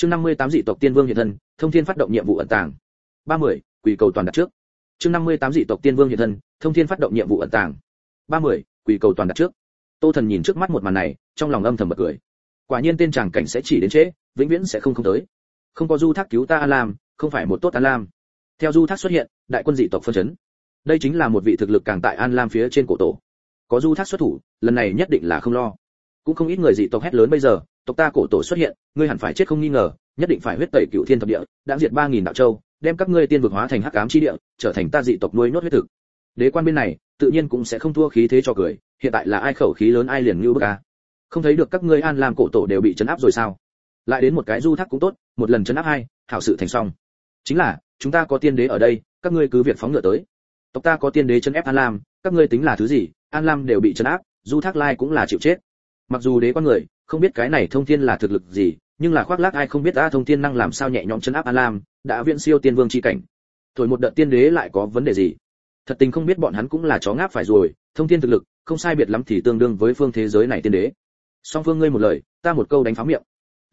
chương 58 dị tộc tiên vương hiện thân, thông thiên phát động nhiệm vụ ẩn tàng. ba mươi, quỷ cầu toàn đặt trước. Chương 58 dị tộc tiên vương hiện thân, thông thiên phát động nhiệm vụ ẩn tàng. ba mươi, quỷ cầu toàn đặt trước. Tô thần nhìn trước mắt một màn này, trong lòng âm thầm bật cười. Quả nhiên tên chàng cảnh sẽ chỉ đến trễ, vĩnh viễn sẽ không không tới. Không có du thác cứu ta an lam, không phải một tốt an lam. Theo du thác xuất hiện, đại quân dị tộc phân chấn. Đây chính là một vị thực lực càng tại an lam phía trên cổ tổ. Có du thác xuất thủ, lần này nhất định là không lo. Cũng không ít người dị tộc hét lớn bây giờ tộc ta cổ tổ xuất hiện, ngươi hẳn phải chết không nghi ngờ, nhất định phải huyết tẩy cựu thiên thập địa đã diệt ba nghìn đạo châu, đem các ngươi tiên vực hóa thành hắc ám chi địa, trở thành ta dị tộc nuôi nốt huyết thực. Đế quan bên này, tự nhiên cũng sẽ không thua khí thế cho cười, hiện tại là ai khẩu khí lớn ai liền như bức a. Không thấy được các ngươi an làm cổ tổ đều bị chấn áp rồi sao? Lại đến một cái du thác cũng tốt, một lần chấn áp hai, hảo sự thành xong. Chính là, chúng ta có tiên đế ở đây, các ngươi cứ việc phóng ngựa tới. Tộc ta có tiên đế chân ép an lam, các ngươi tính là thứ gì, an lam đều bị chấn áp, du thác lai cũng là chịu chết. Mặc dù đế quan người không biết cái này thông thiên là thực lực gì, nhưng là khoác lác ai không biết ta thông thiên năng làm sao nhẹ nhõm chân áp a lam, đã viễn siêu tiên vương chi cảnh. Thổi một đợt tiên đế lại có vấn đề gì? Thật tình không biết bọn hắn cũng là chó ngáp phải rồi, thông thiên thực lực, không sai biệt lắm thì tương đương với phương thế giới này tiên đế. Song phương ngươi một lời, ta một câu đánh phá miệng.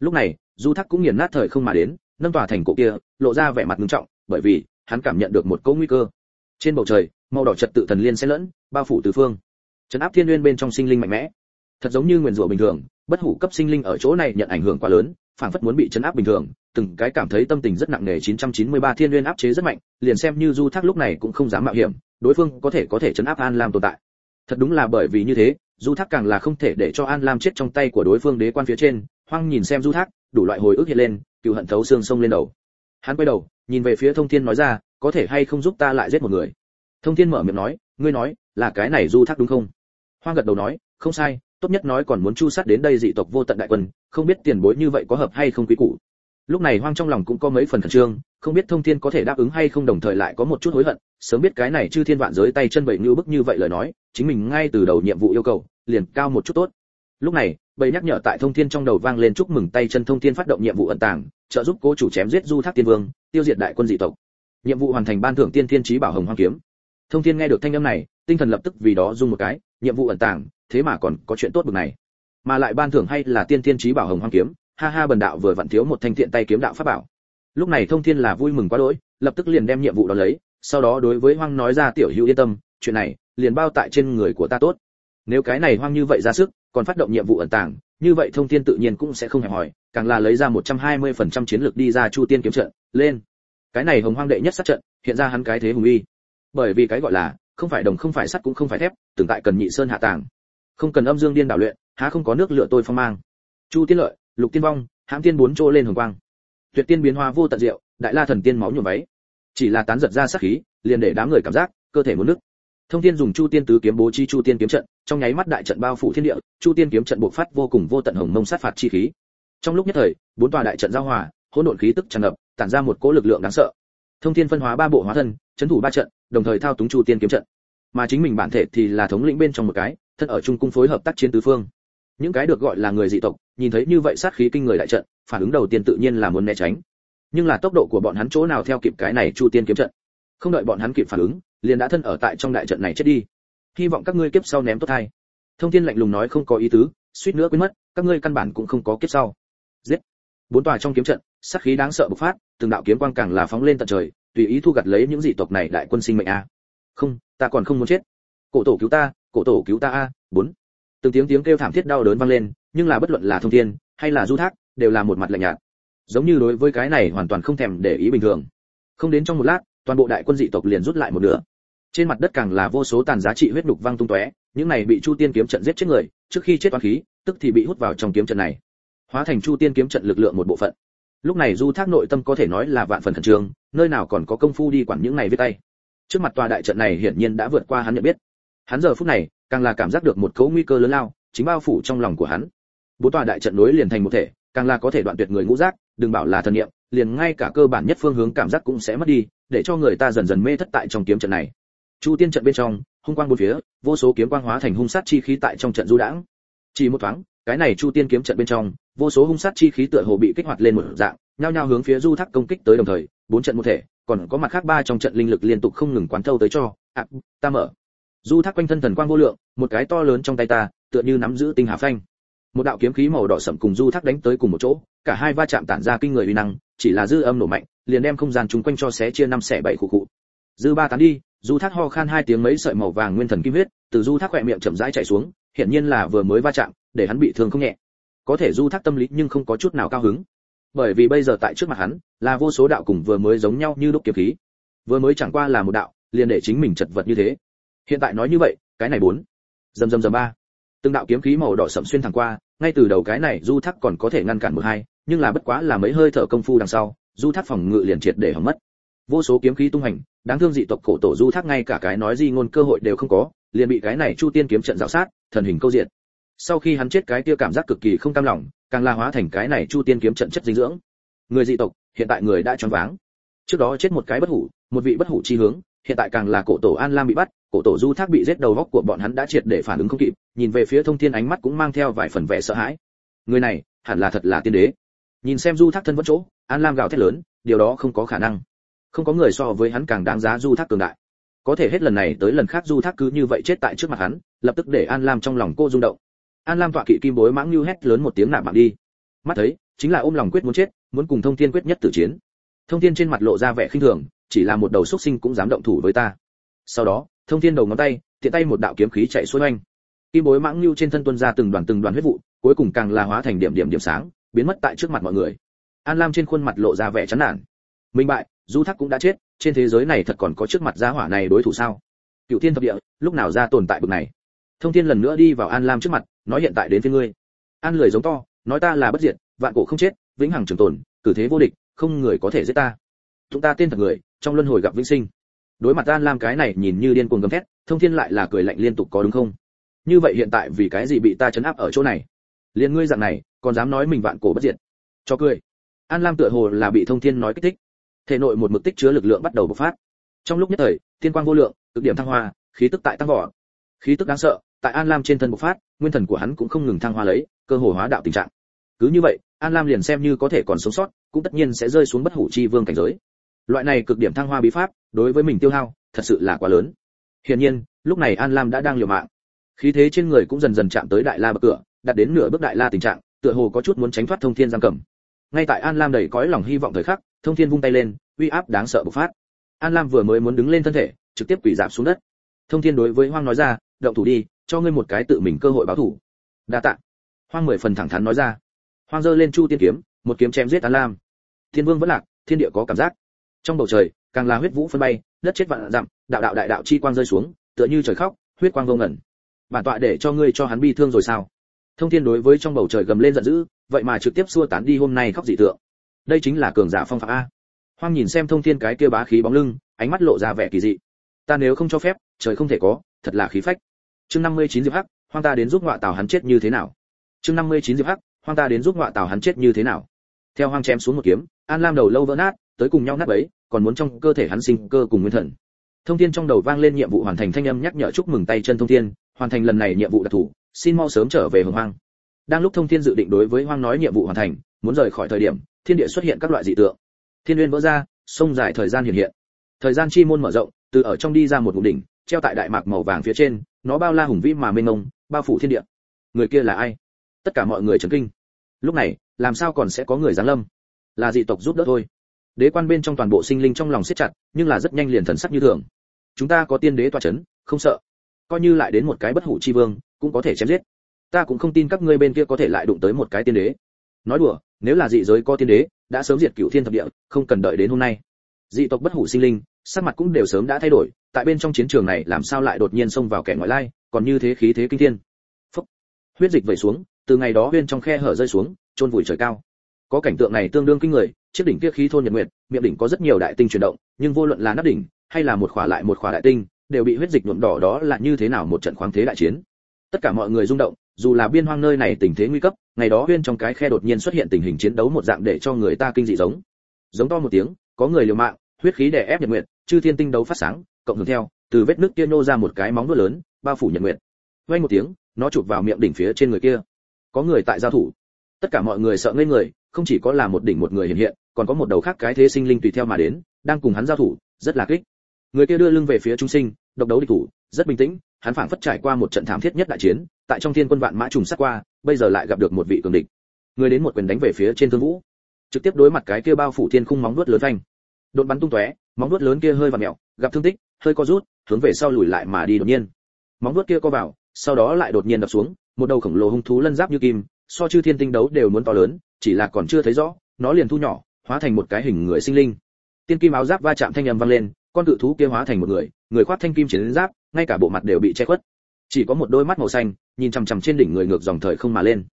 Lúc này, du thắc cũng nghiền nát thời không mà đến, nâng tòa thành cổ kia, lộ ra vẻ mặt nghiêm trọng, bởi vì, hắn cảm nhận được một câu nguy cơ. Trên bầu trời, màu đỏ trật tự thần liên xen lẫn, bao phủ tứ phương. Trấn áp thiên nguyên bên trong sinh linh mạnh mẽ. Thật giống như nguyền rủa bình thường bất hủ cấp sinh linh ở chỗ này nhận ảnh hưởng quá lớn, phảng phất muốn bị chấn áp bình thường, từng cái cảm thấy tâm tình rất nặng nề 993 thiên nguyên áp chế rất mạnh, liền xem như du thác lúc này cũng không dám mạo hiểm, đối phương có thể có thể chấn áp an lam tồn tại. Thật đúng là bởi vì như thế, du thác càng là không thể để cho an lam chết trong tay của đối phương đế quan phía trên, hoang nhìn xem du thác, đủ loại hồi ức hiện lên, cựu hận thấu xương sông lên đầu. Hắn quay đầu, nhìn về phía thông thiên nói ra, có thể hay không giúp ta lại giết một người? Thông thiên mở miệng nói, ngươi nói, là cái này du thác đúng không? Hoang gật đầu nói, không sai tốt nhất nói còn muốn chu sát đến đây dị tộc vô tận đại quân, không biết tiền bối như vậy có hợp hay không quý củ. Lúc này hoang trong lòng cũng có mấy phần khẩn trương, không biết thông thiên có thể đáp ứng hay không đồng thời lại có một chút hối hận, sớm biết cái này chư thiên vạn giới tay chân bảy như bức như vậy lời nói, chính mình ngay từ đầu nhiệm vụ yêu cầu, liền cao một chút tốt. Lúc này, bầy nhắc nhở tại thông thiên trong đầu vang lên chúc mừng tay chân thông thiên phát động nhiệm vụ ẩn tàng, trợ giúp cố chủ chém giết du thác tiên vương, tiêu diệt đại quân dị tộc. Nhiệm vụ hoàn thành ban thưởng tiên thiên trí bảo hồng hoang kiếm. Thông thiên nghe được thanh âm này, tinh thần lập tức vì đó rung một cái, nhiệm vụ ẩn tàng thế mà còn có chuyện tốt bực này. Mà lại ban thưởng hay là tiên tiên trí bảo hồng hoang kiếm, ha ha bần đạo vừa vặn thiếu một thanh thiện tay kiếm đạo pháp bảo. Lúc này thông thiên là vui mừng quá đỗi, lập tức liền đem nhiệm vụ đó lấy, sau đó đối với hoang nói ra tiểu hữu yên tâm, chuyện này liền bao tại trên người của ta tốt. Nếu cái này hoang như vậy ra sức, còn phát động nhiệm vụ ẩn tàng, như vậy thông thiên tự nhiên cũng sẽ không hẹn hỏi càng là lấy ra 120% chiến lược đi ra chu tiên kiếm trận, lên. Cái này hồng hoang đệ nhất sát trận, hiện ra hắn cái thế hùng uy. Bởi vì cái gọi là, không phải đồng không phải sắt cũng không phải thép tưởng tại cần nhị sơn hạ tàng không cần âm dương điên đảo luyện, há không có nước lựa tôi phong mang. Chu tiên lợi, lục tiên vong, hãm tiên bốn chỗ lên hồng quang. Tuyệt tiên biến hoa vô tận diệu, đại la thần tiên máu nhuộm váy. Chỉ là tán giật ra sát khí, liền để đám người cảm giác, cơ thể muốn nứt. Thông thiên dùng chu tiên tứ kiếm bố trí chu tiên kiếm trận, trong nháy mắt đại trận bao phủ thiên địa, chu tiên kiếm trận bộc phát vô cùng vô tận hồng mông sát phạt chi khí. Trong lúc nhất thời, bốn tòa đại trận giao hòa, hỗn độn khí tức tràn ngập, tản ra một cỗ lực lượng đáng sợ. Thông thiên phân hóa ba bộ hóa thân, chấn thủ ba trận, đồng thời thao túng chu tiên kiếm trận. Mà chính mình bản thể thì là thống lĩnh bên trong một cái thân ở trung cung phối hợp tác chiến tứ phương. Những cái được gọi là người dị tộc, nhìn thấy như vậy sát khí kinh người đại trận, phản ứng đầu tiên tự nhiên là muốn né tránh. Nhưng là tốc độ của bọn hắn chỗ nào theo kịp cái này chu tiên kiếm trận? Không đợi bọn hắn kịp phản ứng, liền đã thân ở tại trong đại trận này chết đi. Hy vọng các ngươi kiếp sau ném tốt thay thông thiên lạnh lùng nói không có ý tứ, suýt nữa quên mất, các ngươi căn bản cũng không có kiếp sau. Giết. Bốn tòa trong kiếm trận, sát khí đáng sợ bộc phát, từng đạo kiếm quang càng là phóng lên tận trời, tùy ý thu gặt lấy những dị tộc này đại quân sinh mệnh a. Không, ta còn không muốn chết. Cổ tổ cứu ta cổ tổ cứu ta a, bốn. Từng tiếng tiếng kêu thảm thiết đau đớn vang lên, nhưng là bất luận là thông thiên, hay là du thác, đều là một mặt lạnh nhạt. Giống như đối với cái này hoàn toàn không thèm để ý bình thường. Không đến trong một lát, toàn bộ đại quân dị tộc liền rút lại một nửa. Trên mặt đất càng là vô số tàn giá trị huyết đục văng tung tóe, những này bị chu tiên kiếm trận giết chết người, trước khi chết toán khí, tức thì bị hút vào trong kiếm trận này. Hóa thành chu tiên kiếm trận lực lượng một bộ phận. Lúc này du thác nội tâm có thể nói là vạn phần khẩn trương, nơi nào còn có công phu đi quản những này viết tay. Trước mặt tòa đại trận này hiển nhiên đã vượt qua hắn nhận biết hắn giờ phút này càng là cảm giác được một cấu nguy cơ lớn lao chính bao phủ trong lòng của hắn. Bốn tòa đại trận núi liền thành một thể càng là có thể đoạn tuyệt người ngũ giác đừng bảo là thần niệm liền ngay cả cơ bản nhất phương hướng cảm giác cũng sẽ mất đi để cho người ta dần dần mê thất tại trong kiếm trận này. Chu tiên trận bên trong hung quang bốn phía vô số kiếm quang hóa thành hung sát chi khí tại trong trận du đãng. Chỉ một thoáng cái này chu tiên kiếm trận bên trong vô số hung sát chi khí tựa hồ bị kích hoạt lên một dạng nhao nhao hướng phía du thác công kích tới đồng thời bốn trận một thể còn có mặt khác ba trong trận linh lực liên tục không ngừng quán thâu tới cho. À, ta mở du thác quanh thân thần quang vô lượng, một cái to lớn trong tay ta, tựa như nắm giữ tinh hà phanh. Một đạo kiếm khí màu đỏ sẫm cùng du thác đánh tới cùng một chỗ, cả hai va chạm tản ra kinh người uy năng, chỉ là dư âm nổ mạnh, liền đem không gian chung quanh cho xé chia năm xẻ bảy khu cụ dư ba tán đi, du thác ho khan hai tiếng mấy sợi màu vàng nguyên thần kim huyết, từ du thác khỏe miệng chậm rãi chảy xuống hiện nhiên là vừa mới va chạm, để hắn bị thương không nhẹ. Có thể du thác tâm lý nhưng không có chút nào cao hứng. Bởi vì bây giờ tại trước mặt hắn, là vô số đạo cùng vừa mới giống nhau như lúc kiếm khí. Vừa mới chẳng qua là một đạo, liền để chính mình chật vật như thế hiện tại nói như vậy, cái này bốn. Dầm dầm dầm ba. Từng đạo kiếm khí màu đỏ sẫm xuyên thẳng qua, ngay từ đầu cái này du thác còn có thể ngăn cản một hai, nhưng là bất quá là mấy hơi thở công phu đằng sau, du thác phòng ngự liền triệt để hỏng mất. Vô số kiếm khí tung hành, đáng thương dị tộc cổ tổ du thác ngay cả cái nói gì ngôn cơ hội đều không có, liền bị cái này chu tiên kiếm trận dạo sát, thần hình câu diện sau khi hắn chết cái kia cảm giác cực kỳ không cam lòng, càng la hóa thành cái này chu tiên kiếm trận chất dinh dưỡng. Người dị tộc, hiện tại người đã choáng váng. Trước đó chết một cái bất hủ, một vị bất hủ chi hướng hiện tại càng là cổ tổ an lam bị bắt, cổ tổ du thác bị giết đầu góc của bọn hắn đã triệt để phản ứng không kịp, nhìn về phía thông thiên ánh mắt cũng mang theo vài phần vẻ sợ hãi. Người này, hẳn là thật là tiên đế. Nhìn xem du thác thân vẫn chỗ, an lam gào thét lớn, điều đó không có khả năng. Không có người so với hắn càng đáng giá du thác cường đại. Có thể hết lần này tới lần khác du thác cứ như vậy chết tại trước mặt hắn, lập tức để an lam trong lòng cô rung động. An lam tọa kỵ kim bối mãng như hét lớn một tiếng nạp mạng đi. Mắt thấy, chính là ôm lòng quyết muốn chết, muốn cùng thông thiên quyết nhất tử chiến. Thông thiên trên mặt lộ ra vẻ khinh thường chỉ là một đầu xuất sinh cũng dám động thủ với ta. Sau đó, thông thiên đầu ngón tay, tiện tay một đạo kiếm khí chạy xuôi oanh. Kim bối mãng lưu trên thân tuân ra từng đoàn từng đoàn huyết vụ, cuối cùng càng là hóa thành điểm điểm điểm sáng, biến mất tại trước mặt mọi người. An lam trên khuôn mặt lộ ra vẻ chán nản. Minh bại, du thác cũng đã chết, trên thế giới này thật còn có trước mặt gia hỏa này đối thủ sao? Cựu thiên thập địa, lúc nào ra tồn tại bực này? Thông thiên lần nữa đi vào an lam trước mặt, nói hiện tại đến với ngươi. An lười giống to, nói ta là bất diệt, vạn cổ không chết, vĩnh hằng trường tồn, cử thế vô địch, không người có thể giết ta. Chúng ta tên thật người trong luân hồi gặp vĩnh sinh. Đối mặt an lam cái này nhìn như điên cuồng gầm thét, thông thiên lại là cười lạnh liên tục có đúng không? Như vậy hiện tại vì cái gì bị ta chấn áp ở chỗ này? Liền ngươi dạng này, còn dám nói mình vạn cổ bất diệt? Cho cười. An lam tựa hồ là bị thông thiên nói kích thích. Thể nội một mực tích chứa lực lượng bắt đầu bộc phát. Trong lúc nhất thời, thiên quang vô lượng, cực điểm thăng hoa, khí tức tại tăng vỏ khí tức đáng sợ, tại an lam trên thân bộc phát, nguyên thần của hắn cũng không ngừng thăng hoa lấy, cơ hồ hóa đạo tình trạng. Cứ như vậy, an lam liền xem như có thể còn sống sót, cũng tất nhiên sẽ rơi xuống bất hủ chi vương cảnh giới loại này cực điểm thăng hoa bí pháp, đối với mình tiêu hao, thật sự là quá lớn. Hiển nhiên, lúc này an lam đã đang liều mạng. Khí thế trên người cũng dần dần chạm tới đại la bậc cửa, đạt đến nửa bước đại la tình trạng, tựa hồ có chút muốn tránh thoát thông thiên giam cầm. Ngay tại an lam đầy cõi lòng hy vọng thời khắc, thông thiên vung tay lên, uy áp đáng sợ bộc phát. An lam vừa mới muốn đứng lên thân thể, trực tiếp quỳ giảm xuống đất. Thông thiên đối với hoang nói ra, động thủ đi, cho ngươi một cái tự mình cơ hội báo thủ. Đa tạ. Hoang mười phần thẳng thắn nói ra. Hoang giơ lên chu tiên kiếm, một kiếm chém giết an lam. Thiên vương vẫn lạc, thiên địa có cảm giác trong bầu trời, càng là huyết vũ phân bay, đất chết vạn dặm, đạo đạo đại đạo chi quang rơi xuống, tựa như trời khóc, huyết quang vô ngẩn. Bản tọa để cho ngươi cho hắn bi thương rồi sao? Thông thiên đối với trong bầu trời gầm lên giận dữ, vậy mà trực tiếp xua tán đi hôm nay khóc dị tượng. Đây chính là cường giả phong phạm a. Hoang nhìn xem thông thiên cái kia bá khí bóng lưng, ánh mắt lộ ra vẻ kỳ dị. Ta nếu không cho phép, trời không thể có, thật là khí phách. Chương 59 diệp hắc, hoang ta đến giúp ngọa tào hắn chết như thế nào? Chương 59 diệp hắc, hoang ta đến giúp ngọa tào hắn chết như thế nào? Theo hoang chém xuống một kiếm, an lam đầu lâu vỡ nát, tới cùng nhau nát bấy còn muốn trong cơ thể hắn sinh cơ cùng nguyên thần. Thông thiên trong đầu vang lên nhiệm vụ hoàn thành, thanh âm nhắc nhở chúc mừng tay chân thông thiên, hoàn thành lần này nhiệm vụ đặc thù, xin mau sớm trở về hồng hoang. Đang lúc thông thiên dự định đối với hoang nói nhiệm vụ hoàn thành, muốn rời khỏi thời điểm, thiên địa xuất hiện các loại dị tượng. Thiên nguyên vỡ ra, sông dài thời gian hiện hiện. Thời gian chi môn mở rộng, từ ở trong đi ra một ngụ đỉnh, treo tại đại mạc màu vàng phía trên, nó bao la hùng vĩ mà mênh mông, bao phủ thiên địa. Người kia là ai? Tất cả mọi người chấn kinh. Lúc này, làm sao còn sẽ có người giáng lâm? Là dị tộc giúp đỡ thôi đế quan bên trong toàn bộ sinh linh trong lòng siết chặt, nhưng là rất nhanh liền thần sắc như thường. Chúng ta có tiên đế tọa chấn, không sợ. Coi như lại đến một cái bất hủ chi vương, cũng có thể chém giết. Ta cũng không tin các ngươi bên kia có thể lại đụng tới một cái tiên đế. Nói đùa, nếu là dị giới có tiên đế, đã sớm diệt cửu thiên thập địa, không cần đợi đến hôm nay. Dị tộc bất hủ sinh linh, sắc mặt cũng đều sớm đã thay đổi, tại bên trong chiến trường này làm sao lại đột nhiên xông vào kẻ ngoại lai, còn như thế khí thế kinh thiên. Phúc. huyết dịch vẩy xuống, từ ngày đó bên trong khe hở rơi xuống trôn vùi trời cao. Có cảnh tượng này tương đương kinh người chiếc đỉnh kia khí thôn nhật nguyệt, miệng đỉnh có rất nhiều đại tinh chuyển động, nhưng vô luận là nắp đỉnh hay là một khỏa lại một khỏa đại tinh, đều bị huyết dịch nhuộm đỏ đó là như thế nào một trận khoáng thế đại chiến. Tất cả mọi người rung động, dù là biên hoang nơi này tình thế nguy cấp, ngày đó huyên trong cái khe đột nhiên xuất hiện tình hình chiến đấu một dạng để cho người ta kinh dị giống. Giống to một tiếng, có người liều mạng, huyết khí đè ép nhật nguyệt, chư thiên tinh đấu phát sáng, cộng hưởng theo, từ vết nước kia nô ra một cái móng vuốt lớn, bao phủ nhật nguyệt. Vang một tiếng, nó chụp vào miệng đỉnh phía trên người kia. Có người tại giao thủ. Tất cả mọi người sợ ngây người, không chỉ có là một đỉnh một người hiện hiện còn có một đầu khác cái thế sinh linh tùy theo mà đến, đang cùng hắn giao thủ, rất là kích. Người kia đưa lưng về phía chúng sinh, độc đấu địch thủ, rất bình tĩnh, hắn phảng phất trải qua một trận thảm thiết nhất đại chiến, tại trong thiên quân vạn mã trùng sát qua, bây giờ lại gặp được một vị cường địch. Người đến một quyền đánh về phía trên thương vũ, trực tiếp đối mặt cái kia bao phủ thiên khung móng vuốt lớn vành đột bắn tung tóe, móng vuốt lớn kia hơi vặn mèo, gặp thương tích, hơi co rút, hướng về sau lùi lại mà đi đột nhiên. Móng vuốt kia co vào, sau đó lại đột nhiên đập xuống, một đầu khổng lồ hung thú lân giáp như kim, so chư thiên tinh đấu đều muốn to lớn, chỉ là còn chưa thấy rõ, nó liền thu nhỏ hóa thành một cái hình người sinh linh. Tiên kim áo giáp va chạm thanh âm vang lên, con cự thú kia hóa thành một người người khoác thanh kim chiến giáp, ngay cả bộ mặt đều bị che khuất. Chỉ có một đôi mắt màu xanh, nhìn chằm chằm trên đỉnh người ngược dòng thời không mà lên.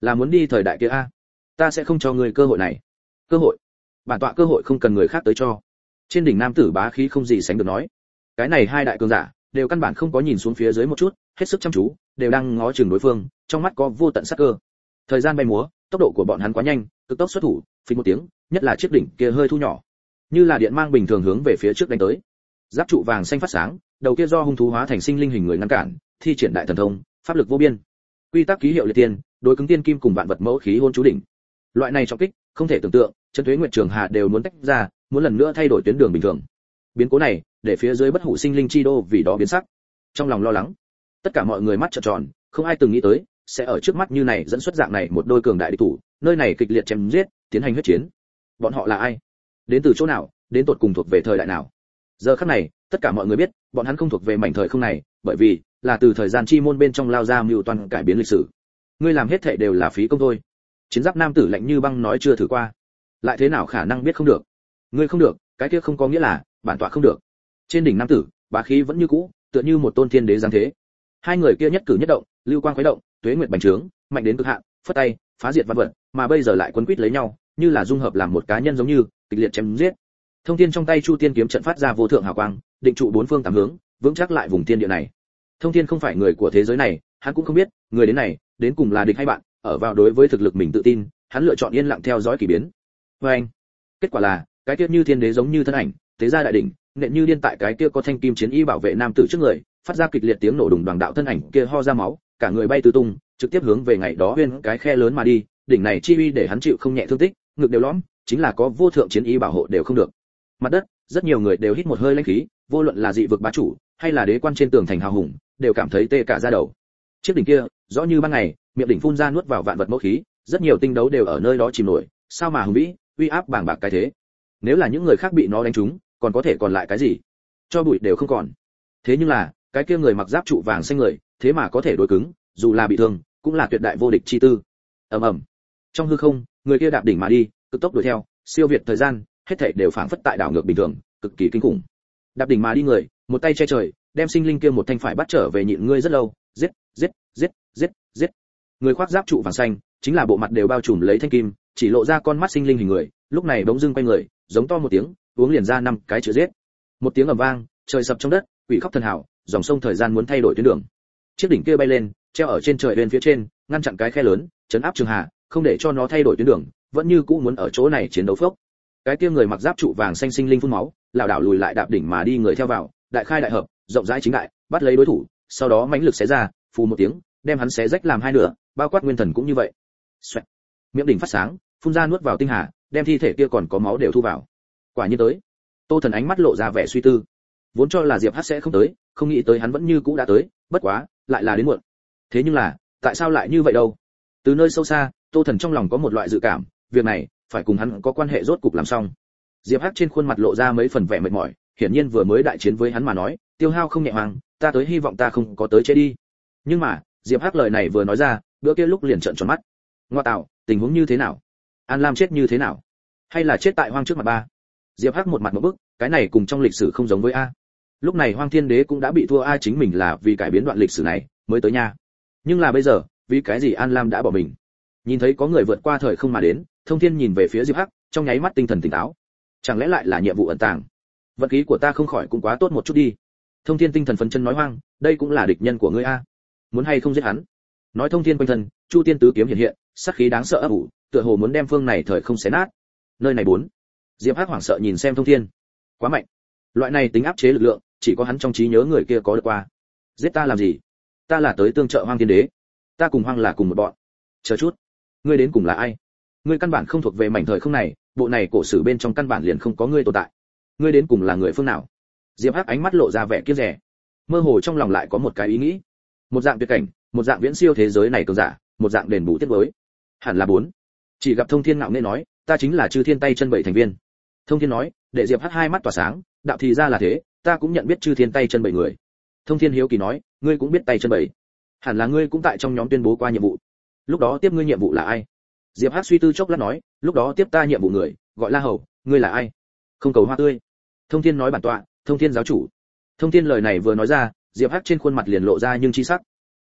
Là muốn đi thời đại kia a? Ta sẽ không cho ngươi cơ hội này. Cơ hội? Bản tọa cơ hội không cần người khác tới cho. Trên đỉnh nam tử bá khí không gì sánh được nói. Cái này hai đại cường giả, đều căn bản không có nhìn xuống phía dưới một chút, hết sức chăm chú, đều đang ngó chừng đối phương, trong mắt có vô tận sắc cơ. Thời gian bay múa, tốc độ của bọn hắn quá nhanh, cực tốc xuất thủ, phình một tiếng nhất là chiếc đỉnh kia hơi thu nhỏ, như là điện mang bình thường hướng về phía trước đánh tới. Giáp trụ vàng xanh phát sáng, đầu kia do hung thú hóa thành sinh linh hình người ngăn cản, thi triển đại thần thông, pháp lực vô biên. Quy tắc ký hiệu liệt tiên, đối cứng tiên kim cùng vạn vật mẫu khí hôn chú đỉnh. Loại này trọng kích, không thể tưởng tượng Trần thuế nguyệt trường hà đều muốn tách ra, muốn lần nữa thay đổi tuyến đường bình thường. Biến cố này, để phía dưới bất hủ sinh linh chi đô vì đó biến sắc. Trong lòng lo lắng, tất cả mọi người mắt trợn tròn, không ai từng nghĩ tới, sẽ ở trước mắt như này dẫn xuất dạng này một đôi cường đại địch thủ, nơi này kịch liệt chém giết, tiến hành huyết chiến bọn họ là ai? Đến từ chỗ nào, đến tột cùng thuộc về thời đại nào? Giờ khắc này, tất cả mọi người biết, bọn hắn không thuộc về mảnh thời không này, bởi vì là từ thời gian chi môn bên trong lao ra mưu toàn cải biến lịch sử. Ngươi làm hết thệ đều là phí công thôi. Chiến giáp nam tử lạnh như băng nói chưa thử qua. Lại thế nào khả năng biết không được? Ngươi không được, cái kia không có nghĩa là, bản tọa không được. Trên đỉnh nam tử, bá khí vẫn như cũ, tựa như một tôn thiên đế giáng thế. Hai người kia nhất cử nhất động, lưu quang khuấy động, tuế nguyệt bành trướng, mạnh đến cực hạn, phất tay, phá diệt văn vật, mà bây giờ lại quấn quýt lấy nhau như là dung hợp làm một cá nhân giống như, kịch liệt chém giết. Thông thiên trong tay chu tiên kiếm trận phát ra vô thượng hào quang, định trụ bốn phương tám hướng, vững chắc lại vùng thiên địa này. Thông thiên không phải người của thế giới này, hắn cũng không biết, người đến này, đến cùng là địch hay bạn, ở vào đối với thực lực mình tự tin, hắn lựa chọn yên lặng theo dõi kỳ biến. Với anh, kết quả là, cái tiết như thiên đế giống như thân ảnh thế gia đại đỉnh, nện như điên tại cái kia có thanh kim chiến y bảo vệ nam tử trước người, phát ra kịch liệt tiếng nổ đùng đoàn đạo thân ảnh kia ho ra máu, cả người bay tứ tung, trực tiếp hướng về ngày đó huyên cái khe lớn mà đi, đỉnh này chi uy để hắn chịu không nhẹ thương tích ngực đều lõm, chính là có vô thượng chiến y bảo hộ đều không được. Mặt đất, rất nhiều người đều hít một hơi lãnh khí, vô luận là dị vực bá chủ, hay là đế quan trên tường thành hào hùng, đều cảm thấy tê cả da đầu. Chiếc đỉnh kia, rõ như ban ngày, miệng đỉnh phun ra nuốt vào vạn vật mẫu khí, rất nhiều tinh đấu đều ở nơi đó chìm nổi, sao mà hùng vĩ, uy áp bàng bạc cái thế. Nếu là những người khác bị nó đánh trúng, còn có thể còn lại cái gì? Cho bụi đều không còn. Thế nhưng là, cái kia người mặc giáp trụ vàng xanh người, thế mà có thể đối cứng, dù là bị thương, cũng là tuyệt đại vô địch chi tư. Ầm ầm. Trong hư không người kia đạp đỉnh mà đi, cực tốc đuổi theo, siêu việt thời gian, hết thảy đều phảng phất tại đảo ngược bình thường, cực kỳ kinh khủng. Đạp đỉnh mà đi người, một tay che trời, đem sinh linh kia một thanh phải bắt trở về nhịn ngươi rất lâu, giết giết giết giết giết. Người khoác giáp trụ vàng xanh, chính là bộ mặt đều bao trùm lấy thanh kim, chỉ lộ ra con mắt sinh linh hình người, lúc này bỗng dưng quay người, giống to một tiếng, uống liền ra năm cái chữ giết. Một tiếng ầm vang, trời sập trong đất, quỷ khóc thần hảo dòng sông thời gian muốn thay đổi tuyến đường. Chiếc đỉnh kia bay lên, treo ở trên trời bên phía trên, ngăn chặn cái khe lớn, chấn áp trường hà không để cho nó thay đổi tuyến đường, vẫn như cũ muốn ở chỗ này chiến đấu phốc. Cái kia người mặc giáp trụ vàng xanh sinh linh phun máu, lảo đảo lùi lại đạp đỉnh mà đi người theo vào, đại khai đại hợp, rộng rãi chính đại, bắt lấy đối thủ, sau đó mãnh lực xé ra, phù một tiếng, đem hắn xé rách làm hai nửa, bao quát nguyên thần cũng như vậy. Xoẹt. miệng đỉnh phát sáng, phun ra nuốt vào tinh hà, đem thi thể kia còn có máu đều thu vào. Quả nhiên tới. Tô thần ánh mắt lộ ra vẻ suy tư. Vốn cho là diệp hát sẽ không tới, không nghĩ tới hắn vẫn như cũ đã tới, bất quá, lại là đến muộn. Thế nhưng là, tại sao lại như vậy đâu? Từ nơi sâu xa tô thần trong lòng có một loại dự cảm, việc này, phải cùng hắn có quan hệ rốt cục làm xong. Diệp hắc trên khuôn mặt lộ ra mấy phần vẻ mệt mỏi, hiển nhiên vừa mới đại chiến với hắn mà nói, tiêu hao không nhẹ hoàng ta tới hy vọng ta không có tới chết đi. Nhưng mà, diệp hắc lời này vừa nói ra, bữa kia lúc liền trợn tròn mắt. Ngoa tạo, tình huống như thế nào? An lam chết như thế nào? Hay là chết tại hoang trước mặt ba? Diệp hắc một mặt một bức, cái này cùng trong lịch sử không giống với a. Lúc này hoang thiên đế cũng đã bị thua a chính mình là vì cải biến đoạn lịch sử này mới tới nha. Nhưng là bây giờ, vì cái gì an lam đã bỏ mình? Nhìn thấy có người vượt qua thời không mà đến, thông thiên nhìn về phía diệp hắc, trong nháy mắt tinh thần tỉnh táo. Chẳng lẽ lại là nhiệm vụ ẩn tàng? Vật khí của ta không khỏi cũng quá tốt một chút đi. Thông thiên tinh thần phấn chân nói hoang, đây cũng là địch nhân của ngươi a. Muốn hay không giết hắn? Nói thông thiên quanh thân, chu tiên tứ kiếm hiện hiện sắc khí đáng sợ ấp ủ, tựa hồ muốn đem phương này thời không xé nát. Nơi này bốn. Diệp hắc hoảng sợ nhìn xem thông thiên. Quá mạnh. Loại này tính áp chế lực lượng, chỉ có hắn trong trí nhớ người kia có được qua. Giết ta làm gì? Ta là tới tương trợ hoang thiên đế. Ta cùng hoang là cùng một bọn. Chờ chút ngươi đến cùng là ai? Ngươi căn bản không thuộc về mảnh thời không này, bộ này cổ sử bên trong căn bản liền không có ngươi tồn tại. Ngươi đến cùng là người phương nào? Diệp hắc ánh mắt lộ ra vẻ kiếp rẻ. Mơ hồ trong lòng lại có một cái ý nghĩ. Một dạng tuyệt cảnh, một dạng viễn siêu thế giới này cường giả, một dạng đền bù tiết với hẳn là bốn. Chỉ gặp thông thiên ngạo nên nói, ta chính là chư thiên tay chân bảy thành viên. Thông thiên nói, để diệp hắc hai mắt tỏa sáng, đạo thì ra là thế, ta cũng nhận biết chư thiên tay chân bảy người. Thông thiên hiếu kỳ nói, ngươi cũng biết tay chân bảy. Hẳn là ngươi cũng tại trong nhóm tuyên bố qua nhiệm vụ lúc đó tiếp ngươi nhiệm vụ là ai? Diệp hắc suy tư chốc lát nói, lúc đó tiếp ta nhiệm vụ người, gọi la hầu, ngươi là ai? Không cầu hoa tươi. Thông thiên nói bản tọa, thông thiên giáo chủ. Thông thiên lời này vừa nói ra, diệp hắc trên khuôn mặt liền lộ ra nhưng chi sắc.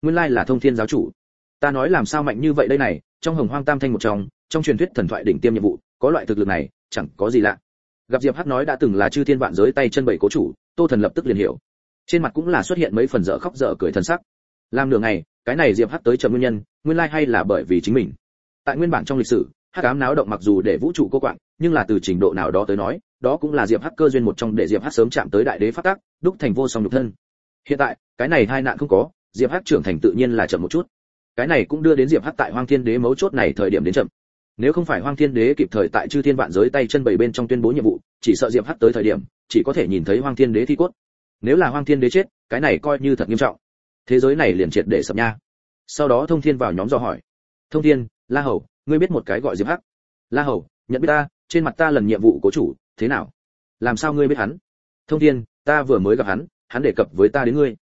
Nguyên lai là thông thiên giáo chủ. Ta nói làm sao mạnh như vậy đây này, trong hồng hoang tam thanh một trong trong truyền thuyết thần thoại đỉnh tiêm nhiệm vụ, có loại thực lực này, chẳng có gì lạ. Gặp diệp hắc nói đã từng là chư thiên vạn giới tay chân bảy cố chủ, tô thần lập tức liền hiểu. Trên mặt cũng là xuất hiện mấy phần dở khóc dở cười thần sắc. Làm nửa ngày cái này diệp hắc tới chậm nguyên nhân, nguyên lai hay là bởi vì chính mình. Tại nguyên bản trong lịch sử, hắc ám náo động mặc dù để vũ trụ cô quạng, nhưng là từ trình độ nào đó tới nói, đó cũng là diệp hắc cơ duyên một trong để diệp hắc sớm chạm tới đại đế phát tác, đúc thành vô song nhục thân. Hiện tại, cái này hai nạn không có, diệp hắc trưởng thành tự nhiên là chậm một chút. Cái này cũng đưa đến diệp hắc tại hoang thiên đế mấu chốt này thời điểm đến chậm. Nếu không phải hoang thiên đế kịp thời tại chư thiên vạn giới tay chân bảy bên trong tuyên bố nhiệm vụ, chỉ sợ diệp hắc tới thời điểm, chỉ có thể nhìn thấy hoang thiên đế thi cốt. Nếu là hoang thiên đế chết, cái này coi như thật nghiêm trọng thế giới này liền triệt để sập nha. Sau đó thông thiên vào nhóm do hỏi. Thông thiên, la hầu, ngươi biết một cái gọi diệp hắc? La hầu, nhận biết ta, trên mặt ta lần nhiệm vụ cố chủ, thế nào? Làm sao ngươi biết hắn? Thông thiên, ta vừa mới gặp hắn hắn đề cập với ta đến ngươi.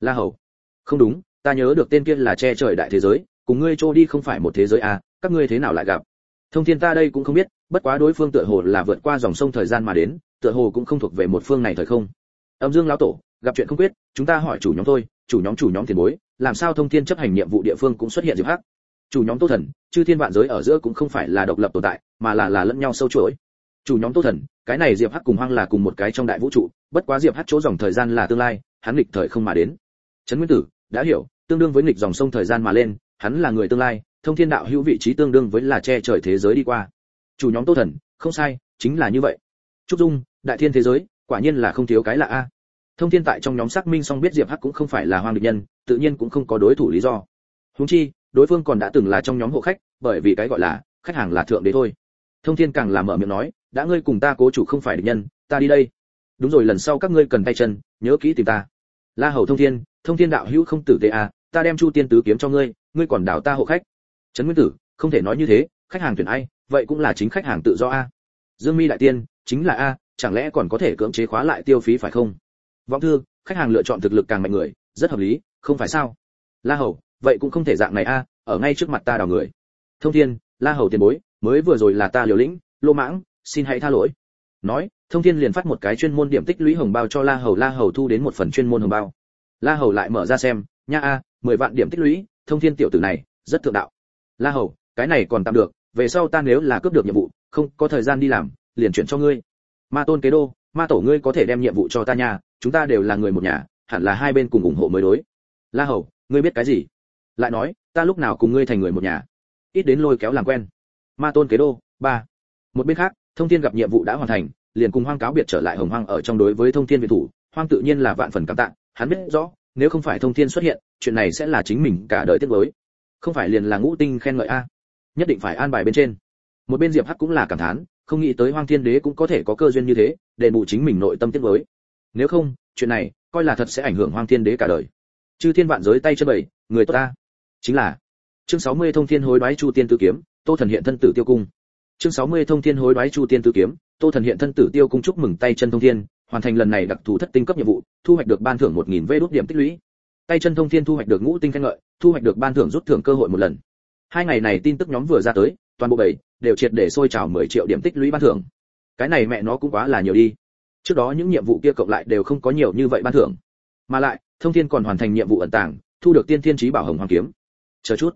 La hầu, không đúng, ta nhớ được tên kia là che trời đại thế giới, cùng ngươi trôi đi không phải một thế giới à các ngươi thế nào lại gặp? Thông thiên ta đây cũng không biết, bất quá đối phương tựa hồ là vượt qua dòng sông thời gian mà đến, tựa hồ cũng không thuộc về một phương này thời không. Âm dương lão tổ, gặp chuyện không quyết, chúng ta hỏi chủ nhóm thôi chủ nhóm chủ nhóm tiền bối, làm sao thông thiên chấp hành nhiệm vụ địa phương cũng xuất hiện diệp hắc. Chủ nhóm tô thần, chư thiên vạn giới ở giữa cũng không phải là độc lập tồn tại, mà là là lẫn nhau sâu chuỗi. Chủ nhóm tô thần, cái này diệp hắc cùng hoang là cùng một cái trong đại vũ trụ, bất quá diệp hắc chỗ dòng thời gian là tương lai, hắn lịch thời không mà đến. Trấn nguyên tử, đã hiểu, tương đương với nghịch dòng sông thời gian mà lên, hắn là người tương lai, thông thiên đạo hữu vị trí tương đương với là che trời thế giới đi qua. Chủ nhóm tô thần, không sai, chính là như vậy. Trúc dung, đại thiên thế giới, quả nhiên là không thiếu cái lạ a thông thiên tại trong nhóm xác minh xong biết diệp hắc cũng không phải là hoang địch nhân, tự nhiên cũng không có đối thủ lý do. Húng chi, đối phương còn đã từng là trong nhóm hộ khách, bởi vì cái gọi là, khách hàng là thượng đế thôi. Thông thiên càng làm mở miệng nói, đã ngươi cùng ta cố chủ không phải địch nhân, ta đi đây. Đúng rồi, lần sau các ngươi cần tay chân, nhớ kỹ tìm ta. La hầu thông thiên thông thiên đạo hữu không tử tế à ta đem chu tiên tứ kiếm cho ngươi ngươi còn đảo ta hộ khách. Trấn nguyên tử, không thể nói như thế, khách hàng tuyển ai, vậy cũng là chính khách hàng tự do a. Dương mi đại tiên, chính là a, chẳng lẽ còn có thể cưỡng chế khóa lại tiêu phí phải không? Vọng thư, khách hàng lựa chọn thực lực càng mạnh người, rất hợp lý, không phải sao? La hầu, vậy cũng không thể dạng này a, ở ngay trước mặt ta đào người. Thông thiên, la hầu tiền bối, mới vừa rồi là ta liều lĩnh, lô mãng, xin hãy tha lỗi. Nói, thông thiên liền phát một cái chuyên môn điểm tích lũy hồng bao cho la hầu la hầu thu đến một phần chuyên môn hồng bao. La hầu lại mở ra xem, nha a, mười vạn điểm tích lũy, thông thiên tiểu tử này, rất thượng đạo. La hầu, cái này còn tạm được, về sau ta nếu là cướp được nhiệm vụ, không có thời gian đi làm, liền chuyển cho ngươi. Ma tôn kế đô, ma tổ ngươi có thể đem nhiệm vụ cho ta nha chúng ta đều là người một nhà, hẳn là hai bên cùng ủng hộ mới đối. La hầu, ngươi biết cái gì? Lại nói, ta lúc nào cùng ngươi thành người một nhà? Ít đến lôi kéo làm quen. Ma tôn kế đô, ba. Một bên khác, thông thiên gặp nhiệm vụ đã hoàn thành, liền cùng hoang cáo biệt trở lại hồng hoang ở trong đối với thông thiên viện thủ. Hoang tự nhiên là vạn phần cảm tạ, hắn biết rõ, nếu không phải thông thiên xuất hiện, chuyện này sẽ là chính mình cả đời tiếc với không phải liền là ngũ tinh khen ngợi a? Nhất định phải an bài bên trên. Một bên diệp hắc cũng là cảm thán, không nghĩ tới hoang thiên đế cũng có thể có cơ duyên như thế, để bù chính mình nội tâm tiếc với nếu không, chuyện này coi là thật sẽ ảnh hưởng hoang thiên đế cả đời. Chư thiên vạn giới tay chân bảy người tốt ta. Chính là, chương 60 thông thiên hối đoái chu tiên tứ kiếm, tô thần hiện thân tử tiêu cung. Chương 60 thông thiên hối đoái chu tiên tứ kiếm, tô thần hiện thân tử tiêu cung chúc mừng tay chân thông thiên, hoàn thành lần này đặc thù thất tinh cấp nhiệm vụ, thu hoạch được ban thưởng 1000 vê đốt điểm tích lũy. Tay chân thông thiên thu hoạch được ngũ tinh khen ngợi, thu hoạch được ban thưởng rút thưởng cơ hội một lần. Hai ngày này tin tức nhóm vừa ra tới, toàn bộ bảy đều triệt để sôi trào 10 triệu điểm tích lũy ban thưởng. Cái này mẹ nó cũng quá là nhiều đi trước đó những nhiệm vụ kia cộng lại đều không có nhiều như vậy ban thưởng. Mà lại, thông thiên còn hoàn thành nhiệm vụ ẩn tàng, thu được tiên thiên trí bảo hồng hoàng kiếm. Chờ chút.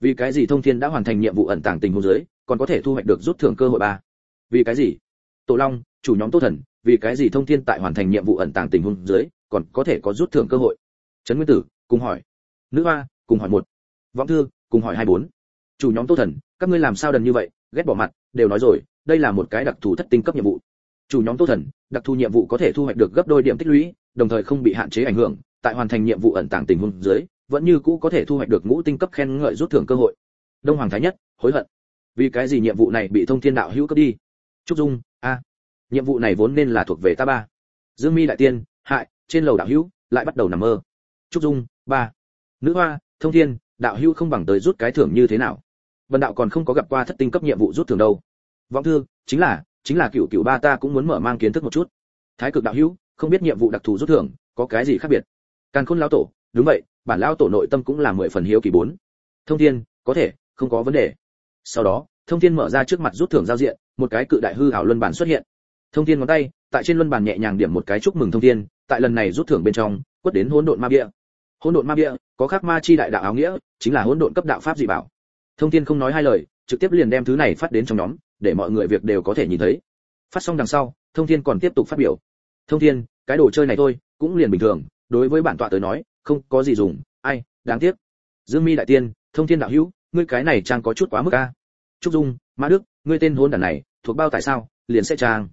Vì cái gì thông thiên đã hoàn thành nhiệm vụ ẩn tàng tình huống dưới, còn có thể thu hoạch được rút thưởng cơ hội ba? Vì cái gì? Tổ long, chủ nhóm tô thần, vì cái gì thông thiên tại hoàn thành nhiệm vụ ẩn tàng tình huống dưới, còn có thể có rút thưởng cơ hội? Trấn nguyên tử, cùng hỏi. Nữ hoa, cùng hỏi một. Vọng thư, cùng hỏi hai bốn. Chủ nhóm tô thần, các ngươi làm sao đần như vậy? Ghét bỏ mặt, đều nói rồi, đây là một cái đặc thù thất tinh cấp nhiệm vụ chủ nhóm tô thần, đặc thù nhiệm vụ có thể thu hoạch được gấp đôi điểm tích lũy, đồng thời không bị hạn chế ảnh hưởng, tại hoàn thành nhiệm vụ ẩn tàng tình huống dưới, vẫn như cũ có thể thu hoạch được ngũ tinh cấp khen ngợi rút thưởng cơ hội. Đông hoàng thái nhất, hối hận. Vì cái gì nhiệm vụ này bị thông thiên đạo hữu cấp đi? Trúc dung, a. Nhiệm vụ này vốn nên là thuộc về ta ba. Dương mi đại tiên, hại, trên lầu đạo hữu, lại bắt đầu nằm mơ. Trúc dung, ba. Nữ hoa, thông thiên, đạo hưu không bằng tới rút cái thưởng như thế nào? Vân đạo còn không có gặp qua thất tinh cấp nhiệm vụ rút thưởng đâu. Vọng thư, chính là chính là cựu cựu ba ta cũng muốn mở mang kiến thức một chút. Thái cực đạo hữu, không biết nhiệm vụ đặc thù rút thưởng, có cái gì khác biệt? Càn khôn lão tổ, đúng vậy, bản lão tổ nội tâm cũng là mười phần hiếu kỳ bốn. Thông thiên, có thể, không có vấn đề. Sau đó, thông thiên mở ra trước mặt rút thưởng giao diện, một cái cự đại hư ảo luân bản xuất hiện. Thông thiên ngón tay, tại trên luân bàn nhẹ nhàng điểm một cái chúc mừng thông thiên, tại lần này rút thưởng bên trong, quất đến hỗn độn ma bia. Hỗn độn ma bia, có khắc ma chi đại đạo áo nghĩa, chính là hỗn độn cấp đạo pháp dị bảo. Thông thiên không nói hai lời trực tiếp liền đem thứ này phát đến trong nhóm, để mọi người việc đều có thể nhìn thấy. Phát xong đằng sau, thông thiên còn tiếp tục phát biểu. Thông thiên, cái đồ chơi này thôi, cũng liền bình thường, đối với bản tọa tới nói, không có gì dùng, ai, đáng tiếc. Dương mi đại tiên, thông thiên đạo hữu, ngươi cái này trang có chút quá mức a. Trúc dung, mã đức, ngươi tên hôn đản này, thuộc bao tại sao, liền sẽ trang.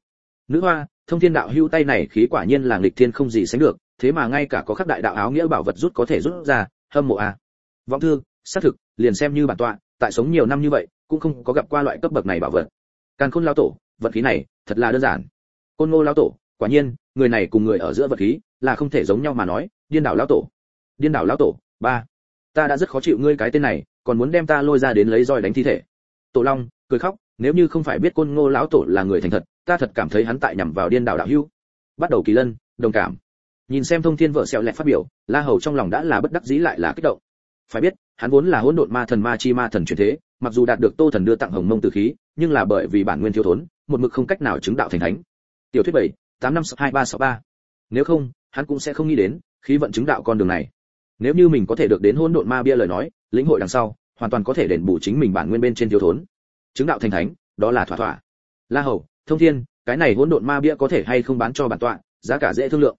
Nữ hoa, thông thiên đạo hữu tay này khí quả nhiên là nghịch thiên không gì sánh được, thế mà ngay cả có khắc đại đạo áo nghĩa bảo vật rút có thể rút ra, hâm mộ a. Vọng thư, xác thực, liền xem như bản tọa, tại sống nhiều năm như vậy cũng không có gặp qua loại cấp bậc này bảo vật. Càn khôn lao tổ vận khí này thật là đơn giản. Côn ngô lao tổ, quả nhiên, người này cùng người ở giữa vật khí là không thể giống nhau mà nói, điên đảo lao tổ. Điên đảo lao tổ, ba. Ta đã rất khó chịu ngươi cái tên này, còn muốn đem ta lôi ra đến lấy roi đánh thi thể. Tổ long, cười khóc, nếu như không phải biết côn ngô lão tổ là người thành thật, ta thật cảm thấy hắn tại nhằm vào điên đảo đạo hưu bắt đầu kỳ lân, đồng cảm. Nhìn xem thông thiên vợ sẹo lẹt phát biểu, la hầu trong lòng đã là bất đắc dĩ lại là kích động phải biết, hắn vốn là hỗn độn ma thần ma chi ma thần chuyển thế, mặc dù đạt được tô thần đưa tặng hồng mông tử khí, nhưng là bởi vì bản nguyên thiếu thốn, một mực không cách nào chứng đạo thành thánh. Tiểu thuyết bảy, tám năm hai, ba, sáu, ba. Nếu không, hắn cũng sẽ không nghĩ đến, khí vận chứng đạo con đường này. Nếu như mình có thể được đến hỗn độn ma bia lời nói, lĩnh hội đằng sau, hoàn toàn có thể đền bù chính mình bản nguyên bên trên thiếu thốn. Chứng đạo thành thánh, đó là thỏa thỏa. La hầu, thông thiên, cái này hỗn độn ma bia có thể hay không bán cho bản tọa, giá cả dễ thương lượng.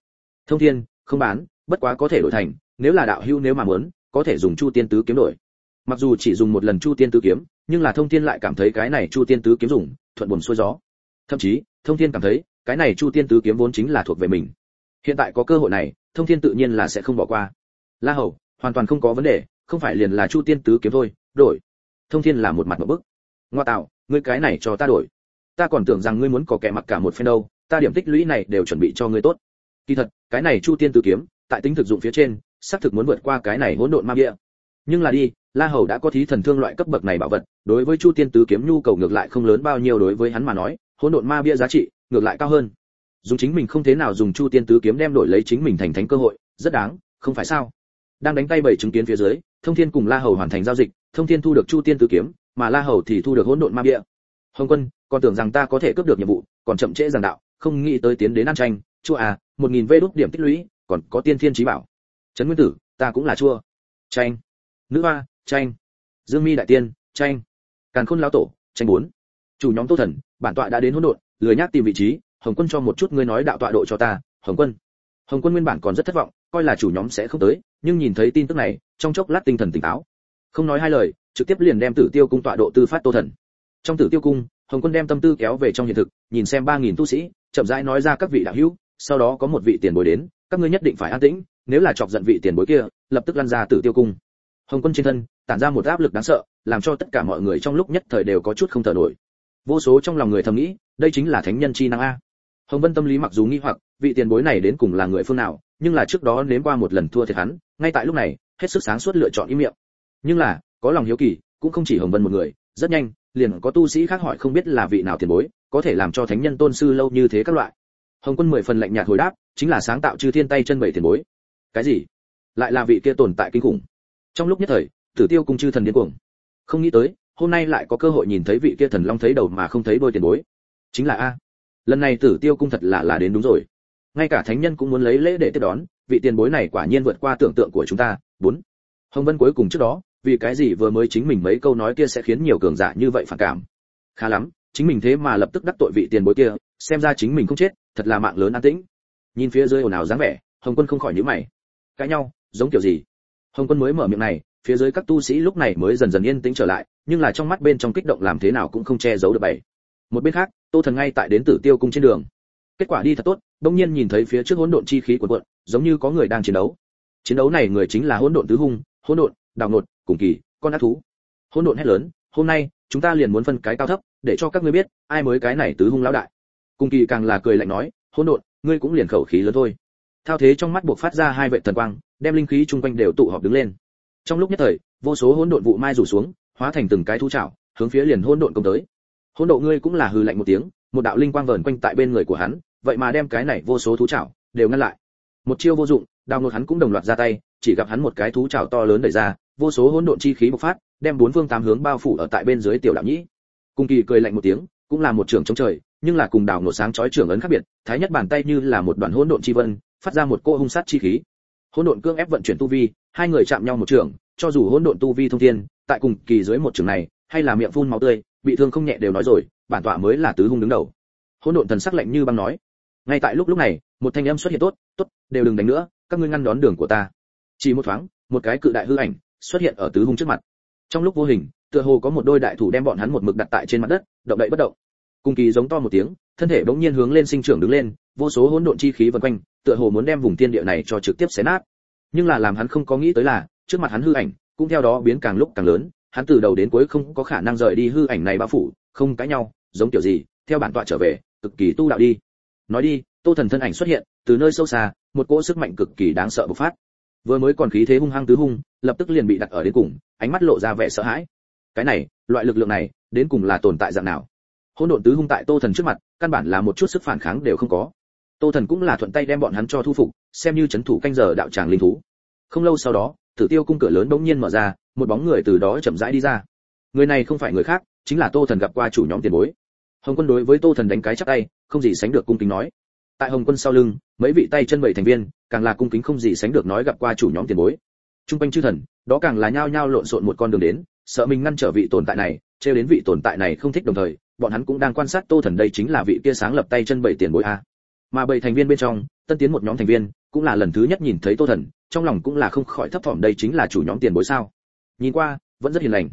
Thông thiên, không bán, bất quá có thể đổi thành, nếu là đạo hưu nếu mà muốn có thể dùng chu tiên tứ kiếm đổi. Mặc dù chỉ dùng một lần chu tiên tứ kiếm, nhưng là thông thiên lại cảm thấy cái này chu tiên tứ kiếm dùng, thuận buồm xuôi gió. Thậm chí, thông thiên cảm thấy, cái này chu tiên tứ kiếm vốn chính là thuộc về mình. Hiện tại có cơ hội này, thông thiên tự nhiên là sẽ không bỏ qua. La hầu, hoàn toàn không có vấn đề, không phải liền là chu tiên tứ kiếm thôi, đổi. Thông thiên là một mặt một bức. Ngoa tạo, ngươi cái này cho ta đổi. Ta còn tưởng rằng ngươi muốn có kẻ mặc cả một phen đâu, ta điểm tích lũy này đều chuẩn bị cho ngươi tốt. Kỳ thật, cái này chu tiên tứ kiếm, tại tính thực dụng phía trên xác thực muốn vượt qua cái này hỗn độn ma địa. Nhưng là đi, la hầu đã có thí thần thương loại cấp bậc này bảo vật, đối với chu tiên tứ kiếm nhu cầu ngược lại không lớn bao nhiêu đối với hắn mà nói, hỗn độn ma bia giá trị ngược lại cao hơn. Dùng chính mình không thế nào dùng chu tiên tứ kiếm đem đổi lấy chính mình thành thánh cơ hội, rất đáng, không phải sao? Đang đánh tay bảy chứng kiến phía dưới, thông thiên cùng la hầu hoàn thành giao dịch, thông thiên thu được chu tiên tứ kiếm, mà la hầu thì thu được hỗn độn ma bia. Hồng quân, còn tưởng rằng ta có thể cướp được nhiệm vụ, còn chậm trễ giảng đạo, không nghĩ tới tiến đến ăn tranh. Chua à một nghìn vê đốt điểm tích lũy, còn có tiên thiên trí bảo trấn nguyên tử, ta cũng là chua. Tranh nữ hoa tranh dương mi đại tiên tranh càn khôn lão tổ tranh bốn. Chủ nhóm tô thần, bản tọa đã đến hỗn độn, lười nhác tìm vị trí, hồng quân cho một chút ngươi nói đạo tọa độ cho ta, hồng quân. Hồng quân nguyên bản còn rất thất vọng, coi là chủ nhóm sẽ không tới, nhưng nhìn thấy tin tức này, trong chốc lát tinh thần tỉnh táo. Không nói hai lời, trực tiếp liền đem tử tiêu cung tọa độ tư phát tô thần. Trong tử tiêu cung, hồng quân đem tâm tư kéo về trong hiện thực, nhìn xem ba nghìn tu sĩ, chậm rãi nói ra các vị đạo hữu, sau đó có một vị tiền bối đến, các ngươi nhất định phải an tĩnh nếu là chọc giận vị tiền bối kia, lập tức lăn ra tử tiêu cung. Hồng quân trên thân, tản ra một áp lực đáng sợ, làm cho tất cả mọi người trong lúc nhất thời đều có chút không thở nổi. Vô số trong lòng người thầm nghĩ, đây chính là thánh nhân chi năng a. Hồng vân tâm lý mặc dù nghi hoặc, vị tiền bối này đến cùng là người phương nào, nhưng là trước đó nếm qua một lần thua thiệt hắn, ngay tại lúc này, hết sức sáng suốt lựa chọn im miệng. Nhưng là, có lòng hiếu kỳ, cũng không chỉ hồng vân một người, rất nhanh, liền có tu sĩ khác hỏi không biết là vị nào tiền bối, có thể làm cho thánh nhân tôn sư lâu như thế các loại. Hồng quân mười phần lạnh nhạt hồi đáp, chính là sáng tạo chư thiên tay chân bảy tiền bối cái gì? Lại là vị kia tồn tại kinh khủng. Trong lúc nhất thời, tử tiêu cung chư thần điên cuồng. Không nghĩ tới, hôm nay lại có cơ hội nhìn thấy vị kia thần long thấy đầu mà không thấy đôi tiền bối. Chính là a. Lần này tử tiêu cung thật là là đến đúng rồi. Ngay cả thánh nhân cũng muốn lấy lễ để tiếp đón, vị tiền bối này quả nhiên vượt qua tưởng tượng của chúng ta. Bốn. Hồng vân cuối cùng trước đó, vì cái gì vừa mới chính mình mấy câu nói kia sẽ khiến nhiều cường giả như vậy phản cảm? Khá lắm, chính mình thế mà lập tức đắc tội vị tiền bối kia, xem ra chính mình không chết, thật là mạng lớn an tĩnh. Nhìn phía dưới ồn ào dáng vẻ, hồng quân không khỏi nhíu mày cãi nhau, giống kiểu gì? Hồng quân mới mở miệng này, phía dưới các tu sĩ lúc này mới dần dần yên tĩnh trở lại, nhưng là trong mắt bên trong kích động làm thế nào cũng không che giấu được bảy một bên khác, tô thần ngay tại đến tử tiêu cung trên đường. Kết quả đi thật tốt đông nhiên nhìn thấy phía trước hỗn độn chi khí của quận giống như có người đang chiến đấu. Chiến đấu này người chính là hỗn độn tứ hung, hỗn độn, đào nột cùng kỳ, con ác thú. Hỗn độn hét lớn, hôm nay, chúng ta liền muốn phân cái cao thấp, để cho các ngươi biết, ai mới cái này tứ hung lão đại. Cùng kỳ càng là cười lạnh nói, hỗn độn, ngươi cũng liền khẩu khí lớn thôi thao thế trong mắt buộc phát ra hai vệ thần quang, đem linh khí chung quanh đều tụ họp đứng lên. Trong lúc nhất thời, vô số hỗn độn vụ mai rủ xuống, hóa thành từng cái thú chảo hướng phía liền hỗn độn công tới. Hỗn độ ngươi cũng là hừ lạnh một tiếng, một đạo linh quang vờn quanh tại bên người của hắn, vậy mà đem cái này vô số thú chảo đều ngăn lại. Một chiêu vô dụng đào ngột hắn cũng đồng loạt ra tay, chỉ gặp hắn một cái thú chảo to lớn đẩy ra, vô số hỗn độn chi khí bộc phát, đem bốn phương tám hướng bao phủ ở tại bên dưới tiểu đạo nhĩ. Cung kỳ cười lạnh một tiếng, cũng là một trường trong trời, nhưng là cùng đào ngột sáng chói trưởng ấn khác biệt, thái nhất bàn tay như là một đoàn hỗn độn chi vân phát ra một cô hung sát chi khí. Hỗn độn cương ép vận chuyển tu vi, hai người chạm nhau một trường, cho dù hỗn độn tu vi thông thiên, tại cùng kỳ dưới một trường này, hay là miệng phun máu tươi, bị thương không nhẹ đều nói rồi, bản tọa mới là tứ hung đứng đầu. Hỗn độn thần sắc lạnh như băng nói. Ngay tại lúc lúc này, một thanh âm xuất hiện tốt tốt, đều đừng đánh nữa, các ngươi ngăn đón đường của ta. Chỉ một thoáng, một cái cự đại hư ảnh xuất hiện ở tứ hung trước mặt. Trong lúc vô hình, tựa hồ có một đôi đại thủ đem bọn hắn một mực đặt tại trên mặt đất, động đậy bất động. Cung kỳ giống to một tiếng thân thể bỗng nhiên hướng lên sinh trưởng đứng lên, vô số hỗn độn chi khí vần quanh, tựa hồ muốn đem vùng tiên địa này cho trực tiếp xé nát. Nhưng là làm hắn không có nghĩ tới là, trước mặt hắn hư ảnh cũng theo đó biến càng lúc càng lớn, hắn từ đầu đến cuối không có khả năng rời đi hư ảnh này bao phủ, không cãi nhau, giống kiểu gì, theo bản tọa trở về, cực kỳ tu đạo đi. Nói đi, tô thần thân ảnh xuất hiện, từ nơi sâu xa, một cỗ sức mạnh cực kỳ đáng sợ bộc phát. Vừa mới còn khí thế hung hăng tứ hung, lập tức liền bị đặt ở đến cùng, ánh mắt lộ ra vẻ sợ hãi. Cái này, loại lực lượng này, đến cùng là tồn tại dạng nào? Hỗn độn tứ hung tại tô thần trước mặt, căn bản là một chút sức phản kháng đều không có. Tô thần cũng là thuận tay đem bọn hắn cho thu phục, xem như chấn thủ canh giờ đạo tràng linh thú. Không lâu sau đó, tử tiêu cung cửa lớn bỗng nhiên mở ra, một bóng người từ đó chậm rãi đi ra. Người này không phải người khác, chính là tô thần gặp qua chủ nhóm tiền bối. Hồng quân đối với tô thần đánh cái chắc tay, không gì sánh được cung kính nói. Tại hồng quân sau lưng, mấy vị tay chân bảy thành viên, càng là cung kính không gì sánh được nói gặp qua chủ nhóm tiền bối. Trung quanh chư thần, đó càng là nhao nhao lộn xộn một con đường đến, sợ mình ngăn trở vị tồn tại này, trêu đến vị tồn tại này không thích đồng thời bọn hắn cũng đang quan sát tô thần đây chính là vị kia sáng lập tay chân bảy tiền bối a. Mà bảy thành viên bên trong, tân tiến một nhóm thành viên, cũng là lần thứ nhất nhìn thấy tô thần, trong lòng cũng là không khỏi thấp thỏm đây chính là chủ nhóm tiền bối sao. Nhìn qua, vẫn rất hiền lành.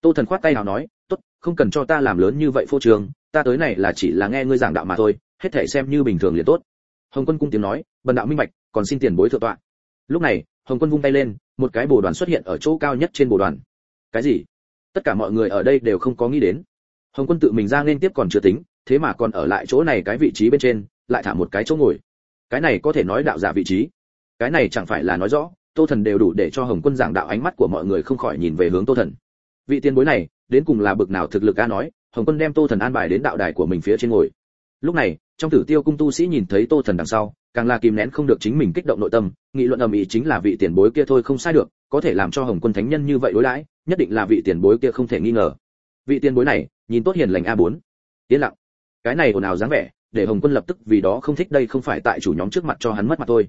Tô thần khoát tay nào nói, tốt, không cần cho ta làm lớn như vậy phô trường ta tới này là chỉ là nghe ngươi giảng đạo mà thôi, hết thể xem như bình thường liền tốt. Hồng quân cung tiếng nói, bần đạo minh bạch, còn xin tiền bối thượng tọa. Lúc này, hồng quân vung tay lên, một cái bồ đoàn xuất hiện ở chỗ cao nhất trên bồ đoàn. Cái gì? Tất cả mọi người ở đây đều không có nghĩ đến hồng quân tự mình ra nên tiếp còn chưa tính, thế mà còn ở lại chỗ này cái vị trí bên trên, lại thả một cái chỗ ngồi. Cái này có thể nói đạo giả vị trí. Cái này chẳng phải là nói rõ, tô thần đều đủ để cho hồng quân giảng đạo ánh mắt của mọi người không khỏi nhìn về hướng tô thần. Vị tiền bối này, đến cùng là bực nào thực lực a nói, hồng quân đem tô thần an bài đến đạo đài của mình phía trên ngồi. Lúc này, trong tử tiêu cung tu sĩ nhìn thấy tô thần đằng sau, càng là kìm nén không được chính mình kích động nội tâm, nghị luận ầm ĩ chính là vị tiền bối kia thôi không sai được, có thể làm cho hồng quân thánh nhân như vậy đối đãi, nhất định là vị tiền bối kia không thể nghi ngờ vị tiền bối này, nhìn tốt hiền lành a 4 yên lặng. Cái này ồn ào dáng vẻ, để hồng quân lập tức vì đó không thích đây không phải tại chủ nhóm trước mặt cho hắn mất mặt thôi.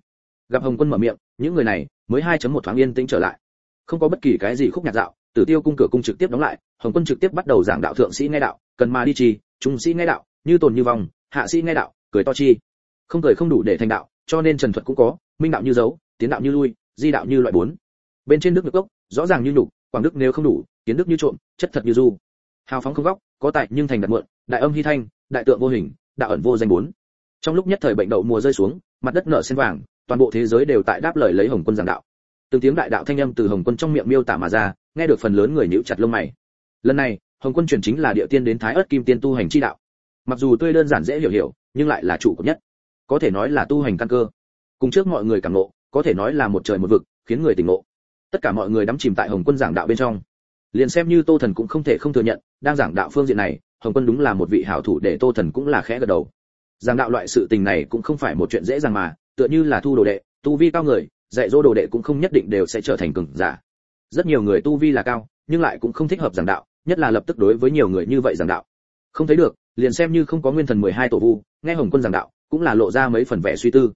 Gặp hồng quân mở miệng, những người này mới 2.1 thoáng yên tĩnh trở lại. Không có bất kỳ cái gì khúc nhạc dạo, tử tiêu cung cửa cung trực tiếp đóng lại, hồng quân trực tiếp bắt đầu giảng đạo thượng sĩ nghe đạo, cần mà đi trì trung sĩ nghe đạo, như tồn như vòng hạ sĩ nghe đạo, cười to chi. Không cười không đủ để thành đạo, cho nên trần thuật cũng có, minh đạo như dấu, tiến đạo như lui, di đạo như loại bốn. Bên trên đức nước gốc rõ ràng như nhục, quảng đức nếu không đủ, kiến đức như trộm, chất thật như du hào phóng không góc, có tại nhưng thành đặt mượn đại âm hy thanh, đại tượng vô hình, đạo ẩn vô danh bốn. Trong lúc nhất thời bệnh đậu mùa rơi xuống, mặt đất nở sen vàng, toàn bộ thế giới đều tại đáp lời lấy hồng quân giảng đạo. Từng tiếng đại đạo thanh âm từ hồng quân trong miệng miêu tả mà ra, nghe được phần lớn người nhíu chặt lông mày. Lần này, hồng quân truyền chính là địa tiên đến thái ớt kim tiên tu hành chi đạo. Mặc dù tươi đơn giản dễ hiểu hiểu, nhưng lại là chủ cấp nhất. Có thể nói là tu hành căn cơ. Cùng trước mọi người cảm ngộ, có thể nói là một trời một vực, khiến người tỉnh ngộ. Tất cả mọi người đắm chìm tại hồng quân giảng đạo bên trong liền xem như tô thần cũng không thể không thừa nhận, đang giảng đạo phương diện này, hồng quân đúng là một vị hảo thủ để tô thần cũng là khẽ gật đầu. Giảng đạo loại sự tình này cũng không phải một chuyện dễ dàng mà, tựa như là thu đồ đệ, tu vi cao người, dạy dỗ đồ đệ cũng không nhất định đều sẽ trở thành cường giả. Rất nhiều người tu vi là cao, nhưng lại cũng không thích hợp giảng đạo, nhất là lập tức đối với nhiều người như vậy giảng đạo. Không thấy được, liền xem như không có nguyên thần 12 tổ vu, nghe hồng quân giảng đạo, cũng là lộ ra mấy phần vẻ suy tư.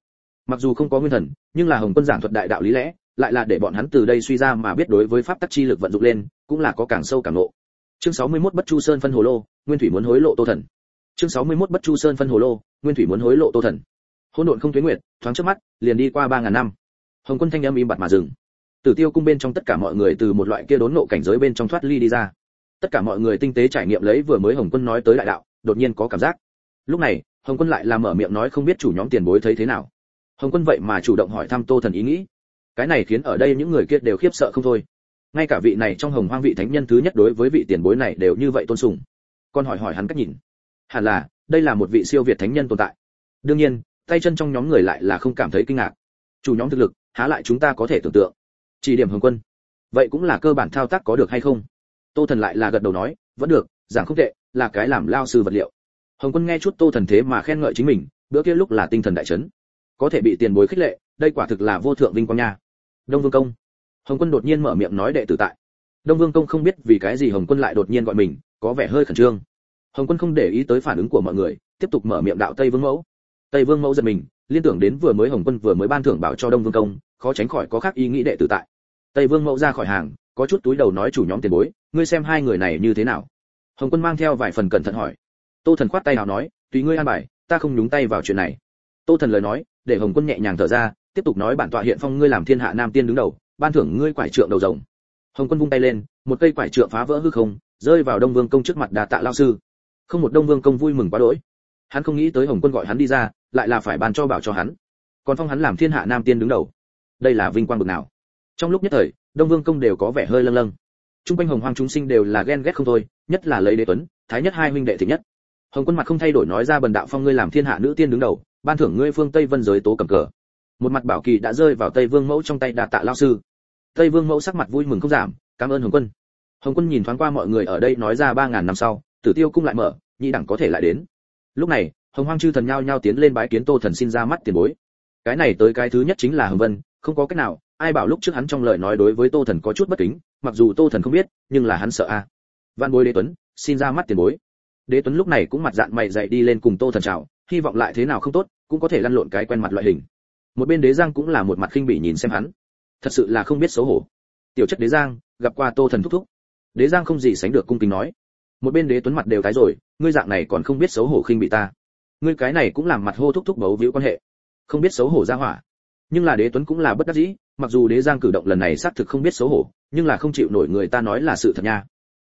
Mặc dù không có nguyên thần, nhưng là hồng quân giảng thuật đại đạo lý lẽ lại là để bọn hắn từ đây suy ra mà biết đối với pháp tắc chi lực vận dụng lên, cũng là có càng sâu càng ngộ. chương 61 bất chu sơn phân hồ lô, nguyên thủy muốn hối lộ tô thần. Chương 61 bất chu sơn phân hồ lô, nguyên thủy muốn hối lộ tô thần. Hỗn độn không tuyết nguyệt, thoáng trước mắt, liền đi qua ba ngàn năm. Hồng quân thanh âm im bặt mà dừng. Tử tiêu cung bên trong tất cả mọi người từ một loại kia đốn nộ cảnh giới bên trong thoát ly đi ra. Tất cả mọi người tinh tế trải nghiệm lấy vừa mới hồng quân nói tới đại đạo, đột nhiên có cảm giác. Lúc này, hồng quân lại làm mở miệng nói không biết chủ nhóm tiền bối thấy thế nào. Hồng quân vậy mà chủ động hỏi thăm tô thần ý nghĩ cái này khiến ở đây những người kia đều khiếp sợ không thôi. Ngay cả vị này trong hồng hoang vị thánh nhân thứ nhất đối với vị tiền bối này đều như vậy tôn sùng. Con hỏi hỏi hắn cách nhìn. Hẳn là, đây là một vị siêu việt thánh nhân tồn tại. Đương nhiên, tay chân trong nhóm người lại là không cảm thấy kinh ngạc. Chủ nhóm thực lực, há lại chúng ta có thể tưởng tượng. Chỉ điểm hồng quân. Vậy cũng là cơ bản thao tác có được hay không? Tô thần lại là gật đầu nói, vẫn được, giảng không tệ, là cái làm lao sư vật liệu. Hồng quân nghe chút tô thần thế mà khen ngợi chính mình, bữa kia lúc là tinh thần đại chấn. Có thể bị tiền bối khích lệ, đây quả thực là vô thượng vinh quang nha đông vương công. Hồng quân đột nhiên mở miệng nói đệ tử tại. Đông vương công không biết vì cái gì hồng quân lại đột nhiên gọi mình, có vẻ hơi khẩn trương. Hồng quân không để ý tới phản ứng của mọi người, tiếp tục mở miệng đạo tây vương mẫu. Tây vương mẫu giật mình, liên tưởng đến vừa mới hồng quân vừa mới ban thưởng bảo cho đông vương công, khó tránh khỏi có khác ý nghĩ đệ tử tại. Tây vương mẫu ra khỏi hàng, có chút túi đầu nói chủ nhóm tiền bối, ngươi xem hai người này như thế nào. Hồng quân mang theo vài phần cẩn thận hỏi. Tô thần khoát tay nào nói, tùy ngươi an bài, ta không nhúng tay vào chuyện này. Tô thần lời nói, để hồng quân nhẹ nhàng thở ra tiếp tục nói bản tọa hiện phong ngươi làm thiên hạ nam tiên đứng đầu, ban thưởng ngươi quải trượng đầu rồng. Hồng quân vung tay lên, một cây quải trượng phá vỡ hư không, rơi vào đông vương công trước mặt đà tạ lao sư. Không một đông vương công vui mừng quá đỗi. Hắn không nghĩ tới hồng quân gọi hắn đi ra, lại là phải bàn cho bảo cho hắn. Còn phong hắn làm thiên hạ nam tiên đứng đầu. Đây là vinh quang bực nào. Trong lúc nhất thời, đông vương công đều có vẻ hơi lâng lâng. Trung quanh hồng hoang chúng sinh đều là ghen ghét không thôi, nhất là lấy đế tuấn, thái nhất hai huynh đệ thứ nhất. Hồng quân mặt không thay đổi nói ra bần đạo phong ngươi làm thiên hạ nữ tiên đứng đầu, ban thưởng ngươi phương tây vân giới tố cầm cờ một mặt bảo kỳ đã rơi vào tây vương mẫu trong tay đà tạ lao sư. Tây vương mẫu sắc mặt vui mừng không giảm, cảm ơn hồng quân. Hồng quân nhìn thoáng qua mọi người ở đây nói ra ba ngàn năm sau, tử tiêu cung lại mở, nhị đẳng có thể lại đến. Lúc này, hồng hoang chư thần nhao nhao tiến lên bái kiến tô thần xin ra mắt tiền bối. Cái này tới cái thứ nhất chính là hồng vân, không có cách nào, ai bảo lúc trước hắn trong lời nói đối với tô thần có chút bất kính, mặc dù tô thần không biết, nhưng là hắn sợ a. À. văn bối đế tuấn, xin ra mắt tiền bối. Đế tuấn lúc này cũng mặt dạng mày dậy đi lên cùng tô thần chào, hy vọng lại thế nào không tốt, cũng có thể lăn lộn cái quen mặt loại hình một bên đế giang cũng là một mặt khinh bỉ nhìn xem hắn. Thật sự là không biết xấu hổ. Tiểu chất đế giang, gặp qua tô thần thúc thúc. Đế giang không gì sánh được cung kính nói. Một bên đế tuấn mặt đều tái rồi, ngươi dạng này còn không biết xấu hổ khinh bị ta. Ngươi cái này cũng làm mặt hô thúc thúc bấu víu quan hệ. Không biết xấu hổ ra hỏa. Nhưng là đế tuấn cũng là bất đắc dĩ, mặc dù đế giang cử động lần này xác thực không biết xấu hổ, nhưng là không chịu nổi người ta nói là sự thật nha.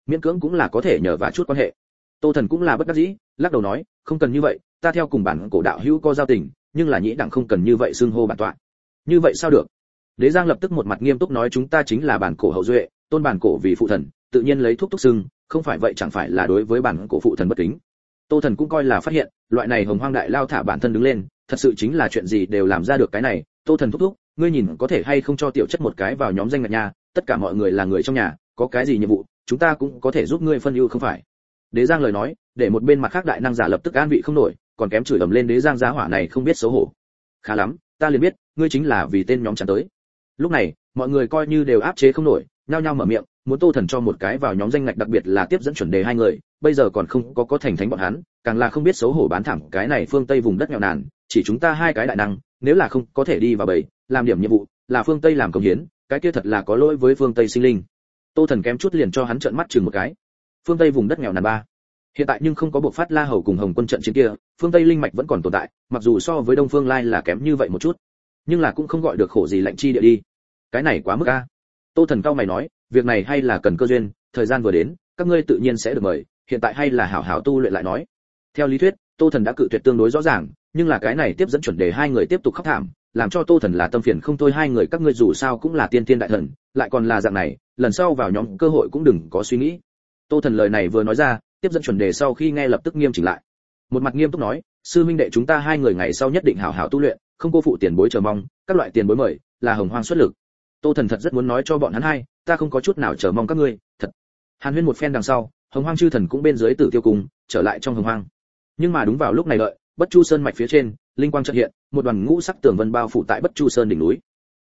Miễn cưỡng cũng là có thể nhờ vả chút quan hệ. Tô thần cũng là bất đắc dĩ, lắc đầu nói, không cần như vậy, ta theo cùng bản cổ đạo hữu có giao tình nhưng là nhĩ đẳng không cần như vậy xưng hô bản tọa. Như vậy sao được? Đế giang lập tức một mặt nghiêm túc nói chúng ta chính là bản cổ hậu duệ, tôn bản cổ vì phụ thần, tự nhiên lấy thuốc thúc xưng, không phải vậy chẳng phải là đối với bản cổ phụ thần bất kính. Tô thần cũng coi là phát hiện, loại này hồng hoang đại lao thả bản thân đứng lên, thật sự chính là chuyện gì đều làm ra được cái này, tô thần thúc thúc, ngươi nhìn có thể hay không cho tiểu chất một cái vào nhóm danh ngạch nhà tất cả mọi người là người trong nhà, có cái gì nhiệm vụ, chúng ta cũng có thể giúp ngươi phân ưu không phải. Đế giang lời nói, để một bên mặt khác đại năng giả lập tức an vị không nổi còn kém chửi ầm lên đế giang giá hỏa này không biết xấu hổ. Khá lắm, ta liền biết, ngươi chính là vì tên nhóm chắn tới. Lúc này, mọi người coi như đều áp chế không nổi, nhao nhao mở miệng, muốn tô thần cho một cái vào nhóm danh ngạch đặc biệt là tiếp dẫn chuẩn đề hai người, bây giờ còn không có có thành thánh bọn hắn, càng là không biết xấu hổ bán thẳng cái này phương tây vùng đất nghèo nàn, chỉ chúng ta hai cái đại năng, nếu là không có thể đi vào bầy, làm điểm nhiệm vụ, là phương tây làm công hiến, cái kia thật là có lỗi với phương tây sinh linh. Tô thần kém chút liền cho hắn trợn mắt chừng một cái. Phương tây vùng đất nghèo nàn ba hiện tại nhưng không có buộc phát la hầu cùng hồng quân trận chiến kia, phương tây linh mạch vẫn còn tồn tại, mặc dù so với đông phương lai là kém như vậy một chút. Nhưng là cũng không gọi được khổ gì lạnh chi địa đi. Cái này quá mức a. Tô thần cao mày nói, việc này hay là cần cơ duyên, thời gian vừa đến, các ngươi tự nhiên sẽ được mời, hiện tại hay là hảo hảo tu luyện lại nói. Theo lý thuyết, tô thần đã cự tuyệt tương đối rõ ràng, nhưng là cái này tiếp dẫn chuẩn đề hai người tiếp tục khóc thảm, làm cho tô thần là tâm phiền không thôi hai người các ngươi dù sao cũng là tiên tiên đại thần, lại còn là dạng này, lần sau vào nhóm cơ hội cũng đừng có suy nghĩ. Tô thần lời này vừa nói ra tiếp dẫn chuẩn đề sau khi nghe lập tức nghiêm chỉnh lại. Một mặt nghiêm túc nói sư minh đệ chúng ta hai người ngày sau nhất định hảo hảo tu luyện không cô phụ tiền bối chờ mong các loại tiền bối mời là hồng hoang xuất lực. Tô thần thật rất muốn nói cho bọn hắn hai ta không có chút nào chờ mong các ngươi thật. Hàn huyên một phen đằng sau hồng hoang chư thần cũng bên dưới tử tiêu cùng trở lại trong hồng hoang. Nhưng mà đúng vào lúc này lợi, bất chu sơn mạch phía trên linh quang chợt hiện một đoàn ngũ sắc tường vân bao phủ tại bất chu sơn đỉnh núi.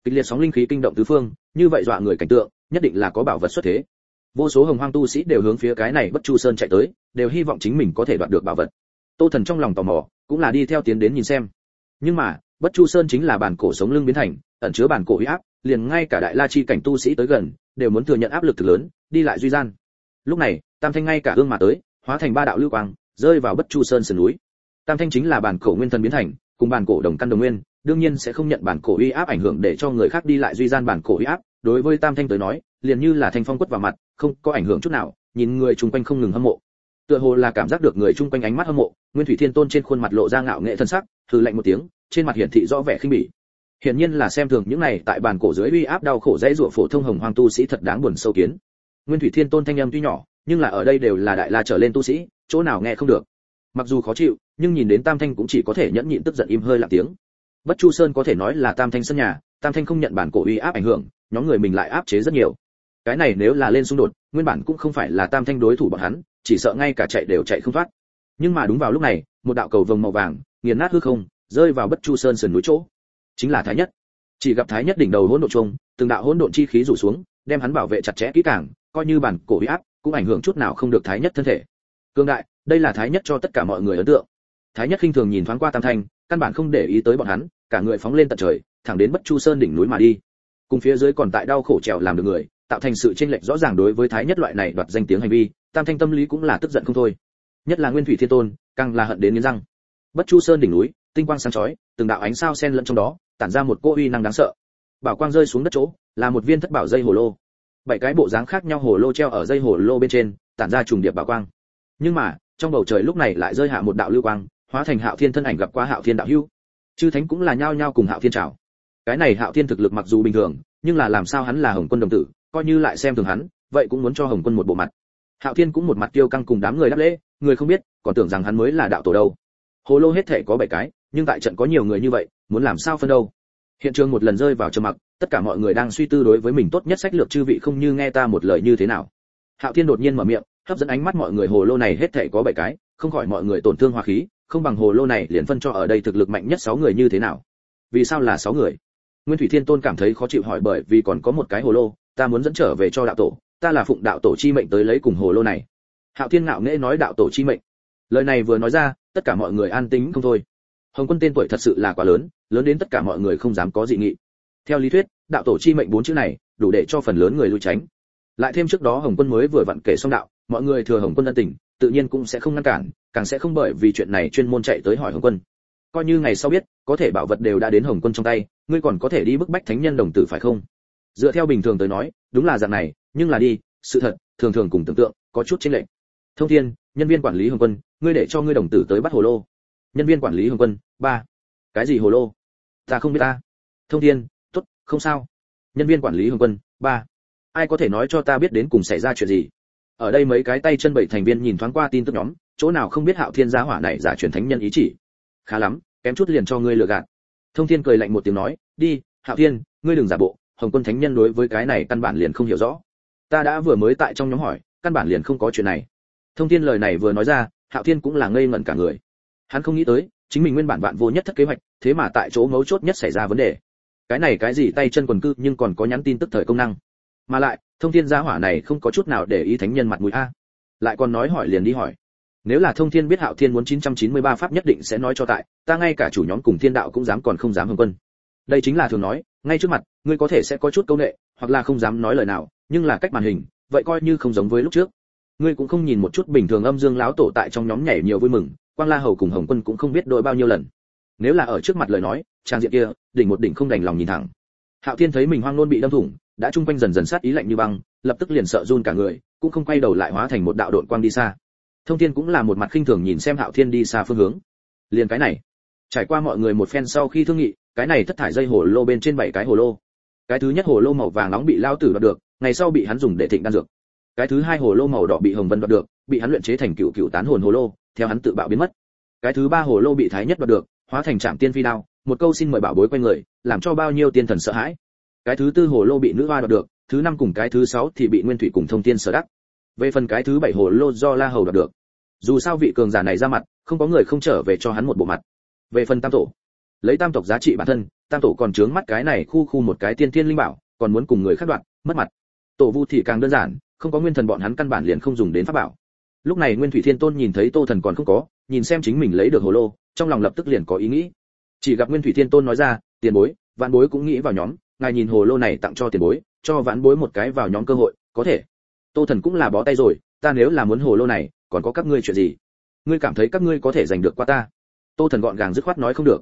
Kịch liệt sóng linh khí kinh động tứ phương như vậy dọa người cảnh tượng nhất định là có bảo vật xuất thế vô số hồng hoang tu sĩ đều hướng phía cái này bất chu sơn chạy tới, đều hy vọng chính mình có thể đoạt được bảo vật. Tô thần trong lòng tò mò, cũng là đi theo tiến đến nhìn xem. Nhưng mà, bất chu sơn chính là bản cổ sống lưng biến thành, ẩn chứa bản cổ uy áp, liền ngay cả đại la chi cảnh tu sĩ tới gần, đều muốn thừa nhận áp lực thực lớn, đi lại duy gian. Lúc này, tam thanh ngay cả gương mà tới, hóa thành ba đạo lưu quang, rơi vào bất chu sơn sườn núi. Tam thanh chính là bản cổ nguyên thần biến thành, cùng bản cổ đồng căn đồng nguyên, đương nhiên sẽ không nhận bản cổ uy áp ảnh hưởng để cho người khác đi lại duy gian bản cổ uy áp. Đối với tam thanh tới nói liền như là thanh phong quất vào mặt, không có ảnh hưởng chút nào, nhìn người chung quanh không ngừng hâm mộ. Tựa hồ là cảm giác được người chung quanh ánh mắt hâm mộ, nguyên thủy thiên tôn trên khuôn mặt lộ ra ngạo nghệ thân sắc thử lạnh một tiếng, trên mặt hiển thị rõ vẻ khinh bỉ. Hiển nhiên là xem thường những này tại bàn cổ dưới uy áp đau khổ dễ rủa phổ thông hồng hoang tu sĩ thật đáng buồn sâu kiến. Nguyên thủy thiên tôn thanh âm tuy nhỏ, nhưng là ở đây đều là đại la trở lên tu sĩ, chỗ nào nghe không được. Mặc dù khó chịu, nhưng nhìn đến tam thanh cũng chỉ có thể nhẫn nhịn tức giận im hơi lặng tiếng. Bất chu sơn có thể nói là tam thanh sân nhà, tam thanh không nhận bản cổ uy áp ảnh hưởng, nhóm người mình lại áp chế rất nhiều cái này nếu là lên xung đột, nguyên bản cũng không phải là tam thanh đối thủ bọn hắn, chỉ sợ ngay cả chạy đều chạy không thoát. Nhưng mà đúng vào lúc này, một đạo cầu vồng màu vàng, nghiền nát hư không, rơi vào bất chu sơn sườn núi chỗ. Chính là thái nhất. Chỉ gặp thái nhất đỉnh đầu hỗn độn trung từng đạo hỗn độn chi khí rủ xuống, đem hắn bảo vệ chặt chẽ kỹ càng, coi như bản cổ huy áp, cũng ảnh hưởng chút nào không được thái nhất thân thể. Cương đại, đây là thái nhất cho tất cả mọi người ấn tượng. Thái nhất khinh thường nhìn thoáng qua tam thanh, căn bản không để ý tới bọn hắn, cả người phóng lên tận trời, thẳng đến bất chu sơn đỉnh núi mà đi. Cùng phía dưới còn tại đau khổ trèo làm được người tạo thành sự chênh lệch rõ ràng đối với thái nhất loại này đoạt danh tiếng hành vi, tam thanh tâm lý cũng là tức giận không thôi. Nhất là nguyên thủy thiên tôn, càng là hận đến nghiến răng. Bất chu sơn đỉnh núi, tinh quang sáng chói, từng đạo ánh sao xen lẫn trong đó, tản ra một cô uy năng đáng sợ. Bảo quang rơi xuống đất chỗ, là một viên thất bảo dây hồ lô. Bảy cái bộ dáng khác nhau hồ lô treo ở dây hồ lô bên trên, tản ra trùng điệp bảo quang. Nhưng mà, trong bầu trời lúc này lại rơi hạ một đạo lưu quang, hóa thành hạo thiên thân ảnh gặp qua hạo thiên đạo hưu chư thánh cũng là nhao nhao cùng hạo thiên chào. Cái này hạo thiên thực lực mặc dù bình thường, nhưng là làm sao hắn là hồng quân đồng tử coi như lại xem thường hắn, vậy cũng muốn cho hồng quân một bộ mặt. Hạo thiên cũng một mặt tiêu căng cùng đám người đáp lễ, người không biết, còn tưởng rằng hắn mới là đạo tổ đâu. Hồ lô hết thể có bảy cái, nhưng tại trận có nhiều người như vậy, muốn làm sao phân đâu? Hiện trường một lần rơi vào trầm mặc, tất cả mọi người đang suy tư đối với mình tốt nhất sách lược chư vị không như nghe ta một lời như thế nào. Hạo thiên đột nhiên mở miệng, hấp dẫn ánh mắt mọi người, hồ lô này hết thể có bảy cái, không khỏi mọi người tổn thương hòa khí, không bằng hồ lô này liền phân cho ở đây thực lực mạnh nhất sáu người như thế nào? Vì sao là sáu người? Nguyên thủy thiên tôn cảm thấy khó chịu hỏi bởi vì còn có một cái hồ lô ta muốn dẫn trở về cho đạo tổ, ta là phụng đạo tổ chi mệnh tới lấy cùng hồ lô này. Hạo thiên ngạo nghễ nói đạo tổ chi mệnh. Lời này vừa nói ra, tất cả mọi người an tính không thôi. Hồng quân tên tuổi thật sự là quá lớn lớn đến tất cả mọi người không dám có dị nghị. Theo lý thuyết, đạo tổ chi mệnh bốn chữ này, đủ để cho phần lớn người lui tránh. Lại thêm trước đó hồng quân mới vừa vặn kể xong đạo, mọi người thừa hồng quân ân tình, tự nhiên cũng sẽ không ngăn cản, càng sẽ không bởi vì chuyện này chuyên môn chạy tới hỏi hồng quân. Coi như ngày sau biết, có thể bảo vật đều đã đến hồng quân trong tay, ngươi còn có thể đi bức bách thánh nhân đồng tử phải không? Dựa theo bình thường tới nói, đúng là dạng này, nhưng là đi, sự thật, thường thường cùng tưởng tượng, có chút chênh lệch. Thông thiên, nhân viên quản lý hồng quân, ngươi để cho ngươi đồng tử tới bắt hồ lô. Nhân viên quản lý hồng quân, ba. Cái gì hồ lô? Ta không biết ta. Thông thiên, tốt, không sao. Nhân viên quản lý hồng quân, ba. Ai có thể nói cho ta biết đến cùng xảy ra chuyện gì? Ở đây mấy cái tay chân bảy thành viên nhìn thoáng qua tin tức nhóm, chỗ nào không biết hạo thiên gia hỏa này giả truyền thánh nhân ý chỉ. Khá lắm, kém chút liền cho ngươi lừa gạt. Thông thiên cười lạnh một tiếng nói, đi, hạo thiên, ngươi đừng giả bộ hồng quân thánh nhân đối với cái này căn bản liền không hiểu rõ. Ta đã vừa mới tại trong nhóm hỏi, căn bản liền không có chuyện này. Thông thiên lời này vừa nói ra, hạo thiên cũng là ngây ngẩn cả người. Hắn không nghĩ tới, chính mình nguyên bản vạn vô nhất thất kế hoạch, thế mà tại chỗ mấu chốt nhất xảy ra vấn đề. Cái này cái gì tay chân quần cư nhưng còn có nhắn tin tức thời công năng. Mà lại, thông thiên gia hỏa này không có chút nào để ý thánh nhân mặt mũi a. Lại còn nói hỏi liền đi hỏi. Nếu là thông thiên biết hạo thiên muốn 993 pháp nhất định sẽ nói cho tại, ta ngay cả chủ nhóm cùng thiên đạo cũng dám còn không dám hưng quân đây chính là thường nói, ngay trước mặt, ngươi có thể sẽ có chút câu nệ, hoặc là không dám nói lời nào, nhưng là cách màn hình, vậy coi như không giống với lúc trước. Ngươi cũng không nhìn một chút bình thường âm dương láo tổ tại trong nhóm nhảy nhiều vui mừng, quang la hầu cùng hồng quân cũng không biết đội bao nhiêu lần. Nếu là ở trước mặt lời nói, trang diện kia, đỉnh một đỉnh không đành lòng nhìn thẳng. Hạo thiên thấy mình hoang nôn bị đâm thủng, đã trung quanh dần dần sát ý lạnh như băng, lập tức liền sợ run cả người, cũng không quay đầu lại hóa thành một đạo đội quang đi xa. Thông thiên cũng là một mặt khinh thường nhìn xem hạo thiên đi xa phương hướng. Liền cái này, trải qua mọi người một phen sau khi thương nghị cái này thất thải dây hồ lô bên trên bảy cái hồ lô. Cái thứ nhất hồ lô màu vàng nóng bị lao tử đoạt được, ngày sau bị hắn dùng để thịnh đan dược. Cái thứ hai hồ lô màu đỏ bị hồng vân đoạt được, bị hắn luyện chế thành cựu cựu tán hồn hồ lô, theo hắn tự bạo biến mất. Cái thứ ba hồ lô bị thái nhất đoạt được, hóa thành trạm tiên phi đao, một câu xin mời bảo bối quay người, làm cho bao nhiêu tiên thần sợ hãi. Cái thứ tư hồ lô bị nữ hoa đoạt được, thứ năm cùng cái thứ sáu thì bị nguyên thủy cùng thông tiên sở đắc. Về phần cái thứ bảy hồ lô do la hầu đoạt được. Dù sao vị cường giả này ra mặt, không có người không trở về cho hắn một bộ mặt. Về phần tam tổ lấy tam tộc giá trị bản thân, tam tổ còn trướng mắt cái này khu khu một cái tiên thiên linh bảo, còn muốn cùng người khác đoạn mất mặt. Tổ vu thì càng đơn giản, không có nguyên thần bọn hắn căn bản liền không dùng đến pháp bảo. Lúc này nguyên thủy thiên tôn nhìn thấy tô thần còn không có, nhìn xem chính mình lấy được hồ lô, trong lòng lập tức liền có ý nghĩ. Chỉ gặp nguyên thủy thiên tôn nói ra, tiền bối, vạn bối cũng nghĩ vào nhóm, ngài nhìn hồ lô này tặng cho tiền bối, cho vạn bối một cái vào nhóm cơ hội, có thể. Tô thần cũng là bó tay rồi, ta nếu là muốn hồ lô này, còn có các ngươi chuyện gì? Ngươi cảm thấy các ngươi có thể giành được qua ta? Tô thần gọn gàng dứt khoát nói không được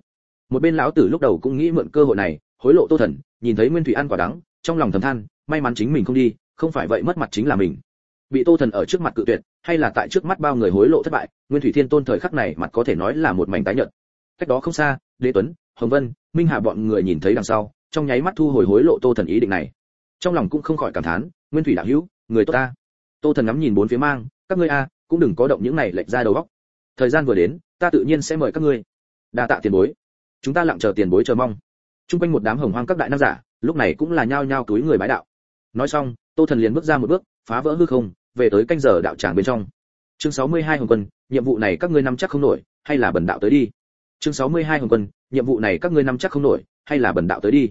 một bên lão tử lúc đầu cũng nghĩ mượn cơ hội này, hối lộ tô thần, nhìn thấy nguyên thủy ăn quả đắng, trong lòng thầm than, may mắn chính mình không đi, không phải vậy mất mặt chính là mình. Bị tô thần ở trước mặt cự tuyệt, hay là tại trước mắt bao người hối lộ thất bại, nguyên thủy thiên tôn thời khắc này mặt có thể nói là một mảnh tái nhợt. Cách đó không xa, đế tuấn, hồng vân, minh hà bọn người nhìn thấy đằng sau, trong nháy mắt thu hồi hối lộ tô thần ý định này. Trong lòng cũng không khỏi cảm thán, nguyên thủy đạo hữu, người tốt ta. Tô thần ngắm nhìn bốn phía mang, các ngươi a, cũng đừng có động những này lệch ra đầu góc thời gian vừa đến, ta tự nhiên sẽ mời các ngươi. Đa tạ tiền bối chúng ta lặng chờ tiền bối chờ mong. Chung quanh một đám hồng hoang các đại nam giả, lúc này cũng là nhao nhao túi người bái đạo. Nói xong, tô thần liền bước ra một bước, phá vỡ hư không, về tới canh giờ đạo tràng bên trong. Chương 62 hồng quân, nhiệm vụ này các ngươi nắm chắc không nổi, hay là bần đạo tới đi? Chương 62 hồng quân, nhiệm vụ này các ngươi nắm chắc không nổi, hay là bần đạo tới đi?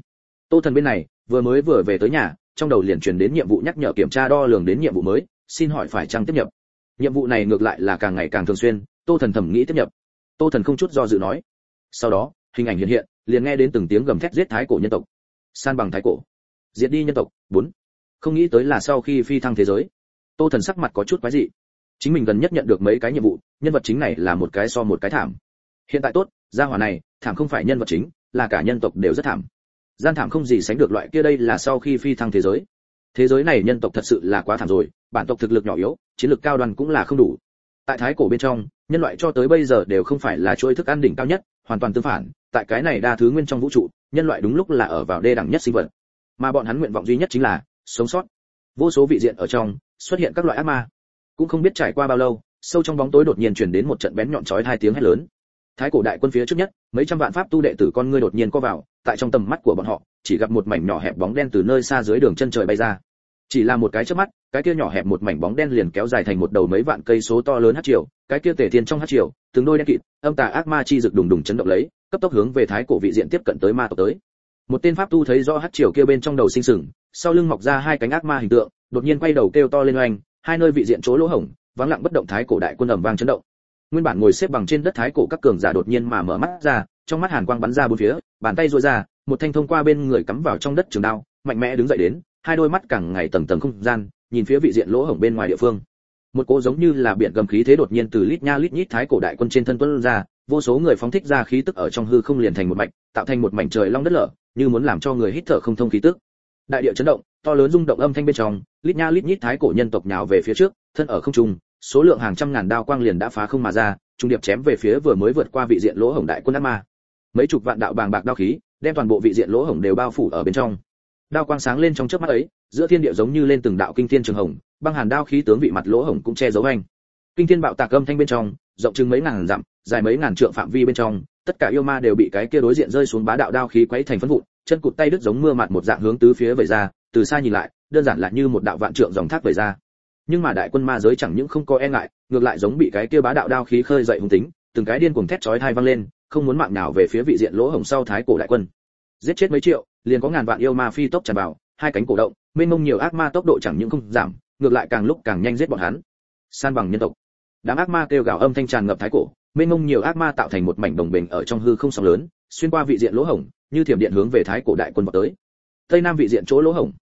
Tô thần bên này, vừa mới vừa về tới nhà, trong đầu liền truyền đến nhiệm vụ nhắc nhở kiểm tra đo lường đến nhiệm vụ mới, xin hỏi phải chăng tiếp nhập. Nhiệm vụ này ngược lại là càng ngày càng thường xuyên, tô thần thẩm nghĩ tiếp nhập. Tô thần không chút do dự nói. Sau đó hình ảnh hiện hiện, liền nghe đến từng tiếng gầm thét giết thái cổ nhân tộc. San bằng thái cổ. Diệt đi nhân tộc. Bốn. Không nghĩ tới là sau khi phi thăng thế giới, tô thần sắc mặt có chút quái dị. Chính mình gần nhất nhận được mấy cái nhiệm vụ, nhân vật chính này là một cái so một cái thảm. Hiện tại tốt, gia hỏa này, thảm không phải nhân vật chính, là cả nhân tộc đều rất thảm. Gian thảm không gì sánh được loại kia đây là sau khi phi thăng thế giới. Thế giới này nhân tộc thật sự là quá thảm rồi, bản tộc thực lực nhỏ yếu, chiến lược cao đoàn cũng là không đủ tại thái cổ bên trong, nhân loại cho tới bây giờ đều không phải là chuỗi thức ăn đỉnh cao nhất, hoàn toàn tương phản, tại cái này đa thứ nguyên trong vũ trụ, nhân loại đúng lúc là ở vào đê đẳng nhất sinh vật. Mà bọn hắn nguyện vọng duy nhất chính là sống sót. Vô số vị diện ở trong, xuất hiện các loại ác ma. Cũng không biết trải qua bao lâu, sâu trong bóng tối đột nhiên truyền đến một trận bén nhọn chói hai tiếng hét lớn. Thái cổ đại quân phía trước nhất, mấy trăm vạn pháp tu đệ tử con ngươi đột nhiên co vào, tại trong tầm mắt của bọn họ, chỉ gặp một mảnh nhỏ hẹp bóng đen từ nơi xa dưới đường chân trời bay ra chỉ là một cái chớp mắt, cái kia nhỏ hẹp một mảnh bóng đen liền kéo dài thành một đầu mấy vạn cây số to lớn hát triều, cái kia tề thiên trong hát triều, từng đôi đen kịt, âm tà ác ma chi rực đùng đùng chấn động lấy, cấp tốc hướng về thái cổ vị diện tiếp cận tới ma tộc tới. Một tên pháp tu thấy rõ hát triều kia bên trong đầu sinh sừng, sau lưng mọc ra hai cánh ác ma hình tượng, đột nhiên quay đầu kêu to lên oanh, hai nơi vị diện chỗ lỗ hổng, vắng lặng bất động thái cổ đại quân ầm vang chấn động. Nguyên bản ngồi xếp bằng trên đất thái cổ các cường giả đột nhiên mà mở mắt ra, trong mắt hàn quang bắn ra bốn phía, bàn tay duỗi ra, một thanh thông qua bên người cắm vào trong đất trường đao, mạnh mẽ đứng dậy đến hai đôi mắt càng ngày tầng tầng không gian, nhìn phía vị diện lỗ hổng bên ngoài địa phương. Một cỗ giống như là biển gầm khí thế đột nhiên từ lít nha lít nhít thái cổ đại quân trên thân tuôn ra, vô số người phóng thích ra khí tức ở trong hư không liền thành một mạch, tạo thành một mảnh trời long đất lở, như muốn làm cho người hít thở không thông khí tức. Đại địa chấn động, to lớn rung động âm thanh bên trong, lít nha lít nhít thái cổ nhân tộc nhào về phía trước, thân ở không trung, số lượng hàng trăm ngàn đao quang liền đã phá không mà ra, trung điệp chém về phía vừa mới vượt qua vị diện lỗ hổng đại quân ác ma. Mấy chục vạn đạo bàng bạc đao khí, đem toàn bộ vị diện lỗ hổng đều bao phủ ở bên trong đao quang sáng lên trong chớp mắt ấy, giữa thiên địa giống như lên từng đạo kinh thiên trường hồng, băng hàn đao khí tướng vị mặt lỗ hồng cũng che giấu anh. Kinh thiên bạo tạc âm thanh bên trong, rộng chừng mấy ngàn dặm, dài mấy ngàn trượng phạm vi bên trong, tất cả yêu ma đều bị cái kia đối diện rơi xuống bá đạo đao khí quấy thành phân vụn, chân cụt tay đứt giống mưa mặt một dạng hướng tứ phía vẩy ra, từ xa nhìn lại, đơn giản là như một đạo vạn trượng dòng thác vẩy ra. Nhưng mà đại quân ma giới chẳng những không có e ngại, ngược lại giống bị cái kia bá đạo đao khí khơi dậy hung tính, từng cái điên cuồng thét chói tai vang lên, không muốn mạng nào về phía vị diện lỗ hồng sau thái cổ đại quân. Giết chết mấy triệu liền có ngàn vạn yêu ma phi tốc tràn vào, hai cánh cổ động, mênh mông nhiều ác ma tốc độ chẳng những không giảm, ngược lại càng lúc càng nhanh giết bọn hắn. San bằng nhân tộc. Đám ác ma kêu gào âm thanh tràn ngập thái cổ, mênh mông nhiều ác ma tạo thành một mảnh đồng bình ở trong hư không sóng lớn, xuyên qua vị diện lỗ hổng, như thiểm điện hướng về thái cổ đại quân vọt tới. Tây nam vị diện chỗ lỗ hổng.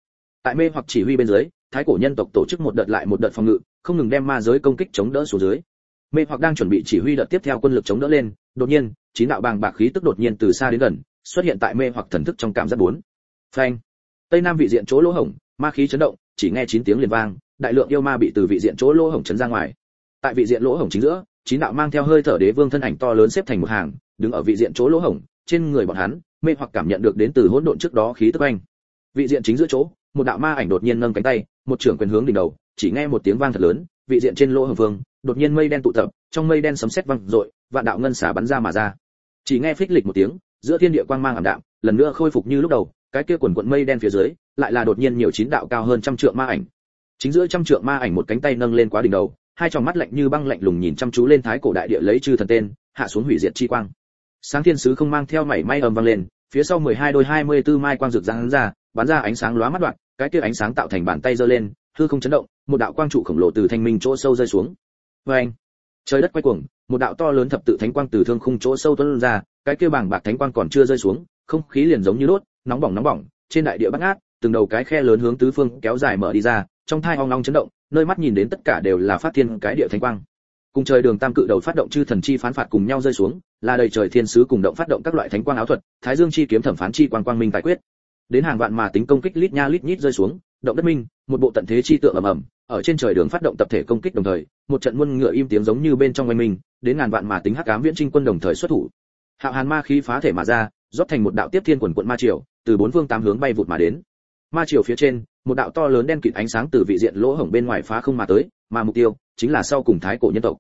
Tại mê hoặc chỉ huy bên dưới, thái cổ nhân tộc tổ chức một đợt lại một đợt phòng ngự, không ngừng đem ma giới công kích chống đỡ xuống dưới. Mê hoặc đang chuẩn bị chỉ huy đợt tiếp theo quân lực chống đỡ lên, đột nhiên, chín đạo bàng bạc khí tức đột nhiên từ xa đến gần xuất hiện tại mê hoặc thần thức trong cảm giác bốn. Phanh. Tây nam vị diện chỗ lỗ hổng, ma khí chấn động, chỉ nghe chín tiếng liền vang, đại lượng yêu ma bị từ vị diện chỗ lỗ hổng chấn ra ngoài. Tại vị diện lỗ hổng chính giữa, chín đạo mang theo hơi thở đế vương thân ảnh to lớn xếp thành một hàng, đứng ở vị diện chỗ lỗ hổng, trên người bọn hắn, mê hoặc cảm nhận được đến từ hỗn độn trước đó khí tức anh vị diện chính giữa chỗ, một đạo ma ảnh đột nhiên nâng cánh tay, một trưởng quyền hướng đỉnh đầu, chỉ nghe một tiếng vang thật lớn, vị diện trên lỗ hồng vương, đột nhiên mây đen tụ tập, trong mây đen sấm sét vang rội vạn đạo ngân xả bắn ra mà ra. Chỉ nghe phích lịch một tiếng giữa thiên địa quang mang ảm đạm, lần nữa khôi phục như lúc đầu, cái kia quần quần mây đen phía dưới, lại là đột nhiên nhiều chín đạo cao hơn trăm trượng ma ảnh. Chính giữa trăm trượng ma ảnh một cánh tay nâng lên quá đỉnh đầu, hai tròng mắt lạnh như băng lạnh lùng nhìn chăm chú lên thái cổ đại địa lấy chư thần tên, hạ xuống hủy diệt chi quang. Sáng thiên sứ không mang theo mảy may ầm vang lên, phía sau 12 đôi 24 mai quang rực ráng ra, bắn ra ánh sáng lóa mắt đoạn, cái kia ánh sáng tạo thành bàn tay giơ lên, hư không chấn động, một đạo quang trụ khổng lồ từ thanh minh chỗ sâu rơi xuống. Vê anh trời đất quay cuồng, một đạo to lớn thập tự thánh quang từ thương khung chỗ sâu tuôn ra, cái kia bảng bạc thánh quang còn chưa rơi xuống, không khí liền giống như đốt, nóng bỏng nóng bỏng, trên đại địa bắt ngát từng đầu cái khe lớn hướng tứ phương kéo dài mở đi ra, trong thai ong ong chấn động, nơi mắt nhìn đến tất cả đều là phát thiên cái địa thánh quang. Cùng trời đường tam cự đầu phát động chư thần chi phán phạt cùng nhau rơi xuống, là đầy trời thiên sứ cùng động phát động các loại thánh quang áo thuật, thái dương chi kiếm thẩm phán chi quang quang minh tài quyết. Đến hàng vạn mà tính công kích lít nha lít nhít rơi xuống, động đất minh, một bộ tận thế chi tượng ầm ầm ở trên trời đường phát động tập thể công kích đồng thời, một trận muôn ngựa im tiếng giống như bên trong oanh minh, đến ngàn vạn mà tính hắc ám viễn trinh quân đồng thời xuất thủ. Hạo hàn ma khí phá thể mà ra, rót thành một đạo tiếp thiên quần quận ma triều, từ bốn phương tám hướng bay vụt mà đến. Ma triều phía trên, một đạo to lớn đen kịt ánh sáng từ vị diện lỗ hổng bên ngoài phá không mà tới, mà mục tiêu chính là sau cùng thái cổ nhân tộc.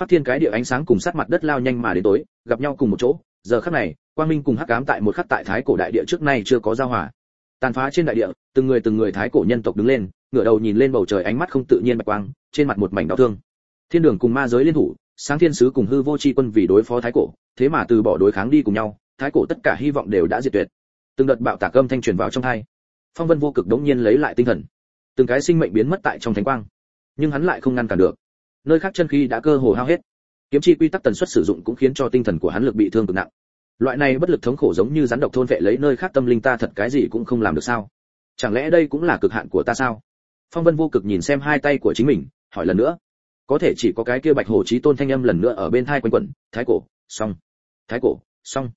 Phát thiên cái địa ánh sáng cùng sát mặt đất lao nhanh mà đến tối, gặp nhau cùng một chỗ, giờ khắc này, quang minh cùng hắc ám tại một khắc tại thái cổ đại địa trước nay chưa có giao hòa tàn phá trên đại địa, từng người từng người thái cổ nhân tộc đứng lên, ngửa đầu nhìn lên bầu trời ánh mắt không tự nhiên bạch quang, trên mặt một mảnh đau thương. Thiên đường cùng ma giới liên thủ, sáng thiên sứ cùng hư vô chi quân vì đối phó thái cổ, thế mà từ bỏ đối kháng đi cùng nhau, thái cổ tất cả hy vọng đều đã diệt tuyệt. Từng đợt bạo tạc âm thanh truyền vào trong thai phong vân vô cực đống nhiên lấy lại tinh thần. Từng cái sinh mệnh biến mất tại trong thánh quang, nhưng hắn lại không ngăn cản được. Nơi khác chân khí đã cơ hồ hao hết. Kiếm chi quy tắc tần suất sử dụng cũng khiến cho tinh thần của hắn lực bị thương cực nặng loại này bất lực thống khổ giống như rắn độc thôn vệ lấy nơi khác tâm linh ta thật cái gì cũng không làm được sao? Chẳng lẽ đây cũng là cực hạn của ta sao? Phong vân vô cực nhìn xem hai tay của chính mình, hỏi lần nữa. Có thể chỉ có cái kia bạch hồ chí tôn thanh âm lần nữa ở bên thai quanh quẩn, thái cổ, xong. Thái cổ, xong.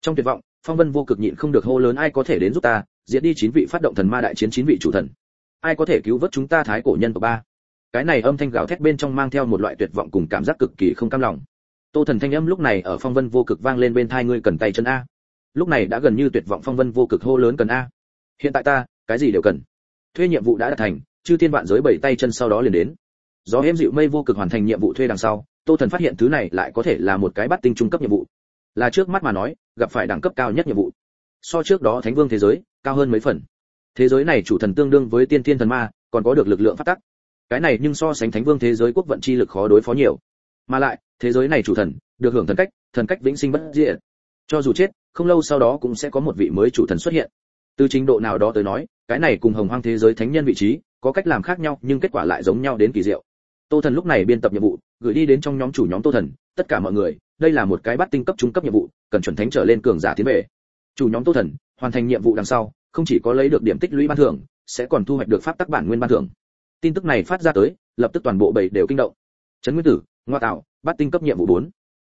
Trong tuyệt vọng, phong vân vô cực nhịn không được hô lớn, ai có thể đến giúp ta? Diễn đi chín vị phát động thần ma đại chiến chín vị chủ thần. Ai có thể cứu vớt chúng ta thái cổ nhân tộc ba? Cái này âm thanh gào thét bên trong mang theo một loại tuyệt vọng cùng cảm giác cực kỳ không cam lòng tô thần thanh âm lúc này ở phong vân vô cực vang lên bên thai ngươi cần tay chân a. Lúc này đã gần như tuyệt vọng phong vân vô cực hô lớn cần a. Hiện tại ta, cái gì đều cần. Thuê nhiệm vụ đã đạt thành, chư thiên vạn giới bảy tay chân sau đó liền đến. Gió êm dịu mây vô cực hoàn thành nhiệm vụ thuê đằng sau, tô thần phát hiện thứ này lại có thể là một cái bắt tinh trung cấp nhiệm vụ. Là trước mắt mà nói, gặp phải đẳng cấp cao nhất nhiệm vụ. So trước đó thánh vương thế giới, cao hơn mấy phần. Thế giới này chủ thần tương đương với tiên thiên thần ma, còn có được lực lượng phát tắc. Cái này nhưng so sánh thánh vương thế giới quốc vận chi lực khó đối phó nhiều mà lại, thế giới này chủ thần, được hưởng thần cách thần cách vĩnh sinh bất diệt. Cho dù chết, không lâu sau đó cũng sẽ có một vị mới chủ thần xuất hiện. Từ trình độ nào đó tới nói, cái này cùng hồng hoang thế giới thánh nhân vị trí, có cách làm khác nhau, nhưng kết quả lại giống nhau đến kỳ diệu. Tô thần lúc này biên tập nhiệm vụ, gửi đi đến trong nhóm chủ nhóm tô thần, tất cả mọi người, đây là một cái bắt tinh cấp trung cấp nhiệm vụ, cần chuẩn thánh trở lên cường giả tiến về. Chủ nhóm tô thần, hoàn thành nhiệm vụ đằng sau, không chỉ có lấy được điểm tích lũy ban thưởng, sẽ còn thu hoạch được pháp tắc bản nguyên ban thưởng. Tin tức này phát ra tới, lập tức toàn bộ bảy đều kinh động. Trấn nguyên tử ngoa tạo, bắt tinh cấp nhiệm vụ bốn.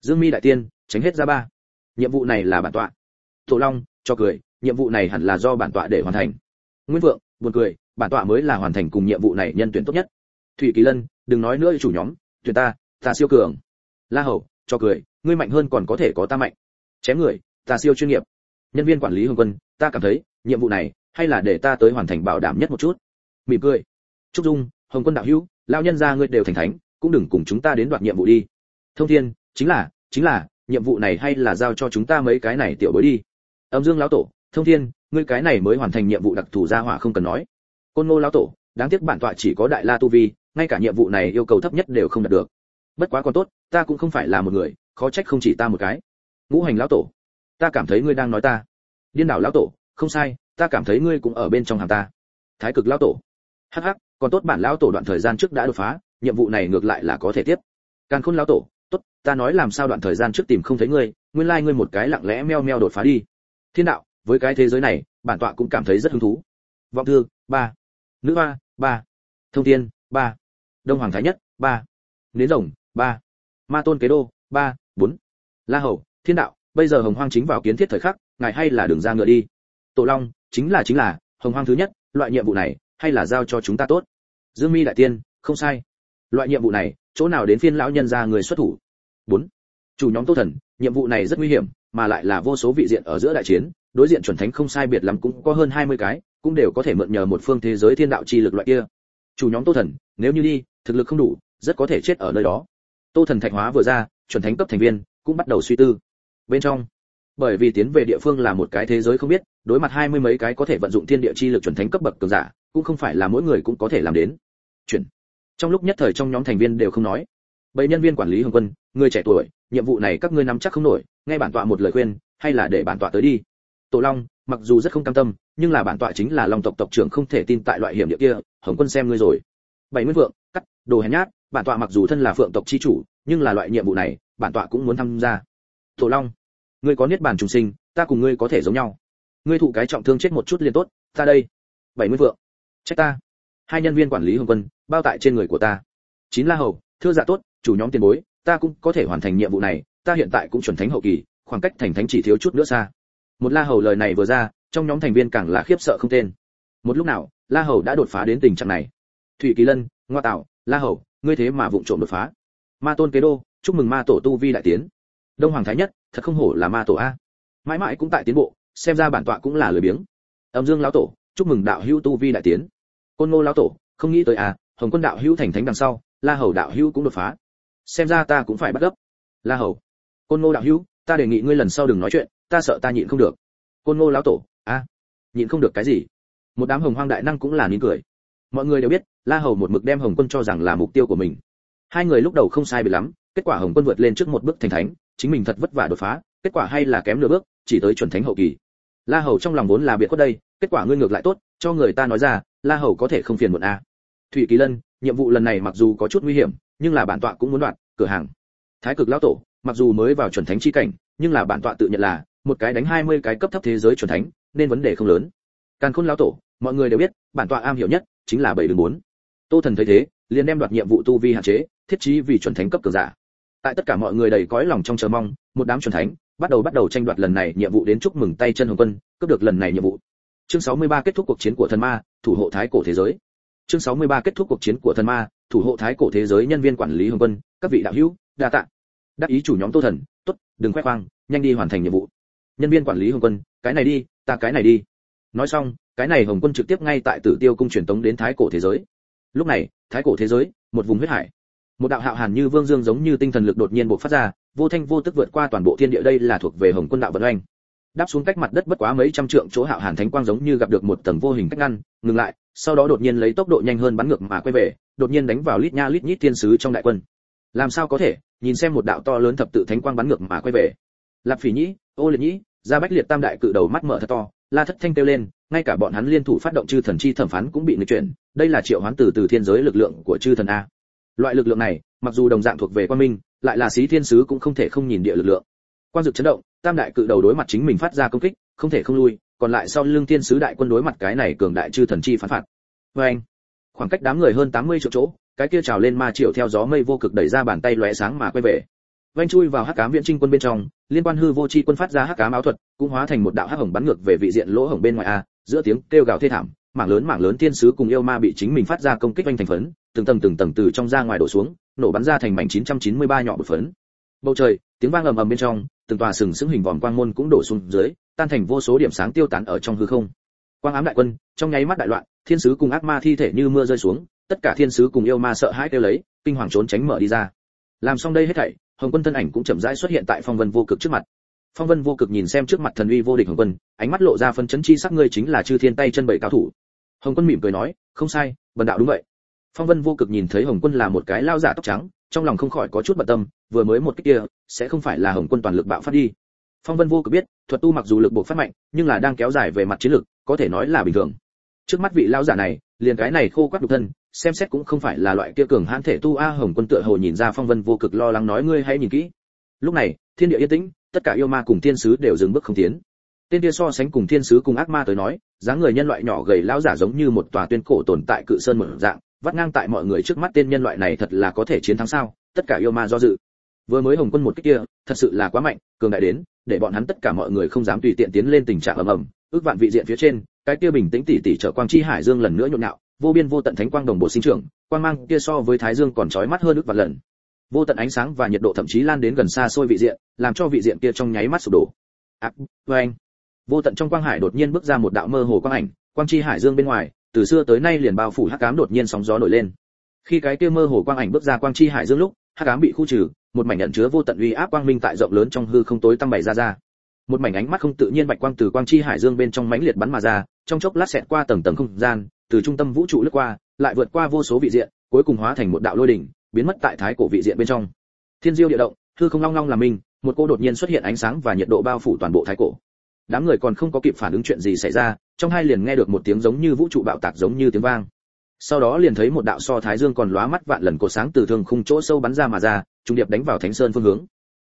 dương mi đại tiên, tránh hết ra ba. Nhiệm vụ này là bản tọa. Thổ long, cho cười, nhiệm vụ này hẳn là do bản tọa để hoàn thành. Nguyên vượng, buồn cười, bản tọa mới là hoàn thành cùng nhiệm vụ này nhân tuyển tốt nhất. Thủy kỳ lân, đừng nói nữa chủ nhóm, tuyển ta ta siêu cường. La hầu, cho cười, ngươi mạnh hơn còn có thể có ta mạnh. Chém người, ta siêu chuyên nghiệp. Nhân viên quản lý hồng quân, ta cảm thấy, nhiệm vụ này, hay là để ta tới hoàn thành bảo đảm nhất một chút. Mỉm cười. Trúc dung, hồng quân đạo hữu lao nhân gia ngươi đều thành thánh cũng đừng cùng chúng ta đến đoạt nhiệm vụ đi. Thông thiên, chính là chính là, nhiệm vụ này hay là giao cho chúng ta mấy cái này tiểu bối đi. Âm dương lão tổ, thông thiên, ngươi cái này mới hoàn thành nhiệm vụ đặc thù gia hỏa không cần nói. Côn ngô lão tổ, đáng tiếc bản tọa chỉ có đại la tu vi, ngay cả nhiệm vụ này yêu cầu thấp nhất đều không đạt được. Bất quá còn tốt, ta cũng không phải là một người, khó trách không chỉ ta một cái. Ngũ hành lão tổ, ta cảm thấy ngươi đang nói ta. Điên đảo lão tổ, không sai, ta cảm thấy ngươi cũng ở bên trong hàng ta. Thái cực lão tổ, hắc hắc, còn tốt bản lão tổ đoạn thời gian trước đã đột phá nhiệm vụ này ngược lại là có thể tiếp. Càn khôn lão tổ, tốt, ta nói làm sao đoạn thời gian trước tìm không thấy ngươi, nguyên lai like ngươi một cái lặng lẽ meo meo đột phá đi. Thiên đạo, với cái thế giới này, bản tọa cũng cảm thấy rất hứng thú. Vọng thư, ba. Nữ hoa, ba. Thông thiên, ba. Đông hoàng thái nhất, ba. Nến rồng, ba. Ma tôn kế đô, ba, bốn. La hầu, thiên đạo, bây giờ hồng hoang chính vào kiến thiết thời khắc, ngài hay là đường ra ngựa đi. Tổ long, chính là chính là, hồng hoang thứ nhất, loại nhiệm vụ này, hay là giao cho chúng ta tốt. Dương mi đại tiên, không sai loại nhiệm vụ này, chỗ nào đến phiên lão nhân ra người xuất thủ? Bốn. Chủ nhóm tô thần, nhiệm vụ này rất nguy hiểm, mà lại là vô số vị diện ở giữa đại chiến, đối diện chuẩn thánh không sai biệt lắm cũng có hơn 20 cái, cũng đều có thể mượn nhờ một phương thế giới thiên đạo chi lực loại kia. Chủ nhóm tô thần, nếu như đi, thực lực không đủ, rất có thể chết ở nơi đó. Tô thần thạch hóa vừa ra, chuẩn thánh cấp thành viên cũng bắt đầu suy tư. Bên trong, bởi vì tiến về địa phương là một cái thế giới không biết, đối mặt hai mươi mấy cái có thể vận dụng thiên địa chi lực chuẩn thánh cấp bậc cường giả, cũng không phải là mỗi người cũng có thể làm đến. Chuyển trong lúc nhất thời trong nhóm thành viên đều không nói. Bảy nhân viên quản lý hồng quân, người trẻ tuổi, nhiệm vụ này các ngươi nắm chắc không nổi, nghe bản tọa một lời khuyên, hay là để bản tọa tới đi. Tổ long, mặc dù rất không cam tâm, nhưng là bản tọa chính là long tộc tộc trưởng không thể tin tại loại hiểm địa kia, hồng quân xem ngươi rồi. Bảy nguyên vượng, cắt, đồ hèn nhát, bản tọa mặc dù thân là phượng tộc chi chủ, nhưng là loại nhiệm vụ này, bản tọa cũng muốn tham gia. Tổ long, ngươi có niết bàn trùng sinh, ta cùng ngươi có thể giống nhau. Ngươi thụ cái trọng thương chết một chút liền tốt, ta đây. Bảy mươi vượng, trách ta hai nhân viên quản lý hồng quân, bao tại trên người của ta. Chín la hầu, thưa dạ tốt, chủ nhóm tiền bối, ta cũng có thể hoàn thành nhiệm vụ này, ta hiện tại cũng chuẩn thánh hậu kỳ, khoảng cách thành thánh chỉ thiếu chút nữa xa. Một la hầu lời này vừa ra, trong nhóm thành viên càng là khiếp sợ không tên. Một lúc nào, la hầu đã đột phá đến tình trạng này. Thủy kỳ lân, ngoa tạo, la hầu, ngươi thế mà vụng trộm đột phá. Ma tôn kế đô, chúc mừng ma tổ tu vi đại tiến. Đông hoàng thái nhất, thật không hổ là ma tổ a. Mãi mãi cũng tại tiến bộ, xem ra bản tọa cũng là lười biếng. Âm dương lão tổ, chúc mừng đạo hữu tu vi đại tiến côn ngô lão tổ, không nghĩ tới à hồng quân đạo hữu thành thánh đằng sau, la hầu đạo hữu cũng đột phá. Xem ra ta cũng phải bắt gấp. La hầu, côn ngô đạo hữu, ta đề nghị ngươi lần sau đừng nói chuyện, ta sợ ta nhịn không được. Côn ngô lão tổ, a, nhịn không được cái gì? Một đám hồng hoang đại năng cũng là nín cười. Mọi người đều biết, la hầu một mực đem hồng quân cho rằng là mục tiêu của mình. Hai người lúc đầu không sai biệt lắm, kết quả hồng quân vượt lên trước một bước thành thánh, chính mình thật vất vả đột phá, kết quả hay là kém nửa bước, chỉ tới chuẩn thánh hậu kỳ. La hầu trong lòng vốn là biệt khuất đây, kết quả ngươi ngược lại tốt, cho người ta nói ra la hầu có thể không phiền muộn a à. thủy kỳ lân, nhiệm vụ lần này mặc dù có chút nguy hiểm, nhưng là bản tọa cũng muốn đoạt, cửa hàng. Thái cực lão tổ, mặc dù mới vào chuẩn thánh chi cảnh, nhưng là bản tọa tự nhận là, một cái đánh 20 cái cấp thấp thế giới chuẩn thánh, nên vấn đề không lớn. Càn khôn lão tổ, mọi người đều biết, bản tọa am hiểu nhất, chính là bảy đường bốn. Tô thần thấy thế, liền đem đoạt nhiệm vụ tu vi hạn chế, thiết trí vì chuẩn thánh cấp cường giả. Tại tất cả mọi người đầy cõi lòng trong chờ mong, một đám chuẩn thánh, bắt đầu bắt đầu tranh đoạt lần này nhiệm vụ đến chúc mừng tay chân hồng quân, cướp được lần này nhiệm vụ. Chương 63 kết thúc cuộc chiến của thần ma thủ hộ thái cổ thế giới. Chương 63 kết thúc cuộc chiến của thần ma, thủ hộ thái cổ thế giới nhân viên quản lý hồng quân, các vị đạo hữu, đa tạ. Đắc ý chủ nhóm tô thần, tốt, đừng khoe khoang, nhanh đi hoàn thành nhiệm vụ. Nhân viên quản lý hồng quân, cái này đi, ta cái này đi. Nói xong, cái này hồng quân trực tiếp ngay tại tử tiêu cung truyền tống đến thái cổ thế giới. Lúc này, thái cổ thế giới, một vùng huyết hải. Một đạo hạo hàn như vương dương giống như tinh thần lực đột nhiên bộc phát ra, vô thanh vô tức vượt qua toàn bộ thiên địa, đây là thuộc về hồng quân đạo vận oanh đáp xuống cách mặt đất bất quá mấy trăm trượng chỗ hạo hàn thánh quang giống như gặp được một tầng vô hình cách ngăn, ngừng lại, sau đó đột nhiên lấy tốc độ nhanh hơn bắn ngược mà quay về, đột nhiên đánh vào lít nha lít nhít thiên sứ trong đại quân. Làm sao có thể? Nhìn xem một đạo to lớn thập tự thánh quang bắn ngược mà quay về. Lạp phỉ nhĩ, ô liệt nhĩ, gia bách liệt tam đại cự đầu mắt mở thật to, la thất thanh kêu lên, ngay cả bọn hắn liên thủ phát động chư thần chi thẩm phán cũng bị nghịch chuyển, đây là triệu hoán từ từ thiên giới lực lượng của chư thần a. Loại lực lượng này, mặc dù đồng dạng thuộc về quan minh, lại là xí thiên sứ cũng không thể không nhìn địa lực lượng. Quan dực chấn động tam đại cự đầu đối mặt chính mình phát ra công kích, không thể không lui, còn lại sau lưng thiên sứ đại quân đối mặt cái này cường đại chư thần chi phán phạt. Vê anh, khoảng cách đám người hơn 80 triệu chỗ, cái kia trào lên ma triệu theo gió mây vô cực đẩy ra bàn tay lóe sáng mà quay về. Vanh chui vào hắc ám viễn trinh quân bên trong, liên quan hư vô chi quân phát ra hắc ám áo thuật, cũng hóa thành một đạo hắc hồng bắn ngược về vị diện lỗ hồng bên ngoài a, giữa tiếng kêu gào thê thảm, mảng lớn mảng lớn thiên sứ cùng yêu ma bị chính mình phát ra công kích vanh thành phấn, từng tầng từng tầng từ trong ra ngoài đổ xuống, nổ bắn ra thành mảnh 993 nhỏ bột phấn. Bầu trời, tiếng vang ầm ầm bên trong từng tòa sừng sững hình vòm quang môn cũng đổ xuống dưới, tan thành vô số điểm sáng tiêu tán ở trong hư không. Quang ám đại quân, trong nháy mắt đại loạn, thiên sứ cùng ác ma thi thể như mưa rơi xuống, tất cả thiên sứ cùng yêu ma sợ hãi kêu lấy, kinh hoàng trốn tránh mở đi ra. Làm xong đây hết thảy, hồng quân thân ảnh cũng chậm rãi xuất hiện tại phong vân vô cực trước mặt. Phong vân vô cực nhìn xem trước mặt thần uy vô địch hồng quân, ánh mắt lộ ra phân chấn chi sắc ngươi chính là chư thiên tay chân bảy cao thủ. Hồng quân mỉm cười nói, không sai bần đạo đúng vậy. Phong vân vô cực nhìn thấy hồng quân là một cái lao giả tóc trắng trong lòng không khỏi có chút bận tâm, vừa mới một cái kia, sẽ không phải là hồng quân toàn lực bạo phát đi. Phong vân vô cực biết, thuật tu mặc dù lực buộc phát mạnh, nhưng là đang kéo dài về mặt chiến lực, có thể nói là bình thường. Trước mắt vị lão giả này, liền cái này khô quắc đục thân, xem xét cũng không phải là loại kia cường hãn thể tu a hồng quân tựa hồ nhìn ra phong vân vô cực lo lắng nói ngươi hãy nhìn kỹ. Lúc này, thiên địa yên tĩnh, tất cả yêu ma cùng thiên sứ đều dừng bước không tiến. Tên kia so sánh cùng thiên sứ cùng ác ma tới nói, dáng người nhân loại nhỏ gầy lão giả giống như một tòa tuyên cổ tồn tại cự sơn một dạng vắt ngang tại mọi người trước mắt tên nhân loại này thật là có thể chiến thắng sao? Tất cả yêu ma do dự. Vừa mới hồng quân một kích kia thật sự là quá mạnh cường đại đến để bọn hắn tất cả mọi người không dám tùy tiện tiến lên tình trạng ầm ầm. Ước vạn vị diện phía trên cái kia bình tĩnh tỉ tỉ trở quang chi hải dương lần nữa nhộn nhạo vô biên vô tận thánh quang đồng bộ sinh trưởng quang mang kia so với thái dương còn chói mắt hơn ước vạn lần. Vô tận ánh sáng và nhiệt độ thậm chí lan đến gần xa xôi vị diện làm cho vị diện kia trong nháy mắt sụp đổ. Ác à, anh vô tận trong quang hải đột nhiên bước ra một đạo mơ hồ quang ảnh quang chi hải dương bên ngoài từ xưa tới nay liền bao phủ hắc ám đột nhiên sóng gió nổi lên. Khi cái kia mơ hồ quang ảnh bước ra quang chi hải dương lúc, hắc ám bị khu trừ, một mảnh nhận chứa vô tận uy áp quang minh tại rộng lớn trong hư không tối tăng bày ra ra. Một mảnh ánh mắt không tự nhiên bạch quang từ quang chi hải dương bên trong mãnh liệt bắn mà ra, trong chốc lát xẹt qua tầng tầng không gian, từ trung tâm vũ trụ lướt qua, lại vượt qua vô số vị diện, cuối cùng hóa thành một đạo lôi đỉnh, biến mất tại thái cổ vị diện bên trong. Thiên diêu địa động, hư không long long là mình, một cô đột nhiên xuất hiện ánh sáng và nhiệt độ bao phủ toàn bộ thái cổ đám người còn không có kịp phản ứng chuyện gì xảy ra, trong hai liền nghe được một tiếng giống như vũ trụ bạo tạc giống như tiếng vang. Sau đó liền thấy một đạo so thái dương còn lóa mắt vạn lần cột sáng từ thương khung chỗ sâu bắn ra mà ra trung điệp đánh vào thánh sơn phương hướng.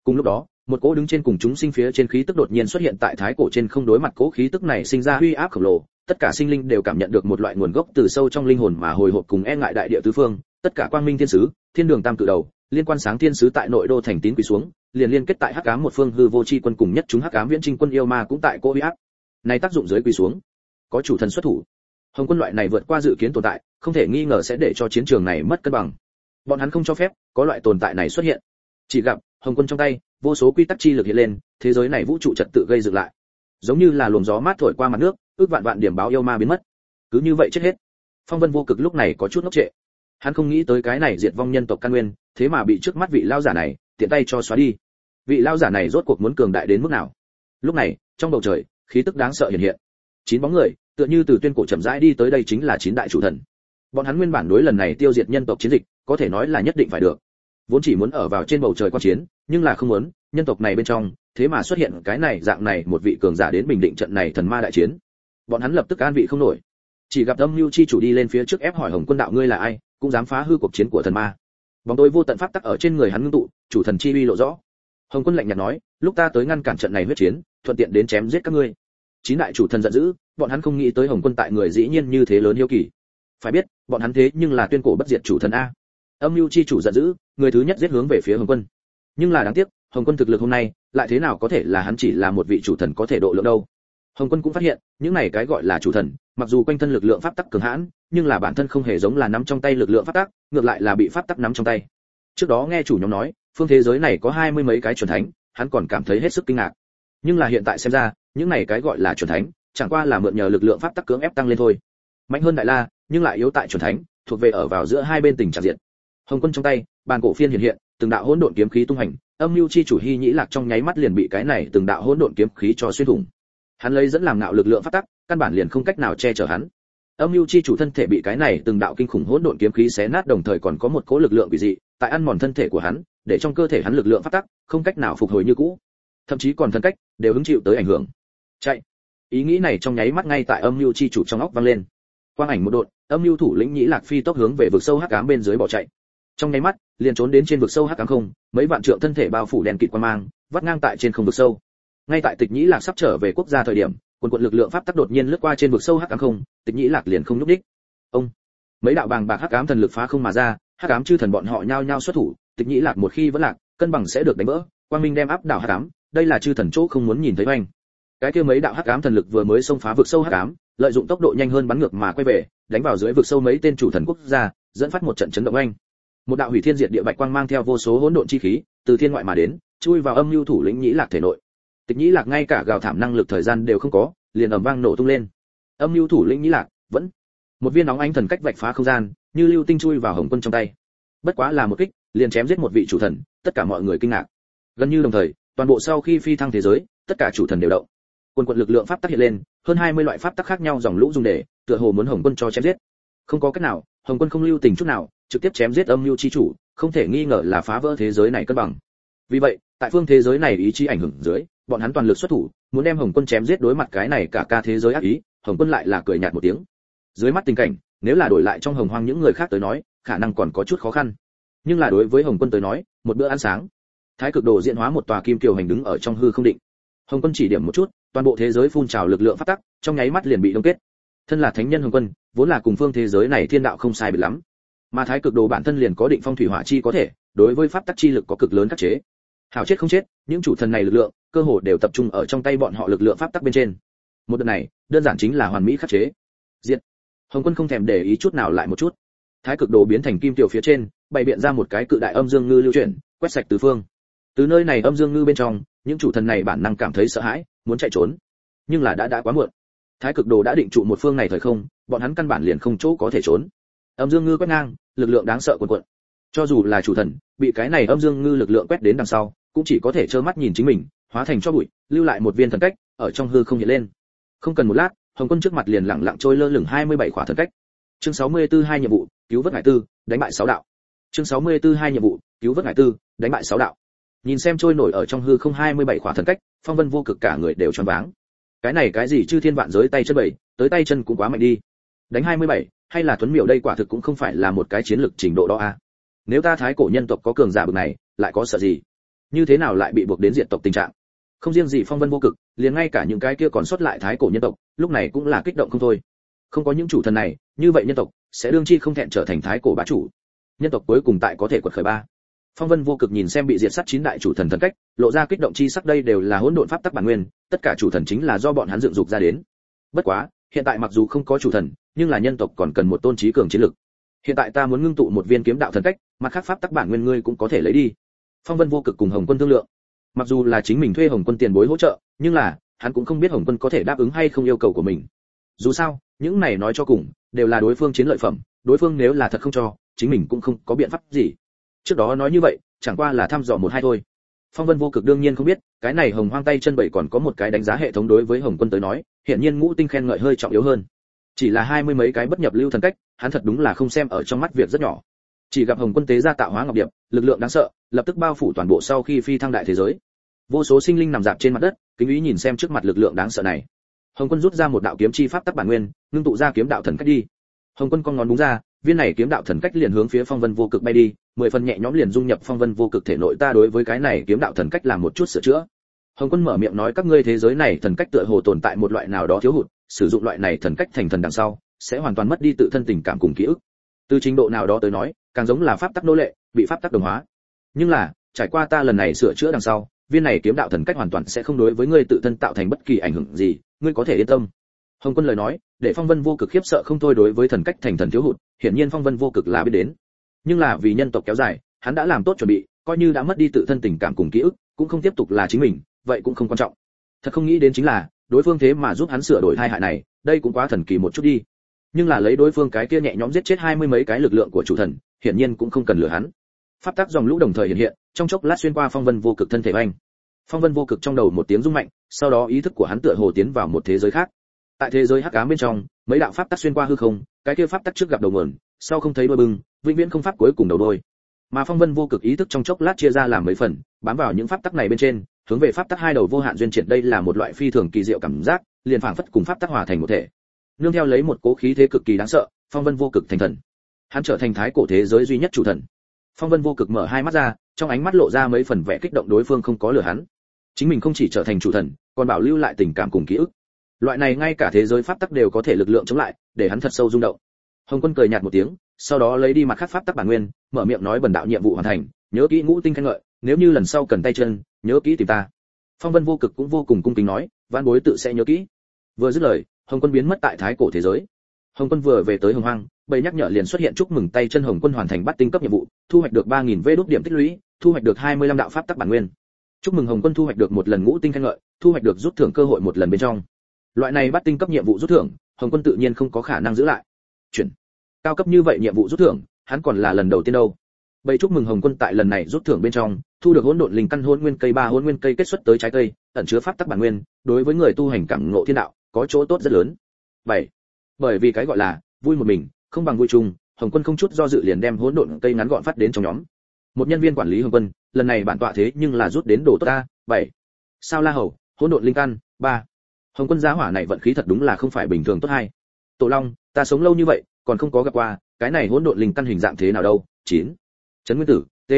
Cùng lúc đó, một cỗ đứng trên cùng chúng sinh phía trên khí tức đột nhiên xuất hiện tại thái cổ trên không đối mặt cỗ khí tức này sinh ra uy áp khổng lồ, tất cả sinh linh đều cảm nhận được một loại nguồn gốc từ sâu trong linh hồn mà hồi hộp cùng e ngại đại địa tứ phương, tất cả quang minh thiên sứ, thiên đường tam cự đầu liên quan sáng thiên sứ tại nội đô thành tín quỳ xuống, liền liên kết tại hắc ám một phương hư vô chi quân cùng nhất chúng hắc ám viễn trinh quân yêu ma cũng tại cô huy áp. Này tác dụng dưới quỳ xuống, có chủ thần xuất thủ. Hồng quân loại này vượt qua dự kiến tồn tại, không thể nghi ngờ sẽ để cho chiến trường này mất cân bằng. Bọn hắn không cho phép có loại tồn tại này xuất hiện. Chỉ gặp, hồng quân trong tay, vô số quy tắc chi lực hiện lên, thế giới này vũ trụ trật tự gây dựng lại. Giống như là luồng gió mát thổi qua mặt nước, ước vạn vạn điểm báo yêu ma biến mất. Cứ như vậy chết hết. Phong vân vô cực lúc này có chút ngốc trệ. Hắn không nghĩ tới cái này diệt vong nhân tộc căn nguyên thế mà bị trước mắt vị lao giả này tiện tay cho xóa đi. Vị lao giả này rốt cuộc muốn cường đại đến mức nào? Lúc này, trong bầu trời, khí tức đáng sợ hiện hiện. Chín bóng người, tựa như từ tuyên cổ chậm rãi đi tới đây chính là chín đại chủ thần. Bọn hắn nguyên bản đối lần này tiêu diệt nhân tộc chiến dịch, có thể nói là nhất định phải được. Vốn chỉ muốn ở vào trên bầu trời quan chiến, nhưng là không muốn, nhân tộc này bên trong, thế mà xuất hiện cái này dạng này một vị cường giả đến bình định trận này thần ma đại chiến. Bọn hắn lập tức an vị không nổi. Chỉ gặp âm lưu chi chủ đi lên phía trước ép hỏi hồng quân đạo ngươi là ai, cũng dám phá hư cuộc chiến của thần ma bóng tối vô tận pháp tắc ở trên người hắn ngưng tụ, chủ thần chi uy lộ rõ. Hồng quân lạnh nhạt nói, lúc ta tới ngăn cản trận này huyết chiến, thuận tiện đến chém giết các ngươi. Chín đại chủ thần giận dữ, bọn hắn không nghĩ tới hồng quân tại người dĩ nhiên như thế lớn hiếu kỳ. Phải biết, bọn hắn thế nhưng là tuyên cổ bất diệt chủ thần a. Âm lưu chi chủ giận dữ, người thứ nhất giết hướng về phía hồng quân. Nhưng là đáng tiếc, hồng quân thực lực hôm nay, lại thế nào có thể là hắn chỉ là một vị chủ thần có thể độ lượng đâu? Hồng quân cũng phát hiện, những này cái gọi là chủ thần mặc dù quanh thân lực lượng pháp tắc cường hãn, nhưng là bản thân không hề giống là nắm trong tay lực lượng pháp tắc, ngược lại là bị pháp tắc nắm trong tay. Trước đó nghe chủ nhóm nói, phương thế giới này có hai mươi mấy cái chuẩn thánh, hắn còn cảm thấy hết sức kinh ngạc. Nhưng là hiện tại xem ra, những này cái gọi là chuẩn thánh, chẳng qua là mượn nhờ lực lượng pháp tắc cưỡng ép tăng lên thôi. Mạnh hơn đại la, nhưng lại yếu tại chuẩn thánh, thuộc về ở vào giữa hai bên tình trạng diện. Hồng quân trong tay, bàn cổ phiên hiện hiện, từng đạo hỗn độn kiếm khí tung hành, âm mưu chi chủ hy nhĩ lạc trong nháy mắt liền bị cái này từng đạo hỗn độn kiếm khí cho xuyên thủng. Hắn lấy dẫn làm ngạo lực lượng phát tắc căn bản liền không cách nào che chở hắn. Âm mưu chi chủ thân thể bị cái này từng đạo kinh khủng hỗn độn kiếm khí xé nát đồng thời còn có một cỗ lực lượng quỷ dị, tại ăn mòn thân thể của hắn, để trong cơ thể hắn lực lượng phát tắc không cách nào phục hồi như cũ. Thậm chí còn thân cách đều hứng chịu tới ảnh hưởng. Chạy. Ý nghĩ này trong nháy mắt ngay tại âm mưu chi chủ trong óc vang lên. Quang ảnh một đột âm mưu thủ lĩnh nhĩ lạc phi tốc hướng về vực sâu hắc ám bên dưới bỏ chạy. Trong nháy mắt, liền trốn đến trên vực sâu hắc ám không, mấy vạn trượng thân thể bao phủ đèn kịt quan mang, vắt ngang tại trên không vực sâu. Ngay tại tịch nhĩ lạc sắp trở về quốc gia thời điểm quần quận lực lượng pháp tắc đột nhiên lướt qua trên vực sâu hắc ám không, tịch nhĩ lạc liền không nhúc đích ông, mấy đạo bàng bạc hắc ám thần lực phá không mà ra, hắc ám chư thần bọn họ nhao nhao xuất thủ, tịch nhĩ lạc một khi vẫn lạc, cân bằng sẽ được đánh vỡ. Quang minh đem áp đảo hắc ám, đây là chư thần chỗ không muốn nhìn thấy oanh. Cái kia mấy đạo hắc ám thần lực vừa mới xông phá vực sâu hắc ám, lợi dụng tốc độ nhanh hơn bắn ngược mà quay về, đánh vào dưới vực sâu mấy tên chủ thần quốc gia, dẫn phát một trận chấn động oanh. Một đạo hủy thiên diệt địa bạch quang mang theo vô số hỗn độn chi khí, từ thiên ngoại mà đến, chui vào âm lưu thủ lĩnh nhĩ lạc thể nội tịch nhĩ lạc ngay cả gào thảm năng lực thời gian đều không có, liền ầm vang nổ tung lên. Âm lưu thủ lĩnh nhĩ lạc vẫn một viên nóng ánh thần cách vạch phá không gian, như lưu tinh chui vào hồng quân trong tay. Bất quá là một kích, liền chém giết một vị chủ thần, tất cả mọi người kinh ngạc. Gần như đồng thời, toàn bộ sau khi phi thăng thế giới, tất cả chủ thần đều động. Quân quận lực lượng pháp tắc hiện lên, hơn 20 loại pháp tắc khác nhau dòng lũ dùng để, tựa hồ muốn hồng quân cho chém giết. Không có cách nào, hồng quân không lưu tình chút nào, trực tiếp chém giết âm lưu chi chủ, không thể nghi ngờ là phá vỡ thế giới này cân bằng. Vì vậy, tại phương thế giới này ý chí ảnh hưởng dưới bọn hắn toàn lực xuất thủ, muốn đem hồng quân chém giết đối mặt cái này cả ca thế giới ác ý, hồng quân lại là cười nhạt một tiếng. Dưới mắt tình cảnh, nếu là đổi lại trong hồng hoang những người khác tới nói, khả năng còn có chút khó khăn. Nhưng là đối với hồng quân tới nói, một bữa ăn sáng, thái cực đồ diễn hóa một tòa kim kiều hành đứng ở trong hư không định. Hồng quân chỉ điểm một chút, toàn bộ thế giới phun trào lực lượng phát tắc, trong nháy mắt liền bị đông kết. Thân là thánh nhân hồng quân, vốn là cùng phương thế giới này thiên đạo không sai biệt lắm. Mà thái cực đồ bản thân liền có định phong thủy hỏa chi có thể, đối với pháp tắc chi lực có cực lớn các chế. Hảo chết không chết, những chủ thần này lực lượng cơ hồ đều tập trung ở trong tay bọn họ lực lượng pháp tắc bên trên. Một đợt này, đơn giản chính là hoàn mỹ khắc chế. Diệt. Hồng quân không thèm để ý chút nào lại một chút. Thái cực đồ biến thành kim tiểu phía trên, bày biện ra một cái cự đại âm dương ngư lưu chuyển, quét sạch tứ phương. Từ nơi này âm dương ngư bên trong, những chủ thần này bản năng cảm thấy sợ hãi, muốn chạy trốn. Nhưng là đã đã quá muộn. Thái cực đồ đã định trụ một phương này thời không, bọn hắn căn bản liền không chỗ có thể trốn. Âm dương ngư quét ngang, lực lượng đáng sợ cuồn cuộn. Cho dù là chủ thần, bị cái này âm dương ngư lực lượng quét đến đằng sau, cũng chỉ có thể trơ mắt nhìn chính mình hóa thành cho bụi lưu lại một viên thần cách ở trong hư không hiện lên. Không cần một lát hồng quân trước mặt liền lặng lặng trôi lơ lửng 27 khỏa thần cách. Chương 64 hai nhiệm vụ cứu vớt ngải tư đánh bại sáu đạo. Chương 64 hai nhiệm vụ cứu vớt ngải tư đánh bại sáu đạo. Nhìn xem trôi nổi ở trong hư không 27 khỏa thần cách phong vân vô cực cả người đều choáng váng. Cái này cái gì chư thiên vạn giới tay chân bảy tới tay chân cũng quá mạnh đi. Đánh 27, hay là tuấn miểu đây quả thực cũng không phải là một cái chiến lược trình độ đó a à. nếu ta thái cổ nhân tộc có cường giả bực này lại có sợ gì? Như thế nào lại bị buộc đến diện tộc tình trạng? Không riêng gì phong vân vô cực, liền ngay cả những cái kia còn sót lại thái cổ nhân tộc, lúc này cũng là kích động không thôi. Không có những chủ thần này, như vậy nhân tộc sẽ đương chi không thẹn trở thành thái cổ bá chủ. Nhân tộc cuối cùng tại có thể quật khởi ba. Phong vân vô cực nhìn xem bị diệt sát chín đại chủ thần thần cách, lộ ra kích động chi sắc đây đều là hỗn độn pháp tắc bản nguyên, tất cả chủ thần chính là do bọn hắn dựng dục ra đến. Bất quá, hiện tại mặc dù không có chủ thần, nhưng là nhân tộc còn cần một tôn trí cường chiến lực. Hiện tại ta muốn ngưng tụ một viên kiếm đạo thần cách, mặt khác pháp tắc bản nguyên ngươi cũng có thể lấy đi. Phong vân vô cực cùng hồng quân thương lượng mặc dù là chính mình thuê hồng quân tiền bối hỗ trợ, nhưng là, hắn cũng không biết hồng quân có thể đáp ứng hay không yêu cầu của mình. Dù sao, những này nói cho cùng, đều là đối phương chiến lợi phẩm, đối phương nếu là thật không cho, chính mình cũng không có biện pháp gì. Trước đó nói như vậy, chẳng qua là thăm dò một hai thôi. Phong vân vô cực đương nhiên không biết, cái này hồng hoang tay chân bảy còn có một cái đánh giá hệ thống đối với hồng quân tới nói hiện nhiên ngũ tinh khen ngợi hơi trọng yếu hơn. Chỉ là hai mươi mấy cái bất nhập lưu thần cách, hắn thật đúng là không xem ở trong mắt việc rất nhỏ. Chỉ gặp hồng quân tế ra tạo hóa ngọc điệp, lực lượng đáng sợ lập tức bao phủ toàn bộ sau khi phi thăng đại thế giới. Vô số sinh linh nằm dạp trên mặt đất, kính ý nhìn xem trước mặt lực lượng đáng sợ này. Hồng quân rút ra một đạo kiếm chi pháp tắc bản nguyên, ngưng tụ ra kiếm đạo thần cách đi. Hồng quân con ngón đúng ra, viên này kiếm đạo thần cách liền hướng phía phong vân vô cực bay đi, mười phần nhẹ nhõm liền dung nhập phong vân vô cực thể nội ta đối với cái này kiếm đạo thần cách làm một chút sửa chữa. Hồng quân mở miệng nói các ngươi thế giới này thần cách tựa hồ tồn tại một loại nào đó thiếu hụt, sử dụng loại này thần cách thành thần đằng sau, sẽ hoàn toàn mất đi tự thân tình cảm cùng ký ức. Từ trình độ nào đó tới nói, càng giống là pháp tắc nô lệ, bị pháp tắc đồng hóa nhưng là, trải qua ta lần này sửa chữa đằng sau, viên này kiếm đạo thần cách hoàn toàn sẽ không đối với ngươi tự thân tạo thành bất kỳ ảnh hưởng gì, ngươi có thể yên tâm. Hồng quân lời nói, để phong vân vô cực khiếp sợ không thôi đối với thần cách thành thần thiếu hụt, hiển nhiên phong vân vô cực là biết đến. Nhưng là vì nhân tộc kéo dài, hắn đã làm tốt chuẩn bị, coi như đã mất đi tự thân tình cảm cùng ký ức, cũng không tiếp tục là chính mình, vậy cũng không quan trọng. Thật không nghĩ đến chính là, đối phương thế mà giúp hắn sửa đổi hai hại này, đây cũng quá thần kỳ một chút đi. Nhưng là lấy đối phương cái kia nhẹ nhõm giết chết hai mươi mấy cái lực lượng của chủ thần, hiển nhiên cũng không cần lừa hắn pháp tắc dòng lũ đồng thời hiện hiện, trong chốc lát xuyên qua phong vân vô cực thân thể anh. Phong vân vô cực trong đầu một tiếng rung mạnh, sau đó ý thức của hắn tựa hồ tiến vào một thế giới khác. Tại thế giới hắc ám bên trong, mấy đạo pháp tắc xuyên qua hư không, cái kia pháp tắc trước gặp đầu nguồn, sau không thấy đôi bưng, vĩnh viễn không pháp cuối cùng đầu đôi. Mà phong vân vô cực ý thức trong chốc lát chia ra làm mấy phần, bám vào những pháp tắc này bên trên, hướng về pháp tắc hai đầu vô hạn duyên triển đây là một loại phi thường kỳ diệu cảm giác, liền phảng phất cùng pháp tắc hòa thành một thể. Nương theo lấy một cố khí thế cực kỳ đáng sợ, phong vân vô cực thành thần. Hắn trở thành thái cổ thế giới duy nhất chủ thần phong vân vô cực mở hai mắt ra, trong ánh mắt lộ ra mấy phần vẻ kích động đối phương không có lừa hắn. Chính mình không chỉ trở thành chủ thần, còn bảo lưu lại tình cảm cùng ký ức. Loại này ngay cả thế giới pháp tắc đều có thể lực lượng chống lại, để hắn thật sâu rung động. Hồng quân cười nhạt một tiếng, sau đó lấy đi mặt khắc pháp tắc bản nguyên, mở miệng nói bần đạo nhiệm vụ hoàn thành, nhớ kỹ ngũ tinh khen ngợi, nếu như lần sau cần tay chân, nhớ kỹ tìm ta. Phong vân vô cực cũng vô cùng cung kính nói văn bối tự sẽ nhớ kỹ. Vừa dứt lời, hồng quân biến mất tại thái cổ thế giới. Hồng quân vừa về tới hồng hoang bầy nhắc nhở liền xuất hiện chúc mừng tay chân hồng quân hoàn thành bắt tinh cấp nhiệm vụ, thu hoạch được ba nghìn vê đốt điểm tích lũy, thu hoạch được hai mươi lăm đạo pháp tắc bản nguyên. Chúc mừng hồng quân thu hoạch được một lần ngũ tinh khen ngợi, thu hoạch được rút thưởng cơ hội một lần bên trong. Loại này bắt tinh cấp nhiệm vụ rút thưởng, hồng quân tự nhiên không có khả năng giữ lại. Chuyển. Cao cấp như vậy nhiệm vụ rút thưởng, hắn còn là lần đầu tiên đâu. Bầy chúc mừng hồng quân tại lần này rút thưởng bên trong, thu được hỗn độn linh căn hỗn nguyên cây ba, hỗn nguyên cây kết xuất tới trái cây, ẩn chứa pháp tắc bản nguyên, đối với người tu hành cảm ngộ thiên đạo, có chỗ tốt rất lớn. Bảy. Bởi vì cái gọi là vui một mình không bằng vui chung, hồng quân không chút do dự liền đem hỗn độn cây ngắn gọn phát đến trong nhóm. Một nhân viên quản lý hồng quân, lần này bản tọa thế nhưng là rút đến đồ tốt ta, bảy. Sao la hầu, hỗn độn linh căn, ba. Hồng quân giá hỏa này vận khí thật đúng là không phải bình thường tốt hay tổ long, ta sống lâu như vậy, còn không có gặp qua, cái này hỗn độn linh căn hình dạng thế nào đâu, chín. Trấn nguyên tử, t.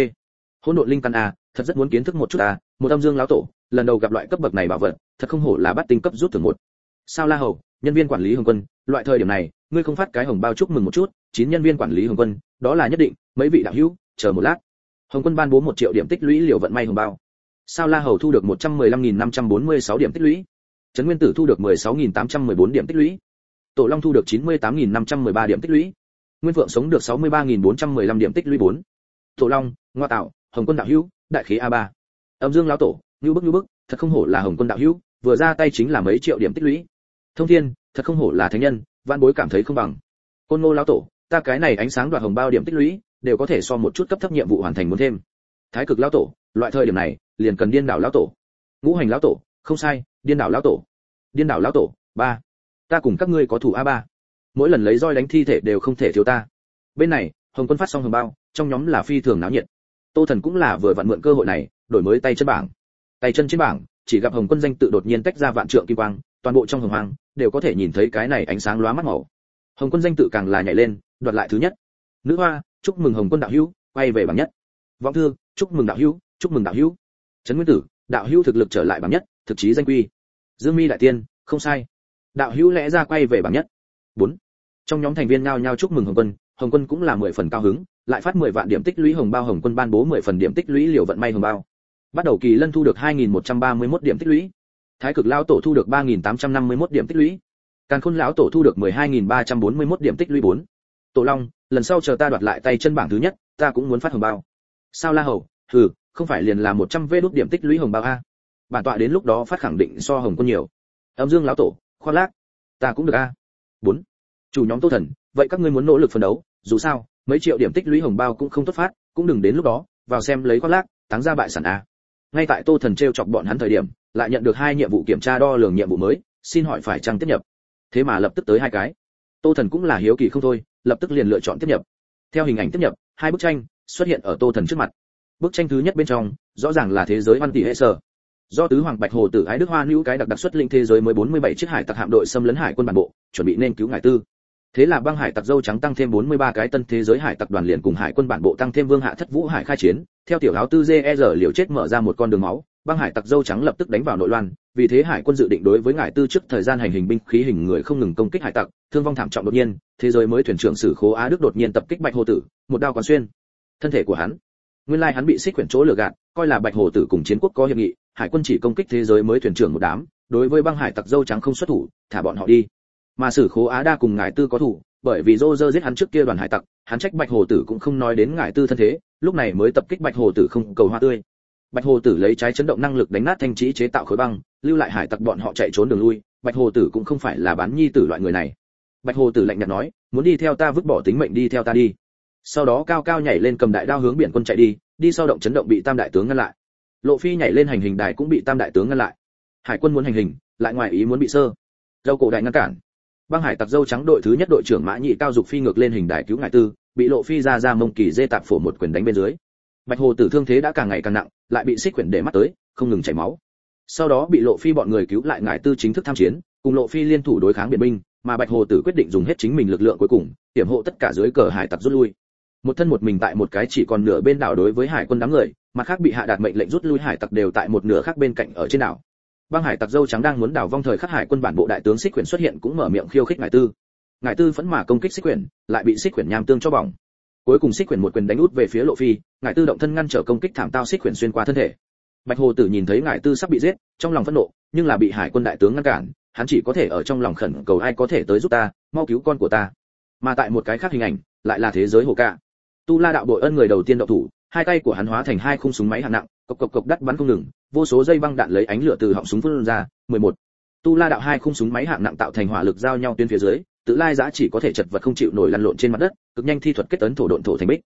Hỗn độn linh căn a, thật rất muốn kiến thức một chút a, một âm dương lão tổ, lần đầu gặp loại cấp bậc này bảo vật, thật không hổ là bắt tinh cấp rút thưởng một. Sao la hầu, nhân viên quản lý hồng quân, loại thời điểm này ngươi không phát cái hồng bao chúc mừng một chút, chín nhân viên quản lý hồng quân, đó là nhất định, mấy vị đạo hữu, chờ một lát. Hồng quân ban bố một triệu điểm tích lũy liều vận may hồng bao. Sao la hầu thu được một trăm mười lăm nghìn năm trăm bốn mươi sáu điểm tích lũy? Trấn nguyên tử thu được mười sáu nghìn tám trăm mười bốn điểm tích lũy. Tổ long thu được chín mươi tám nghìn năm trăm mười ba điểm tích lũy. Nguyên vượng sống được sáu mươi ba nghìn bốn trăm mười lăm điểm tích lũy bốn. Tổ long, ngoa tạo, hồng quân đạo hữu, đại khí a ba. Âm dương lão tổ, Ngưu bức Ngưu bức, thật không hổ là hồng quân đạo hữu, vừa ra tay chính là mấy triệu điểm tích lũy. Thông thiên, thật không hổ là thánh nhân văn bối cảm thấy không bằng. Côn ngô lão tổ, ta cái này ánh sáng đoạt hồng bao điểm tích lũy, đều có thể so một chút cấp thấp nhiệm vụ hoàn thành muốn thêm. Thái cực lão tổ, loại thời điểm này, liền cần điên đảo lão tổ. Ngũ hành lão tổ, không sai, điên đảo lão tổ. Điên đảo lão tổ, ba. Ta cùng các ngươi có thủ a ba. Mỗi lần lấy roi đánh thi thể đều không thể thiếu ta. Bên này, hồng quân phát xong hồng bao, trong nhóm là phi thường náo nhiệt. Tô thần cũng là vừa vặn mượn cơ hội này, đổi mới tay chân bảng. Tay chân trên bảng, chỉ gặp hồng quân danh tự đột nhiên tách ra vạn trượng kim quang toàn bộ trong hồng hoang đều có thể nhìn thấy cái này ánh sáng lóa mắt màu. Hồng quân danh tự càng là nhảy lên, đoạt lại thứ nhất. Nữ hoa, chúc mừng hồng quân đạo hữu, quay về bảng nhất. Vọng thư, chúc mừng đạo hữu, chúc mừng đạo hữu. Trấn nguyên tử, đạo hữu thực lực trở lại bảng nhất, thực chí danh quy. Dương mi đại tiên, không sai. Đạo hữu lẽ ra quay về bảng nhất. Bốn. Trong nhóm thành viên nhao nhao chúc mừng hồng quân hồng quân cũng là mười phần cao hứng, lại phát mười vạn điểm tích lũy hồng bao hồng quân ban bố mười phần điểm tích lũy liều vận may hồng bao. Bắt đầu kỳ lân thu được hai nghìn một trăm ba mươi mốt điểm tích lũy thái cực lão tổ thu được ba nghìn tám trăm năm mươi 3851 điểm tích lũy. Càn khôn lão tổ thu được mười hai nghìn ba trăm bốn mươi 12341 điểm tích lũy bốn. Tổ long, lần sau chờ ta đoạt lại tay chân bảng thứ nhất, ta cũng muốn phát hồng bao. Sao la hầu? Hừ, không phải liền là một trăm vê đốt điểm tích lũy hồng bao a? Bản tọa đến lúc đó phát khẳng định so hồng quân nhiều. Âm dương lão tổ, khoan lác. Ta cũng được a. Bốn. Chủ nhóm tô thần, vậy các ngươi muốn nỗ lực phấn đấu, dù sao, mấy triệu điểm tích lũy hồng bao cũng không tốt phát, cũng đừng đến lúc đó, vào xem lấy khoan lác, táng ra bại sản a ngay tại tô thần trêu chọc bọn hắn thời điểm, lại nhận được hai nhiệm vụ kiểm tra đo lường nhiệm vụ mới, xin hỏi phải chăng tiếp nhập. Thế mà lập tức tới hai cái. Tô thần cũng là hiếu kỳ không thôi, lập tức liền lựa chọn tiếp nhập. Theo hình ảnh tiếp nhập, hai bức tranh xuất hiện ở tô thần trước mặt. Bức tranh thứ nhất bên trong, rõ ràng là thế giới văn tỷ hệ sở. Do tứ hoàng bạch hồ tử ái đức hoa nữ cái đặc đặc xuất linh thế giới mới 47 chiếc hải tặc hạm đội xâm lấn hải quân bản bộ, chuẩn bị nên cứu ngài tư thế là băng hải tặc dâu trắng tăng thêm 43 cái tân thế giới hải tặc đoàn liền cùng hải quân bản bộ tăng thêm vương hạ thất vũ hải khai chiến. Theo tiểu áo tư ger liều chết mở ra một con đường máu, băng hải tặc dâu trắng lập tức đánh vào nội loan. Vì thế hải quân dự định đối với ngải tư trước thời gian hành hình binh khí hình người không ngừng công kích hải tặc, thương vong thảm trọng đột nhiên, thế giới mới thuyền trưởng sử khố á đức đột nhiên tập kích bạch hồ tử, một đao quán xuyên. Thân thể của hắn, nguyên lai hắn bị xích quyển chỗ lừa gạt, coi là bạch hồ tử cùng chiến quốc có hiệp nghị, hải quân chỉ công kích thế giới mới thuyền trưởng một đám, đối với băng hải tặc dâu trắng không xuất thủ, thả bọn họ đi mà sử khố á đa cùng ngài tư có thủ, bởi vì dô dơ giết hắn trước kia đoàn hải tặc, hắn trách bạch hồ tử cũng không nói đến ngài tư thân thế, lúc này mới tập kích bạch hồ tử không cầu hoa tươi. Bạch hồ tử lấy trái chấn động năng lực đánh nát thanh trí chế tạo khối băng, lưu lại hải tặc bọn họ chạy trốn đường lui, bạch hồ tử cũng không phải là bán nhi tử loại người này. Bạch hồ tử lạnh nhạt nói, muốn đi theo ta vứt bỏ tính mệnh đi theo ta đi. Sau đó cao cao nhảy lên cầm đại đao hướng biển quân chạy đi đi sau động chấn động bị tam đại tướng ngăn lại. Lộ phi nhảy lên hành hình đài cũng bị tam đại tướng ngăn lại. Hải quân muốn hành hình, lại ngoài ý muốn bị sơ. Dâu cổ đại ngăn cản băng hải tặc dâu trắng đội thứ nhất đội trưởng mã nhị cao dục phi ngược lên hình đài cứu ngại tư, bị lộ phi ra ra mông kỳ dê tạp phổ một quyền đánh bên dưới. Bạch hồ tử thương thế đã càng ngày càng nặng, lại bị xích quyển để mắt tới, không ngừng chảy máu. Sau đó bị lộ phi bọn người cứu lại Ngải tư chính thức tham chiến, cùng lộ phi liên thủ đối kháng biển binh, mà bạch hồ tử quyết định dùng hết chính mình lực lượng cuối cùng hiểm hộ tất cả dưới cờ hải tặc rút lui. Một thân một mình tại một cái chỉ còn nửa bên đảo đối với hải quân đám người, mặt khác bị hạ đạt mệnh lệnh rút lui hải tặc đều tại một nửa khác bên cạnh ở trên đảo băng hải tặc dâu trắng đang muốn đảo vong thời khắc hải quân bản bộ đại tướng xích quyển xuất hiện cũng mở miệng khiêu khích ngài tư. Ngài tư vẫn mà công kích xích quyển, lại bị xích quyển nham tương cho bỏng. Cuối cùng xích quyển một quyền đánh út về phía lộ phi, ngài tư động thân ngăn trở công kích thảm tao xích quyển xuyên qua thân thể. Bạch hồ tử nhìn thấy ngài tư sắp bị giết, trong lòng phẫn nộ, nhưng là bị hải quân đại tướng ngăn cản, hắn chỉ có thể ở trong lòng khẩn cầu ai có thể tới giúp ta, mau cứu con của ta. Mà tại một cái khác hình ảnh, lại là thế giới hồ ca. Tu la đạo đội ân người đầu tiên động thủ hai tay của hắn hóa thành hai khung súng máy hạng nặng, cộc cộc cộc đắt bắn không ngừng, vô số dây băng đạn lấy ánh lửa từ họng súng phun ra. 11. tu la đạo hai khung súng máy hạng nặng tạo thành hỏa lực giao nhau tuyến phía dưới, tự lai giã chỉ có thể chật vật không chịu nổi lăn lộn trên mặt đất, cực nhanh thi thuật kết tấn thổ độn thổ thành bích.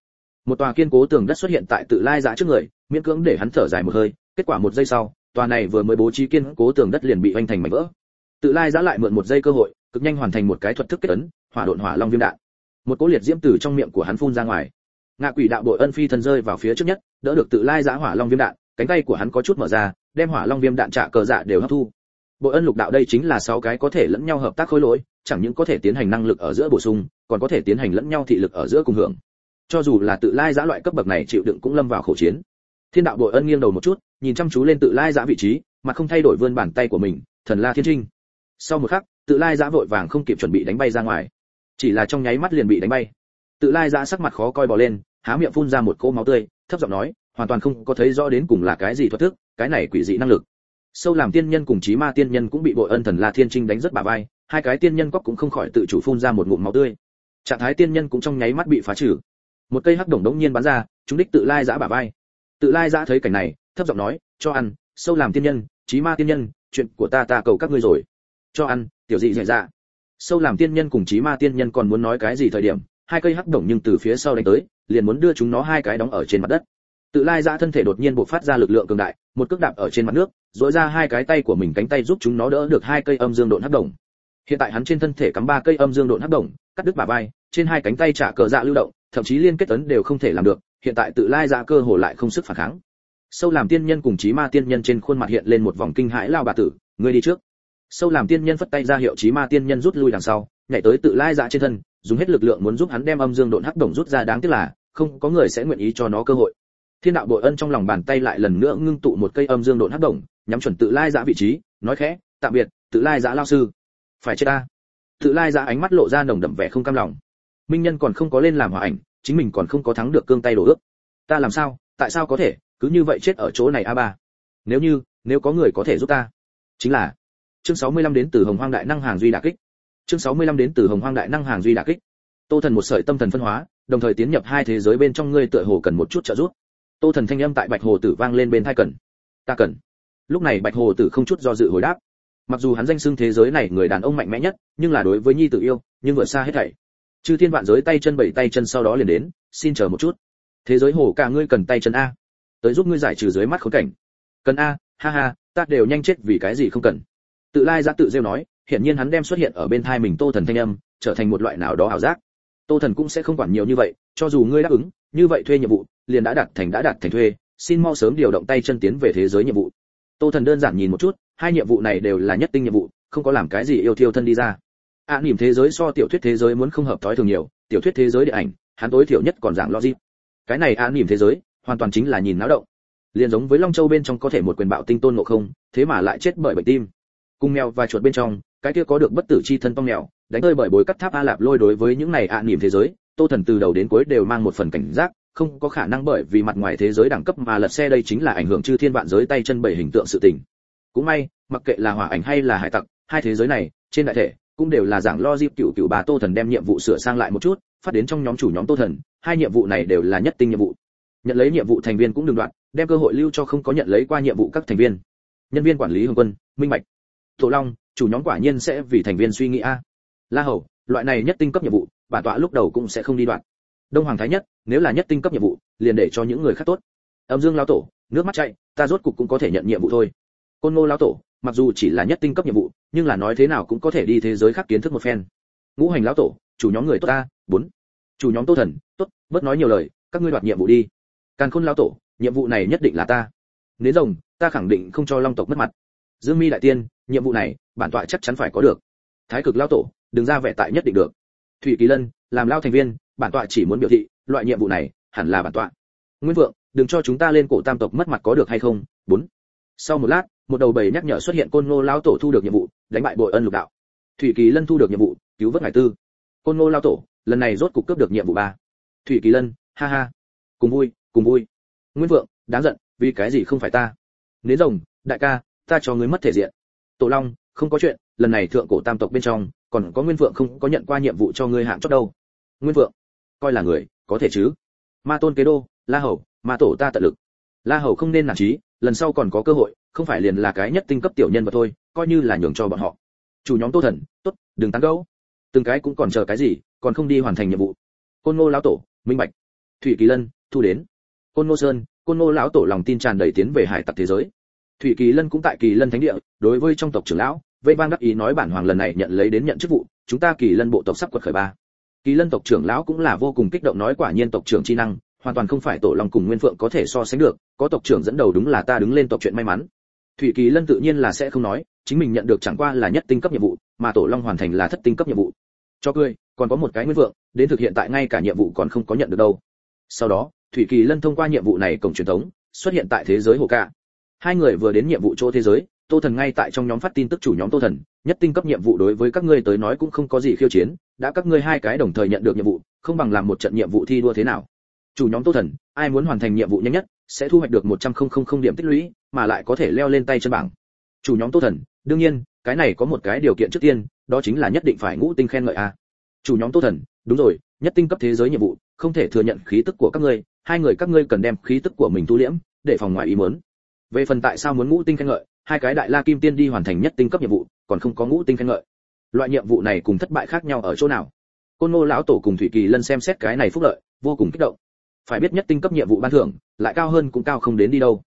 Một tòa kiên cố tường đất xuất hiện tại tự lai giã trước người, miễn cưỡng để hắn thở dài một hơi, kết quả một giây sau, tòa này vừa mới bố trí kiên cố tường đất liền bị hoành thành mảnh vỡ. Tự lai giã lại mượn một giây cơ hội, cực nhanh hoàn thành một cái thuật thức kết tấn hỏa độn hỏa long viêm đạn. Một cỗ liệt diễm từ trong miệng của hắn phun ra ngoài ngạ quỷ đạo bội ân phi thân rơi vào phía trước nhất, đỡ được tự lai giã hỏa long viêm đạn, cánh tay của hắn có chút mở ra, đem hỏa long viêm đạn trả cờ dạ đều hấp thu. Bội ân lục đạo đây chính là sáu cái có thể lẫn nhau hợp tác khối lỗi, chẳng những có thể tiến hành năng lực ở giữa bổ sung, còn có thể tiến hành lẫn nhau thị lực ở giữa cùng hưởng. Cho dù là tự lai giã loại cấp bậc này chịu đựng cũng lâm vào khẩu chiến. Thiên đạo bội ân nghiêng đầu một chút, nhìn chăm chú lên tự lai giã vị trí, mà không thay đổi vươn bàn tay của mình, thần la thiên trinh. Sau một khắc, tự lai giã vội vàng không kịp chuẩn bị đánh bay ra ngoài. Chỉ là trong nháy mắt liền bị đánh bay. Tự lai giã sắc mặt khó coi bò lên há miệng phun ra một cỗ máu tươi, thấp giọng nói, hoàn toàn không có thấy rõ đến cùng là cái gì thoát thức, cái này quỷ dị năng lực. Sâu làm tiên nhân cùng chí ma tiên nhân cũng bị bội ân thần la thiên trinh đánh rất bả vai, hai cái tiên nhân cóc cũng không khỏi tự chủ phun ra một ngụm máu tươi. Trạng thái tiên nhân cũng trong nháy mắt bị phá trừ. Một cây hắc đồng đống nhiên bắn ra, chúng đích tự lai giã bả vai. Tự lai giã thấy cảnh này, thấp giọng nói, cho ăn, sâu làm tiên nhân, chí ma tiên nhân, chuyện của ta ta cầu các ngươi rồi. Cho ăn, tiểu dị dạy dạ. Sâu làm tiên nhân cùng chí ma tiên nhân còn muốn nói cái gì thời điểm, hai cây hắc đồng nhưng từ phía sau đánh tới liền muốn đưa chúng nó hai cái đóng ở trên mặt đất. Tự lai ra thân thể đột nhiên bộc phát ra lực lượng cường đại, một cước đạp ở trên mặt nước dỗi ra hai cái tay của mình cánh tay giúp chúng nó đỡ được hai cây âm dương độn hấp đồng hiện tại hắn trên thân thể cắm ba cây âm dương độn hấp đồng cắt đứt bả vai, trên hai cánh tay trả cờ dạ lưu động, thậm chí liên kết ấn đều không thể làm được, hiện tại tự lai ra cơ hồ lại không sức phản kháng. Sâu làm tiên nhân cùng chí ma tiên nhân trên khuôn mặt hiện lên một vòng kinh hãi lao bà tử, ngươi đi trước. Sâu làm tiên nhân phất tay ra hiệu chí ma tiên nhân rút lui đằng sau, nhảy tới tự lai dạ trên thân, dùng hết lực lượng muốn giúp hắn đem âm dương độn hắc đồng rút ra, đáng tiếc là không có người sẽ nguyện ý cho nó cơ hội. Thiên đạo bội ân trong lòng bàn tay lại lần nữa ngưng tụ một cây âm dương độn hắc đồng nhắm chuẩn tự lai giã vị trí, nói khẽ, tạm biệt, tự lai giã lao sư. Phải chết ta. Tự lai giã ánh mắt lộ ra nồng đậm vẻ không cam lòng. Minh nhân còn không có lên làm hòa ảnh, chính mình còn không có thắng được cương tay đổ ước. Ta làm sao, tại sao có thể, cứ như vậy chết ở chỗ này a ba? Nếu như, nếu có người có thể giúp ta. Chính là, chương 65 đến từ hồng hoang đại năng hàng duy đả kích. Chương 65 đến từ hồng hoang đại năng hàng duy đả kích tô thần một sợi tâm thần phân hóa, đồng thời tiến nhập hai thế giới bên trong ngươi tựa hồ cần một chút trợ giúp. Tô thần thanh âm tại bạch hồ tử vang lên bên thai cần. Ta cần. Lúc này bạch hồ tử không chút do dự hồi đáp. Mặc dù hắn danh xưng thế giới này người đàn ông mạnh mẽ nhất, nhưng là đối với nhi tử yêu, nhưng vượt xa hết thảy. Chư thiên vạn giới tay chân bảy tay chân sau đó liền đến, xin chờ một chút. Thế giới hồ cả ngươi cần tay chân a. Tới giúp ngươi giải trừ dưới mắt khốn cảnh. Cần a, ha ha, ta đều nhanh chết vì cái gì không cần. Tự lai ra tự rêu nói hiện nhiên hắn đem xuất hiện ở bên thai mình tô thần thanh âm, trở thành một loại nào đó ảo giác tô thần cũng sẽ không quản nhiều như vậy cho dù ngươi đáp ứng như vậy thuê nhiệm vụ liền đã đạt thành đã đạt thành thuê xin mau sớm điều động tay chân tiến về thế giới nhiệm vụ. Tô thần đơn giản nhìn một chút hai nhiệm vụ này đều là nhất tinh nhiệm vụ không có làm cái gì yêu thiêu thân đi ra. Ạ à, nỉm thế giới so tiểu thuyết thế giới muốn không hợp thói thường nhiều tiểu thuyết thế giới điện ảnh hắn tối thiểu nhất còn dạng logic. Cái này ạ à, nỉm thế giới hoàn toàn chính là nhìn náo động. Liền giống với long châu bên trong có thể một quyền bạo tinh tôn ngộ không thế mà lại chết bởi bệnh tim. Cung mèo và chuột bên trong cái kia có được bất tử chi thân tông mèo đánh rơi bởi bối cắt tháp a lạp lôi đối với những này ạ à, thế giới tô thần từ đầu đến cuối đều mang một phần cảnh giác không có khả năng bởi vì mặt ngoài thế giới đẳng cấp mà lật xe đây chính là ảnh hưởng chư thiên vạn giới tay chân bảy hình tượng sự tình. Cũng may mặc kệ là hỏa ảnh hay là hải tặc hai thế giới này trên đại thể cũng đều là giảng lo dịp cựu cựu bà tô thần đem nhiệm vụ sửa sang lại một chút phát đến trong nhóm chủ nhóm tô thần hai nhiệm vụ này đều là nhất tinh nhiệm vụ. Nhận lấy nhiệm vụ thành viên cũng đừng đoạn đem cơ hội lưu cho không có nhận lấy qua nhiệm vụ các thành viên. Nhân viên quản lý hồng quân minh mạch, tổ long chủ nhóm quả nhiên sẽ vì thành viên suy nghĩ a la hầu, loại này nhất tinh cấp nhiệm vụ bản tọa lúc đầu cũng sẽ không đi đoạn. Đông hoàng thái nhất, nếu là nhất tinh cấp nhiệm vụ, liền để cho những người khác tốt. Âm dương lão tổ, nước mắt chạy, ta rốt cục cũng có thể nhận nhiệm vụ thôi. Côn ngô lão tổ, mặc dù chỉ là nhất tinh cấp nhiệm vụ, nhưng là nói thế nào cũng có thể đi thế giới khác kiến thức một phen. Ngũ hành lão tổ, chủ nhóm người tốt ta, bốn. Chủ nhóm tô thần, tốt, bớt nói nhiều lời, các ngươi đoạt nhiệm vụ đi. Càn khôn lão tổ, nhiệm vụ này nhất định là ta. Nếu rồng, ta khẳng định không cho long tộc mất mặt. Dương mi đại tiên, nhiệm vụ này, bản tọa chắc chắn phải có được. Thái cực lão tổ đừng ra vẻ tại nhất định được. Thủy kỳ lân, làm lao thành viên, bản tọa chỉ muốn biểu thị, loại nhiệm vụ này hẳn là bản tọa. Nguyễn vượng, đừng cho chúng ta lên cổ tam tộc mất mặt có được hay không? Bốn. Sau một lát, một đầu bầy nhắc nhở xuất hiện côn ngô lao tổ thu được nhiệm vụ, đánh bại bội ân lục đạo. Thủy kỳ lân thu được nhiệm vụ, cứu vớt ngài tư. Côn ngô lao tổ, lần này rốt cục cướp được nhiệm vụ ba. Thủy kỳ lân, ha ha. Cùng vui cùng vui. Nguyễn vượng, đáng giận, vì cái gì không phải ta? Nến rồng, đại ca, ta cho ngươi mất thể diện. Tổ long, không có chuyện, lần này thượng cổ tam tộc bên trong còn có nguyên vượng không có nhận qua nhiệm vụ cho ngươi hạng chót đâu. Nguyên vượng coi là người, có thể chứ? Ma tôn kế đô, la hầu, ma tổ ta tận lực. La hầu không nên nản trí lần sau còn có cơ hội, không phải liền là cái nhất tinh cấp tiểu nhân mà thôi, coi như là nhường cho bọn họ. Chủ nhóm tô thần, tốt, đừng tán gẫu. Từng cái cũng còn chờ cái gì, còn không đi hoàn thành nhiệm vụ. Côn ngô lão tổ, minh bạch. Thủy kỳ lân, thu đến. Côn ngô sơn, côn ngô lão tổ lòng tin tràn đầy tiến về hải tặc thế giới. Thủy kỳ lân cũng tại kỳ lân thánh địa, đối với trong tộc trưởng lão vây vang đắc ý nói bản hoàng lần này nhận lấy đến nhận chức vụ, chúng ta kỳ lân bộ tộc sắp quật khởi ba. Kỳ lân tộc trưởng lão cũng là vô cùng kích động nói quả nhiên tộc trưởng chi năng, hoàn toàn không phải tổ long cùng nguyên phượng có thể so sánh được, có tộc trưởng dẫn đầu đúng là ta đứng lên tộc chuyện may mắn. Thủy kỳ lân tự nhiên là sẽ không nói, chính mình nhận được chẳng qua là nhất tinh cấp nhiệm vụ, mà tổ long hoàn thành là thất tinh cấp nhiệm vụ. Cho cười, còn có một cái nguyên vượng đến thực hiện tại ngay cả nhiệm vụ còn không có nhận được đâu. Sau đó, thủy kỳ lân thông qua nhiệm vụ này cổng truyền thống, xuất hiện tại thế giới hồ ca. Hai người vừa đến nhiệm vụ chỗ thế giới tô thần ngay tại trong nhóm phát tin tức chủ nhóm tô thần, nhất tinh cấp nhiệm vụ đối với các ngươi tới nói cũng không có gì khiêu chiến, đã các ngươi hai cái đồng thời nhận được nhiệm vụ, không bằng làm một trận nhiệm vụ thi đua thế nào. Chủ nhóm tô thần, ai muốn hoàn thành nhiệm vụ nhanh nhất, sẽ thu hoạch được một trăm không không không điểm tích lũy, mà lại có thể leo lên tay chân bảng. Chủ nhóm tô thần, đương nhiên, cái này có một cái điều kiện trước tiên, đó chính là nhất định phải ngũ tinh khen ngợi a. Chủ nhóm tô thần, đúng rồi, nhất tinh cấp thế giới nhiệm vụ, không thể thừa nhận khí tức của các ngươi, hai người các ngươi cần đem khí tức của mình tu liễm, để phòng ngoài ý muốn về phần tại sao muốn ngũ tinh khen ngợi, hai cái đại la kim tiên đi hoàn thành nhất tinh cấp nhiệm vụ, còn không có ngũ tinh khen ngợi. Loại nhiệm vụ này cùng thất bại khác nhau ở chỗ nào? Côn ngô lão tổ cùng thủy kỳ lân xem xét cái này phúc lợi, vô cùng kích động. Phải biết nhất tinh cấp nhiệm vụ ban thưởng, lại cao hơn cũng cao không đến đi đâu.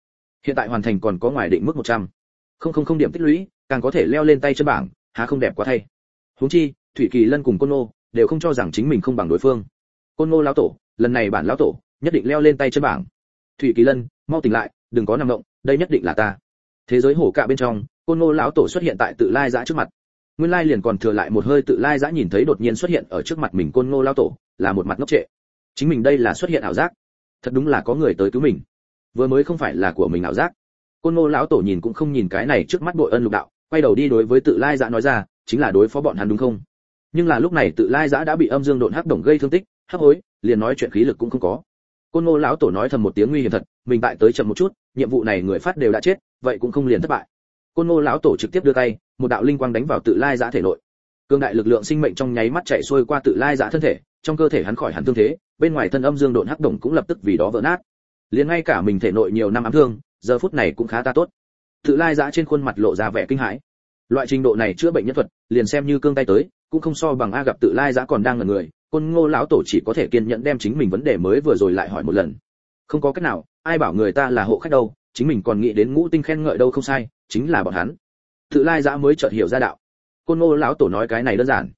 Hiện tại hoàn thành còn có ngoài định mức 100. không không không điểm tích lũy, càng có thể leo lên tay chân bảng, há không đẹp quá thay. Huống chi, thủy kỳ lân cùng côn ngô đều không cho rằng chính mình không bằng đối phương. Côn ngô lão tổ, lần này bản lão tổ nhất định leo lên tay chân bảng. Thủy kỳ lân, mau tỉnh lại, đừng có nằm động đây nhất định là ta. Thế giới hổ cạ bên trong, côn ngô lão tổ xuất hiện tại tự lai giã trước mặt. Nguyên lai liền còn thừa lại một hơi tự lai giã nhìn thấy đột nhiên xuất hiện ở trước mặt mình côn ngô lão tổ, là một mặt ngốc trệ. Chính mình đây là xuất hiện ảo giác. Thật đúng là có người tới cứu mình. Vừa mới không phải là của mình ảo giác. Côn ngô lão tổ nhìn cũng không nhìn cái này trước mắt bội ân lục đạo, quay đầu đi đối với tự lai giã nói ra, chính là đối phó bọn hắn đúng không? Nhưng là lúc này tự lai giã đã bị âm dương độn hắc đồng gây thương tích, hắc hối, liền nói chuyện khí lực cũng không có côn ngô lão tổ nói thầm một tiếng nguy hiểm thật, mình tại tới chậm một chút, nhiệm vụ này người phát đều đã chết, vậy cũng không liền thất bại. Côn ngô lão tổ trực tiếp đưa tay, một đạo linh quang đánh vào tự lai giã thể nội. Cương đại lực lượng sinh mệnh trong nháy mắt chạy xuôi qua tự lai giã thân thể, trong cơ thể hắn khỏi hẳn thương thế, bên ngoài thân âm dương độn hắc đồng cũng lập tức vì đó vỡ nát. Liền ngay cả mình thể nội nhiều năm ám thương, giờ phút này cũng khá ta tốt. Tự lai giã trên khuôn mặt lộ ra vẻ kinh hãi loại trình độ này chữa bệnh nhân thuật, liền xem như cương tay tới, cũng không so bằng a gặp tự lai giã còn đang ở người, côn ngô lão tổ chỉ có thể kiên nhẫn đem chính mình vấn đề mới vừa rồi lại hỏi một lần. Không có cách nào, ai bảo người ta là hộ khách đâu, chính mình còn nghĩ đến ngũ tinh khen ngợi đâu không sai, chính là bọn hắn. Tự lai giã mới chợt hiểu ra đạo. Côn ngô lão tổ nói cái này đơn giản.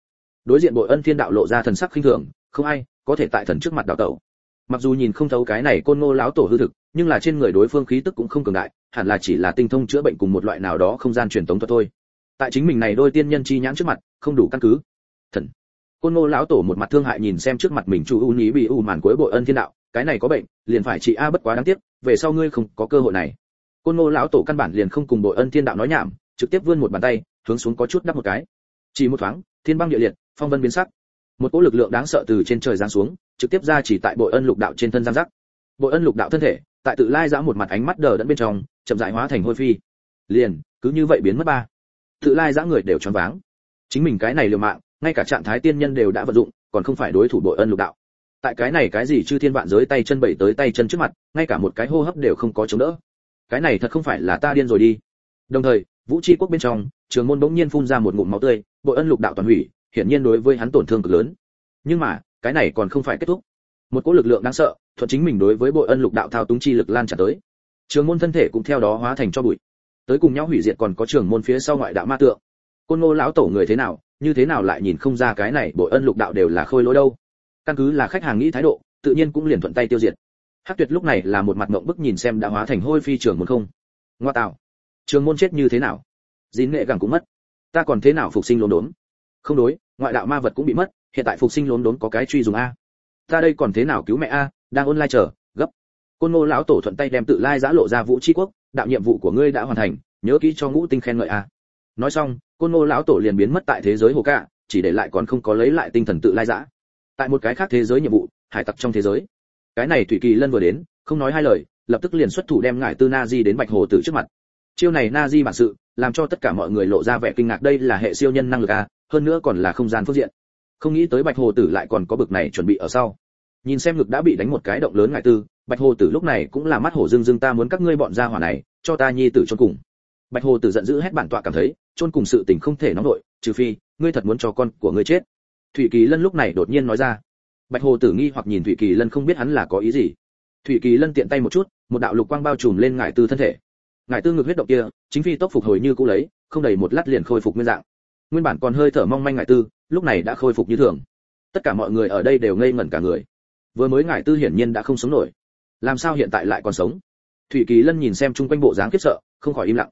Đối diện bội ân thiên đạo lộ ra thần sắc khinh thường, không ai có thể tại thần trước mặt đạo tẩu. Mặc dù nhìn không thấu cái này côn ngô lão tổ hư thực, nhưng là trên người đối phương khí tức cũng không cường đại, hẳn là chỉ là tinh thông chữa bệnh cùng một loại nào đó không gian truyền tống thuật thôi tại chính mình này đôi tiên nhân chi nhãn trước mặt, không đủ căn cứ. Thần. Côn ngô lão tổ một mặt thương hại nhìn xem trước mặt mình chu u nhí bị u màn cuối bội ân thiên đạo, cái này có bệnh, liền phải trị a bất quá đáng tiếc, về sau ngươi không có cơ hội này. Côn ngô lão tổ căn bản liền không cùng bội ân thiên đạo nói nhảm, trực tiếp vươn một bàn tay, hướng xuống có chút đắp một cái. Chỉ một thoáng, thiên băng địa liệt, phong vân biến sắc. Một cỗ lực lượng đáng sợ từ trên trời giáng xuống, trực tiếp ra chỉ tại bội ân lục đạo trên thân giang giác. Bội ân lục đạo thân thể, tại tự lai giã một mặt ánh mắt đờ đẫn bên trong, chậm rãi hóa thành hôi phi. Liền, cứ như vậy biến mất ba tự lai giã người đều choáng váng. Chính mình cái này liều mạng, ngay cả trạng thái tiên nhân đều đã vận dụng, còn không phải đối thủ bội ân lục đạo. Tại cái này cái gì chư thiên vạn giới tay chân bảy tới tay chân trước mặt, ngay cả một cái hô hấp đều không có chống đỡ. Cái này thật không phải là ta điên rồi đi. Đồng thời, vũ tri quốc bên trong, trường môn bỗng nhiên phun ra một ngụm máu tươi bội ân lục đạo toàn hủy, hiển nhiên đối với hắn tổn thương cực lớn. Nhưng mà, cái này còn không phải kết thúc. Một cỗ lực lượng đáng sợ, thuận chính mình đối với bội ân lục đạo thao túng chi lực lan trả tới. Trường môn thân thể cũng theo đó hóa thành cho bụi tới cùng nhau hủy diệt còn có trường môn phía sau ngoại đạo ma tượng. Côn ngô lão tổ người thế nào, như thế nào lại nhìn không ra cái này bội ân lục đạo đều là khôi lỗi đâu. Căn cứ là khách hàng nghĩ thái độ, tự nhiên cũng liền thuận tay tiêu diệt. Hắc tuyệt lúc này là một mặt ngậm bức nhìn xem đã hóa thành hôi phi trường môn không. Ngoa tạo trường môn chết như thế nào? Dín nghệ gẳng cũng mất. Ta còn thế nào phục sinh lốn đốn? Không đối, ngoại đạo ma vật cũng bị mất, hiện tại phục sinh lốn đốn có cái truy dùng a. Ta đây còn thế nào cứu mẹ a, đang online chờ, gấp. Côn ngô lão tổ thuận tay đem tự lai giã lộ ra vũ tri quốc đạo nhiệm vụ của ngươi đã hoàn thành, nhớ kỹ cho ngũ tinh khen ngợi a. Nói xong, côn ngô lão tổ liền biến mất tại thế giới hồ cạ, chỉ để lại còn không có lấy lại tinh thần tự lai giã tại một cái khác thế giới nhiệm vụ, hải tặc trong thế giới. Cái này thủy kỳ lân vừa đến, không nói hai lời, lập tức liền xuất thủ đem ngải tư na di đến bạch hồ tử trước mặt. Chiêu này na di bản sự, làm cho tất cả mọi người lộ ra vẻ kinh ngạc, đây là hệ siêu nhân năng lực a, hơn nữa còn là không gian phương diện. Không nghĩ tới bạch hồ tử lại còn có bực này chuẩn bị ở sau. Nhìn xem ngực đã bị đánh một cái động lớn ngải tư bạch hồ tử lúc này cũng là mắt hổ dưng dưng ta muốn các ngươi bọn gia hỏa này, cho ta nhi tử chôn cùng. Bạch hồ tử giận dữ hét bản tọa cảm thấy, chôn cùng sự tình không thể nóng nổi, trừ phi, ngươi thật muốn cho con của ngươi chết. Thủy kỳ lân lúc này đột nhiên nói ra. Bạch hồ tử nghi hoặc nhìn thủy kỳ lân không biết hắn là có ý gì. Thủy kỳ lân tiện tay một chút, một đạo lục quang bao trùm lên ngải tư thân thể. Ngải tư ngược huyết động kia, chính phi tốc phục hồi như cũ lấy, không đầy một lát liền khôi phục nguyên dạng. Nguyên bản còn hơi thở mong manh ngải tư, lúc này đã khôi phục như thường. Tất cả mọi người ở đây đều ngây ngẩn cả người. Vừa mới ngải tư hiển nhiên đã không sống nổi làm sao hiện tại lại còn sống? Thủy kỳ lân nhìn xem chung quanh bộ dáng khiếp sợ, không khỏi im lặng.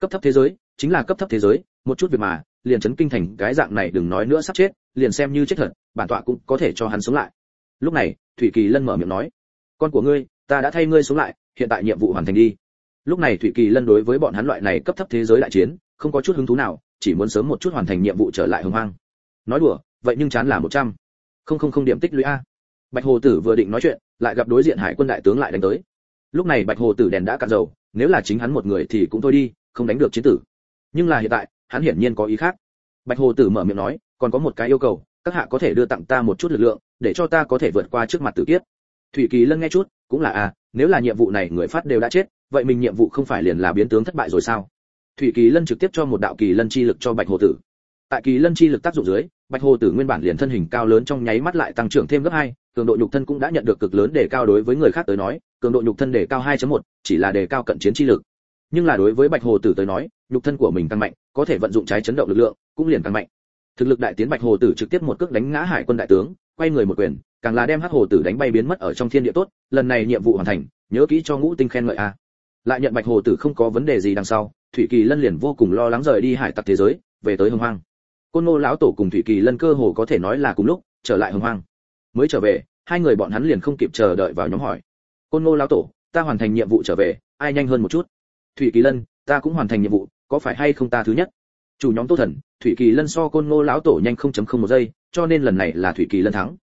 Cấp thấp thế giới, chính là cấp thấp thế giới, một chút việc mà, liền chấn kinh thành cái dạng này đừng nói nữa sắp chết, liền xem như chết thật, bản tọa cũng có thể cho hắn sống lại. Lúc này, thủy kỳ lân mở miệng nói, con của ngươi, ta đã thay ngươi sống lại, hiện tại nhiệm vụ hoàn thành đi. Lúc này thủy kỳ lân đối với bọn hắn loại này cấp thấp thế giới đại chiến, không có chút hứng thú nào, chỉ muốn sớm một chút hoàn thành nhiệm vụ trở lại hồng hoang. Nói đùa, vậy nhưng chán là một trăm. Không không không điểm tích lũy a. Bạch hồ tử vừa định nói chuyện lại gặp đối diện hải quân đại tướng lại đánh tới. Lúc này bạch hồ tử đèn đã cạn dầu, nếu là chính hắn một người thì cũng thôi đi, không đánh được chiến tử. Nhưng là hiện tại, hắn hiển nhiên có ý khác. Bạch hồ tử mở miệng nói, còn có một cái yêu cầu, các hạ có thể đưa tặng ta một chút lực lượng, để cho ta có thể vượt qua trước mặt tử kiếp. Thủy kỳ lân nghe chút, cũng là à nếu là nhiệm vụ này người phát đều đã chết, vậy mình nhiệm vụ không phải liền là biến tướng thất bại rồi sao? Thủy kỳ lân trực tiếp cho một đạo kỳ lân chi lực cho bạch hồ tử tại kỳ lân chi lực tác dụng dưới bạch hồ tử nguyên bản liền thân hình cao lớn trong nháy mắt lại tăng trưởng thêm gấp hai cường độ nhục thân cũng đã nhận được cực lớn để cao đối với người khác tới nói cường độ nhục thân đề cao 2.1, chỉ là đề cao cận chiến chi lực. Nhưng là đối với bạch hồ tử tới nói nhục thân của mình tăng mạnh có thể vận dụng trái chấn động lực lượng cũng liền tăng mạnh. Thực lực đại tiến bạch hồ tử trực tiếp một cước đánh ngã hải quân đại tướng quay người một quyền càng là đem hắc hồ tử đánh bay biến mất ở trong thiên địa tốt lần này nhiệm vụ hoàn thành nhớ kỹ cho ngũ tinh khen ngợi a. Lại nhận bạch hồ tử không có vấn đề gì đằng sau thủy kỳ lân liền vô cùng lo lắng rời đi hải tặc thế giới về tới hồng hoang côn ngô lão tổ cùng thủy kỳ lân cơ hồ có thể nói là cùng lúc, trở lại hồng hoang. Mới trở về, hai người bọn hắn liền không kịp chờ đợi vào nhóm hỏi. Côn ngô lão tổ, ta hoàn thành nhiệm vụ trở về, ai nhanh hơn một chút? Thủy kỳ lân, ta cũng hoàn thành nhiệm vụ, có phải hay không ta thứ nhất? Chủ nhóm tô thần, thủy kỳ lân so côn ngô lão tổ nhanh không chấm không một giây, cho nên lần này là thủy kỳ lân thắng.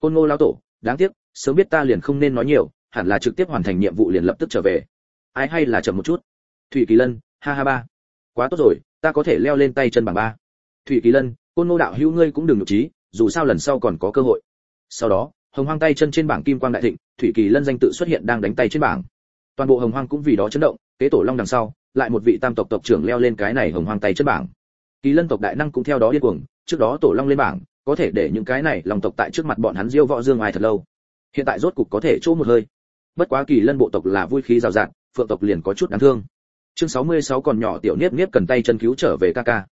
Côn ngô lão tổ, đáng tiếc, sớm biết ta liền không nên nói nhiều, hẳn là trực tiếp hoàn thành nhiệm vụ liền lập tức trở về. Ai hay là chậm một chút? Thủy kỳ lân, ha ha ba. Quá tốt rồi, ta có thể leo lên tay chân bảng ba thủy kỳ lân, côn ngô đạo hữu ngươi cũng đừng nhục trí dù sao lần sau còn có cơ hội. Sau đó, hồng hoang tay chân trên bảng kim quang đại thịnh, thủy kỳ lân danh tự xuất hiện đang đánh tay trên bảng. Toàn bộ hồng hoang cũng vì đó chấn động, kế tổ long đằng sau, lại một vị tam tộc tộc trưởng leo lên cái này hồng hoang tay chân bảng. Kỳ lân tộc đại năng cũng theo đó điên cuồng, trước đó tổ long lên bảng, có thể để những cái này lòng tộc tại trước mặt bọn hắn diêu võ dương ai thật lâu. Hiện tại rốt cục có thể chỗ một hơi. Bất quá kỳ lân bộ tộc là vui khí rào rạt, phượng tộc liền có chút đáng thương. Chương 66 còn nhỏ tiểu niếp niếp cần tay chân cứu trở về ca ca.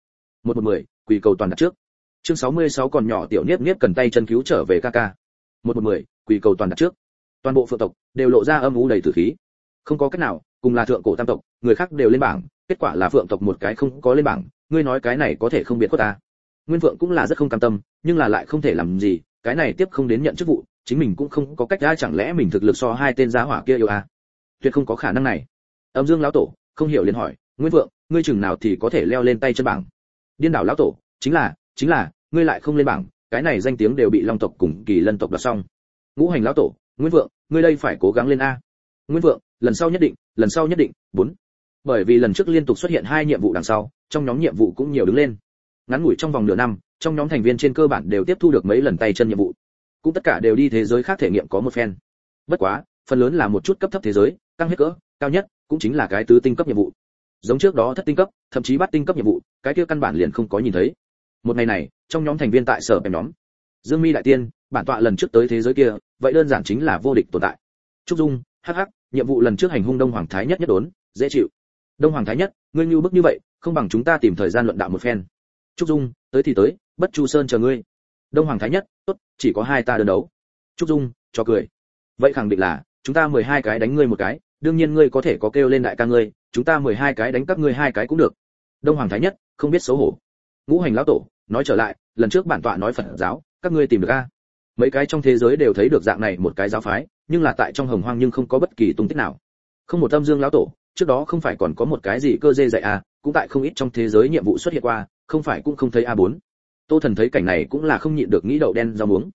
Một một mười quỳ cầu toàn đặt trước. Chương 66 còn nhỏ tiểu niếp niếp cần tay chân cứu trở về ca ca. một một mười quỳ cầu toàn đặt trước. Toàn bộ phượng tộc đều lộ ra âm u đầy tử khí. Không có cách nào cùng là thượng cổ tam tộc người khác đều lên bảng kết quả là phượng tộc một cái không có lên bảng ngươi nói cái này có thể không biệt khuất ta. Nguyên phượng cũng là rất không cam tâm nhưng là lại không thể làm gì cái này tiếp không đến nhận chức vụ chính mình cũng không có cách ra chẳng lẽ mình thực lực so hai tên giá hỏa kia yêu à? Tuyệt không có khả năng này. Âm dương lão tổ không hiểu liền hỏi nguyên phượng, ngươi chừng nào thì có thể leo lên tay chân bảng? Điên đảo lão tổ, chính là chính là, ngươi lại không lên bảng, cái này danh tiếng đều bị long tộc cùng kỳ lân tộc đoạt xong. Ngũ hành lão tổ, nguyên vượng, ngươi đây phải cố gắng lên a. Nguyên vượng, lần sau nhất định, lần sau nhất định, bốn. Bởi vì lần trước liên tục xuất hiện hai nhiệm vụ đằng sau, trong nhóm nhiệm vụ cũng nhiều đứng lên. Ngắn ngủi trong vòng nửa năm, trong nhóm thành viên trên cơ bản đều tiếp thu được mấy lần tay chân nhiệm vụ. Cũng tất cả đều đi thế giới khác thể nghiệm có một phen. Bất quá, phần lớn là một chút cấp thấp thế giới tăng hết cỡ, cao nhất, cũng chính là cái tứ tinh cấp nhiệm vụ giống trước đó thất tinh cấp, thậm chí bắt tinh cấp nhiệm vụ, cái kia căn bản liền không có nhìn thấy. Một ngày này, trong nhóm thành viên tại sở em nhóm. Dương mi đại tiên, bản tọa lần trước tới thế giới kia, vậy đơn giản chính là vô địch tồn tại. Trúc dung hh nhiệm vụ lần trước hành hung đông hoàng thái nhất nhất đốn, dễ chịu. Đông hoàng thái nhất, ngươi như bức như vậy, không bằng chúng ta tìm thời gian luận đạo một phen. Trúc dung, tới thì tới, bất chu sơn chờ ngươi. Đông hoàng thái nhất, tốt, chỉ có hai ta đơn đấu. Trúc dung, cho cười. Vậy khẳng định là, chúng ta mười hai cái đánh ngươi một cái, đương nhiên ngươi có thể có kêu lên đại ca ngươi chúng ta mười hai cái đánh các ngươi hai cái cũng được. Đông hoàng thái nhất, không biết xấu hổ. Ngũ hành lão tổ, nói trở lại, lần trước bản tọa nói phật giáo, các ngươi tìm được a? Mấy cái trong thế giới đều thấy được dạng này một cái giáo phái, nhưng là tại trong hồng hoang nhưng không có bất kỳ tung tích nào. Không một tâm dương lão tổ, trước đó không phải còn có một cái gì cơ dê dạy a, cũng tại không ít trong thế giới nhiệm vụ xuất hiện qua, không phải cũng không thấy a bốn. tô thần thấy cảnh này cũng là không nhịn được nghĩ đậu đen rau muống.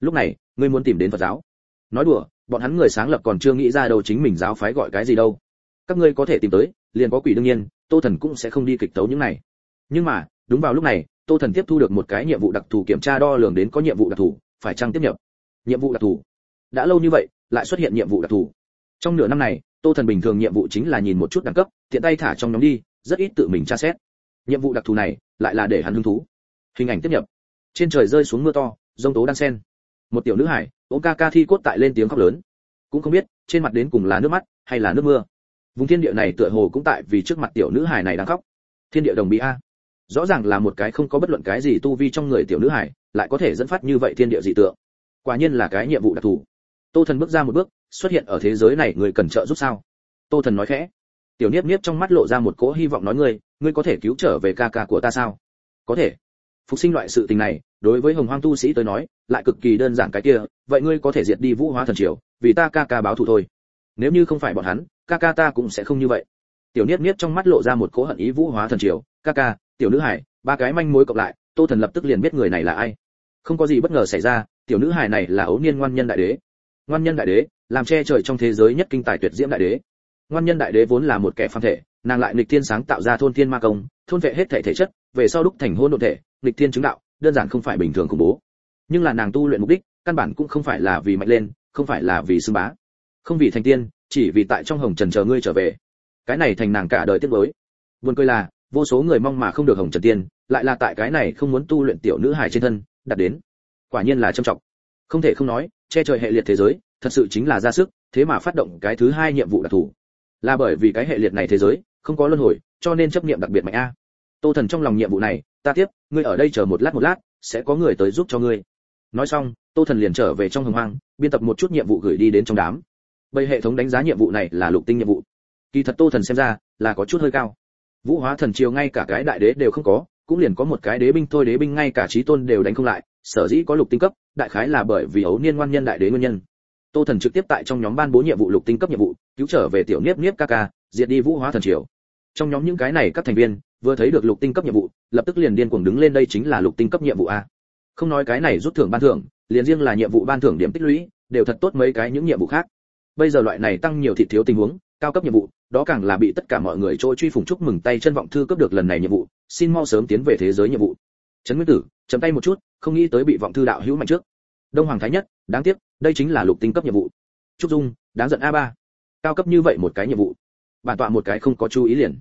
Lúc này, ngươi muốn tìm đến phật giáo. Nói đùa, bọn hắn người sáng lập còn chưa nghĩ ra đâu chính mình giáo phái gọi cái gì đâu các ngươi có thể tìm tới, liền có quỷ đương nhiên, tô thần cũng sẽ không đi kịch tấu những này. Nhưng mà, đúng vào lúc này, tô thần tiếp thu được một cái nhiệm vụ đặc thù kiểm tra đo lường đến có nhiệm vụ đặc thù, phải chăng tiếp nhập? Nhiệm vụ đặc thù. Đã lâu như vậy, lại xuất hiện nhiệm vụ đặc thù. Trong nửa năm này, tô thần bình thường nhiệm vụ chính là nhìn một chút đẳng cấp, tiện tay thả trong nhóm đi, rất ít tự mình tra xét. Nhiệm vụ đặc thù này, lại là để hắn hứng thú. Hình ảnh tiếp nhập. Trên trời rơi xuống mưa to, giông tố đan sen. Một tiểu nữ hải ôm ca ca thi cốt tại lên tiếng khóc lớn. Cũng không biết, trên mặt đến cùng là nước mắt, hay là nước mưa vùng thiên địa này tựa hồ cũng tại vì trước mặt tiểu nữ hải này đang khóc. Thiên địa đồng bị a. Rõ ràng là một cái không có bất luận cái gì tu vi trong người tiểu nữ hải lại có thể dẫn phát như vậy thiên địa dị tượng. Quả nhiên là cái nhiệm vụ đặc thù. Tô thần bước ra một bước, xuất hiện ở thế giới này, người cần trợ giúp sao? Tô thần nói khẽ. Tiểu niếp niếp trong mắt lộ ra một cỗ hy vọng nói ngươi ngươi có thể cứu trở về ca ca của ta sao? Có thể. Phục sinh loại sự tình này, đối với hồng hoang tu sĩ tới nói, lại cực kỳ đơn giản cái kia, vậy ngươi có thể diệt đi vũ hóa thần triều, vì ta ca ca báo thù thôi. Nếu như không phải bọn hắn ca ca ta cũng sẽ không như vậy. Tiểu niết niết trong mắt lộ ra một cỗ hận ý vũ hóa thần triều. Ca ca, tiểu nữ hải, ba cái manh mối cộng lại, tô thần lập tức liền biết người này là ai. Không có gì bất ngờ xảy ra, tiểu nữ hải này là ấu niên ngoan nhân đại đế. Ngoan nhân đại đế, làm che trời trong thế giới nhất kinh tài tuyệt diễm đại đế. Ngoan nhân đại đế vốn là một kẻ phàm thể, nàng lại nghịch thiên sáng tạo ra thôn thiên ma công, thôn vệ hết thể thể chất, về sau đúc thành hôn độn thể, nghịch thiên chứng đạo, đơn giản không phải bình thường khủng bố. Nhưng là nàng tu luyện mục đích, căn bản cũng không phải là vì mạnh lên, không phải là vì xưng bá. Không vì thành tiên chỉ vì tại trong hồng trần chờ ngươi trở về. Cái này thành nàng cả đời tiếc nuối. Buồn cười là, vô số người mong mà không được hồng trần tiên, lại là tại cái này không muốn tu luyện tiểu nữ hài trên thân đặt đến. Quả nhiên là trầm trọng. Không thể không nói, che trời hệ liệt thế giới, thật sự chính là ra sức, thế mà phát động cái thứ hai nhiệm vụ đặc thù. Là bởi vì cái hệ liệt này thế giới, không có luân hồi, cho nên chấp niệm đặc biệt mạnh a. Tô thần trong lòng nhiệm vụ này, ta tiếp, ngươi ở đây chờ một lát một lát, sẽ có người tới giúp cho ngươi. Nói xong, tô thần liền trở về trong hồng hoang, biên tập một chút nhiệm vụ gửi đi đến trong đám bây hệ thống đánh giá nhiệm vụ này là lục tinh nhiệm vụ. Kỳ thật tô thần xem ra, là có chút hơi cao. Vũ hóa thần triều ngay cả cái đại đế đều không có, cũng liền có một cái đế binh thôi, đế binh ngay cả trí tôn đều đánh không lại, sở dĩ có lục tinh cấp, đại khái là bởi vì ấu niên ngoan nhân đại đế nguyên nhân. Tô thần trực tiếp tại trong nhóm ban bố nhiệm vụ lục tinh cấp nhiệm vụ, cứu trở về tiểu niếp niếp ca ca, diệt đi vũ hóa thần triều. Trong nhóm những cái này các thành viên, vừa thấy được lục tinh cấp nhiệm vụ, lập tức liền điên cuồng đứng lên, đây chính là lục tinh cấp nhiệm vụ a. Không nói cái này rút thưởng ban thưởng, liền riêng là nhiệm vụ ban thưởng điểm tích lũy, đều thật tốt mấy cái những nhiệm vụ khác bây giờ loại này tăng nhiều thị thiếu tình huống, cao cấp nhiệm vụ, đó càng là bị tất cả mọi người trôi truy phùng chúc mừng tay chân vọng thư cấp được lần này nhiệm vụ, xin mau sớm tiến về thế giới nhiệm vụ. Trấn nguyên tử chấm tay một chút, không nghĩ tới bị vọng thư đạo hữu mạnh trước. Đông hoàng thái nhất, đáng tiếc, đây chính là lục tinh cấp nhiệm vụ. Trúc dung, đáng giận a ba. Cao cấp như vậy một cái nhiệm vụ, bản tọa một cái không có chú ý liền.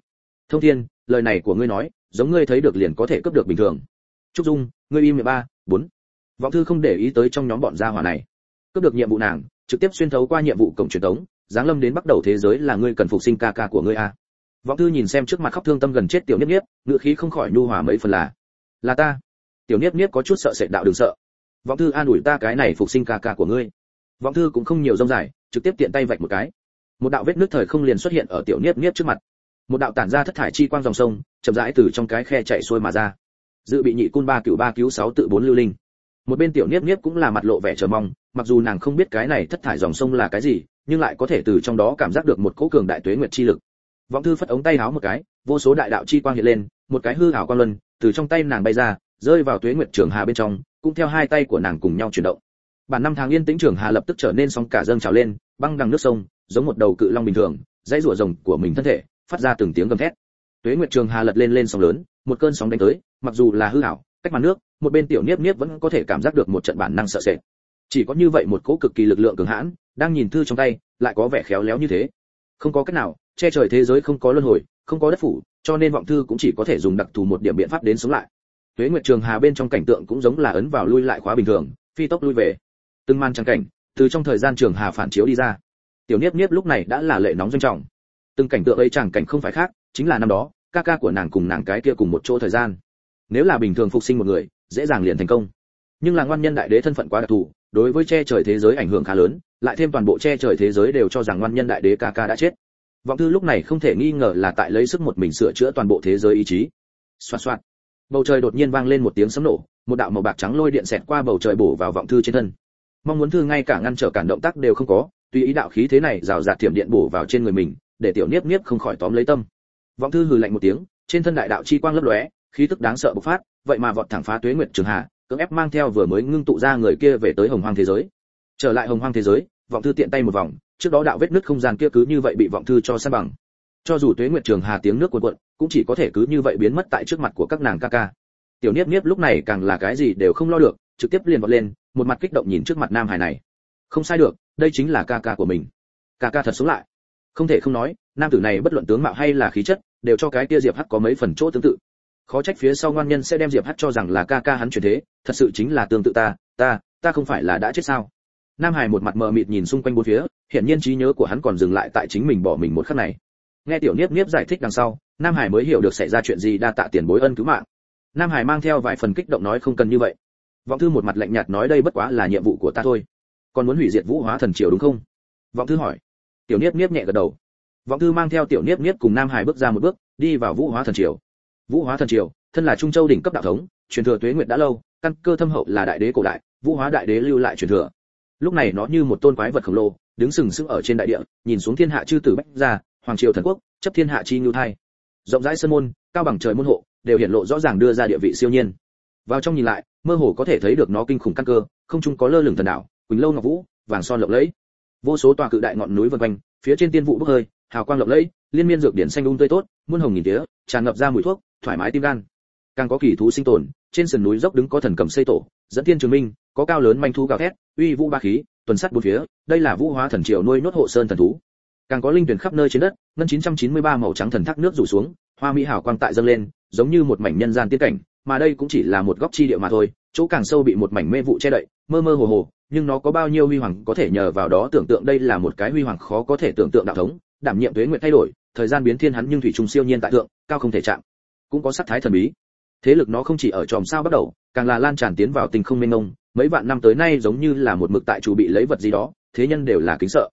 Thông thiên, lời này của ngươi nói, giống ngươi thấy được liền có thể cấp được bình thường. Trúc dung, ngươi im miệng ba, bốn. Vọng thư không để ý tới trong nhóm bọn gia hỏa này. Cấp được nhiệm vụ nàng trực tiếp xuyên thấu qua nhiệm vụ cổng truyền thống, giáng lâm đến bắt đầu thế giới là ngươi cần phục sinh ca ca của ngươi a. Vọng thư nhìn xem trước mặt khóc thương tâm gần chết tiểu niếp niếp ngựa khí không khỏi nhu hòa mấy phần là là ta. Tiểu niếp niếp có chút sợ sệt đạo đừng sợ. Vọng thư an ủi ta cái này phục sinh ca ca của ngươi. Vọng thư cũng không nhiều rông dài, trực tiếp tiện tay vạch một cái. Một đạo vết nước thời không liền xuất hiện ở tiểu niếp niếp trước mặt. Một đạo tản ra thất thải chi quang dòng sông, chậm rãi từ trong cái khe chạy xuôi mà ra. Dự bị nhị cun ba cửu ba cứu sáu tự bốn lưu linh một bên tiểu niếp niếp cũng là mặt lộ vẻ chờ mong, mặc dù nàng không biết cái này thất thải dòng sông là cái gì, nhưng lại có thể từ trong đó cảm giác được một cỗ cường đại tuế nguyệt chi lực vọng thư phất ống tay háo một cái, vô số đại đạo chi quang hiện lên, một cái hư hảo quang luân, từ trong tay nàng bay ra, rơi vào tuế nguyệt trường hà bên trong, cũng theo hai tay của nàng cùng nhau chuyển động bản năm tháng yên tĩnh trường hà lập tức trở nên sóng cả dâng trào lên, băng đằng nước sông, giống một đầu cự long bình thường, dãy rủa rồng của mình thân thể, phát ra từng tiếng gầm thét tuế nguyệt trường hà lật lên lên sóng lớn, một cơn sóng đánh tới, mặc dù là hư hảo cách mặt nước, một bên tiểu niếp niếp vẫn có thể cảm giác được một trận bản năng sợ sệt. Chỉ có như vậy một cỗ cực kỳ lực lượng cường hãn, đang nhìn thư trong tay, lại có vẻ khéo léo như thế. Không có cách nào, che trời thế giới không có luân hồi, không có đất phủ, cho nên vọng thư cũng chỉ có thể dùng đặc thù một điểm biện pháp đến sống lại. Tuế nguyệt trường hà bên trong cảnh tượng cũng giống là ấn vào lui lại khóa bình thường, phi tốc lui về. Từng man trang cảnh, từ trong thời gian trường hà phản chiếu đi ra. Tiểu niếp niếp lúc này đã là lệ nóng doanh trọng. Từng cảnh tượng ấy chẳng cảnh không phải khác, chính là năm đó, ca ca của nàng cùng nàng cái kia cùng một chỗ thời gian nếu là bình thường phục sinh một người, dễ dàng liền thành công. Nhưng là ngoan nhân đại đế thân phận quá đặc thù, đối với che trời thế giới ảnh hưởng khá lớn, lại thêm toàn bộ che trời thế giới đều cho rằng ngoan nhân đại đế ca ca đã chết. Vọng thư lúc này không thể nghi ngờ là tại lấy sức một mình sửa chữa toàn bộ thế giới ý chí. Xoa xoa bầu trời đột nhiên vang lên một tiếng sấm nổ, một đạo màu bạc trắng lôi điện xẹt qua bầu trời bổ vào vọng thư trên thân. Mong muốn thư ngay cả ngăn trở cản động tác đều không có, tuy ý đạo khí thế này rào rạt thiểm điện bổ vào trên người mình, để tiểu niếp niếp không khỏi tóm lấy tâm. Vọng thư hừ lạnh một tiếng, trên thân đại đạo chi quang lấp lóe khí tức đáng sợ bộc phát, vậy mà vọt thẳng phá tuế nguyệt trường hạ cưỡng ép mang theo vừa mới ngưng tụ ra người kia về tới hồng hoang thế giới. Trở lại hồng hoang thế giới, vọng thư tiện tay một vòng, trước đó đạo vết nứt không gian kia cứ như vậy bị vọng thư cho san bằng. Cho dù tuế nguyệt trường hà tiếng nước cuộn cuộn, cũng chỉ có thể cứ như vậy biến mất tại trước mặt của các nàng ca ca. Tiểu niếp niếp lúc này càng là cái gì đều không lo được, trực tiếp liền vọt lên, một mặt kích động nhìn trước mặt nam hải này. Không sai được, đây chính là ca ca của mình. Ca ca thật sống lại. Không thể không nói, nam tử này bất luận tướng mạo hay là khí chất, đều cho cái kia diệp hắc có mấy phần chỗ tương tự khó trách phía sau ngoan nhân sẽ đem diệp hắc cho rằng là ca ca hắn chuyển thế, thật sự chính là tương tự ta ta ta không phải là đã chết sao? Nam hải một mặt mờ mịt nhìn xung quanh bốn phía hiện nhiên trí nhớ của hắn còn dừng lại tại chính mình bỏ mình một khắc này. Nghe tiểu niếp niếp giải thích đằng sau, nam hải mới hiểu được xảy ra chuyện gì đa tạ tiền bối ân cứu mạng. Nam hải mang theo vài phần kích động nói không cần như vậy. Vọng thư một mặt lạnh nhạt nói đây bất quá là nhiệm vụ của ta thôi. Còn muốn hủy diệt vũ hóa thần triều đúng không? Vọng thư hỏi. Tiểu niếp niếp nhẹ gật đầu. Vọng thư mang theo tiểu niếp niếp cùng nam hải bước ra một bước, đi vào vũ hóa thần triều vũ hóa thần triều, thân là trung châu đỉnh cấp đạo thống, truyền thừa tuế nguyệt đã lâu, căn cơ thâm hậu là đại đế cổ đại, vũ hóa đại đế lưu lại truyền thừa. Lúc này nó như một tôn quái vật khổng lồ, đứng sừng sững ở trên đại địa, nhìn xuống thiên hạ chư tử bách gia, hoàng triều thần quốc, chấp thiên hạ chi nhu thai. Rộng rãi sân môn, cao bằng trời môn hộ, đều hiện lộ rõ ràng đưa ra địa vị siêu nhiên. Vào trong nhìn lại, mơ hồ có thể thấy được nó kinh khủng căn cơ, không chung có lơ lửng thần đạo, quỳnh lâu ngọc vũ, vàng son lộng lẫy. Vô số tòa cự đại ngọn núi vần quanh, phía trên tiên vụ bốc hơi, hào quang lộng lẫy, liên miên dược điển xanh um tươi tốt, muôn hồng nghìn tía, tràn ngập ra mùi thuốc thoải mái tim gan. Càng có kỳ thú sinh tồn, trên sườn núi dốc đứng có thần cầm xây tổ, dẫn thiên trường minh, có cao lớn manh thú gào thét, uy vũ ba khí, tuần sắt bốn phía, đây là vũ hóa thần triều nuôi nốt hộ sơn thần thú. Càng có linh tuyển khắp nơi trên đất, ngân 993 màu trắng thần thác nước rủ xuống, hoa mỹ hào quang tại dâng lên, giống như một mảnh nhân gian tiên cảnh, mà đây cũng chỉ là một góc chi địa mà thôi, chỗ càng sâu bị một mảnh mê vụ che đậy, mơ mơ hồ hồ, nhưng nó có bao nhiêu huy hoàng có thể nhờ vào đó tưởng tượng đây là một cái huy hoàng khó có thể tưởng tượng đạo thống, đảm nhiệm tuế nguyện thay đổi, thời gian biến thiên hắn nhưng thủy trùng siêu nhiên tại thượng, cao không thể chạm cũng có sắc thái thần bí. Thế lực nó không chỉ ở tròm sao bắt đầu, càng là lan tràn tiến vào tình không mênh mông. Mấy vạn năm tới nay giống như là một mực tại chủ bị lấy vật gì đó, thế nhân đều là kính sợ.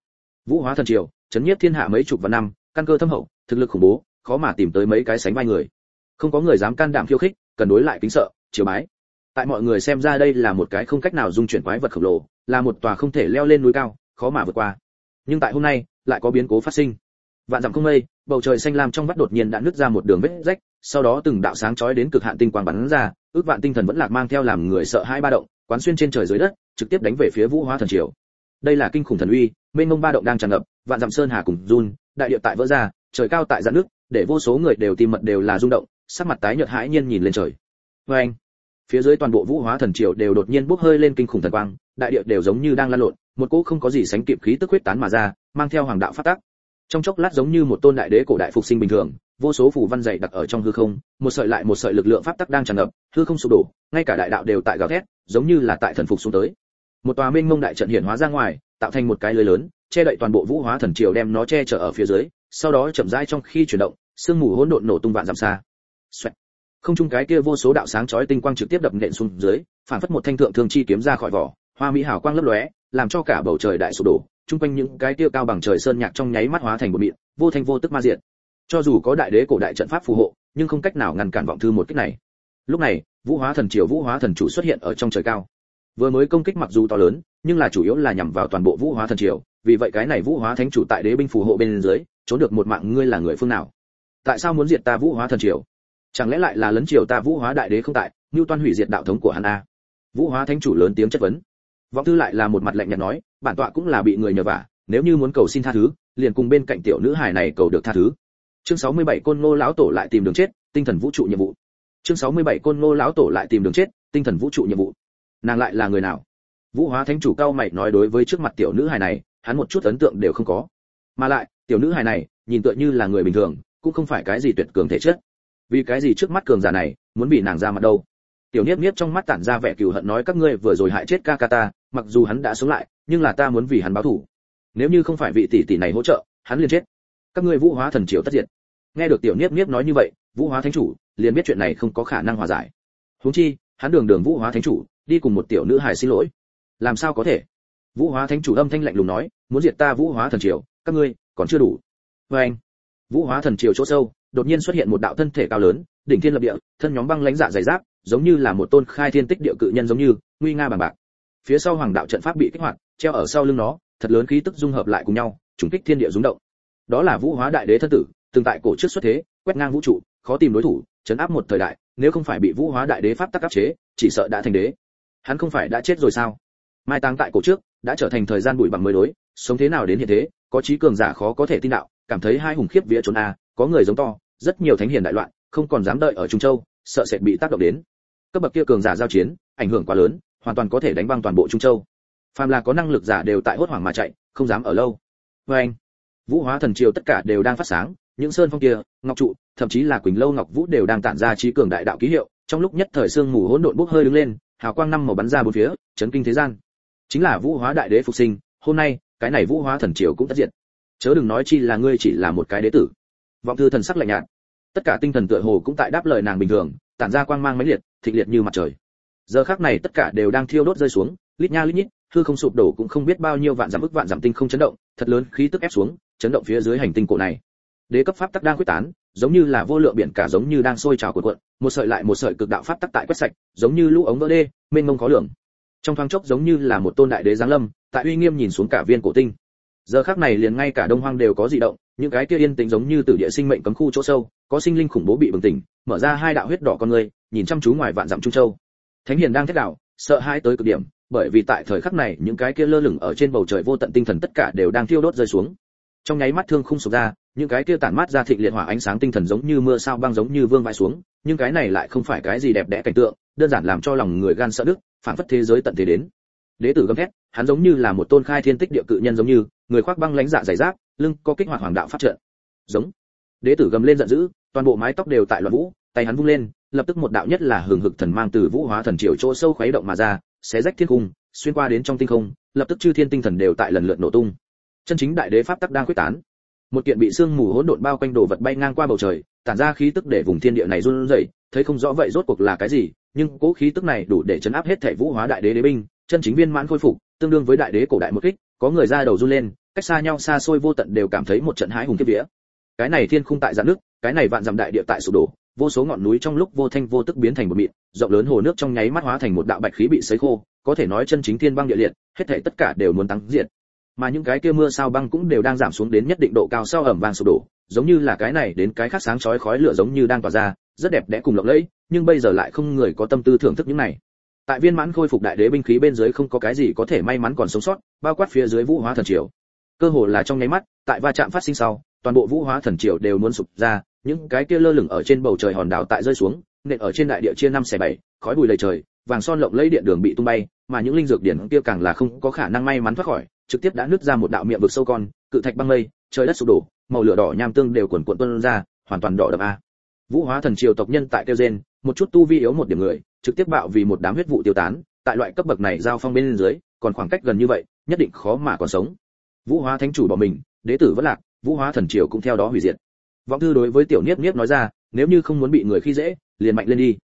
Vũ hóa thần triều, chấn nhiếp thiên hạ mấy chục vạn năm, căn cơ thâm hậu, thực lực khủng bố, khó mà tìm tới mấy cái sánh vai người. Không có người dám can đảm khiêu khích, cần đối lại kính sợ chiều bái. Tại mọi người xem ra đây là một cái không cách nào dung chuyển quái vật khổng lồ, là một tòa không thể leo lên núi cao, khó mà vượt qua. Nhưng tại hôm nay, lại có biến cố phát sinh vạn dặm không mây, bầu trời xanh lam trong vắt đột nhiên đã nứt ra một đường vết rách, sau đó từng đạo sáng chói đến cực hạn tinh quang bắn ra, ước vạn tinh thần vẫn lạc mang theo làm người sợ hai ba động, quán xuyên trên trời dưới đất, trực tiếp đánh về phía vũ hóa thần triều. Đây là kinh khủng thần uy, mênh mông ba động đang tràn ngập, vạn dặm sơn hà cùng run, đại địa tại vỡ ra, trời cao tại dạn nước, để vô số người đều tìm mật đều là rung động, sắc mặt tái nhợt hãi nhiên nhìn lên trời. Vê anh, phía dưới toàn bộ vũ hóa thần triều đều đột nhiên bốc hơi lên kinh khủng thần quang, đại địa đều giống như đang lan lộn, một cỗ không có gì sánh kịp khí tức huyết tán mà ra, mang theo hoàng đạo phát tác trong chốc lát giống như một tôn đại đế cổ đại phục sinh bình thường, vô số phù văn dày đặc ở trong hư không, một sợi lại một sợi lực lượng pháp tắc đang tràn ngập, hư không sụp đổ, ngay cả đại đạo đều tại gào thét, giống như là tại thần phục xuống tới. Một tòa minh mông đại trận hiển hóa ra ngoài, tạo thành một cái lưới lớn, che đậy toàn bộ vũ hóa thần triều đem nó che chở ở phía dưới, sau đó chậm rãi trong khi chuyển động, sương mù hỗn độn nổ tung vạn dặm xa. Xoẹt. không trung cái kia vô số đạo sáng chói tinh quang trực tiếp đập nện xuống dưới, phản phất một thanh thượng thương chi kiếm ra khỏi vỏ, hoa mỹ hào quang lấp lóe, làm cho cả bầu trời đại sụp đổ chung quanh những cái tiêu cao bằng trời sơn nhạc trong nháy mắt hóa thành một mịn, vô thanh vô tức ma diện cho dù có đại đế cổ đại trận pháp phù hộ, nhưng không cách nào ngăn cản vọng thư một kích này. Lúc này, vũ hóa thần triều vũ hóa thần chủ xuất hiện ở trong trời cao. Vừa mới công kích mặc dù to lớn, nhưng là chủ yếu là nhằm vào toàn bộ vũ hóa thần triều, vì vậy cái này vũ hóa thánh chủ tại đế binh phù hộ bên dưới, trốn được một mạng ngươi là người phương nào? Tại sao muốn diệt ta vũ hóa thần triều? Chẳng lẽ lại là lấn triều ta vũ hóa đại đế không tại như toan hủy diệt đạo thống của hắn a? Vũ hóa thánh chủ lớn tiếng chất vấn vọng thư lại là một mặt lạnh nhạt nói, bản tọa cũng là bị người nhờ vả, nếu như muốn cầu xin tha thứ, liền cùng bên cạnh tiểu nữ hài này cầu được tha thứ. Chương 67 côn ngô lão tổ lại tìm đường chết, tinh thần vũ trụ nhiệm vụ. Chương 67 côn ngô lão tổ lại tìm đường chết, tinh thần vũ trụ nhiệm vụ. Nàng lại là người nào? Vũ hóa thánh chủ cao mày nói đối với trước mặt tiểu nữ hài này, hắn một chút ấn tượng đều không có. Mà lại, tiểu nữ hài này, nhìn tựa như là người bình thường, cũng không phải cái gì tuyệt cường thể chất. Vì cái gì trước mắt cường giả này, muốn bị nàng ra mặt đâu? Tiểu niếp niếp trong mắt tản ra vẻ cừu hận nói các ngươi vừa rồi hại chết ca ca ta, mặc dù hắn đã sống lại, nhưng là ta muốn vì hắn báo thù. Nếu như không phải vị tỷ tỷ này hỗ trợ, hắn liền chết. Các ngươi vũ hóa thần triều tất diệt. Nghe được tiểu niếp niếp nói như vậy, vũ hóa thánh chủ liền biết chuyện này không có khả năng hòa giải. Huống chi, hắn đường đường vũ hóa thánh chủ, đi cùng một tiểu nữ hài xin lỗi. Làm sao có thể? Vũ hóa thánh chủ âm thanh lạnh lùng nói, muốn diệt ta vũ hóa thần triều, các ngươi còn chưa đủ. Vê anh, vũ hóa thần triều chỗ sâu, đột nhiên xuất hiện một đạo thân thể cao lớn, đỉnh thiên lập địa, thân nhóm băng lãnh dạ dày giáp giống như là một tôn khai thiên tích địa cự nhân giống như, nguy nga bằng bạc. Phía sau hoàng đạo trận pháp bị kích hoạt, treo ở sau lưng nó, thật lớn khí tức dung hợp lại cùng nhau, trùng kích thiên địa rung động. Đó là vũ hóa đại đế thân tử, từng tại cổ trước xuất thế, quét ngang vũ trụ, khó tìm đối thủ chấn áp một thời đại, nếu không phải bị vũ hóa đại đế pháp tắc áp chế, chỉ sợ đã thành đế. Hắn không phải đã chết rồi sao? Mai táng tại cổ trước, đã trở thành thời gian bụi bằng mới đối, sống thế nào đến hiện thế, có trí cường giả khó có thể tin đạo, cảm thấy hai hùng khiếp vía trốn a, có người giống to, rất nhiều thánh hiền đại loạn, không còn dám đợi ở trung châu, sợ sẽ bị tác động đến cấp bậc kia cường giả giao chiến, ảnh hưởng quá lớn, hoàn toàn có thể đánh băng toàn bộ trung châu. Phàm là có năng lực giả đều tại hốt hoảng mà chạy, không dám ở lâu. Với anh, vũ hóa thần triều tất cả đều đang phát sáng, những sơn phong kia, ngọc trụ, thậm chí là quỳnh lâu ngọc vũ đều đang tản ra trí cường đại đạo ký hiệu, trong lúc nhất thời sương mù hỗn độn bốc hơi đứng lên, hào quang năm màu bắn ra bốn phía, chấn kinh thế gian. Chính là vũ hóa đại đế phục sinh, hôm nay, cái này vũ hóa thần triều cũng tất diệt. Chớ đừng nói chi là ngươi chỉ là một cái đế tử. Vọng thư thần sắc lạnh nhạt. Tất cả tinh thần tựa hồ cũng tại đáp lời nàng bình thường, tản ra quang mang mãnh liệt thịnh liệt như mặt trời. Giờ khắc này tất cả đều đang thiêu đốt rơi xuống, lít nha lít nhít, hư không sụp đổ cũng không biết bao nhiêu vạn giảm ức vạn giảm tinh không chấn động, thật lớn khí tức ép xuống, chấn động phía dưới hành tinh cổ này. Đế cấp pháp tắc đang quyết tán, giống như là vô lượng biển cả giống như đang sôi trào cuộn cuộn, một sợi lại một sợi cực đạo pháp tắc tại quét sạch, giống như lũ ống vỡ đê, mênh mông khó lường. Trong thoáng chốc giống như là một tôn đại đế giáng lâm, tại uy nghiêm nhìn xuống cả viên cổ tinh. Giờ khắc này liền ngay cả đông hoang đều có dị động, những cái kia yên tĩnh giống như tử địa sinh mệnh cấm khu chỗ sâu, có sinh linh khủng bố bị bừng tỉnh, mở ra hai đạo huyết đỏ con người nhìn chăm chú ngoài vạn dặm trung châu. Thánh hiền đang thét đảo, sợ hãi tới cực điểm, bởi vì tại thời khắc này, những cái kia lơ lửng ở trên bầu trời vô tận tinh thần tất cả đều đang thiêu đốt rơi xuống. Trong nháy mắt thương không sụp ra, những cái kia tản mát ra thịnh liệt hỏa ánh sáng tinh thần giống như mưa sao băng giống như vương vãi xuống, nhưng cái này lại không phải cái gì đẹp đẽ cảnh tượng, đơn giản làm cho lòng người gan sợ đức phản phất thế giới tận thế đến. Đế tử gầm thét, hắn giống như là một tôn khai thiên tích địa cự nhân giống như, người khoác băng lãnh dạ dày giáp, lưng có kích hoạt hoàng đạo pháp trận. Giống. Đế tử gầm lên giận dữ, toàn bộ mái tóc đều tại loạn vũ, tay hắn vung lên lập tức một đạo nhất là hừng hực thần mang từ vũ hóa thần triều chỗ sâu khuấy động mà ra, xé rách thiên cung, xuyên qua đến trong tinh không, lập tức chư thiên tinh thần đều tại lần lượt nổ tung. Chân chính đại đế pháp tắc đang quyết tán. Một kiện bị sương mù hỗn độn bao quanh đồ vật bay ngang qua bầu trời, tản ra khí tức để vùng thiên địa này run rẩy, thấy không rõ vậy rốt cuộc là cái gì, nhưng cố khí tức này đủ để chấn áp hết thể vũ hóa đại đế đế binh, chân chính viên mãn khôi phục, tương đương với đại đế cổ đại một kích, có người ra đầu run lên, cách xa nhau xa xôi vô tận đều cảm thấy một trận hãi hùng kiếp vía. Cái này thiên khung tại giãn nước, cái này vạn dặm đại địa tại sụp đổ vô số ngọn núi trong lúc vô thanh vô tức biến thành một mịn, rộng lớn hồ nước trong nháy mắt hóa thành một đạo bạch khí bị sấy khô, có thể nói chân chính thiên băng địa liệt, hết thảy tất cả đều muốn tăng diệt. Mà những cái kia mưa sao băng cũng đều đang giảm xuống đến nhất định độ cao sau ẩm vàng sụp đổ, giống như là cái này đến cái khác sáng chói khói lửa giống như đang tỏa ra, rất đẹp đẽ cùng lộng lẫy, nhưng bây giờ lại không người có tâm tư thưởng thức những này. Tại viên mãn khôi phục đại đế binh khí bên dưới không có cái gì có thể may mắn còn sống sót, bao quát phía dưới vũ hóa thần triều. Cơ hồ là trong nháy mắt, tại va chạm phát sinh sau, toàn bộ vũ hóa thần triều đều muốn sụp ra những cái kia lơ lửng ở trên bầu trời hòn đảo tại rơi xuống, nện ở trên đại địa chia năm xẻ bảy, khói bụi đầy trời, vàng son lộng lẫy điện đường bị tung bay, mà những linh dược điển kia càng là không có khả năng may mắn thoát khỏi, trực tiếp đã nứt ra một đạo miệng vực sâu con, cự thạch băng mây, trời đất sụp đổ, màu lửa đỏ nham tương đều cuồn cuộn tuôn ra, hoàn toàn đỏ đậm a. Vũ hóa thần triều tộc nhân tại tiêu gen một chút tu vi yếu một điểm người, trực tiếp bạo vì một đám huyết vụ tiêu tán, tại loại cấp bậc này giao phong bên dưới, còn khoảng cách gần như vậy, nhất định khó mà còn sống. Vũ hóa thánh chủ bỏ mình, đế tử vẫn lạc, vũ hóa thần triều cũng theo đó hủy diệt vọng thư đối với tiểu niếp niếp nói ra, nếu như không muốn bị người khi dễ, liền mạnh lên đi.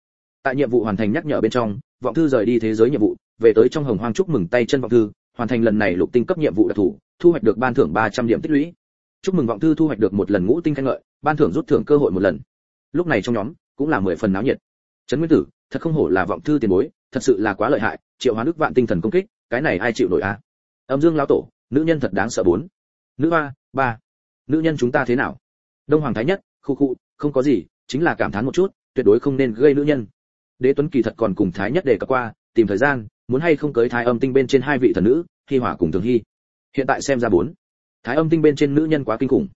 Tại nhiệm vụ hoàn thành nhắc nhở bên trong, vọng thư rời đi thế giới nhiệm vụ, về tới trong hồng hoang chúc mừng tay chân vọng thư, hoàn thành lần này lục tinh cấp nhiệm vụ đặc thù, thu hoạch được ban thưởng 300 điểm tích lũy. Chúc mừng vọng thư thu hoạch được một lần ngũ tinh khen ngợi, ban thưởng rút thưởng cơ hội một lần. Lúc này trong nhóm, cũng là mười phần náo nhiệt. Trấn nguyên tử, thật không hổ là vọng thư tiền bối, thật sự là quá lợi hại, triệu hóa nước vạn tinh thần công kích, cái này ai chịu nổi a? Âm dương lão tổ, nữ nhân thật đáng sợ bốn. Nữ hoa, ba. Nữ nhân chúng ta thế nào? Đông hoàng thái nhất, khu khu, không có gì, chính là cảm thán một chút, tuyệt đối không nên gây nữ nhân. Đế tuấn kỳ thật còn cùng thái nhất để cập qua, tìm thời gian, muốn hay không cưới thái âm tinh bên trên hai vị thần nữ, hi hỏa cùng thường hy hiện tại xem ra bốn. Thái âm tinh bên trên nữ nhân quá kinh khủng.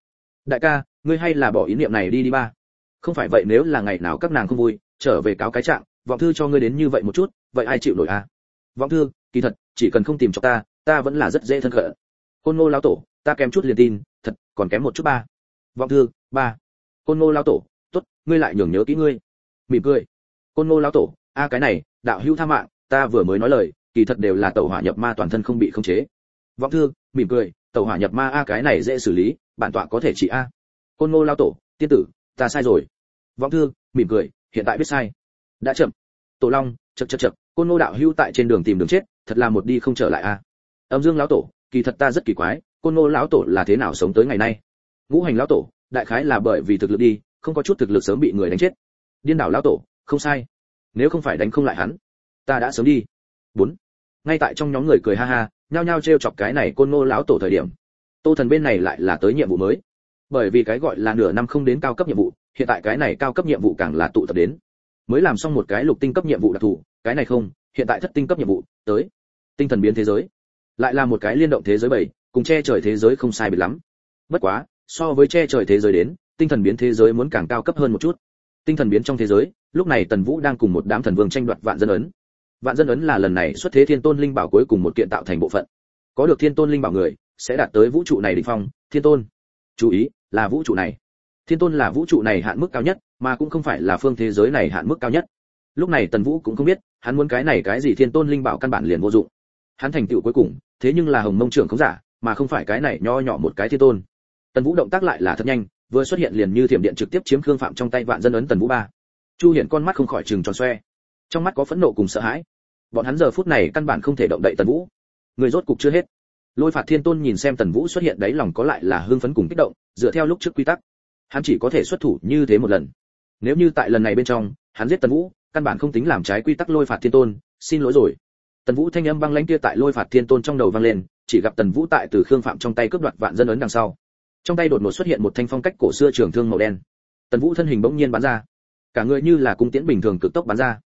Đại ca, ngươi hay là bỏ ý niệm này đi đi ba. Không phải vậy nếu là ngày nào các nàng không vui, trở về cáo cái trạng, vọng thư cho ngươi đến như vậy một chút, vậy ai chịu nổi a à? vọng thư, kỳ thật, chỉ cần không tìm cho ta ta vẫn là rất dễ thân cỡ hôn ngô lão tổ, ta kém chút liền tin, thật, còn kém một chút ba. Vọng thư ba. Côn ngô lao tổ, tốt, ngươi lại nhường nhớ kỹ ngươi. Mỉm cười. Côn ngô lao tổ, a cái này, đạo hữu tha mạng, ta vừa mới nói lời, kỳ thật đều là tẩu hỏa nhập ma toàn thân không bị khống chế. Vọng thư, mỉm cười, tẩu hỏa nhập ma a cái này dễ xử lý, bản tọa có thể trị a. Côn ngô lao tổ, tiên tử, ta sai rồi. Vọng thư, mỉm cười, hiện tại biết sai. Đã chậm. Tổ long chật chật chật côn ngô đạo hữu tại trên đường tìm đường chết, thật là một đi không trở lại a. Âm dương lão tổ, kỳ thật ta rất kỳ quái, côn ngô lão tổ là thế nào sống tới ngày nay? Ngũ hành lão tổ đại khái là bởi vì thực lực đi, không có chút thực lực sớm bị người đánh chết. Điên đảo lão tổ, không sai. Nếu không phải đánh không lại hắn, ta đã sớm đi. Bốn. Ngay tại trong nhóm người cười ha ha, nhao nhao trêu chọc cái này côn ngô lão tổ thời điểm, tô thần bên này lại là tới nhiệm vụ mới. Bởi vì cái gọi là nửa năm không đến cao cấp nhiệm vụ, hiện tại cái này cao cấp nhiệm vụ càng là tụ tập đến. Mới làm xong một cái lục tinh cấp nhiệm vụ đặc thù, cái này không, hiện tại thất tinh cấp nhiệm vụ, tới. Tinh thần biến thế giới. Lại là một cái liên động thế giới bảy, cùng che trời thế giới không sai biệt lắm. Bất quá so với che trời thế giới đến, tinh thần biến thế giới muốn càng cao cấp hơn một chút. Tinh thần biến trong thế giới, lúc này tần vũ đang cùng một đám thần vương tranh đoạt vạn dân ấn. Vạn dân ấn là lần này xuất thế thiên tôn linh bảo cuối cùng một kiện tạo thành bộ phận. Có được thiên tôn linh bảo người, sẽ đạt tới vũ trụ này đỉnh phong, thiên tôn. Chú ý, là vũ trụ này. Thiên tôn là vũ trụ này hạn mức cao nhất, mà cũng không phải là phương thế giới này hạn mức cao nhất. Lúc này tần vũ cũng không biết, hắn muốn cái này cái gì thiên tôn linh bảo căn bản liền vô dụng. Hắn thành tựu cuối cùng, thế nhưng là hồng mông trưởng không giả, mà không phải cái này nho nhỏ một cái thiên tôn tần vũ động tác lại là thật nhanh, vừa xuất hiện liền như thiểm điện trực tiếp chiếm khương phạm trong tay vạn dân ấn tần vũ ba. Chu hiển con mắt không khỏi chừng tròn xoe, trong mắt có phẫn nộ cùng sợ hãi. Bọn hắn giờ phút này căn bản không thể động đậy tần vũ. Người rốt cục chưa hết. Lôi phạt thiên tôn nhìn xem tần vũ xuất hiện đấy lòng có lại là hưng phấn cùng kích động, dựa theo lúc trước quy tắc, hắn chỉ có thể xuất thủ như thế một lần. Nếu như tại lần này bên trong, hắn giết tần vũ, căn bản không tính làm trái quy tắc lôi phạt thiên tôn, xin lỗi rồi. Tần vũ thanh âm băng lãnh kia tại lôi phạt thiên tôn trong đầu vang lên, chỉ gặp tần vũ tại từ khương phạm trong tay cướp đoạt vạn dân ấn đằng sau trong tay đột ngột xuất hiện một thanh phong cách cổ xưa trường thương màu đen. Tần vũ thân hình bỗng nhiên bắn ra. Cả người như là cung tiễn bình thường cực tốc bắn ra.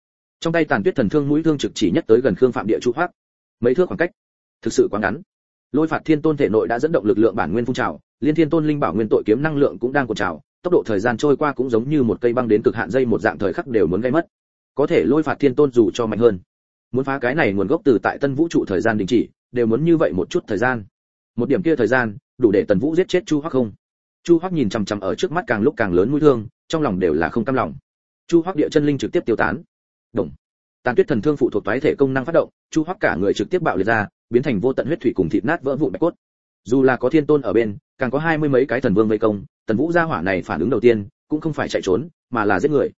Trong tay tàn tuyết thần thương mũi thương trực chỉ nhất tới gần khương phạm địa trụ hoác. Mấy thước khoảng cách. Thực sự quá ngắn. Lôi phạt thiên tôn thể nội đã dẫn động lực lượng bản nguyên phun trào, liên thiên tôn linh bảo nguyên tội kiếm năng lượng cũng đang cột trào, tốc độ thời gian trôi qua cũng giống như một cây băng đến cực hạn dây một dạng thời khắc đều muốn gây mất. Có thể lôi phạt thiên tôn dù cho mạnh hơn. Muốn phá cái này nguồn gốc từ tại tân vũ trụ thời gian đình chỉ, đều muốn như vậy một chút thời gian. Một điểm kia thời gian đủ để tần vũ giết chết chu hoắc không? Chu hoắc nhìn chằm chằm ở trước mắt càng lúc càng lớn mũi thương, trong lòng đều là không cam lòng. Chu hoắc địa chân linh trực tiếp tiêu tán. Động. Tàn tuyết thần thương phụ thuộc toái thể công năng phát động, chu hoắc cả người trực tiếp bạo liệt ra, biến thành vô tận huyết thủy cùng thịt nát vỡ vụn bạch cốt. Dù là có thiên tôn ở bên, càng có hai mươi mấy cái thần vương vây công, tần vũ gia hỏa này phản ứng đầu tiên, cũng không phải chạy trốn, mà là giết người.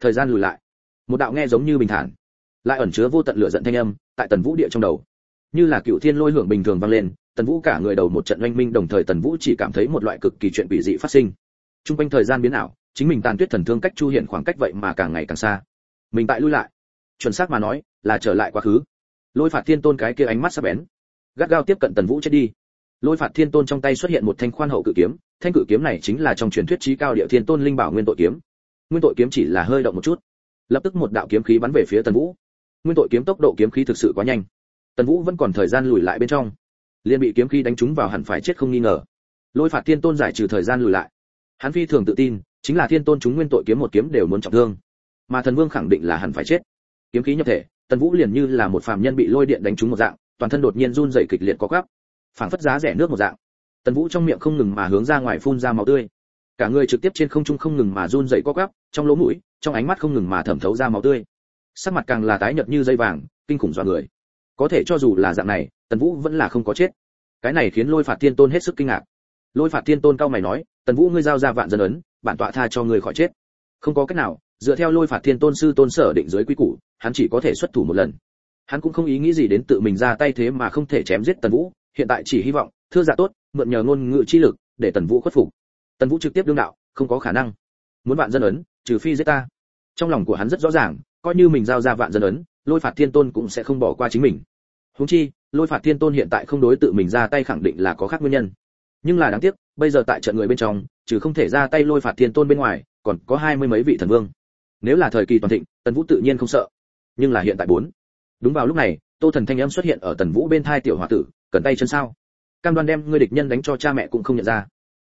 Thời gian lùi lại. Một đạo nghe giống như bình thản. Lại ẩn chứa vô tận lửa giận thanh âm, tại tần vũ địa trong đầu như là cựu thiên lôi hưởng bình thường vang lên, tần vũ cả người đầu một trận oanh minh, đồng thời tần vũ chỉ cảm thấy một loại cực kỳ chuyện quỷ dị phát sinh. Trung quanh thời gian biến ảo, chính mình tàn tuyết thần thương cách chu hiện khoảng cách vậy mà càng ngày càng xa. Mình tại lui lại. Chuẩn xác mà nói, là trở lại quá khứ. Lôi phạt thiên tôn cái kia ánh mắt sắp bén. Gắt gao tiếp cận tần vũ chết đi. Lôi phạt thiên tôn trong tay xuất hiện một thanh khoan hậu cự kiếm, thanh cự kiếm này chính là trong truyền thuyết trí cao địa thiên tôn linh bảo nguyên tội kiếm. Nguyên tội kiếm chỉ là hơi động một chút. Lập tức một đạo kiếm khí bắn về phía tần vũ. Nguyên tội kiếm tốc độ kiếm khí thực sự quá nhanh tần vũ vẫn còn thời gian lùi lại bên trong. Liền bị kiếm khí đánh trúng vào hẳn phải chết không nghi ngờ. Lôi phạt thiên tôn giải trừ thời gian lùi lại. Hắn phi thường tự tin, chính là thiên tôn chúng nguyên tội kiếm một kiếm đều muốn trọng thương. Mà thần vương khẳng định là hẳn phải chết. Kiếm khí nhập thể, tần vũ liền như là một phàm nhân bị lôi điện đánh trúng một dạng, toàn thân đột nhiên run rẩy kịch liệt có gắp phảng phất giá rẻ nước một dạng. Tần vũ trong miệng không ngừng mà hướng ra ngoài phun ra máu tươi. Cả người trực tiếp trên không trung không ngừng mà run rẩy co gắp trong lỗ mũi, trong ánh mắt không ngừng mà thẩm thấu ra máu tươi. Sắc mặt càng là tái nhợt như dây vàng, kinh khủng dọa người có thể cho dù là dạng này, tần vũ vẫn là không có chết. Cái này khiến lôi phạt thiên tôn hết sức kinh ngạc. Lôi phạt thiên tôn cao mày nói, tần vũ ngươi giao ra vạn dân ấn, bản tọa tha cho ngươi khỏi chết. Không có cách nào, dựa theo lôi phạt thiên tôn sư tôn sở định giới quy củ, hắn chỉ có thể xuất thủ một lần. Hắn cũng không ý nghĩ gì đến tự mình ra tay thế mà không thể chém giết tần vũ, hiện tại chỉ hy vọng, thưa giả tốt, mượn nhờ ngôn ngữ chi lực, để tần vũ khuất phục. Tần vũ trực tiếp đương đạo, không có khả năng. Muốn vạn dân ấn, trừ phi giết ta. Trong lòng của hắn rất rõ ràng, coi như mình giao ra vạn dân ấn, lôi phạt thiên tôn cũng sẽ không bỏ qua chính mình huống chi, lôi phạt thiên tôn hiện tại không đối tự mình ra tay khẳng định là có khác nguyên nhân. Nhưng là đáng tiếc, bây giờ tại trận người bên trong, trừ không thể ra tay lôi phạt thiên tôn bên ngoài, còn có hai mươi mấy vị thần vương. Nếu là thời kỳ toàn thịnh, tần vũ tự nhiên không sợ. Nhưng là hiện tại bốn. Đúng vào lúc này, tô thần thanh âm xuất hiện ở tần vũ bên thai tiểu hòa tử, cần tay chân sao? Cam đoan đem ngươi địch nhân đánh cho cha mẹ cũng không nhận ra.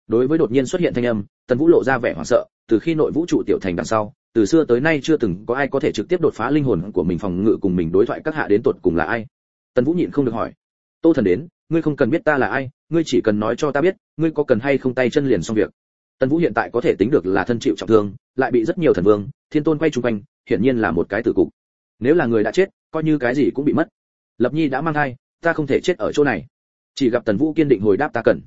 Đối với đột nhiên xuất hiện thanh âm, tần vũ lộ ra vẻ hoảng sợ, từ khi nội vũ trụ tiểu thành đằng sau, từ xưa tới nay chưa từng có ai có thể trực tiếp đột phá linh hồn của mình, phòng ngự cùng mình đối thoại các hạ đến tuột cùng là ai tần vũ nhịn không được hỏi. Tô thần đến, ngươi không cần biết ta là ai, ngươi chỉ cần nói cho ta biết, ngươi có cần hay không tay chân liền xong việc. Tần vũ hiện tại có thể tính được là thân chịu trọng thương, lại bị rất nhiều thần vương, thiên tôn quay chung quanh, hiển nhiên là một cái tử cục. Nếu là người đã chết, coi như cái gì cũng bị mất. Lập nhi đã mang thai, ta không thể chết ở chỗ này. Chỉ gặp tần vũ kiên định hồi đáp ta cần.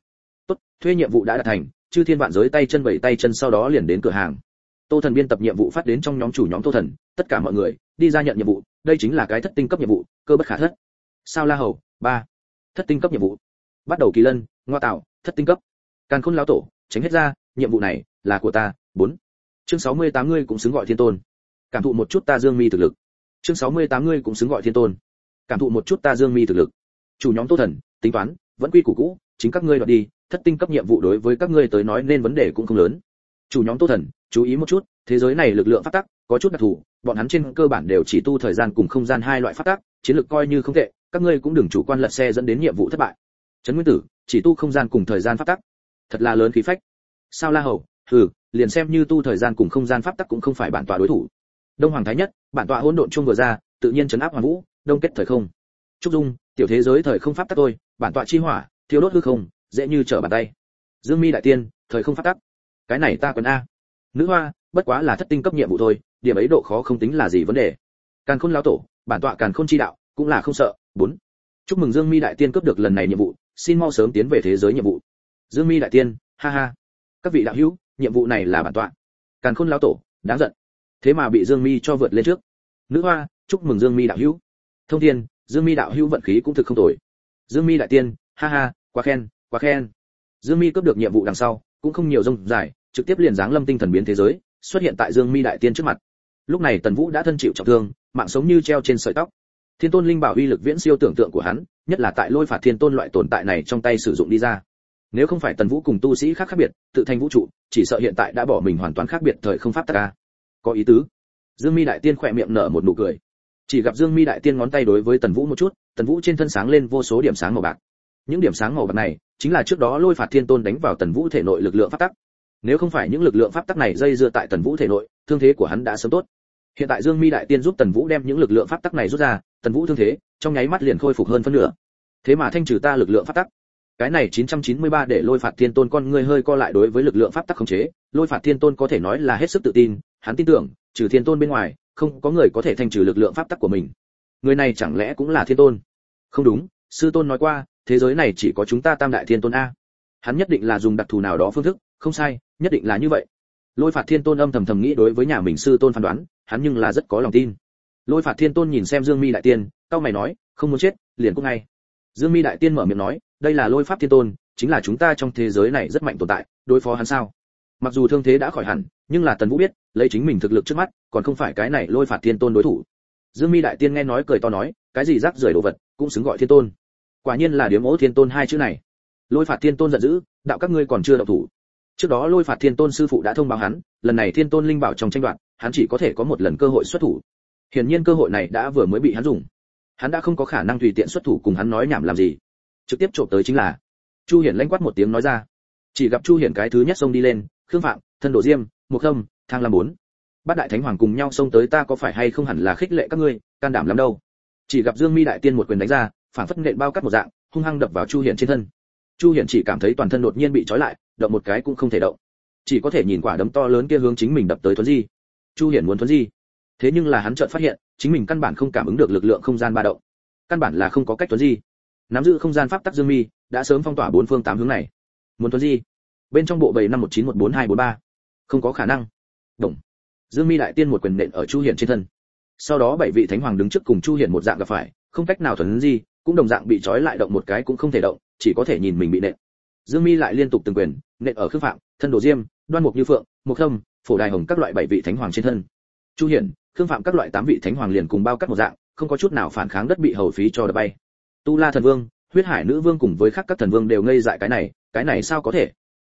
Tốt, thuê nhiệm vụ đã đạt thành, chư thiên vạn giới tay chân bảy tay chân sau đó liền đến cửa hàng. Tô thần biên tập nhiệm vụ phát đến trong nhóm chủ nhóm tô thần, tất cả mọi người, đi ra nhận nhiệm vụ, đây chính là cái thất tinh cấp nhiệm vụ, cơ bất khả thất sao la hầu? Ba. Thất tinh cấp nhiệm vụ. Bắt đầu kỳ lân, ngoa tạo, thất tinh cấp. Càn khôn lão tổ, tránh hết ra, nhiệm vụ này là của ta. Bốn. Chương sáu mươi tám ngươi cũng xứng gọi thiên tôn. Cảm thụ một chút ta dương mi thực lực. Chương sáu mươi tám ngươi cũng xứng gọi thiên tôn. Cảm thụ một chút ta dương mi thực lực. Chủ nhóm tô thần, tính toán, vẫn quy củ cũ, chính các ngươi đoạt đi, thất tinh cấp nhiệm vụ đối với các ngươi tới nói nên vấn đề cũng không lớn. Chủ nhóm tô thần, chú ý một chút, thế giới này lực lượng phát tắc có chút đặc thù, bọn hắn trên cơ bản đều chỉ tu thời gian cùng không gian hai loại phát tắc, chiến lược coi như không tệ các ngươi cũng đừng chủ quan lật xe dẫn đến nhiệm vụ thất bại. Trấn nguyên tử, chỉ tu không gian cùng thời gian pháp tắc. Thật là lớn khí phách. Sao la hầu, hừ, liền xem như tu thời gian cùng không gian pháp tắc cũng không phải bản tọa đối thủ. Đông hoàng thái nhất, bản tọa hỗn độn chung vừa ra, tự nhiên chấn áp hoàn vũ, đông kết thời không. Trúc dung, tiểu thế giới thời không pháp tắc tôi bản tọa chi hỏa thiếu đốt hư không, dễ như trở bàn tay. Dương mi đại tiên, thời không pháp tắc. Cái này ta còn a. Nữ hoa, bất quá là thất tinh cấp nhiệm vụ thôi, điểm ấy độ khó không tính là gì vấn đề. Càn khôn lão tổ, bản tọa càn khôn chi đạo, cũng là không sợ bốn. Chúc mừng dương mi đại tiên cướp được lần này nhiệm vụ, xin mau sớm tiến về thế giới nhiệm vụ. Dương mi đại tiên, ha ha. Các vị đạo hữu, nhiệm vụ này là bản tọa. Càn khôn lão tổ, đáng giận. Thế mà bị dương mi cho vượt lên trước. Nữ hoa, chúc mừng dương mi đạo hữu. Thông thiên, dương mi đạo hữu vận khí cũng thực không tồi. Dương mi đại tiên, ha ha, quá khen quá khen. Dương mi cướp được nhiệm vụ đằng sau, cũng không nhiều rông dài, trực tiếp liền giáng lâm tinh thần biến thế giới, xuất hiện tại dương mi đại tiên trước mặt. Lúc này tần vũ đã thân chịu trọng thương, mạng sống như treo trên sợi tóc thiên tôn linh bảo uy lực viễn siêu tưởng tượng của hắn, nhất là tại lôi phạt thiên tôn loại tồn tại này trong tay sử dụng đi ra. Nếu không phải tần vũ cùng tu sĩ khác khác biệt, tự thành vũ trụ, chỉ sợ hiện tại đã bỏ mình hoàn toàn khác biệt thời không pháp tắc ca có ý tứ. Dương mi đại tiên khỏe miệng nở một nụ cười. Chỉ gặp dương mi đại tiên ngón tay đối với tần vũ một chút, tần vũ trên thân sáng lên vô số điểm sáng màu bạc. Những điểm sáng màu bạc này, chính là trước đó lôi phạt thiên tôn đánh vào tần vũ thể nội lực lượng pháp tắc. Nếu không phải những lực lượng pháp tắc này dây dưa tại tần vũ thể nội, thương thế của hắn đã sớm tốt hiện tại dương mi đại tiên giúp tần vũ đem những lực lượng pháp tắc này rút ra, tần vũ thương thế, trong nháy mắt liền khôi phục hơn phân nửa. Thế mà thanh trừ ta lực lượng pháp tắc. Cái này 993 để lôi phạt thiên tôn con ngươi hơi co lại đối với lực lượng pháp tắc khống chế, lôi phạt thiên tôn có thể nói là hết sức tự tin, hắn tin tưởng, trừ thiên tôn bên ngoài, không có người có thể thanh trừ lực lượng pháp tắc của mình. Người này chẳng lẽ cũng là thiên tôn? Không đúng, sư tôn nói qua, thế giới này chỉ có chúng ta tam đại thiên tôn a. Hắn nhất định là dùng đặc thù nào đó phương thức, không sai, nhất định là như vậy lôi phạt thiên tôn âm thầm thầm nghĩ đối với nhà mình sư tôn phán đoán, hắn nhưng là rất có lòng tin. Lôi phạt thiên tôn nhìn xem dương mi đại tiên cao mày nói, không muốn chết, liền cũng ngay. Dương mi đại tiên mở miệng nói, đây là lôi pháp thiên tôn, chính là chúng ta trong thế giới này rất mạnh tồn tại, đối phó hắn sao? Mặc dù thương thế đã khỏi hẳn, nhưng là tần vũ biết, lấy chính mình thực lực trước mắt, còn không phải cái này lôi phạt thiên tôn đối thủ. Dương mi đại tiên nghe nói cười to nói, cái gì rác rưởi đồ vật, cũng xứng gọi thiên tôn. Quả nhiên là điếm ố thiên tôn hai chữ này. Lôi phạt thiên tôn giận dữ, đạo các ngươi còn chưa động thủ trước đó lôi phạt thiên tôn sư phụ đã thông báo hắn, lần này thiên tôn linh bảo trong tranh đoạt, hắn chỉ có thể có một lần cơ hội xuất thủ. Hiển nhiên cơ hội này đã vừa mới bị hắn dùng. Hắn đã không có khả năng tùy tiện xuất thủ cùng hắn nói nhảm làm gì. Trực tiếp trộm tới chính là, chu hiển lanh quát một tiếng nói ra. Chỉ gặp chu hiển cái thứ nhất xông đi lên, khương phạm, thân đổ diêm mục khâm, thang lam bốn. Bát đại thánh hoàng cùng nhau xông tới ta có phải hay không hẳn là khích lệ các ngươi, can đảm lắm đâu. Chỉ gặp dương mi đại tiên một quyền đánh ra, phản phất nện bao cắt một dạng, hung hăng đập vào chu hiển trên thân. Chu hiển chỉ cảm thấy toàn thân đột nhiên bị trói lại động một cái cũng không thể động. Chỉ có thể nhìn quả đấm to lớn kia hướng chính mình đập tới thuấn di. Chu hiển muốn thuấn di. Thế nhưng là hắn chợt phát hiện, chính mình căn bản không cảm ứng được lực lượng không gian ba động. Căn bản là không có cách thuấn di. Nắm giữ không gian pháp tắc dương mi, đã sớm phong tỏa bốn phương tám hướng này. Muốn thuấn di. Bên trong bộ bảy năm một chín một bốn hai bốn ba. Không có khả năng. Đồng dương mi đại tiên một quyền nện ở chu hiển trên thân. Sau đó bảy vị thánh hoàng đứng trước cùng chu hiển một dạng gặp phải, không cách nào thuấn gì cũng đồng dạng bị trói lại động một cái cũng không thể động, chỉ có thể nhìn mình bị nện. Dương mi lại liên tục từng quyền nện ở khương phạm, thân đồ diêm, đoan mục như phượng, mục thâm, phổ đài hồng các loại bảy vị thánh hoàng trên thân. Chu hiển, khương phạm các loại tám vị thánh hoàng liền cùng bao cắt một dạng, không có chút nào phản kháng đất bị hầu phí cho đập bay. Tu la thần vương, huyết hải nữ vương cùng với khác các thần vương đều ngây dại cái này cái này sao có thể?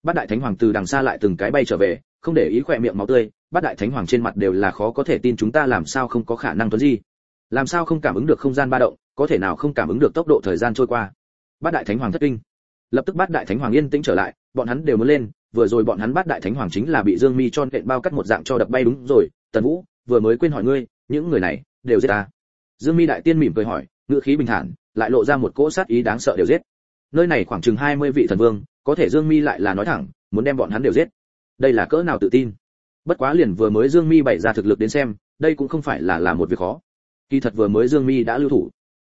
Bát đại thánh hoàng từ đằng xa lại từng cái bay trở về, không để ý khỏe miệng máu tươi, bát đại thánh hoàng trên mặt đều là khó có thể tin chúng ta làm sao không có khả năng tuấn gì làm sao không cảm ứng được không gian ba động, có thể nào không cảm ứng được tốc độ thời gian trôi qua. Bát đại thánh hoàng thất kinh. Lập tức bát đại thánh hoàng yên tĩnh trở lại bọn hắn đều muốn lên, vừa rồi bọn hắn bắt đại thánh hoàng chính là bị dương mi cho nện bao cắt một dạng cho đập bay đúng rồi, tần vũ, vừa mới quên hỏi ngươi, những người này đều giết ta. Dương mi đại tiên mỉm cười hỏi, ngữ khí bình thản, lại lộ ra một cỗ sát ý đáng sợ đều giết. Nơi này khoảng chừng 20 vị thần vương, có thể dương mi lại là nói thẳng, muốn đem bọn hắn đều giết. Đây là cỡ nào tự tin? Bất quá liền vừa mới dương mi bày ra thực lực đến xem, đây cũng không phải là là một việc khó. Kỳ thật vừa mới dương mi đã lưu thủ.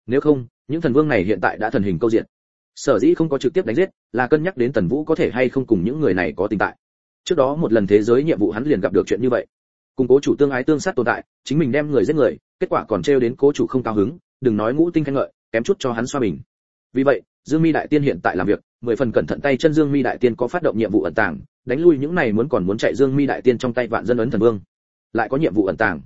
Nếu không, những thần vương này hiện tại đã thần hình câu diện sở dĩ không có trực tiếp đánh giết, là cân nhắc đến tần vũ có thể hay không cùng những người này có tình tại. Trước đó một lần thế giới nhiệm vụ hắn liền gặp được chuyện như vậy. Cùng cố chủ tương ái tương sát tồn tại, chính mình đem người giết người, kết quả còn trêu đến cố chủ không cao hứng, đừng nói ngũ tinh khen ngợi, kém chút cho hắn xoa bình vì vậy, dương mi đại tiên hiện tại làm việc, mười phần cẩn thận tay chân dương mi đại tiên có phát động nhiệm vụ ẩn tàng, đánh lui những này muốn còn muốn chạy dương mi đại tiên trong tay vạn dân ấn thần vương. Lại có nhiệm vụ ẩn tàng.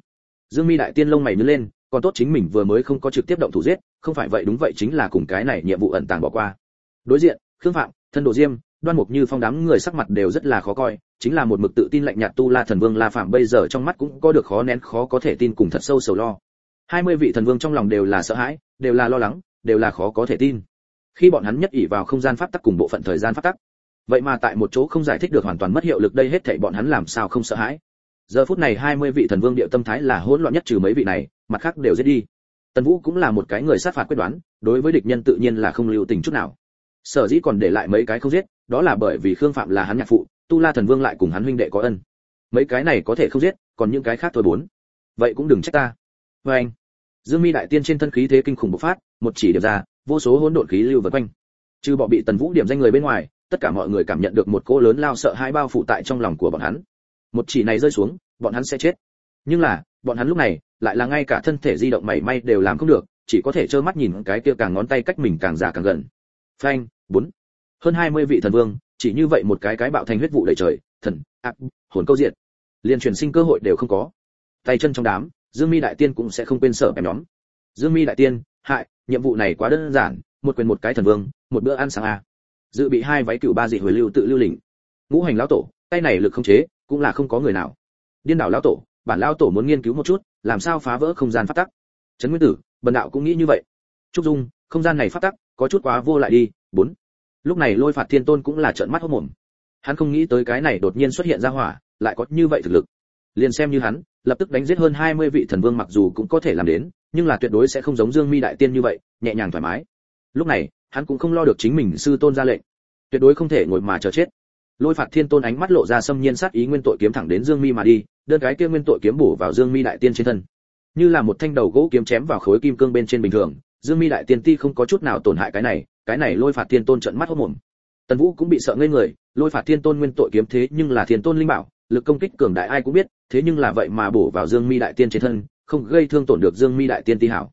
Dương mi đại tiên lông mày nhớ lên còn tốt chính mình vừa mới không có trực tiếp động thủ giết, không phải vậy đúng vậy chính là cùng cái này nhiệm vụ ẩn tàng bỏ qua. Đối diện, khương phạm, thân độ diêm, đoan mục như phong đám người sắc mặt đều rất là khó coi, chính là một mực tự tin lạnh nhạt tu la thần vương la phạm bây giờ trong mắt cũng có được khó nén, khó có thể tin cùng thật sâu sầu lo. Hai mươi vị thần vương trong lòng đều là sợ hãi, đều là lo lắng, đều là khó có thể tin. Khi bọn hắn nhất ỷ vào không gian pháp tắc cùng bộ phận thời gian pháp tắc, vậy mà tại một chỗ không giải thích được hoàn toàn mất hiệu lực đây hết thảy bọn hắn làm sao không sợ hãi. Giờ phút này hai mươi vị thần vương điệu tâm thái là hỗn loạn nhất trừ mấy vị này mặt khác đều giết đi. Tần vũ cũng là một cái người sát phạt quyết đoán, đối với địch nhân tự nhiên là không lưu tình chút nào. Sở dĩ còn để lại mấy cái không giết, đó là bởi vì khương phạm là hắn nhạc phụ, tu la thần vương lại cùng hắn huynh đệ có ân. Mấy cái này có thể không giết, còn những cái khác thôi bốn. Vậy cũng đừng trách ta. Vê anh, dương mi đại tiên trên thân khí thế kinh khủng bộc phát, một chỉ điểm ra, vô số hỗn độn khí lưu vần quanh. Trừ bỏ bị tần vũ điểm danh người bên ngoài, tất cả mọi người cảm nhận được một cỗ lớn lao sợ hãi bao phủ tại trong lòng của bọn hắn. Một chỉ này rơi xuống, bọn hắn sẽ chết. Nhưng là, bọn hắn lúc này lại là ngay cả thân thể di động mảy may đều làm không được, chỉ có thể trơ mắt nhìn cái kia càng ngón tay cách mình càng già càng gần. Phanh, bốn. Hơn hai mươi vị thần vương, chỉ như vậy một cái cái bạo thành huyết vụ đầy trời, thần, ác, hồn câu diện liền truyền sinh cơ hội đều không có. Tay chân trong đám, dương mi đại tiên cũng sẽ không quên sợ em nhóm. Dương mi đại tiên, hại, nhiệm vụ này quá đơn giản, một quyền một cái thần vương, một bữa ăn sáng a dự bị hai váy cựu ba dị hồi lưu tự lưu lĩnh. Ngũ hành lão tổ, tay này lực không chế, cũng là không có người nào. Điên đảo lão tổ, bản lão tổ muốn nghiên cứu một chút làm sao phá vỡ không gian phát tắc? Trấn nguyên tử, bần đạo cũng nghĩ như vậy. Trúc dung, không gian này phát tắc, có chút quá vô lại đi, bốn. Lúc này lôi phạt thiên tôn cũng là trợn mắt hốt mồm hắn không nghĩ tới cái này đột nhiên xuất hiện ra hỏa, lại có như vậy thực lực. Liền xem như hắn, lập tức đánh giết hơn 20 vị thần vương mặc dù cũng có thể làm đến, nhưng là tuyệt đối sẽ không giống dương mi đại tiên như vậy, nhẹ nhàng thoải mái. Lúc này, hắn cũng không lo được chính mình sư tôn ra lệnh. Tuyệt đối không thể ngồi mà chờ chết lôi phạt thiên tôn ánh mắt lộ ra xâm nhiên sát ý nguyên tội kiếm thẳng đến dương mi mà đi, đơn cái kia nguyên tội kiếm bổ vào dương mi đại tiên trên thân. Như là một thanh đầu gỗ kiếm chém vào khối kim cương bên trên bình thường, dương mi đại tiên ti không có chút nào tổn hại cái này cái này lôi phạt thiên tôn trận mắt hốt mồm. Tần vũ cũng bị sợ ngây người, lôi phạt thiên tôn nguyên tội kiếm thế nhưng là thiên tôn linh bảo, lực công kích cường đại ai cũng biết, thế nhưng là vậy mà bổ vào dương mi đại tiên trên thân, không gây thương tổn được dương mi đại tiên ti hảo.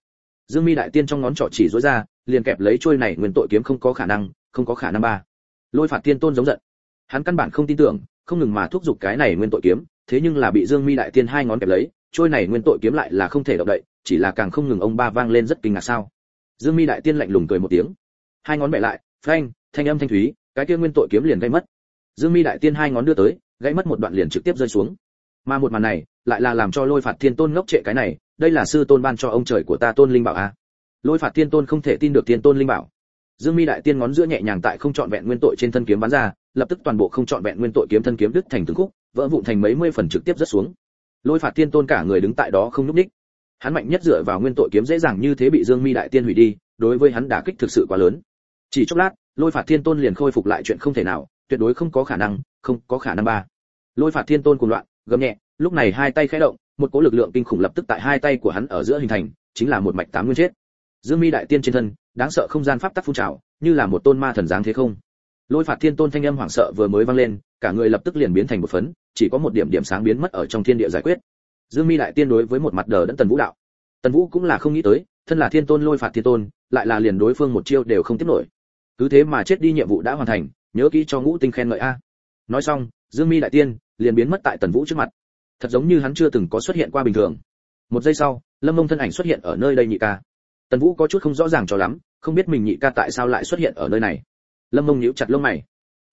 Dương mi đại tiên trong ngón trỏ chỉ rối ra, liền kẹp lấy trôi này nguyên tội kiếm không có khả năng, không có khả năng ba. Lôi phạt thiên tôn giống giận hắn căn bản không tin tưởng, không ngừng mà thúc giục cái này nguyên tội kiếm, thế nhưng là bị dương mi đại tiên hai ngón kẹp lấy, trôi này nguyên tội kiếm lại là không thể động đậy, chỉ là càng không ngừng ông ba vang lên rất kinh ngạc sao. Dương mi đại tiên lạnh lùng cười một tiếng. Hai ngón bẻ lại, phanh, thanh âm thanh thúy, cái kia nguyên tội kiếm liền gây mất. Dương mi đại tiên hai ngón đưa tới, gãy mất một đoạn liền trực tiếp rơi xuống. Mà một màn này, lại là làm cho lôi phạt thiên tôn ngốc trệ cái này, đây là sư tôn ban cho ông trời của ta tôn linh bảo a lôi phạt thiên tôn không thể tin được thiên tôn linh bảo. Dương mi đại tiên ngón giữa nhẹ nhàng tại không trọn vẹn nguyên tội trên thân kiếm bắn ra lập tức toàn bộ không chọn vẹn nguyên tội kiếm thân kiếm đứt thành từng khúc, vỡ vụn thành mấy mươi phần trực tiếp rất xuống. Lôi phạt thiên tôn cả người đứng tại đó không núp ních hắn mạnh nhất dựa vào nguyên tội kiếm dễ dàng như thế bị dương mi đại tiên hủy đi, đối với hắn đả kích thực sự quá lớn. Chỉ chốc lát, lôi phạt thiên tôn liền khôi phục lại chuyện không thể nào, tuyệt đối không có khả năng, không có khả năng ba. Lôi phạt thiên tôn cùng loạn, gầm nhẹ, lúc này hai tay khẽ động, một cỗ lực lượng kinh khủng lập tức tại hai tay của hắn ở giữa hình thành, chính là một mạch tám nguyên chết. Dương mi đại tiên trên thân, đáng sợ không gian pháp tắc phun trào, như là một tôn ma thần dáng thế không lôi phạt thiên tôn thanh âm hoảng sợ vừa mới vang lên, cả người lập tức liền biến thành một phấn, chỉ có một điểm điểm sáng biến mất ở trong thiên địa giải quyết. Dương mi đại tiên đối với một mặt đờ đẫn tần vũ đạo. Tần vũ cũng là không nghĩ tới, thân là thiên tôn lôi phạt thiên tôn, lại là liền đối phương một chiêu đều không tiếp nổi. Cứ thế mà chết đi nhiệm vụ đã hoàn thành, nhớ kỹ cho ngũ tinh khen ngợi a. Nói xong, dương mi đại tiên liền biến mất tại tần vũ trước mặt. Thật giống như hắn chưa từng có xuất hiện qua bình thường. Một giây sau, lâm mông thân ảnh xuất hiện ở nơi đây nhị ca. Tần vũ có chút không rõ ràng cho lắm, không biết mình nhị ca tại sao lại xuất hiện ở nơi này lâm mông nhíu chặt lông mày.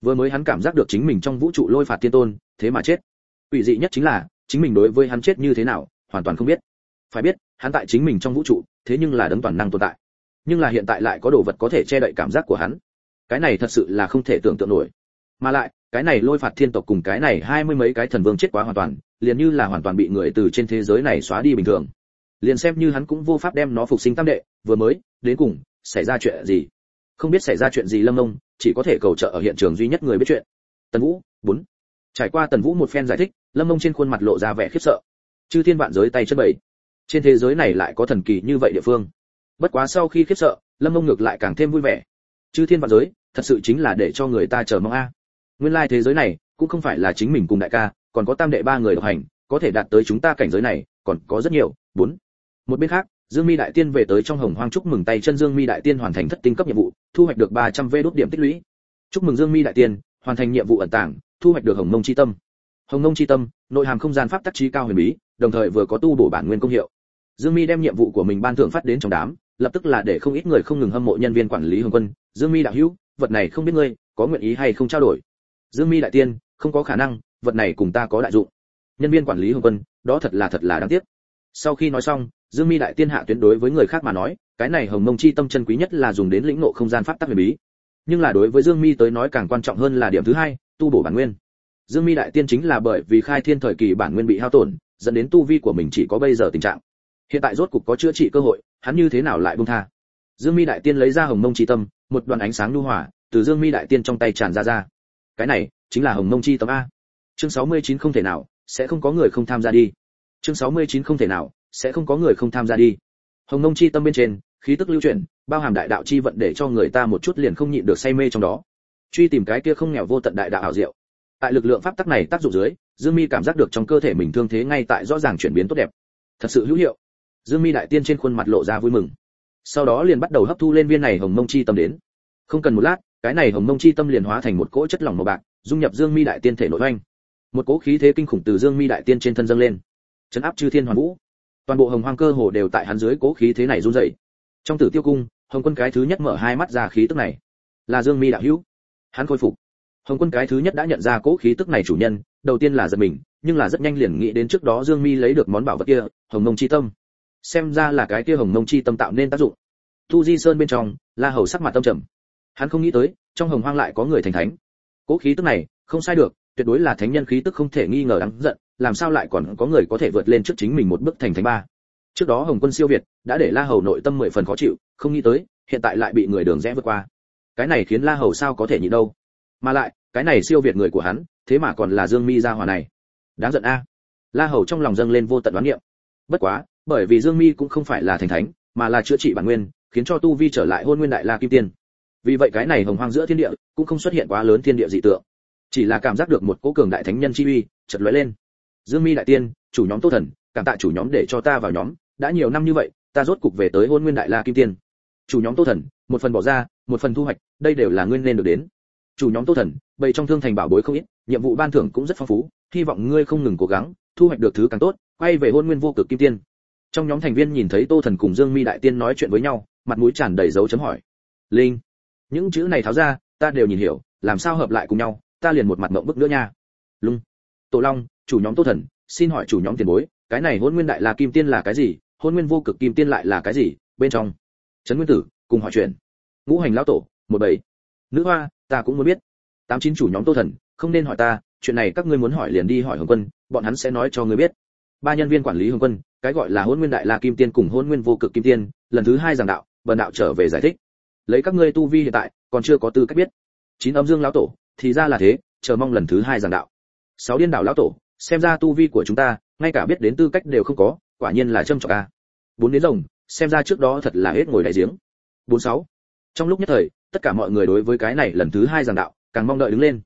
Vừa mới hắn cảm giác được chính mình trong vũ trụ lôi phạt thiên tôn, thế mà chết. Ủy dị nhất chính là, chính mình đối với hắn chết như thế nào, hoàn toàn không biết. Phải biết, hắn tại chính mình trong vũ trụ, thế nhưng là đấng toàn năng tồn tại. Nhưng là hiện tại lại có đồ vật có thể che đậy cảm giác của hắn. Cái này thật sự là không thể tưởng tượng nổi. Mà lại, cái này lôi phạt thiên tộc cùng cái này hai mươi mấy cái thần vương chết quá hoàn toàn, liền như là hoàn toàn bị người từ trên thế giới này xóa đi bình thường. Liền xem như hắn cũng vô pháp đem nó phục sinh tam đệ, vừa mới, đến cùng, xảy ra chuyện gì? Không biết xảy ra chuyện gì lâm ông, chỉ có thể cầu trợ ở hiện trường duy nhất người biết chuyện. Tần vũ, bốn. Trải qua tần vũ một phen giải thích, lâm ông trên khuôn mặt lộ ra vẻ khiếp sợ. Chư thiên vạn giới tay chân bảy trên thế giới này lại có thần kỳ như vậy địa phương. Bất quá sau khi khiếp sợ, lâm ông ngược lại càng thêm vui vẻ. Chư thiên vạn giới, thật sự chính là để cho người ta chờ mong a. Nguyên lai thế giới này, cũng không phải là chính mình cùng đại ca, còn có tam đệ ba người độc hành, có thể đạt tới chúng ta cảnh giới này, còn có rất nhiều. Bốn. Một bên khác dương mi đại tiên về tới trong hồng hoang chúc mừng tay chân dương mi đại tiên hoàn thành thất tinh cấp nhiệm vụ, thu hoạch được 300 v đốt điểm tích lũy. Chúc mừng dương mi đại tiên, hoàn thành nhiệm vụ ẩn tàng, thu hoạch được hồng mông chi tâm. Hồng mông chi tâm, nội hàm không gian pháp tắc trí cao huyền bí, đồng thời vừa có tu bổ bản nguyên công hiệu. Dương mi đem nhiệm vụ của mình ban thưởng phát đến trong đám, lập tức là để không ít người không ngừng hâm mộ nhân viên quản lý hồng quân. Dương mi đạo hữu, vật này không biết ngươi, có nguyện ý hay không trao đổi? Dương mi đại tiên, không có khả năng, vật này cùng ta có đại dụng. Nhân viên quản lý hồng quân, đó thật là thật là đáng tiếc. Sau khi nói xong dương mi đại tiên hạ tuyến đối với người khác mà nói, cái này hồng mông chi tâm chân quý nhất là dùng đến lĩnh ngộ không gian pháp tắc huyền bí. Nhưng là đối với dương mi tới nói càng quan trọng hơn là điểm thứ hai, tu bổ bản nguyên. Dương mi đại tiên chính là bởi vì khai thiên thời kỳ bản nguyên bị hao tổn, dẫn đến tu vi của mình chỉ có bây giờ tình trạng. Hiện tại rốt cục có chữa trị cơ hội, hắn như thế nào lại buông tha? Dương mi đại tiên lấy ra hồng mông chi tâm, một đoàn ánh sáng lưu hòa, từ dương mi đại tiên trong tay tràn ra ra. Cái này, chính là hồng mông chi tâm a. Chương 69 không thể nào, sẽ không có người không tham gia đi. Chương 69 không thể nào sẽ không có người không tham gia đi. Hồng Nông chi tâm bên trên, khí tức lưu chuyển, bao hàm đại đạo chi vận để cho người ta một chút liền không nhịn được say mê trong đó. Truy tìm cái kia không nghèo vô tận đại đạo ảo diệu. Tại lực lượng pháp tắc này tác dụng dưới, dương mi cảm giác được trong cơ thể mình thương thế ngay tại rõ ràng chuyển biến tốt đẹp. Thật sự hữu hiệu. Dương mi đại tiên trên khuôn mặt lộ ra vui mừng. Sau đó liền bắt đầu hấp thu lên viên này hồng mông chi tâm đến. Không cần một lát, cái này hồng mông chi tâm liền hóa thành một cỗ chất lỏng màu bạc, dung nhập dương mi đại tiên thể nội oanh. Một cỗ khí thế kinh khủng từ dương mi đại tiên trên thân dâng lên. Chấn áp chư thiên hoàn vũ toàn bộ hồng hoang cơ hồ đều tại hắn dưới cỗ khí thế này run rẩy. Trong tử tiêu cung, hồng quân cái thứ nhất mở hai mắt ra khí tức này. Là dương mi đạo hữu. Hắn khôi phục. Hồng quân cái thứ nhất đã nhận ra cỗ khí tức này chủ nhân, đầu tiên là giật mình, nhưng là rất nhanh liền nghĩ đến trước đó dương mi lấy được món bảo vật kia, hồng mông chi tâm. Xem ra là cái kia hồng mông chi tâm tạo nên tác dụng. Thu di sơn bên trong, la hầu sắc mặt tâm trầm. Hắn không nghĩ tới, trong hồng hoang lại có người thành thánh. Cỗ khí tức này, không sai được, tuyệt đối là thánh nhân khí tức không thể nghi ngờ đáng giận làm sao lại còn có người có thể vượt lên trước chính mình một bước thành thánh ba? Trước đó hồng quân siêu việt, đã để la hầu nội tâm mười phần khó chịu, không nghĩ tới, hiện tại lại bị người đường rẽ vượt qua. Cái này khiến la hầu sao có thể nhịn đâu? Mà lại, cái này siêu việt người của hắn, thế mà còn là dương mi gia hòa này. Đáng giận a. La hầu trong lòng dâng lên vô tận đoán niệm. Bất quá, bởi vì dương mi cũng không phải là thành thánh, mà là chữa trị bản nguyên, khiến cho tu vi trở lại hôn nguyên đại la kim tiên. Vì vậy cái này hồng hoang giữa thiên địa, cũng không xuất hiện quá lớn thiên địa dị tượng. Chỉ là cảm giác được một cố cường đại thánh nhân chi uy, chợt lóe lên dương mi đại tiên, chủ nhóm tô thần, cảm tạ chủ nhóm để cho ta vào nhóm. Đã nhiều năm như vậy, ta rốt cục về tới hôn nguyên đại la kim tiên. Chủ nhóm tô thần, một phần bỏ ra, một phần thu hoạch, đây đều là nguyên nên được đến. Chủ nhóm tô thần, bày trong thương thành bảo bối không ít, nhiệm vụ ban thưởng cũng rất phong phú. Hy vọng ngươi không ngừng cố gắng, thu hoạch được thứ càng tốt, quay về hôn nguyên vô cực kim tiên. Trong nhóm thành viên nhìn thấy tô thần cùng dương mi đại tiên nói chuyện với nhau, mặt mũi tràn đầy dấu chấm hỏi. Linh, những chữ này tháo ra, ta đều nhìn hiểu, làm sao hợp lại cùng nhau, ta liền một mặt mộng bức nữa nha. Lung, tổ long chủ nhóm tô thần, xin hỏi chủ nhóm tiền bối, cái này hôn nguyên đại la kim tiên là cái gì? Hôn nguyên vô cực kim tiên lại là cái gì? Bên trong. Trấn nguyên tử, cùng hỏi chuyện ngũ hành lão tổ, một bảy. Nữ hoa, ta cũng muốn biết. Tám chín chủ nhóm tô thần, không nên hỏi ta, chuyện này các ngươi muốn hỏi liền đi hỏi hồng quân, bọn hắn sẽ nói cho ngươi biết. Ba nhân viên quản lý hồng quân, cái gọi là hôn nguyên đại la kim tiên cùng hôn nguyên vô cực kim tiên, lần thứ hai giảng đạo, bần đạo trở về giải thích. Lấy các ngươi tu vi hiện tại, còn chưa có tư cách biết. Chín âm dương lão tổ, thì ra là thế, chờ mong lần thứ hai giảng đạo. Sáu điên đảo lão tổ xem ra tu vi của chúng ta, ngay cả biết đến tư cách đều không có, quả nhiên là châm trọc a. Bốn đến rồng, xem ra trước đó thật là hết ngồi đại giếng. Bốn sáu. Trong lúc nhất thời, tất cả mọi người đối với cái này lần thứ hai giảng đạo, càng mong đợi đứng lên.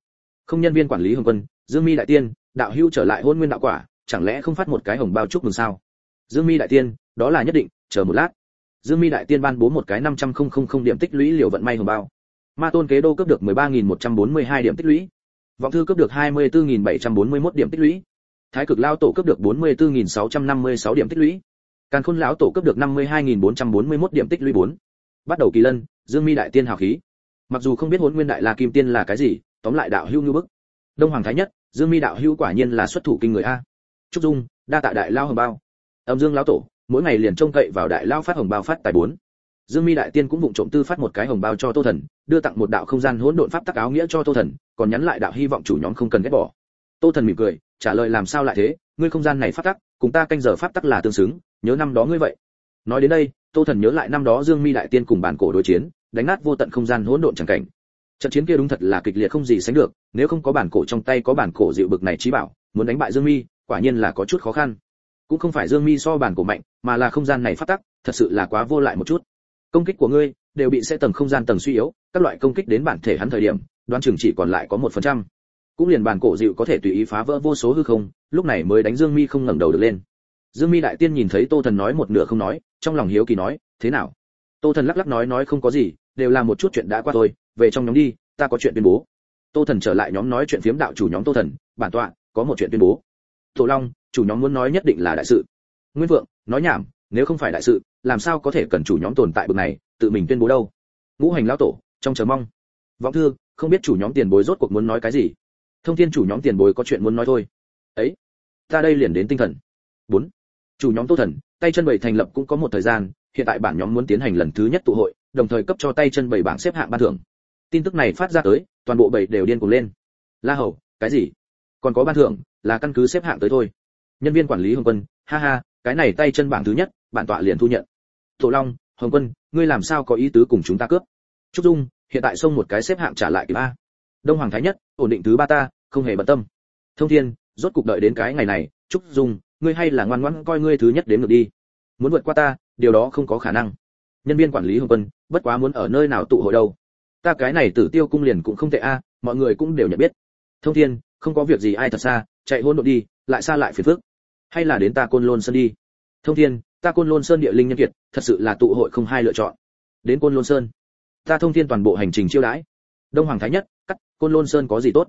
Không nhân viên quản lý hồng quân, dương mi đại tiên, đạo hưu trở lại hôn nguyên đạo quả, chẳng lẽ không phát một cái hồng bao chúc mừng sao? Dương mi đại tiên, đó là nhất định, chờ một lát. Dương mi đại tiên ban bố một cái năm trăm không không không điểm tích lũy liều vận may hồng bao. Ma tôn kế đô cấp được mười ba nghìn một trăm bốn mươi hai điểm tích lũy vọng thư cấp được 204.741 điểm tích lũy. Thái cực Lão tổ cấp được bốn mươi bốn nghìn sáu trăm năm mươi sáu điểm tích lũy. Càn khôn lão tổ cấp được 52.441 điểm tích lũy bốn. Bắt đầu kỳ lân, dương mi đại tiên hào khí. Mặc dù không biết Hỗn nguyên đại la kim tiên là cái gì, tóm lại đạo hưu như bức. Đông hoàng thái nhất, dương mi đạo hưu quả nhiên là xuất thủ kinh người a. Trúc dung, đa tạ đại lao hồng bao. Âm dương lão tổ, mỗi ngày liền trông cậy vào đại lao phát hồng bao phát tài bốn dương mi đại tiên cũng vụng trộm tư phát một cái hồng bao cho tô thần, đưa tặng một đạo không gian hỗn độn pháp tắc áo nghĩa cho tô thần, còn nhắn lại đạo hy vọng chủ nhóm không cần ghét bỏ. Tô thần mỉm cười, trả lời làm sao lại thế, ngươi không gian này pháp tắc, cùng ta canh giờ pháp tắc là tương xứng, nhớ năm đó ngươi vậy. Nói đến đây, tô thần nhớ lại năm đó dương mi đại tiên cùng bản cổ đối chiến, đánh nát vô tận không gian hỗn độn chẳng cảnh. Trận chiến kia đúng thật là kịch liệt không gì sánh được, nếu không có bản cổ trong tay có bản cổ dịu bực này trí bảo, muốn đánh bại dương mi, quả nhiên là có chút khó khăn. Cũng không phải dương mi so bản cổ mạnh, mà là không gian này pháp tắc, thật sự là quá vô lại một chút công kích của ngươi đều bị sẽ tầng không gian tầng suy yếu, các loại công kích đến bản thể hắn thời điểm, đoán chừng chỉ còn lại có một phần trăm. Cũng liền bản cổ dịu có thể tùy ý phá vỡ vô số hư không, lúc này mới đánh dương mi không ngẩng đầu được lên. Dương mi đại tiên nhìn thấy tô thần nói một nửa không nói, trong lòng hiếu kỳ nói, thế nào? Tô thần lắc lắc nói nói không có gì, đều là một chút chuyện đã qua thôi, về trong nhóm đi, ta có chuyện tuyên bố. Tô thần trở lại nhóm nói chuyện phiếm đạo chủ nhóm tô thần, bản tọa, có một chuyện tuyên bố. Tổ long, chủ nhóm muốn nói nhất định là đại sự. Nguyên vượng nói nhảm nếu không phải đại sự, làm sao có thể cần chủ nhóm tồn tại bực này, tự mình tuyên bố đâu? Ngũ hành lão tổ, trong chờ mong. Vọng thư, không biết chủ nhóm tiền bối rốt cuộc muốn nói cái gì? Thông thiên chủ nhóm tiền bối có chuyện muốn nói thôi. Ấy, ta đây liền đến tinh thần. Bốn, chủ nhóm tô thần, tay chân bảy thành lập cũng có một thời gian, hiện tại bản nhóm muốn tiến hành lần thứ nhất tụ hội, đồng thời cấp cho tay chân bảy bảng xếp hạng ban thưởng. Tin tức này phát ra tới, toàn bộ bảy đều điên cuồng lên. La hầu, cái gì? Còn có ban thưởng, là căn cứ xếp hạng tới thôi. Nhân viên quản lý hồng quân, ha ha cái này tay chân bảng thứ nhất, bản tọa liền thu nhận. Tổ long, hồng quân, ngươi làm sao có ý tứ cùng chúng ta cướp? Trúc dung, hiện tại xông một cái xếp hạng trả lại kịp a. Đông hoàng thái nhất, ổn định thứ ba ta, không hề bận tâm. Thông thiên, rốt cục đợi đến cái ngày này. Trúc dung, ngươi hay là ngoan ngoãn coi ngươi thứ nhất đến ngược đi. Muốn vượt qua ta, điều đó không có khả năng. Nhân viên quản lý hồng quân, bất quá muốn ở nơi nào tụ hội đâu. Ta cái này tử tiêu cung liền cũng không tệ a, mọi người cũng đều nhận biết. Thông thiên, không có việc gì ai thật xa, chạy hôn đội đi, lại xa lại phiền phức hay là đến ta côn lôn sơn đi? Thông thiên, ta côn lôn sơn địa linh nhân kiệt, thật sự là tụ hội không hai lựa chọn. Đến côn lôn sơn. Ta thông thiên toàn bộ hành trình chiêu đãi. Đông hoàng thái nhất, cắt, côn lôn sơn có gì tốt?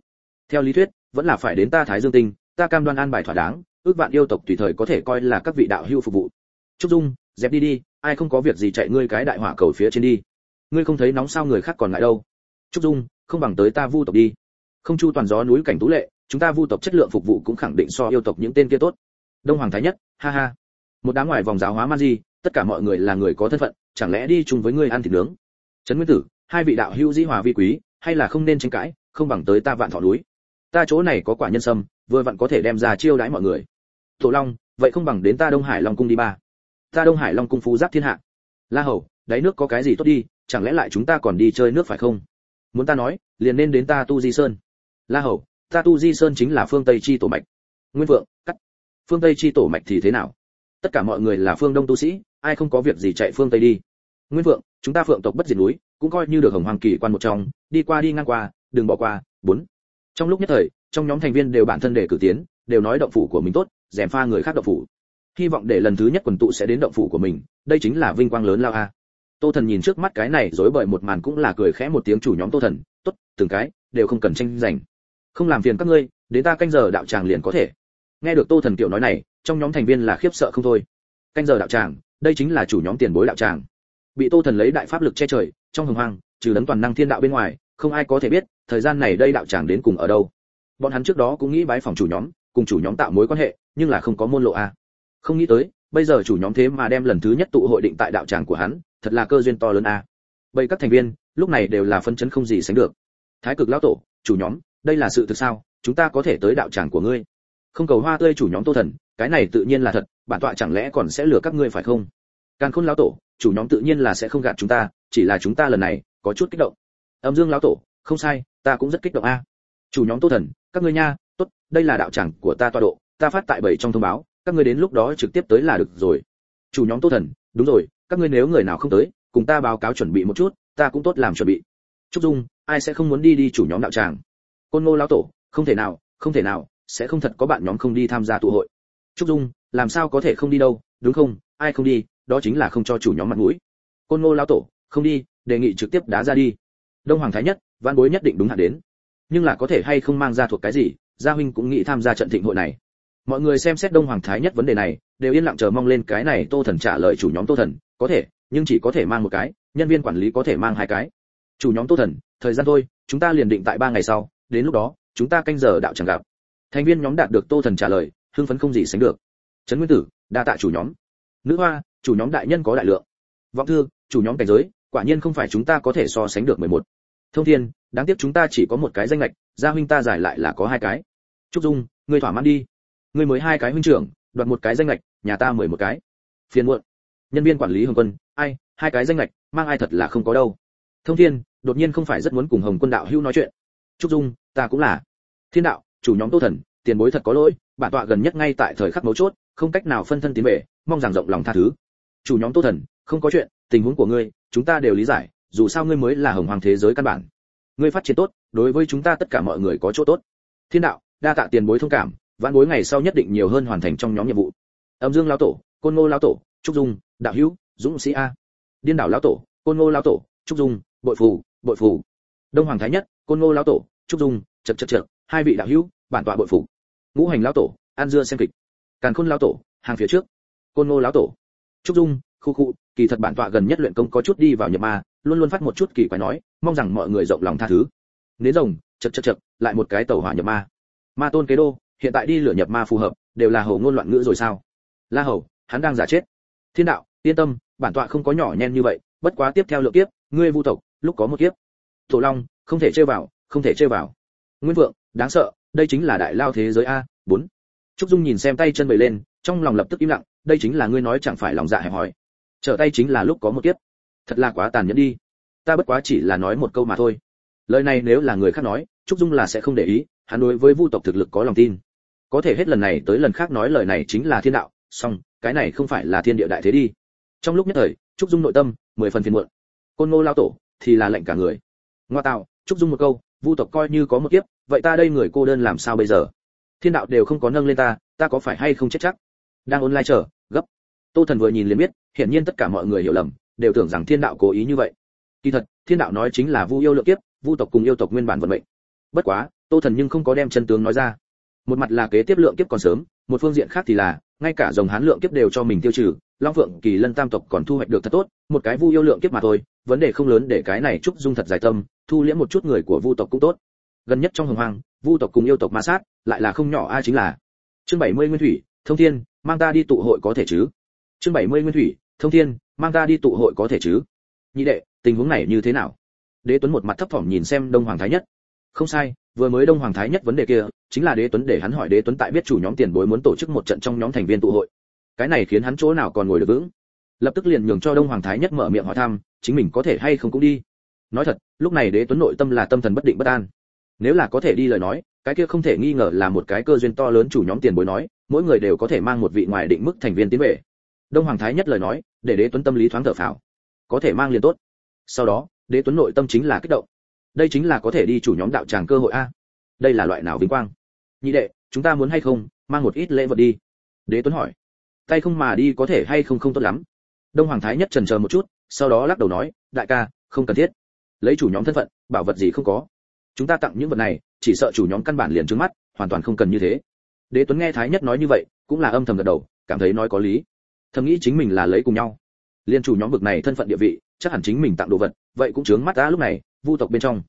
Theo lý thuyết, vẫn là phải đến ta thái dương tinh, ta cam đoan an bài thỏa đáng, ước vạn yêu tộc tùy thời có thể coi là các vị đạo hưu phục vụ. Trúc dung, dẹp đi đi, ai không có việc gì chạy ngươi cái đại hỏa cầu phía trên đi. Ngươi không thấy nóng sao người khác còn lại đâu? Trúc dung, không bằng tới ta vu tộc đi. Không chu toàn gió núi cảnh tú lệ, chúng ta vu tộc chất lượng phục vụ cũng khẳng định so yêu tộc những tên kia tốt đông hoàng thái nhất, ha ha. Một đám ngoài vòng giáo hóa man di, tất cả mọi người là người có thân phận, chẳng lẽ đi chung với ngươi ăn thịt nướng? Trấn nguyên tử, hai vị đạo hữu di hòa vi quý, hay là không nên tranh cãi, không bằng tới ta vạn thọ núi. Ta chỗ này có quả nhân sâm, vừa vặn có thể đem ra chiêu đãi mọi người. Tổ long, vậy không bằng đến ta đông hải long cung đi ba. Ta đông hải long cung phú giáp thiên hạ. La hầu, đáy nước có cái gì tốt đi, chẳng lẽ lại chúng ta còn đi chơi nước phải không? Muốn ta nói, liền nên đến ta tu di sơn. La hầu, ta tu di sơn chính là phương tây chi tổ mạch. Nguyên vượng, cắt phương tây chi tổ mạch thì thế nào? Tất cả mọi người là phương đông tu sĩ, ai không có việc gì chạy phương tây đi? Nguyên vượng chúng ta phượng tộc bất diệt núi, cũng coi như được hồng hoàng kỳ quan một trong, đi qua đi ngang qua, đừng bỏ qua, bốn. Trong lúc nhất thời, trong nhóm thành viên đều bản thân để cử tiến, đều nói động phủ của mình tốt dèm pha người khác động phủ. Hy vọng để lần thứ nhất quần tụ sẽ đến động phủ của mình, đây chính là vinh quang lớn lao a. Tô thần nhìn trước mắt cái này dối bời một màn cũng là cười khẽ một tiếng chủ nhóm tô thần, tốt, từng cái, đều không cần tranh giành. Không làm phiền các ngươi, đến ta canh giờ đạo tràng liền có thể nghe được tô thần kiểu nói này, trong nhóm thành viên là khiếp sợ không thôi. Canh giờ đạo tràng, đây chính là chủ nhóm tiền bối đạo tràng. Bị tô thần lấy đại pháp lực che trời, trong hồng hoang, trừ đấng toàn năng thiên đạo bên ngoài, không ai có thể biết, thời gian này đây đạo tràng đến cùng ở đâu. Bọn hắn trước đó cũng nghĩ bái phòng chủ nhóm, cùng chủ nhóm tạo mối quan hệ, nhưng là không có môn lộ a. Không nghĩ tới, bây giờ chủ nhóm thế mà đem lần thứ nhất tụ hội định tại đạo tràng của hắn, thật là cơ duyên to lớn a. À. vậy các thành viên, lúc này đều là phân chấn không gì sánh được. Thái cực lão tổ, chủ nhóm, đây là sự thực sao? Chúng ta có thể tới đạo tràng của ngươi không cầu hoa tươi chủ nhóm tô thần, cái này tự nhiên là thật, bản tọa chẳng lẽ còn sẽ lừa các ngươi phải không? Càn khôn lão tổ, chủ nhóm tự nhiên là sẽ không gạt chúng ta, chỉ là chúng ta lần này có chút kích động. Âm dương lão tổ, không sai, ta cũng rất kích động a. Chủ nhóm tô thần, các ngươi nha, tốt, đây là đạo tràng của ta tọa độ, ta phát tại bảy trong thông báo, các ngươi đến lúc đó trực tiếp tới là được rồi. Chủ nhóm tô thần, đúng rồi, các ngươi nếu người nào không tới, cùng ta báo cáo chuẩn bị một chút, ta cũng tốt làm chuẩn bị. Trúc dung, ai sẽ không muốn đi đi chủ nhóm đạo tràng? Côn ngô lão tổ, không thể nào, không thể nào sẽ không thật có bạn nhóm không đi tham gia tụ hội. Trúc dung, làm sao có thể không đi đâu, đúng không? Ai không đi, đó chính là không cho chủ nhóm mặt mũi. Côn ngô lão tổ, không đi, đề nghị trực tiếp đá ra đi. Đông hoàng thái nhất, văn bối nhất định đúng hạn đến. Nhưng là có thể hay không mang ra thuộc cái gì, gia huynh cũng nghĩ tham gia trận thịnh hội này. Mọi người xem xét đông hoàng thái nhất vấn đề này, đều yên lặng chờ mong lên cái này tô thần trả lời chủ nhóm tô thần. Có thể, nhưng chỉ có thể mang một cái, nhân viên quản lý có thể mang hai cái. Chủ nhóm tô thần, thời gian thôi, chúng ta liền định tại ba ngày sau, đến lúc đó, chúng ta canh giờ đạo chẳng gặp thành viên nhóm đạt được tô thần trả lời, hưng phấn không gì sánh được. Trấn nguyên tử, đa tạ chủ nhóm. Nữ hoa, chủ nhóm đại nhân có đại lượng. Vọng thư, chủ nhóm cảnh giới, quả nhiên không phải chúng ta có thể so sánh được mười một. Thông thiên, đáng tiếc chúng ta chỉ có một cái danh lệch gia huynh ta giải lại là có hai cái. Trúc dung ngươi thỏa mãn đi. Ngươi mới hai cái huynh trưởng, đoạt một cái danh lệch nhà ta mười một cái. Phiền muộn. Nhân viên quản lý hồng quân, ai, hai cái danh lệch mang ai thật là không có đâu. Thông thiên, đột nhiên không phải rất muốn cùng hồng quân đạo hưu nói chuyện. Trúc dung, ta cũng là. Thiên đạo chủ nhóm tô thần, tiền bối thật có lỗi, bản tọa gần nhất ngay tại thời khắc mấu chốt, không cách nào phân thân tiến về, mong rằng rộng lòng tha thứ. Chủ nhóm tô thần, không có chuyện, tình huống của ngươi, chúng ta đều lý giải, dù sao ngươi mới là hồng hoàng thế giới căn bản. Ngươi phát triển tốt, đối với chúng ta tất cả mọi người có chỗ tốt. Thiên đạo, đa tạ tiền bối thông cảm, vãn bối ngày sau nhất định nhiều hơn hoàn thành trong nhóm nhiệm vụ. Âm dương lão tổ, côn ngô lão tổ, trúc dung, đạo hữu, dũng sĩ a. Điên đảo lão tổ, côn ngô lão tổ, trúc dung, bội phù bội phù. Đông hoàng thái nhất, côn ngô lão tổ, trúc dung chật chật chật hai vị đạo hữu, bản tọa bội phục. ngũ hành lão tổ, an dưa xem kịch. Càn khôn lão tổ, hàng phía trước. Côn ngô lão tổ. Trúc dung, khu khu, kỳ thật bản tọa gần nhất luyện công có chút đi vào nhập ma, luôn luôn phát một chút kỳ quái nói, mong rằng mọi người rộng lòng tha thứ. Nến rồng chật chật chật lại một cái tàu hỏa nhập ma. Ma tôn kế đô, hiện tại đi lửa nhập ma phù hợp, đều là hầu ngôn loạn ngữ rồi sao? La hầu, hắn đang giả chết. Thiên đạo, yên tâm, bản tọa không có nhỏ nhen như vậy, bất quá tiếp theo lượng kiếp, ngươi vu tộc, lúc có một kiếp. Thổ long, không thể chơi vào, không thể chơi vào. Nguyên vượng đáng sợ, đây chính là đại lao thế giới a, bốn. Trúc dung nhìn xem tay chân bầy lên, trong lòng lập tức im lặng, đây chính là ngươi nói chẳng phải lòng dạ hẹp hỏi trở tay chính là lúc có một kiếp. Thật là quá tàn nhẫn đi. Ta bất quá chỉ là nói một câu mà thôi. Lời này nếu là người khác nói, trúc dung là sẽ không để ý, hắn đối với vu tộc thực lực có lòng tin. Có thể hết lần này tới lần khác nói lời này chính là thiên đạo song cái này không phải là thiên địa đại thế đi. Trong lúc nhất thời, trúc dung nội tâm, mười phần phiền muộn. Côn ngô lao tổ thì là lệnh cả người. Ngoa tạo, trúc dung một câu, vu tộc coi như có một kiếp vậy ta đây người cô đơn làm sao bây giờ? Thiên đạo đều không có nâng lên ta ta có phải hay không chết chắc? Đang online chờ, gấp. Tô thần vừa nhìn liền biết, hiển nhiên tất cả mọi người hiểu lầm, đều tưởng rằng thiên đạo cố ý như vậy. Kỳ thật, thiên đạo nói chính là vu yêu lượng kiếp, vu tộc cùng yêu tộc nguyên bản vận mệnh. Bất quá, tô thần nhưng không có đem chân tướng nói ra. Một mặt là kế tiếp lượng kiếp còn sớm, một phương diện khác thì là, ngay cả dòng hán lượng kiếp đều cho mình tiêu trừ, long phượng, kỳ lân tam tộc còn thu hoạch được thật tốt, một cái vu yêu lượng kiếp mà thôi, vấn đề không lớn để cái này trúc dung thật dài tâm, thu liễm một chút người của vu tộc cũng tốt gần nhất trong hồng hoang, vu tộc cùng yêu tộc ma sát, lại là không nhỏ ai chính là chương 70 nguyên thủy, thông thiên, mang ta đi tụ hội có thể chứ? Chương 70 nguyên thủy, thông thiên, mang ta đi tụ hội có thể chứ? Nhị đệ, tình huống này như thế nào? Đế tuấn một mặt thấp thỏm nhìn xem đông hoàng thái nhất. Không sai, vừa mới đông hoàng thái nhất vấn đề kia, chính là đế tuấn để hắn hỏi đế tuấn tại biết chủ nhóm tiền bối muốn tổ chức một trận trong nhóm thành viên tụ hội. Cái này khiến hắn chỗ nào còn ngồi được vững? Lập tức liền nhường cho đông hoàng thái nhất mở miệng hỏi thăm, chính mình có thể hay không cũng đi. Nói thật, lúc này đế tuấn nội tâm là tâm thần bất định bất an nếu là có thể đi lời nói, cái kia không thể nghi ngờ là một cái cơ duyên to lớn chủ nhóm tiền bối nói, mỗi người đều có thể mang một vị ngoài định mức thành viên tiến về. Đông hoàng thái nhất lời nói, để đế tuấn tâm lý thoáng thở phào. Có thể mang liền tốt. Sau đó, đế tuấn nội tâm chính là kích động. Đây chính là có thể đi chủ nhóm đạo tràng cơ hội a. Đây là loại nào vinh quang? Nhị đệ, chúng ta muốn hay không, mang một ít lễ vật đi? Đế tuấn hỏi. Tay không mà đi có thể hay không không tốt lắm. Đông hoàng thái nhất trần chờ một chút, sau đó lắc đầu nói, đại ca, không cần thiết. Lấy chủ nhóm thân phận, bảo vật gì không có chúng ta tặng những vật này, chỉ sợ chủ nhóm căn bản liền trước mắt, hoàn toàn không cần như thế. Đế tuấn nghe thái nhất nói như vậy, cũng là âm thầm gật đầu, cảm thấy nói có lý. Thầm nghĩ chính mình là lấy cùng nhau. Liên chủ nhóm vực này thân phận địa vị, chắc hẳn chính mình tặng đồ vật, vậy cũng chướng mắt ta lúc này, vu tộc bên trong.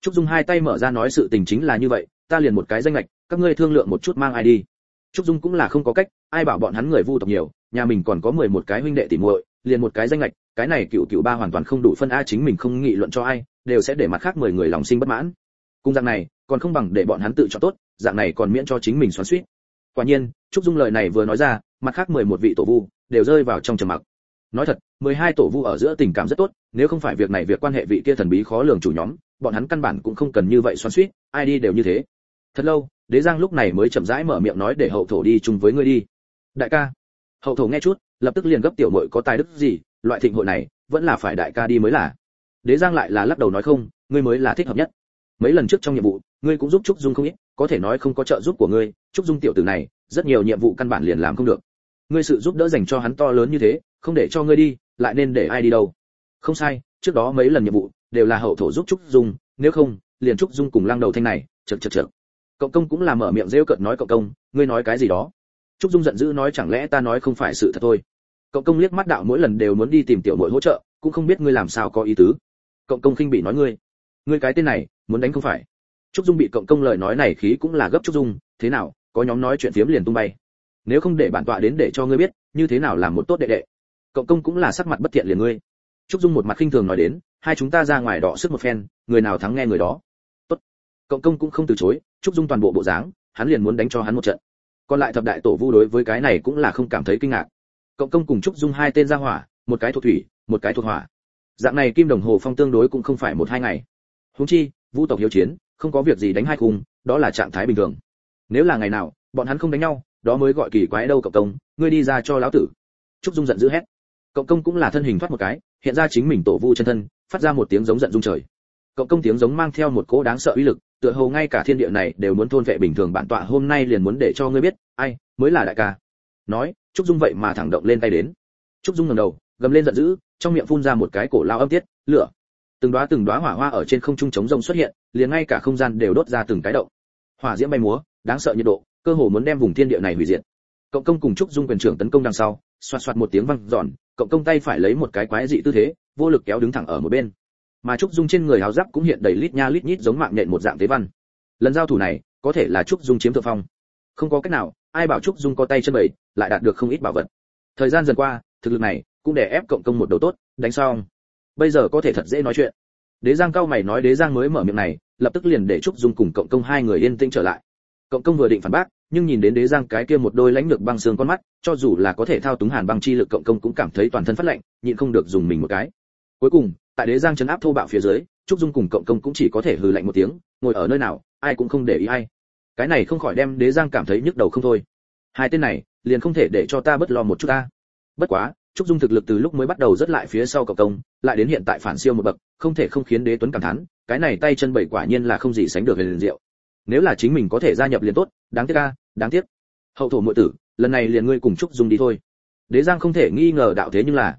Trúc dung hai tay mở ra nói sự tình chính là như vậy, ta liền một cái danh lệch, các ngươi thương lượng một chút mang ai đi. Trúc dung cũng là không có cách, ai bảo bọn hắn người vu tộc nhiều, nhà mình còn có mười một cái huynh đệ tỉ muội, liền một cái danh lệch, cái này cựu cựu ba hoàn toàn không đủ phân a, chính mình không nghị luận cho ai, đều sẽ để mặt khác mười người lòng sinh bất mãn cùng dạng này, còn không bằng để bọn hắn tự chọn tốt, dạng này còn miễn cho chính mình xoắn xuýt quả nhiên, trúc dung lời này vừa nói ra, mặt khác mười một vị tổ vu đều rơi vào trong trầm mặc. Nói thật, mười hai tổ vu ở giữa tình cảm rất tốt, nếu không phải việc này việc quan hệ vị kia thần bí khó lường chủ nhóm, bọn hắn căn bản cũng không cần như vậy xoắn xuýt ai đi đều như thế. Thật lâu, đế giang lúc này mới chậm rãi mở miệng nói để hậu thổ đi chung với ngươi đi. Đại ca. Hậu thổ nghe chút, lập tức liền gấp tiểu muội có tài đức gì, loại thịnh hội này, vẫn là phải đại ca đi mới là. Đế giang lại là lắc đầu nói không, ngươi mới là thích hợp nhất mấy lần trước trong nhiệm vụ, ngươi cũng giúp trúc dung không ít, có thể nói không có trợ giúp của ngươi, trúc dung tiểu tử này, rất nhiều nhiệm vụ căn bản liền làm không được. Ngươi sự giúp đỡ dành cho hắn to lớn như thế, không để cho ngươi đi, lại nên để ai đi đâu? Không sai, trước đó mấy lần nhiệm vụ, đều là hậu thổ giúp trúc dung, nếu không, liền trúc dung cùng lăng đầu thanh này chật chật chật cộng công cũng là mở miệng rêu cợt nói cộng công, ngươi nói cái gì đó? Trúc dung giận dữ nói chẳng lẽ ta nói không phải sự thật thôi? Cộng công liếc mắt đạo mỗi lần đều muốn đi tìm tiểu muội hỗ trợ, cũng không biết ngươi làm sao có ý tứ. Cộng công khinh bị nói ngươi. Ngươi cái tên này muốn đánh không phải. Trúc dung bị cộng công lời nói này khí cũng là gấp trúc dung, thế nào, có nhóm nói chuyện phiếm liền tung bay. Nếu không để bản tọa đến để cho ngươi biết, như thế nào làm một tốt đệ đệ. Cộng công cũng là sắc mặt bất thiện liền ngươi. Trúc dung một mặt khinh thường nói đến, hai chúng ta ra ngoài đọ sức một phen, người nào thắng nghe người đó. Tốt. Cộng công cũng không từ chối, trúc dung toàn bộ bộ dáng, hắn liền muốn đánh cho hắn một trận. Còn lại thập đại tổ vu đối với cái này cũng là không cảm thấy kinh ngạc. Cộng công cùng trúc dung hai tên ra hỏa, một cái thuộc thủy, một cái thuộc hỏa. Dạng này kim đồng hồ phong tương đối cũng không phải một hai ngày huống chi, vu tộc hiếu chiến, không có việc gì đánh hai khung đó là trạng thái bình thường. Nếu là ngày nào, bọn hắn không đánh nhau, đó mới gọi kỳ quái đâu cộng công, ngươi đi ra cho lão tử. Trúc dung giận dữ hét. Cộng công cũng là thân hình thoát một cái, hiện ra chính mình tổ vu chân thân, phát ra một tiếng giống giận rung trời. Cộng công tiếng giống mang theo một cỗ đáng sợ uy lực, tựa hồ ngay cả thiên địa này đều muốn thôn vệ bình thường bản tọa hôm nay liền muốn để cho ngươi biết, ai, mới là đại ca. Nói, trúc dung vậy mà thẳng động lên tay đến. Trúc dung ngẩng đầu, gầm lên giận dữ, trong miệng phun ra một cái cổ lao âm tiết, lửa từng đóa từng đóa hỏa hoa ở trên không trung chống rông xuất hiện, liền ngay cả không gian đều đốt ra từng cái động hỏa diễm bay múa, đáng sợ nhiệt độ, cơ hồ muốn đem vùng thiên địa này hủy diệt. Cộng công cùng trúc dung quyền trưởng tấn công đằng sau, xoạt xoạt một tiếng vang giòn cộng công tay phải lấy một cái quái dị tư thế, vô lực kéo đứng thẳng ở một bên. Mà trúc dung trên người áo giáp cũng hiện đầy lít nha lít nhít giống mạng nhện một dạng tế văn. Lần giao thủ này, có thể là trúc dung chiếm thượng phong. Không có cách nào, ai bảo trúc dung có tay chân bẩy lại đạt được không ít bảo vật. Thời gian dần qua, thực lực này cũng để ép cộng công một đầu tốt, đánh xong bây giờ có thể thật dễ nói chuyện. Đế giang cao mày nói đế giang mới mở miệng này, lập tức liền để trúc dung cùng cộng công hai người yên tĩnh trở lại. Cộng công vừa định phản bác, nhưng nhìn đến đế giang cái kia một đôi lãnh lược băng xương con mắt, cho dù là có thể thao túng hàn băng chi lực cộng công cũng cảm thấy toàn thân phát lạnh, nhịn không được dùng mình một cái. Cuối cùng, tại đế giang chấn áp thô bạo phía dưới, trúc dung cùng cộng công cũng chỉ có thể hừ lạnh một tiếng, ngồi ở nơi nào, ai cũng không để ý ai. Cái này không khỏi đem đế giang cảm thấy nhức đầu không thôi. Hai tên này, liền không thể để cho ta bất lo một chút ta. Bất quá trúc dung thực lực từ lúc mới bắt đầu rất lại phía sau cộng công, lại đến hiện tại phản siêu một bậc, không thể không khiến đế tuấn cảm thán, cái này tay chân bảy quả nhiên là không gì sánh được huyền diệu. Nếu là chính mình có thể gia nhập liền tốt, đáng tiếc a, đáng tiếc. Hậu thổ muội tử, lần này liền ngươi cùng trúc dung đi thôi. Đế giang không thể nghi ngờ đạo thế nhưng là,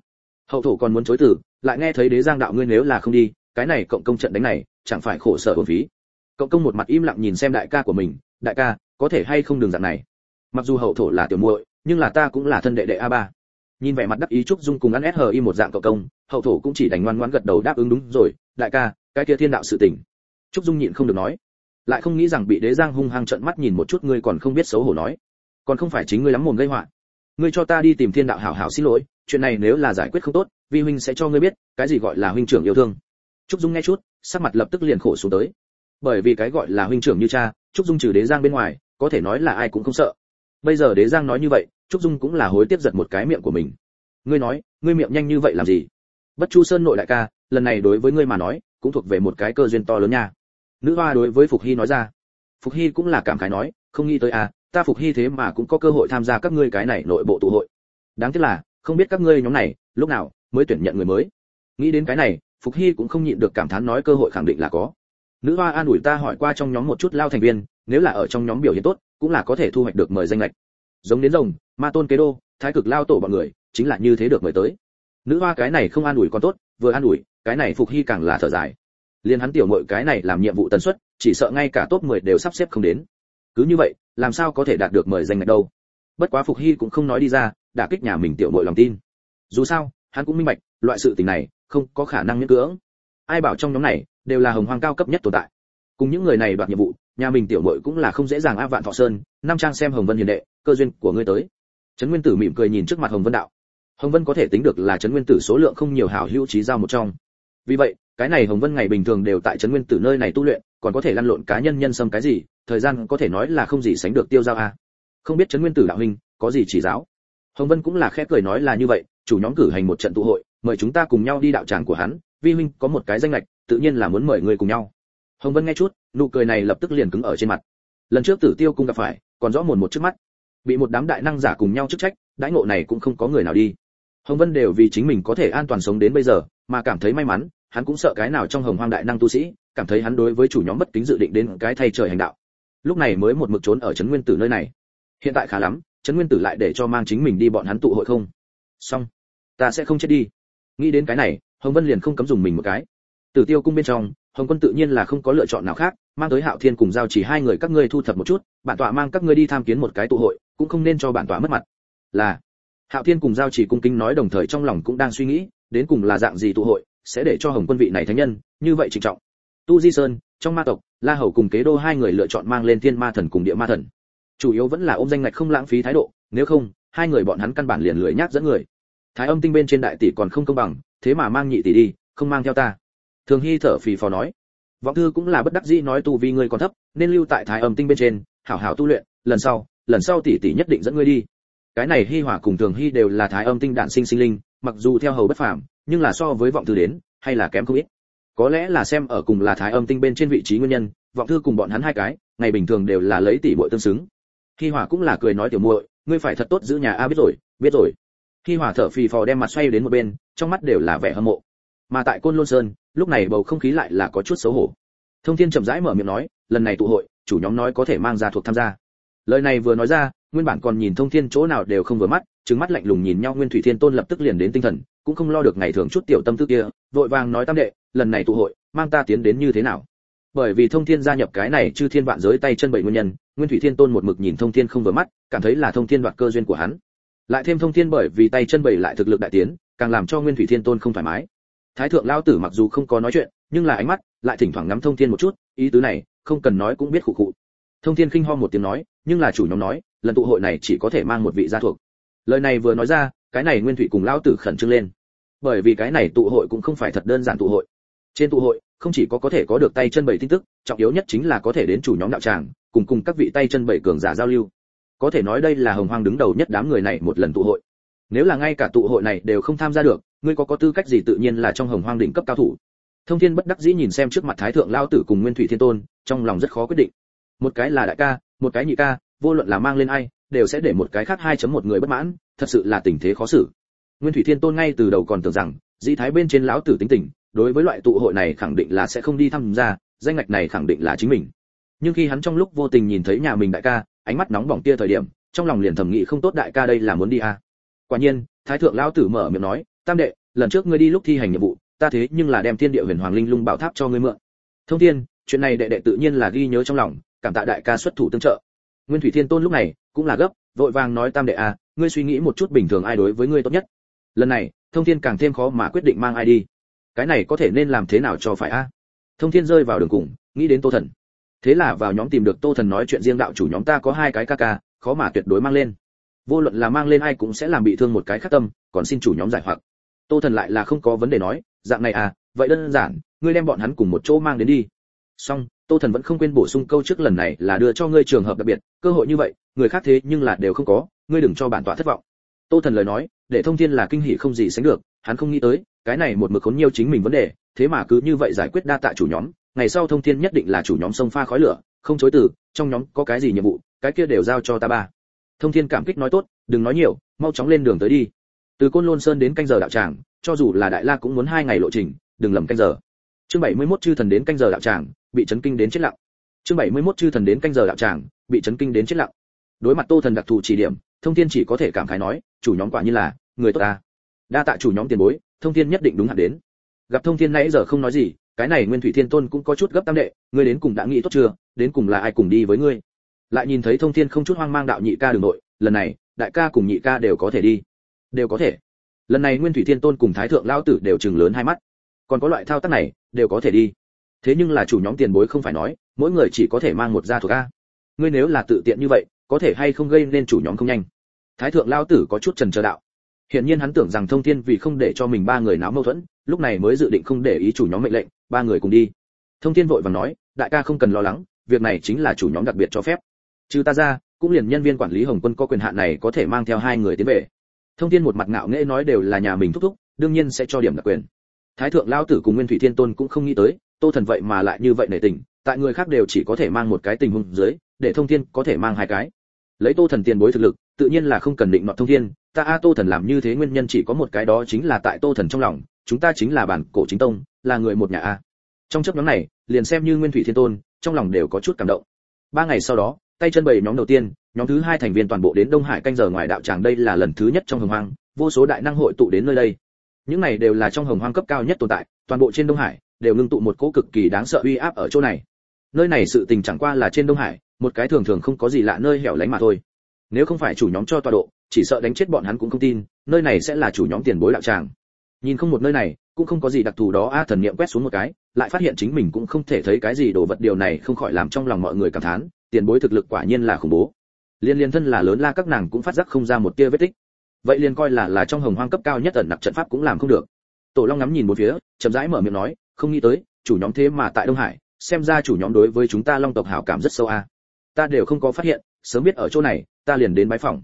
hậu thổ còn muốn chối từ lại nghe thấy đế giang đạo ngươi nếu là không đi, cái này cộng công trận đánh này, chẳng phải khổ sở uổng phí. Cộng công một mặt im lặng nhìn xem đại ca của mình, đại ca, có thể hay không đường dạng này? Mặc dù hậu thổ là tiểu muội, nhưng là ta cũng là thân đệ đệ a ba nhìn vẻ mặt đắc ý trúc dung cùng ăn SHI một dạng cậu công, hậu thổ cũng chỉ đành ngoan ngoãn gật đầu đáp ứng đúng rồi, đại ca, cái kia thiên đạo sự tình. Trúc dung nhịn không được nói. Lại không nghĩ rằng bị đế giang hung hăng trợn mắt nhìn một chút ngươi còn không biết xấu hổ nói. Còn không phải chính ngươi lắm mồm gây họa. Ngươi cho ta đi tìm thiên đạo hảo hảo xin lỗi, chuyện này nếu là giải quyết không tốt, vi huynh sẽ cho ngươi biết, cái gì gọi là huynh trưởng yêu thương. Trúc dung nghe chút, sắc mặt lập tức liền khổ xuống tới. Bởi vì cái gọi là huynh trưởng như cha, trúc dung trừ đế giang bên ngoài, có thể nói là ai cũng không sợ. Bây giờ đế giang nói như vậy trúc dung cũng là hối tiếc giật một cái miệng của mình. Ngươi nói, ngươi miệng nhanh như vậy làm gì? Bất chu sơn nội đại ca, lần này đối với ngươi mà nói, cũng thuộc về một cái cơ duyên to lớn nha. Nữ hoa đối với phục hy nói ra. Phục hy cũng là cảm khái nói, không nghĩ tới à ta phục hy thế mà cũng có cơ hội tham gia các ngươi cái này nội bộ tụ hội. Đáng tiếc là, không biết các ngươi nhóm này, lúc nào mới tuyển nhận người mới. Nghĩ đến cái này, phục hy cũng không nhịn được cảm thán nói cơ hội khẳng định là có. Nữ hoa an ủi ta hỏi qua trong nhóm một chút lao thành viên, nếu là ở trong nhóm biểu hiện tốt, cũng là có thể thu hoạch được mời danh lệch. Giống đến rồng ma tôn kế đô, thái cực lao tổ bọn người, chính là như thế được mời tới. Nữ hoa cái này không an ủi còn tốt, vừa an ủi, cái này phục hy càng là thở dài. Liền hắn tiểu muội cái này làm nhiệm vụ tần suất, chỉ sợ ngay cả top 10 đều sắp xếp không đến. Cứ như vậy, làm sao có thể đạt được mời danh ngạch đâu? Bất quá phục hy cũng không nói đi ra đả kích nhà mình tiểu muội lòng tin. Dù sao, hắn cũng minh bạch, loại sự tình này, không có khả năng miễn cưỡng. Ai bảo trong nhóm này, đều là hồng hoàng cao cấp nhất tồn tại. Cùng những người này đoạt nhiệm vụ, nhà mình tiểu mội cũng là không dễ dàng áp vạn thọ sơn, năm trang xem hồng vân hiền đệ, cơ duyên của ngươi tới trấn nguyên tử mỉm cười nhìn trước mặt hồng vân đạo. Hồng vân có thể tính được là trấn nguyên tử số lượng không nhiều hảo hữu trí giao một trong. Vì vậy, cái này hồng vân ngày bình thường đều tại trấn nguyên tử nơi này tu luyện, còn có thể lăn lộn cá nhân nhân xâm cái gì, thời gian có thể nói là không gì sánh được tiêu giao a. À. không biết trấn nguyên tử đạo huynh, có gì chỉ giáo? Hồng vân cũng là khẽ cười nói là như vậy, chủ nhóm cử hành một trận tụ hội, mời chúng ta cùng nhau đi đạo tràng của hắn, vi huynh có một cái danh lệch tự nhiên là muốn mời người cùng nhau. Hồng vân nghe chút, nụ cười này lập tức liền cứng ở trên mặt. Lần trước tử tiêu cung gặp phải, còn rõ mồn một trước mắt bị một đám đại năng giả cùng nhau chức trách, đãi ngộ này cũng không có người nào đi. Hồng vân đều vì chính mình có thể an toàn sống đến bây giờ, mà cảm thấy may mắn, hắn cũng sợ cái nào trong hồng hoang đại năng tu sĩ, cảm thấy hắn đối với chủ nhóm bất kính dự định đến cái thay trời hành đạo. Lúc này mới một mực trốn ở trấn nguyên tử nơi này. Hiện tại khá lắm, trấn nguyên tử lại để cho mang chính mình đi bọn hắn tụ hội không? Xong, ta sẽ không chết đi. Nghĩ đến cái này, hồng vân liền không cấm dùng mình một cái. Tử tiêu cung bên trong, hồng quân tự nhiên là không có lựa chọn nào khác, mang tới hạo thiên cùng giao chỉ hai người các ngươi thu thập một chút, bản tọa mang các ngươi đi tham kiến một cái tụ hội cũng không nên cho bản tọa mất mặt. Là, hạo thiên cùng giao chỉ cung kính nói đồng thời trong lòng cũng đang suy nghĩ, đến cùng là dạng gì tụ hội sẽ để cho hồng quân vị này thánh nhân như vậy trịnh trọng. Tu di sơn, trong ma tộc, la hầu cùng kế đô hai người lựa chọn mang lên thiên ma thần cùng địa ma thần. Chủ yếu vẫn là ôm danh ngạch không lãng phí thái độ, nếu không, hai người bọn hắn căn bản liền lười nhác dẫn người. Thái âm tinh bên trên đại tỷ còn không công bằng, thế mà mang nhị tỷ đi, không mang theo ta. Thường hy thở phì phò nói, vọng thư cũng là bất đắc dĩ nói tu vi ngươi còn thấp, nên lưu tại thái âm tinh bên trên, hảo hảo tu luyện, lần sau lần sau tỷ tỷ nhất định dẫn ngươi đi. Cái này Hi Hòa cùng thường Hi đều là thái âm tinh đạn sinh sinh linh, mặc dù theo hầu bất phàm, nhưng là so với vọng thư đến, hay là kém không ít. Có lẽ là xem ở cùng là thái âm tinh bên trên vị trí nguyên nhân, vọng thư cùng bọn hắn hai cái, ngày bình thường đều là lấy tỷ muội tương xứng. Hi Hòa cũng là cười nói tiểu muội, ngươi phải thật tốt giữ nhà a biết rồi biết rồi. Hi Hòa thở phì phò đem mặt xoay đến một bên, trong mắt đều là vẻ hâm mộ. Mà tại côn lôn sơn, lúc này bầu không khí lại là có chút xấu hổ. Thông thiên chậm rãi mở miệng nói, lần này tụ hội, chủ nhóm nói có thể mang gia thuộc tham gia lời này vừa nói ra, nguyên bản còn nhìn thông thiên chỗ nào đều không vừa mắt trứng mắt lạnh lùng nhìn nhau, nguyên thủy thiên tôn lập tức liền đến tinh thần, cũng không lo được ngày thường chút tiểu tâm tư kia, vội vàng nói tam đệ, lần này tụ hội, mang ta tiến đến như thế nào? Bởi vì thông thiên gia nhập cái này chư thiên vạn giới tay chân bảy nguyên nhân, nguyên thủy thiên tôn một mực nhìn thông thiên không vừa mắt, cảm thấy là thông thiên đoạt cơ duyên của hắn. Lại thêm thông thiên bởi vì tay chân bảy lại thực lực đại tiến, càng làm cho nguyên thủy thiên tôn không thoải mái. Thái thượng lao tử mặc dù không có nói chuyện, nhưng là ánh mắt lại thỉnh thoảng ngắm thông thiên một chút, ý tứ này, không cần nói cũng biết khụ khụ. Thông thiên khinh ho một tiếng nói nhưng là chủ nhóm nói, lần tụ hội này chỉ có thể mang một vị gia thuộc. Lời này vừa nói ra, cái này nguyên thủy cùng lão tử khẩn trương lên. Bởi vì cái này tụ hội cũng không phải thật đơn giản tụ hội. Trên tụ hội, không chỉ có có thể có được tay chân bảy tin tức, trọng yếu nhất chính là có thể đến chủ nhóm đạo tràng, cùng cùng các vị tay chân bảy cường giả giao lưu. Có thể nói đây là hồng hoang đứng đầu nhất đám người này một lần tụ hội. Nếu là ngay cả tụ hội này đều không tham gia được, ngươi có có tư cách gì tự nhiên là trong hồng hoang đỉnh cấp cao thủ? Thông thiên bất đắc dĩ nhìn xem trước mặt thái thượng lao tử cùng nguyên thủy thiên tôn, trong lòng rất khó quyết định. Một cái là đại ca một cái nhị ca, vô luận là mang lên ai, đều sẽ để một cái khác hai chấm một người bất mãn, thật sự là tình thế khó xử. Nguyên thủy thiên tôn ngay từ đầu còn tưởng rằng, dĩ thái bên trên lão tử tính tình, đối với loại tụ hội này khẳng định là sẽ không đi tham gia, danh ngạch này khẳng định là chính mình. Nhưng khi hắn trong lúc vô tình nhìn thấy nhà mình đại ca, ánh mắt nóng bỏng kia thời điểm, trong lòng liền thầm nghĩ không tốt đại ca đây là muốn đi à. quả nhiên, thái thượng lão tử mở miệng nói, tam đệ, lần trước ngươi đi lúc thi hành nhiệm vụ, ta thế nhưng là đem thiên địa huyền hoàng linh lung bảo tháp cho ngươi mượn. Thông thiên, chuyện này đệ đệ tự nhiên là ghi nhớ trong lòng cảm tạ đại ca xuất thủ tương trợ. Nguyên thủy thiên tôn lúc này cũng là gấp, vội vàng nói tam đệ à ngươi suy nghĩ một chút bình thường ai đối với ngươi tốt nhất. Lần này, thông thiên càng thêm khó mà quyết định mang ai đi. Cái này có thể nên làm thế nào cho phải a? Thông thiên rơi vào đường cùng, nghĩ đến tô thần. Thế là vào nhóm tìm được tô thần nói chuyện riêng đạo chủ nhóm ta có hai cái ca ca, khó mà tuyệt đối mang lên. Vô luận là mang lên ai cũng sẽ làm bị thương một cái khắc tâm, còn xin chủ nhóm giải hoặc. Tô thần lại là không có vấn đề nói, dạng này à vậy đơn giản, ngươi đem bọn hắn cùng một chỗ mang đến đi. Xong tô thần vẫn không quên bổ sung câu trước lần này là đưa cho ngươi trường hợp đặc biệt, cơ hội như vậy, người khác thế nhưng là đều không có, ngươi đừng cho bản tọa thất vọng. Tô thần lời nói, để thông thiên là kinh hỉ không gì sánh được, hắn không nghĩ tới, cái này một mực khốn nhiều chính mình vấn đề, thế mà cứ như vậy giải quyết đa tạ chủ nhóm, ngày sau thông thiên nhất định là chủ nhóm sông pha khói lửa, không chối từ, trong nhóm có cái gì nhiệm vụ, cái kia đều giao cho ta ba. Thông thiên cảm kích nói tốt, đừng nói nhiều, mau chóng lên đường tới đi. Từ côn lôn sơn đến canh giờ đạo tràng, cho dù là đại la cũng muốn hai ngày lộ trình, đừng lầm canh giờ chương 71 chư thần đến canh giờ đạo tràng, bị chấn kinh đến chết lặng. Chương 71 chư thần đến canh giờ đạo tràng, bị chấn kinh đến chết lặng. Đối mặt tô thần đặc thù chỉ điểm, thông thiên chỉ có thể cảm khái nói, chủ nhóm quả như là người tốt ta. Đa tạ chủ nhóm tiền bối, thông thiên nhất định đúng hạn đến. Gặp thông thiên nãy giờ không nói gì, cái này nguyên thủy thiên tôn cũng có chút gấp tam đệ, ngươi đến cùng đã nghĩ tốt chưa? Đến cùng là ai cùng đi với ngươi? Lại nhìn thấy thông thiên không chút hoang mang đạo nhị ca đường nội, lần này, đại ca cùng nhị ca đều có thể đi. Đều có thể. Lần này nguyên thủy thiên tôn cùng thái thượng lao tử đều chừng lớn hai mắt còn có loại thao tác này đều có thể đi thế nhưng là chủ nhóm tiền bối không phải nói mỗi người chỉ có thể mang một gia thuộc a ngươi nếu là tự tiện như vậy có thể hay không gây nên chủ nhóm không nhanh thái thượng lao tử có chút trần chờ đạo Hiển nhiên hắn tưởng rằng Thông Thiên vì không để cho mình ba người náo mâu thuẫn, lúc này mới dự định không để ý chủ nhóm mệnh lệnh, ba người cùng đi. Thông Thiên vội vàng nói, đại ca không cần lo lắng, việc này chính là chủ nhóm đặc biệt cho phép. Trừ ta ra, cũng liền nhân viên quản lý Hồng Quân có quyền hạn này có thể mang theo hai người tiến về. Thông Thiên một mặt ngạo nghễ nói đều là nhà mình thúc thúc, đương nhiên sẽ cho điểm đặc quyền. Thái thượng lão tử cùng Nguyên Thủy Thiên Tôn cũng không nghĩ tới, Tô Thần vậy mà lại như vậy nể tình, tại người khác đều chỉ có thể mang một cái tình huống dưới, để Thông Thiên có thể mang hai cái. Lấy Tô Thần tiền bối thực lực, tự nhiên là không cần định nọt Thông Thiên, ta a tô thần làm như thế nguyên nhân chỉ có một cái đó chính là tại tô thần trong lòng chúng ta chính là bản cổ chính tông là người một nhà a. Trong chấp nhóm này liền xem như nguyên thủy thiên tôn trong lòng đều có chút cảm động. Ba ngày sau đó tay chân bảy nhóm đầu tiên nhóm thứ hai thành viên toàn bộ đến đông hải canh giờ ngoài đạo tràng đây là lần thứ nhất trong hồng hoang vô số đại năng hội tụ đến nơi đây những này đều là trong hồng hoang cấp cao nhất tồn tại, toàn bộ trên đông hải, đều ngưng tụ một cỗ cực kỳ đáng sợ uy áp ở chỗ này. Nơi này sự tình chẳng qua là trên đông hải, một cái thường thường không có gì lạ nơi hẻo lánh mà thôi. Nếu không phải chủ nhóm cho tọa độ, chỉ sợ đánh chết bọn hắn cũng không tin, nơi này sẽ là chủ nhóm tiền bối đạo tràng. Nhìn không một nơi này, cũng không có gì đặc thù đó, a thần niệm quét xuống một cái, lại phát hiện chính mình cũng không thể thấy cái gì đồ vật điều này không khỏi làm trong lòng mọi người cảm thán, tiền bối thực lực quả nhiên là khủng bố. Liên liên thân là lớn la các nàng cũng phát giác không ra một tia vết tích vậy liền coi là là trong hồng hoang cấp cao nhất ẩn nặc trận pháp cũng làm không được. Tổ long ngắm nhìn một phía, chậm rãi mở miệng nói, không nghĩ tới, chủ nhóm thế mà tại đông hải, xem ra chủ nhóm đối với chúng ta long tộc hảo cảm rất sâu a. Ta đều không có phát hiện, sớm biết ở chỗ này, ta liền đến bái phòng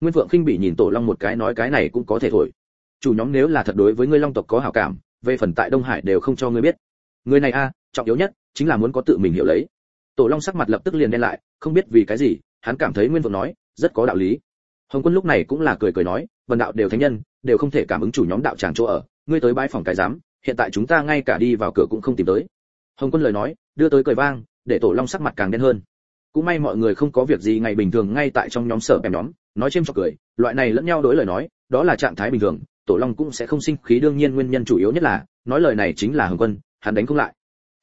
nguyên vượng khinh bị nhìn tổ long một cái nói cái này cũng có thể thổi chủ nhóm nếu là thật đối với ngươi long tộc có hảo cảm, về phần tại đông hải đều không cho ngươi biết. Người này a, trọng yếu nhất, chính là muốn có tự mình hiểu lấy. Tổ long sắc mặt lập tức liền đen lại, không biết vì cái gì, hắn cảm thấy nguyên vượng nói, rất có đạo lý hồng quân lúc này cũng là cười cười nói vần đạo đều thánh nhân, đều không thể cảm ứng chủ nhóm đạo tràng chỗ ở. Ngươi tới bãi phòng cái giám, hiện tại chúng ta ngay cả đi vào cửa cũng không tìm tới. Hồng quân lời nói, đưa tới cười vang, để tổ long sắc mặt càng đen hơn. Cũng may mọi người không có việc gì ngày bình thường ngay tại trong nhóm sở bèm nhóm, nói chêm cho cười, loại này lẫn nhau đối lời nói, đó là trạng thái bình thường, tổ long cũng sẽ không sinh khí, đương nhiên nguyên nhân chủ yếu nhất là, nói lời này chính là hồng quân, hắn đánh không lại.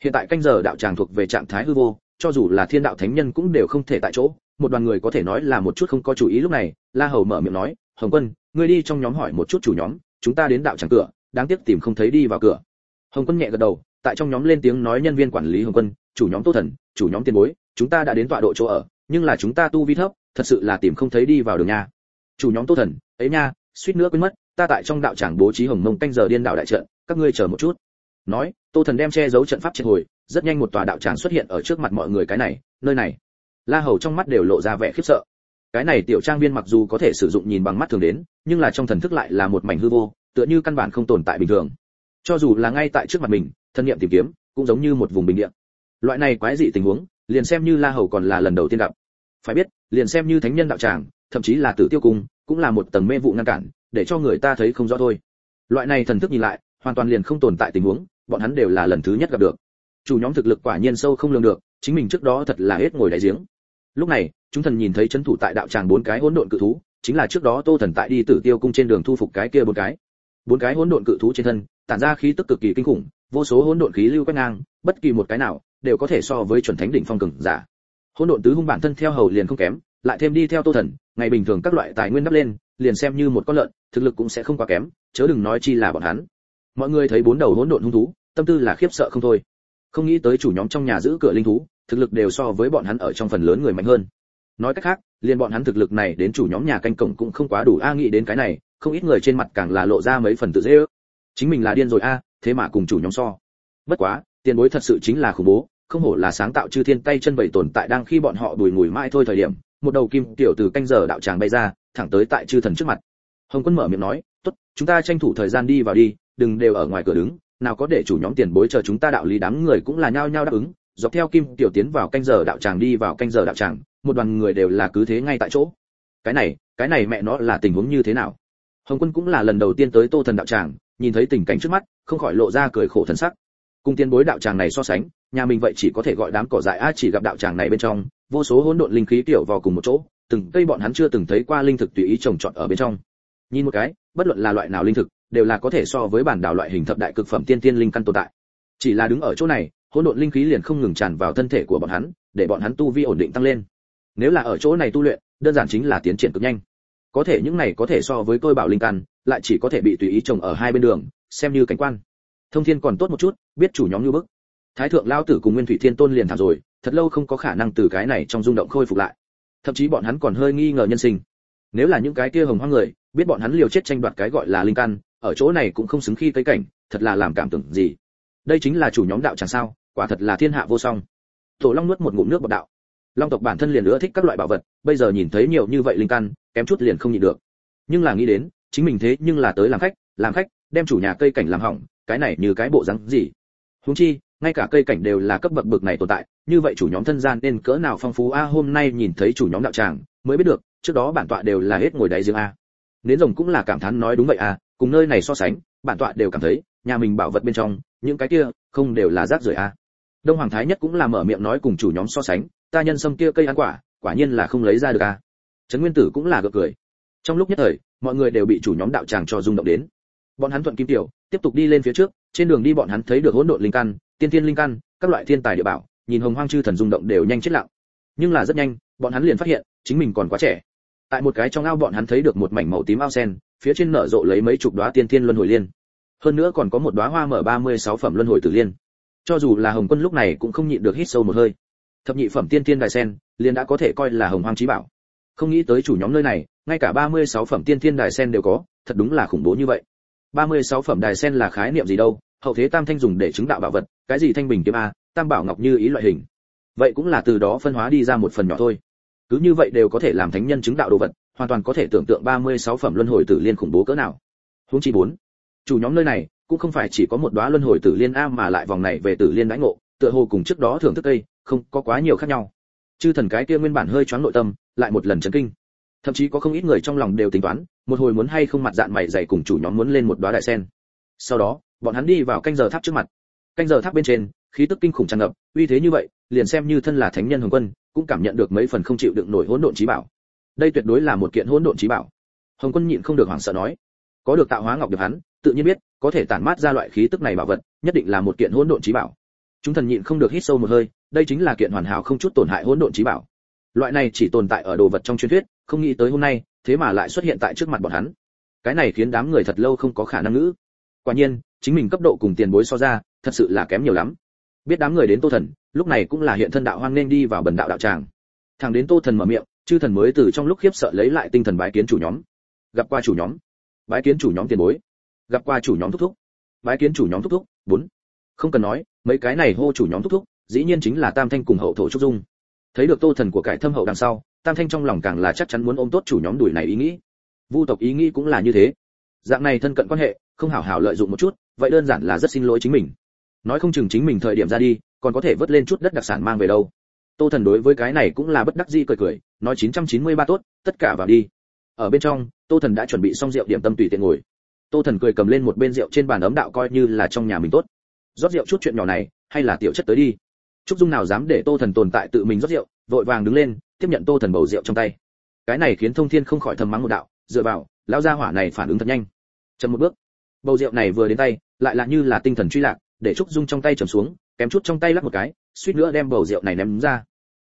Hiện tại canh giờ đạo tràng thuộc về trạng thái hư vô, cho dù là thiên đạo thánh nhân cũng đều không thể tại chỗ một đoàn người có thể nói là một chút không có chủ ý lúc này, la hầu mở miệng nói, hồng quân, ngươi đi trong nhóm hỏi một chút chủ nhóm, chúng ta đến đạo tràng cửa, đáng tiếc tìm không thấy đi vào cửa. Hồng quân nhẹ gật đầu, tại trong nhóm lên tiếng nói nhân viên quản lý hồng quân, chủ nhóm tô thần, chủ nhóm tiền bối, chúng ta đã đến tọa độ chỗ ở, nhưng là chúng ta tu vi thấp, thật sự là tìm không thấy đi vào đường nha. Chủ nhóm tô thần, ấy nha, suýt nữa quên mất, ta tại trong đạo tràng bố trí hồng mông canh giờ điên đạo đại trận, các ngươi chờ một chút. Nói, tô thần đem che giấu trận pháp triệt hồi, rất nhanh một tòa đạo tràng xuất hiện ở trước mặt mọi người cái này, nơi này la hầu trong mắt đều lộ ra vẻ khiếp sợ. Cái này tiểu trang viên mặc dù có thể sử dụng nhìn bằng mắt thường đến, nhưng là trong thần thức lại là một mảnh hư vô, tựa như căn bản không tồn tại bình thường. Cho dù là ngay tại trước mặt mình, thân niệm tìm kiếm, cũng giống như một vùng bình địa. Loại này quái dị tình huống, liền xem như la hầu còn là lần đầu tiên gặp. Phải biết, liền xem như thánh nhân đạo tràng, thậm chí là tử tiêu cung, cũng là một tầng mê vụ ngăn cản, để cho người ta thấy không rõ thôi. Loại này thần thức nhìn lại, hoàn toàn liền không tồn tại tình huống, bọn hắn đều là lần thứ nhất gặp được. Chủ nhóm thực lực quả nhiên sâu không lường được, chính mình trước đó thật là hết ngồi đáy giếng lúc này, chúng thần nhìn thấy chấn thủ tại đạo tràng bốn cái hỗn độn cự thú, chính là trước đó tô thần tại đi tử tiêu cung trên đường thu phục cái kia bốn cái. Bốn cái hỗn độn cự thú trên thân, tản ra khí tức cực kỳ kinh khủng, vô số hỗn độn khí lưu quét ngang, bất kỳ một cái nào đều có thể so với chuẩn thánh đỉnh phong cường giả. Hỗn độn tứ hung bản thân theo hầu liền không kém, lại thêm đi theo tô thần, ngày bình thường các loại tài nguyên đắp lên, liền xem như một con lợn, thực lực cũng sẽ không quá kém, chớ đừng nói chi là bọn hắn. Mọi người thấy bốn đầu hỗn độn hung thú, tâm tư là khiếp sợ không thôi. Không nghĩ tới chủ nhóm trong nhà giữ cửa linh thú thực lực đều so với bọn hắn ở trong phần lớn người mạnh hơn. Nói cách khác, liền bọn hắn thực lực này đến chủ nhóm nhà canh cổng cũng không quá đủ a nghĩ đến cái này, không ít người trên mặt càng là lộ ra mấy phần tự dễ ước. Chính mình là điên rồi a, thế mà cùng chủ nhóm so. Bất quá, tiền bối thật sự chính là khủng bố, không hổ là sáng tạo chư thiên tay chân bảy tồn tại đang khi bọn họ đùi ngùi mãi thôi thời điểm, một đầu kim tiểu từ canh giờ đạo tràng bay ra, thẳng tới tại chư thần trước mặt. Hồng quân mở miệng nói, tốt, chúng ta tranh thủ thời gian đi vào đi, đừng đều ở ngoài cửa đứng, nào có để chủ nhóm tiền bối chờ chúng ta đạo lý đám người cũng là nhao nhao đáp ứng dọc theo kim tiểu tiến vào canh giờ đạo tràng đi vào canh giờ đạo tràng, một đoàn người đều là cứ thế ngay tại chỗ. Cái này cái này mẹ nó là tình huống như thế nào? Hồng quân cũng là lần đầu tiên tới tô thần đạo tràng, nhìn thấy tình cảnh trước mắt, không khỏi lộ ra cười khổ thần sắc. Cùng tiên bối đạo tràng này so sánh, nhà mình vậy chỉ có thể gọi đám cỏ dại a chỉ gặp đạo tràng này bên trong, vô số hỗn độn linh khí tiểu vào cùng một chỗ, từng cây bọn hắn chưa từng thấy qua linh thực tùy ý trồng trọt ở bên trong. Nhìn một cái, bất luận là loại nào linh thực, đều là có thể so với bản đảo loại hình thập đại cực phẩm tiên tiên linh căn tồn tại. Chỉ là đứng ở chỗ này hỗn độn linh khí liền không ngừng tràn vào thân thể của bọn hắn, để bọn hắn tu vi ổn định tăng lên. Nếu là ở chỗ này tu luyện, đơn giản chính là tiến triển cực nhanh. Có thể những này có thể so với tôi bảo linh căn, lại chỉ có thể bị tùy ý trồng ở hai bên đường, xem như cảnh quan. Thông thiên còn tốt một chút, biết chủ nhóm như bức. Thái thượng lao tử cùng nguyên thủy thiên tôn liền thảm rồi, thật lâu không có khả năng từ cái này trong rung động khôi phục lại. Thậm chí bọn hắn còn hơi nghi ngờ nhân sinh. Nếu là những cái kia hồng hoang người, biết bọn hắn liều chết tranh đoạt cái gọi là linh căn, ở chỗ này cũng không xứng khi tới cảnh, thật là làm cảm tưởng gì. Đây chính là chủ nhóm đạo chẳng sao quả thật là thiên hạ vô song. Tổ long nuốt một ngụm nước bọt đạo. Long tộc bản thân liền ưa thích các loại bảo vật, bây giờ nhìn thấy nhiều như vậy linh căn, kém chút liền không nhịn được. Nhưng là nghĩ đến, chính mình thế nhưng là tới làm khách làm khách, đem chủ nhà cây cảnh làm hỏng, cái này như cái bộ rắn gì? Huống chi, ngay cả cây cảnh đều là cấp bậc bực này tồn tại, như vậy chủ nhóm thân gian nên cỡ nào phong phú? A, hôm nay nhìn thấy chủ nhóm đạo tràng, mới biết được, trước đó bản tọa đều là hết ngồi đáy giếng a. Nến rồng cũng là cảm thán nói đúng vậy a, cùng nơi này so sánh, bản tọa đều cảm thấy, nhà mình bảo vật bên trong, những cái kia, không đều là rác rưởi a đông hoàng thái nhất cũng là mở miệng nói cùng chủ nhóm so sánh, ta nhân sâm kia cây ăn quả quả nhiên là không lấy ra được a. trấn nguyên tử cũng là gật cười. Trong lúc nhất thời, mọi người đều bị chủ nhóm đạo tràng cho rung động đến. Bọn hắn thuận kim tiểu, tiếp tục đi lên phía trước, trên đường đi bọn hắn thấy được hỗn độn linh căn, tiên tiên linh căn, các loại thiên tài địa bảo, nhìn hồng hoang chư thần rung động đều nhanh chết lặng. Nhưng là rất nhanh, bọn hắn liền phát hiện, chính mình còn quá trẻ. Tại một cái trong ao bọn hắn thấy được một mảnh màu tím ao sen, phía trên nở rộ lấy mấy chục đóa tiên tiên luân hồi liên. Hơn nữa còn có một đóa hoa mở 36 phẩm luân hồi tử liên cho dù là hồng quân lúc này cũng không nhịn được hít sâu một hơi. Thập nhị phẩm tiên Thiên đài sen, liền đã có thể coi là hồng hoang trí bảo. Không nghĩ tới chủ nhóm nơi này, ngay cả 36 phẩm tiên Thiên đài sen đều có, thật đúng là khủng bố như vậy. 36 phẩm đài sen là khái niệm gì đâu? Hậu thế tam thanh dùng để chứng đạo bảo vật, cái gì thanh bình kiếm a, tam bảo ngọc như ý loại hình. Vậy cũng là từ đó phân hóa đi ra một phần nhỏ thôi. Cứ như vậy đều có thể làm thánh nhân chứng đạo đồ vật, hoàn toàn có thể tưởng tượng 36 phẩm luân hồi tử liên khủng bố cỡ nào. Huống chi bốn, chủ nhóm nơi này cũng không phải chỉ có một đóa luân hồi tử liên a mà lại vòng này về tử liên đãi ngộ, tựa hồ cùng trước đó thưởng thức cây không có quá nhiều khác nhau. Chư thần cái kia nguyên bản hơi choáng nội tâm, lại một lần chấn kinh. Thậm chí có không ít người trong lòng đều tính toán, một hồi muốn hay không mặt dạng mày dày cùng chủ nhóm muốn lên một đóa đại sen. Sau đó, bọn hắn đi vào canh giờ tháp trước mặt. Canh giờ tháp bên trên, khí tức kinh khủng tràn ngập, uy thế như vậy, liền xem như thân là thánh nhân hồng quân, cũng cảm nhận được mấy phần không chịu đựng nổi hỗn độn trí bảo. Đây tuyệt đối là một kiện hỗn độn trí bảo. Hồng quân nhịn không được hoảng sợ nói, có được tạo hóa ngọc được hắn tự nhiên biết, có thể tản mát ra loại khí tức này bảo vật, nhất định là một kiện hỗn độn trí bảo. Chúng thần nhịn không được hít sâu một hơi, đây chính là kiện hoàn hảo không chút tổn hại hỗn độn trí bảo. Loại này chỉ tồn tại ở đồ vật trong truyền thuyết, không nghĩ tới hôm nay, thế mà lại xuất hiện tại trước mặt bọn hắn. Cái này khiến đám người thật lâu không có khả năng ngữ. Quả nhiên, chính mình cấp độ cùng tiền bối so ra, thật sự là kém nhiều lắm. Biết đám người đến tô thần, lúc này cũng là hiện thân đạo hoang nên đi vào bần đạo đạo tràng. Thằng đến tô thần mở miệng, chư thần mới từ trong lúc khiếp sợ lấy lại tinh thần bái kiến chủ nhóm. Gặp qua chủ nhóm. Bái kiến chủ nhóm tiền bối gặp qua chủ nhóm thúc thúc. Bái kiến chủ nhóm thúc thúc, bốn. Không cần nói, mấy cái này hô chủ nhóm thúc thúc, dĩ nhiên chính là tam thanh cùng hậu thổ trúc dung. Thấy được tô thần của cải thâm hậu đằng sau, tam thanh trong lòng càng là chắc chắn muốn ôm tốt chủ nhóm đuổi này ý nghĩ. Vu tộc ý nghĩ cũng là như thế. Dạng này thân cận quan hệ, không hảo hảo lợi dụng một chút, vậy đơn giản là rất xin lỗi chính mình. Nói không chừng chính mình thời điểm ra đi, còn có thể vớt lên chút đất đặc sản mang về đâu. Tô thần đối với cái này cũng là bất đắc dĩ cười cười, nói 993 tốt, tất cả vào đi. Ở bên trong, tô thần đã chuẩn bị xong rượu điểm tâm tùy tiện ngồi tô thần cười cầm lên một bên rượu trên bàn ấm đạo coi như là trong nhà mình tốt. Rót rượu chút chuyện nhỏ này, hay là tiểu chất tới đi. Trúc dung nào dám để tô thần tồn tại tự mình rót rượu, vội vàng đứng lên, tiếp nhận tô thần bầu rượu trong tay. Cái này khiến thông thiên không khỏi thầm mắng một đạo, dựa vào, lão gia hỏa này phản ứng thật nhanh. Chậm một bước. Bầu rượu này vừa đến tay, lại là như là tinh thần truy lạc, để trúc dung trong tay trầm xuống, kém chút trong tay lắc một cái, suýt nữa đem bầu rượu này ném ra.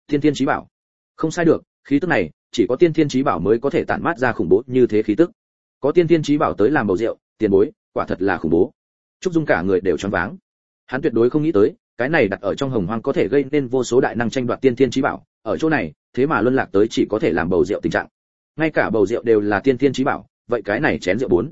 Thiên thiên chí bảo. Không sai được, khí tức này, chỉ có tiên thiên chí bảo mới có thể tản mát ra khủng bố như thế khí tức có tiên tiên trí bảo tới làm bầu rượu, tiền bối, quả thật là khủng bố. Trúc dung cả người đều choáng váng. Hắn tuyệt đối không nghĩ tới, cái này đặt ở trong hồng hoang có thể gây nên vô số đại năng tranh đoạt tiên tiên trí bảo. Ở chỗ này, thế mà luân lạc tới chỉ có thể làm bầu rượu tình trạng. Ngay cả bầu rượu đều là tiên tiên trí bảo, vậy cái này chén rượu bốn.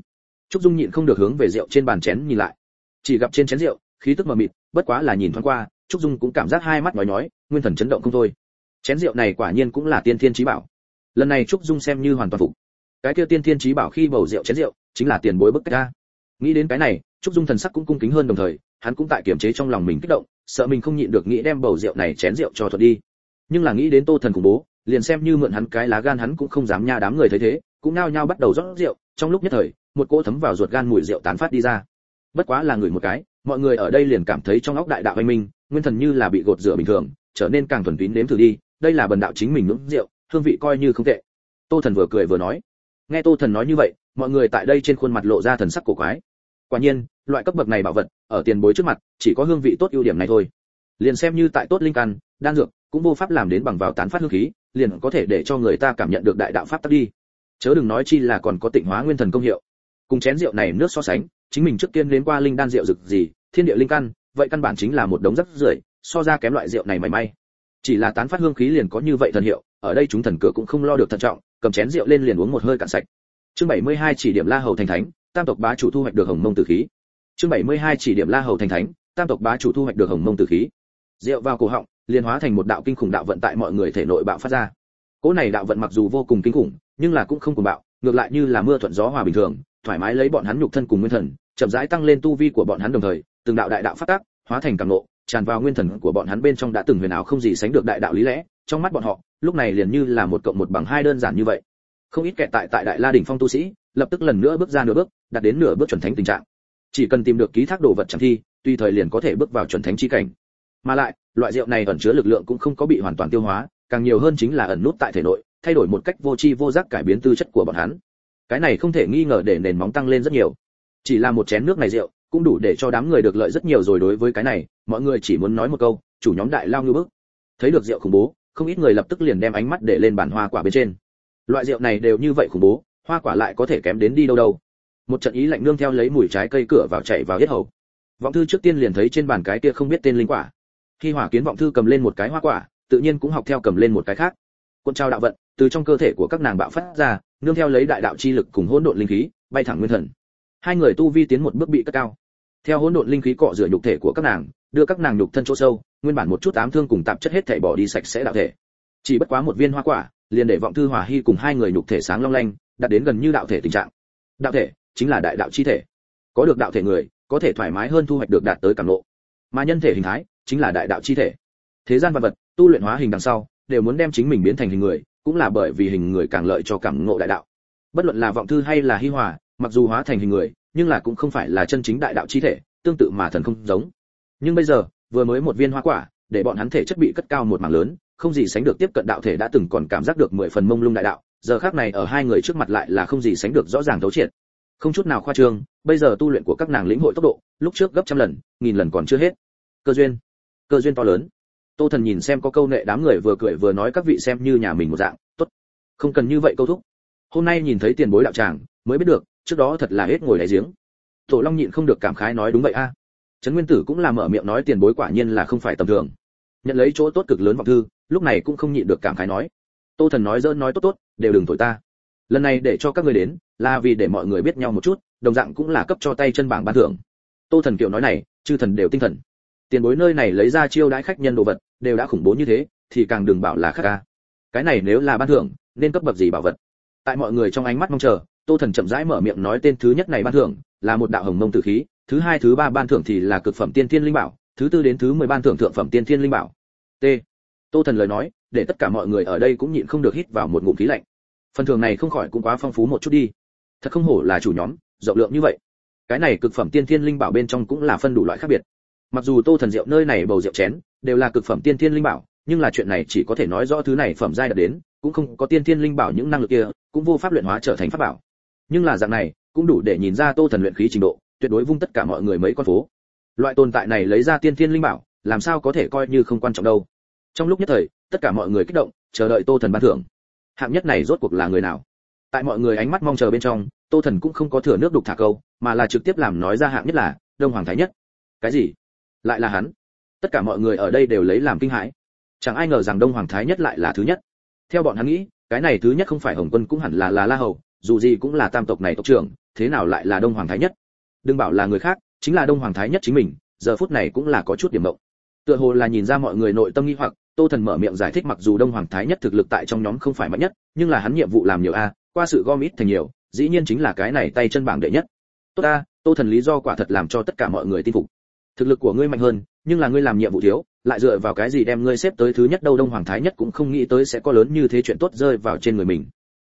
Trúc dung nhịn không được hướng về rượu trên bàn chén nhìn lại. Chỉ gặp trên chén rượu, khí tức mờ mịt, bất quá là nhìn thoáng qua, trúc dung cũng cảm giác hai mắt nói nhói, nguyên thần chấn động không thôi. Chén rượu này quả nhiên cũng là tiên thiên trí bảo. Lần này trúc dung xem như hoàn toàn phục cái kia tiên thiên trí bảo khi bầu rượu chén rượu, chính là tiền bối bức cách ra. Nghĩ đến cái này, trúc dung thần sắc cũng cung kính hơn đồng thời, hắn cũng tại kiềm chế trong lòng mình kích động, sợ mình không nhịn được nghĩ đem bầu rượu này chén rượu cho thuật đi. Nhưng là nghĩ đến tô thần khủng bố, liền xem như mượn hắn cái lá gan hắn cũng không dám nha đám người thấy thế, cũng nao nhao bắt đầu rót rượu, trong lúc nhất thời, một cỗ thấm vào ruột gan mùi rượu tán phát đi ra. Bất quá là người một cái, mọi người ở đây liền cảm thấy trong óc đại đạo anh minh, nguyên thần như là bị gột rửa bình thường, trở nên càng thuần túy nếm thử đi, đây là bần đạo chính mình ngưỡng rượu, hương vị coi như không tệ. Tô thần vừa cười vừa nói nghe tô thần nói như vậy, mọi người tại đây trên khuôn mặt lộ ra thần sắc cổ quái. Quả nhiên, loại cấp bậc này bảo vật, ở tiền bối trước mặt, chỉ có hương vị tốt ưu điểm này thôi. Liền xem như tại tốt linh căn, đan dược, cũng vô pháp làm đến bằng vào tán phát hương khí, liền có thể để cho người ta cảm nhận được đại đạo pháp tắc đi. Chớ đừng nói chi là còn có tịnh hóa nguyên thần công hiệu. Cùng chén rượu này nước so sánh, chính mình trước tiên đến qua linh đan rượu rực gì, thiên địa linh căn, vậy căn bản chính là một đống rất rưởi, so ra kém loại rượu này mảy may. Chỉ là tán phát hương khí liền có như vậy thần hiệu, ở đây chúng thần cửa cũng không lo được thận trọng cầm chén rượu lên liền uống một hơi cạn sạch. Chương 72 chỉ điểm la hầu thành thánh, tam tộc bá chủ thu hoạch được hồng mông tử khí. Chương 72 chỉ điểm la hầu thành thánh, tam tộc bá chủ thu hoạch được hồng mông tử khí. Rượu vào cổ họng, liền hóa thành một đạo kinh khủng đạo vận tại mọi người thể nội bạo phát ra. Cỗ này đạo vận mặc dù vô cùng kinh khủng, nhưng là cũng không cuồng bạo, ngược lại như là mưa thuận gió hòa bình thường, thoải mái lấy bọn hắn nhục thân cùng nguyên thần, chậm rãi tăng lên tu vi của bọn hắn đồng thời, từng đạo đại đạo phát tác, hóa thành càng nộ tràn vào nguyên thần của bọn hắn bên trong đã từng huyền ảo không gì sánh được đại đạo lý lẽ, trong mắt bọn họ lúc này liền như là một cộng một bằng hai đơn giản như vậy. Không ít kẹt tại tại đại la đỉnh phong tu sĩ, lập tức lần nữa bước ra nửa bước, đạt đến nửa bước chuẩn thánh tình trạng. Chỉ cần tìm được ký thác đồ vật chẳng thi, tùy thời liền có thể bước vào chuẩn thánh chi cảnh. Mà lại, loại rượu này ẩn chứa lực lượng cũng không có bị hoàn toàn tiêu hóa, càng nhiều hơn chính là ẩn nút tại thể nội, thay đổi một cách vô tri vô giác cải biến tư chất của bọn hắn. Cái này không thể nghi ngờ để nền móng tăng lên rất nhiều. Chỉ là một chén nước này rượu, cũng đủ để cho đám người được lợi rất nhiều rồi đối với cái này, mọi người chỉ muốn nói một câu, chủ nhóm đại lao như bức. Thấy được rượu khủng bố không ít người lập tức liền đem ánh mắt để lên bàn hoa quả bên trên. Loại rượu này đều như vậy khủng bố, hoa quả lại có thể kém đến đi đâu đâu. Một trận ý lạnh nương theo lấy mùi trái cây cửa vào chạy vào yết hầu. Vọng thư trước tiên liền thấy trên bàn cái kia không biết tên linh quả. Khi hỏa kiến vọng thư cầm lên một cái hoa quả, tự nhiên cũng học theo cầm lên một cái khác. Cuộn trao đạo vận, từ trong cơ thể của các nàng bạo phát ra, nương theo lấy đại đạo chi lực cùng hỗn độn linh khí, bay thẳng nguyên thần. Hai người tu vi tiến một bước bị cất cao. Theo hỗn độn linh khí cọ rửa nhục thể của các nàng, đưa các nàng nhục thân chỗ sâu nguyên bản một chút ám thương cùng tạp chất hết thảy bỏ đi sạch sẽ đạo thể. Chỉ bất quá một viên hoa quả, liền để vọng thư hòa hy cùng hai người nhục thể sáng long lanh, đạt đến gần như đạo thể tình trạng. Đạo thể chính là đại đạo chi thể. Có được đạo thể người, có thể thoải mái hơn thu hoạch được đạt tới cảm ngộ. Mà nhân thể hình thái chính là đại đạo chi thể. Thế gian vật vật, tu luyện hóa hình đằng sau, đều muốn đem chính mình biến thành hình người, cũng là bởi vì hình người càng lợi cho cảm ngộ đại đạo. Bất luận là vọng thư hay là hy hòa, mặc dù hóa thành hình người, nhưng là cũng không phải là chân chính đại đạo chi thể, tương tự mà thần không giống. Nhưng bây giờ vừa mới một viên hoa quả, để bọn hắn thể chất bị cất cao một mảng lớn, không gì sánh được tiếp cận đạo thể đã từng còn cảm giác được mười phần mông lung đại đạo, giờ khác này ở hai người trước mặt lại là không gì sánh được rõ ràng thấu triệt. Không chút nào khoa trương, bây giờ tu luyện của các nàng lĩnh hội tốc độ, lúc trước gấp trăm lần, nghìn lần còn chưa hết. Cơ duyên cơ duyên to lớn. Tô thần nhìn xem có câu nệ đám người vừa cười vừa nói các vị xem như nhà mình một dạng, tốt, không cần như vậy câu thúc. Hôm nay nhìn thấy tiền bối đạo tràng, mới biết được, trước đó thật là hết ngồi đáy giếng. Tổ long nhịn không được cảm khái nói, đúng vậy a trấn nguyên tử cũng là mở miệng nói tiền bối quả nhiên là không phải tầm thường. Nhận lấy chỗ tốt cực lớn vọng thư, lúc này cũng không nhịn được cảm khái nói. Tô thần nói dỡn nói tốt tốt, đều đừng thổi ta. Lần này để cho các người đến, là vì để mọi người biết nhau một chút, đồng dạng cũng là cấp cho tay chân bảng ban thưởng. Tô thần kiểu nói này, chư thần đều tinh thần. Tiền bối nơi này lấy ra chiêu đãi khách nhân đồ vật, đều đã khủng bố như thế, thì càng đừng bảo là khác ca. Cái này nếu là ban thưởng, nên cấp bậc gì bảo vật? Tại mọi người trong ánh mắt mong chờ, tô thần chậm rãi mở miệng nói tên thứ nhất này ban thưởng, là một đạo hồng mông tử khí thứ hai, thứ ba ban thưởng thì là cực phẩm tiên thiên linh bảo, thứ tư đến thứ mười ban thưởng thượng phẩm tiên thiên linh bảo. T. Tô thần lời nói, để tất cả mọi người ở đây cũng nhịn không được hít vào một ngụm khí lạnh. Phần thưởng này không khỏi cũng quá phong phú một chút đi. Thật không hổ là chủ nhóm, rộng lượng như vậy. Cái này cực phẩm tiên thiên linh bảo bên trong cũng là phân đủ loại khác biệt. Mặc dù tô thần rượu nơi này bầu rượu chén đều là cực phẩm tiên thiên linh bảo, nhưng là chuyện này chỉ có thể nói rõ thứ này phẩm giai đạt đến, cũng không có tiên thiên linh bảo những năng lực kia, cũng vô pháp luyện hóa trở thành pháp bảo. Nhưng là dạng này, cũng đủ để nhìn ra tô thần luyện khí trình độ tuyệt đối vung tất cả mọi người mấy con phố. Loại tồn tại này lấy ra tiên thiên linh bảo, làm sao có thể coi như không quan trọng đâu. Trong lúc nhất thời, tất cả mọi người kích động, chờ đợi tô thần ban thưởng. Hạng nhất này rốt cuộc là người nào? Tại mọi người ánh mắt mong chờ bên trong, tô thần cũng không có thừa nước đục thả câu, mà là trực tiếp làm nói ra hạng nhất là, đông hoàng thái nhất. Cái gì? Lại là hắn? Tất cả mọi người ở đây đều lấy làm kinh hãi. Chẳng ai ngờ rằng đông hoàng thái nhất lại là thứ nhất. Theo bọn hắn nghĩ, cái này thứ nhất không phải hồng quân cũng hẳn là là la hầu, dù gì cũng là tam tộc này tộc trưởng, thế nào lại là đông hoàng thái nhất? Đừng bảo là người khác, chính là đông hoàng thái nhất chính mình, giờ phút này cũng là có chút điểm động tựa hồ là nhìn ra mọi người nội tâm nghi hoặc, tô thần mở miệng giải thích mặc dù đông hoàng thái nhất thực lực tại trong nhóm không phải mạnh nhất, nhưng là hắn nhiệm vụ làm nhiều a, qua sự gom ít thành nhiều, dĩ nhiên chính là cái này tay chân bảng đệ nhất. Tốt ta, tô thần lý do quả thật làm cho tất cả mọi người tin phục. Thực lực của ngươi mạnh hơn, nhưng là ngươi làm nhiệm vụ thiếu, lại dựa vào cái gì đem ngươi xếp tới thứ nhất đâu? Đông hoàng thái nhất cũng không nghĩ tới sẽ có lớn như thế chuyện tốt rơi vào trên người mình.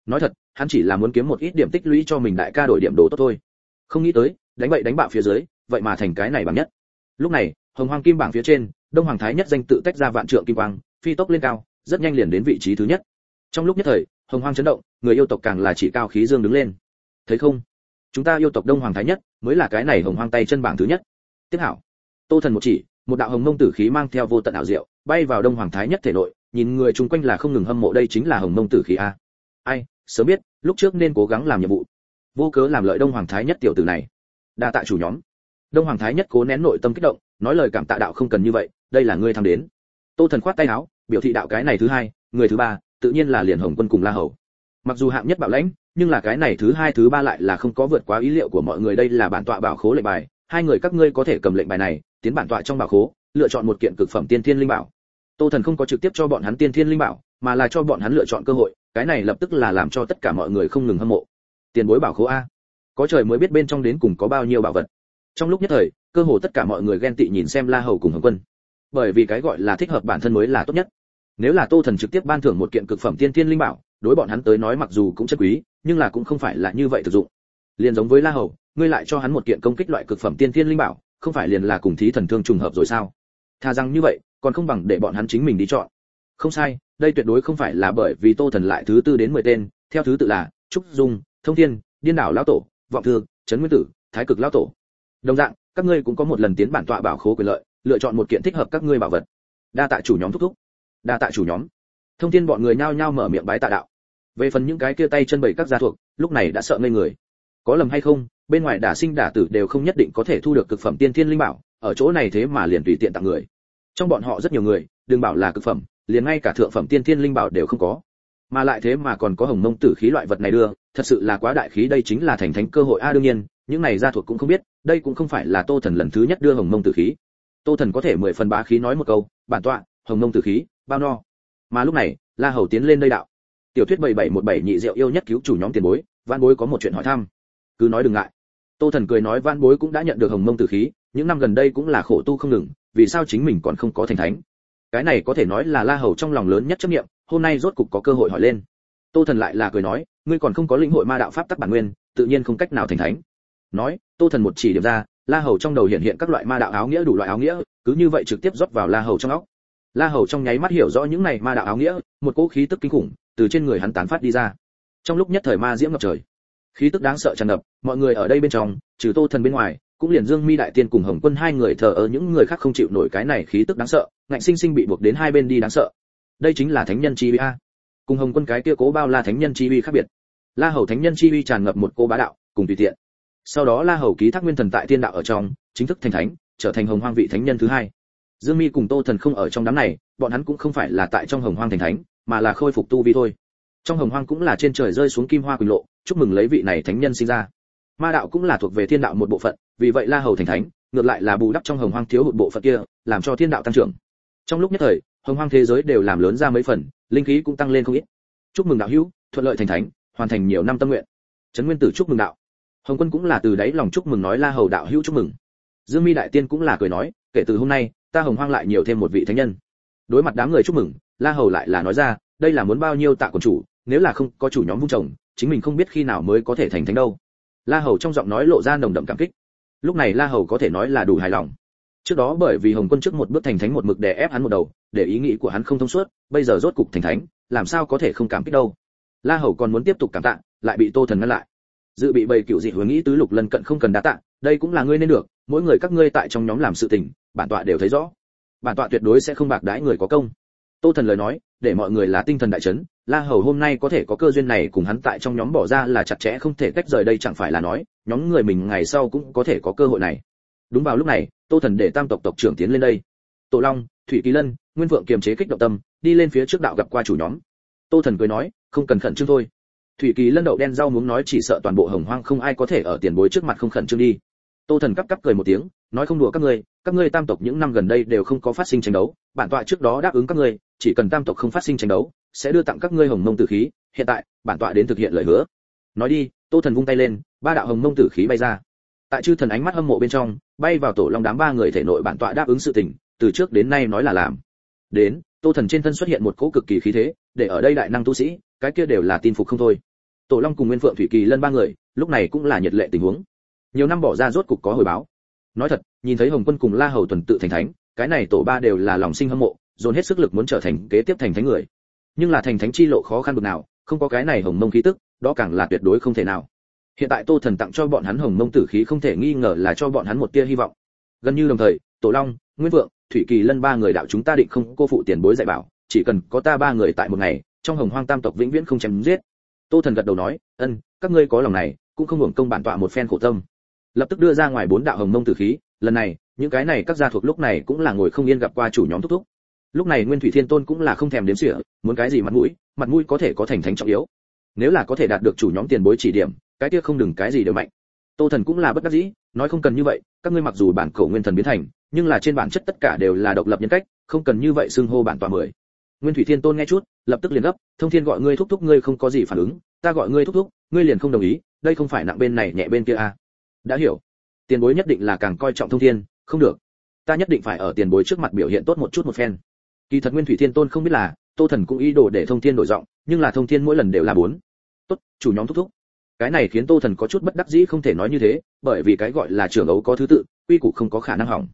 Nói thật, hắn chỉ là muốn kiếm một ít điểm tích lũy cho mình đại ca đổi điểm đồ tốt thôi. Không nghĩ tới đánh bậy đánh bạo phía dưới, vậy mà thành cái này bằng nhất. Lúc này, hồng hoàng kim bảng phía trên, đông hoàng thái nhất danh tự tách ra vạn trượng kim quang, phi tốc lên cao, rất nhanh liền đến vị trí thứ nhất. Trong lúc nhất thời, hồng hoàng chấn động, người yêu tộc càng là chỉ cao khí dương đứng lên. Thấy không? Chúng ta yêu tộc đông hoàng thái nhất, mới là cái này hồng hoàng tay chân bảng thứ nhất. Tiếp hảo. Tô thần một chỉ, một đạo hồng mông tử khí mang theo vô tận ảo diệu, bay vào đông hoàng thái nhất thể nội, nhìn người chung quanh là không ngừng hâm mộ đây chính là hồng mông tử khí a. Ai, sớm biết, lúc trước nên cố gắng làm nhiệm vụ. Vô cớ làm lợi đông hoàng thái nhất tiểu tử này đa tạ chủ nhóm. Đông hoàng thái nhất cố nén nội tâm kích động, nói lời cảm tạ đạo không cần như vậy, đây là ngươi tham đến. Tô thần khoát tay áo, biểu thị đạo cái này thứ hai, người thứ ba, tự nhiên là liền hồng quân cùng la hầu. Mặc dù hạng nhất bảo lãnh, nhưng là cái này thứ hai, thứ ba lại là không có vượt quá ý liệu của mọi người, đây là bản tọa bảo khố lệnh bài, hai người các ngươi có thể cầm lệnh bài này, tiến bản tọa trong bảo khố, lựa chọn một kiện cực phẩm tiên thiên linh bảo. Tô thần không có trực tiếp cho bọn hắn tiên thiên linh bảo, mà là cho bọn hắn lựa chọn cơ hội, cái này lập tức là làm cho tất cả mọi người không ngừng hâm mộ. Tiền bối bảo khố a có trời mới biết bên trong đến cùng có bao nhiêu bảo vật. Trong lúc nhất thời, cơ hồ tất cả mọi người ghen tị nhìn xem la hầu cùng hồng quân. Bởi vì cái gọi là thích hợp bản thân mới là tốt nhất. Nếu là tô thần trực tiếp ban thưởng một kiện cực phẩm tiên thiên linh bảo, đối bọn hắn tới nói mặc dù cũng chất quý, nhưng là cũng không phải là như vậy thực dụng. Liền giống với la hầu, ngươi lại cho hắn một kiện công kích loại cực phẩm tiên thiên linh bảo, không phải liền là cùng thí thần thương trùng hợp rồi sao? Thà rằng như vậy, còn không bằng để bọn hắn chính mình đi chọn. Không sai, đây tuyệt đối không phải là bởi vì tô thần lại thứ tư đến mười tên, theo thứ tự là trúc dung, thông thiên, điên đảo lão tổ vọng thư, trấn nguyên tử, thái cực lao tổ. Đồng dạng, các ngươi cũng có một lần tiến bản tọa bảo khố quyền lợi, lựa chọn một kiện thích hợp các ngươi bảo vật. Đa tạ chủ nhóm thúc thúc. Đa tạ chủ nhóm. Thông tin bọn người nhao nhao mở miệng bái tạ đạo. Về phần những cái kia tay chân bầy các gia thuộc, lúc này đã sợ ngây người. Có lầm hay không, bên ngoài đả sinh đả tử đều không nhất định có thể thu được cực phẩm tiên thiên linh bảo, ở chỗ này thế mà liền tùy tiện tặng người. Trong bọn họ rất nhiều người, đừng bảo là cực phẩm, liền ngay cả thượng phẩm tiên thiên linh bảo đều không có. Mà lại thế mà còn có hồng mông tử khí loại vật này đưa thật sự là quá đại khí, đây chính là thành thánh cơ hội. A đương nhiên, những này gia thuộc cũng không biết, đây cũng không phải là tô thần lần thứ nhất đưa hồng mông tử khí. Tô thần có thể mười phần bá khí nói một câu, bản tọa, hồng mông tử khí, bao no. Mà lúc này, la hầu tiến lên đây đạo, tiểu thuyết bảy bảy một bảy nhị diệu yêu nhất cứu chủ nhóm tiền bối văn bối có một chuyện hỏi thăm. Cứ nói đừng ngại. Tô thần cười nói văn bối cũng đã nhận được hồng mông tử khí, những năm gần đây cũng là khổ tu không ngừng, vì sao chính mình còn không có thành thánh? Cái này có thể nói là la hầu trong lòng lớn nhất chấp nghiệm hôm nay rốt cục có cơ hội hỏi lên. Tô thần lại là cười nói ngươi còn không có linh hội ma đạo pháp tắc bản nguyên, tự nhiên không cách nào thành thánh. Nói, tô thần một chỉ điểm ra, la hầu trong đầu hiện hiện các loại ma đạo áo nghĩa đủ loại áo nghĩa, cứ như vậy trực tiếp rót vào la hầu trong óc. La hầu trong nháy mắt hiểu rõ những này ma đạo áo nghĩa, một cỗ khí tức kinh khủng từ trên người hắn tán phát đi ra. Trong lúc nhất thời ma diễm ngập trời, khí tức đáng sợ tràn ngập, mọi người ở đây bên trong, trừ tô thần bên ngoài, cũng liền dương mi đại tiên cùng hồng quân hai người thờ ở những người khác không chịu nổi cái này khí tức đáng sợ, ngạnh sinh sinh bị buộc đến hai bên đi đáng sợ. Đây chính là thánh nhân chi a cùng hồng quân cái kia cố bao la thánh nhân chi uy khác biệt. La hầu thánh nhân chi uy tràn ngập một cô bá đạo, cùng tùy tiện. Sau đó la hầu ký thác nguyên thần tại thiên đạo ở trong, chính thức thành thánh, trở thành hồng hoang vị thánh nhân thứ hai. Dương mi cùng tô thần không ở trong đám này, bọn hắn cũng không phải là tại trong hồng hoang thành thánh, mà là khôi phục tu vi thôi. Trong hồng hoang cũng là trên trời rơi xuống kim hoa quỳnh lộ, chúc mừng lấy vị này thánh nhân sinh ra. Ma đạo cũng là thuộc về thiên đạo một bộ phận, vì vậy la hầu thành thánh, ngược lại là bù đắp trong hồng hoang thiếu hụt bộ phận kia, làm cho thiên đạo tăng trưởng. Trong lúc nhất thời, hồng hoang thế giới đều làm lớn ra mấy phần linh khí cũng tăng lên không ít. Chúc mừng đạo hữu, thuận lợi thành thánh, hoàn thành nhiều năm tâm nguyện. Trấn nguyên tử chúc mừng đạo. Hồng quân cũng là từ đáy lòng chúc mừng nói la hầu đạo hữu chúc mừng. Dương mi đại tiên cũng là cười nói, kể từ hôm nay, ta hồng hoang lại nhiều thêm một vị thánh nhân. Đối mặt đám người chúc mừng, la hầu lại là nói ra, đây là muốn bao nhiêu tạ quần chủ, nếu là không có chủ nhóm vung chồng, chính mình không biết khi nào mới có thể thành thánh đâu. La hầu trong giọng nói lộ ra nồng đậm cảm kích. Lúc này la hầu có thể nói là đủ hài lòng trước đó bởi vì hồng quân trước một bước thành thánh một mực đè ép hắn một đầu, để ý nghĩ của hắn không thông suốt, bây giờ rốt cục thành thánh, làm sao có thể không cảm kích đâu. La hầu còn muốn tiếp tục cảm tạ, lại bị tô thần ngăn lại. Dự bị bầy cựu dị hướng nghĩ tứ lục lần cận không cần đá tạ, đây cũng là ngươi nên được, mỗi người các ngươi tại trong nhóm làm sự tình, bản tọa đều thấy rõ. Bản tọa tuyệt đối sẽ không bạc đãi người có công. Tô thần lời nói, để mọi người là tinh thần đại chấn, la hầu hôm nay có thể có cơ duyên này cùng hắn tại trong nhóm bỏ ra là chặt chẽ không thể tách rời đây chẳng phải là nói, nhóm người mình ngày sau cũng có thể có cơ hội này. Đúng vào lúc này tô thần để tam tộc tộc trưởng tiến lên đây. Tổ long, thủy kỳ lân, nguyên vượng kiềm chế kích động tâm, đi lên phía trước đạo gặp qua chủ nhóm. Tô thần cười nói, không cần khẩn trương thôi. Thủy kỳ lân đậu đen rau muốn nói chỉ sợ toàn bộ hồng hoang không ai có thể ở tiền bối trước mặt không khẩn trương đi. Tô thần cắp cắp cười một tiếng, nói không đùa các ngươi các ngươi tam tộc những năm gần đây đều không có phát sinh tranh đấu, bản tọa trước đó đáp ứng các ngươi, chỉ cần tam tộc không phát sinh tranh đấu, sẽ đưa tặng các ngươi hồng mông tử khí, hiện tại, bản tọa đến thực hiện lời hứa. Nói đi, tô thần vung tay lên, ba đạo hồng mông tử khí bay ra tại chư thần ánh mắt hâm mộ bên trong, bay vào tổ long đám ba người thể nội bản tọa đáp ứng sự tình, từ trước đến nay nói là làm. Đến, tô thần trên thân xuất hiện một cỗ cực kỳ khí thế, để ở đây đại năng tu sĩ, cái kia đều là tin phục không thôi. Tổ long cùng nguyên phượng thủy kỳ lân ba người, lúc này cũng là nhiệt lệ tình huống. Nhiều năm bỏ ra rốt cục có hồi báo. Nói thật, nhìn thấy hồng quân cùng la hầu tuần tự thành thánh, cái này tổ ba đều là lòng sinh hâm mộ, dồn hết sức lực muốn trở thành kế tiếp thành thánh người. Nhưng là thành thánh chi lộ khó khăn bực nào, không có cái này hồng mông khí tức, đó càng là tuyệt đối không thể nào hiện tại tô thần tặng cho bọn hắn hồng mông tử khí không thể nghi ngờ là cho bọn hắn một tia hy vọng. Gần như đồng thời, tổ long, nguyên vượng, thủy kỳ lân ba người đạo chúng ta định không cô phụ tiền bối dạy bảo, chỉ cần có ta ba người tại một ngày, trong hồng hoang tam tộc vĩnh viễn không chém giết. Tô thần gật đầu nói, ân, các ngươi có lòng này, cũng không hưởng công bản tọa một phen khổ tâm. Lập tức đưa ra ngoài bốn đạo hồng mông tử khí, lần này, những cái này các gia thuộc lúc này cũng là ngồi không yên gặp qua chủ nhóm thúc thúc. Lúc này nguyên thủy thiên tôn cũng là không thèm đếm xỉa, muốn cái gì mặt mũi mặt mũi có thể có thành thánh trọng yếu. Nếu là có thể đạt được chủ nhóm tiền bối chỉ điểm cái kia không đừng cái gì đều mạnh. Tô thần cũng là bất đắc dĩ, nói không cần như vậy, các ngươi mặc dù bản cổ nguyên thần biến thành, nhưng là trên bản chất tất cả đều là độc lập nhân cách, không cần như vậy xưng hô bản tòa mười. Nguyên thủy thiên tôn nghe chút, lập tức liền gấp, thông thiên gọi ngươi thúc thúc ngươi không có gì phản ứng, ta gọi ngươi thúc thúc, ngươi liền không đồng ý, đây không phải nặng bên này nhẹ bên kia à. Đã hiểu. Tiền bối nhất định là càng coi trọng thông thiên, không được. Ta nhất định phải ở tiền bối trước mặt biểu hiện tốt một chút một phen. Kỳ thật nguyên thủy thiên tôn không biết là, tô thần cũng ý đồ để thông thiên đổi giọng, nhưng là thông thiên mỗi lần đều là bốn. Tốt, chủ nhóm thúc thúc cái này khiến tô thần có chút bất đắc dĩ không thể nói như thế, bởi vì cái gọi là trưởng ấu có thứ tự, quy củ không có khả năng hỏng.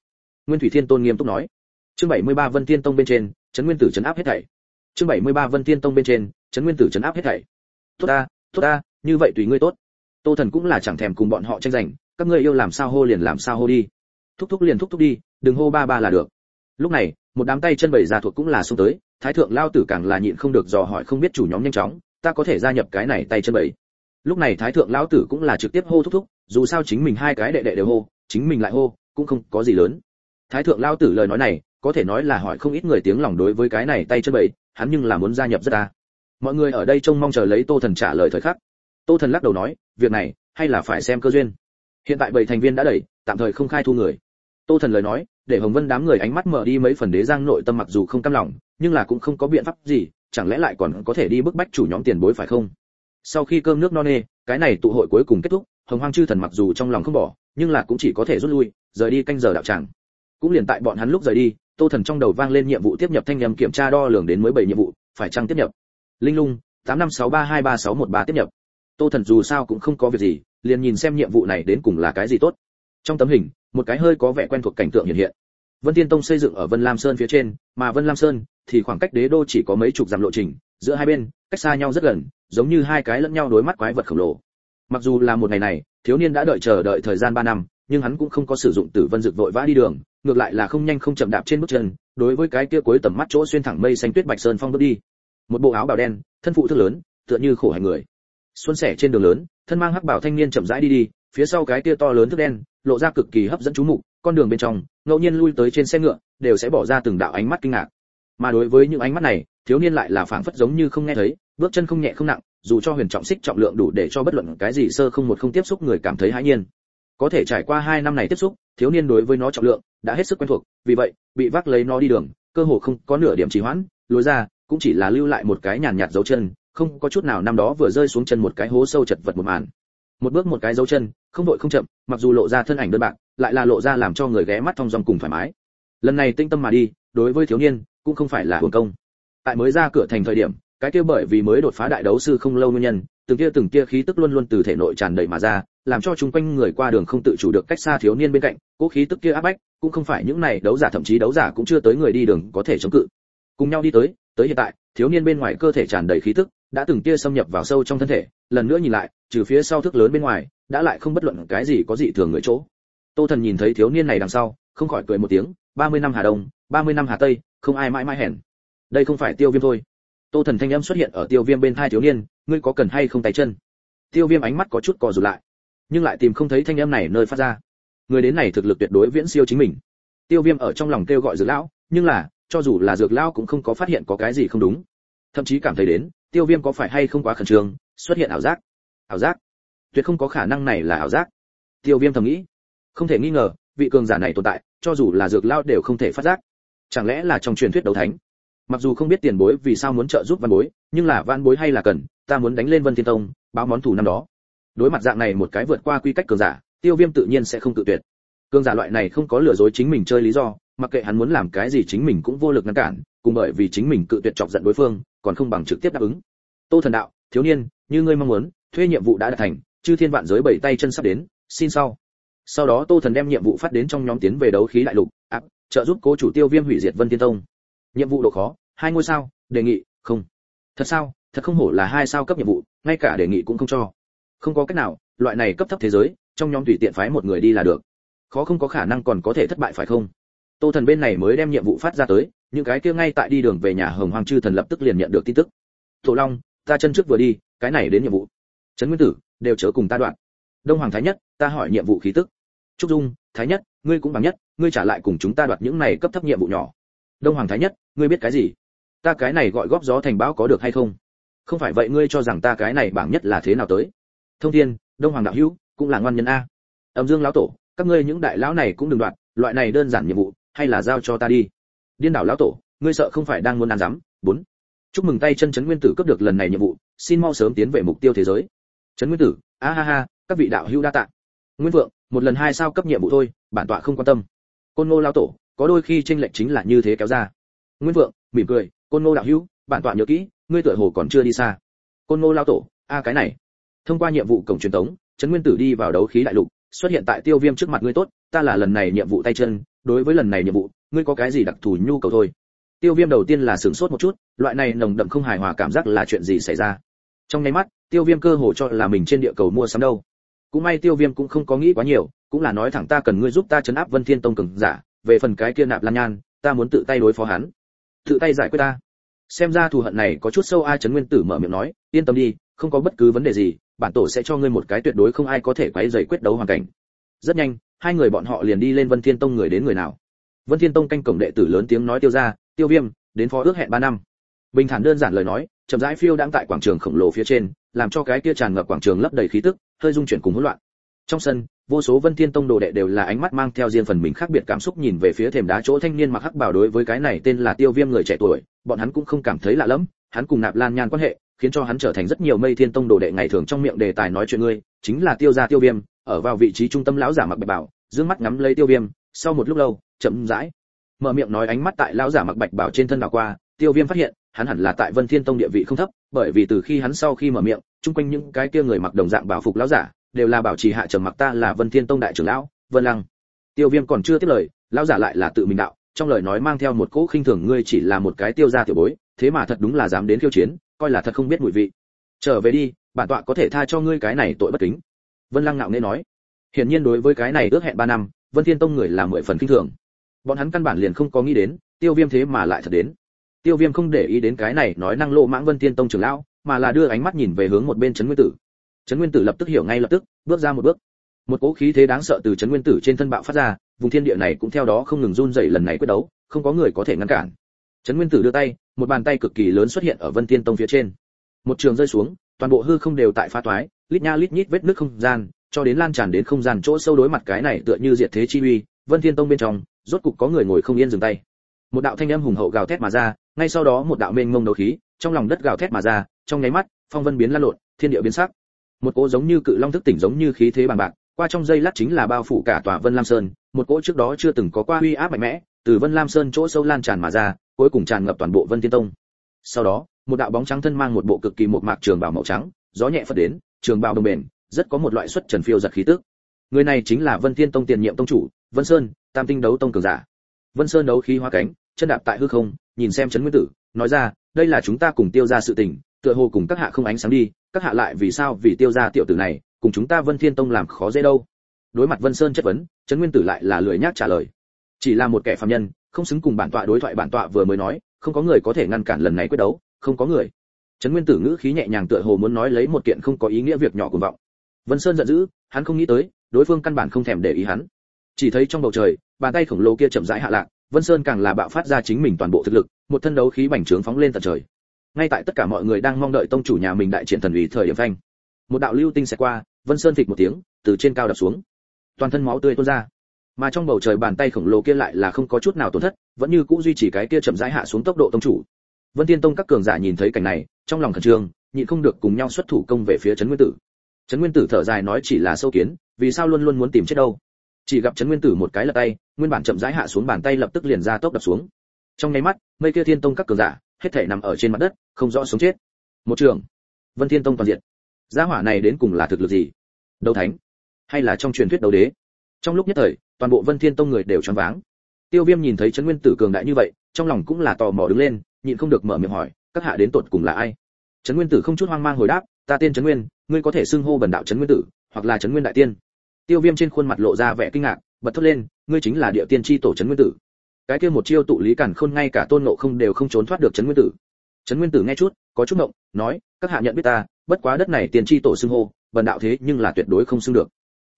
Nguyên thủy thiên tôn nghiêm túc nói. Chương 73 vân tiên tông bên trên, chấn nguyên tử chấn áp hết thảy. Chương 73 vân tiên tông bên trên, chấn nguyên tử chấn áp hết thảy. Tốt ta tốt ta, như vậy tùy ngươi tốt. Tô thần cũng là chẳng thèm cùng bọn họ tranh giành, các ngươi yêu làm sao hô liền làm sao hô đi. Thúc thúc liền thúc thúc đi, đừng hô ba ba là được. Lúc này, một đám tay chân bảy già thuộc cũng là xông tới, thái thượng lao tử càng là nhịn không được dò hỏi không biết chủ nhóm nhanh chóng, ta có thể gia nhập cái này tay chân bảy lúc này thái thượng lão tử cũng là trực tiếp hô thúc thúc, dù sao chính mình hai cái đệ đệ đều hô, chính mình lại hô, cũng không có gì lớn. Thái thượng lao tử lời nói này, có thể nói là hỏi không ít người tiếng lòng đối với cái này tay chân bậy, hắn nhưng là muốn gia nhập rất ta. Mọi người ở đây trông mong chờ lấy tô thần trả lời thời khắc. Tô thần lắc đầu nói, việc này, hay là phải xem cơ duyên. Hiện tại bảy thành viên đã đẩy, tạm thời không khai thu người. Tô thần lời nói, để hồng vân đám người ánh mắt mở đi mấy phần đế giang nội tâm mặc dù không cam lòng, nhưng là cũng không có biện pháp gì, chẳng lẽ lại còn có thể đi bức bách chủ nhóm tiền bối phải không? Sau khi cơm nước no nê, cái này tụ hội cuối cùng kết thúc, hồng hoang chư thần mặc dù trong lòng không bỏ, nhưng là cũng chỉ có thể rút lui, rời đi canh giờ đạo tràng. Cũng liền tại bọn hắn lúc rời đi, tô thần trong đầu vang lên nhiệm vụ tiếp nhập thanh nhầm kiểm tra đo lường đến mới bảy nhiệm vụ, phải chăng tiếp nhập? Linh lung, tám năm sáu ba hai ba sáu một ba tiếp nhập. Tô thần dù sao cũng không có việc gì, liền nhìn xem nhiệm vụ này đến cùng là cái gì tốt. Trong tấm hình, một cái hơi có vẻ quen thuộc cảnh tượng hiện hiện. Vân tiên tông xây dựng ở vân lam sơn phía trên, mà vân lam sơn thì khoảng cách đế đô chỉ có mấy chục dặm lộ trình, giữa hai bên, cách xa nhau rất gần giống như hai cái lẫn nhau đối mắt quái vật khổng lồ. Mặc dù là một ngày này, thiếu niên đã đợi chờ đợi thời gian ba năm, nhưng hắn cũng không có sử dụng tử vân dược vội vã đi đường, ngược lại là không nhanh không chậm đạp trên bước chân, đối với cái kia cuối tầm mắt chỗ xuyên thẳng mây xanh tuyết bạch sơn phong bước đi. Một bộ áo bào đen, thân phụ thức lớn, tựa như khổ hành người. Xuân sẻ trên đường lớn, thân mang hắc bảo thanh niên chậm rãi đi đi, phía sau cái kia to lớn thức đen, lộ ra cực kỳ hấp dẫn chú mục, con đường bên trong, ngẫu nhiên lui tới trên xe ngựa, đều sẽ bỏ ra từng đạo ánh mắt kinh ngạc. Mà đối với những ánh mắt này, thiếu niên lại là phảng phất giống như không nghe thấy bước chân không nhẹ không nặng, dù cho huyền trọng xích trọng lượng đủ để cho bất luận cái gì sơ không một không tiếp xúc người cảm thấy hãi nhiên. Có thể trải qua hai năm này tiếp xúc, thiếu niên đối với nó trọng lượng đã hết sức quen thuộc, vì vậy, bị vác lấy nó đi đường, cơ hồ không có nửa điểm trì hoãn, lối ra cũng chỉ là lưu lại một cái nhàn nhạt dấu chân, không có chút nào năm đó vừa rơi xuống chân một cái hố sâu chật vật một màn. Một bước một cái dấu chân, không vội không chậm, mặc dù lộ ra thân ảnh đơn bạc, lại là lộ ra làm cho người ghé mắt thong dong cùng thoải mái. Lần này tinh tâm mà đi, đối với thiếu niên, cũng không phải là hưởng công. Tại mới ra cửa thành thời điểm cái kia bởi vì mới đột phá đại đấu sư không lâu nguyên nhân, từng kia từng kia khí tức luôn luôn từ thể nội tràn đầy mà ra, làm cho chúng quanh người qua đường không tự chủ được cách xa thiếu niên bên cạnh, cố khí tức kia áp bách, cũng không phải những này đấu giả thậm chí đấu giả cũng chưa tới người đi đường có thể chống cự. Cùng nhau đi tới tới hiện tại, thiếu niên bên ngoài cơ thể tràn đầy khí tức, đã từng kia xâm nhập vào sâu trong thân thể, lần nữa nhìn lại, trừ phía sau thức lớn bên ngoài, đã lại không bất luận cái gì có dị thường người chỗ. Tô thần nhìn thấy thiếu niên này đằng sau, không khỏi cười một tiếng, ba mươi năm hà đông, ba mươi năm hà tây, không ai mãi mãi hèn. Đây không phải tiêu viêm thôi tô thần thanh âm xuất hiện ở tiêu viêm bên thai thiếu niên, ngươi có cần hay không tay chân? Tiêu viêm ánh mắt có chút cò rụt lại, nhưng lại tìm không thấy thanh âm này nơi phát ra. Người đến này thực lực tuyệt đối viễn siêu chính mình. Tiêu viêm ở trong lòng kêu gọi dược lão, nhưng là, cho dù là dược lão cũng không có phát hiện có cái gì không đúng. Thậm chí cảm thấy đến, tiêu viêm có phải hay không quá khẩn trương, xuất hiện ảo giác. Ảo giác? Tuyệt không có khả năng này là ảo giác. Tiêu viêm thầm nghĩ. Không thể nghi ngờ, vị cường giả này tồn tại, cho dù là dược lão đều không thể phát giác. Chẳng lẽ là trong truyền thuyết đấu thánh? Mặc dù không biết tiền bối vì sao muốn trợ giúp văn bối, nhưng là văn bối hay là cần, ta muốn đánh lên vân thiên tông, báo món thù năm đó. Đối mặt dạng này một cái vượt qua quy cách cường giả, tiêu viêm tự nhiên sẽ không tự tuyệt. Cường giả loại này không có lừa dối chính mình chơi lý do, mặc kệ hắn muốn làm cái gì chính mình cũng vô lực ngăn cản, cùng bởi vì chính mình cự tuyệt chọc giận đối phương, còn không bằng trực tiếp đáp ứng. Tô thần đạo, thiếu niên, như ngươi mong muốn, thuê nhiệm vụ đã đạt thành, chư thiên vạn giới bảy tay chân sắp đến, xin sau. Sau đó tô thần đem nhiệm vụ phát đến trong nhóm tiến về đấu khí đại lục, áp, trợ giúp cố chủ tiêu viêm hủy diệt vân thiên tông. Nhiệm vụ độ khó hai ngôi sao, đề nghị, không. Thật sao? Thật không hổ là hai sao cấp nhiệm vụ, ngay cả đề nghị cũng không cho. Không có cách nào, loại này cấp thấp thế giới, trong nhóm tùy tiện phái một người đi là được. Khó không có khả năng còn có thể thất bại phải không? Tô thần bên này mới đem nhiệm vụ phát ra tới, những cái kia ngay tại đi đường về nhà hồng hoàng chư thần lập tức liền nhận được tin tức. Tổ long, ta chân trước vừa đi, cái này đến nhiệm vụ. Trấn nguyên tử, đều chớ cùng ta đoạn. Đông hoàng thái nhất, ta hỏi nhiệm vụ khí tức. Trúc dung, thái nhất, ngươi cũng bằng nhất, ngươi trả lại cùng chúng ta đoạt những này cấp thấp nhiệm vụ nhỏ. Đông hoàng thái nhất, ngươi biết cái gì? Ta cái này gọi góp gió thành bão có được hay không? Không phải vậy ngươi cho rằng ta cái này bảng nhất là thế nào tới? Thông thiên, đông hoàng đạo hữu, cũng là ngoan nhân a. Âm dương lão tổ, các ngươi những đại lão này cũng đừng đoạt, loại này đơn giản nhiệm vụ, hay là giao cho ta đi. Điên đảo lão tổ, ngươi sợ không phải đang muốn ăn dám bốn. Chúc mừng tay chân chấn nguyên tử cấp được lần này nhiệm vụ, xin mau sớm tiến về mục tiêu thế giới. Chấn nguyên tử, a ha ha, các vị đạo hữu đa tạ. Nguyên vượng, một lần hai sao cấp nhiệm vụ thôi, bản tọa không quan tâm. Côn ngô lão tổ, có đôi khi tranh lệch chính là như thế kéo ra. Nguyên vượng, mỉm cười côn ngô đạo hữu, bản tọa nhớ kỹ, ngươi tựa hồ còn chưa đi xa. Côn ngô lao tổ, a cái này. Thông qua nhiệm vụ cổng truyền tống, trấn nguyên tử đi vào đấu khí đại lục, xuất hiện tại tiêu viêm trước mặt ngươi tốt, ta là lần này nhiệm vụ tay chân, đối với lần này nhiệm vụ, ngươi có cái gì đặc thù nhu cầu thôi. Tiêu viêm đầu tiên là sửng sốt một chút, loại này nồng đậm không hài hòa cảm giác là chuyện gì xảy ra? Trong nháy mắt, tiêu viêm cơ hồ cho là mình trên địa cầu mua sắm đâu. Cũng may tiêu viêm cũng không có nghĩ quá nhiều, cũng là nói thẳng ta cần ngươi giúp ta chấn áp vân thiên tông cường giả, về phần cái kia nạp lan nhan, ta muốn tự tay đối phó hắn tự tay giải quyết ta. Xem ra thù hận này có chút sâu A trấn nguyên tử mở miệng nói, yên tâm đi, không có bất cứ vấn đề gì, bản tổ sẽ cho ngươi một cái tuyệt đối không ai có thể quấy rầy quyết đấu hoàn cảnh. Rất nhanh, hai người bọn họ liền đi lên vân thiên tông người đến người nào. Vân thiên tông canh cổng đệ tử lớn tiếng nói tiêu ra, tiêu viêm, đến phó ước hẹn ba năm. Bình thản đơn giản lời nói, chậm rãi phiêu đang tại quảng trường khổng lồ phía trên, làm cho cái kia tràn ngập quảng trường lấp đầy khí tức, hơi dung chuyển cùng hỗn loạn. Trong sân vô số vân thiên tông đồ đệ đều là ánh mắt mang theo riêng phần mình khác biệt cảm xúc nhìn về phía thềm đá chỗ thanh niên mặc hắc bảo đối với cái này tên là tiêu viêm người trẻ tuổi, bọn hắn cũng không cảm thấy lạ lẫm, hắn cùng nạp lan nhan quan hệ, khiến cho hắn trở thành rất nhiều mây thiên tông đồ đệ ngày thường trong miệng đề tài nói chuyện ngươi, chính là tiêu gia tiêu viêm, ở vào vị trí trung tâm lão giả mặc bạch bảo, dương mắt ngắm lấy tiêu viêm, sau một lúc lâu, chậm rãi, mở miệng nói ánh mắt tại lão giả mặc bạch bảo trên thân đảo qua, tiêu viêm phát hiện, hắn hẳn là tại vân thiên tông địa vị không thấp, bởi vì từ khi hắn sau khi mở miệng, chung quanh những cái kia người mặc đồng dạng bảo phục lão giả đều là bảo trì hạ trầm mặc ta là vân thiên tông đại trưởng lão, vân lăng. Tiêu viêm còn chưa tiếp lời, lão giả lại là tự mình đạo, trong lời nói mang theo một cỗ khinh thường, ngươi chỉ là một cái tiêu gia tiểu bối, thế mà thật đúng là dám đến khiêu chiến, coi là thật không biết mùi vị. Trở về đi, bản tọa có thể tha cho ngươi cái này tội bất kính. Vân lăng ngạo nghễ nói. Hiển nhiên đối với cái này ước hẹn ba năm, vân thiên tông người là mười phần kinh thường. Bọn hắn căn bản liền không có nghĩ đến, tiêu viêm thế mà lại thật đến. Tiêu viêm không để ý đến cái này nói năng lộ mãng vân thiên tông trưởng lão, mà là đưa ánh mắt nhìn về hướng một bên trấn nguyên tử trấn nguyên tử lập tức hiểu ngay lập tức, bước ra một bước. Một cỗ khí thế đáng sợ từ trấn nguyên tử trên thân bạo phát ra, vùng thiên địa này cũng theo đó không ngừng run rẩy lần này quyết đấu, không có người có thể ngăn cản. Trấn nguyên tử đưa tay, một bàn tay cực kỳ lớn xuất hiện ở vân thiên tông phía trên. Một trường rơi xuống, toàn bộ hư không đều tại phá toái, lít nha lít nhít vết nước không gian, cho đến lan tràn đến không gian chỗ sâu đối mặt cái này tựa như diệt thế chi uy, vân thiên tông bên trong, rốt cục có người ngồi không yên dừng tay. Một đạo thanh âm hùng hậu gào thét mà ra, ngay sau đó một đạo mênh mông đấu khí, trong lòng đất gào thét mà ra, trong nháy mắt, phong vân biến lan lộn, thiên địa biến sắc một cỗ giống như cự long thức tỉnh giống như khí thế bằng bạc, qua trong dây lát chính là bao phủ cả tòa vân lam sơn, một cỗ trước đó chưa từng có qua uy áp mạnh mẽ, từ vân lam sơn chỗ sâu lan tràn mà ra, cuối cùng tràn ngập toàn bộ vân thiên tông. Sau đó, một đạo bóng trắng thân mang một bộ cực kỳ một mạc trường bào màu trắng, gió nhẹ phất đến, trường bào đồng bền, rất có một loại xuất trần phiêu giật khí tức. Người này chính là vân thiên tông tiền nhiệm tông chủ, vân sơn, tam tinh đấu tông cường giả. Vân sơn đấu khí hoa cánh, chân đạp tại hư không, nhìn xem chấn nguyên tử, nói ra, đây là chúng ta cùng tiêu ra sự tình, tựa hồ cùng các hạ không ánh sáng đi các hạ lại vì sao vì tiêu gia tiểu tử này, cùng chúng ta vân thiên tông làm khó dễ đâu. Đối mặt vân sơn chất vấn chấn nguyên tử lại là lười nhác trả lời. Chỉ là một kẻ phàm nhân, không xứng cùng bản tọa đối thoại bản tọa vừa mới nói, không có người có thể ngăn cản lần này quyết đấu, không có người. Trấn nguyên tử ngữ khí nhẹ nhàng tựa hồ muốn nói lấy một kiện không có ý nghĩa việc nhỏ cuồng vọng. Vân sơn giận dữ, hắn không nghĩ tới, đối phương căn bản không thèm để ý hắn. Chỉ thấy trong bầu trời, bàn tay khổng lồ kia chậm rãi hạ lạc, vân sơn càng là bạo phát ra chính mình toàn bộ thực lực, một thân đấu khí bành trướng phóng lên tận trời ngay tại tất cả mọi người đang mong đợi tông chủ nhà mình đại triển thần uy thời điểm phanh, một đạo lưu tinh sẽ qua, vân sơn phịch một tiếng, từ trên cao đập xuống. Toàn thân máu tươi tuôn ra. Mà trong bầu trời bàn tay khổng lồ kia lại là không có chút nào tổn thất, vẫn như cũ duy trì cái kia chậm rãi hạ xuống tốc độ tông chủ. Vân tiên tông các cường giả nhìn thấy cảnh này, trong lòng khẩn trương, nhịn không được cùng nhau xuất thủ công về phía trấn nguyên tử. Trấn nguyên tử thở dài nói chỉ là sâu kiến, vì sao luôn luôn muốn tìm chết đâu? Chỉ gặp trấn nguyên tử một cái lật tay, nguyên bản chậm rãi hạ xuống bàn tay lập tức liền ra tốc đập xuống. Trong nháy mắt, mây kia thiên tông các cường giả hết thể nằm ở trên mặt đất, không rõ sống chết. Một trường. Vân thiên tông toàn diện. Gia hỏa này đến cùng là thực lực gì? Đấu thánh? Hay là trong truyền thuyết đấu đế? Trong lúc nhất thời, toàn bộ vân thiên tông người đều choáng váng. Tiêu viêm nhìn thấy trấn nguyên tử cường đại như vậy, trong lòng cũng là tò mò đứng lên, nhịn không được mở miệng hỏi, các hạ đến tột cùng là ai? Trấn nguyên tử không chút hoang mang hồi đáp, ta tên trấn nguyên, ngươi có thể xưng hô bần đạo trấn nguyên tử, hoặc là trấn nguyên đại tiên. Tiêu viêm trên khuôn mặt lộ ra vẻ kinh ngạc, bật thốt lên, ngươi chính là địa tiên tri tổ trấn nguyên tử cái kia một chiêu tụ lý cản khôn ngay cả tôn ngộ không đều không trốn thoát được trấn nguyên tử. Trấn nguyên tử nghe chút, có chút ngộng, nói, các hạ nhận biết ta, bất quá đất này tiền chi tổ xưng hô, bần đạo thế nhưng là tuyệt đối không xưng được.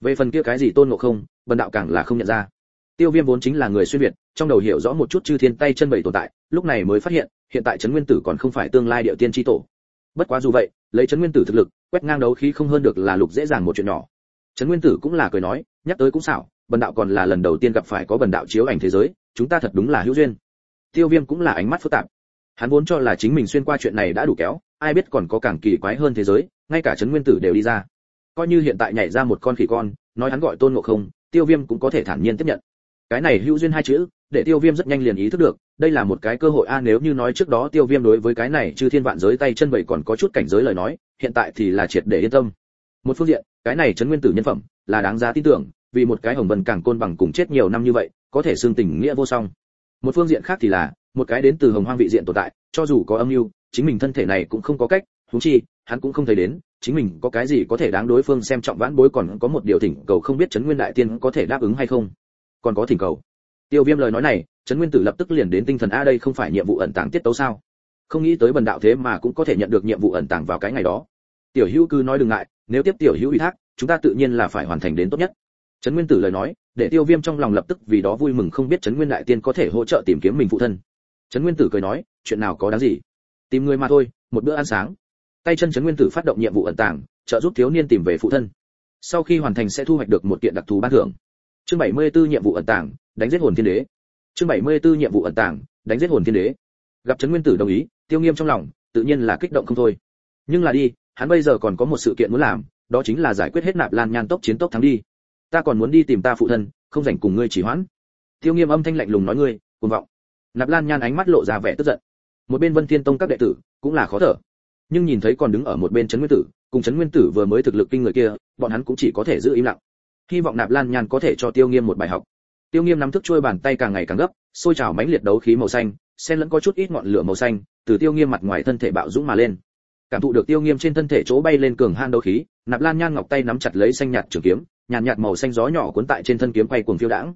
Về phần kia cái gì tôn ngộ không, bần đạo càng là không nhận ra. Tiêu viêm vốn chính là người xuyên việt, trong đầu hiểu rõ một chút chư thiên tay chân bảy tồn tại, lúc này mới phát hiện hiện tại trấn nguyên tử còn không phải tương lai địa tiên tri tổ. Bất quá dù vậy, lấy trấn nguyên tử thực lực, quét ngang đấu khí không hơn được là lục dễ dàng một chuyện nhỏ. Trấn nguyên tử cũng là cười nói, nhắc tới cũng xảo, bần đạo còn là lần đầu tiên gặp phải có bần đạo chiếu ảnh thế giới chúng ta thật đúng là hữu duyên. Tiêu viêm cũng là ánh mắt phức tạp. Hắn vốn cho là chính mình xuyên qua chuyện này đã đủ kéo, ai biết còn có càng kỳ quái hơn thế giới, ngay cả trấn nguyên tử đều đi ra. Coi như hiện tại nhảy ra một con khỉ con, nói hắn gọi tôn ngộ không, tiêu viêm cũng có thể thản nhiên tiếp nhận. Cái này hữu duyên hai chữ, để tiêu viêm rất nhanh liền ý thức được, đây là một cái cơ hội a, nếu như nói trước đó tiêu viêm đối với cái này chư thiên vạn giới tay chân bảy còn có chút cảnh giới lời nói, hiện tại thì là triệt để yên tâm. Một phương diện, cái này chấn nguyên tử nhân phẩm, là đáng giá tin tưởng vì một cái hồng vân càng côn bằng cùng chết nhiều năm như vậy, có thể xương tình nghĩa vô song. Một phương diện khác thì là, một cái đến từ hồng hoang vị diện tồn tại, cho dù có âm mưu, chính mình thân thể này cũng không có cách thú chi, hắn cũng không thấy đến, chính mình có cái gì có thể đáng đối phương xem trọng vãn bối còn có một điều thỉnh cầu không biết trấn nguyên đại tiên có thể đáp ứng hay không. Còn có thỉnh cầu. Tiêu viêm lời nói này, trấn nguyên tử lập tức liền đến tinh thần, a, đây không phải nhiệm vụ ẩn tàng tiết tấu sao? Không nghĩ tới bần đạo thế mà cũng có thể nhận được nhiệm vụ ẩn tàng vào cái ngày đó. Tiểu hữu cứ nói đừng ngại, nếu tiếp tiểu hữu ủy thác, chúng ta tự nhiên là phải hoàn thành đến tốt nhất trấn nguyên tử lời nói, để tiêu viêm trong lòng lập tức vì đó vui mừng không biết trấn nguyên đại tiên có thể hỗ trợ tìm kiếm mình phụ thân. Trấn nguyên tử cười nói, chuyện nào có đáng gì? Tìm người mà thôi, một bữa ăn sáng. Tay chân trấn nguyên tử phát động nhiệm vụ ẩn tàng, trợ giúp thiếu niên tìm về phụ thân. Sau khi hoàn thành sẽ thu hoạch được một kiện đặc thù ban thưởng. Chương 74 nhiệm vụ ẩn tàng, đánh giết hồn thiên đế. Chương 74 nhiệm vụ ẩn tàng, đánh giết hồn thiên đế. Gặp trấn nguyên tử đồng ý, tiêu nghiêm trong lòng, tự nhiên là kích động không thôi. Nhưng là đi, hắn bây giờ còn có một sự kiện muốn làm, đó chính là giải quyết hết nạp lan nhan tốc chiến tốc thắng đi ta còn muốn đi tìm ta phụ thân, không rảnh cùng ngươi chỉ hoãn. Tiêu nghiêm âm thanh lạnh lùng nói ngươi, cuồng vọng. Nạp lan nhan ánh mắt lộ ra vẻ tức giận. Một bên vân thiên tông các đệ tử cũng là khó thở, nhưng nhìn thấy còn đứng ở một bên trấn nguyên tử, cùng trấn nguyên tử vừa mới thực lực kinh người kia, bọn hắn cũng chỉ có thể giữ im lặng. Hy vọng nạp lan nhan có thể cho tiêu nghiêm một bài học. Tiêu nghiêm nắm thức trôi bàn tay càng ngày càng gấp, sôi trào mãnh liệt đấu khí màu xanh, xen lẫn có chút ít ngọn lửa màu xanh, từ tiêu nghiêm mặt ngoài thân thể bạo dũng mà lên. Cảm thụ được tiêu nghiêm trên thân thể chỗ bay lên cường han đấu khí, nạp lan nhan ngọc tay nắm chặt lấy xanh nhạt trường kiếm nhàn nhạt, màu xanh gió nhỏ cuốn tại trên thân kiếm quay cuồng phiêu đãng.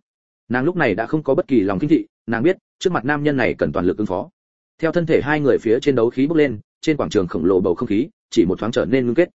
Nàng lúc này đã không có bất kỳ lòng kinh thị nàng biết trước mặt nam nhân này cần toàn lực ứng phó. Theo thân thể hai người phía trên đấu khí bốc lên trên quảng trường khổng lồ bầu không khí chỉ một thoáng trở nên ngưng kết.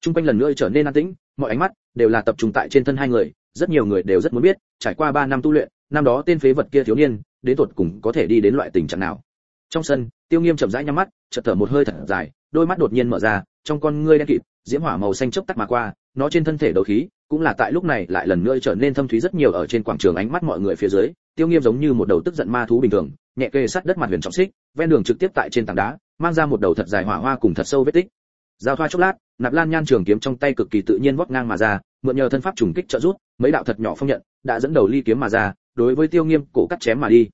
Trung quanh lần nữa trở nên an tĩnh mọi ánh mắt đều là tập trung tại trên thân hai người rất nhiều người đều rất muốn biết trải qua ba năm tu luyện năm đó tên phế vật kia thiếu niên đến tuột cùng có thể đi đến loại tình trạng nào. Trong sân tiêu nghiêm chậm rãi nhắm mắt chợt thở một hơi thật dài đôi mắt đột nhiên mở ra trong con ngươi đen kịt diễm hỏa màu xanh chớp tắt mà qua nó trên thân thể đấu khí cũng là tại lúc này lại lần nữa trở nên thâm thúy rất nhiều ở trên quảng trường ánh mắt mọi người phía dưới, tiêu nghiêm giống như một đầu tức giận ma thú bình thường, nhẹ kê sát đất mặt huyền trọng xích, ven đường trực tiếp tại trên tảng đá, mang ra một đầu thật dài hỏa hoa cùng thật sâu vết tích. Giao thoa chốc lát, nạp lan nhan trường kiếm trong tay cực kỳ tự nhiên vót ngang mà ra, mượn nhờ thân pháp trùng kích trợ rút mấy đạo thật nhỏ phong nhận đã dẫn đầu ly kiếm mà ra, đối với tiêu nghiêm cổ cắt chém mà đi.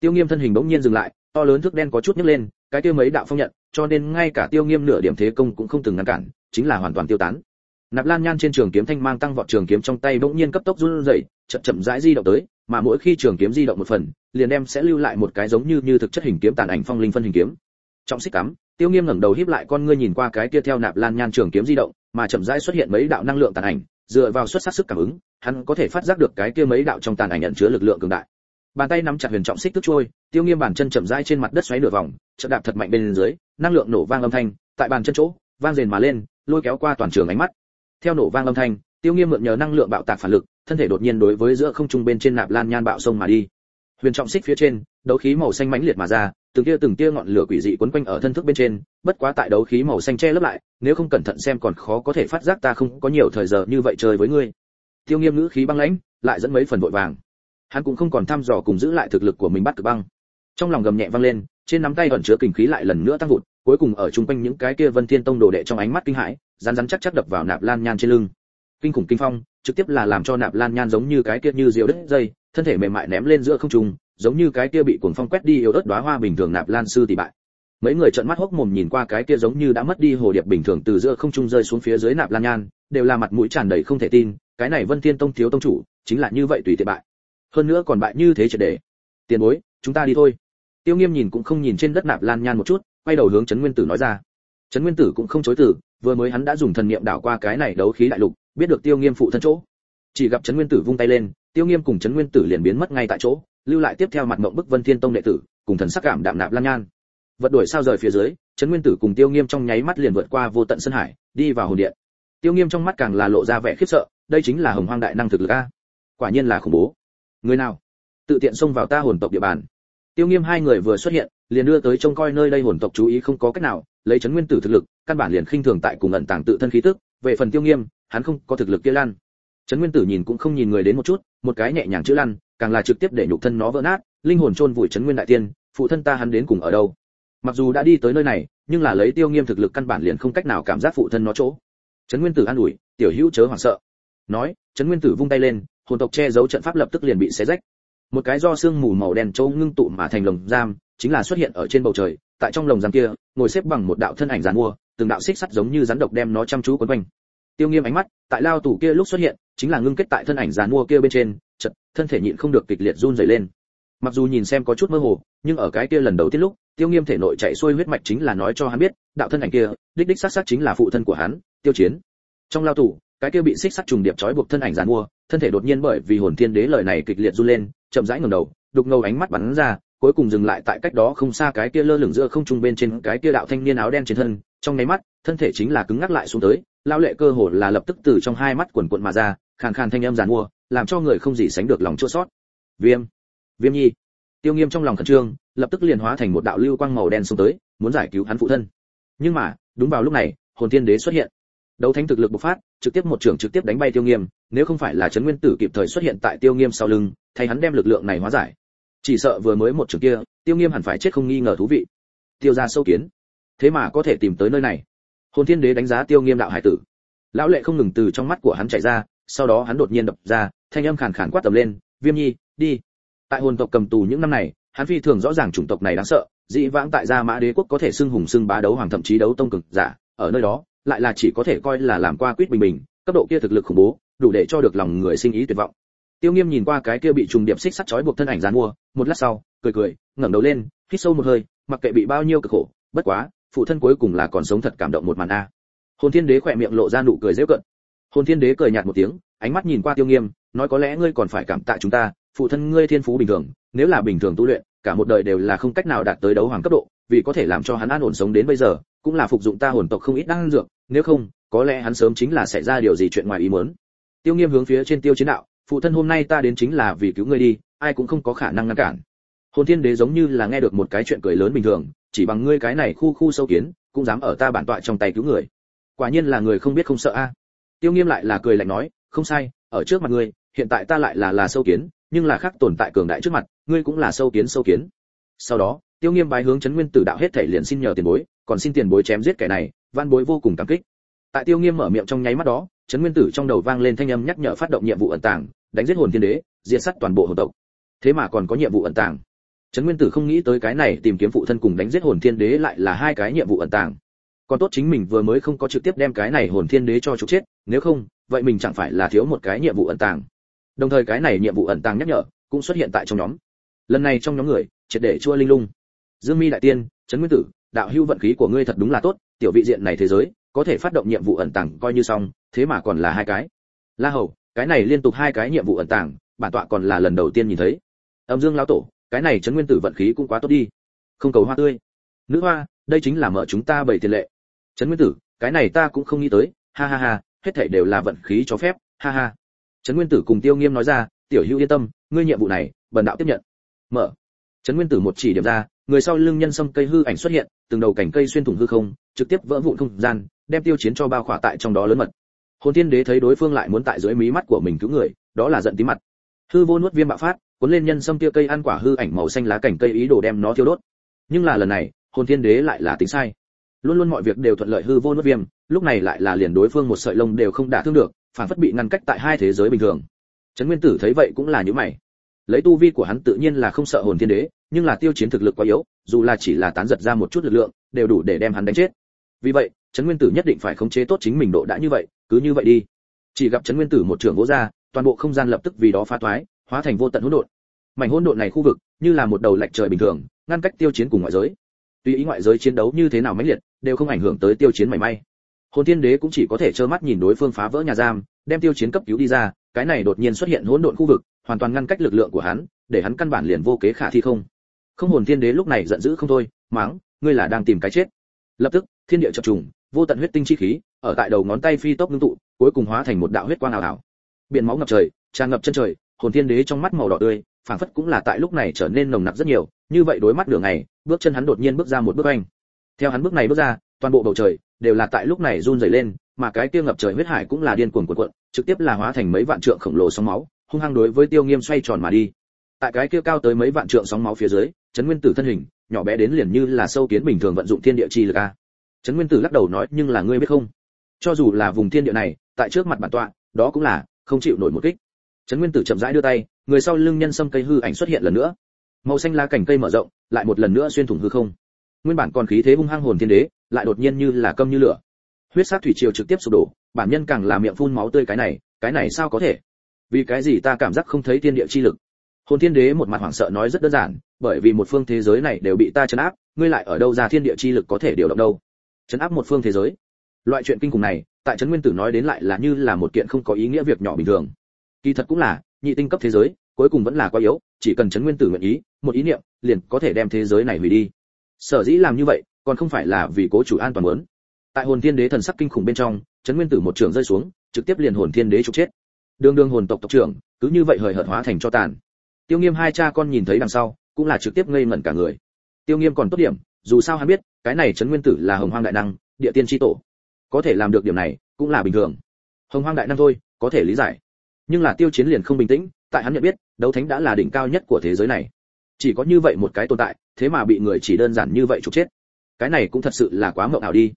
Tiêu nghiêm thân hình bỗng nhiên dừng lại, to lớn thước đen có chút nhấc lên, cái tiêu mấy đạo phong nhận, cho nên ngay cả tiêu nghiêm nửa điểm thế công cũng không từng ngăn cản, chính là hoàn toàn tiêu tán nạp lan nhan trên trường kiếm thanh mang tăng vọt trường kiếm trong tay bỗng nhiên cấp tốc run rẩy, chậm chậm rãi di động tới, mà mỗi khi trường kiếm di động một phần, liền đem sẽ lưu lại một cái giống như như thực chất hình kiếm tàn ảnh phong linh phân hình kiếm. Trọng xích cắm, tiêu nghiêm ngẩng đầu híp lại con ngươi nhìn qua cái kia theo nạp lan nhan trường kiếm di động, mà chậm rãi xuất hiện mấy đạo năng lượng tàn ảnh, dựa vào xuất sắc sức cảm ứng, hắn có thể phát giác được cái kia mấy đạo trong tàn ảnh nhận chứa lực lượng cường đại. Bàn tay nắm chặt huyền trọng xích tức trôi, tiêu nghiêm bàn chân chậm rãi trên mặt đất xoáy nửa vòng, chợt đạp thật mạnh bên dưới, năng lượng nổ vang âm thanh, tại bàn chân chỗ, vang rền mà lên, lôi kéo qua toàn trường ánh mắt theo nổ vang âm thanh, tiêu nghiêm mượn nhờ năng lượng bạo tạc phản lực, thân thể đột nhiên đối với giữa không trung bên trên nạp lan nhan bạo sông mà đi. Huyền trọng xích phía trên, đấu khí màu xanh mãnh liệt mà ra, từng tia từng tia ngọn lửa quỷ dị quấn quanh ở thân thức bên trên, bất quá tại đấu khí màu xanh che lấp lại, nếu không cẩn thận xem còn khó có thể phát giác ta không có nhiều thời giờ như vậy chơi với ngươi. Tiêu nghiêm ngữ khí băng lãnh, lại dẫn mấy phần vội vàng. Hắn cũng không còn thăm dò cùng giữ lại thực lực của mình bắt cực băng. Trong lòng gầm nhẹ vang lên, trên nắm tay ẩn chứa kình khí lại lần nữa tăng vụt, cuối cùng ở chung quanh những cái kia vân thiên tông đồ đệ trong ánh mắt kinh hãi rắn rắn chắc chắc đập vào nạp lan nhan trên lưng. Kinh khủng kinh phong, trực tiếp là làm cho nạp lan nhan giống như cái kia như diều đất dây, thân thể mềm mại ném lên giữa không trung, giống như cái kia bị cuồng phong quét đi yếu ớt đóa hoa bình thường nạp lan sư tỷ bại. Mấy người trợn mắt hốc mồm nhìn qua cái kia giống như đã mất đi hồ điệp bình thường từ giữa không trung rơi xuống phía dưới nạp lan nhan, đều là mặt mũi tràn đầy không thể tin, cái này vân thiên tông thiếu tông chủ, chính là như vậy tùy tiện bại. Hơn nữa còn bại như thế triệt để. Tiền bối, chúng ta đi thôi. Tiêu nghiêm nhìn cũng không nhìn trên đất nạp lan nhan một chút, quay đầu hướng trấn nguyên tử nói ra. Trấn nguyên tử cũng không chối từ vừa mới hắn đã dùng thần niệm đảo qua cái này đấu khí đại lục, biết được tiêu nghiêm phụ thân chỗ. Chỉ gặp trấn nguyên tử vung tay lên, tiêu nghiêm cùng trấn nguyên tử liền biến mất ngay tại chỗ, lưu lại tiếp theo mặt mộng bức vân thiên tông đệ tử, cùng thần sắc cảm đạm nạp lan nhan. Vật đuổi sao rời phía dưới, trấn nguyên tử cùng tiêu nghiêm trong nháy mắt liền vượt qua vô tận sân hải, đi vào hồn điện. Tiêu nghiêm trong mắt càng là lộ ra vẻ khiếp sợ, đây chính là hồng hoang đại năng thực lực a. Quả nhiên là khủng bố. Người nào? Tự tiện xông vào ta hồn tộc địa bàn. Tiêu nghiêm hai người vừa xuất hiện, liền đưa tới trông coi nơi đây hồn tộc chú ý không có cách nào lấy chấn nguyên tử thực lực, căn bản liền khinh thường tại cùng ẩn tàng tự thân khí tức, về phần tiêu nghiêm, hắn không có thực lực kia lan. Chấn nguyên tử nhìn cũng không nhìn người đến một chút, một cái nhẹ nhàng chữ lăn, càng là trực tiếp để nhục thân nó vỡ nát, linh hồn chôn vùi chấn nguyên đại tiên, phụ thân ta hắn đến cùng ở đâu? Mặc dù đã đi tới nơi này, nhưng là lấy tiêu nghiêm thực lực căn bản liền không cách nào cảm giác phụ thân nó chỗ. Chấn nguyên tử an ủi, tiểu hữu chớ hoảng sợ. Nói, chấn nguyên tử vung tay lên, hồn tộc che giấu trận pháp lập tức liền bị xé rách. Một cái do xương mù màu đen châu ngưng tụ mà thành lồng giam, chính là xuất hiện ở trên bầu trời tại trong lồng giam kia, ngồi xếp bằng một đạo thân ảnh giàn mua, từng đạo xích sắt giống như rắn độc đem nó chăm chú quấn quanh. Tiêu nghiêm ánh mắt, tại lao tủ kia lúc xuất hiện, chính là ngưng kết tại thân ảnh giàn mua kia bên trên, chật, thân thể nhịn không được kịch liệt run rẩy lên. Mặc dù nhìn xem có chút mơ hồ, nhưng ở cái kia lần đầu tiên lúc, tiêu nghiêm thể nội chạy xuôi huyết mạch chính là nói cho hắn biết, đạo thân ảnh kia, đích đích xác xác chính là phụ thân của hắn, tiêu chiến. Trong lao tù, cái kia bị xích sắt trùng điệp trói buộc thân ảnh giàn mua, thân thể đột nhiên bởi vì hồn thiên đế lời này kịch liệt run lên, chậm rãi ngẩng đầu, đục ngầu ánh mắt bắn ra cuối cùng dừng lại tại cách đó không xa cái kia lơ lửng giữa không trung bên trên cái kia đạo thanh niên áo đen trên thân, trong nháy mắt, thân thể chính là cứng ngắc lại xuống tới lao lệ cơ hồ là lập tức từ trong hai mắt quần quận mà ra, khàn khàn thanh âm giàn mua, làm cho người không gì sánh được lòng chua sót viêm viêm nhi. Tiêu nghiêm trong lòng khẩn trương, lập tức liền hóa thành một đạo lưu quang màu đen xuống tới, muốn giải cứu hắn phụ thân. Nhưng mà, đúng vào lúc này, hồn thiên đế xuất hiện. Đấu thánh thực lực bộc phát, trực tiếp một trưởng trực tiếp đánh bay tiêu nghiêm, nếu không phải là trấn nguyên tử kịp thời xuất hiện tại tiêu nghiêm sau lưng, thay hắn đem lực lượng này hóa giải chỉ sợ vừa mới một trường kia, tiêu nghiêm hẳn phải chết không nghi ngờ thú vị. Tiêu ra sâu kiến. Thế mà có thể tìm tới nơi này. Hồn thiên đế đánh giá tiêu nghiêm đạo hải tử. Lão lệ không ngừng từ trong mắt của hắn chảy ra, sau đó hắn đột nhiên đập ra, thanh âm khàn khàn quát tầm lên, viêm nhi, đi. Tại hồn tộc cầm tù những năm này, hắn phi thường rõ ràng chủng tộc này đáng sợ, dĩ vãng tại gia mã đế quốc có thể xưng hùng xưng bá đấu hoàng thậm chí đấu tông cực giả, ở nơi đó, lại là chỉ có thể coi là làm qua quyết bình bình, cấp độ kia thực lực khủng bố, đủ để cho được lòng người sinh ý tuyệt vọng tiêu nghiêm nhìn qua cái kia bị trùng điệp xích sắt chói buộc thân ảnh dàn mua một lát sau cười cười ngẩng đầu lên hít sâu một hơi mặc kệ bị bao nhiêu cực khổ bất quá phụ thân cuối cùng là còn sống thật cảm động một màn a. Hồn thiên đế khỏe miệng lộ ra nụ cười dễ cận. Hồn thiên đế cười nhạt một tiếng ánh mắt nhìn qua tiêu nghiêm nói có lẽ ngươi còn phải cảm tạ chúng ta phụ thân ngươi thiên phú bình thường nếu là bình thường tu luyện cả một đời đều là không cách nào đạt tới đấu hoàng cấp độ vì có thể làm cho hắn an ổn sống đến bây giờ cũng là phục dụng ta hồn tộc không ít năng lượng, nếu không có lẽ hắn sớm chính là xảy ra điều gì chuyện ngoài ý muốn. Tiêu nghiêm hướng phía trên tiêu chiến đạo phụ thân hôm nay ta đến chính là vì cứu ngươi đi, ai cũng không có khả năng ngăn cản. Hồn thiên đế giống như là nghe được một cái chuyện cười lớn bình thường, chỉ bằng ngươi cái này khu khu sâu kiến, cũng dám ở ta bản tọa trong tay cứu người. Quả nhiên là người không biết không sợ a. Tiêu nghiêm lại là cười lạnh nói, không sai, ở trước mặt ngươi, hiện tại ta lại là là sâu kiến, nhưng là khác tồn tại cường đại trước mặt, ngươi cũng là sâu kiến sâu kiến. Sau đó, tiêu nghiêm bái hướng chấn nguyên tử đạo hết thể liền xin nhờ tiền bối, còn xin tiền bối chém giết kẻ này, Văn bối vô cùng cảm kích. Tại tiêu nghiêm mở miệng trong nháy mắt đó, chấn nguyên tử trong đầu vang lên thanh âm nhắc nhở phát động nhiệm vụ ẩn tàng đánh giết hồn thiên đế, diệt sát toàn bộ hồn tộc. Thế mà còn có nhiệm vụ ẩn tàng. Trấn nguyên tử không nghĩ tới cái này tìm kiếm phụ thân cùng đánh giết hồn thiên đế lại là hai cái nhiệm vụ ẩn tàng. Còn tốt chính mình vừa mới không có trực tiếp đem cái này hồn thiên đế cho trục chết, nếu không, vậy mình chẳng phải là thiếu một cái nhiệm vụ ẩn tàng. Đồng thời cái này nhiệm vụ ẩn tàng nhắc nhở, cũng xuất hiện tại trong nhóm. Lần này trong nhóm người, triệt để chua linh lung. Dương mi đại tiên, trấn nguyên tử, đạo hưu vận khí của ngươi thật đúng là tốt, tiểu vị diện này thế giới, có thể phát động nhiệm vụ ẩn tàng coi như xong, thế mà còn là hai cái. La hầu cái này liên tục hai cái nhiệm vụ ẩn tàng, bản tọa còn là lần đầu tiên nhìn thấy. Âm dương lão tổ, cái này chấn nguyên tử vận khí cũng quá tốt đi. Không cầu hoa tươi. Nữ hoa, đây chính là mở chúng ta bảy tiền lệ. Chấn nguyên tử, cái này ta cũng không nghĩ tới. Ha ha ha, hết thảy đều là vận khí cho phép. Ha ha. Chấn nguyên tử cùng tiêu nghiêm nói ra, tiểu hữu yên tâm, ngươi nhiệm vụ này, bần đạo tiếp nhận. Mở. Chấn nguyên tử một chỉ điểm ra, người sau lưng nhân sâm cây hư ảnh xuất hiện, từng đầu cảnh cây xuyên thủng hư không, trực tiếp vỡ vụn không gian, đem tiêu chiến cho bao khỏa tại trong đó lớn mật hồn thiên đế thấy đối phương lại muốn tại dưới mí mắt của mình cứu người, đó là giận tí mặt. Hư vô nuốt viêm bạo phát, cuốn lên nhân sâm tiêu cây ăn quả hư ảnh màu xanh lá cảnh cây ý đồ đem nó thiêu đốt. Nhưng là lần này, hồn thiên đế lại là tính sai. Luôn luôn mọi việc đều thuận lợi hư vô nuốt viêm, lúc này lại là liền đối phương một sợi lông đều không đả thương được, phản phất bị ngăn cách tại hai thế giới bình thường. Trấn nguyên tử thấy vậy cũng là nhíu mày. Lấy tu vi của hắn tự nhiên là không sợ hồn thiên đế, nhưng là tiêu chiến thực lực quá yếu, dù là chỉ là tán giật ra một chút lực lượng, đều đủ để đem hắn đánh chết. Vì vậy, trấn nguyên tử nhất định phải khống chế tốt chính mình độ đã như vậy cứ như vậy đi. Chỉ gặp trấn nguyên tử một trưởng vỗ ra, toàn bộ không gian lập tức vì đó phá toái hóa thành vô tận hỗn độn. Mảnh hỗn độn này khu vực, như là một đầu lệch trời bình thường, ngăn cách tiêu chiến cùng ngoại giới. Tuy ý ngoại giới chiến đấu như thế nào mãnh liệt, đều không ảnh hưởng tới tiêu chiến mảy may. Hồn thiên đế cũng chỉ có thể trơ mắt nhìn đối phương phá vỡ nhà giam, đem tiêu chiến cấp cứu đi ra, cái này đột nhiên xuất hiện hỗn độn khu vực, hoàn toàn ngăn cách lực lượng của hắn, để hắn căn bản liền vô kế khả thi không. Không, hồn thiên đế lúc này giận dữ không thôi mắng ngươi là đang tìm cái chết. Lập tức, thiên địa chập trùng vô tận huyết tinh chi khí, ở tại đầu ngón tay phi tốc ngưng tụ, cuối cùng hóa thành một đạo huyết quang ảo ảo. Biển máu ngập trời, tràn ngập chân trời, hồn thiên đế trong mắt màu đỏ tươi, phảng phất cũng là tại lúc này trở nên nồng nặc rất nhiều, như vậy đối mắt đường này bước chân hắn đột nhiên bước ra một bước anh. Theo hắn bước này bước ra, toàn bộ bầu trời đều là tại lúc này run rẩy lên, mà cái kia ngập trời huyết hải cũng là điên cuồng cuộn cuộn, trực tiếp là hóa thành mấy vạn trượng khổng lồ sóng máu, hung hăng đối với tiêu nghiêm xoay tròn mà đi. Tại cái kia cao tới mấy vạn trượng sóng máu phía dưới, chấn nguyên tử thân hình, nhỏ bé đến liền như là sâu kiến bình thường vận dụng thiên địa chi lực a. Trấn nguyên tử lắc đầu nói, nhưng là ngươi biết không? Cho dù là vùng thiên địa này, tại trước mặt bản tọa, đó cũng là không chịu nổi một kích. Trấn nguyên tử chậm rãi đưa tay, người sau lưng nhân sâm cây hư ảnh xuất hiện lần nữa. Màu xanh lá cành cây mở rộng, lại một lần nữa xuyên thủng hư không. Nguyên bản còn khí thế hung hăng hồn thiên đế, lại đột nhiên như là câm như lửa. Huyết sát thủy triều trực tiếp sụp đổ, bản nhân càng là miệng phun máu tươi cái này cái này sao có thể? Vì cái gì ta cảm giác không thấy thiên địa chi lực? Hồn thiên đế một mặt hoảng sợ nói rất đơn giản, bởi vì một phương thế giới này đều bị ta chấn áp, ngươi lại ở đâu ra thiên địa chi lực có thể điều động đâu? Chấn áp một phương thế giới. Loại chuyện kinh khủng này, tại trấn nguyên tử nói đến lại là như là một kiện không có ý nghĩa việc nhỏ bình thường. Kỳ thật cũng là, nhị tinh cấp thế giới, cuối cùng vẫn là quá yếu, chỉ cần trấn nguyên tử nguyện ý, một ý niệm, liền có thể đem thế giới này hủy đi. Sở dĩ làm như vậy, còn không phải là vì cố chủ an toàn muốn. Tại hồn thiên đế thần sắc kinh khủng bên trong, trấn nguyên tử một trường rơi xuống, trực tiếp liền hồn thiên đế trục chết. Đường đường hồn tộc tộc trưởng, cứ như vậy hời hợt hóa thành cho tàn. Tiêu nghiêm hai cha con nhìn thấy đằng sau, cũng là trực tiếp ngây ngẩn cả người. Tiêu nghiêm còn tốt điểm dù sao hắn biết, cái này trấn nguyên tử là hồng hoang đại năng, địa tiên tri tổ. Có thể làm được điểm này, cũng là bình thường. Hồng hoang đại năng thôi, có thể lý giải. Nhưng là tiêu chiến liền không bình tĩnh, tại hắn nhận biết, đấu thánh đã là đỉnh cao nhất của thế giới này. Chỉ có như vậy một cái tồn tại, thế mà bị người chỉ đơn giản như vậy trục chết. Cái này cũng thật sự là quá mộng ảo đi.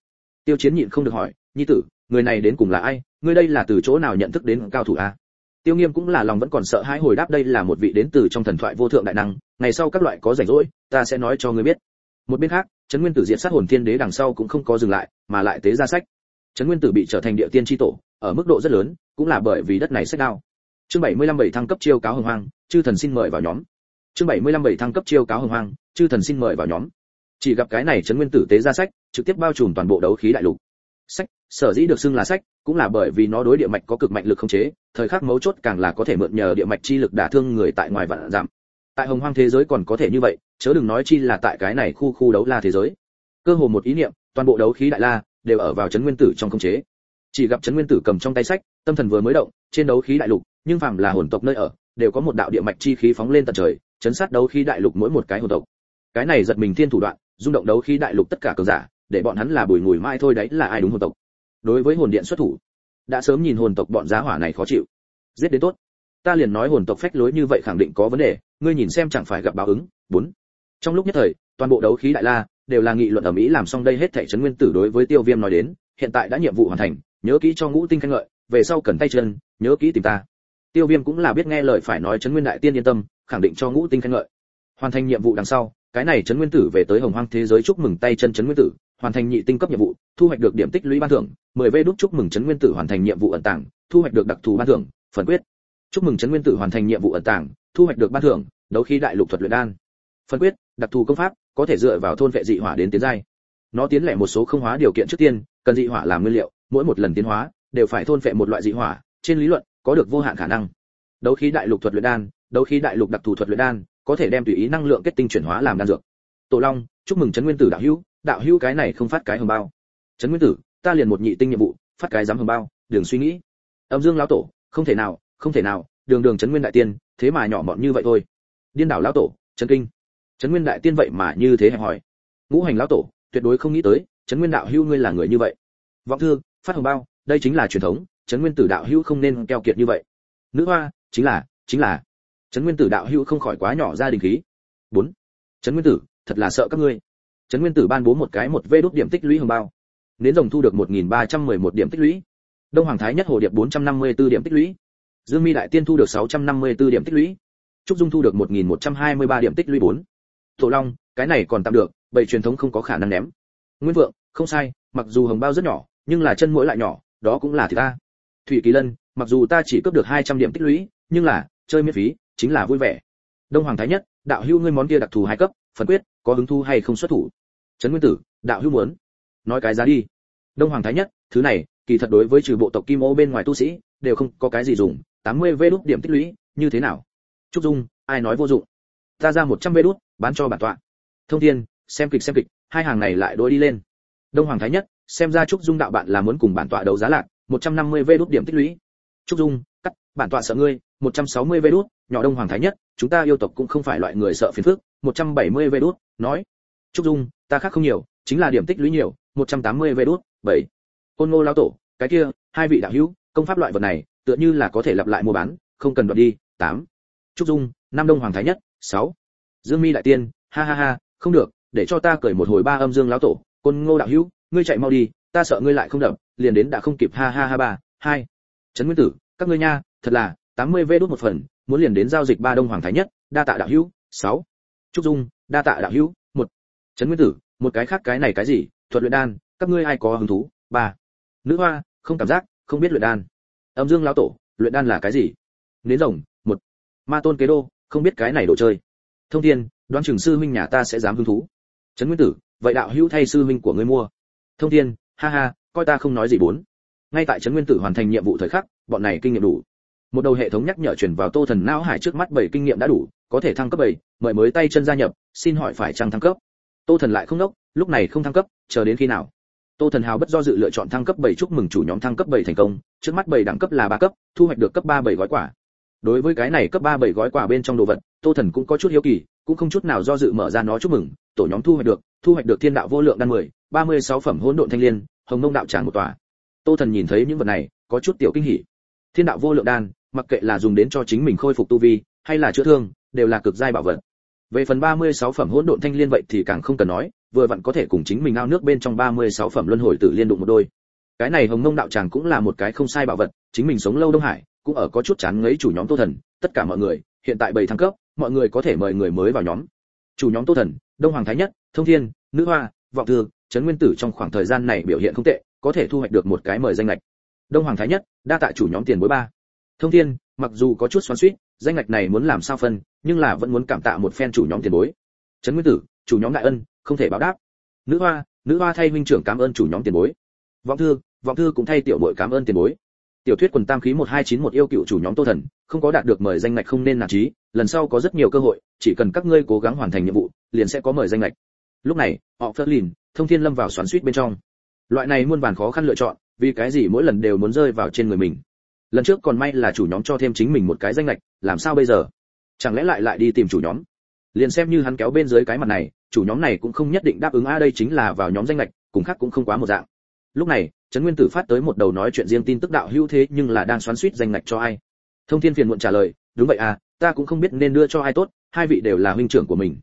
Tiêu chiến nhịn không được hỏi, nhi tử, người này đến cùng là ai? Ngươi đây là từ chỗ nào nhận thức đến cao thủ a? Tiêu nghiêm cũng là lòng vẫn còn sợ hãi hồi đáp, đây là một vị đến từ trong thần thoại vô thượng đại năng, ngày sau các loại có rảnh rỗi, ta sẽ nói cho ngươi biết một bên khác, trấn nguyên tử diện sát hồn thiên đế đằng sau cũng không có dừng lại, mà lại tế ra sách. Trấn nguyên tử bị trở thành địa tiên tri tổ, ở mức độ rất lớn, cũng là bởi vì đất này sách đao. Chương 75 bảy thăng cấp chiêu cáo hồng hoang, chư thần xin mời vào nhóm. Chương 75 bảy thăng cấp chiêu cáo hồng hoang, chư thần xin mời vào nhóm. Chỉ gặp cái này trấn nguyên tử tế ra sách, trực tiếp bao trùm toàn bộ đấu khí đại lục. Sách, sở dĩ được xưng là sách, cũng là bởi vì nó đối địa mạch có cực mạnh lực không chế, thời khắc mấu chốt càng là có thể mượn nhờ địa mạch chi lực đả thương người tại ngoài vạn giảm. Tại hồng hoang thế giới còn có thể như vậy chớ đừng nói chi là tại cái này khu khu đấu la thế giới. Cơ hồ một ý niệm, toàn bộ đấu khí đại la đều ở vào chấn nguyên tử trong không chế. Chỉ gặp chấn nguyên tử cầm trong tay sách, tâm thần vừa mới động, trên đấu khí đại lục, nhưng phàm là hồn tộc nơi ở, đều có một đạo địa mạch chi khí phóng lên tận trời, chấn sát đấu khí đại lục mỗi một cái hồn tộc. Cái này giật mình thiên thủ đoạn, rung động đấu khí đại lục tất cả cường giả, để bọn hắn là bùi ngùi mai thôi đấy, là ai đúng hồn tộc? Đối với hồn điện xuất thủ, đã sớm nhìn hồn tộc bọn giá hỏa này khó chịu. Giết đến tốt. Ta liền nói hồn tộc phách lối như vậy khẳng định có vấn đề, ngươi nhìn xem chẳng phải gặp báo ứng. Bốn trong lúc nhất thời, toàn bộ đấu khí đại la đều là nghị luận ở mỹ làm xong đây hết thảy trấn nguyên tử đối với tiêu viêm nói đến, hiện tại đã nhiệm vụ hoàn thành, nhớ kỹ cho ngũ tinh khen ngợi, về sau cần tay chân, nhớ kỹ tìm ta. Tiêu viêm cũng là biết nghe lời phải nói trấn nguyên đại tiên yên tâm, khẳng định cho ngũ tinh khen ngợi. Hoàn thành nhiệm vụ đằng sau, cái này trấn nguyên tử về tới hồng hoang thế giới chúc mừng tay chân trấn nguyên tử, hoàn thành nhị tinh cấp nhiệm vụ, thu hoạch được điểm tích lũy ban thưởng 10 vê đúc chúc mừng trấn nguyên tử hoàn thành nhiệm vụ ẩn tàng, thu hoạch được đặc thù ban thưởng, phần quyết. Chúc mừng trấn nguyên tử hoàn thành nhiệm vụ ẩn tàng, thu hoạch được ban thưởng, đấu khí đại lục thuật luyện đan phân quyết, đặc thù công pháp, có thể dựa vào thôn vệ dị hỏa đến tiến giai. Nó tiến lẻ một số không hóa điều kiện trước tiên, cần dị hỏa làm nguyên liệu, mỗi một lần tiến hóa, đều phải thôn vệ một loại dị hỏa, trên lý luận, có được vô hạn khả năng. Đấu khí đại lục thuật luyện đan, đấu khí đại lục đặc thù thuật luyện đan, có thể đem tùy ý năng lượng kết tinh chuyển hóa làm đan dược. Tổ long, chúc mừng trấn nguyên tử đạo hữu đạo hữu cái này không phát cái hồng bao. Trấn nguyên tử, ta liền một nhị tinh nhiệm vụ, phát cái dám hồng bao đường suy nghĩ. Âm dương lão tổ, không thể nào, không thể nào, đường đường trấn nguyên đại tiên, thế mà nhỏ mọn như vậy thôi. Điên đảo lão tổ trấn kinh trấn nguyên đại tiên vậy mà như thế hẹp hỏi ngũ hành lão tổ, tuyệt đối không nghĩ tới, trấn nguyên đạo hữu ngươi là người như vậy. Vọng thư, phát hồng bao, đây chính là truyền thống, trấn nguyên tử đạo hữu không nên keo kiệt như vậy. Nữ hoa, chính là chính là. Trấn nguyên tử đạo hữu không khỏi quá nhỏ gia đình khí. Bốn, trấn nguyên tử, thật là sợ các ngươi. Trấn nguyên tử ban bố một cái một vê đốt điểm tích lũy hồng bao. Nến rồng thu được một nghìn ba trăm mười một điểm tích lũy. Đông hoàng thái nhất hồ điệp bốn trăm năm mươi 454 điểm tích lũy. Dương mi đại tiên thu được sáu trăm năm mươi 654 điểm tích lũy. Trúc dung thu được một nghìn một trăm hai mươi ba điểm tích lũy bốn tổ long, cái này còn tạm được, bầy truyền thống không có khả năng ném. Nguyên vượng, không sai, mặc dù hồng bao rất nhỏ, nhưng là chân mũi lại nhỏ, đó cũng là thì ta. Thủy kỳ lân, mặc dù ta chỉ cướp được 200 điểm tích lũy, nhưng là, chơi miễn phí, chính là vui vẻ. Đông hoàng thái nhất, đạo hưu ngươi món kia đặc thù hai cấp phần quyết, có hứng thu hay không xuất thủ? Trấn nguyên tử, đạo hưu muốn. Nói cái giá đi. Đông hoàng thái nhất, thứ này, kỳ thật đối với trừ bộ tộc kim ô bên ngoài tu sĩ, đều không có cái gì dùng 80 vê đúc điểm tích lũy, như thế nào? Trúc dung, ai nói vô dụng? Ta ra 100 vé đút, bán cho bản tọa. Thông thiên, xem kịch xem kịch, hai hàng này lại đối đi lên. Đông hoàng thái nhất, xem ra trúc dung đạo bạn là muốn cùng bản tọa đấu giá lạc 150 vé đút điểm tích lũy. Trúc dung, cắt, bản tọa sợ ngươi 160 vé đút, nhỏ đông hoàng thái nhất, chúng ta yêu tộc cũng không phải loại người sợ phiền phức 170 vé đút, nói. Trúc dung, ta khác không nhiều, chính là điểm tích lũy nhiều 180 vé đút, bảy. Côn ngô lão tổ, cái kia, hai vị đạo hữu, công pháp loại vật này, tựa như là có thể lặp lại mua bán, không cần đoạt đi, tám. Trúc dung nam đông hoàng thái nhất sáu. Dương mi đại tiên, ha ha ha, không được, để cho ta cởi một hồi ba âm dương lão tổ, côn ngô đạo hữu, ngươi chạy mau đi, ta sợ ngươi lại không đập, liền đến đã không kịp, ha ha ha ba, hai. Trấn nguyên tử, các ngươi nha, thật là 80 vê đốt một phần, muốn liền đến giao dịch ba đông hoàng thái nhất, đa tạ đạo hữu, sáu. Trúc dung, đa tạ đạo hữu, một. Trấn nguyên tử, một cái khác cái này cái gì, thuật luyện đan, các ngươi ai có hứng thú, ba. Nữ hoa, không cảm giác, không biết luyện đan. Âm dương lão tổ, luyện đan là cái gì? Nến rồng, một. Ma tôn kế đô không biết cái này đồ chơi. Thông thiên, đoán chừng sư huynh nhà ta sẽ dám hứng thú. Trấn nguyên tử, vậy đạo hữu thay sư huynh của ngươi mua. Thông thiên, ha ha, coi ta không nói gì bốn. Ngay tại trấn nguyên tử hoàn thành nhiệm vụ thời khắc, bọn này kinh nghiệm đủ. Một đầu hệ thống nhắc nhở truyền vào tô thần não hải trước mắt bảy kinh nghiệm đã đủ, có thể thăng cấp bảy, mời mới tay chân gia nhập, xin hỏi phải chăng thăng cấp? Tô thần lại không đốc, lúc này không thăng cấp, chờ đến khi nào? Tô thần hào bất do dự lựa chọn thăng cấp bảy chúc mừng chủ nhóm thăng cấp bảy thành công, trước mắt bảy đẳng cấp là ba cấp, thu hoạch được cấp ba bảy gói quả đối với cái này cấp ba bảy gói quà bên trong đồ vật, tô thần cũng có chút hiếu kỳ, cũng không chút nào do dự mở ra nó chúc mừng, tổ nhóm thu hoạch được, thu hoạch được thiên đạo vô lượng đan mười, ba mươi sáu phẩm hỗn độn thanh liên, hồng nông đạo tràn một tòa. Tô thần nhìn thấy những vật này, có chút tiểu kinh hỉ. Thiên đạo vô lượng đan, mặc kệ là dùng đến cho chính mình khôi phục tu vi, hay là chữa thương, đều là cực giai bảo vật. Về phần 36 phẩm hỗn độn thanh liên vậy thì càng không cần nói, vừa vặn có thể cùng chính mình ao nước bên trong 36 phẩm luân hồi tử liên đụng một đôi. Cái này hồng nông đạo tràng cũng là một cái không sai bảo vật, chính mình sống lâu đông hải cũng ở có chút chán ngấy chủ nhóm tô thần, tất cả mọi người, hiện tại bảy thăng cấp, mọi người có thể mời người mới vào nhóm. Chủ nhóm tô thần, đông hoàng thái nhất, thông thiên, nữ hoa, vọng thư, trấn nguyên tử trong khoảng thời gian này biểu hiện không tệ, có thể thu hoạch được một cái mời danh lệch đông hoàng thái nhất, đa tại chủ nhóm tiền bối ba. Thông thiên, mặc dù có chút xoắn xuýt, danh lệch này muốn làm sao phân, nhưng là vẫn muốn cảm tạ một phen chủ nhóm tiền bối. Trấn nguyên tử, chủ nhóm đại ân, không thể báo đáp. Nữ hoa nữ hoa thay huynh trưởng cảm ơn chủ nhóm tiền bối. Vọng thư vọng thư cũng thay tiểu muội cảm ơn tiền bối tiểu thuyết quần tam khí một hai chín một yêu cựu chủ nhóm tô thần không có đạt được mời danh ngạch không nên nản trí lần sau có rất nhiều cơ hội chỉ cần các ngươi cố gắng hoàn thành nhiệm vụ liền sẽ có mời danh ngạch. Lúc này họ phớt lìn thông thiên lâm vào xoắn xuýt bên trong. Loại này muôn vàn khó khăn lựa chọn vì cái gì mỗi lần đều muốn rơi vào trên người mình? Lần trước còn may là chủ nhóm cho thêm chính mình một cái danh ngạch, làm sao bây giờ? Chẳng lẽ lại lại đi tìm chủ nhóm? Liền xem như hắn kéo bên dưới cái mặt này chủ nhóm này cũng không nhất định đáp ứng a đây chính là vào nhóm danh ngạch, cùng khác cũng không quá một dạng lúc này, trấn nguyên tử phát tới một đầu nói chuyện riêng tin tức đạo hữu thế nhưng là đang xoắn suýt danh ngạch cho ai. Thông thiên phiền muộn trả lời, đúng vậy à ta cũng không biết nên đưa cho ai tốt, hai vị đều là huynh trưởng của mình.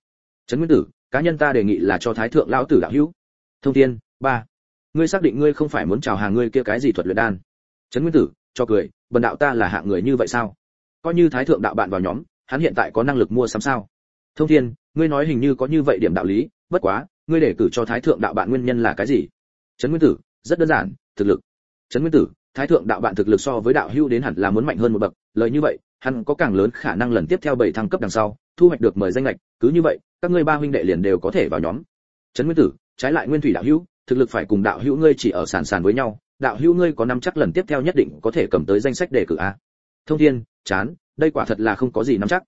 Trấn nguyên tử, cá nhân ta đề nghị là cho thái thượng lão tử đạo hữu. Thông thiên, ba, ngươi xác định ngươi không phải muốn chào hàng ngươi kia cái gì thuật luyện đan? Trấn nguyên tử, cho cười, bần đạo ta là hạng người như vậy sao? Coi như thái thượng đạo bạn vào nhóm, hắn hiện tại có năng lực mua sắm sao? Thông thiên, ngươi nói hình như có như vậy điểm đạo lý, bất quá, ngươi để cử cho thái thượng đạo bạn nguyên nhân là cái gì? Trấn nguyên tử rất đơn giản thực lực. Trấn nguyên tử thái thượng đạo bạn thực lực so với đạo hưu đến hẳn là muốn mạnh hơn một bậc lời như vậy hắn có càng lớn khả năng lần tiếp theo bảy thăng cấp đằng sau thu hoạch được mời danh lệch cứ như vậy các ngươi ba huynh đệ liền đều có thể vào nhóm. Trấn nguyên tử trái lại nguyên thủy đạo hưu, thực lực phải cùng đạo hữu ngươi chỉ ở sàn sàn với nhau đạo hữu ngươi có nắm chắc lần tiếp theo nhất định có thể cầm tới danh sách đề cử a. Thông thiên chán đây quả thật là không có gì nắm chắc.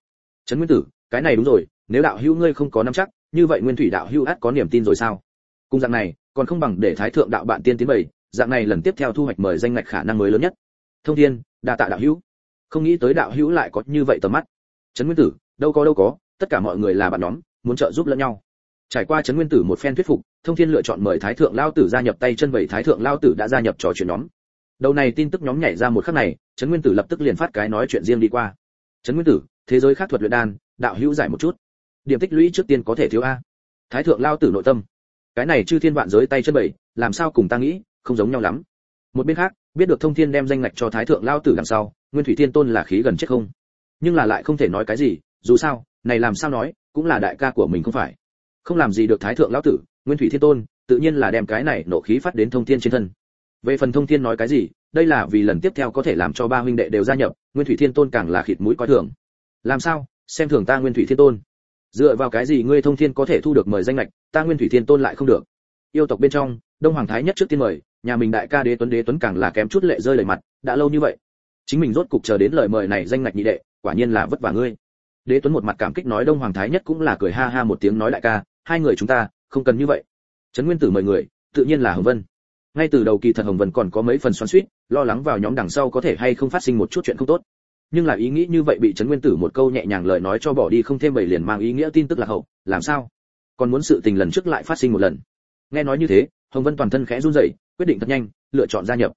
Trấn nguyên tử cái này đúng rồi nếu đạo hữu ngươi không có nắm chắc như vậy nguyên thủy đạo hữu ắt có niềm tin rồi sao? Cùng dạng này còn không bằng để thái thượng đạo bạn tiên tiến bảy dạng này lần tiếp theo thu hoạch mời danh ngạch khả năng mới lớn nhất. Thông thiên, đa tạ đạo hữu. Không nghĩ tới đạo hữu lại có như vậy tầm mắt. Trấn nguyên tử, đâu có đâu có, tất cả mọi người là bạn nhóm, muốn trợ giúp lẫn nhau. Trải qua trấn nguyên tử một phen thuyết phục, thông thiên lựa chọn mời thái thượng lao tử gia nhập tay chân bảy thái thượng lao tử đã gia nhập trò chuyện nhóm. Đầu này tin tức nhóm nhảy ra một khắc này, trấn nguyên tử lập tức liền phát cái nói chuyện riêng đi qua. Trấn nguyên tử, thế giới khác thuật luyện đan, đạo hữu giải một chút. Điểm tích lũy trước tiên có thể thiếu a. Thái thượng lao tử nội tâm cái này chư thiên vạn giới tay chân bảy làm sao cùng ta nghĩ, không giống nhau lắm. Một bên khác, biết được thông thiên đem danh ngạch cho thái thượng lao tử đằng sau, nguyên thủy thiên tôn là khí gần chết không. Nhưng là lại không thể nói cái gì, dù sao, này làm sao nói, cũng là đại ca của mình không phải. Không làm gì được thái thượng lão tử, nguyên thủy thiên tôn, tự nhiên là đem cái này nộ khí phát đến thông thiên trên thân. Về phần thông thiên nói cái gì, đây là vì lần tiếp theo có thể làm cho ba huynh đệ đều gia nhập, nguyên thủy thiên tôn càng là khịt mũi coi thường. Làm sao, xem thường ta nguyên thủy thiên tôn? Dựa vào cái gì ngươi thông thiên có thể thu được mời danh lệch ta nguyên thủy thiên tôn lại không được. Yêu tộc bên trong, đông hoàng thái nhất trước tiên mời, nhà mình đại ca đế tuấn đế tuấn càng là kém chút lệ rơi lời mặt, đã lâu như vậy. Chính mình rốt cục chờ đến lời mời này danh ngạch nhị đệ, quả nhiên là vất vả ngươi. Đế tuấn một mặt cảm kích nói đông hoàng thái nhất cũng là cười ha ha một tiếng nói đại ca, hai người chúng ta, không cần như vậy. Trấn nguyên tử mời người, tự nhiên là hồng vân. Ngay từ đầu kỳ thật hồng vân còn có mấy phần xoắn xuýt, lo lắng vào nhóm đằng sau có thể hay không phát sinh một chút chuyện không tốt nhưng là ý nghĩ như vậy bị trấn nguyên tử một câu nhẹ nhàng lời nói cho bỏ đi không thêm bảy liền mang ý nghĩa tin tức là hậu, làm sao? Còn muốn sự tình lần trước lại phát sinh một lần. Nghe nói như thế, hồng vân toàn thân khẽ run rẩy, quyết định thật nhanh, lựa chọn gia nhập.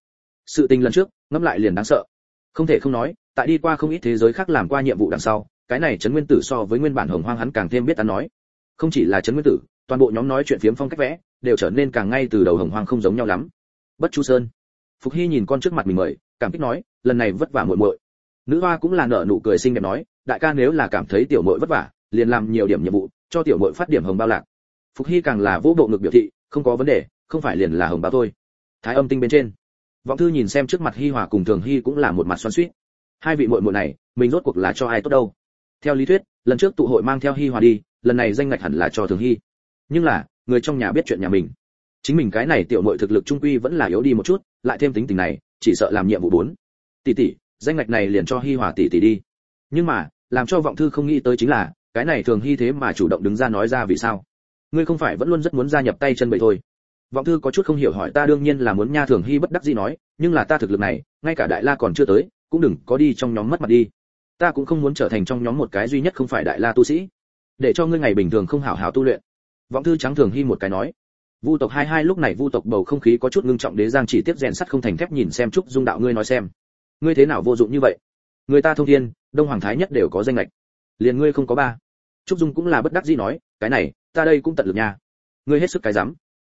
Sự tình lần trước, ngẫm lại liền đáng sợ. Không thể không nói, tại đi qua không ít thế giới khác làm qua nhiệm vụ đằng sau, cái này trấn nguyên tử so với nguyên bản hồng hoang hắn càng thêm biết ăn nói. Không chỉ là trấn nguyên tử, toàn bộ nhóm nói chuyện phiếm phong cách vẽ, đều trở nên càng ngay từ đầu hồng hoang không giống nhau lắm. Bất chu sơn. Phục hy nhìn con trước mặt mình mời, cảm kích nói, lần này vất vả muội muội nữ hoa cũng là nở nụ cười xinh đẹp nói, đại ca nếu là cảm thấy tiểu muội vất vả, liền làm nhiều điểm nhiệm vụ, cho tiểu muội phát điểm hồng bao lạc. Phục hy càng là vũ bộ ngực biểu thị, không có vấn đề, không phải liền là hồng bao thôi. Thái âm tinh bên trên. Vọng thư nhìn xem trước mặt hi hòa cùng thường hy cũng là một mặt xoắn xuýt. Hai vị muội muội này, mình rốt cuộc là cho ai tốt đâu? Theo lý thuyết, lần trước tụ hội mang theo hi hòa đi, lần này danh ngạch hẳn là cho thường hy nhưng là, người trong nhà biết chuyện nhà mình. Chính mình cái này tiểu muội thực lực trung quy vẫn là yếu đi một chút, lại thêm tính tình này, chỉ sợ làm nhiệm vụ bốn. Tỷ tỷ danh ngạch này liền cho hi hòa tỷ tỷ đi. Nhưng mà, làm cho vọng thư không nghĩ tới chính là, cái này thường hy thế mà chủ động đứng ra nói ra vì sao. Ngươi không phải vẫn luôn rất muốn gia nhập tay chân bậy thôi. Vọng thư có chút không hiểu hỏi ta đương nhiên là muốn nha thường hy bất đắc dĩ nói, nhưng là ta thực lực này, ngay cả đại la còn chưa tới, cũng đừng có đi trong nhóm mất mặt đi. Ta cũng không muốn trở thành trong nhóm một cái duy nhất không phải đại la tu sĩ. Để cho ngươi ngày bình thường không hảo hảo tu luyện. Vọng thư trắng thường hy một cái nói. Vu tộc hai hai lúc này vu tộc bầu không khí có chút ngưng trọng đế giang chỉ tiếp rèn sắt không thành thép nhìn xem trúc dung đạo ngươi nói xem ngươi thế nào vô dụng như vậy? Người ta thông thiên, đông hoàng thái nhất đều có danh lệch liền ngươi không có ba. Trúc dung cũng là bất đắc dĩ nói, cái này, ta đây cũng tận lực nha. Ngươi hết sức cái dám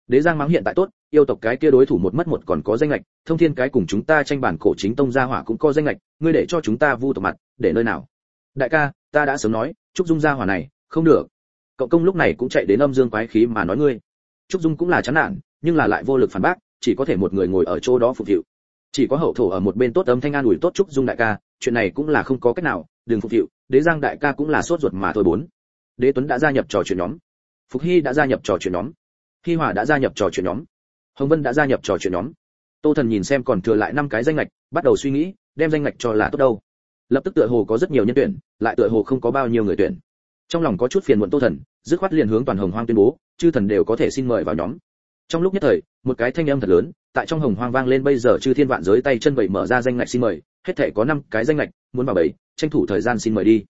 đế giang mắng hiện tại tốt, yêu tộc cái kia đối thủ một mất một còn có danh lệch thông thiên cái cùng chúng ta tranh bản cổ chính tông gia hỏa cũng có danh lệch ngươi để cho chúng ta vu tộc mặt, để nơi nào? Đại ca, ta đã sớm nói, trúc dung gia hỏa này, không được. Cậu công lúc này cũng chạy đến âm dương quái khí mà nói ngươi. Trúc dung cũng là chán nản, nhưng là lại vô lực phản bác, chỉ có thể một người ngồi ở chỗ đó phục vụ chỉ có hậu thổ ở một bên tốt âm thanh an ủi tốt trúc dung đại ca, chuyện này cũng là không có cách nào, đừng phục vụ đế giang đại ca cũng là sốt ruột mà thôi bốn. Đế tuấn đã gia nhập trò chuyện nhóm. Phục hy đã gia nhập trò chuyện nhóm. Hy hòa đã gia nhập trò chuyện nhóm. Hồng vân đã gia nhập trò chuyện nhóm. Tô thần nhìn xem còn thừa lại năm cái danh lệch bắt đầu suy nghĩ, đem danh lệch cho là tốt đâu. Lập tức tựa hồ có rất nhiều nhân tuyển, lại tựa hồ không có bao nhiêu người tuyển. Trong lòng có chút phiền muộn tô thần, dứt khoát liền hướng toàn hồng hoang tuyên bố, chư thần đều có thể xin mời vào nhóm trong lúc nhất thời, một cái thanh âm thật lớn, tại trong hồng hoang vang lên bây giờ chư thiên vạn giới tay chân bảy mở ra danh ngạch xin mời, hết thể có năm cái danh ngạch, muốn vào bảy, tranh thủ thời gian xin mời đi.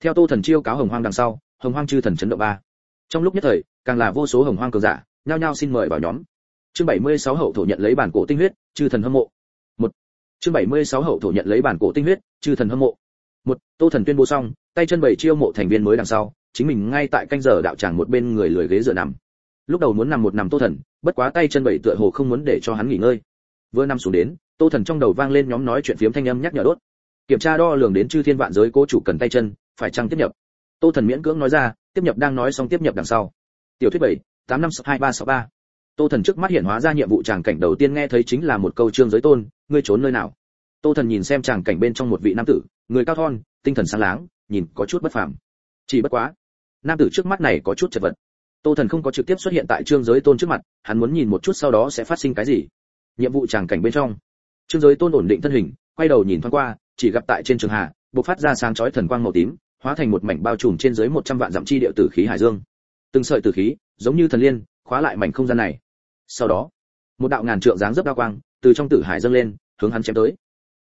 Theo tô thần chiêu cáo hồng hoang đằng sau, hồng hoang chư thần chấn động ba. Trong lúc nhất thời, càng là vô số hồng hoang cường giả, nhao nhao xin mời vào nhóm. Chương 76 hậu thổ nhận lấy bản cổ tinh huyết, chư thần hâm mộ. Một. Chương 76 hậu thổ nhận lấy bản cổ tinh huyết, chư thần hâm mộ. Một. Tô thần tuyên bố xong, tay chân bảy chiêu mộ thành viên mới đằng sau, chính mình ngay tại canh giờ đạo tràng một bên người lười ghế dựa nằm lúc đầu muốn nằm một nằm tô thần, bất quá tay chân bậy tựa hồ không muốn để cho hắn nghỉ ngơi. Vừa nằm xuống đến, tô thần trong đầu vang lên nhóm nói chuyện phiếm thanh âm nhắc nhở đốt. Kiểm tra đo lường đến chư thiên vạn giới cố chủ cần tay chân, phải chăng tiếp nhập? Tô thần miễn cưỡng nói ra, tiếp nhập đang nói xong tiếp nhập đằng sau. Tiểu thuyết bảy, tám năm hai ba sáu ba. Tô thần trước mắt hiện hóa ra nhiệm vụ tràng cảnh đầu tiên nghe thấy chính là một câu trương giới tôn, ngươi trốn nơi nào? Tô thần nhìn xem tràng cảnh bên trong một vị nam tử, người cao thon, tinh thần sáng láng, nhìn có chút bất phàm. Chỉ bất quá, nam tử trước mắt này có chút chật vật tô thần không có trực tiếp xuất hiện tại trương giới tôn trước mặt hắn muốn nhìn một chút sau đó sẽ phát sinh cái gì. Nhiệm vụ tràng cảnh bên trong. Trương giới tôn ổn định thân hình quay đầu nhìn thoáng qua chỉ gặp tại trên trường hạ, bộc phát ra sáng chói thần quang màu tím hóa thành một mảnh bao trùm trên dưới 100 vạn dặm chi địa tử khí hải dương. Từng sợi tử khí giống như thần liên khóa lại mảnh không gian này. Sau đó một đạo ngàn trượng dáng dấp đao quang từ trong tử hải dâng lên hướng hắn chém tới.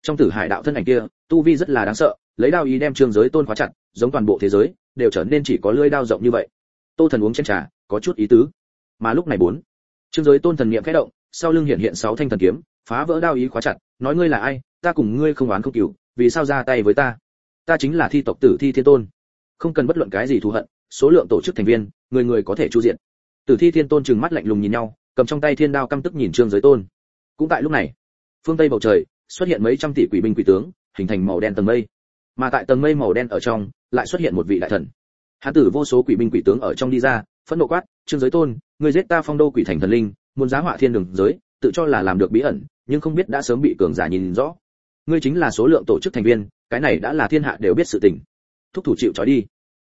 Trong tử hải đạo thân ảnh kia tu vi rất là đáng sợ lấy đao ý đem trương giới tôn khóa chặt giống toàn bộ thế giới đều trở nên chỉ có lưỡi đao rộng như vậy tô thần uống chén trà, có chút ý tứ. Mà lúc này bốn, trương giới tôn thần niệm khẽ động, sau lưng hiện hiện sáu thanh thần kiếm, phá vỡ đao ý khóa chặt, nói ngươi là ai, ta cùng ngươi không oán không cừu, vì sao ra tay với ta? Ta chính là thi tộc tử thi thiên tôn. Không cần bất luận cái gì thù hận, số lượng tổ chức thành viên, người người có thể chu diện. Tử thi thiên tôn trừng mắt lạnh lùng nhìn nhau, cầm trong tay thiên đao căm tức nhìn trương giới tôn. Cũng tại lúc này, phương tây bầu trời, xuất hiện mấy trăm tỷ quỷ binh quỷ tướng, hình thành màu đen tầng mây. Mà tại tầng mây màu đen ở trong, lại xuất hiện một vị đại thần hắn tử vô số quỷ binh quỷ tướng ở trong đi ra, phẫn nộ quát, trương giới tôn người giết ta phong đô quỷ thành thần linh, muốn giá họa thiên đường giới, tự cho là làm được bí ẩn, nhưng không biết đã sớm bị cường giả nhìn rõ. Ngươi chính là số lượng tổ chức thành viên, cái này đã là thiên hạ đều biết sự tình. Thúc thủ chịu trói đi.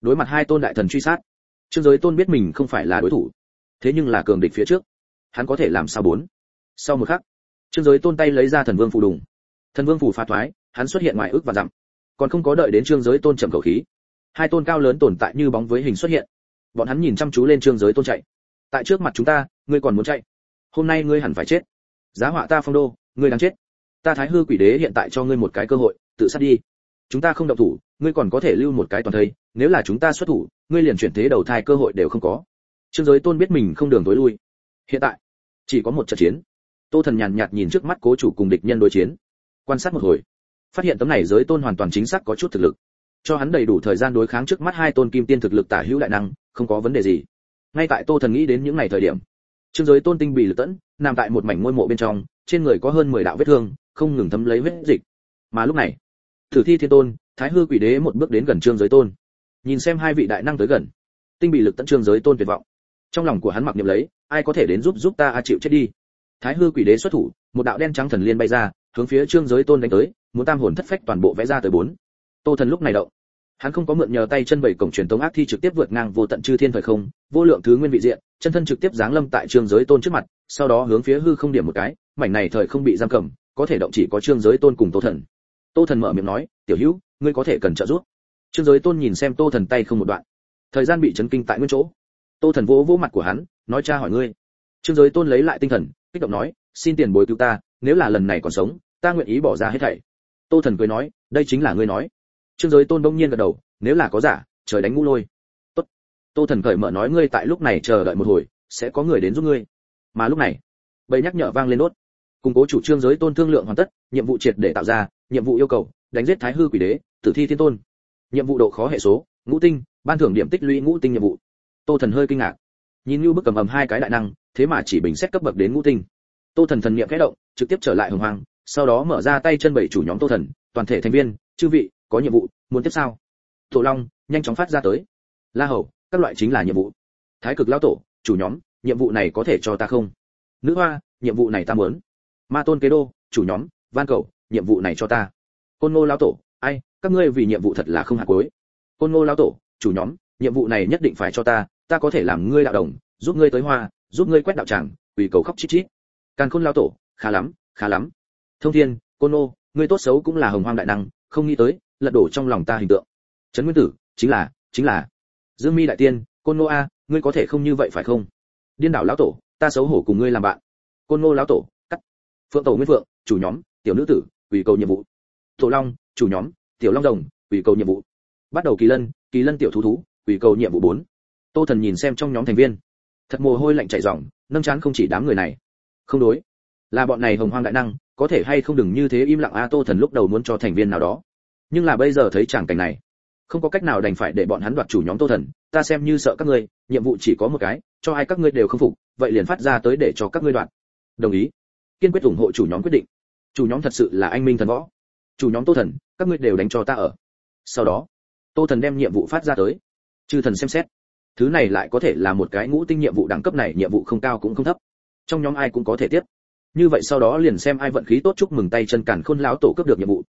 Đối mặt hai tôn đại thần truy sát, trương giới tôn biết mình không phải là đối thủ, thế nhưng là cường địch phía trước. Hắn có thể làm sao bốn? Sau một khắc, trương giới tôn tay lấy ra thần vương phù đùng. Thần vương phù phá thoái, hắn xuất hiện ngoài ước và dặm. Còn không có đợi đến trương giới tôn trầm cầu khí hai tôn cao lớn tồn tại như bóng với hình xuất hiện. Bọn hắn nhìn chăm chú lên trương giới tôn chạy. Tại trước mặt chúng ta, ngươi còn muốn chạy? Hôm nay ngươi hẳn phải chết. Giá họa ta phong đô, ngươi đang chết. Ta thái hư quỷ đế hiện tại cho ngươi một cái cơ hội, tự sát đi. Chúng ta không động thủ, ngươi còn có thể lưu một cái toàn thây, nếu là chúng ta xuất thủ, ngươi liền chuyển thế đầu thai cơ hội đều không có. Trương giới tôn biết mình không đường tối lui. Hiện tại, chỉ có một trận chiến. Tô thần nhàn nhạt nhìn trước mắt cố chủ cùng địch nhân đối chiến. Quan sát một hồi, phát hiện tấm này giới tôn hoàn toàn chính xác có chút thực lực cho hắn đầy đủ thời gian đối kháng trước mắt hai tôn kim tiên thực lực tả hữu đại năng, không có vấn đề gì. Ngay tại tô thần nghĩ đến những ngày thời điểm, trương giới tôn tinh bị lực tẫn, nằm tại một mảnh ngôi mộ bên trong, trên người có hơn mười đạo vết thương, không ngừng thấm lấy vết dịch. Mà lúc này thử thi thiên tôn, thái hư quỷ đế một bước đến gần trương giới tôn, nhìn xem hai vị đại năng tới gần. Tinh bị lực tận trương giới tôn tuyệt vọng. Trong lòng của hắn mặc niệm lấy, ai có thể đến giúp giúp ta a chịu chết đi. Thái hư quỷ đế xuất thủ, một đạo đen trắng thần liên bay ra, hướng phía trương giới tôn đánh tới, muốn tam hồn thất phách toàn bộ vẽ ra tới bốn tô thần lúc này động. Hắn không có mượn nhờ tay chân bảy cổng truyền tống ác thi trực tiếp vượt ngang vô tận chư thiên thời không, vô lượng thứ nguyên vị diện, chân thân trực tiếp giáng lâm tại trương giới tôn trước mặt, sau đó hướng phía hư không điểm một cái, mảnh này thời không bị giam cầm, có thể động chỉ có trương giới tôn cùng tô thần. Tô thần mở miệng nói, tiểu hữu, ngươi có thể cần trợ giúp. Trương giới tôn nhìn xem tô thần tay không một đoạn. Thời gian bị chấn kinh tại nguyên chỗ. Tô thần vỗ vỗ mặt của hắn, nói, cha hỏi ngươi. Trương giới tôn lấy lại tinh thần, kích động nói, xin tiền bối cứu ta, nếu là lần này còn sống, ta nguyện ý bỏ ra hết thảy. Tô thần cười nói, đây chính là ngươi nói trương giới tôn đông nhiên gật đầu, nếu là có giả, trời đánh ngũ lôi. Tốt. Tô thần cởi mở nói ngươi tại lúc này chờ đợi một hồi, sẽ có người đến giúp ngươi. Mà lúc này, bầy nhắc nhở vang lên đốt. Củng cố chủ trương giới tôn thương lượng hoàn tất, nhiệm vụ triệt để tạo ra, nhiệm vụ yêu cầu, đánh giết thái hư quỷ đế, tử thi thiên tôn. Nhiệm vụ độ khó hệ số, ngũ tinh, ban thưởng điểm tích lũy ngũ tinh nhiệm vụ. Tô thần hơi kinh ngạc. Nhìn như bức cầm ầm hai cái đại năng, thế mà chỉ bình xét cấp bậc đến ngũ tinh. Tô thần thần niệm khẽ động, trực tiếp trở lại hồng hoang, sau đó mở ra tay chân bảy chủ nhóm tô thần, toàn thể thành viên, chư vị có nhiệm vụ, muốn tiếp sao tổ long, nhanh chóng phát ra tới. La hầu, các loại chính là nhiệm vụ. Thái cực lão tổ, chủ nhóm, nhiệm vụ này có thể cho ta không? Nữ hoa, nhiệm vụ này ta muốn. Ma tôn kế đô, chủ nhóm, van cầu, nhiệm vụ này cho ta. Côn ngô lão tổ, ai, các ngươi vì nhiệm vụ thật là không hạt cuối côn ngô lão tổ, chủ nhóm, nhiệm vụ này nhất định phải cho ta ta có thể làm ngươi đạo đồng, giúp ngươi tới hoa, giúp ngươi quét đạo tràng, quỳ cầu khóc chít chít. Càn khôn lão tổ, khá lắm khá lắm. Thông thiên, côn ngô, ngươi tốt xấu cũng là hồng hoang đại năng, không nghĩ tới lật đổ trong lòng ta hình tượng. Trấn nguyên tử, chính là chính là. Dương mi đại tiên, côn ngô a, ngươi có thể không như vậy phải không? Điên đảo lão tổ, ta xấu hổ cùng ngươi làm bạn. Côn ngô lão tổ, cắt. Phượng tổ nguyên phượng, chủ nhóm, tiểu nữ tử, ủy cầu nhiệm vụ. Tổ long, chủ nhóm, tiểu long rồng ủy cầu nhiệm vụ. Bắt đầu kỳ lân kỳ lân tiểu thú thú, ủy cầu nhiệm vụ 4. tô thần nhìn xem trong nhóm thành viên. Thật mồ hôi lạnh chảy ròng, nâng chán không chỉ đám người này. Không đối. Là bọn này hồng hoang đại năng, có thể hay không đừng như thế im lặng a, tô thần lúc đầu muốn cho thành viên nào đó nhưng là bây giờ thấy chẳng cảnh này, không có cách nào đành phải để bọn hắn đoạt chủ nhóm tô thần. Ta xem như sợ các ngươi, nhiệm vụ chỉ có một cái, cho ai các ngươi đều không phục, vậy liền phát ra tới để cho các ngươi đoạt. Đồng ý. Kiên quyết ủng hộ chủ nhóm quyết định. Chủ nhóm thật sự là anh minh thần võ. Chủ nhóm tô thần, các ngươi đều đánh cho ta ở. Sau đó, tô thần đem nhiệm vụ phát ra tới. Chư thần xem xét. Thứ này lại có thể là một cái ngũ tinh nhiệm vụ đẳng cấp này, nhiệm vụ không cao cũng không thấp. Trong nhóm ai cũng có thể tiếp. Như vậy sau đó liền xem ai vận khí tốt chúc mừng tay chân cản khôn lão tổ cấp được nhiệm vụ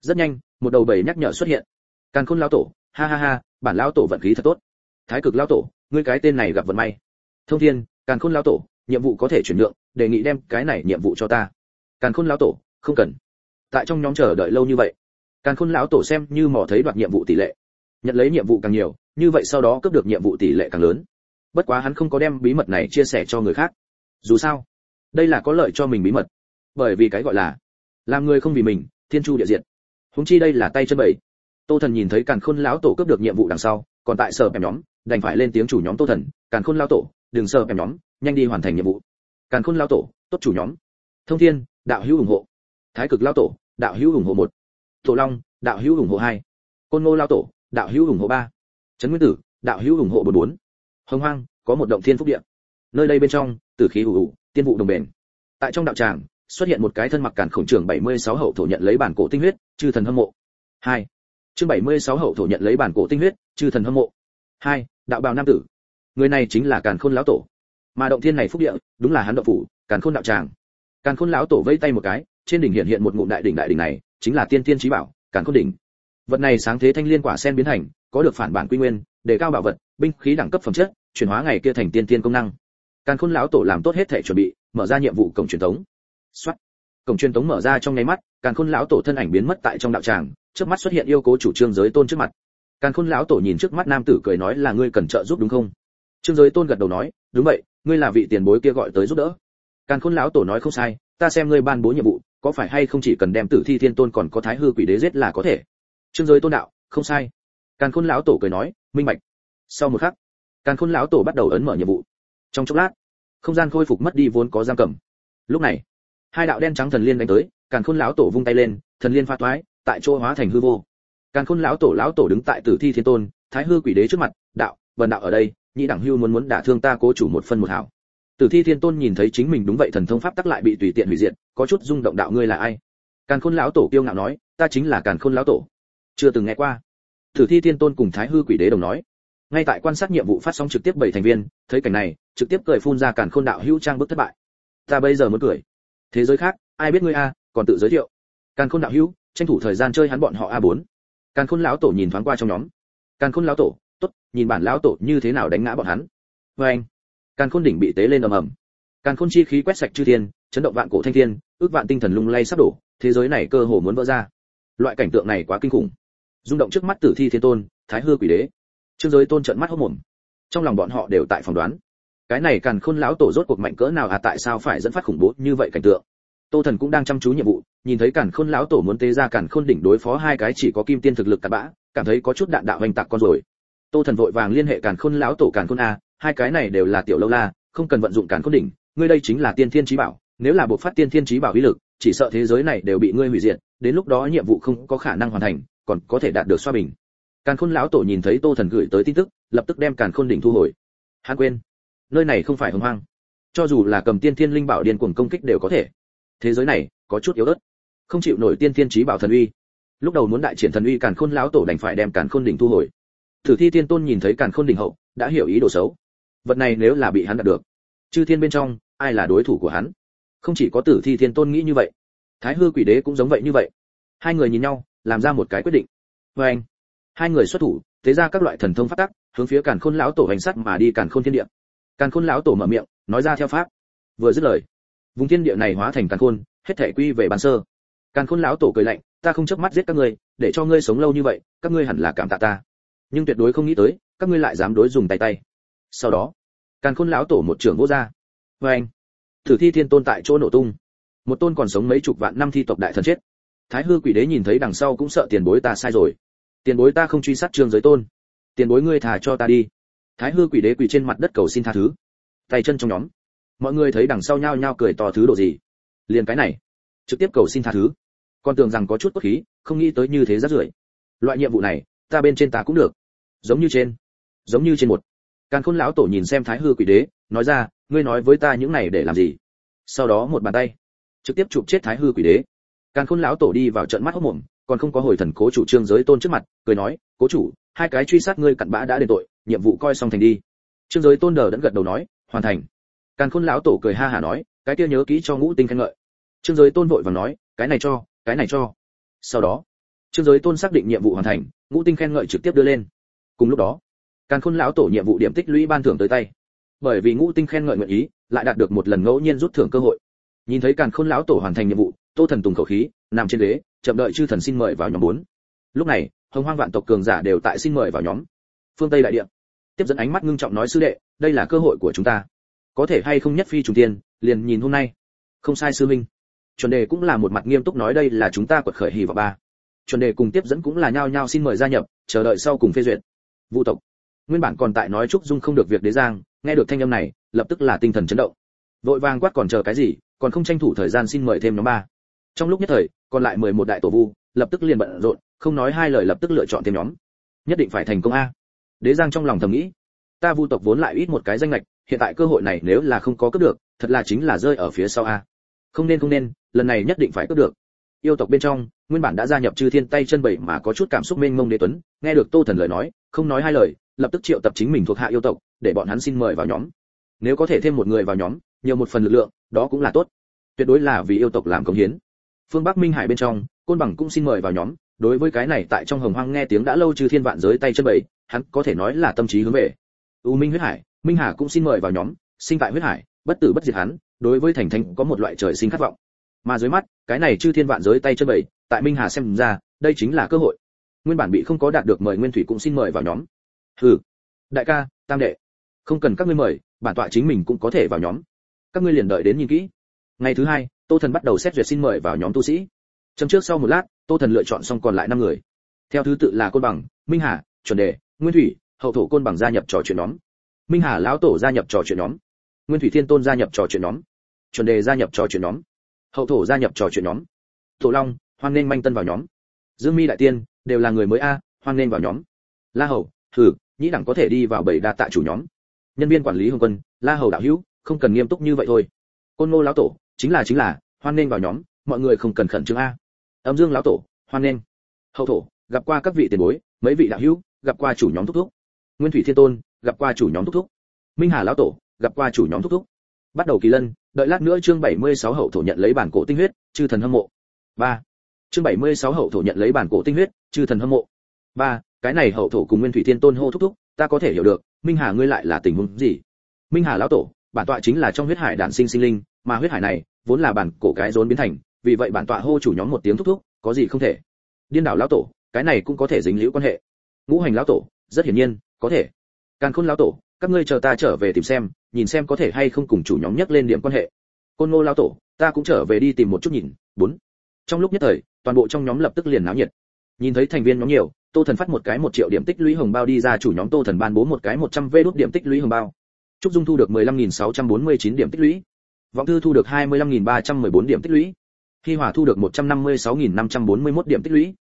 rất nhanh, một đầu bầy nhắc nhở xuất hiện. Càn khôn lão tổ, ha ha ha, bản lão tổ vận khí thật tốt. Thái cực lão tổ, ngươi cái tên này gặp vận may. Thông thiên, càn khôn lão tổ, nhiệm vụ có thể chuyển nhượng, đề nghị đem cái này nhiệm vụ cho ta. Càn khôn lão tổ, không cần. Tại trong nhóm chờ đợi lâu như vậy. Càn khôn lão tổ xem như mò thấy đoạt nhiệm vụ tỷ lệ. Nhận lấy nhiệm vụ càng nhiều, như vậy sau đó cướp được nhiệm vụ tỷ lệ càng lớn. Bất quá hắn không có đem bí mật này chia sẻ cho người khác. Dù sao, đây là có lợi cho mình bí mật. Bởi vì cái gọi là, làm người không vì mình, thiên chu địa diện húng chi đây là tay chân bảy. tô thần nhìn thấy càn khôn lão tổ cướp được nhiệm vụ đằng sau, còn tại sở em nhóm, đành phải lên tiếng chủ nhóm tô thần, càn khôn lão tổ, đừng sợ em nhóm, nhanh đi hoàn thành nhiệm vụ. Càn khôn lão tổ, tốt chủ nhóm. Thông thiên, đạo hữu ủng hộ. Thái cực lão tổ, đạo hữu ủng hộ một. Tổ long, đạo hữu ủng hộ hai. Côn ngô lão tổ, đạo hữu ủng hộ ba. Trấn nguyên tử, đạo hữu ủng hộ bốn bốn. Hồng hoang, có một động thiên phúc địa. Nơi đây bên trong, tử khí ủ ủ, tiên vụ đồng bền. Tại trong đạo tràng xuất hiện một cái thân mặc cản khổng trưởng 76 hậu thổ nhận lấy bản cổ tinh huyết chư thần hâm mộ. Hai. Chương 76 hậu thổ nhận lấy bản cổ tinh huyết chư thần hâm mộ. Hai đạo bào nam tử. Người này chính là càn khôn lão tổ. Mà động thiên này phúc địa đúng là hắn độ phủ càn khôn đạo tràng. Càn khôn lão tổ vẫy tay một cái trên đỉnh hiện hiện một ngụm đại đỉnh đại đỉnh này chính là tiên tiên chí bảo càn khôn đỉnh. Vật này sáng thế thanh liên quả sen biến hành, có được phản bản quy nguyên đề cao bảo vật binh khí đẳng cấp phẩm chất chuyển hóa ngày kia thành tiên tiên công năng. Càn khôn lão tổ làm tốt hết thể chuẩn bị mở ra nhiệm vụ cổng truyền thống. Soát. cổng truyền tống mở ra trong nháy mắt, càn khôn lão tổ thân ảnh biến mất tại trong đạo tràng, trước mắt xuất hiện yêu cố chủ trương giới tôn trước mặt. Càn khôn lão tổ nhìn trước mắt nam tử cười nói là ngươi cần trợ giúp đúng không? Trương giới tôn gật đầu nói, đúng vậy, ngươi là vị tiền bối kia gọi tới giúp đỡ. Càn khôn lão tổ nói không sai, ta xem ngươi ban bố nhiệm vụ, có phải hay không chỉ cần đem tử thi thiên tôn còn có thái hư quỷ đế giết là có thể? Trương giới tôn đạo, không sai. Càn khôn lão tổ cười nói, minh bạch. Sau một khắc, càn khôn lão tổ bắt đầu ấn mở nhiệm vụ. Trong chốc lát, không gian khôi phục mất đi vốn có giam cầm. Lúc này hai đạo đen trắng thần liên đánh tới, càn khôn lão tổ vung tay lên, thần liên pha toái tại chỗ hóa thành hư vô. Càn khôn lão tổ lão tổ đứng tại tử thi thiên tôn, thái hư quỷ đế trước mặt, đạo vần đạo ở đây, nhị đẳng hưu muốn muốn đả thương ta cố chủ một phân một hảo. Tử thi thiên tôn nhìn thấy chính mình đúng vậy thần thông pháp tắc lại bị tùy tiện hủy diệt, có chút rung động đạo ngươi là ai? Càn khôn lão tổ kiêu ngạo nói, ta chính là càn khôn lão tổ. Chưa từng nghe qua. Tử thi thiên tôn cùng thái hư quỷ đế đồng nói. Ngay tại quan sát nhiệm vụ phát sóng trực tiếp bảy thành viên, thấy cảnh này, trực tiếp cười phun ra càn khôn đạo hữu trang bức thất bại. Ta bây giờ muốn cười thế giới khác, ai biết ngươi a, còn tự giới thiệu. Càn khôn đạo hữu, tranh thủ thời gian chơi hắn bọn họ a 4 càn khôn lão tổ nhìn thoáng qua trong nhóm. Càn khôn lão tổ, tốt, nhìn bản lão tổ như thế nào đánh ngã bọn hắn. Vê anh, càn khôn đỉnh bị tế lên ầm ầm. Càn khôn chi khí quét sạch chư thiên, chấn động vạn cổ thanh thiên, ước vạn tinh thần lung lay sắp đổ, thế giới này cơ hồ muốn vỡ ra. Loại cảnh tượng này quá kinh khủng. Rung động trước mắt tử thi thiên tôn, thái hư quỷ đế. Trương giới tôn trợn mắt hốt mồm. Trong lòng bọn họ đều tại phỏng đoán cái này càn khôn lão tổ rốt cuộc mạnh cỡ nào à tại sao phải dẫn phát khủng bố như vậy cảnh tượng? Tô thần cũng đang chăm chú nhiệm vụ, nhìn thấy càn khôn lão tổ muốn tế ra càn khôn đỉnh đối phó hai cái chỉ có kim tiên thực lực cặn bã, cảm thấy có chút đạn đạo hành tạc con rồi. Tô thần vội vàng liên hệ càn khôn lão tổ càn khôn a, hai cái này đều là tiểu lâu la, không cần vận dụng càn khôn đỉnh, ngươi đây chính là tiên thiên trí bảo, nếu là buộc phát tiên thiên trí bảo uy lực, chỉ sợ thế giới này đều bị ngươi hủy diệt, đến lúc đó nhiệm vụ không có khả năng hoàn thành, còn có thể đạt được xoa bình. Càn khôn lão tổ nhìn thấy tô thần gửi tới tin tức, lập tức đem càn khôn đỉnh thu hồi. Hắn quên nơi này không phải hồng hoang. Cho dù là cầm tiên thiên linh bảo điên cuồng công kích đều có thể. Thế giới này có chút yếu ớt. Không chịu nổi tiên thiên trí bảo thần uy. Lúc đầu muốn đại triển thần uy càn khôn lão tổ đành phải đem càn khôn đỉnh thu hồi. Thử thi tiên tôn nhìn thấy càn khôn đỉnh hậu, đã hiểu ý đồ xấu. Vật này nếu là bị hắn đạt được, chư thiên bên trong, ai là đối thủ của hắn? Không chỉ có tử thi thiên tôn nghĩ như vậy, thái hư quỷ đế cũng giống vậy như vậy. Hai người nhìn nhau, làm ra một cái quyết định. Vê anh, hai người xuất thủ thế ra các loại thần thông phát tắc, hướng phía càn khôn lão tổ hành sắt mà đi càn khôn thiên địa càn khôn lão tổ mở miệng, nói ra theo pháp. Vừa dứt lời, vùng thiên địa này hóa thành càn khôn, hết thể quy về bàn sơ. Càn khôn lão tổ cười lạnh, ta không chớp mắt giết các ngươi, để cho ngươi sống lâu như vậy, các ngươi hẳn là cảm tạ ta. Nhưng tuyệt đối không nghĩ tới, các ngươi lại dám đối dùng tay tay. Sau đó, càn khôn lão tổ một trưởng vô ra. Vê anh, thử thi thiên tôn tại chỗ nổ tung. Một tôn còn sống mấy chục vạn năm thi tộc đại thần chết. Thái hư quỷ đế nhìn thấy đằng sau cũng sợ tiền bối ta sai rồi. Tiền bối ta không truy sát trương giới tôn. Tiền bối ngươi thả cho ta đi thái hư quỷ đế quỳ trên mặt đất cầu xin tha thứ. Tay chân trong nhóm. Mọi người thấy đằng sau nhao nhao cười to thứ độ gì. Liền cái này. Trực tiếp cầu xin tha thứ. Con tưởng rằng có chút cốt khí, không nghĩ tới như thế rất rưởi. Loại nhiệm vụ này, ta bên trên ta cũng được. Giống như trên. Giống như trên một. Càn khôn lão tổ nhìn xem thái hư quỷ đế, nói ra, ngươi nói với ta những này để làm gì? Sau đó một bàn tay. Trực tiếp chụp chết thái hư quỷ đế. Càn khôn lão tổ đi vào trận mắt hốc mồm, còn không có hồi thần cố chủ trương giới tôn trước mặt, cười nói, cố chủ, hai cái truy sát ngươi cặn bã đã đền tội nhiệm vụ coi xong thành đi. Trương giới tôn đờ đẫn gật đầu nói, hoàn thành. Càn khôn lão tổ cười ha hả nói, cái kia nhớ kỹ cho ngũ tinh khen ngợi. Trương giới tôn vội vàng nói, cái này cho, cái này cho. Sau đó, trương giới tôn xác định nhiệm vụ hoàn thành, ngũ tinh khen ngợi trực tiếp đưa lên. Cùng lúc đó, càn khôn lão tổ nhiệm vụ điểm tích lũy ban thưởng tới tay. Bởi vì ngũ tinh khen ngợi nguyện ý, lại đạt được một lần ngẫu nhiên rút thưởng cơ hội. Nhìn thấy càn khôn lão tổ hoàn thành nhiệm vụ, tô thần tùng khẩu khí, nằm trên ghế, chậm đợi chư thần xin mời vào nhóm bốn. Lúc này, hồng hoang vạn tộc cường giả đều tại xin mời vào nhóm. Phương tây đại địa tiếp dẫn ánh mắt ngưng trọng nói sư đệ, đây là cơ hội của chúng ta. Có thể hay không nhất phi trùng tiên, liền nhìn hôm nay. Không sai sư minh chuẩn đề cũng là một mặt nghiêm túc nói đây là chúng ta quật khởi hì vào ba. Chuẩn đề cùng tiếp dẫn cũng là nhao nhao xin mời gia nhập, chờ đợi sau cùng phê duyệt. Vũ tộc. Nguyên bản còn tại nói trúc dung không được việc đế giang, nghe được thanh âm này, lập tức là tinh thần chấn động. Vội vàng quát còn chờ cái gì, còn không tranh thủ thời gian xin mời thêm nhóm ba. Trong lúc nhất thời, còn lại mười một đại tổ vu, lập tức liền bận rộn, không nói hai lời lập tức lựa chọn thêm nhóm. Nhất định phải thành công a đế giang trong lòng thầm nghĩ, ta vu tộc vốn lại ít một cái danh lệch hiện tại cơ hội này nếu là không có cướp được, thật là chính là rơi ở phía sau a. Không nên không nên, lần này nhất định phải cướp được. Yêu tộc bên trong, nguyên bản đã gia nhập chư thiên tay chân bảy mà có chút cảm xúc mênh mông đế tuấn, nghe được tô thần lời nói, không nói hai lời, lập tức triệu tập chính mình thuộc hạ yêu tộc, để bọn hắn xin mời vào nhóm. Nếu có thể thêm một người vào nhóm, nhiều một phần lực lượng, đó cũng là tốt. Tuyệt đối là vì yêu tộc làm công hiến. Phương bắc minh hải bên trong, côn bằng cũng xin mời vào nhóm. Đối với cái này tại trong hồng hoang nghe tiếng đã lâu chư thiên vạn giới tay chân bảy hắn có thể nói là tâm trí hướng về. U minh huyết hải, minh hà cũng xin mời vào nhóm, sinh tại huyết hải, bất tử bất diệt hắn, đối với thành thánh có một loại trời sinh khát vọng. Mà dưới mắt, cái này chư thiên vạn giới tay chân bảy tại minh hà xem ra, đây chính là cơ hội. Nguyên bản bị không có đạt được mời nguyên thủy cũng xin mời vào nhóm. Hừ, đại ca, tam đệ, không cần các ngươi mời, bản tọa chính mình cũng có thể vào nhóm. Các ngươi liền đợi đến nhìn kỹ. Ngày thứ hai, tô thần bắt đầu xét duyệt xin mời vào nhóm tu sĩ. Chấm trước sau một lát, tô thần lựa chọn xong còn lại năm người. Theo thứ tự là côn bằng, minh hà, chuẩn đề nguyên thủy, hậu thổ côn bằng gia nhập trò chuyện nhóm. Minh hà lão tổ gia nhập trò chuyện nhóm. Nguyên thủy thiên tôn gia nhập trò chuyện nhóm. Chuẩn đề gia nhập trò chuyện nhóm. Hậu thổ gia nhập trò chuyện nhóm. Thổ long, hoan nghênh manh tân vào nhóm. Dương mi đại tiên, đều là người mới a, hoan nghênh vào nhóm. La hầu thử nhĩ đẳng có thể đi vào bảy đa tạ chủ nhóm. Nhân viên quản lý hồng quân, la hầu đạo hữu, không cần nghiêm túc như vậy thôi. Côn ngô lão tổ, chính là chính là, hoan nghênh vào nhóm, mọi người không cần khẩn trương a. Âm dương lão tổ, hoan nghênh. Hậu thổ, gặp qua các vị tiền bối, mấy vị đạo hữu gặp qua chủ nhóm thúc thúc. Nguyên thủy thiên tôn, gặp qua chủ nhóm thúc thúc. Minh hà lão tổ, gặp qua chủ nhóm thúc thúc. Bắt đầu kỳ lân, đợi lát nữa chương 76 hậu thổ nhận lấy bản cổ tinh huyết, chư thần hâm mộ. Ba. Chương 76 hậu thổ nhận lấy bản cổ tinh huyết, chư thần hâm mộ. Ba, cái này hậu thổ cùng nguyên thủy thiên tôn hô thúc thúc, ta có thể hiểu được, minh hà ngươi lại là tình huống gì? Minh hà lão tổ, bản tọa chính là trong huyết hải đản sinh sinh linh, mà huyết hải này, vốn là bản cổ cái rốn biến thành, vì vậy bản tọa hô chủ nhóm một tiếng thúc thúc, có gì không thể? Điên đảo lão tổ, cái này cũng có thể dính liễu quan hệ ngũ hành lão tổ, rất hiển nhiên, có thể. Càn khôn lão tổ, các ngươi chờ ta trở về tìm xem, nhìn xem có thể hay không cùng chủ nhóm nhắc lên điểm quan hệ. Côn ngô lão tổ, ta cũng trở về đi tìm một chút nhìn. Bốn. Trong lúc nhất thời, toàn bộ trong nhóm lập tức liền náo nhiệt. Nhìn thấy thành viên nhóm nhiều, tô thần phát một cái một triệu điểm tích lũy hồng bao đi ra chủ nhóm tô thần ban bố một cái một trăm vê đốt điểm tích lũy hồng bao. Trúc dung thu được mười lăm nghìn sáu trăm bốn mươi chín điểm tích lũy. Vọng thư thu được hai mươi lăm nghìn ba trăm mười bốn điểm tích lũy. Hi hỏa thu được một trăm năm mươi sáu nghìn năm trăm bốn mươi mốt điểm tích lũy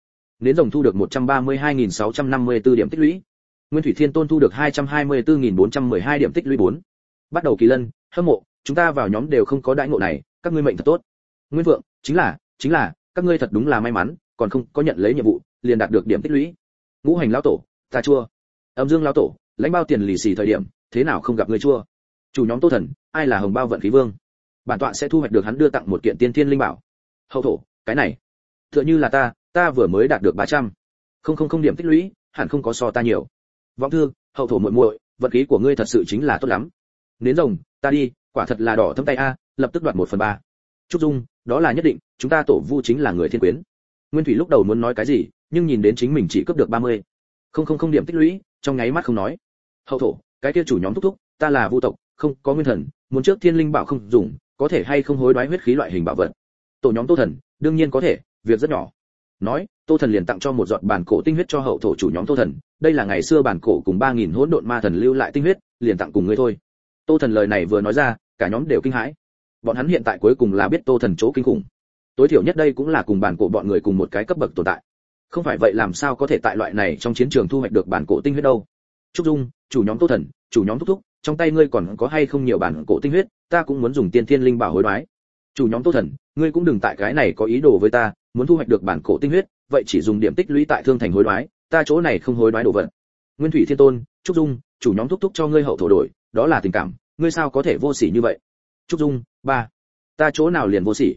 nến rồng thu được một trăm ba mươi hai nghìn sáu trăm năm mươi 654 điểm tích lũy. Nguyên thủy thiên tôn thu được hai trăm hai mươi bốn nghìn bốn trăm mười hai điểm tích lũy bốn. Bắt đầu kỳ lân, hâm mộ, chúng ta vào nhóm đều không có đại ngộ này, các ngươi mệnh thật tốt. Nguyên vượng, chính là chính là, các ngươi thật đúng là may mắn, còn không có nhận lấy nhiệm vụ, liền đạt được điểm tích lũy. Ngũ hành lão tổ, ta chua. Âm dương lão tổ, lãnh bao tiền lì xì thời điểm, thế nào không gặp người chua? Chủ nhóm tô thần, ai là hồng bao vận khí vương? Bản tọa sẽ thu hoạch được hắn đưa tặng một kiện tiên thiên linh bảo. Hậu thổ, cái này, tựa như là ta ta vừa mới đạt được ba trăm. Không không không điểm tích lũy, hẳn không có so ta nhiều. Vọng thư, hậu thổ muội muội vật khí của ngươi thật sự chính là tốt lắm. Nến rồng, ta đi, quả thật là đỏ thâm tay a, lập tức đoạt một phần ba. Trúc dung, đó là nhất định, chúng ta tổ vu chính là người thiên quyến. Nguyên thủy lúc đầu muốn nói cái gì, nhưng nhìn đến chính mình chỉ cấp được ba mươi. Không không không điểm tích lũy, trong nháy mắt không nói. Hậu thổ, cái kia chủ nhóm thúc thúc, ta là vu tộc, không, có nguyên thần, muốn trước thiên linh bảo không dùng, có thể hay không hối đoái huyết khí loại hình bảo vật. Tổ nhóm tô thần, đương nhiên có thể, việc rất nhỏ nói, tô thần liền tặng cho một giọt bản cổ tinh huyết cho hậu thổ chủ nhóm tô thần, đây là ngày xưa bản cổ cùng ba nghìn hỗn độn ma thần lưu lại tinh huyết, liền tặng cùng ngươi thôi. Tô thần lời này vừa nói ra, cả nhóm đều kinh hãi. Bọn hắn hiện tại cuối cùng là biết tô thần chỗ kinh khủng. Tối thiểu nhất đây cũng là cùng bản cổ bọn người cùng một cái cấp bậc tồn tại. Không phải vậy làm sao có thể tại loại này trong chiến trường thu hoạch được bản cổ tinh huyết đâu? Trúc dung, chủ nhóm tô thần, chủ nhóm thúc thúc, trong tay ngươi còn có hay không nhiều bản cổ tinh huyết, ta cũng muốn dùng tiên thiên linh bảo hối đoái chủ nhóm tô thần, ngươi cũng đừng tại cái này có ý đồ với ta, muốn thu hoạch được bản cổ tinh huyết, vậy chỉ dùng điểm tích lũy tại thương thành hối đoái, ta chỗ này không hối đoái đồ vật. Nguyên thủy thiên tôn, trúc dung, chủ nhóm thúc thúc cho ngươi hậu thổ đổi, đó là tình cảm, ngươi sao có thể vô sỉ như vậy? Trúc dung, ba, ta chỗ nào liền vô sỉ?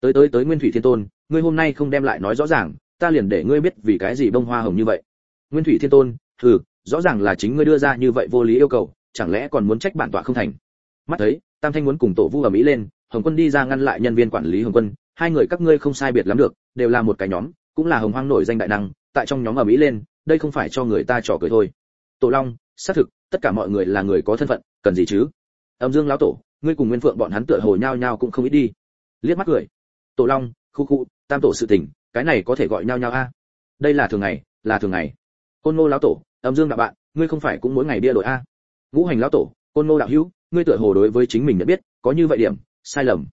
Tới tới tới nguyên thủy thiên tôn, ngươi hôm nay không đem lại nói rõ ràng, ta liền để ngươi biết vì cái gì bông hoa hồng như vậy. Nguyên thủy thiên tôn thử rõ ràng là chính ngươi đưa ra như vậy vô lý yêu cầu, chẳng lẽ còn muốn trách bản tọa không thành? Mắt thấy, tam thanh muốn cùng tổ vu ở mỹ lên hồng quân đi ra ngăn lại nhân viên quản lý hồng quân, hai người các ngươi không sai biệt lắm được, đều là một cái nhóm, cũng là hồng hoang nổi danh đại năng, tại trong nhóm ở mỹ lên, đây không phải cho người ta trò cười thôi. Tổ long, xác thực, tất cả mọi người là người có thân phận, cần gì chứ? Âm dương lão tổ, ngươi cùng nguyên phượng bọn hắn tựa hồ nhau nhau cũng không ít đi. Liếc mắt cười. Tổ long, khu khu, tam tổ sự tình, cái này có thể gọi nhau nhau a. Đây là thường ngày, là thường ngày. Côn ngô lão tổ, âm dương đạo bạn, ngươi không phải cũng mỗi ngày bia đội a? Ngũ hành lão tổ, côn ngô đạo hữu, ngươi tựa hồ đối với chính mình nhận biết, có như vậy điểm sai lầm.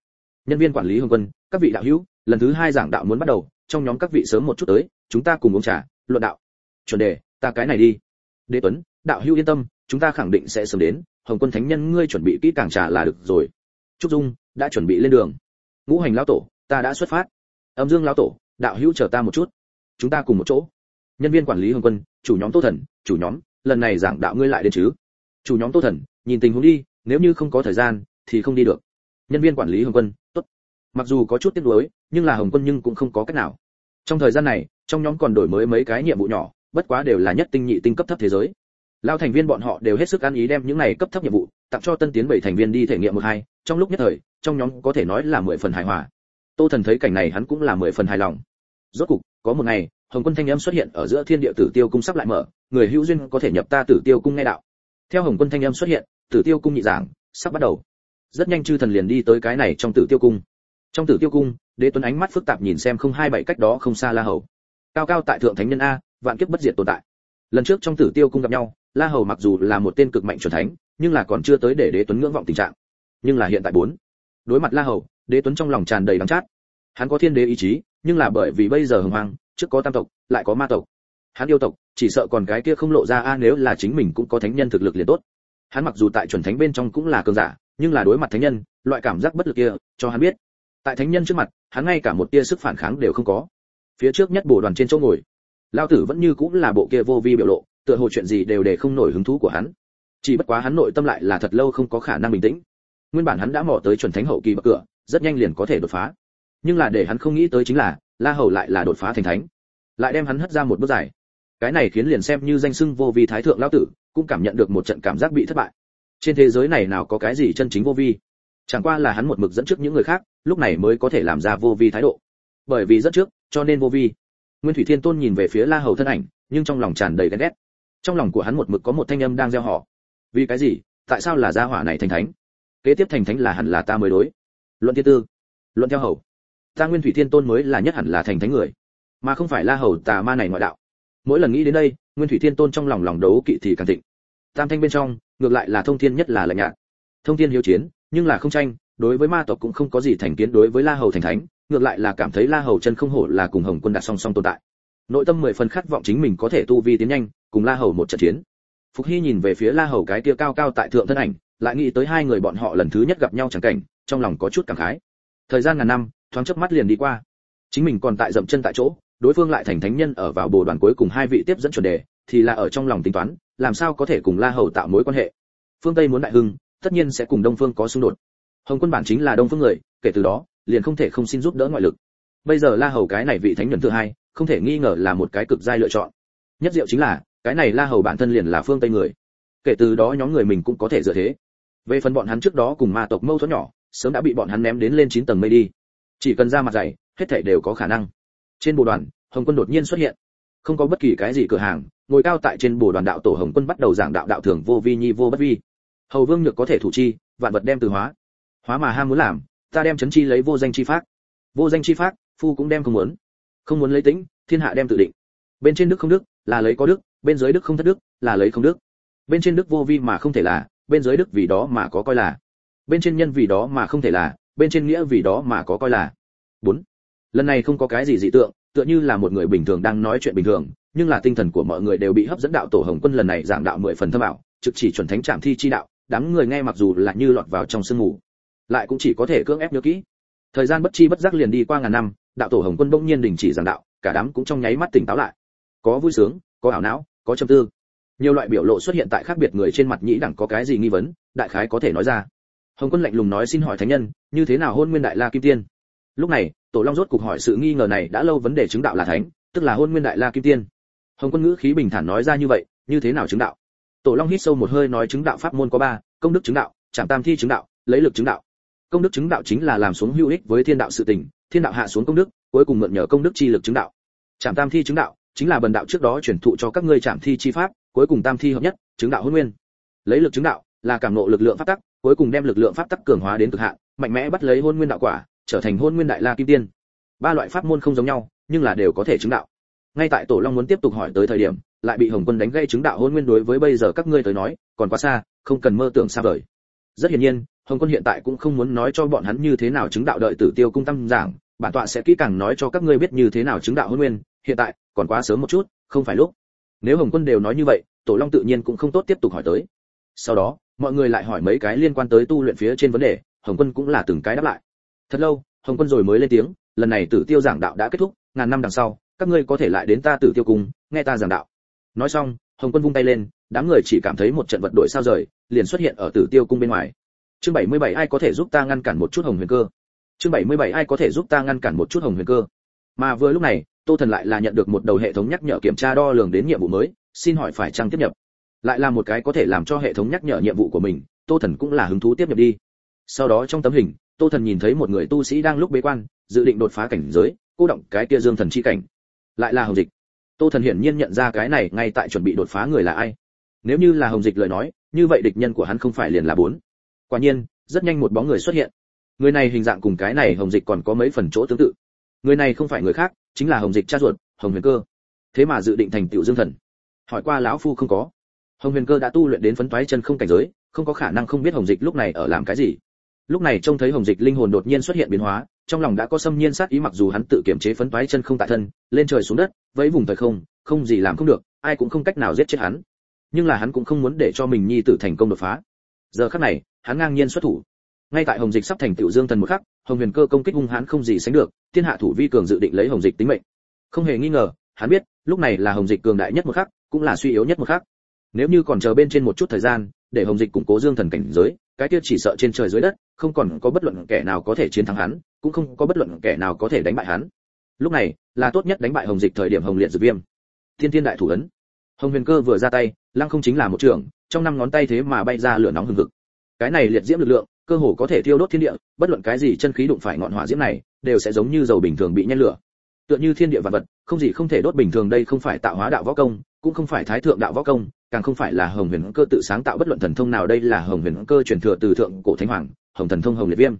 Nhân viên quản lý hồng quân, các vị đạo hữu, lần thứ hai giảng đạo muốn bắt đầu, trong nhóm các vị sớm một chút tới, chúng ta cùng uống trà, luận đạo. Chuẩn đề, ta cái này đi. Đế tuấn, đạo hữu yên tâm, chúng ta khẳng định sẽ sớm đến, hồng quân thánh nhân, ngươi chuẩn bị kỹ càng trà là được rồi. Trúc dung, đã chuẩn bị lên đường. Ngũ hành lão tổ, ta đã xuất phát. Âm dương lão tổ, đạo hữu chờ ta một chút. Chúng ta cùng một chỗ. Nhân viên quản lý hồng quân, chủ nhóm tô thần, chủ nhóm, lần này giảng đạo ngươi lại đến chứ? Chủ nhóm tô thần, nhìn tình huống đi, nếu như không có thời gian, thì không đi được nhân viên quản lý hồng quân, tốt. Mặc dù có chút tiếc nuối, nhưng là hồng quân nhưng cũng không có cách nào. Trong thời gian này, trong nhóm còn đổi mới mấy cái nhiệm vụ nhỏ, bất quá đều là nhất tinh nhị tinh cấp thấp thế giới. Lao thành viên bọn họ đều hết sức ăn ý đem những này cấp thấp nhiệm vụ tặng cho tân tiến bảy thành viên đi thể nghiệm một hai, trong lúc nhất thời, trong nhóm có thể nói là mười phần hài hòa. Tô thần thấy cảnh này hắn cũng là mười phần hài lòng. Rốt cục, có một ngày, hồng quân thanh âm xuất hiện ở giữa thiên địa tử tiêu cung sắp lại mở, người hữu duyên có thể nhập ta tử tiêu cung nghe đạo. Theo hồng quân thanh âm xuất hiện, tử tiêu cung nhị giảng, sắp bắt đầu rất nhanh chư thần liền đi tới cái này trong tử tiêu cung. Trong tử tiêu cung, đế tuấn ánh mắt phức tạp nhìn xem không hai bảy cách đó không xa la hầu. Cao cao tại thượng thánh nhân a, vạn kiếp bất diệt tồn tại. Lần trước trong tử tiêu cung gặp nhau, la hầu mặc dù là một tên cực mạnh chuẩn thánh, nhưng là còn chưa tới để đế tuấn ngưỡng vọng tình trạng. Nhưng là hiện tại bốn. Đối mặt la hầu, đế tuấn trong lòng tràn đầy đắng chát. Hắn có thiên đế ý chí, nhưng là bởi vì bây giờ hưng hoang, trước có tam tộc, lại có ma tộc. Hắn yêu tộc, chỉ sợ còn cái kia không lộ ra a, nếu là chính mình cũng có thánh nhân thực lực liền tốt. Hắn mặc dù tại chuẩn thánh bên trong cũng là cường giả nhưng là đối mặt thánh nhân, loại cảm giác bất lực kia, cho hắn biết. Tại thánh nhân trước mặt, hắn ngay cả một tia sức phản kháng đều không có. Phía trước nhất bổ đoàn trên chỗ ngồi, lao tử vẫn như cũng là bộ kia vô vi biểu lộ, tựa hồ chuyện gì đều để không nổi hứng thú của hắn. Chỉ bất quá hắn nội tâm lại là thật lâu không có khả năng bình tĩnh. Nguyên bản hắn đã mò tới chuẩn thánh hậu kỳ bậc cửa, rất nhanh liền có thể đột phá. Nhưng là để hắn không nghĩ tới chính là, la hầu lại là đột phá thành thánh. Lại đem hắn hất ra một bước dài. Cái này khiến liền xem như danh xưng vô vi thái thượng lão tử, cũng cảm nhận được một trận cảm giác bị thất bại trên thế giới này nào có cái gì chân chính vô vi? Chẳng qua là hắn một mực dẫn trước những người khác, lúc này mới có thể làm ra vô vi thái độ. Bởi vì dẫn trước, cho nên vô vi. Nguyên thủy thiên tôn nhìn về phía la hầu thân ảnh, nhưng trong lòng tràn đầy ghen ghét. Trong lòng của hắn một mực có một thanh âm đang gieo họ. Vì cái gì? Tại sao là gia hỏa này thành thánh? Kế tiếp thành thánh là hẳn là ta mới đối. Luận thiên tư, luận theo hầu. Ta nguyên thủy thiên tôn mới là nhất hẳn là thành thánh người. Mà không phải la hầu tà ma này ngoại đạo. Mỗi lần nghĩ đến đây, nguyên thủy thiên tôn trong lòng lòng đấu kỵ thì càng thịnh. Tam thanh bên trong ngược lại là thông thiên nhất là lạnh nhạt. Thông thiên hiếu chiến, nhưng là không tranh, đối với ma tộc cũng không có gì thành kiến đối với la hầu thành thánh, ngược lại là cảm thấy la hầu chân không hổ là cùng hồng quân đặt song song tồn tại. Nội tâm mười phần khát vọng chính mình có thể tu vi tiến nhanh, cùng la hầu một trận chiến. Phục hy nhìn về phía la hầu cái kia cao cao tại thượng thân ảnh, lại nghĩ tới hai người bọn họ lần thứ nhất gặp nhau chẳng cảnh, trong lòng có chút cảm khái. Thời gian ngàn năm, thoáng chớp mắt liền đi qua. Chính mình còn tại dậm chân tại chỗ, đối phương lại thành thánh nhân ở vào bồ đoàn cuối cùng hai vị tiếp dẫn chuẩn đề, thì là ở trong lòng tính toán làm sao có thể cùng la hầu tạo mối quan hệ? Phương tây muốn đại hưng, tất nhiên sẽ cùng đông phương có xung đột. Hồng quân bản chính là đông phương người, kể từ đó, liền không thể không xin giúp đỡ ngoại lực. Bây giờ la hầu cái này vị thánh nhân thứ hai, không thể nghi ngờ là một cái cực giai lựa chọn. Nhất diệu chính là, cái này la hầu bản thân liền là phương tây người. Kể từ đó nhóm người mình cũng có thể dựa thế. Về phần bọn hắn trước đó cùng ma tộc mâu thuẫn nhỏ, sớm đã bị bọn hắn ném đến lên chín tầng mây đi. Chỉ cần ra mặt dày, hết thảy đều có khả năng. Trên bộ đoàn, hồng quân đột nhiên xuất hiện. Không có bất kỳ cái gì cửa hàng ngồi cao tại trên bồ đoàn đạo tổ hồng quân bắt đầu giảng đạo đạo thường vô vi nhi vô bất vi. Hầu vương nhược có thể thủ chi, vạn vật đem từ hóa. Hóa mà ham muốn làm, ta đem chấn chi lấy vô danh chi pháp. Vô danh chi pháp, phu cũng đem không muốn. Không muốn lấy tính thiên hạ đem tự định. Bên trên đức không đức, là lấy có đức, bên dưới đức không thất đức, là lấy không đức. Bên trên đức vô vi mà không thể là, bên dưới đức vì đó mà có coi là. Bên trên nhân vì đó mà không thể là, bên trên nghĩa vì đó mà có coi là. Bốn. Lần này không có cái gì dị tượng tựa như là một người bình thường đang nói chuyện bình thường, nhưng là tinh thần của mọi người đều bị hấp dẫn đạo tổ hồng quân lần này giảng đạo mười phần thâm ảo, trực chỉ chuẩn thánh trạm thi chi đạo, đám người nghe mặc dù là như lọt vào trong sương mù, lại cũng chỉ có thể cưỡng ép nhớ kỹ. Thời gian bất chi bất giác liền đi qua ngàn năm, đạo tổ hồng quân bỗng nhiên đình chỉ giảng đạo, cả đám cũng trong nháy mắt tỉnh táo lại. Có vui sướng, có ảo não, có trầm tư. Nhiều loại biểu lộ xuất hiện tại khác biệt người trên mặt nhĩ đẳng có cái gì nghi vấn, đại khái có thể nói ra. Hồng quân lạnh lùng nói xin hỏi thánh nhân, như thế nào hôn nguyên đại la kim tiên? Lúc này, tổ long rốt cục hỏi sự nghi ngờ này đã lâu vấn đề chứng đạo là thánh, tức là hôn nguyên đại la kim tiên. Hồng quân ngữ khí bình thản nói ra như vậy, như thế nào chứng đạo? Tổ long hít sâu một hơi nói chứng đạo pháp môn có ba, công đức chứng đạo trạm tam thi chứng đạo, lấy lực chứng đạo. Công đức chứng đạo chính là làm xuống hữu ích với thiên đạo sự tình, thiên đạo hạ xuống công đức, cuối cùng mượn nhờ công đức chi lực chứng đạo. Trạm tam thi chứng đạo, chính là bần đạo trước đó chuyển thụ cho các ngươi trạm thi chi pháp, cuối cùng tam thi hợp nhất, chứng đạo hôn nguyên. Lấy lực chứng đạo, là cảm ngộ lực lượng pháp tắc, cuối cùng đem lực lượng pháp tắc cường hóa đến cực hạn, mạnh mẽ bắt lấy hôn nguyên đạo quả trở thành hôn nguyên đại la kim tiên. Ba loại pháp môn không giống nhau, nhưng là đều có thể chứng đạo. Ngay tại tổ long muốn tiếp tục hỏi tới thời điểm, lại bị hồng quân đánh gây chứng đạo hôn nguyên đối với bây giờ các ngươi tới nói, còn quá xa, không cần mơ tưởng xa vời. Rất hiển nhiên, hồng quân hiện tại cũng không muốn nói cho bọn hắn như thế nào chứng đạo đợi tử tiêu cung tâm giảng, bản tọa sẽ kỹ càng nói cho các ngươi biết như thế nào chứng đạo hôn nguyên, hiện tại, còn quá sớm một chút, không phải lúc. Nếu hồng quân đều nói như vậy, tổ long tự nhiên cũng không tốt tiếp tục hỏi tới. Sau đó, mọi người lại hỏi mấy cái liên quan tới tu luyện phía trên vấn đề, hồng quân cũng là từng cái đáp lại thật lâu, hồng quân rồi mới lên tiếng, lần này tử tiêu giảng đạo đã kết thúc, ngàn năm đằng sau, các ngươi có thể lại đến ta tử tiêu cung nghe ta giảng đạo. Nói xong, hồng quân vung tay lên, đám người chỉ cảm thấy một trận vật đổi sao rời, liền xuất hiện ở tử tiêu cung bên ngoài. Chương 77 ai có thể giúp ta ngăn cản một chút hồng huyền cơ? Chương 77 ai có thể giúp ta ngăn cản một chút hồng huyền cơ? Mà vừa lúc này, tô thần lại là nhận được một đầu hệ thống nhắc nhở kiểm tra đo lường đến nhiệm vụ mới, xin hỏi phải trang tiếp nhập? Lại là một cái có thể làm cho hệ thống nhắc nhở nhiệm vụ của mình, tô thần cũng là hứng thú tiếp nhập đi. Sau đó trong tấm hình tô thần nhìn thấy một người tu sĩ đang lúc bế quan, dự định đột phá cảnh giới, cô động cái kia dương thần chi cảnh. Lại là hồng dịch. Tô thần hiển nhiên nhận ra cái này ngay tại chuẩn bị đột phá người là ai. Nếu như là hồng dịch lời nói, như vậy địch nhân của hắn không phải liền là bốn. Quả nhiên, rất nhanh một bóng người xuất hiện. Người này hình dạng cùng cái này hồng dịch còn có mấy phần chỗ tương tự. Người này không phải người khác, chính là hồng dịch cha ruột, hồng huyền cơ. Thế mà dự định thành tiểu dương thần. Hỏi qua lão phu không có. Hồng huyền cơ đã tu luyện đến phấn toái chân không cảnh giới, không có khả năng không biết hồng dịch lúc này ở làm cái gì lúc này trông thấy hồng dịch linh hồn đột nhiên xuất hiện biến hóa, trong lòng đã có xâm nhiên sát ý mặc dù hắn tự kiểm chế phấn toái chân không tại thân, lên trời xuống đất, vẫy vùng thời không không gì làm không được, ai cũng không cách nào giết chết hắn. Nhưng là hắn cũng không muốn để cho mình nhi tử thành công đột phá. Giờ khắc này, hắn ngang nhiên xuất thủ. Ngay tại hồng dịch sắp thành tiểu dương thần một khắc, hồng huyền cơ công kích hung hãn không gì sánh được, thiên hạ thủ vi cường dự định lấy hồng dịch tính mệnh. Không hề nghi ngờ, hắn biết, lúc này là hồng dịch cường đại nhất một khắc, cũng là suy yếu nhất một khắc. Nếu như còn chờ bên trên một chút thời gian, để hồng dịch củng cố dương thần cảnh giới cái kia chỉ sợ trên trời dưới đất, không còn có bất luận kẻ nào có thể chiến thắng hắn, cũng không có bất luận kẻ nào có thể đánh bại hắn. Lúc này, là tốt nhất đánh bại hồng dịch thời điểm hồng liệt dược viêm. Thiên thiên đại thủ ấn. Hồng huyền cơ vừa ra tay, lăng không chính là một trường trong năm ngón tay thế mà bay ra lửa nóng hừng hực. Cái này liệt diễm lực lượng, cơ hồ có thể thiêu đốt thiên địa, bất luận cái gì chân khí đụng phải ngọn hỏa diễm này, đều sẽ giống như dầu bình thường bị nhen lửa. Tựa như thiên địa vạn vật, không gì không thể đốt bình thường đây không phải tạo hóa đạo võ công cũng không phải thái thượng đạo võ công, càng không phải là hồng huyền cơ tự sáng tạo bất luận thần thông nào, đây là hồng huyền cơ truyền thừa từ thượng cổ thánh hoàng, hồng thần thông hồng liệt viêm.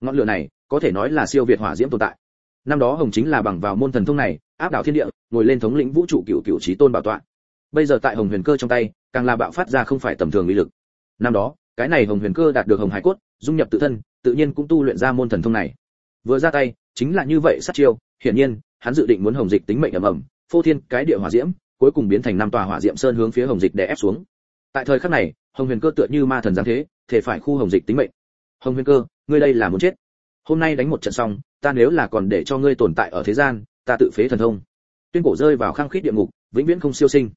Ngọn lửa này có thể nói là siêu việt hỏa diễm tồn tại. Năm đó hồng chính là bằng vào môn thần thông này, áp đảo thiên địa, ngồi lên thống lĩnh vũ trụ cựu cựu trí tôn bảo tọa. Bây giờ tại hồng huyền cơ trong tay, càng là bạo phát ra không phải tầm thường uy lực. Năm đó, cái này hồng huyền cơ đạt được hồng hải cốt, dung nhập tự thân, tự nhiên cũng tu luyện ra môn thần thông này. Vừa ra tay, chính là như vậy sát chiêu, hiển nhiên, hắn dự định muốn hồng dịch tính mệnh ầm ầm, phô thiên cái địa hỏa diễm cuối cùng biến thành năm tòa hỏa diệm sơn hướng phía hồng dịch để ép xuống. Tại thời khắc này, hồng huyền cơ tựa như ma thần giáng thế, thể phải khu hồng dịch tính mệnh. Hồng huyền cơ, ngươi đây là muốn chết. Hôm nay đánh một trận xong, ta nếu là còn để cho ngươi tồn tại ở thế gian, ta tự phế thần thông. Tuyên cổ rơi vào khang khít địa ngục, vĩnh viễn không siêu sinh.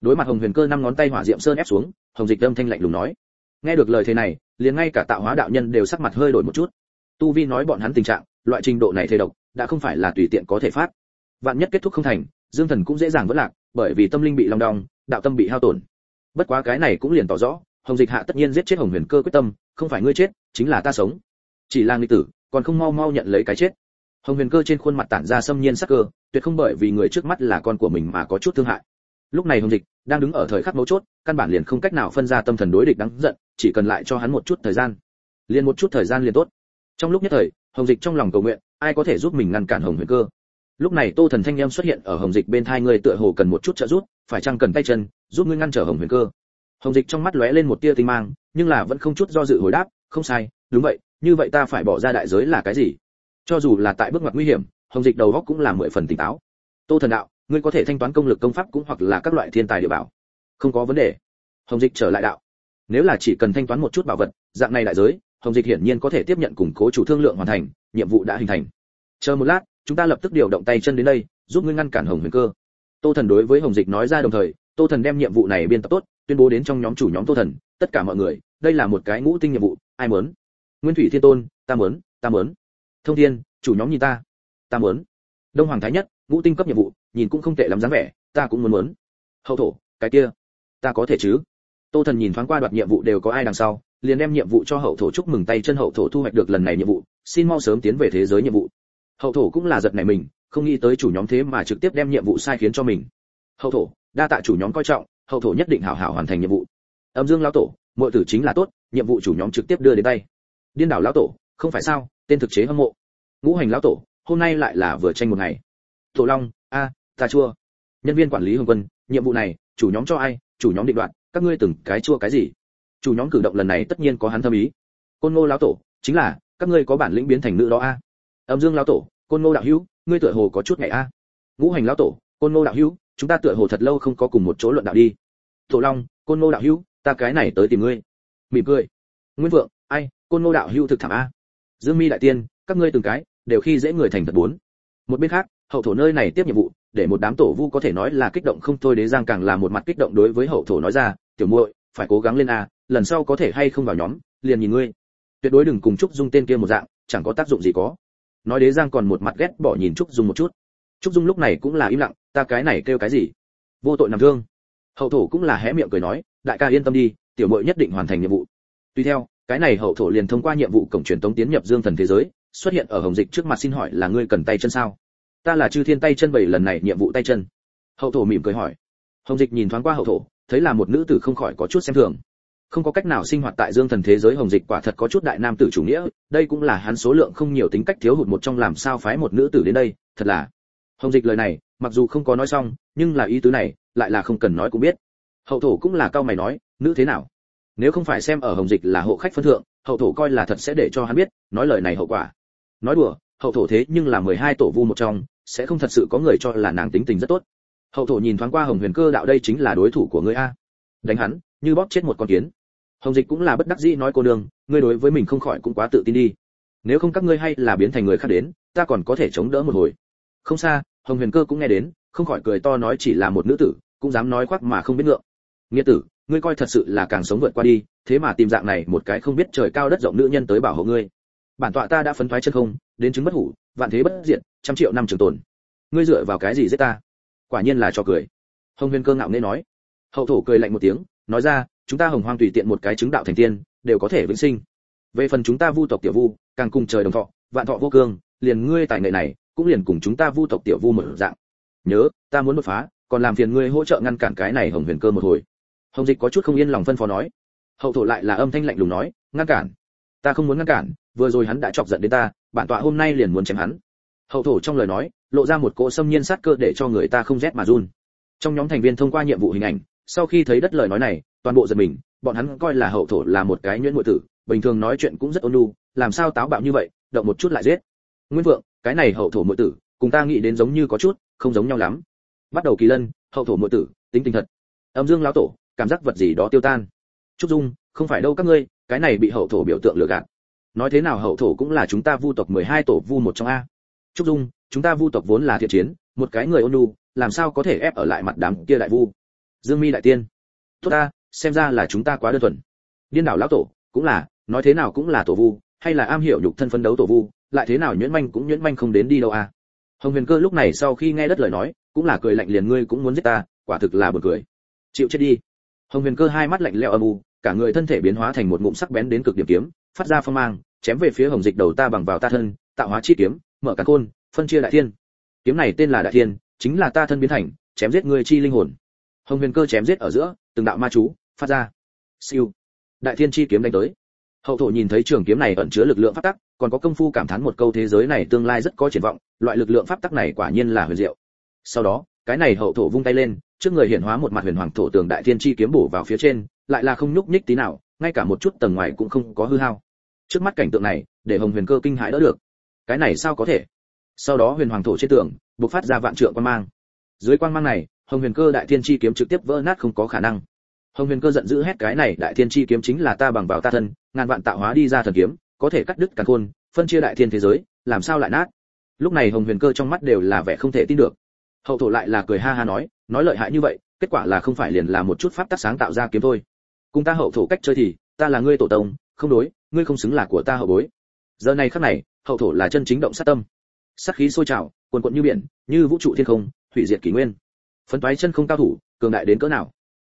Đối mặt hồng huyền cơ năm ngón tay hỏa diệm sơn ép xuống, hồng dịch âm thanh lạnh lùng nói. Nghe được lời thế này, liền ngay cả tạo hóa đạo nhân đều sắc mặt hơi đổi một chút. Tu vi nói bọn hắn tình trạng, loại trình độ này thế độc, đã không phải là tùy tiện có thể phát. Vạn nhất kết thúc không thành dương thần cũng dễ dàng vỡ lạc, bởi vì tâm linh bị long đong, đạo tâm bị hao tổn. Bất quá cái này cũng liền tỏ rõ, hồng dịch hạ tất nhiên giết chết hồng huyền cơ quyết tâm, không phải ngươi chết, chính là ta sống. Chỉ là nghịch tử, còn không mau mau nhận lấy cái chết. Hồng huyền cơ trên khuôn mặt tản ra xâm nhiên sắc cơ, tuyệt không bởi vì người trước mắt là con của mình mà có chút thương hại. Lúc này hồng dịch đang đứng ở thời khắc mấu chốt, căn bản liền không cách nào phân ra tâm thần đối địch đáng giận, chỉ cần lại cho hắn một chút thời gian. Liền một chút thời gian liền tốt. Trong lúc nhất thời, hồng dịch trong lòng cầu nguyện, ai có thể giúp mình ngăn cản hồng huyền cơ? Lúc này tô thần thanh em xuất hiện ở hồng dịch bên thai người tựa hồ cần một chút trợ giúp, phải chăng cần tay chân, giúp ngươi ngăn trở hồng huyền cơ. Hồng dịch trong mắt lóe lên một tia tinh mang, nhưng là vẫn không chút do dự hồi đáp, không sai, đúng vậy, như vậy ta phải bỏ ra đại giới là cái gì? Cho dù là tại bước ngoặt nguy hiểm, hồng dịch đầu góc cũng là mười phần tỉnh táo. Tô thần đạo, ngươi có thể thanh toán công lực công pháp cũng hoặc là các loại thiên tài địa bảo. Không có vấn đề. Hồng dịch trở lại đạo. Nếu là chỉ cần thanh toán một chút bảo vật, dạng này đại giới, hồng dịch hiển nhiên có thể tiếp nhận củng cố chủ thương lượng hoàn thành, nhiệm vụ đã hình thành. Chờ một lát chúng ta lập tức điều động tay chân đến đây, giúp ngươi ngăn cản hồng huyền cơ. Tô thần đối với hồng dịch nói ra đồng thời, tô thần đem nhiệm vụ này biên tập tốt, tuyên bố đến trong nhóm chủ nhóm tô thần, tất cả mọi người, đây là một cái ngũ tinh nhiệm vụ, ai muốn? Nguyên thủy thiên tôn, ta muốn ta muốn. Thông thiên, chủ nhóm nhìn ta ta muốn. Đông hoàng thái nhất, ngũ tinh cấp nhiệm vụ, nhìn cũng không tệ lắm dáng vẻ, ta cũng muốn muốn. Hậu thổ, cái kia, ta có thể chứ? Tô thần nhìn thoáng qua đoạt nhiệm vụ đều có ai đằng sau, liền đem nhiệm vụ cho hậu thổ chúc mừng tay chân hậu thổ thu hoạch được lần này nhiệm vụ, xin mau sớm tiến về thế giới nhiệm vụ hậu thổ cũng là giật này mình, không nghĩ tới chủ nhóm thế mà trực tiếp đem nhiệm vụ sai khiến cho mình. Hậu thổ, đa tạ chủ nhóm coi trọng, hậu thổ nhất định hảo hảo hoàn thành nhiệm vụ. Âm dương lão tổ mọi tử chính là tốt, nhiệm vụ chủ nhóm trực tiếp đưa đến tay. Điên đảo lão tổ, không phải sao, tên thực chế hâm mộ. Ngũ hành lão tổ, hôm nay lại là vừa tranh một ngày. Tổ long, a, ta chua. Nhân viên quản lý hồng quân, nhiệm vụ này, chủ nhóm cho ai, chủ nhóm định đoạn các ngươi từng cái chua cái gì? Chủ nhóm cử động lần này tất nhiên có hắn thâm ý. Côn ngô lão tổ, chính là, các ngươi có bản lĩnh biến thành nữ đó a. Âm dương lão tổ côn ngô đạo hữu, ngươi tựa hồ có chút ngày a. Ngũ hành lão tổ, côn ngô đạo hữu, chúng ta tựa hồ thật lâu không có cùng một chỗ luận đạo đi. Tổ long, côn ngô đạo hữu, ta cái này tới tìm ngươi. Mỉm cười. Nguyên vượng, ai, côn ngô đạo hữu thực thảm a. Dương mi đại tiên, các ngươi từng cái, đều khi dễ người thành thật bốn. Một bên khác, hậu thổ nơi này tiếp nhiệm vụ, để một đám tổ vu có thể nói là kích động không thôi đế giang càng là một mặt kích động đối với hậu thổ nói ra, tiểu muội, phải cố gắng lên a, lần sau có thể hay không vào nhóm, liền nhìn ngươi. Tuyệt đối đừng cùng chúc dung tên kia một dạng, chẳng có tác dụng gì có nói đế giang còn một mặt ghét bỏ nhìn trúc dung một chút. Trúc dung lúc này cũng là im lặng, ta cái này kêu cái gì? Vô tội nằm thương. Hậu thổ cũng là hé miệng cười nói, đại ca yên tâm đi, tiểu muội nhất định hoàn thành nhiệm vụ. Tuy theo, cái này hậu thổ liền thông qua nhiệm vụ cổng truyền tống tiến nhập dương thần thế giới, xuất hiện ở hồng dịch trước mặt xin hỏi là ngươi cần tay chân sao? Ta là chư thiên tay chân bảy lần này nhiệm vụ tay chân. Hậu thổ mỉm cười hỏi. Hồng dịch nhìn thoáng qua hậu thổ, thấy là một nữ tử không khỏi có chút xem thường không có cách nào sinh hoạt tại dương thần thế giới hồng dịch quả thật có chút đại nam tử chủ nghĩa, đây cũng là hắn số lượng không nhiều tính cách thiếu hụt một trong làm sao phái một nữ tử đến đây, thật là. Hồng dịch lời này, mặc dù không có nói xong, nhưng là ý tứ này, lại là không cần nói cũng biết. Hậu thổ cũng là cao mày nói, nữ thế nào? Nếu không phải xem ở hồng dịch là hộ khách phân thượng, hậu thổ coi là thật sẽ để cho hắn biết, nói lời này hậu quả. Nói đùa, hậu thổ thế nhưng là mười hai tổ vu một trong, sẽ không thật sự có người cho là nàng tính tình rất tốt. Hậu thổ nhìn thoáng qua hồng huyền cơ đạo đây chính là đối thủ của ngươi a. Đánh hắn, như bóp chết một con kiến hồng dịch cũng là bất đắc dĩ nói cô đường ngươi đối với mình không khỏi cũng quá tự tin đi. Nếu không các ngươi hay là biến thành người khác đến, ta còn có thể chống đỡ một hồi. Không xa, hồng huyền cơ cũng nghe đến, không khỏi cười to nói chỉ là một nữ tử, cũng dám nói khoác mà không biết ngượng. Nghĩa tử, ngươi coi thật sự là càng sống vượt qua đi, thế mà tìm dạng này một cái không biết trời cao đất rộng nữ nhân tới bảo hộ ngươi. Bản tọa ta đã phấn thoái chân không, đến chứng bất hủ, vạn thế bất diệt, trăm triệu năm trường tồn. Ngươi dựa vào cái gì giết ta? Quả nhiên là cho cười. Hồng huyền cơ ngạo nghễ nói. Hậu thổ cười lạnh một tiếng, nói ra chúng ta hồng hoang tùy tiện một cái chứng đạo thành tiên, đều có thể vĩnh sinh. Về phần chúng ta vu tộc tiểu vu, càng cùng trời đồng thọ, vạn thọ vô cương, liền ngươi tài nghệ này, cũng liền cùng chúng ta vu tộc tiểu vu một dạng. Nhớ, ta muốn đột phá, còn làm phiền ngươi hỗ trợ ngăn cản cái này hồng huyền cơ một hồi. Hồng dịch có chút không yên lòng phân phó nói. Hậu thổ lại là âm thanh lạnh lùng nói, ngăn cản. Ta không muốn ngăn cản, vừa rồi hắn đã chọc giận đến ta, bản tọa hôm nay liền muốn chém hắn. Hậu thổ trong lời nói, lộ ra một cỗ xâm nhiên sát cơ để cho người ta không rét mà run. Trong nhóm thành viên thông qua nhiệm vụ hình ảnh sau khi thấy đất lời nói này, toàn bộ giật mình, bọn hắn coi là hậu thổ là một cái nhuyễn ngụy tử, bình thường nói chuyện cũng rất ôn nhu, làm sao táo bạo như vậy, động một chút lại giết. Nguyên vượng, cái này hậu thổ ngụy tử, cùng ta nghĩ đến giống như có chút, không giống nhau lắm. Bắt đầu kỳ lân, hậu thổ ngụy tử, tính tình thật. Âm dương lão tổ, cảm giác vật gì đó tiêu tan. Trúc dung, không phải đâu các ngươi, cái này bị hậu thổ biểu tượng lừa gạt. Nói thế nào hậu thổ cũng là chúng ta vu tộc 12 tổ vu một trong a. Trúc dung, chúng ta vu tộc vốn là thiện chiến, một cái người ôn nhu, làm sao có thể ép ở lại mặt đám kia đại vu? Dương mi đại tiên. Tốt ta, xem ra là chúng ta quá đơn thuần. Điên đảo lão tổ, cũng là, nói thế nào cũng là tổ vu, hay là am hiểu nhục thân phấn đấu tổ vu, lại thế nào nhuyễn manh cũng nhuyễn manh không đến đi đâu à? Hồng huyền cơ lúc này sau khi nghe đất lời nói, cũng là cười lạnh liền, ngươi cũng muốn giết ta, quả thực là buồn cười. Chịu chết đi. Hồng huyền cơ hai mắt lạnh lẽo âm u, cả người thân thể biến hóa thành một ngụm sắc bén đến cực điểm kiếm, phát ra phong mang, chém về phía hồng dịch đầu ta bằng vào ta thân, tạo hóa chi kiếm, mở cả côn phân chia đại thiên. Kiếm này tên là đại thiên, chính là ta thân biến thành, chém giết ngươi chi linh hồn hồng huyền cơ chém giết ở giữa, từng đạo ma chú phát ra. Siêu. Đại thiên chi kiếm đánh tới. Hậu thổ nhìn thấy trường kiếm này ẩn chứa lực lượng pháp tắc, còn có công phu cảm thán một câu thế giới này tương lai rất có triển vọng, loại lực lượng pháp tắc này quả nhiên là huyền diệu. Sau đó, cái này hậu thổ vung tay lên, trước người hiện hóa một mặt huyền hoàng thổ tường đại thiên chi kiếm bổ vào phía trên, lại là không nhúc nhích tí nào, ngay cả một chút tầng ngoài cũng không có hư hao. Trước mắt cảnh tượng này, để hồng huyền cơ kinh hãi đỡ được. Cái này sao có thể? Sau đó huyền hoàng thổ trên tường, bộc phát ra vạn trượng quan mang. Dưới quan mang này hồng huyền cơ đại thiên chi kiếm trực tiếp vỡ nát không có khả năng. Hồng huyền cơ giận dữ hét cái này, đại thiên chi kiếm chính là ta bằng vào ta thân, ngàn vạn tạo hóa đi ra thần kiếm, có thể cắt đứt càn khôn, phân chia đại thiên thế giới, làm sao lại nát? Lúc này hồng huyền cơ trong mắt đều là vẻ không thể tin được. Hậu thổ lại là cười ha ha nói nói lợi hại như vậy, kết quả là không phải liền là một chút pháp tác sáng tạo ra kiếm thôi. Cùng ta hậu thổ cách chơi thì, ta là ngươi tổ tông, không đối, ngươi không xứng là của ta hậu bối. Giờ này khắc này, hậu thổ là chân chính động sát tâm. Sát khí sôi trào, cuồn cuộn như biển, như vũ trụ thiên không hủy diệt kỷ nguyên phấn toái chân không cao thủ, cường đại đến cỡ nào?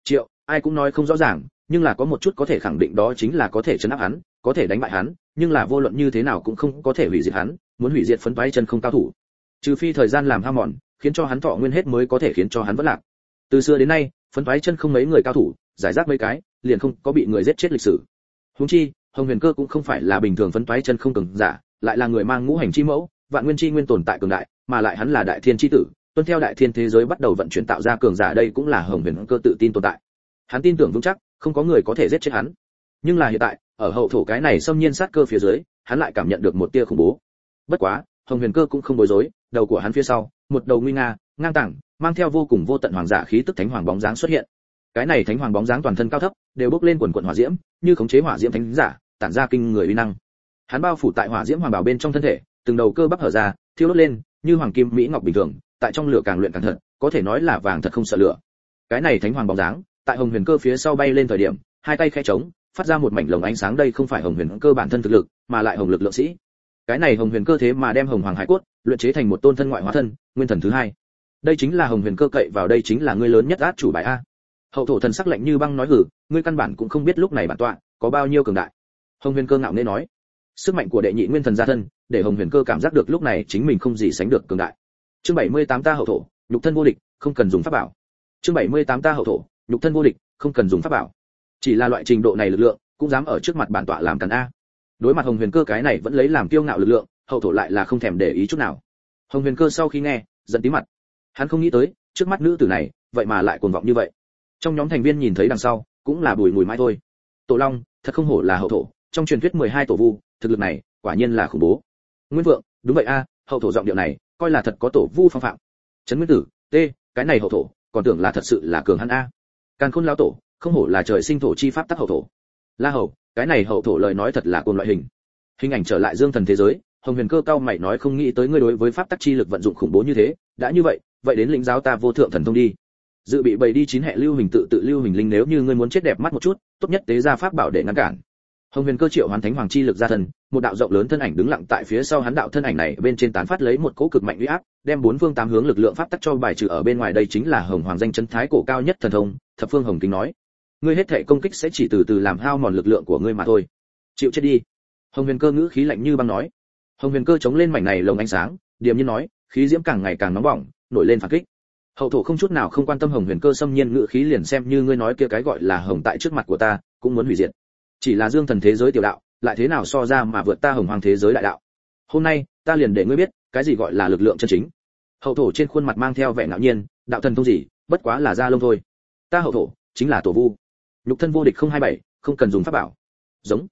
Triệu, ai cũng nói không rõ ràng, nhưng là có một chút có thể khẳng định đó chính là có thể chấn áp hắn, có thể đánh bại hắn, nhưng là vô luận như thế nào cũng không có thể hủy diệt hắn, muốn hủy diệt phấn toái chân không cao thủ. Trừ phi thời gian làm ham mòn, khiến cho hắn thọ nguyên hết mới có thể khiến cho hắn vỡ lạc. Từ xưa đến nay, phấn toái chân không mấy người cao thủ, giải rác mấy cái, liền không có bị người giết chết lịch sử. Huống chi, hồng huyền cơ cũng không phải là bình thường phấn toái chân không cường giả, lại là người mang ngũ hành chi mẫu, vạn nguyên chi nguyên tồn tại cường đại, mà lại hắn là đại thiên chi tử tuân theo đại thiên thế giới bắt đầu vận chuyển tạo ra cường giả đây cũng là hồng huyền cơ tự tin tồn tại. Hắn tin tưởng vững chắc, không có người có thể giết chết hắn. Nhưng là hiện tại, ở hậu thổ cái này xâm nhiên sát cơ phía dưới, hắn lại cảm nhận được một tia khủng bố. Bất quá, hồng huyền cơ cũng không bối rối, đầu của hắn phía sau, một đầu nguy nga, ngang tảng, mang theo vô cùng vô tận hoàng giả khí tức thánh hoàng bóng dáng xuất hiện. Cái này thánh hoàng bóng dáng toàn thân cao thấp, đều bốc lên quần quần hỏa diễm, như khống chế hỏa diễm thánh giả, tản ra kinh người uy năng. Hắn bao phủ tại hỏa diễm hoàng bảo bên trong thân thể, từng đầu cơ bắp hở ra, thiêu đốt lên, như hoàng kim mỹ ngọc bình thường tại trong lửa càng luyện càng thật, có thể nói là vàng thật không sợ lửa. Cái này thánh hoàng bóng dáng, tại hồng huyền cơ phía sau bay lên thời điểm, hai tay khẽ trống phát ra một mảnh lồng ánh sáng đây không phải hồng huyền cơ bản thân thực lực, mà lại hồng lực lượng sĩ. Cái này hồng huyền cơ thế mà đem hồng hoàng hải cốt, luyện chế thành một tôn thân ngoại hóa thân, nguyên thần thứ hai. Đây chính là hồng huyền cơ cậy vào đây chính là ngươi lớn nhất át chủ bài a. Hậu thổ thần sắc lạnh như băng nói hử, ngươi căn bản cũng không biết lúc này bản tọa, có bao nhiêu cường đại. Hồng huyền cơ ngạo nghễ nói, sức mạnh của đệ nhị nguyên thần gia thân, để hồng huyền cơ cảm giác được lúc này chính mình không gì sánh được cường đại chương 78 ta hậu thổ, nhục thân vô địch, không cần dùng pháp bảo. Chương 78 ta hậu thổ, nhục thân vô địch, không cần dùng pháp bảo. Chỉ là loại trình độ này lực lượng, cũng dám ở trước mặt bản tọa làm càn a. Đối mặt hồng huyền cơ cái này vẫn lấy làm kiêu ngạo lực lượng, hậu thổ lại là không thèm để ý chút nào. Hồng huyền cơ sau khi nghe, giận tí mặt. Hắn không nghĩ tới, trước mắt nữ tử này, vậy mà lại cuồng vọng như vậy. Trong nhóm thành viên nhìn thấy đằng sau, cũng là bùi mùi mãi thôi. Tổ long, thật không hổ là hậu thổ, trong truyền thuyết 12 tổ vu, thực lực này, quả nhiên là khủng bố. Nguyễn vượng, đúng vậy a, hậu thổ giọng điệu này coi là thật có tổ vu phong phạm. Trấn nguyên tử, t, cái này hậu thổ, còn tưởng là thật sự là cường hắn a. Càn khôn lão tổ, không hổ là trời sinh thổ chi pháp tắc hậu thổ. La hầu, cái này hậu thổ lời nói thật là côn loại hình. Hình ảnh trở lại dương thần thế giới, hồng huyền cơ cao mày nói không nghĩ tới ngươi đối với pháp tắc chi lực vận dụng khủng bố như thế, đã như vậy vậy đến lĩnh giáo ta vô thượng thần thông đi. Dự bị bày đi chín hệ lưu hình tự tự lưu hình linh nếu như ngươi muốn chết đẹp mắt một chút, tốt nhất tế ra pháp bảo để ngăn cản hồng huyền cơ triệu hoàn thánh hoàng chi lực ra thần một đạo rộng lớn thân ảnh đứng lặng tại phía sau hắn đạo thân ảnh này, bên trên tán phát lấy một cỗ cực mạnh uy áp, đem bốn phương tám hướng lực lượng pháp tắc cho bài trừ ở bên ngoài đây chính là hồng hoàng danh chân thái cổ cao nhất thần thông, thập phương hồng kính nói. Ngươi hết thể công kích sẽ chỉ từ từ làm hao mòn lực lượng của ngươi mà thôi. Chịu chết đi. Hồng huyền cơ ngữ khí lạnh như băng nói. Hồng huyền cơ chống lên mảnh này lồng ánh sáng, điềm nhiên nói, khí diễm càng ngày càng nóng bỏng, nổi lên phản kích. Hậu thổ không chút nào không quan tâm hồng huyền cơ xâm nhiên ngữ khí liền xem như ngươi nói kia cái gọi là hồng tại trước mặt của ta, cũng muốn hủy diệt chỉ là dương thần thế giới tiểu đạo, lại thế nào so ra mà vượt ta hồng hoàng thế giới đại đạo? Hôm nay, ta liền để ngươi biết, cái gì gọi là lực lượng chân chính. Hậu thổ trên khuôn mặt mang theo vẻ ngạo nhiên, đạo thần thông gì, bất quá là da lông thôi. Ta hậu thổ, chính là tổ vu. Nhục thân vô địch không hai bảy, không cần dùng pháp bảo. Giống.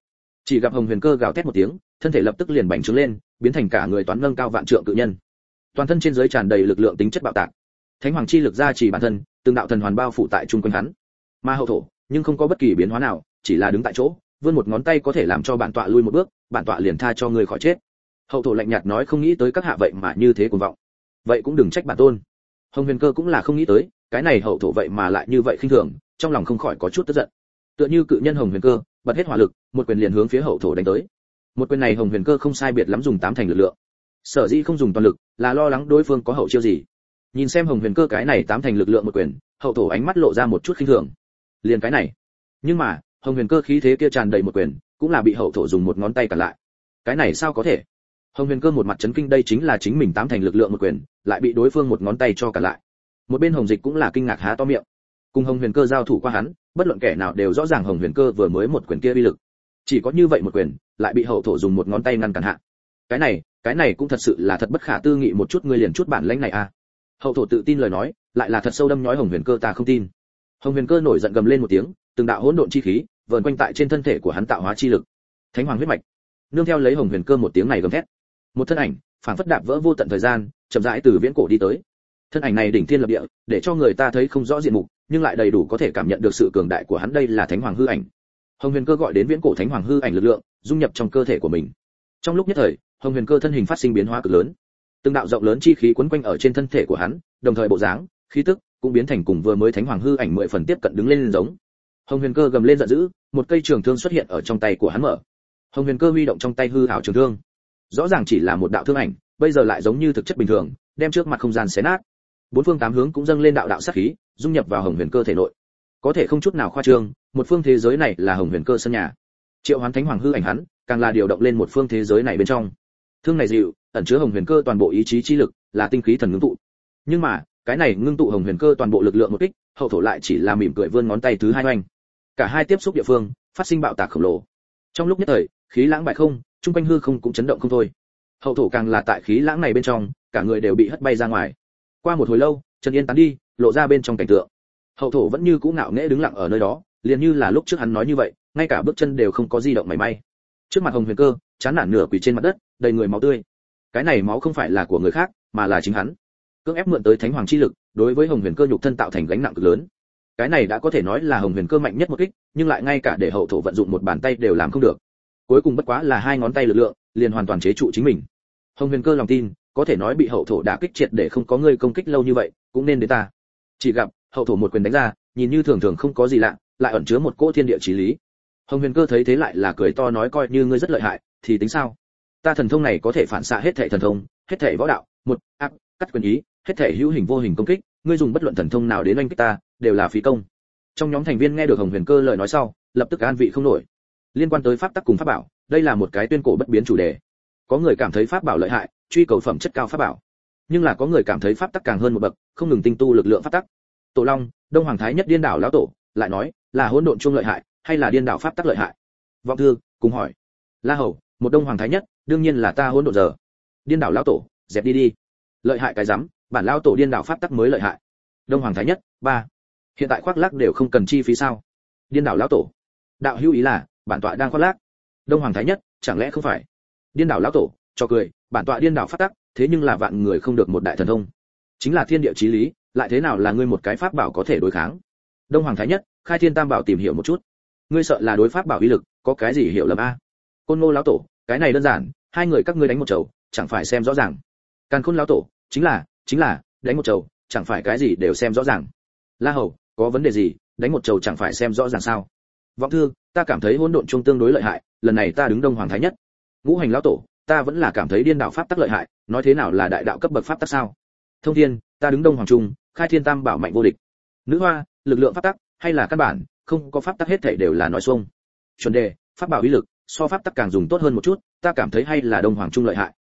Chỉ gặp hồng huyền cơ gào thét một tiếng, thân thể lập tức liền bành trướng lên, biến thành cả người toán nâng cao vạn trượng cự nhân. Toàn thân trên dưới tràn đầy lực lượng tính chất bạo tạc. Thánh hoàng chi lực ra chỉ bản thân, từng đạo thần hoàn bao phủ tại trung quanh hắn. Ma hậu thổ, nhưng không có bất kỳ biến hóa nào chỉ là đứng tại chỗ, vươn một ngón tay có thể làm cho bản tọa lui một bước, bản tọa liền tha cho người khỏi chết. Hậu thổ lạnh nhạt nói không nghĩ tới các hạ vậy mà như thế cuồng vọng. Vậy cũng đừng trách bản tôn. Hồng huyền cơ cũng là không nghĩ tới, cái này hậu thổ vậy mà lại như vậy khinh thường, trong lòng không khỏi có chút tức giận. Tựa như cự nhân hồng huyền cơ, bật hết hỏa lực, một quyền liền hướng phía hậu thổ đánh tới. Một quyền này hồng huyền cơ không sai biệt lắm dùng tám thành lực lượng. Sở dĩ không dùng toàn lực, là lo lắng đối phương có hậu chiêu gì. Nhìn xem hồng huyền cơ cái này tám thành lực lượng một quyền, hậu thổ ánh mắt lộ ra một chút khinh thường. Liền cái này. Nhưng mà hồng huyền cơ khí thế kia tràn đầy một quyền, cũng là bị hậu thổ dùng một ngón tay cản lại. Cái này sao có thể? Hồng huyền cơ một mặt chấn kinh đây chính là chính mình tám thành lực lượng một quyền, lại bị đối phương một ngón tay cho cản lại. Một bên hồng dịch cũng là kinh ngạc há to miệng. Cùng hồng huyền cơ giao thủ qua hắn, bất luận kẻ nào đều rõ ràng hồng huyền cơ vừa mới một quyền kia uy lực. Chỉ có như vậy một quyền, lại bị hậu thổ dùng một ngón tay ngăn cản hạ. Cái này cái này cũng thật sự là thật bất khả tư nghị một chút ngươi liền chút bản lãnh này à. Hậu thổ tự tin lời nói, lại là thật sâu đâm nhói hồng huyền cơ ta không tin. Hồng huyền cơ nổi giận gầm lên một tiếng, từng đạo hỗn độn chi khí vờn quanh tại trên thân thể của hắn tạo hóa chi lực. Thánh hoàng huyết mạch. Nương theo lấy hồng huyền cơ một tiếng này gầm thét. Một thân ảnh phản phất đạp vỡ vô tận thời gian, chậm rãi từ viễn cổ đi tới. Thân ảnh này đỉnh thiên lập địa, để cho người ta thấy không rõ diện mục, nhưng lại đầy đủ có thể cảm nhận được sự cường đại của hắn đây là thánh hoàng hư ảnh. Hồng huyền cơ gọi đến viễn cổ thánh hoàng hư ảnh lực lượng, dung nhập trong cơ thể của mình. Trong lúc nhất thời, hồng huyền cơ thân hình phát sinh biến hóa cực lớn. Từng đạo rộng lớn chi khí quấn quanh ở trên thân thể của hắn, đồng thời bộ dáng, khí tức cũng biến thành cùng vừa mới thánh hoàng hư ảnh mười phần tiếp cận đứng lên giống hồng huyền cơ gầm lên giận dữ, một cây trường thương xuất hiện ở trong tay của hắn mở. Hồng huyền cơ huy động trong tay hư ảo trường thương. Rõ ràng chỉ là một đạo thương ảnh, bây giờ lại giống như thực chất bình thường, đem trước mặt không gian xé nát. Bốn phương tám hướng cũng dâng lên đạo đạo sát khí, dung nhập vào hồng huyền cơ thể nội. Có thể không chút nào khoa trương, một phương thế giới này là hồng huyền cơ sân nhà. Triệu hoán thánh hoàng hư ảnh hắn, càng là điều động lên một phương thế giới này bên trong. Thương này dịu, ẩn chứa hồng huyền cơ toàn bộ ý chí chi lực, là tinh khí thần ngưng tụ. Nhưng mà, cái này ngưng tụ hồng huyền cơ toàn bộ lực lượng một kích, hậu thổ lại chỉ là mỉm cười vươn ngón tay thứ hai oanh cả hai tiếp xúc địa phương, phát sinh bạo tạc khổng lồ. Trong lúc nhất thời, khí lãng bại không trung quanh hư không cũng chấn động không thôi. Hậu thổ càng là tại khí lãng này bên trong, cả người đều bị hất bay ra ngoài. Qua một hồi lâu, trần yên tán đi, lộ ra bên trong cảnh tượng. Hậu thổ vẫn như cũ ngạo nghễ đứng lặng ở nơi đó, liền như là lúc trước hắn nói như vậy, ngay cả bước chân đều không có di động mảy may. Trước mặt hồng huyền cơ, chán nản nửa quỳ trên mặt đất, đầy người máu tươi. Cái này máu không phải là của người khác, mà là chính hắn. Cưỡng ép mượn tới thánh hoàng chi lực, đối với hồng huyền cơ nhục thân tạo thành gánh nặng cực lớn cái này đã có thể nói là hồng huyền cơ mạnh nhất một kích, nhưng lại ngay cả để hậu thổ vận dụng một bàn tay đều làm không được. Cuối cùng bất quá là hai ngón tay lực lượng, liền hoàn toàn chế trụ chính mình. Hồng huyền cơ lòng tin, có thể nói bị hậu thổ đã kích triệt để không có người công kích lâu như vậy, cũng nên đến ta. Chỉ gặp, hậu thổ một quyền đánh ra, nhìn như thường thường không có gì lạ, lại ẩn chứa một cỗ thiên địa chí lý. Hồng huyền cơ thấy thế lại là cười to nói coi như ngươi rất lợi hại, thì tính sao? Ta thần thông này có thể phản xạ hết thể thần thông, hết thể võ đạo, một áp cắt quyền ý, hết thể hữu hình vô hình công kích, ngươi dùng bất luận thần thông nào đến oanh kích ta đều là phí công. Trong nhóm thành viên nghe được hồng huyền cơ lời nói sau, lập tức an vị không nổi. Liên quan tới pháp tắc cùng pháp bảo, đây là một cái tuyên cổ bất biến chủ đề. Có người cảm thấy pháp bảo lợi hại, truy cầu phẩm chất cao pháp bảo. Nhưng là có người cảm thấy pháp tắc càng hơn một bậc, không ngừng tinh tu lực lượng pháp tắc. Tổ long, đông hoàng thái nhất điên đảo lão tổ, lại nói, là hỗn độn chung lợi hại, hay là điên đảo pháp tắc lợi hại? Vọng thư, cùng hỏi. La hầu, một đông hoàng thái nhất, đương nhiên là ta hỗn độn giờ. Điên đảo lão tổ, dẹp đi đi. Lợi hại cái rắm, bản lão tổ điên đảo pháp tắc mới lợi hại. Đông hoàng thái nhất, ba hiện tại khoác lác đều không cần chi phí sao? Điên đảo lão tổ. Đạo hữu ý là, bản tọa đang khoác lác. Đông hoàng thái nhất, chẳng lẽ không phải? Điên đảo lão tổ, cho cười, bản tọa điên đảo phát tắc, thế nhưng là vạn người không được một đại thần thông. Chính là thiên địa chí lý, lại thế nào là ngươi một cái pháp bảo có thể đối kháng? Đông hoàng thái nhất, khai thiên tam bảo tìm hiểu một chút. Ngươi sợ là đối pháp bảo uy lực, có cái gì hiểu lầm a? Côn ngô lão tổ, cái này đơn giản, hai người các ngươi đánh một chầu, chẳng phải xem rõ ràng. Càn khôn lão tổ, chính là chính là, đánh một chầu, chẳng phải cái gì đều xem rõ ràng. La hầu có vấn đề gì, đánh một trầu chẳng phải xem rõ ràng sao? Vọng thư, ta cảm thấy hỗn độn trung tương đối lợi hại, lần này ta đứng đông hoàng thái nhất. Ngũ hành lão tổ, ta vẫn là cảm thấy điên đạo pháp tắc lợi hại, nói thế nào là đại đạo cấp bậc pháp tắc sao? Thông thiên, ta đứng đông hoàng trung, khai thiên tam bảo mạnh vô địch. Nữ hoa, lực lượng pháp tắc, hay là căn bản, không có pháp tắc hết thảy đều là nói xuông. Chuẩn đề, pháp bảo uy lực, so pháp tắc càng dùng tốt hơn một chút, ta cảm thấy hay là đông hoàng trung lợi hại.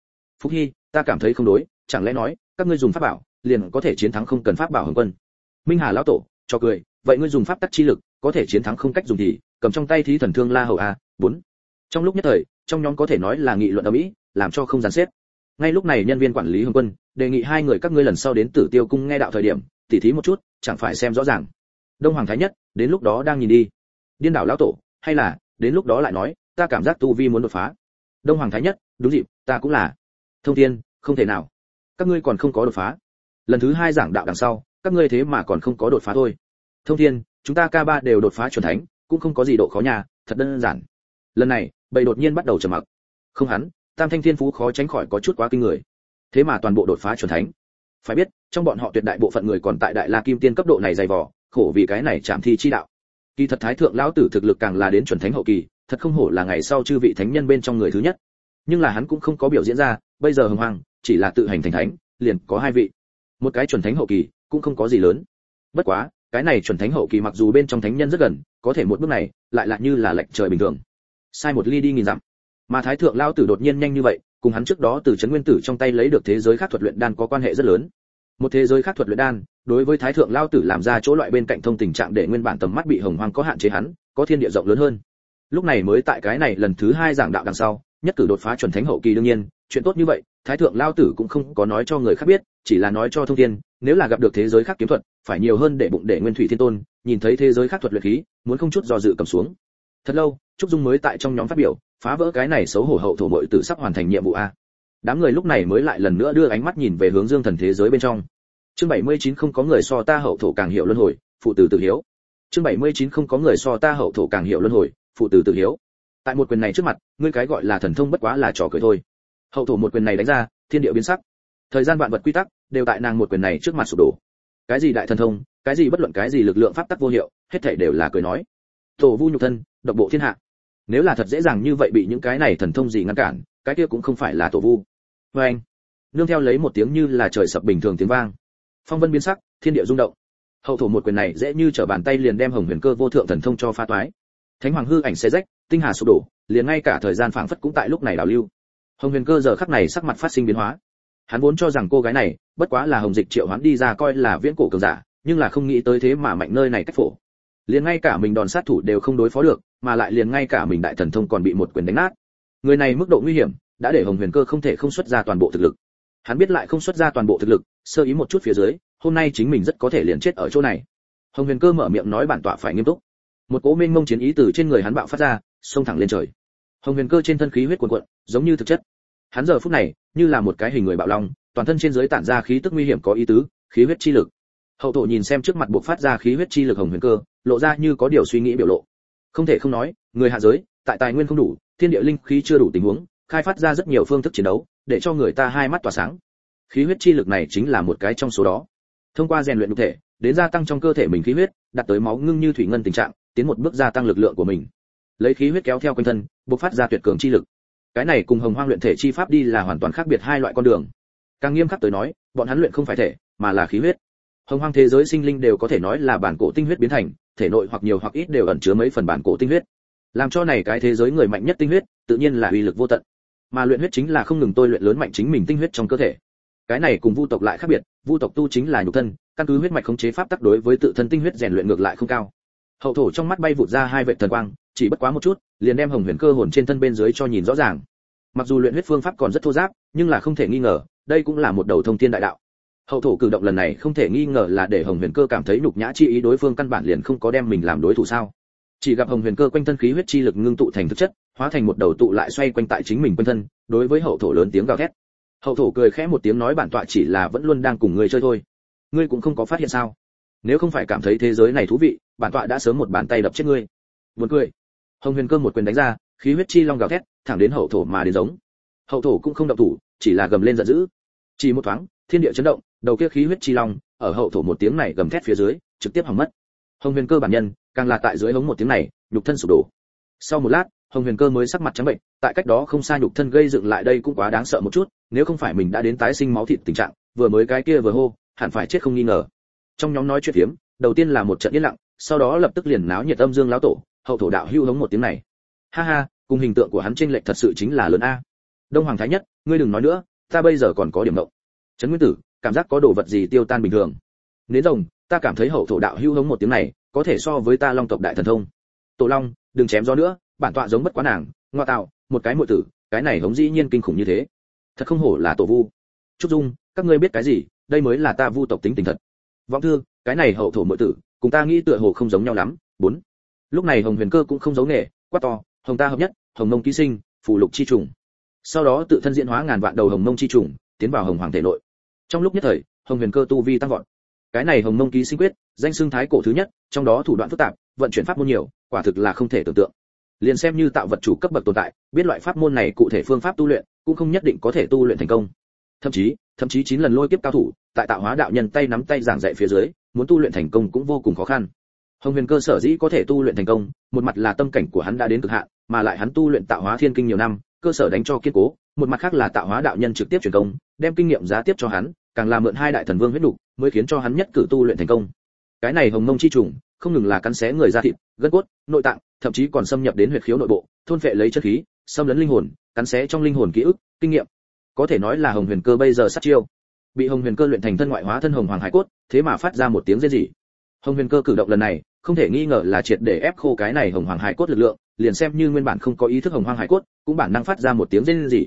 Phúc hy, ta cảm thấy không đối, chẳng lẽ nói, các ngươi dùng pháp bảo, liền có thể chiến thắng không cần pháp bảo hồng quân. Minh hà lão tổ cho cười, vậy ngươi dùng pháp tắc chi lực, có thể chiến thắng không cách dùng thì, cầm trong tay thí thần thương la hầu a, bốn. Trong lúc nhất thời, trong nhóm có thể nói là nghị luận ở mỹ, làm cho không dàn xếp. Ngay lúc này nhân viên quản lý hồng quân, đề nghị hai người các ngươi lần sau đến tử tiêu cung nghe đạo thời điểm, tỉ thí một chút, chẳng phải xem rõ ràng. Đông hoàng thái nhất, đến lúc đó đang nhìn đi. Điên đảo lão tổ, hay là, đến lúc đó lại nói, ta cảm giác tu vi muốn đột phá. Đông hoàng thái nhất, đúng dịp, ta cũng là. Thông thiên, không thể nào. Các ngươi còn không có đột phá. Lần thứ hai giảng đạo đằng sau các ngươi thế mà còn không có đột phá thôi. Thông thiên, chúng ta ca ba đều đột phá chuẩn thánh, cũng không có gì độ khó nhà thật đơn giản. Lần này, bầy đột nhiên bắt đầu trầm mặc. Không hắn, tam thanh thiên phú khó tránh khỏi có chút quá kinh người. Thế mà toàn bộ đột phá chuẩn thánh. Phải biết, trong bọn họ tuyệt đại bộ phận người còn tại đại la kim tiên cấp độ này dày vò, khổ vì cái này chạm thi chi đạo. Kỳ thật thái thượng lão tử thực lực càng là đến chuẩn thánh hậu kỳ, thật không hổ là ngày sau chư vị thánh nhân bên trong người thứ nhất. Nhưng là hắn cũng không có biểu diễn ra, bây giờ hồng hoàng chỉ là tự hành thành thánh, liền có hai vị. Một cái chuẩn thánh hậu kỳ cũng không có gì lớn. Bất quá, cái này chuẩn thánh hậu kỳ mặc dù bên trong thánh nhân rất gần, có thể một bước này lại lại như là lệnh trời bình thường. Sai một ly đi nghìn dặm. Mà thái thượng lao tử đột nhiên nhanh như vậy, cùng hắn trước đó từ chấn nguyên tử trong tay lấy được thế giới khác thuật luyện đan có quan hệ rất lớn. Một thế giới khác thuật luyện đan, đối với thái thượng lao tử làm ra chỗ loại bên cạnh thông tình trạng để nguyên bản tầm mắt bị hồng hoang có hạn chế hắn, có thiên địa rộng lớn hơn. Lúc này mới tại cái này lần thứ hai giảng đạo đằng sau, nhất cử đột phá chuẩn thánh hậu kỳ đương nhiên, chuyện tốt như vậy, thái thượng lao tử cũng không có nói cho người khác biết chỉ là nói cho thông thiên, nếu là gặp được thế giới khác kiếm thuật, phải nhiều hơn để bụng để nguyên thủy thiên tôn, nhìn thấy thế giới khác thuật luyện khí, muốn không chút do dự cầm xuống. Thật lâu, trúc dung mới tại trong nhóm phát biểu, phá vỡ cái này xấu hổ hậu thổ mội tử sắp hoàn thành nhiệm vụ a. Đám người lúc này mới lại lần nữa đưa ánh mắt nhìn về hướng dương thần thế giới bên trong. Chương 79 không có người so ta hậu thổ càng hiểu luân hồi, phụ tử tự hiếu. Chương 79 không có người so ta hậu thổ càng hiểu luân hồi, phụ tử tự hiếu. Tại một quyền này trước mặt, ngươi cái gọi là thần thông bất quá là trò cười thôi. Hậu thổ một quyền này đánh ra, thiên địa biến sắc thời gian vạn vật quy tắc đều tại nàng một quyền này trước mặt sụp đổ. Cái gì đại thần thông, cái gì bất luận cái gì lực lượng pháp tắc vô hiệu, hết thảy đều là cười nói. Tổ vu nhục thân, độc bộ thiên hạ. Nếu là thật dễ dàng như vậy bị những cái này thần thông gì ngăn cản, cái kia cũng không phải là tổ vu. Vê anh, nương theo lấy một tiếng như là trời sập bình thường tiếng vang. Phong vân biến sắc, thiên địa rung động. Hậu thổ một quyền này dễ như trở bàn tay liền đem hồng huyền cơ vô thượng thần thông cho pha toái. Thánh hoàng hư ảnh xe rách, tinh hà sụp đổ, liền ngay cả thời gian phảng phất cũng tại lúc này đảo lưu. Hồng huyền cơ giờ khắc này sắc mặt phát sinh biến hóa hắn vốn cho rằng cô gái này, bất quá là hồng dịch triệu hoán đi ra coi là viễn cổ cường giả, nhưng là không nghĩ tới thế mà mạnh nơi này cách phổ. Liền ngay cả mình đòn sát thủ đều không đối phó được, mà lại liền ngay cả mình đại thần thông còn bị một quyền đánh nát. Người này mức độ nguy hiểm, đã để hồng huyền cơ không thể không xuất ra toàn bộ thực lực. Hắn biết lại không xuất ra toàn bộ thực lực, sơ ý một chút phía dưới, hôm nay chính mình rất có thể liền chết ở chỗ này. Hồng huyền cơ mở miệng nói bản tọa phải nghiêm túc. Một cỗ mênh mông chiến ý từ trên người hắn bạo phát ra, xông thẳng lên trời. Hồng huyền cơ trên thân khí huyết cuồn cuộn, giống như thực chất hắn giờ phút này, như là một cái hình người bạo long, toàn thân trên dưới tản ra khí tức nguy hiểm có ý tứ, khí huyết chi lực. Hậu thổ nhìn xem trước mặt buộc phát ra khí huyết chi lực hồng huyền cơ, lộ ra như có điều suy nghĩ biểu lộ. Không thể không nói, người hạ giới, tại tài nguyên không đủ, thiên địa linh khí chưa đủ tình huống, khai phát ra rất nhiều phương thức chiến đấu, để cho người ta hai mắt tỏa sáng. Khí huyết chi lực này chính là một cái trong số đó. Thông qua rèn luyện cụ thể, đến gia tăng trong cơ thể mình khí huyết, đạt tới máu ngưng như thủy ngân tình trạng, tiến một bước gia tăng lực lượng của mình. Lấy khí huyết kéo theo quanh thân bộc phát ra tuyệt cường chi lực cái này cùng hồng hoang luyện thể chi pháp đi là hoàn toàn khác biệt hai loại con đường. Càng nghiêm khắc tới nói, bọn hắn luyện không phải thể, mà là khí huyết. Hồng hoang thế giới sinh linh đều có thể nói là bản cổ tinh huyết biến thành, thể nội hoặc nhiều hoặc ít đều ẩn chứa mấy phần bản cổ tinh huyết. Làm cho này cái thế giới người mạnh nhất tinh huyết, tự nhiên là uy lực vô tận. Mà luyện huyết chính là không ngừng tôi luyện lớn mạnh chính mình tinh huyết trong cơ thể. Cái này cùng vu tộc lại khác biệt, vu tộc tu chính là nhục thân, căn cứ huyết mạch khống chế pháp tắc đối với tự thân tinh huyết rèn luyện ngược lại không cao. Hậu thổ trong mắt bay vụt ra hai vệ thần quang, chỉ bất quá một chút liền đem hồng huyền cơ hồn trên thân bên dưới cho nhìn rõ ràng. Mặc dù luyện huyết phương pháp còn rất thô giáp, nhưng là không thể nghi ngờ, đây cũng là một đầu thông thiên đại đạo. Hậu thổ cử động lần này không thể nghi ngờ là để hồng huyền cơ cảm thấy nhục nhã chi ý đối phương căn bản liền không có đem mình làm đối thủ sao. Chỉ gặp hồng huyền cơ quanh thân khí huyết chi lực ngưng tụ thành thực chất, hóa thành một đầu tụ lại xoay quanh tại chính mình quanh thân, đối với hậu thổ lớn tiếng gào thét. Hậu thổ cười khẽ một tiếng nói bản tọa chỉ là vẫn luôn đang cùng ngươi chơi thôi. Ngươi cũng không có phát hiện sao? Nếu không phải cảm thấy thế giới này thú vị, bản tọa đã sớm một bàn tay đập chết ngươi. Buồn cười hồng huyền cơ một quyền đánh ra, khí huyết chi long gào thét, thẳng đến hậu thổ mà đến giống. Hậu thổ cũng không động thủ, chỉ là gầm lên giận dữ. Chỉ một thoáng, thiên địa chấn động, đầu kia khí huyết chi long ở hậu thổ một tiếng này gầm thét phía dưới, trực tiếp hỏng mất. Hồng huyền cơ bản nhân, càng là tại dưới hống một tiếng này, nhục thân sụp đổ. Sau một lát, hồng huyền cơ mới sắc mặt trắng bệnh, tại cách đó không xa nhục thân gây dựng lại đây cũng quá đáng sợ một chút, nếu không phải mình đã đến tái sinh máu thịt tình trạng, vừa mới cái kia vừa hô, hẳn phải chết không nghi ngờ. Trong nhóm nói chuyện phiếm, đầu tiên là một trận yên lặng, sau đó lập tức liền náo nhiệt âm dương lão tổ hậu thổ đạo hưu hống một tiếng này. Ha ha, cùng hình tượng của hắn trên lệch thật sự chính là lớn a. Đông hoàng thái nhất, ngươi đừng nói nữa, ta bây giờ còn có điểm động. Trấn nguyên tử, cảm giác có đồ vật gì tiêu tan bình thường? Nến rồng, ta cảm thấy hậu thổ đạo hưu hống một tiếng này, có thể so với ta long tộc đại thần thông. Tổ long, đừng chém gió nữa, bản tọa giống bất quá nàng, ngoa tạo, một cái muội tử, cái này hống dĩ nhiên kinh khủng như thế. Thật không hổ là tổ vu. Trúc dung, các ngươi biết cái gì, đây mới là ta vu tộc tính tình thật. Vọng thư, cái này hậu thổ muội tử, cùng ta nghĩ tựa hồ không giống nhau lắm. Bốn lúc này hồng huyền cơ cũng không giấu nghề, quát to, hồng ta hợp nhất, hồng mông ký sinh, phù lục chi trùng. Sau đó tự thân diễn hóa ngàn vạn đầu hồng mông chi trùng, tiến vào hồng hoàng thể nội. Trong lúc nhất thời, hồng huyền cơ tu vi tăng vọt. Cái này hồng mông ký sinh quyết, danh xưng thái cổ thứ nhất, trong đó thủ đoạn phức tạp, vận chuyển pháp môn nhiều, quả thực là không thể tưởng tượng. Liền xem như tạo vật chủ cấp bậc tồn tại, biết loại pháp môn này cụ thể phương pháp tu luyện, cũng không nhất định có thể tu luyện thành công. Thậm chí thậm chí chín lần lôi kiếp cao thủ, tại tạo hóa đạo nhân tay nắm tay giảng dạy phía dưới, muốn tu luyện thành công cũng vô cùng khó khăn hồng huyền cơ sở dĩ có thể tu luyện thành công một mặt là tâm cảnh của hắn đã đến cực hạn mà lại hắn tu luyện tạo hóa thiên kinh nhiều năm cơ sở đánh cho kiên cố một mặt khác là tạo hóa đạo nhân trực tiếp truyền công đem kinh nghiệm giá tiếp cho hắn càng làm mượn hai đại thần vương huyết đủ, mới khiến cho hắn nhất cử tu luyện thành công. Cái này hồng mông chi trùng không ngừng là cắn xé người da thịt gân cốt nội tạng thậm chí còn xâm nhập đến huyệt khiếu nội bộ thôn phệ lấy chất khí xâm lấn linh hồn cắn xé trong linh hồn ký ức kinh nghiệm. Có thể nói là hồng huyền cơ bây giờ sát chiêu. Bị hồng huyền cơ luyện thành thân ngoại hóa thân hồng hoàng hải cốt thế mà phát ra một tiếng rên rỉ. Hồng huyền cơ cử động lần này không thể nghi ngờ là triệt để ép khô cái này hồng hoàng hải cốt lực lượng, liền xem như nguyên bản không có ý thức hồng hoàng hải cốt, cũng bản năng phát ra một tiếng rên rỉ.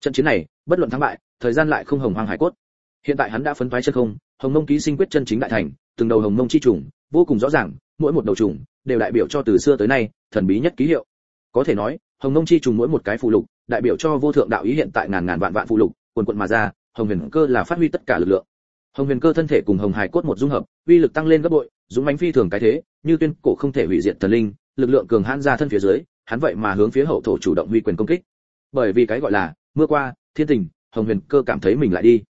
Trận chiến này, bất luận thắng bại, thời gian lại không hồng hoàng hải cốt. Hiện tại hắn đã phấn phái chân không, hồng mông ký sinh quyết chân chính đại thành, từng đầu hồng mông chi trùng, vô cùng rõ ràng, mỗi một đầu trùng đều đại biểu cho từ xưa tới nay, thần bí nhất ký hiệu. Có thể nói, hồng mông chi trùng mỗi một cái phụ lục, đại biểu cho vô thượng đạo ý hiện tại ngàn ngàn vạn vạn phụ lục, quần quần mà ra, hồng huyền cơ là phát huy tất cả lực lượng. Hồng huyền cơ thân thể cùng hồng hải cốt một dung hợp, uy lực tăng lên gấp bội, dũng mãnh phi thường cái thế như tuyên cổ không thể hủy diệt thần linh, lực lượng cường hãn ra thân phía dưới, hắn vậy mà hướng phía hậu thổ chủ động huy quyền công kích. Bởi vì cái gọi là, mưa qua, thiên tình, hồng huyền cơ cảm thấy mình lại đi.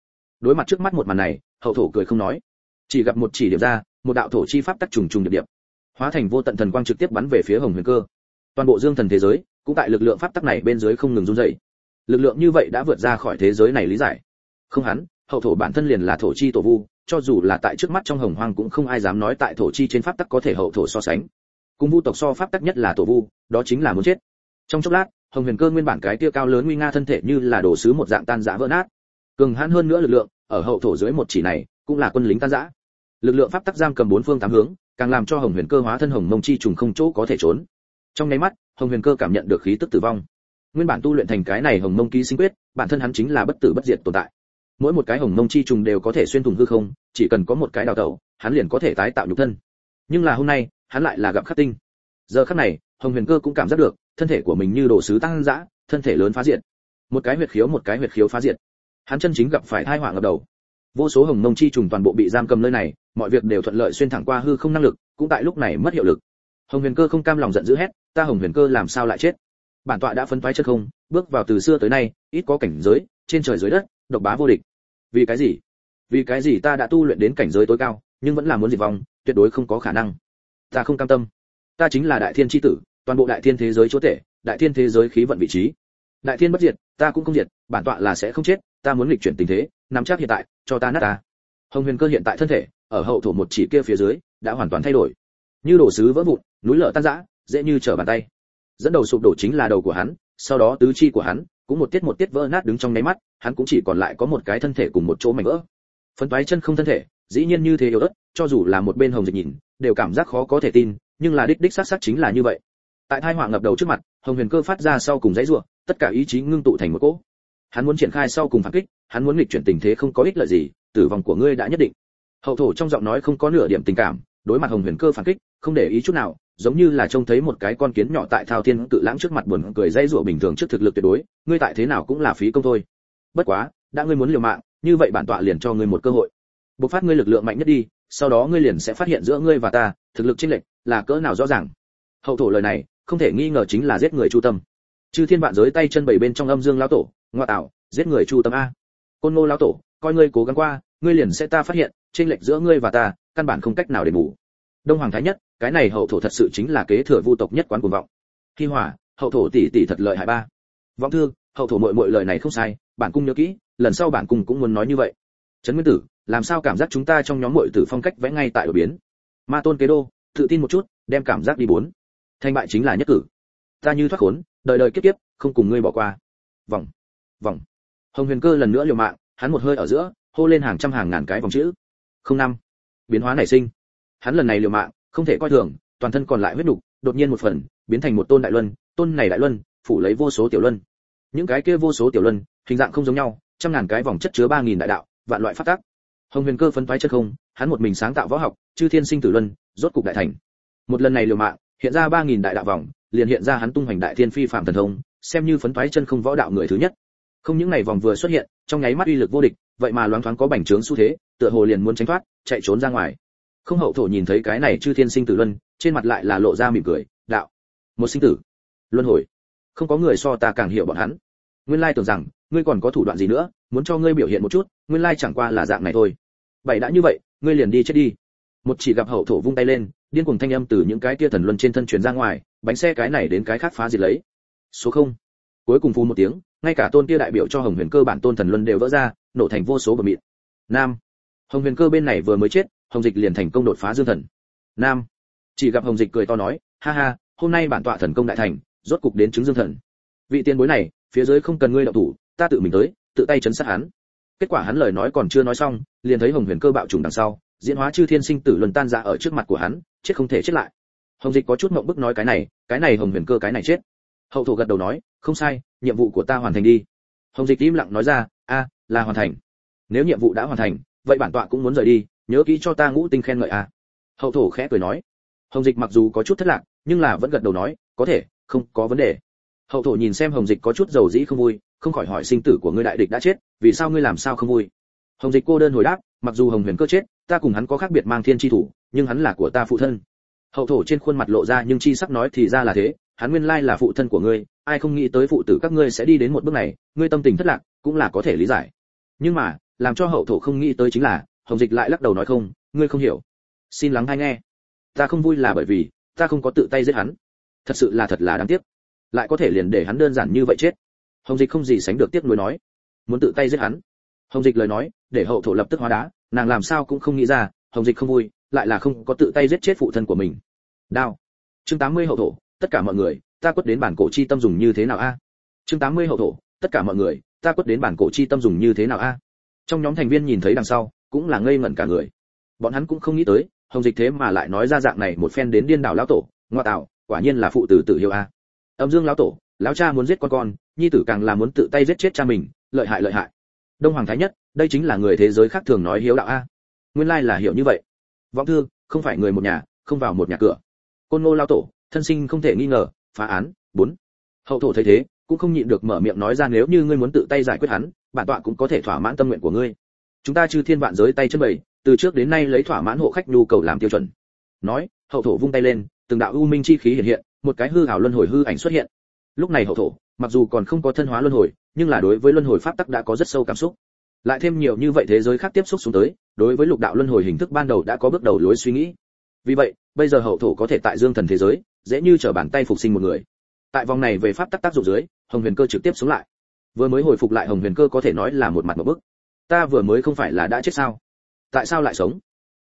Đối mặt trước mắt một màn này, hậu thổ cười không nói. Chỉ gặp một chỉ điểm ra, một đạo thổ chi pháp tắc trùng trùng điệp điệp, hóa thành vô tận thần quang trực tiếp bắn về phía hồng huyền cơ. Toàn bộ dương thần thế giới, cũng tại lực lượng pháp tắc này bên dưới không ngừng run dậy lực lượng như vậy đã vượt ra khỏi thế giới này lý giải. Không hắn hậu thổ bản thân liền là thổ chi tổ vu, cho dù là tại trước mắt trong hồng hoang cũng không ai dám nói tại thổ chi trên pháp tắc có thể hậu thổ so sánh. Cùng vu tộc so pháp tắc nhất là tổ vu, đó chính là muốn chết. Trong chốc lát, hồng huyền cơ nguyên bản cái tia cao lớn nguy nga thân thể như là đổ sứ một dạng tan rã vỡ nát. Cường hãn hơn nữa lực lượng, ở hậu thổ dưới một chỉ này, cũng là quân lính tan rã. Lực lượng pháp tắc giam cầm bốn phương tám hướng, càng làm cho hồng huyền cơ hóa thân hồng mông chi trùng không chỗ có thể trốn. Trong nháy mắt, hồng huyền cơ cảm nhận được khí tức tử vong. Nguyên bản tu luyện thành cái này hồng mông ký sinh quyết, bản thân hắn chính là bất tử bất diệt tồn tại mỗi một cái hồng mông chi trùng đều có thể xuyên thủng hư không chỉ cần có một cái đào tẩu hắn liền có thể tái tạo nhục thân. Nhưng là hôm nay hắn lại là gặp khắc tinh. Giờ khắc này hồng huyền cơ cũng cảm giác được thân thể của mình như đồ sứ tăng dã thân thể lớn phá diện. một cái huyệt khiếu một cái huyệt khiếu phá diện, hắn chân chính gặp phải thai họa ngập đầu. Vô số hồng mông chi trùng toàn bộ bị giam cầm nơi này mọi việc đều thuận lợi xuyên thẳng qua hư không năng lực cũng tại lúc này mất hiệu lực. Hồng huyền cơ không cam lòng giận dữ hét ta hồng huyền cơ làm sao lại chết? Bản tọa đã phân toái chất không bước vào từ xưa tới nay ít có cảnh giới trên trời dưới đất độc bá vô địch. Vì cái gì? Vì cái gì ta đã tu luyện đến cảnh giới tối cao, nhưng vẫn là muốn diệt vong, tuyệt đối không có khả năng. Ta không cam tâm. Ta chính là đại thiên chi tử, toàn bộ đại thiên thế giới chúa tể, đại thiên thế giới khí vận vị trí. Đại thiên bất diệt, ta cũng không diệt, bản tọa là sẽ không chết, ta muốn lịch chuyển tình thế, nắm chắc hiện tại, cho ta nát ta. Hồng huyền cơ hiện tại thân thể, ở hậu thổ một chỉ kia phía dưới, đã hoàn toàn thay đổi. Như đổ sứ vỡ vụn, núi lở tan rã, dễ như trở bàn tay. Dẫn đầu sụp đổ chính là đầu của hắn, sau đó tứ chi của hắn cũng một tiết một tiết vỡ nát đứng trong nháy mắt, hắn cũng chỉ còn lại có một cái thân thể cùng một chỗ mảnh vỡ. Phân toái chân không thân thể, dĩ nhiên như thế yếu ớt, cho dù là một bên hồng dịch nhìn, đều cảm giác khó có thể tin, nhưng là đích đích xác xác chính là như vậy. Tại thai họa ngập đầu trước mặt, hồng huyền cơ phát ra sau cùng dãy rủa, tất cả ý chí ngưng tụ thành một cỗ. Hắn muốn triển khai sau cùng phản kích, hắn muốn nghịch chuyển tình thế không có ích lợi gì, tử vong của ngươi đã nhất định. Hậu thổ trong giọng nói không có nửa điểm tình cảm, đối mặt hồng huyền cơ phản kích, không để ý chút nào giống như là trông thấy một cái con kiến nhỏ tại thao thiên tự lãng trước mặt buồn cười dây rủa bình thường trước thực lực tuyệt đối, ngươi tại thế nào cũng là phí công thôi. Bất quá, đã ngươi muốn liều mạng, như vậy bản tọa liền cho ngươi một cơ hội. Bộc phát ngươi lực lượng mạnh nhất đi, sau đó ngươi liền sẽ phát hiện giữa ngươi và ta, thực lực chênh lệch là cỡ nào rõ ràng. Hậu thổ lời này, không thể nghi ngờ chính là giết người chu tâm. Chư thiên vạn giới tay chân bảy bên trong âm dương lão tổ, ngoa tạo, giết người chu tâm a. Côn ngô lão tổ, coi ngươi cố gắng qua, ngươi liền sẽ ta phát hiện, chênh lệch giữa ngươi và ta, căn bản không cách nào để bù đông hoàng thái nhất, cái này hậu thổ thật sự chính là kế thừa vu tộc nhất quán cuồng vọng. Khi hỏa hậu thổ tỷ tỷ thật lợi hại ba. Vọng thư, hậu thổ muội muội lời này không sai, bản cung nhớ kỹ, lần sau bản cung cũng muốn nói như vậy. Trấn nguyên tử, làm sao cảm giác chúng ta trong nhóm muội tử phong cách vẽ ngay tại ở biến? Ma tôn kế đô, tự tin một chút, đem cảm giác đi bốn. Thành bại chính là nhất cử. Ta như thoát khốn, đời đời kiếp kiếp, không cùng ngươi bỏ qua. Vòng vòng hồng huyền cơ lần nữa liều mạng, hắn một hơi ở giữa, hô lên hàng trăm hàng ngàn cái vòng chữ. Không năm. Biến hóa nảy sinh hắn lần này liều mạng không thể coi thường toàn thân còn lại huyết đục, đột nhiên một phần biến thành một tôn đại luân tôn này đại luân phủ lấy vô số tiểu luân. Những cái kia vô số tiểu luân hình dạng không giống nhau trăm ngàn cái vòng chất chứa ba nghìn đại đạo vạn loại phát tác. Hồng huyền cơ phân phái chất không hắn một mình sáng tạo võ học chư thiên sinh tử luân rốt cục đại thành. Một lần này liều mạng hiện ra ba nghìn đại đạo vòng liền hiện ra hắn tung hoành đại thiên phi phạm thần thông xem như phấn thoái chân không võ đạo người thứ nhất. Không những này vòng vừa xuất hiện trong nháy mắt uy lực vô địch vậy mà loáng thoáng có bành trướng xu thế tựa hồ liền muốn tránh thoát chạy trốn ra ngoài không hậu thổ nhìn thấy cái này chư thiên sinh tử luân, trên mặt lại là lộ ra mỉm cười, đạo, một sinh tử, luân hồi, không có người so ta càng hiểu bọn hắn. Nguyên lai tưởng rằng, ngươi còn có thủ đoạn gì nữa, muốn cho ngươi biểu hiện một chút, nguyên lai chẳng qua là dạng này thôi. Bảy đã như vậy, ngươi liền đi chết đi. Một chỉ gặp hậu thổ vung tay lên, điên cuồng thanh âm từ những cái kia thần luân trên thân truyền ra ngoài, bánh xe cái này đến cái khác phá diệt lấy. Số không. Cuối cùng phun một tiếng, ngay cả tôn kia đại biểu cho hồng huyền cơ bản tôn thần luân đều vỡ ra, nổ thành vô số bờ mịn nam. Hồng huyền cơ bên này vừa mới chết hồng dịch liền thành công đột phá dương thần. Nam. Chỉ gặp hồng dịch cười to nói, ha ha, hôm nay bản tọa thần công đại thành, rốt cục đến chứng dương thần. Vị tiên bối này, phía dưới không cần ngươi động thủ, ta tự mình tới, tự tay chấn sát hắn. Kết quả hắn lời nói còn chưa nói xong, liền thấy hồng huyền cơ bạo trùng đằng sau, diễn hóa chư thiên sinh tử luân tan ra ở trước mặt của hắn, chết không thể chết lại. Hồng dịch có chút mộng bức nói cái này cái này hồng huyền cơ cái này chết. Hậu thổ gật đầu nói, không sai, nhiệm vụ của ta hoàn thành đi. Hồng dịch im lặng nói ra, a, là hoàn thành. Nếu nhiệm vụ đã hoàn thành, vậy bản tọa cũng muốn rời đi nhớ kỹ cho ta ngũ tinh khen ngợi a hậu thổ khẽ cười nói. Hồng dịch mặc dù có chút thất lạc, nhưng là vẫn gật đầu nói, có thể, không có vấn đề. Hậu thổ nhìn xem hồng dịch có chút dầu dĩ không vui, không khỏi hỏi sinh tử của ngươi đại địch đã chết, vì sao ngươi làm sao không vui? Hồng dịch cô đơn hồi đáp, mặc dù hồng huyền cơ chết, ta cùng hắn có khác biệt mang thiên chi thủ, nhưng hắn là của ta phụ thân. Hậu thổ trên khuôn mặt lộ ra nhưng chi sắc nói thì ra là thế, hắn nguyên lai là phụ thân của ngươi, ai không nghĩ tới phụ tử các ngươi sẽ đi đến một bước này, ngươi tâm tình thất lạc, cũng là có thể lý giải. Nhưng mà, làm cho hậu thổ không nghĩ tới chính là hồng dịch lại lắc đầu nói không, ngươi không hiểu. Xin lắng hay nghe. Ta không vui là bởi vì, ta không có tự tay giết hắn. Thật sự là thật là đáng tiếc. Lại có thể liền để hắn đơn giản như vậy chết. Hồng dịch không gì sánh được tiếc nuối nói. Muốn tự tay giết hắn. Hồng dịch lời nói, để hậu thổ lập tức hóa đá, nàng làm sao cũng không nghĩ ra, hồng dịch không vui, lại là không có tự tay giết chết phụ thân của mình. Đao. Chương 80 hậu thổ, tất cả mọi người, ta quất đến bản cổ chi tâm dùng như thế nào a? Chương 80 hậu thổ, tất cả mọi người, ta quất đến bản cổ chi tâm dùng như thế nào a? Trong nhóm thành viên nhìn thấy đằng sau cũng là ngây ngẩn cả người. Bọn hắn cũng không nghĩ tới, hồng dịch thế mà lại nói ra dạng này một phen đến điên đảo lão tổ, ngoa tạo, quả nhiên là phụ tử tự hiểu a. Âm dương lão tổ, lão cha muốn giết con con, nhi tử càng là muốn tự tay giết chết cha mình, lợi hại lợi hại. Đông hoàng thái nhất, đây chính là người thế giới khác thường nói hiếu đạo a. Nguyên lai là hiểu như vậy. Vọng thư, không phải người một nhà, không vào một nhà cửa. Côn ngô lao tổ, thân sinh không thể nghi ngờ, phá án, bốn. Hậu thổ thấy thế, cũng không nhịn được mở miệng nói ra nếu như ngươi muốn tự tay giải quyết hắn, bản tọa cũng có thể thỏa mãn tâm nguyện của ngươi chúng ta chư thiên vạn giới tay chân bầy từ trước đến nay lấy thỏa mãn hộ khách nhu cầu làm tiêu chuẩn. Nói, hậu thổ vung tay lên, từng đạo u minh chi khí hiện hiện, một cái hư ảo luân hồi hư ảnh xuất hiện. Lúc này hậu thổ, mặc dù còn không có thân hóa luân hồi, nhưng là đối với luân hồi pháp tắc đã có rất sâu cảm xúc. Lại thêm nhiều như vậy thế giới khác tiếp xúc xuống tới, đối với lục đạo luân hồi hình thức ban đầu đã có bước đầu lối suy nghĩ. Vì vậy, bây giờ hậu thổ có thể tại dương thần thế giới, dễ như trở bàn tay phục sinh một người. Tại vòng này về pháp tắc tác dụng dưới, hồng huyền cơ trực tiếp xuống lại. Vừa mới hồi phục lại hồng huyền cơ có thể nói là một mặt một bức ta vừa mới không phải là đã chết sao? Tại sao lại sống?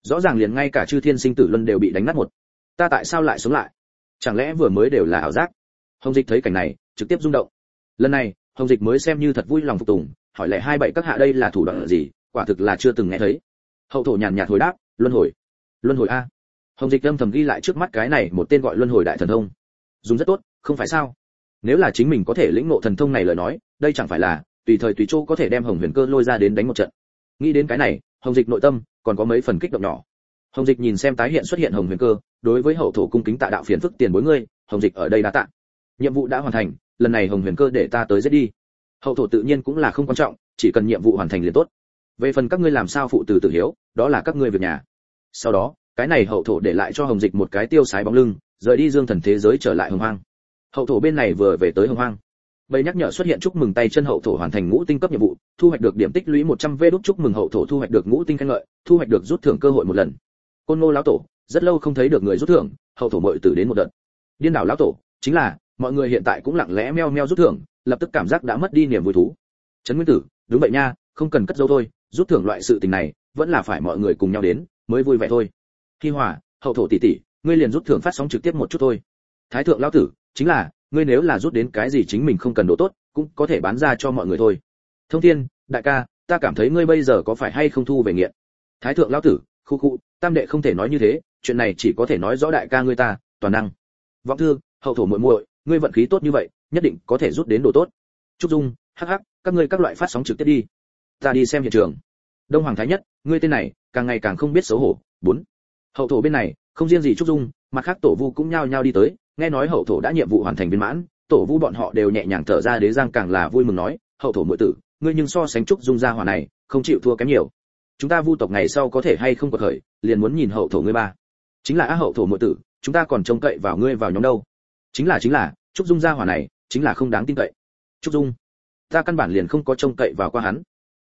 Rõ ràng liền ngay cả chư thiên sinh tử luân đều bị đánh nát một. Ta tại sao lại sống lại? Chẳng lẽ vừa mới đều là ảo giác? Hồng dịch thấy cảnh này, trực tiếp rung động. Lần này, hồng dịch mới xem như thật vui lòng phục tùng, hỏi lại hai bảy các hạ đây là thủ đoạn gì, quả thực là chưa từng nghe thấy. Hậu thổ nhàn nhạt hồi đáp, luân hồi. Luân hồi a? Hồng dịch âm thầm ghi lại trước mắt cái này một tên gọi luân hồi đại thần thông. Dùng rất tốt, không phải sao? Nếu là chính mình có thể lĩnh ngộ thần thông này lời nói, đây chẳng phải là tùy thời tùy chỗ có thể đem hồng huyền cơ lôi ra đến đánh một trận. Nghĩ đến cái này, hồng dịch nội tâm còn có mấy phần kích động nhỏ. Hồng dịch nhìn xem tái hiện xuất hiện hồng huyền cơ, đối với hậu thổ cung kính tạ đạo phiền phức tiền bối ngươi, hồng dịch ở đây đã tạ. Nhiệm vụ đã hoàn thành, lần này hồng huyền cơ để ta tới giết đi. Hậu thổ tự nhiên cũng là không quan trọng, chỉ cần nhiệm vụ hoàn thành liền tốt. Về phần các ngươi làm sao phụ từ tử hiếu, đó là các ngươi việc nhà. Sau đó, cái này hậu thổ để lại cho hồng dịch một cái tiêu sái bóng lưng, rời đi dương thần thế giới trở lại hồng hoang. Hậu thổ bên này vừa về tới hồng hoang bầy nhắc nhở xuất hiện chúc mừng tay chân hậu thổ hoàn thành ngũ tinh cấp nhiệm vụ, thu hoạch được điểm tích lũy 100 v đúc chúc mừng hậu thổ thu hoạch được ngũ tinh khen ngợi, thu hoạch được rút thưởng cơ hội một lần. Côn ngô lão tổ, rất lâu không thấy được người rút thưởng, hậu thổ mội tử đến một đợt. Điên đảo lão tổ, chính là, mọi người hiện tại cũng lặng lẽ meo meo rút thưởng, lập tức cảm giác đã mất đi niềm vui thú. Trấn nguyên tử, đúng vậy nha, không cần cất dấu thôi, rút thưởng loại sự tình này, vẫn là phải mọi người cùng nhau đến, mới vui vẻ thôi. Khi hòa, hậu thổ tỷ tỷ, ngươi liền rút thưởng phát sóng trực tiếp một chút thôi. Thái thượng lão tử, chính là ngươi nếu là rút đến cái gì chính mình không cần đồ tốt, cũng có thể bán ra cho mọi người thôi. Thông thiên, đại ca, ta cảm thấy ngươi bây giờ có phải hay không thu về nghiện? Thái thượng lão tử, khu khu, tam đệ không thể nói như thế, chuyện này chỉ có thể nói rõ đại ca ngươi ta, toàn năng. Vọng thư, hậu thổ muội muội, ngươi vận khí tốt như vậy, nhất định có thể rút đến đồ tốt. Trúc dung, hắc hắc, các ngươi các loại phát sóng trực tiếp đi. Ta đi xem hiện trường. Đông hoàng thái nhất, ngươi tên này, càng ngày càng không biết xấu hổ. Bốn. Hậu thổ bên này, không riêng gì trúc dung mà khác tổ vu cũng nhao nhao đi tới nghe nói hậu thổ đã nhiệm vụ hoàn thành viên mãn, tổ vu bọn họ đều nhẹ nhàng thở ra đế giang càng là vui mừng nói, hậu thổ muội tử, ngươi nhưng so sánh trúc dung gia hỏa này, không chịu thua kém nhiều. Chúng ta vu tộc ngày sau có thể hay không có khởi, liền muốn nhìn hậu thổ ngươi ba. Chính là á hậu thổ muội tử, chúng ta còn trông cậy vào ngươi vào nhóm đâu. Chính là chính là, trúc dung gia hỏa này, chính là không đáng tin cậy. Trúc dung, ta căn bản liền không có trông cậy vào qua hắn.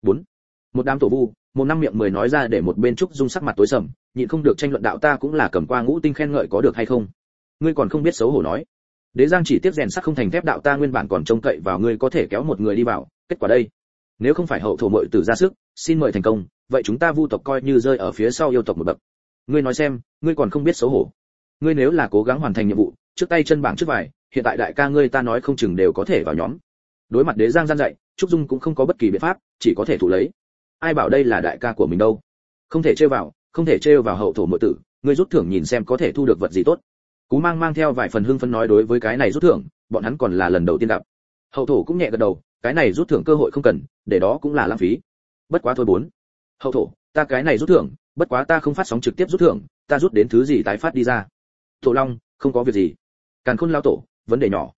Bốn. Một đám tổ vu, một năm miệng mười nói ra để một bên trúc dung sắc mặt tối sầm, nhịn không được tranh luận đạo ta cũng là cầm qua ngũ tinh khen ngợi có được hay không ngươi còn không biết xấu hổ nói. Đế giang chỉ tiếp rèn sắt không thành thép đạo ta nguyên bản còn trông cậy vào ngươi có thể kéo một người đi vào, kết quả đây. Nếu không phải hậu thổ mội tử ra sức, xin mời thành công, vậy chúng ta vu tộc coi như rơi ở phía sau yêu tộc một bậc. Ngươi nói xem, ngươi còn không biết xấu hổ. Ngươi nếu là cố gắng hoàn thành nhiệm vụ, trước tay chân bảng trước vải hiện tại đại ca ngươi ta nói không chừng đều có thể vào nhóm. Đối mặt đế giang gian dạy, trúc dung cũng không có bất kỳ biện pháp, chỉ có thể thủ lấy. Ai bảo đây là đại ca của mình đâu? Không thể chơi vào, không thể trêu vào hậu thổ mộ tử, ngươi rút thưởng nhìn xem có thể thu được vật gì tốt cú mang mang theo vài phần hưng phấn nói đối với cái này rút thưởng, bọn hắn còn là lần đầu tiên gặp. Hậu thổ cũng nhẹ gật đầu, cái này rút thưởng cơ hội không cần, để đó cũng là lãng phí. Bất quá thôi bốn. Hậu thổ, ta cái này rút thưởng, bất quá ta không phát sóng trực tiếp rút thưởng, ta rút đến thứ gì tái phát đi ra. Thổ long, không có việc gì. Càn khôn lao tổ, vấn đề nhỏ.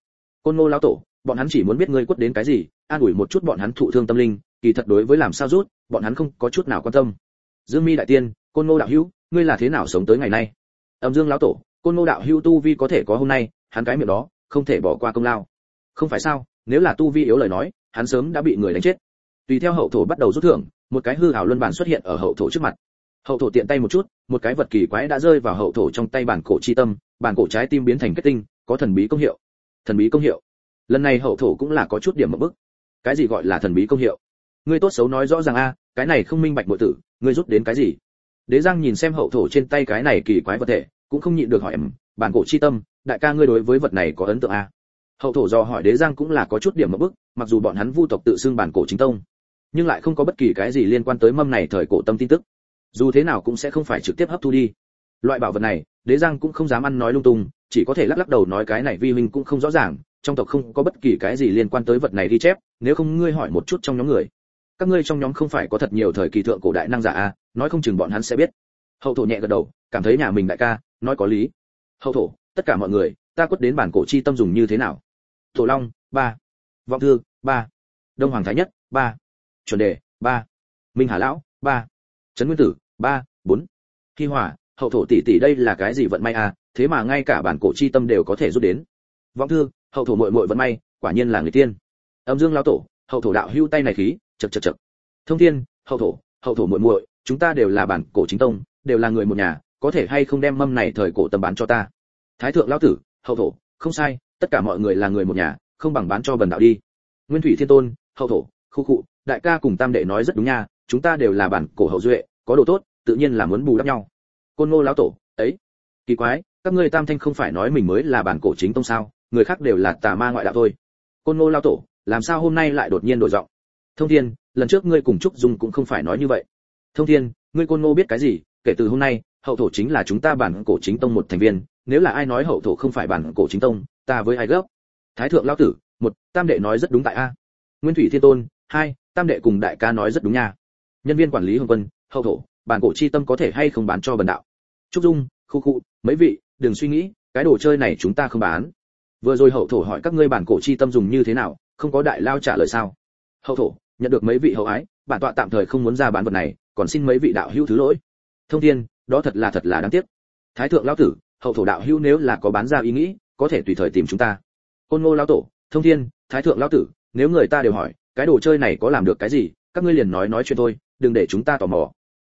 Côn ngô lao tổ, bọn hắn chỉ muốn biết ngươi quất đến cái gì, an ủi một chút bọn hắn thụ thương tâm linh, kỳ thật đối với làm sao rút, bọn hắn không có chút nào quan tâm. Dương mi đại tiên, côn ngô đạo hữu, ngươi là thế nào sống tới ngày nay? Âm dương lão tổ côn ngô đạo hưu tu vi có thể có hôm nay, hắn cái miệng đó, không thể bỏ qua công lao. Không phải sao, nếu là tu vi yếu lời nói, hắn sớm đã bị người đánh chết. Tùy theo hậu thổ bắt đầu rút thưởng, một cái hư ảo luân bản xuất hiện ở hậu thổ trước mặt. Hậu thổ tiện tay một chút, một cái vật kỳ quái đã rơi vào hậu thổ trong tay bản cổ chi tâm, bản cổ trái tim biến thành kết tinh, có thần bí công hiệu. Thần bí công hiệu. Lần này hậu thổ cũng là có chút điểm một bức cái gì gọi là thần bí công hiệu? Ngươi tốt xấu nói rõ ràng a, cái này không minh bạch bộ tử, ngươi rút đến cái gì? Đế giang nhìn xem hậu thổ trên tay cái này kỳ quái vật thể cũng không nhịn được hỏi em, bản cổ chi tâm, đại ca ngươi đối với vật này có ấn tượng a hậu thổ do hỏi đế giang cũng là có chút điểm một bức, mặc dù bọn hắn vu tộc tự xưng bản cổ chính tông, nhưng lại không có bất kỳ cái gì liên quan tới mâm này thời cổ tâm tin tức. Dù thế nào cũng sẽ không phải trực tiếp hấp thu đi. Loại bảo vật này, đế giang cũng không dám ăn nói lung tung, chỉ có thể lắc lắc đầu nói cái này vi huynh cũng không rõ ràng, trong tộc không có bất kỳ cái gì liên quan tới vật này ghi chép, nếu không ngươi hỏi một chút trong nhóm người. Các ngươi trong nhóm không phải có thật nhiều thời kỳ thượng cổ đại năng giả à nói không chừng bọn hắn sẽ biết. Hậu thổ nhẹ gật đầu, cảm thấy nhà mình đại ca nói có lý. Hậu thổ, tất cả mọi người, ta quất đến bản cổ chi tâm dùng như thế nào? Thổ long, ba. Vọng thư, ba. Đông hoàng thái nhất, ba. Chuẩn đề, ba. Minh hà lão, ba. Trấn nguyên tử, ba, bốn. Khi hỏa hậu thổ tỷ tỷ đây là cái gì vận may à? Thế mà ngay cả bản cổ chi tâm đều có thể rút đến. Vọng thư, hậu thổ muội muội vận may, quả nhiên là người tiên. Âm dương lão tổ, hậu thổ đạo hưu tay này khí chật chật chật thông thiên, hậu thổ hậu thổ muội muội, chúng ta đều là bản cổ chính tông, đều là người một nhà có thể hay không đem mâm này thời cổ tầm bán cho ta? Thái thượng lão tử, hậu thổ, không sai, tất cả mọi người là người một nhà, không bằng bán cho bần đạo đi. Nguyên thủy thiên tôn, hậu thổ, khu cụ đại ca cùng tam đệ nói rất đúng nha, chúng ta đều là bản cổ hậu duệ, có đồ tốt, tự nhiên là muốn bù đắp nhau. Côn ngô lão tổ, ấy, kỳ quái, các ngươi tam thanh không phải nói mình mới là bản cổ chính tông sao, người khác đều là tà ma ngoại đạo thôi. Côn ngô lão tổ, làm sao hôm nay lại đột nhiên đổi giọng? Thông thiên, lần trước ngươi cùng trúc dung cũng không phải nói như vậy. Thông thiên, ngươi côn ngô biết cái gì, kể từ hôm nay hậu thổ chính là chúng ta bản cổ chính tông một thành viên, nếu là ai nói hậu thổ không phải bản cổ chính tông, ta với ai gấp? Thái thượng lão tử, một, tam đệ nói rất đúng tại a. Nguyên thủy thiên tôn, hai, tam đệ cùng đại ca nói rất đúng nha. Nhân viên quản lý hồng quân, hậu thổ, bản cổ chi tâm có thể hay không bán cho bần đạo? Trúc dung, khu khu, mấy vị, đừng suy nghĩ, cái đồ chơi này chúng ta không bán. Vừa rồi hậu thổ hỏi các ngươi bản cổ chi tâm dùng như thế nào, không có đại lao trả lời sao? Hậu thổ, nhận được mấy vị hậu ái, bản tọa tạm thời không muốn ra bán vật này, còn xin mấy vị đạo hữu thứ lỗi. Thông thiên đó thật là thật là đáng tiếc. Thái thượng lão tử, hậu thổ đạo hữu nếu là có bán ra ý nghĩ, có thể tùy thời tìm chúng ta. Côn ngô lão tổ, thông thiên, thái thượng lão tử, nếu người ta đều hỏi, cái đồ chơi này có làm được cái gì, các ngươi liền nói nói chuyện thôi, đừng để chúng ta tò mò.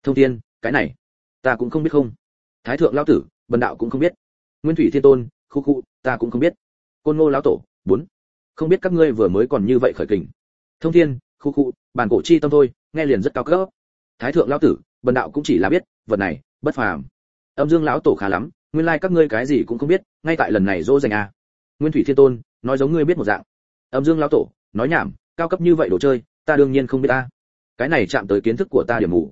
Thông thiên, cái này, ta cũng không biết không? Thái thượng lão tử, bần đạo cũng không biết. Nguyên thủy thiên tôn, khu khu, ta cũng không biết. Côn ngô lão tổ, bốn. Không biết các ngươi vừa mới còn như vậy khởi kình. Thông thiên, khu khu, bản cổ chi tâm thôi, nghe liền rất cao cấp. Thái thượng lão tử, bần đạo cũng chỉ là biết, vật này bất phàm. Âm dương lão tổ khá lắm, nguyên lai like các ngươi cái gì cũng không biết, ngay tại lần này dỗ dành à. Nguyên thủy thiên tôn, nói giống ngươi biết một dạng. Âm dương lão tổ, nói nhảm, cao cấp như vậy đồ chơi, ta đương nhiên không biết ta. Cái này chạm tới kiến thức của ta điểm mù.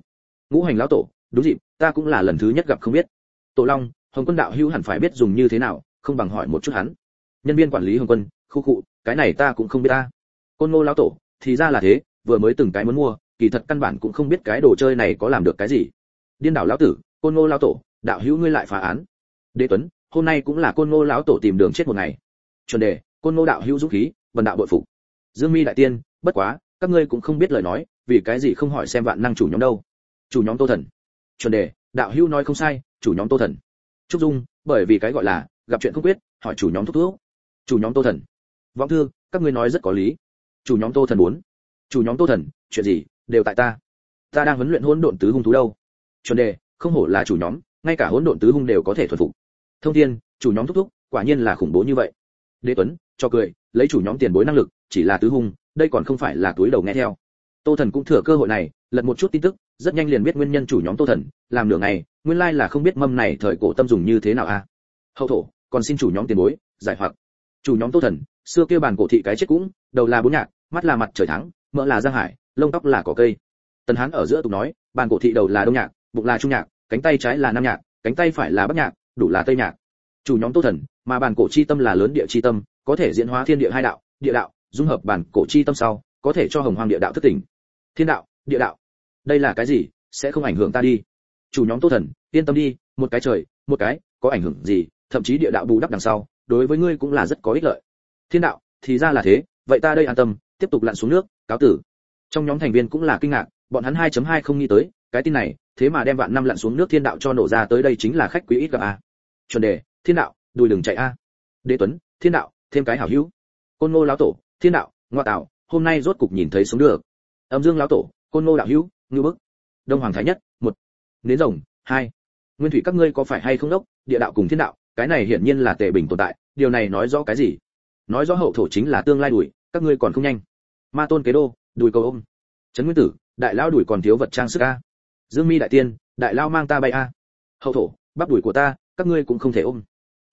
Ngũ hành lão tổ, đúng dịp, ta cũng là lần thứ nhất gặp không biết. Tổ long, hồng quân đạo hữu hẳn phải biết dùng như thế nào, không bằng hỏi một chút hắn. Nhân viên quản lý hồng quân, khu cụ cái này ta cũng không biết ta. Côn ngô lão tổ, thì ra là thế, vừa mới từng cái muốn mua, kỳ thật căn bản cũng không biết cái đồ chơi này có làm được cái gì. Điên đảo lão tử côn ngô lão tổ, đạo hữu ngươi lại phá án. Đế tuấn, hôm nay cũng là côn ngô lão tổ tìm đường chết một ngày. Chuẩn đề, côn ngô đạo hữu dũng khí, vần đạo bội phục. Dương mi đại tiên, bất quá, các ngươi cũng không biết lời nói, vì cái gì không hỏi xem vạn năng chủ nhóm đâu. Chủ nhóm tô thần. Chuẩn đề, đạo hữu nói không sai, chủ nhóm tô thần. Trúc dung, bởi vì cái gọi là, gặp chuyện không quyết, hỏi chủ nhóm thúc thuốc chủ nhóm tô thần. Vọng thư, các ngươi nói rất có lý. Chủ nhóm tô thần muốn. Chủ nhóm tô thần, chuyện gì, đều tại ta. Ta đang huấn luyện hỗn độn tứ hung thú đâu. Chuẩn đề không hổ là chủ nhóm, ngay cả hỗn độn tứ hung đều có thể thuần phục. Thông thiên, chủ nhóm thúc thúc, quả nhiên là khủng bố như vậy. Đế tuấn, cho cười, lấy chủ nhóm tiền bối năng lực, chỉ là tứ hung, đây còn không phải là túi đầu nghe theo. Tô thần cũng thừa cơ hội này, lật một chút tin tức, rất nhanh liền biết nguyên nhân chủ nhóm tô thần, làm nửa ngày, nguyên lai là không biết mâm này thời cổ tâm dùng như thế nào a. À? hậu thổ, còn xin chủ nhóm tiền bối, giải hoặc. Chủ nhóm tô thần, xưa kia bàn cổ thị cái chết cũng, đầu là bốn nhạc, mắt là mặt trời thắng, mỡ là giang hải, lông tóc là cỏ cây. Tần hán ở giữa tục nói bàn cổ thị đầu là đông nhạc, bụng là trung nhạc cánh tay trái là nam nhạc, cánh tay phải là bắc nhạc, đủ là tây nhạc. Chủ nhóm tô thần, mà bản cổ chi tâm là lớn địa chi tâm, có thể diễn hóa thiên địa hai đạo, địa đạo, dung hợp bản cổ chi tâm sau, có thể cho hồng hoàng địa đạo thức tỉnh. Thiên đạo, địa đạo. Đây là cái gì? Sẽ không ảnh hưởng ta đi. Chủ nhóm tô thần, yên tâm đi, một cái trời, một cái, có ảnh hưởng gì, thậm chí địa đạo bù đắp đằng sau, đối với ngươi cũng là rất có ích lợi. Thiên đạo, thì ra là thế, vậy ta đây an tâm, tiếp tục lặn xuống nước, cáo tử. Trong nhóm thành viên cũng là kinh ngạc, bọn hắn 2.2 không nghĩ tới cái tin này, thế mà đem vạn năm lặn xuống nước thiên đạo cho nổ ra tới đây chính là khách quý ít gặp a. Chuẩn đề, thiên đạo, đùi đừng chạy a. Đế tuấn, thiên đạo, thêm cái hảo hữu. Côn ngô lão tổ, thiên đạo, ngoa tạo, hôm nay rốt cục nhìn thấy sống được. Âm dương lão tổ, côn ngô đạo hữu ngư bức. Đông hoàng thái nhất, một. Nến rồng, hai. Nguyên thủy các ngươi có phải hay không đốc, địa đạo cùng thiên đạo, cái này hiển nhiên là tề bình tồn tại, điều này nói rõ cái gì? Nói rõ hậu thổ chính là tương lai đuổi, các ngươi còn không nhanh. Ma tôn kế đô đùi cầu ôm. Trấn nguyên tử, đại lão đuổi còn thiếu vật trang sức a dương mi đại tiên, đại lao mang ta bay a. Hậu thổ, bắp đuổi của ta, các ngươi cũng không thể ôm.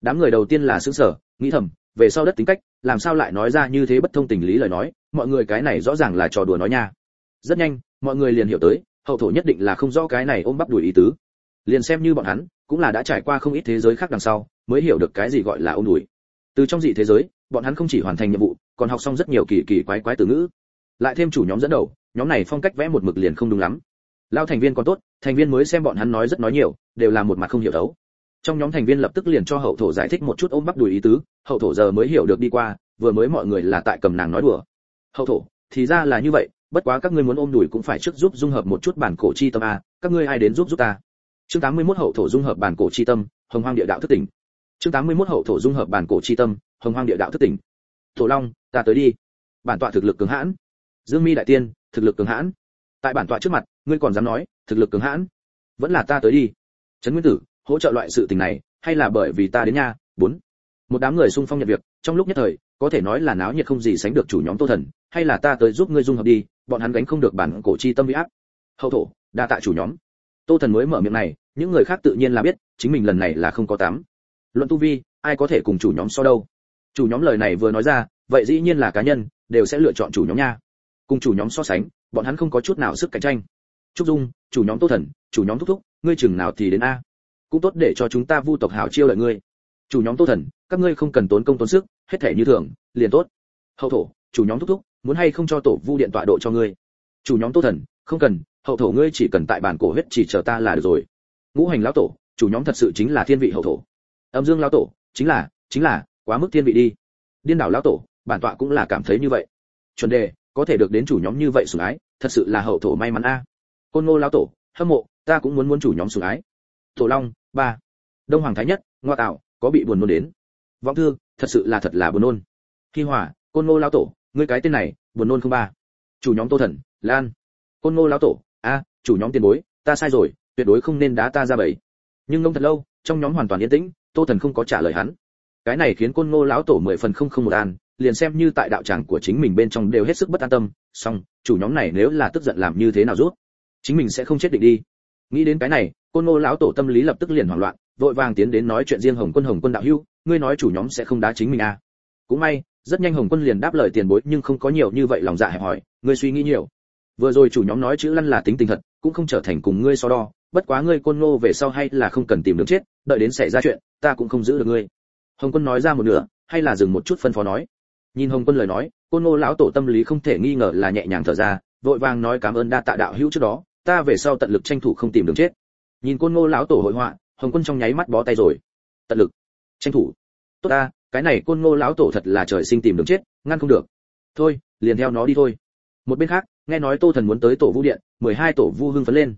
Đám người đầu tiên là xứng sở nghĩ thầm, về sau đất tính cách, làm sao lại nói ra như thế bất thông tình lý lời nói, mọi người cái này rõ ràng là trò đùa nói nha. Rất nhanh, mọi người liền hiểu tới, hậu thổ nhất định là không rõ cái này ôm bắp đuổi ý tứ. Liền xem như bọn hắn, cũng là đã trải qua không ít thế giới khác đằng sau, mới hiểu được cái gì gọi là ôm đuổi từ trong dị thế giới, bọn hắn không chỉ hoàn thành nhiệm vụ, còn học xong rất nhiều kỳ kỳ quái quái từ ngữ. Lại thêm chủ nhóm dẫn đầu, nhóm này phong cách vẽ một mực liền không đúng lắm lao thành viên còn tốt, thành viên mới xem bọn hắn nói rất nói nhiều, đều là một mặt không hiểu đấu. Trong nhóm thành viên lập tức liền cho hậu thổ giải thích một chút ôm bắp đùi ý tứ, hậu thổ giờ mới hiểu được đi qua, vừa mới mọi người là tại cầm nàng nói đùa. Hậu thổ, thì ra là như vậy, bất quá các ngươi muốn ôm đùi cũng phải trước giúp dung hợp một chút bản cổ chi tâm a, các ngươi ai đến giúp giúp ta? Chương 81 hậu thổ dung hợp bản cổ chi tâm, hồng hoang địa đạo thức tỉnh. Chương 81 hậu thổ dung hợp bản cổ chi tâm, hồng hoang địa đạo thức tỉnh. Thổ long, ta tới đi. Bản tọa thực lực cường hãn. Dương mi đại tiên, thực lực cường hãn tại bản tọa trước mặt, ngươi còn dám nói, thực lực cường hãn. Vẫn là ta tới đi. Trấn nguyên tử, hỗ trợ loại sự tình này, hay là bởi vì ta đến nha? Bốn. Một đám người xung phong nhận việc, trong lúc nhất thời, có thể nói là náo nhiệt không gì sánh được chủ nhóm tô thần, hay là ta tới giúp ngươi dung hợp đi, bọn hắn gánh không được bản cổ chi tâm vĩ áp. Hậu thổ, đa tạ chủ nhóm. Tô thần mới mở miệng này, những người khác tự nhiên là biết, chính mình lần này là không có tám. Luận tu vi, ai có thể cùng chủ nhóm so đâu? Chủ nhóm lời này vừa nói ra, vậy dĩ nhiên là cá nhân, đều sẽ lựa chọn chủ nhóm nha. Cùng chủ nhóm so sánh bọn hắn không có chút nào sức cạnh tranh. Trúc dung, chủ nhóm tô thần, chủ nhóm thúc thúc, ngươi chừng nào thì đến a. Cũng tốt để cho chúng ta vu tộc hảo chiêu lợi ngươi. Chủ nhóm tô thần, các ngươi không cần tốn công tốn sức, hết thể như thường, liền tốt. Hậu thổ, chủ nhóm thúc thúc, muốn hay không cho tổ vu điện tọa độ cho ngươi? Chủ nhóm tô thần, không cần, hậu thổ ngươi chỉ cần tại bản cổ huyết chỉ chờ ta là được rồi. Ngũ hành lão tổ, chủ nhóm thật sự chính là thiên vị hậu thổ. Âm dương lão tổ, chính là chính là, quá mức thiên vị đi. Điên đảo lão tổ, bản tọa cũng là cảm thấy như vậy. Chuẩn đề có thể được đến chủ nhóm như vậy sủng ái, thật sự là hậu thổ may mắn a. Côn ngô lão tổ, hâm mộ, ta cũng muốn muốn chủ nhóm sủng ái. Tổ long, ba. Đông hoàng thái nhất, ngoa tạo, có bị buồn nôn đến. Vọng thư, thật sự là thật là buồn nôn. Khi hỏa côn ngô lão tổ, ngươi cái tên này, buồn nôn không ba. Chủ nhóm tô thần, lan. Côn ngô lão tổ, a, chủ nhóm tiền bối, ta sai rồi, tuyệt đối không nên đá ta ra bẫy. Nhưng ngông thật lâu, trong nhóm hoàn toàn yên tĩnh, tô thần không có trả lời hắn. Cái này khiến côn ngô lão tổ mười phần không không một an liền xem như tại đạo tràng của chính mình bên trong đều hết sức bất an tâm song chủ nhóm này nếu là tức giận làm như thế nào rút? Chính mình sẽ không chết định đi. Nghĩ đến cái này, côn ngô lão tổ tâm lý lập tức liền hoảng loạn, vội vàng tiến đến nói chuyện riêng hồng quân hồng quân đạo hưu ngươi nói chủ nhóm sẽ không đá chính mình à? Cũng may, rất nhanh hồng quân liền đáp lời tiền bối, nhưng không có nhiều như vậy lòng dạ hẹp hỏi ngươi suy nghĩ nhiều. Vừa rồi chủ nhóm nói chữ lăn là tính tình thật, cũng không trở thành cùng ngươi so đo, bất quá ngươi côn ngô về sau hay là không cần tìm đường chết, đợi đến xảy ra chuyện, ta cũng không giữ được ngươi. Hồng quân nói ra một nửa, hay là dừng một chút phân phó nói nhìn hồng quân lời nói côn ngô lão tổ tâm lý không thể nghi ngờ là nhẹ nhàng thở ra, vội vàng nói cảm ơn đa tạ đạo hữu trước đó, ta về sau tận lực tranh thủ không tìm đường chết. Nhìn côn ngô lão tổ hội họa, hồng quân trong nháy mắt bó tay rồi. Tận lực. Tranh thủ. Tốt ta, cái này côn ngô lão tổ thật là trời sinh tìm đường chết, ngăn không được. Thôi, liền theo nó đi thôi. Một bên khác, nghe nói tô thần muốn tới tổ vu điện, mười hai tổ vu hưng phấn lên.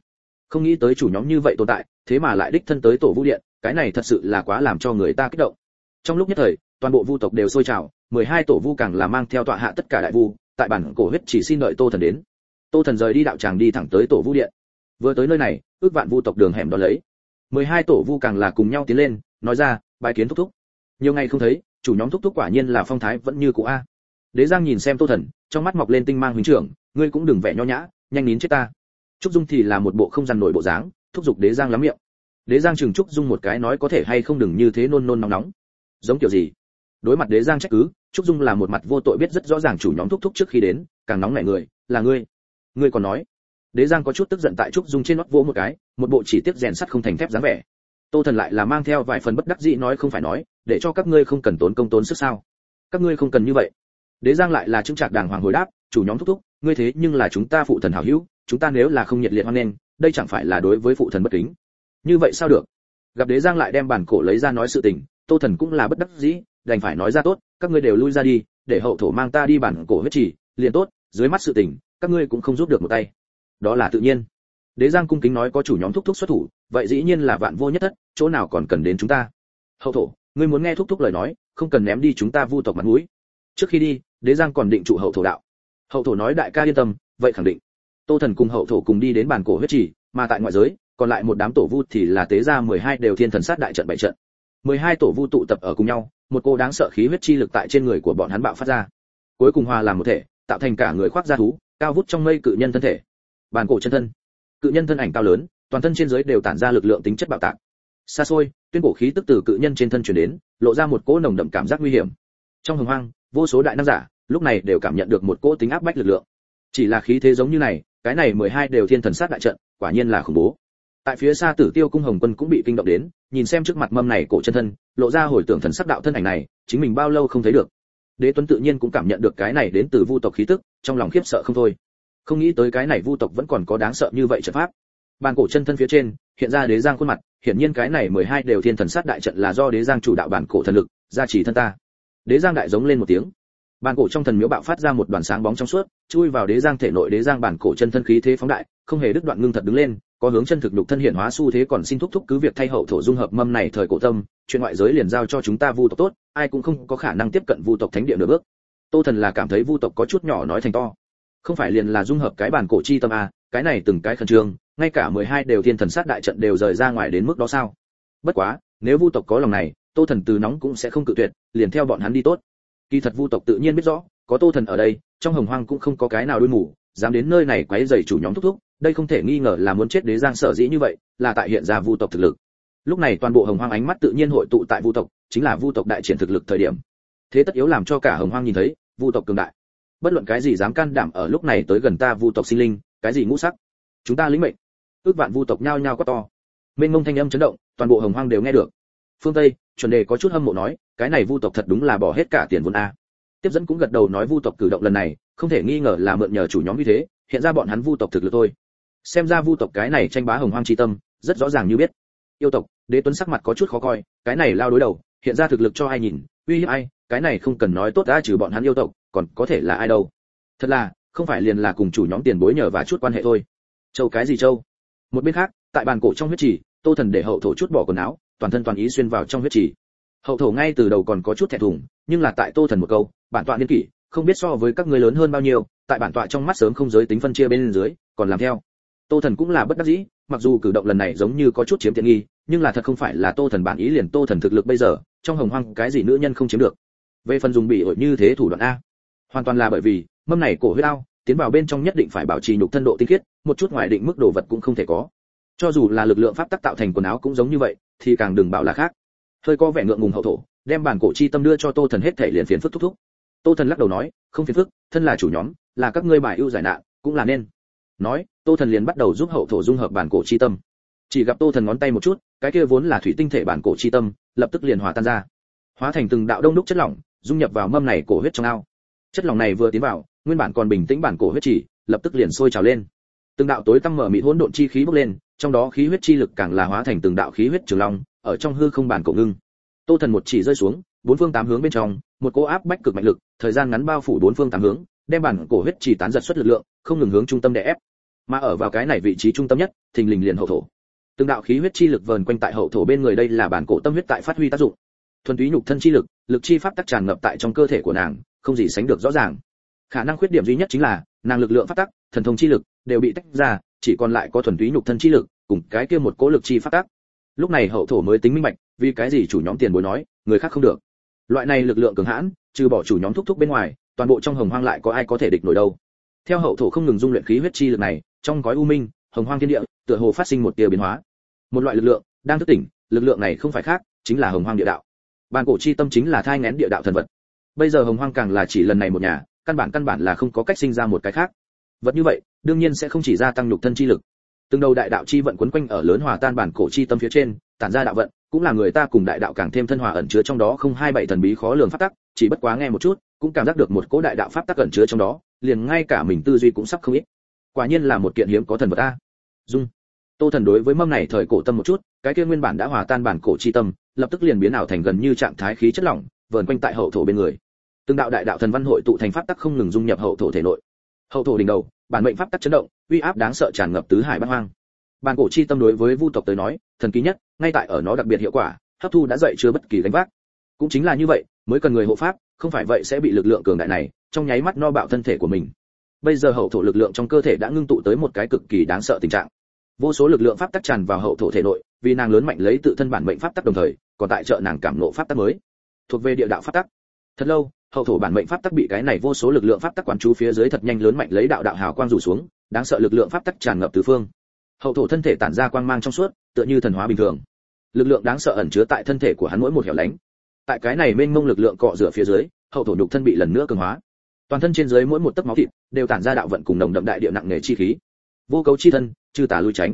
Không nghĩ tới chủ nhóm như vậy tồn tại, thế mà lại đích thân tới tổ vu điện, cái này thật sự là quá làm cho người ta kích động trong lúc nhất thời, toàn bộ vu tộc đều sôi trào, mười hai tổ vu càng là mang theo tọa hạ tất cả đại vu, tại bản cổ huyết chỉ xin đợi tô thần đến. Tô thần rời đi đạo tràng đi thẳng tới tổ vu điện. Vừa tới nơi này, ước vạn vu tộc đường hẻm đó lấy. mười hai tổ vu càng là cùng nhau tiến lên, nói ra bài kiến thúc thúc. Nhiều ngày không thấy, chủ nhóm thúc thúc quả nhiên là phong thái vẫn như cũ a. Đế giang nhìn xem tô thần, trong mắt mọc lên tinh mang huynh trưởng, ngươi cũng đừng vẻ nho nhã, nhanh nín chết ta. Trúc dung thì là một bộ không dằn nổi bộ dáng, thúc giục đế giang lắm miệng. Đế giang chừng trúc dung một cái nói có thể hay không đừng như thế nôn nôn nóng nóng giống kiểu gì? Đối mặt đế giang trách cứ, trúc dung là một mặt vô tội biết rất rõ ràng chủ nhóm thúc thúc trước khi đến, càng nóng nảy người, là ngươi? Ngươi còn nói? Đế giang có chút tức giận tại trúc dung trên nót vỗ một cái, một bộ chỉ tiếp rèn sắt không thành thép dáng vẻ. Tô thần lại là mang theo vài phần bất đắc dĩ nói không phải nói, để cho các ngươi không cần tốn công tốn sức sao? Các ngươi không cần như vậy. Đế giang lại là chứng trạc đàng hoàng hồi đáp, chủ nhóm thúc thúc, ngươi thế nhưng là chúng ta phụ thần hảo hữu, chúng ta nếu là không nhiệt liệt hoan nghênh, đây chẳng phải là đối với phụ thần bất kính. Như vậy sao được? Gặp đế giang lại đem bản cổ lấy ra nói sự tình tô thần cũng là bất đắc dĩ, đành phải nói ra tốt, các ngươi đều lui ra đi, để hậu thổ mang ta đi bản cổ huyết trì, liền tốt, dưới mắt sự tình, các ngươi cũng không giúp được một tay. Đó là tự nhiên. Đế giang cung kính nói có chủ nhóm thúc thúc xuất thủ, vậy dĩ nhiên là vạn vô nhất thất, chỗ nào còn cần đến chúng ta? Hậu thổ, ngươi muốn nghe thúc thúc lời nói, không cần ném đi chúng ta vu tộc mặt mũi. Trước khi đi, đế giang còn định trụ hậu thổ đạo. Hậu thổ nói đại ca yên tâm, vậy khẳng định. Tô thần cùng hậu thổ cùng đi đến bàn cổ huyết trì, mà tại ngoại giới, còn lại một đám tổ vu thì là tế ra 12 đều thiên thần sát đại trận bảy trận. 12 tổ vu tụ tập ở cùng nhau, một cô đáng sợ khí huyết chi lực tại trên người của bọn hắn bạo phát ra. Cuối cùng hòa làm một thể, tạo thành cả người khoác da thú, cao vút trong mây cự nhân thân thể. Bàn cổ chân thân. Cự nhân thân ảnh cao lớn, toàn thân trên dưới đều tản ra lực lượng tính chất bạo tạc. Xa xôi, tuyên cổ khí tức từ cự nhân trên thân truyền đến, lộ ra một cỗ nồng đậm cảm giác nguy hiểm. Trong hồng hoang, vô số đại năng giả, lúc này đều cảm nhận được một cỗ tính áp bách lực lượng. Chỉ là khí thế giống như này, cái này 12 đều thiên thần sát đại trận, quả nhiên là khủng bố tại phía xa tử tiêu cung hồng quân cũng bị kinh động đến, nhìn xem trước mặt mâm này cổ chân thân, lộ ra hồi tưởng thần sắc đạo thân ảnh này, chính mình bao lâu không thấy được. Đế tuấn tự nhiên cũng cảm nhận được cái này đến từ vu tộc khí tức, trong lòng khiếp sợ không thôi. Không nghĩ tới cái này vu tộc vẫn còn có đáng sợ như vậy trận pháp. Bàn cổ chân thân phía trên, hiện ra đế giang khuôn mặt, hiển nhiên cái này 12 đều thiên thần sát đại trận là do đế giang chủ đạo bản cổ thần lực, gia trì thân ta. Đế giang đại giống lên một tiếng. Bàn cổ trong thần miếu bạo phát ra một đoàn sáng bóng trong suốt, chui vào đế giang thể nội đế giang bản cổ chân thân khí thế phóng đại, không hề đứt đoạn ngưng thật đứng lên có hướng chân thực nhục thân hiện hóa xu thế còn xin thúc thúc cứ việc thay hậu thổ dung hợp mâm này thời cổ tâm, chuyện ngoại giới liền giao cho chúng ta vu tộc tốt, ai cũng không có khả năng tiếp cận vu tộc thánh địa nửa bước. Tô thần là cảm thấy vu tộc có chút nhỏ nói thành to. Không phải liền là dung hợp cái bản cổ chi tâm a cái này từng cái khẩn trương, ngay cả 12 đều thiên thần sát đại trận đều rời ra ngoài đến mức đó sao? Bất quá, nếu vu tộc có lòng này, tô thần từ nóng cũng sẽ không cự tuyệt, liền theo bọn hắn đi tốt. Kỳ thật vu tộc tự nhiên biết rõ, có tô thần ở đây, trong hồng hoang cũng không có cái nào đuôi mù, dám đến nơi này quấy rầy chủ nhóm thúc thúc đây không thể nghi ngờ là muốn chết đế giang sở dĩ như vậy, là tại hiện ra vu tộc thực lực. Lúc này toàn bộ hồng hoang ánh mắt tự nhiên hội tụ tại vu tộc, chính là vu tộc đại triển thực lực thời điểm. Thế tất yếu làm cho cả hồng hoang nhìn thấy, vu tộc cường đại. Bất luận cái gì dám can đảm ở lúc này tới gần ta vu tộc sinh linh, cái gì ngũ sắc, chúng ta lĩnh mệnh. Ước vạn vu tộc nhao nhao quá to. Mênh mông thanh âm chấn động, toàn bộ hồng hoang đều nghe được. Phương tây, chuẩn đề có chút hâm mộ nói, cái này vu tộc thật đúng là bỏ hết cả tiền vốn a. Tiếp dẫn cũng gật đầu nói vu tộc cử động lần này, không thể nghi ngờ là mượn nhờ chủ nhóm như thế, hiện ra bọn hắn vu tộc thực lực thôi xem ra vu tộc cái này tranh bá hồng hoang chi tâm, rất rõ ràng như biết. Yêu tộc, đế tuấn sắc mặt có chút khó coi, cái này lao đối đầu, hiện ra thực lực cho ai nhìn, uy hiếp ai, cái này không cần nói tốt đã trừ bọn hắn yêu tộc, còn có thể là ai đâu. Thật là, không phải liền là cùng chủ nhóm tiền bối nhờ và chút quan hệ thôi. Châu cái gì châu? Một bên khác, tại bàn cổ trong huyết trì, tô thần để hậu thổ chút bỏ quần áo, toàn thân toàn ý xuyên vào trong huyết trì. Hậu thổ ngay từ đầu còn có chút thẹn thùng, nhưng là tại tô thần một câu, bản tọa niên kỷ, không biết so với các ngươi lớn hơn bao nhiêu, tại bản tọa trong mắt sớm không giới tính phân chia bên dưới, còn làm theo tô thần cũng là bất đắc dĩ, mặc dù cử động lần này giống như có chút chiếm tiện nghi, nhưng là thật không phải là tô thần bản ý liền tô thần thực lực bây giờ, trong hồng hoang cái gì nữ nhân không chiếm được. Về phần dùng bị ổi như thế thủ đoạn a. Hoàn toàn là bởi vì, mâm này cổ huyết ao, tiến vào bên trong nhất định phải bảo trì nhục thân độ tinh khiết, một chút ngoài định mức đồ vật cũng không thể có. Cho dù là lực lượng pháp tắc tạo thành quần áo cũng giống như vậy, thì càng đừng bảo là khác. Hơi có vẻ ngượng ngùng hậu thổ, đem bản cổ chi tâm đưa cho tô thần hết thể liền phiền phức thúc thúc. Tô thần lắc đầu nói, không phiền phức, thân là chủ nhóm, là các ngươi bài ưu giải nạn, cũng là nên nói, tô thần liền bắt đầu giúp hậu thổ dung hợp bản cổ chi tâm. Chỉ gặp tô thần ngón tay một chút, cái kia vốn là thủy tinh thể bản cổ chi tâm, lập tức liền hòa tan ra. Hóa thành từng đạo đông đúc chất lỏng, dung nhập vào mâm này cổ huyết trong ao. Chất lỏng này vừa tiến vào, nguyên bản còn bình tĩnh bản cổ huyết chỉ, lập tức liền sôi trào lên. Từng đạo tối tăm mở mịt hỗn độn chi khí bốc lên, trong đó khí huyết chi lực càng là hóa thành từng đạo khí huyết trường long, ở trong hư không bản cổ ngưng. Tô thần một chỉ rơi xuống, bốn phương tám hướng bên trong, một cỗ áp bách cực mạnh lực, thời gian ngắn bao phủ bốn phương tám hướng, đem bản cổ huyết chỉ tán giật xuất lực lượng, không ngừng hướng trung tâm đè ép mà ở vào cái này vị trí trung tâm nhất, thình lình liền hậu thổ. Từng đạo khí huyết chi lực vờn quanh tại hậu thổ bên người đây là bản cổ tâm huyết tại phát huy tác dụng. Thuần túy nhục thân chi lực lực chi pháp tắc tràn ngập tại trong cơ thể của nàng, không gì sánh được rõ ràng. Khả năng khuyết điểm duy nhất chính là, nàng lực lượng pháp tắc, thần thông chi lực đều bị tách ra, chỉ còn lại có thuần túy nhục thân chi lực, cùng cái kia một cỗ lực chi pháp tắc. Lúc này hậu thổ mới tính minh bạch, vì cái gì chủ nhóm tiền bối nói, người khác không được. Loại này lực lượng cường hãn, trừ bỏ chủ nhóm thúc thúc bên ngoài, toàn bộ trong hồng hoang lại có ai có thể địch nổi đâu. Theo hậu thổ không ngừng dung luyện khí huyết chi lực này trong gói u minh, hồng hoang thiên địa, tựa hồ phát sinh một tia biến hóa. Một loại lực lượng đang thức tỉnh, lực lượng này không phải khác, chính là hồng hoang địa đạo. Bàn cổ chi tâm chính là thai ngén địa đạo thần vật. Bây giờ hồng hoang càng là chỉ lần này một nhà, căn bản căn bản là không có cách sinh ra một cái khác. Vật như vậy, đương nhiên sẽ không chỉ gia tăng nhục thân chi lực. Từng đầu đại đạo chi vận quấn quanh ở lớn hòa tan bản cổ chi tâm phía trên, tản ra đạo vận, cũng là người ta cùng đại đạo càng thêm thân hòa ẩn chứa trong đó không hai bảy thần bí khó lường pháp tắc, chỉ bất quá nghe một chút, cũng cảm giác được một cỗ đại đạo pháp tắc ẩn chứa trong đó, liền ngay cả mình tư duy cũng sắp không ít quả nhiên là một kiện hiếm có thần vật a dung. Tô thần đối với mâm này thời cổ tâm một chút, cái kia nguyên bản đã hòa tan bản cổ chi tâm, lập tức liền biến ảo thành gần như trạng thái khí chất lỏng, vờn quanh tại hậu thổ bên người. Từng đạo đại đạo thần văn hội tụ thành pháp tắc không ngừng dung nhập hậu thổ thể nội. Hậu thổ đỉnh đầu, bản mệnh pháp tắc chấn động, uy áp đáng sợ tràn ngập tứ hải bát hoang. Bản cổ chi tâm đối với vu tộc tới nói, thần kỳ nhất, ngay tại ở nó đặc biệt hiệu quả, hấp thu đã dậy chưa bất kỳ gánh vác. Cũng chính là như vậy, mới cần người hộ pháp, không phải vậy sẽ bị lực lượng cường đại này, trong nháy mắt no bạo thân thể của mình bây giờ hậu thổ lực lượng trong cơ thể đã ngưng tụ tới một cái cực kỳ đáng sợ tình trạng. Vô số lực lượng pháp tắc tràn vào hậu thổ thể nội, vì nàng lớn mạnh lấy tự thân bản mệnh pháp tắc đồng thời, còn tại trợ nàng cảm nộ pháp tắc mới. Thuộc về địa đạo pháp tắc. Thật lâu, hậu thổ bản mệnh pháp tắc bị cái này vô số lực lượng pháp tắc quán chú phía dưới thật nhanh lớn mạnh lấy đạo đạo hào quang rủ xuống, đáng sợ lực lượng pháp tắc tràn ngập tứ phương. Hậu thổ thân thể tản ra quang mang trong suốt, tựa như thần hóa bình thường. Lực lượng đáng sợ ẩn chứa tại thân thể của hắn mỗi một hẻo lánh. Tại cái này mênh mông lực lượng cọ rửa phía dưới, hậu thổ nhục thân bị lần nữa cường hóa toàn thân trên dưới mỗi một tấc máu thịt đều tản ra đạo vận cùng nồng đậm đại địa nặng nề chi khí. Vô cấu chi thân chư tà lui tránh.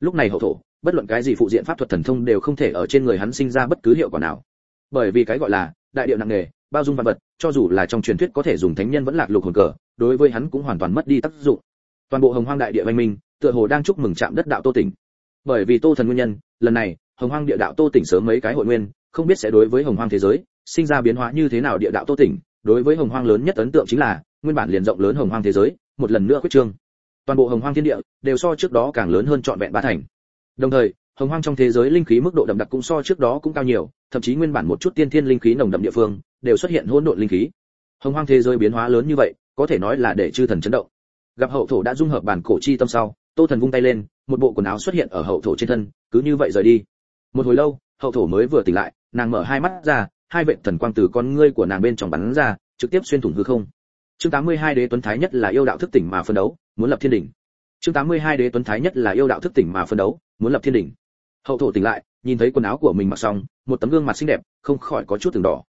Lúc này hậu thổ, bất luận cái gì phụ diện pháp thuật thần thông đều không thể ở trên người hắn sinh ra bất cứ hiệu quả nào. Bởi vì cái gọi là đại địa nặng nề, bao dung văn vật, cho dù là trong truyền thuyết có thể dùng thánh nhân vẫn lạc lục hồn cờ, đối với hắn cũng hoàn toàn mất đi tác dụng. Toàn bộ hồng hoang đại địa văn minh, tựa hồ đang chúc mừng chạm đất đạo tô tỉnh. Bởi vì tô thần nguyên nhân, lần này, hồng hoang địa đạo tô tỉnh sớm mấy cái hội nguyên, không biết sẽ đối với hồng hoang thế giới, sinh ra biến hóa như thế nào địa đạo tô tỉnh đối với hồng hoang lớn nhất ấn tượng chính là, nguyên bản liền rộng lớn hồng hoang thế giới, một lần nữa quyết trương. Toàn bộ hồng hoang thiên địa đều so trước đó càng lớn hơn trọn vẹn ba thành. Đồng thời, hồng hoang trong thế giới linh khí mức độ đậm đặc cũng so trước đó cũng cao nhiều, thậm chí nguyên bản một chút tiên thiên linh khí nồng đậm địa phương đều xuất hiện hỗn độn linh khí. Hồng hoang thế giới biến hóa lớn như vậy, có thể nói là để chư thần chấn động. Gặp hậu thổ đã dung hợp bản cổ chi tâm sau, tô thần vung tay lên, một bộ quần áo xuất hiện ở hậu thổ trên thân, cứ như vậy rời đi. Một hồi lâu, hậu thổ mới vừa tỉnh lại, nàng mở hai mắt ra hai vệt thần quang từ con ngươi của nàng bên trong bắn ra, trực tiếp xuyên thủng hư không. Chương 82 đế tuấn thái nhất là yêu đạo thức tỉnh mà phân đấu, muốn lập thiên đỉnh. Chương 82 đế tuấn thái nhất là yêu đạo thức tỉnh mà phân đấu, muốn lập thiên đỉnh. Hậu thổ tỉnh lại, nhìn thấy quần áo của mình mặc xong, một tấm gương mặt xinh đẹp, không khỏi có chút từng đỏ.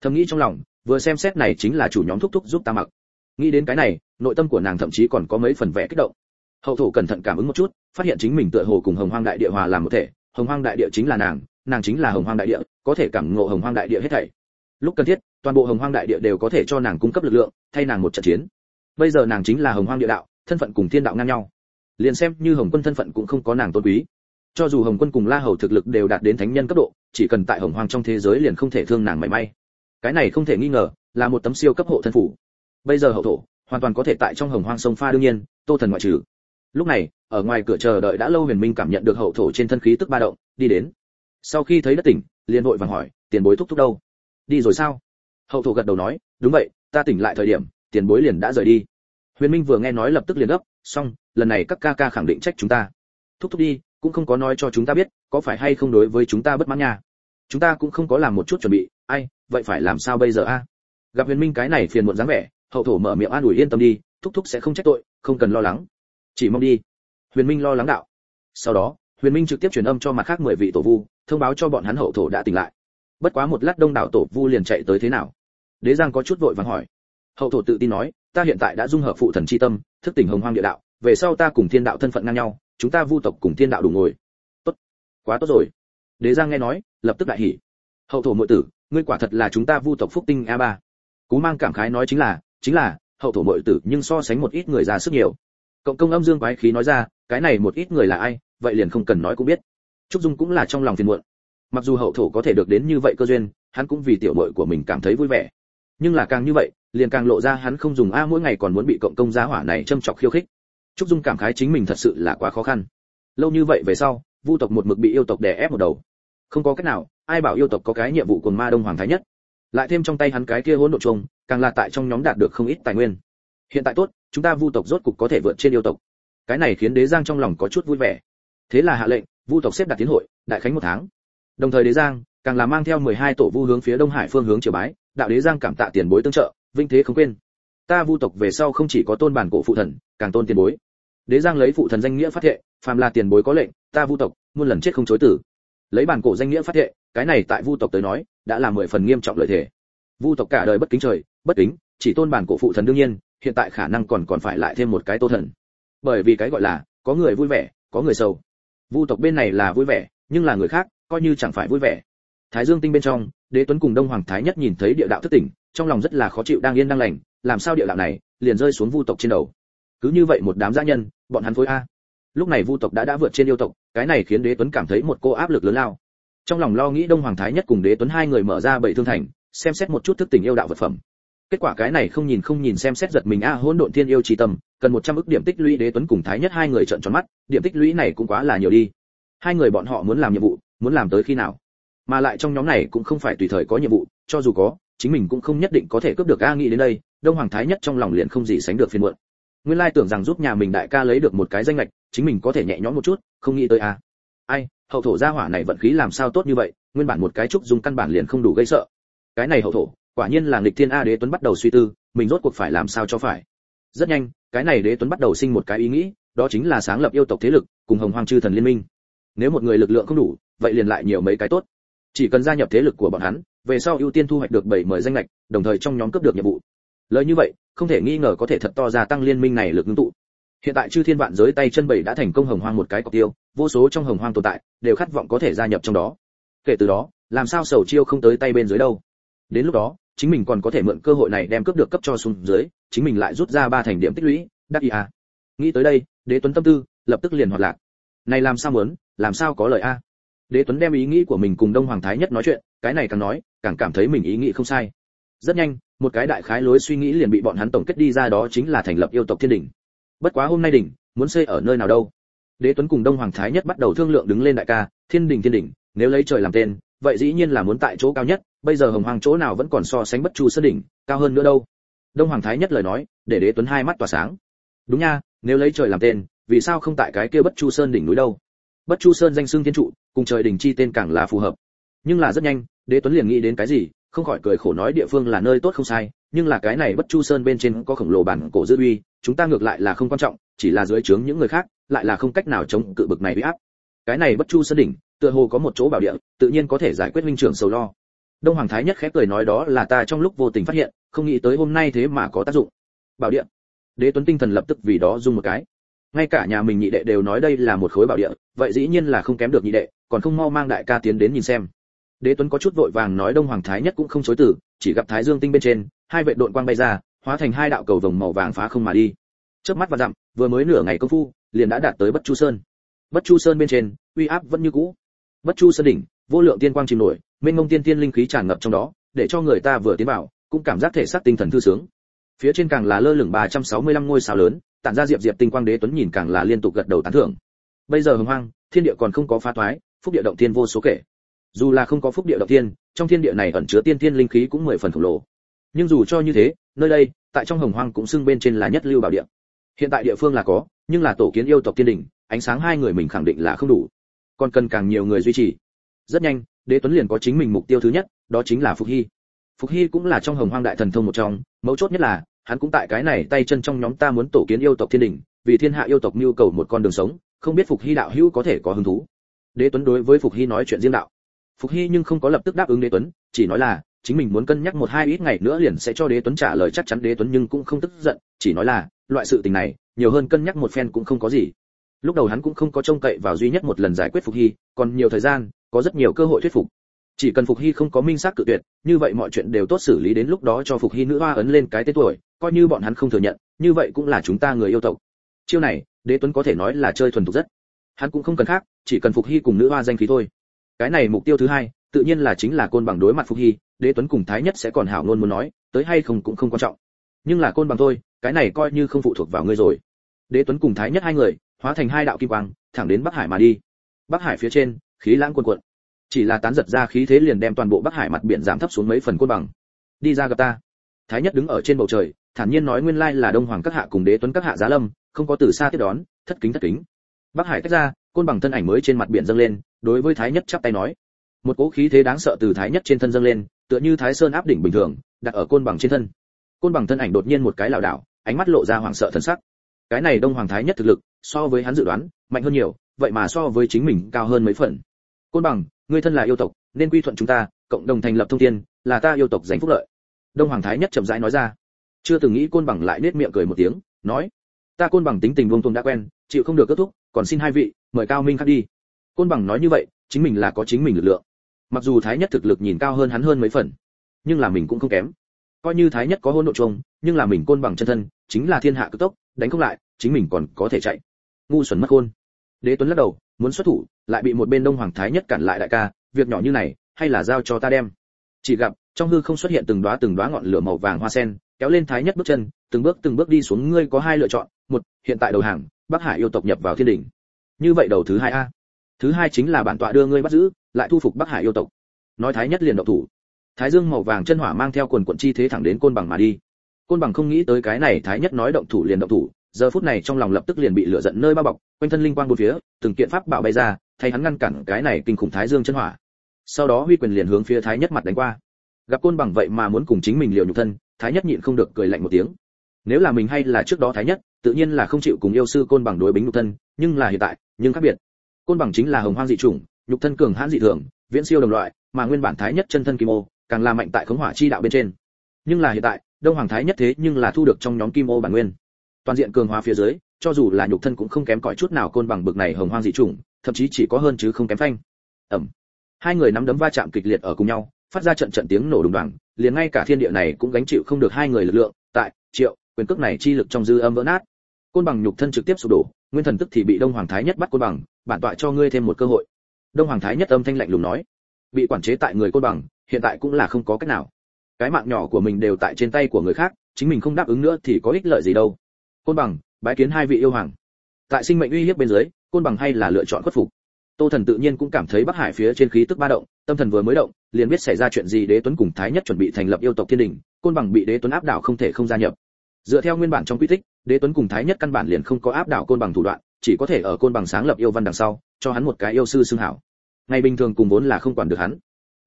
Thầm nghĩ trong lòng, vừa xem xét này chính là chủ nhóm thúc thúc giúp ta mặc. Nghĩ đến cái này, nội tâm của nàng thậm chí còn có mấy phần vẻ kích động. Hậu thổ cẩn thận cảm ứng một chút, phát hiện chính mình tựa hồ cùng hồng hoang đại địa hòa làm một thể. Hồng hoang đại địa chính là nàng nàng chính là hồng hoang đại địa, có thể cảm ngộ hồng hoang đại địa hết thảy. Lúc cần thiết, toàn bộ hồng hoang đại địa đều có thể cho nàng cung cấp lực lượng, thay nàng một trận chiến. Bây giờ nàng chính là hồng hoang địa đạo, thân phận cùng thiên đạo ngang nhau. Liền xem như hồng quân thân phận cũng không có nàng tôn quý. Cho dù hồng quân cùng la hầu thực lực đều đạt đến thánh nhân cấp độ, chỉ cần tại hồng hoang trong thế giới liền không thể thương nàng mảy may. Cái này không thể nghi ngờ, là một tấm siêu cấp hộ thân phủ. Bây giờ hậu thổ, hoàn toàn có thể tại trong hồng hoang sông pha đương nhiên, tô thần ngoại trừ. Lúc này, ở ngoài cửa chờ đợi đã lâu huyền minh cảm nhận được hậu thổ trên thân khí tức ba động, đi đến sau khi thấy đất tỉnh, liền vội vàng hỏi, tiền bối thúc thúc đâu? Đi rồi sao? Hậu thổ gật đầu nói, đúng vậy, ta tỉnh lại thời điểm, tiền bối liền đã rời đi. Huyền minh vừa nghe nói lập tức liền gấp, xong, lần này các ca ca khẳng định trách chúng ta. Thúc thúc đi, cũng không có nói cho chúng ta biết, có phải hay không đối với chúng ta bất mãn nha? Chúng ta cũng không có làm một chút chuẩn bị, ai, vậy phải làm sao bây giờ a? Gặp huyền minh cái này phiền muộn dáng vẻ, hậu thổ mở miệng an ủi yên tâm đi, thúc thúc sẽ không trách tội, không cần lo lắng. Chỉ mong đi. Huyền minh lo lắng đạo. Sau đó huyền minh trực tiếp truyền âm cho mặt khác mười vị tổ vu, thông báo cho bọn hắn hậu thổ đã tỉnh lại. Bất quá một lát đông đảo tổ vu liền chạy tới thế nào? Đế giang có chút vội vàng hỏi. Hậu thổ tự tin nói, ta hiện tại đã dung hợp phụ thần chi tâm, thức tỉnh hồng hoang địa đạo, về sau ta cùng thiên đạo thân phận ngang nhau, chúng ta vu tộc cùng thiên đạo đủ ngồi. Tốt, quá tốt rồi. Đế giang nghe nói, lập tức đại hỉ. Hậu thổ muội tử, ngươi quả thật là chúng ta vu tộc phúc tinh a ba. Cú mang cảm khái nói chính là chính là, hậu thổ muội tử nhưng so sánh một ít người ra sức nhiều cộng công âm dương quái khí nói ra, cái này một ít người là ai, vậy liền không cần nói cũng biết. Trúc dung cũng là trong lòng phiền muộn. Mặc dù hậu thổ có thể được đến như vậy cơ duyên, hắn cũng vì tiểu muội của mình cảm thấy vui vẻ. Nhưng là càng như vậy, liền càng lộ ra hắn không dùng a mỗi ngày còn muốn bị cộng công giá hỏa này châm chọc khiêu khích. Trúc dung cảm khái chính mình thật sự là quá khó khăn. Lâu như vậy về sau, vu tộc một mực bị yêu tộc đè ép một đầu. Không có cách nào, ai bảo yêu tộc có cái nhiệm vụ của ma đông hoàng thái nhất. Lại thêm trong tay hắn cái kia hỗn độn chung càng là tại trong nhóm đạt được không ít tài nguyên. Hiện tại tốt chúng ta vu tộc rốt cục có thể vượt trên yêu tộc. Cái này khiến đế giang trong lòng có chút vui vẻ. Thế là hạ lệnh, vu tộc xếp đặt tiến hội, đại khánh một tháng. Đồng thời đế giang, càng là mang theo 12 tổ vu hướng phía đông hải phương hướng triều bái, đạo đế giang cảm tạ tiền bối tương trợ, vinh thế không quên. Ta vu tộc về sau không chỉ có tôn bản cổ phụ thần, càng tôn tiền bối. Đế giang lấy phụ thần danh nghĩa phát thệ, phàm là tiền bối có lệnh, ta vu tộc, muôn lần chết không chối tử lấy bản cổ danh nghĩa phát thệ, cái này tại vu tộc tới nói, đã là mười phần nghiêm trọng lợi thể vu tộc cả đời bất kính trời, bất kính, chỉ tôn bản cổ phụ thần đương nhiên hiện tại khả năng còn còn phải lại thêm một cái tô thần. Bởi vì cái gọi là, có người vui vẻ, có người sầu. Vu tộc bên này là vui vẻ, nhưng là người khác, coi như chẳng phải vui vẻ. Thái dương tinh bên trong, đế tuấn cùng đông hoàng thái nhất nhìn thấy địa đạo thất tỉnh, trong lòng rất là khó chịu đang yên đang lành, làm sao địa đạo này liền rơi xuống vu tộc trên đầu. Cứ như vậy một đám gia nhân, bọn hắn phối a. Lúc này vu tộc đã đã vượt trên yêu tộc, cái này khiến đế tuấn cảm thấy một cô áp lực lớn lao. Trong lòng lo nghĩ đông hoàng thái nhất cùng đế tuấn hai người mở ra bảy thương thành, xem xét một chút thức tỉnh yêu đạo vật phẩm kết quả cái này không nhìn không nhìn xem xét giật mình, a, hỗn độn thiên yêu trì tâm, cần một trăm ức điểm tích lũy đế tuấn cùng thái nhất hai người trợn tròn mắt, điểm tích lũy này cũng quá là nhiều đi. Hai người bọn họ muốn làm nhiệm vụ, muốn làm tới khi nào? Mà lại trong nhóm này cũng không phải tùy thời có nhiệm vụ, cho dù có, chính mình cũng không nhất định có thể cướp được a nghĩ đến đây, đông hoàng thái nhất trong lòng liền không gì sánh được phiền muộn. Nguyên lai tưởng rằng giúp nhà mình đại ca lấy được một cái danh lệch chính mình có thể nhẹ nhõm một chút, không nghĩ tới a. Ai, hậu thổ gia hỏa này vận khí làm sao tốt như vậy, nguyên bản một cái trúc dùng căn bản liền không đủ gây sợ. Cái này hậu thổ quả nhiên là nghịch thiên a đế tuấn bắt đầu suy tư, mình rốt cuộc phải làm sao cho phải. Rất nhanh, cái này đế tuấn bắt đầu sinh một cái ý nghĩ, đó chính là sáng lập yêu tộc thế lực, cùng hồng hoàng chư thần liên minh. Nếu một người lực lượng không đủ, vậy liền lại nhiều mấy cái tốt. Chỉ cần gia nhập thế lực của bọn hắn, về sau ưu tiên thu hoạch được bảy mời danh lệch đồng thời trong nhóm cấp được nhiệm vụ. Lời như vậy, không thể nghi ngờ có thể thật to gia tăng liên minh này lực ngưng tụ. Hiện tại chư thiên vạn giới tay chân bảy đã thành công hồng hoang một cái cọc tiêu, vô số trong hồng hoang tồn tại, đều khát vọng có thể gia nhập trong đó. Kể từ đó, làm sao sầu chiêu không tới tay bên dưới đâu? Đến lúc đó chính mình còn có thể mượn cơ hội này đem cướp được cấp cho xuống dưới, chính mình lại rút ra ba thành điểm tích lũy, đắc ý à. Nghĩ tới đây, đế tuấn tâm tư lập tức liền hoạt lạc. Này làm sao muốn, làm sao có lời a? Đế tuấn đem ý nghĩ của mình cùng đông hoàng thái nhất nói chuyện, cái này càng nói, càng cảm thấy mình ý nghĩ không sai. Rất nhanh, một cái đại khái lối suy nghĩ liền bị bọn hắn tổng kết đi ra đó chính là thành lập yêu tộc thiên đỉnh bất quá hôm nay đỉnh, muốn xây ở nơi nào đâu? Đế tuấn cùng đông hoàng thái nhất bắt đầu thương lượng đứng lên đại ca, thiên đỉnh thiên đỉnh nếu lấy trời làm tên, vậy dĩ nhiên là muốn tại chỗ cao nhất bây giờ hồng hoàng chỗ nào vẫn còn so sánh bất chu sơn đỉnh, cao hơn nữa đâu. Đông hoàng thái nhất lời nói, để đế tuấn hai mắt tỏa sáng. Đúng nha, nếu lấy trời làm tên, vì sao không tại cái kia bất chu sơn đỉnh núi đâu? Bất chu sơn danh xưng thiên trụ, cùng trời đỉnh chi tên càng là phù hợp. Nhưng là rất nhanh, đế tuấn liền nghĩ đến cái gì, không khỏi cười khổ nói địa phương là nơi tốt không sai, nhưng là cái này bất chu sơn bên trên có khổng lồ bản cổ dư uy, chúng ta ngược lại là không quan trọng, chỉ là dưới trướng những người khác, lại là không cách nào chống cự bực này uy áp. Cái này bất chu sơn đỉnh, tựa hồ có một chỗ bảo địa, tự nhiên có thể giải quyết minh trưởng sầu lo đông hoàng thái nhất khép cười nói đó là ta trong lúc vô tình phát hiện, không nghĩ tới hôm nay thế mà có tác dụng. Bảo địa. Đế tuấn tinh thần lập tức vì đó dùng một cái. Ngay cả nhà mình nhị đệ đều nói đây là một khối bảo địa, vậy dĩ nhiên là không kém được nhị đệ, còn không mau mang đại ca tiến đến nhìn xem. Đế tuấn có chút vội vàng nói đông hoàng thái nhất cũng không chối từ, chỉ gặp thái dương tinh bên trên, hai vệ đội quang bay ra, hóa thành hai đạo cầu vồng màu vàng phá không mà đi. Chớp mắt và dặm, vừa mới nửa ngày công phu, liền đã đạt tới bất chu sơn. Bất chu sơn bên trên, uy áp vẫn như cũ. Bất chu sơn đỉnh, vô lượng tiên quang chìm nổi mênh mông tiên tiên linh khí tràn ngập trong đó để cho người ta vừa tiến vào cũng cảm giác thể xác tinh thần thư sướng. Phía trên càng là lơ lửng 365 ngôi sao lớn tản ra diệp diệp tinh quang đế tuấn nhìn càng là liên tục gật đầu tán thưởng. Bây giờ hồng hoang thiên địa còn không có phá thoái, phúc địa động thiên vô số kể. Dù là không có phúc địa động thiên trong thiên địa này ẩn chứa tiên tiên linh khí cũng mười phần khổng lồ. Nhưng dù cho như thế nơi đây tại trong hồng hoang cũng xưng bên trên là nhất lưu bảo địa. Hiện tại địa phương là có nhưng là tổ kiến yêu tộc tiên đỉnh ánh sáng hai người mình khẳng định là không đủ. Còn cần càng nhiều người duy trì. Rất nhanh đế tuấn liền có chính mình mục tiêu thứ nhất, đó chính là phục hy. Phục hy cũng là trong hồng hoang đại thần thông một trong, mấu chốt nhất là, hắn cũng tại cái này tay chân trong nhóm ta muốn tổ kiến yêu tộc thiên đình. vì thiên hạ yêu tộc nhu cầu một con đường sống, không biết phục hy đạo hữu có thể có hứng thú. Đế tuấn đối với phục hy nói chuyện riêng đạo. Phục hy nhưng không có lập tức đáp ứng đế tuấn, chỉ nói là, chính mình muốn cân nhắc một hai ít ngày nữa liền sẽ cho đế tuấn trả lời chắc chắn, đế tuấn nhưng cũng không tức giận, chỉ nói là, loại sự tình này, nhiều hơn cân nhắc một phen cũng không có gì. Lúc đầu hắn cũng không có trông cậy vào duy nhất một lần giải quyết phục hy, còn nhiều thời gian có rất nhiều cơ hội thuyết phục. Chỉ cần phục hy không có minh xác cự tuyệt, như vậy mọi chuyện đều tốt xử lý đến lúc đó cho phục hy nữ hoa ấn lên cái tên tuổi, coi như bọn hắn không thừa nhận, như vậy cũng là chúng ta người yêu tộc. Chiêu này, đế tuấn có thể nói là chơi thuần thục rất. Hắn cũng không cần khác, chỉ cần phục hy cùng nữ hoa danh khí thôi. Cái này mục tiêu thứ hai, tự nhiên là chính là côn bằng đối mặt phục hy, đế tuấn cùng thái nhất sẽ còn hảo ngôn muốn nói, tới hay không cũng không quan trọng. Nhưng là côn bằng thôi, cái này coi như không phụ thuộc vào ngươi rồi. Đế tuấn cùng thái nhất hai người, hóa thành hai đạo kim quang, thẳng đến bắc hải mà đi. Bắc hải phía trên khí lãng cuồn cuộn. Chỉ là tán giật ra khí thế liền đem toàn bộ bắc hải mặt biển giảm thấp xuống mấy phần côn bằng. Đi ra gặp ta. Thái nhất đứng ở trên bầu trời, thản nhiên nói nguyên lai là đông hoàng các hạ cùng đế tuấn các hạ giá lâm, không có từ xa tiếp đón, thất kính thất kính. Bắc hải tách ra, côn bằng thân ảnh mới trên mặt biển dâng lên, đối với thái nhất chắp tay nói. Một cỗ khí thế đáng sợ từ thái nhất trên thân dâng lên, tựa như thái sơn áp đỉnh bình thường, đặt ở côn bằng trên thân. Côn bằng thân ảnh đột nhiên một cái lảo đảo, ánh mắt lộ ra hoảng sợ thần sắc. Cái này đông hoàng thái nhất thực lực, so với hắn dự đoán, mạnh hơn nhiều, vậy mà so với chính mình cao hơn mấy phần côn bằng, ngươi thân là yêu tộc, nên quy thuận chúng ta, cộng đồng thành lập thông thiên, là ta yêu tộc giành phúc lợi. Đông hoàng thái nhất chậm rãi nói ra. Chưa từng nghĩ côn bằng lại nết miệng cười một tiếng, nói, ta côn bằng tính tình buông tuông đã quen, chịu không được kết thúc, còn xin hai vị, mời cao minh khắc đi. Côn bằng nói như vậy, chính mình là có chính mình lực lượng. Mặc dù thái nhất thực lực nhìn cao hơn hắn hơn mấy phần, nhưng là mình cũng không kém. Coi như thái nhất có hôn độ trông nhưng là mình côn bằng chân thân, chính là thiên hạ cực tốc, đánh không lại, chính mình còn có thể chạy. Ngu xuẩn mất khôn đế tuấn lắc đầu, muốn xuất thủ lại bị một bên đông hoàng thái nhất cản lại đại ca, việc nhỏ như này, hay là giao cho ta đem. Chỉ gặp, trong hư không xuất hiện từng đóa từng đóa ngọn lửa màu vàng hoa sen, kéo lên thái nhất bước chân, từng bước từng bước đi xuống, ngươi có hai lựa chọn, một, hiện tại đầu hàng, bắc hải yêu tộc nhập vào thiên đỉnh. Như vậy đầu thứ hai a. Thứ hai chính là bản tọa đưa ngươi bắt giữ, lại thu phục bắc hải yêu tộc. Nói thái nhất liền động thủ. Thái dương màu vàng chân hỏa mang theo quần quận chi thế thẳng đến côn bằng mà đi. Côn bằng không nghĩ tới cái này, thái nhất nói động thủ liền động thủ, giờ phút này trong lòng lập tức liền bị lửa giận nơi bao bọc, quanh thân linh quang bốn phía, từng kiện pháp bảo bay ra thay hắn ngăn cản cái này kinh khủng thái dương chân hỏa. Sau đó huy quyền liền hướng phía thái nhất mặt đánh qua. Gặp côn bằng vậy mà muốn cùng chính mình liều nhục thân, thái nhất nhịn không được cười lạnh một tiếng. Nếu là mình hay là trước đó thái nhất, tự nhiên là không chịu cùng yêu sư côn bằng đối bính nhục thân, nhưng là hiện tại, nhưng khác biệt. Côn bằng chính là hồng hoang dị chủng, nhục thân cường hãn dị thường, viễn siêu đồng loại, mà nguyên bản thái nhất chân thân kim ô, càng là mạnh tại khống hỏa chi đạo bên trên. Nhưng là hiện tại, đông hoàng thái nhất thế nhưng là thu được trong nhóm kim ô bản nguyên. Toàn diện cường hóa phía dưới, cho dù là nhục thân cũng không kém cỏi chút nào côn bằng bực này hồng hoang dị chủng thậm chí chỉ có hơn chứ không kém phanh. Ẩm. Hai người nắm đấm va chạm kịch liệt ở cùng nhau, phát ra trận trận tiếng nổ đùng đoàng, liền ngay cả thiên địa này cũng gánh chịu không được hai người lực lượng, tại, triệu, quyền cước này chi lực trong dư âm vỡ nát. Côn bằng nhục thân trực tiếp sụp đổ, nguyên thần tức thì bị đông hoàng thái nhất bắt côn bằng, bản tọa cho ngươi thêm một cơ hội. Đông hoàng thái nhất âm thanh lạnh lùng nói. Bị quản chế tại người côn bằng, hiện tại cũng là không có cách nào. Cái mạng nhỏ của mình đều tại trên tay của người khác, chính mình không đáp ứng nữa thì có ích lợi gì đâu. Côn bằng, bái kiến hai vị yêu hoàng. Tại sinh mệnh uy hiếp bên dưới côn bằng hay là lựa chọn khuất phục. Tô thần tự nhiên cũng cảm thấy bắc hải phía trên khí tức ba động, tâm thần vừa mới động, liền biết xảy ra chuyện gì đế tuấn cùng thái nhất chuẩn bị thành lập yêu tộc thiên đình, côn bằng bị đế tuấn áp đảo không thể không gia nhập. Dựa theo nguyên bản trong quy tích, đế tuấn cùng thái nhất căn bản liền không có áp đảo côn bằng thủ đoạn, chỉ có thể ở côn bằng sáng lập yêu văn đằng sau, cho hắn một cái yêu sư xưng hảo. Ngày bình thường cùng vốn là không quản được hắn.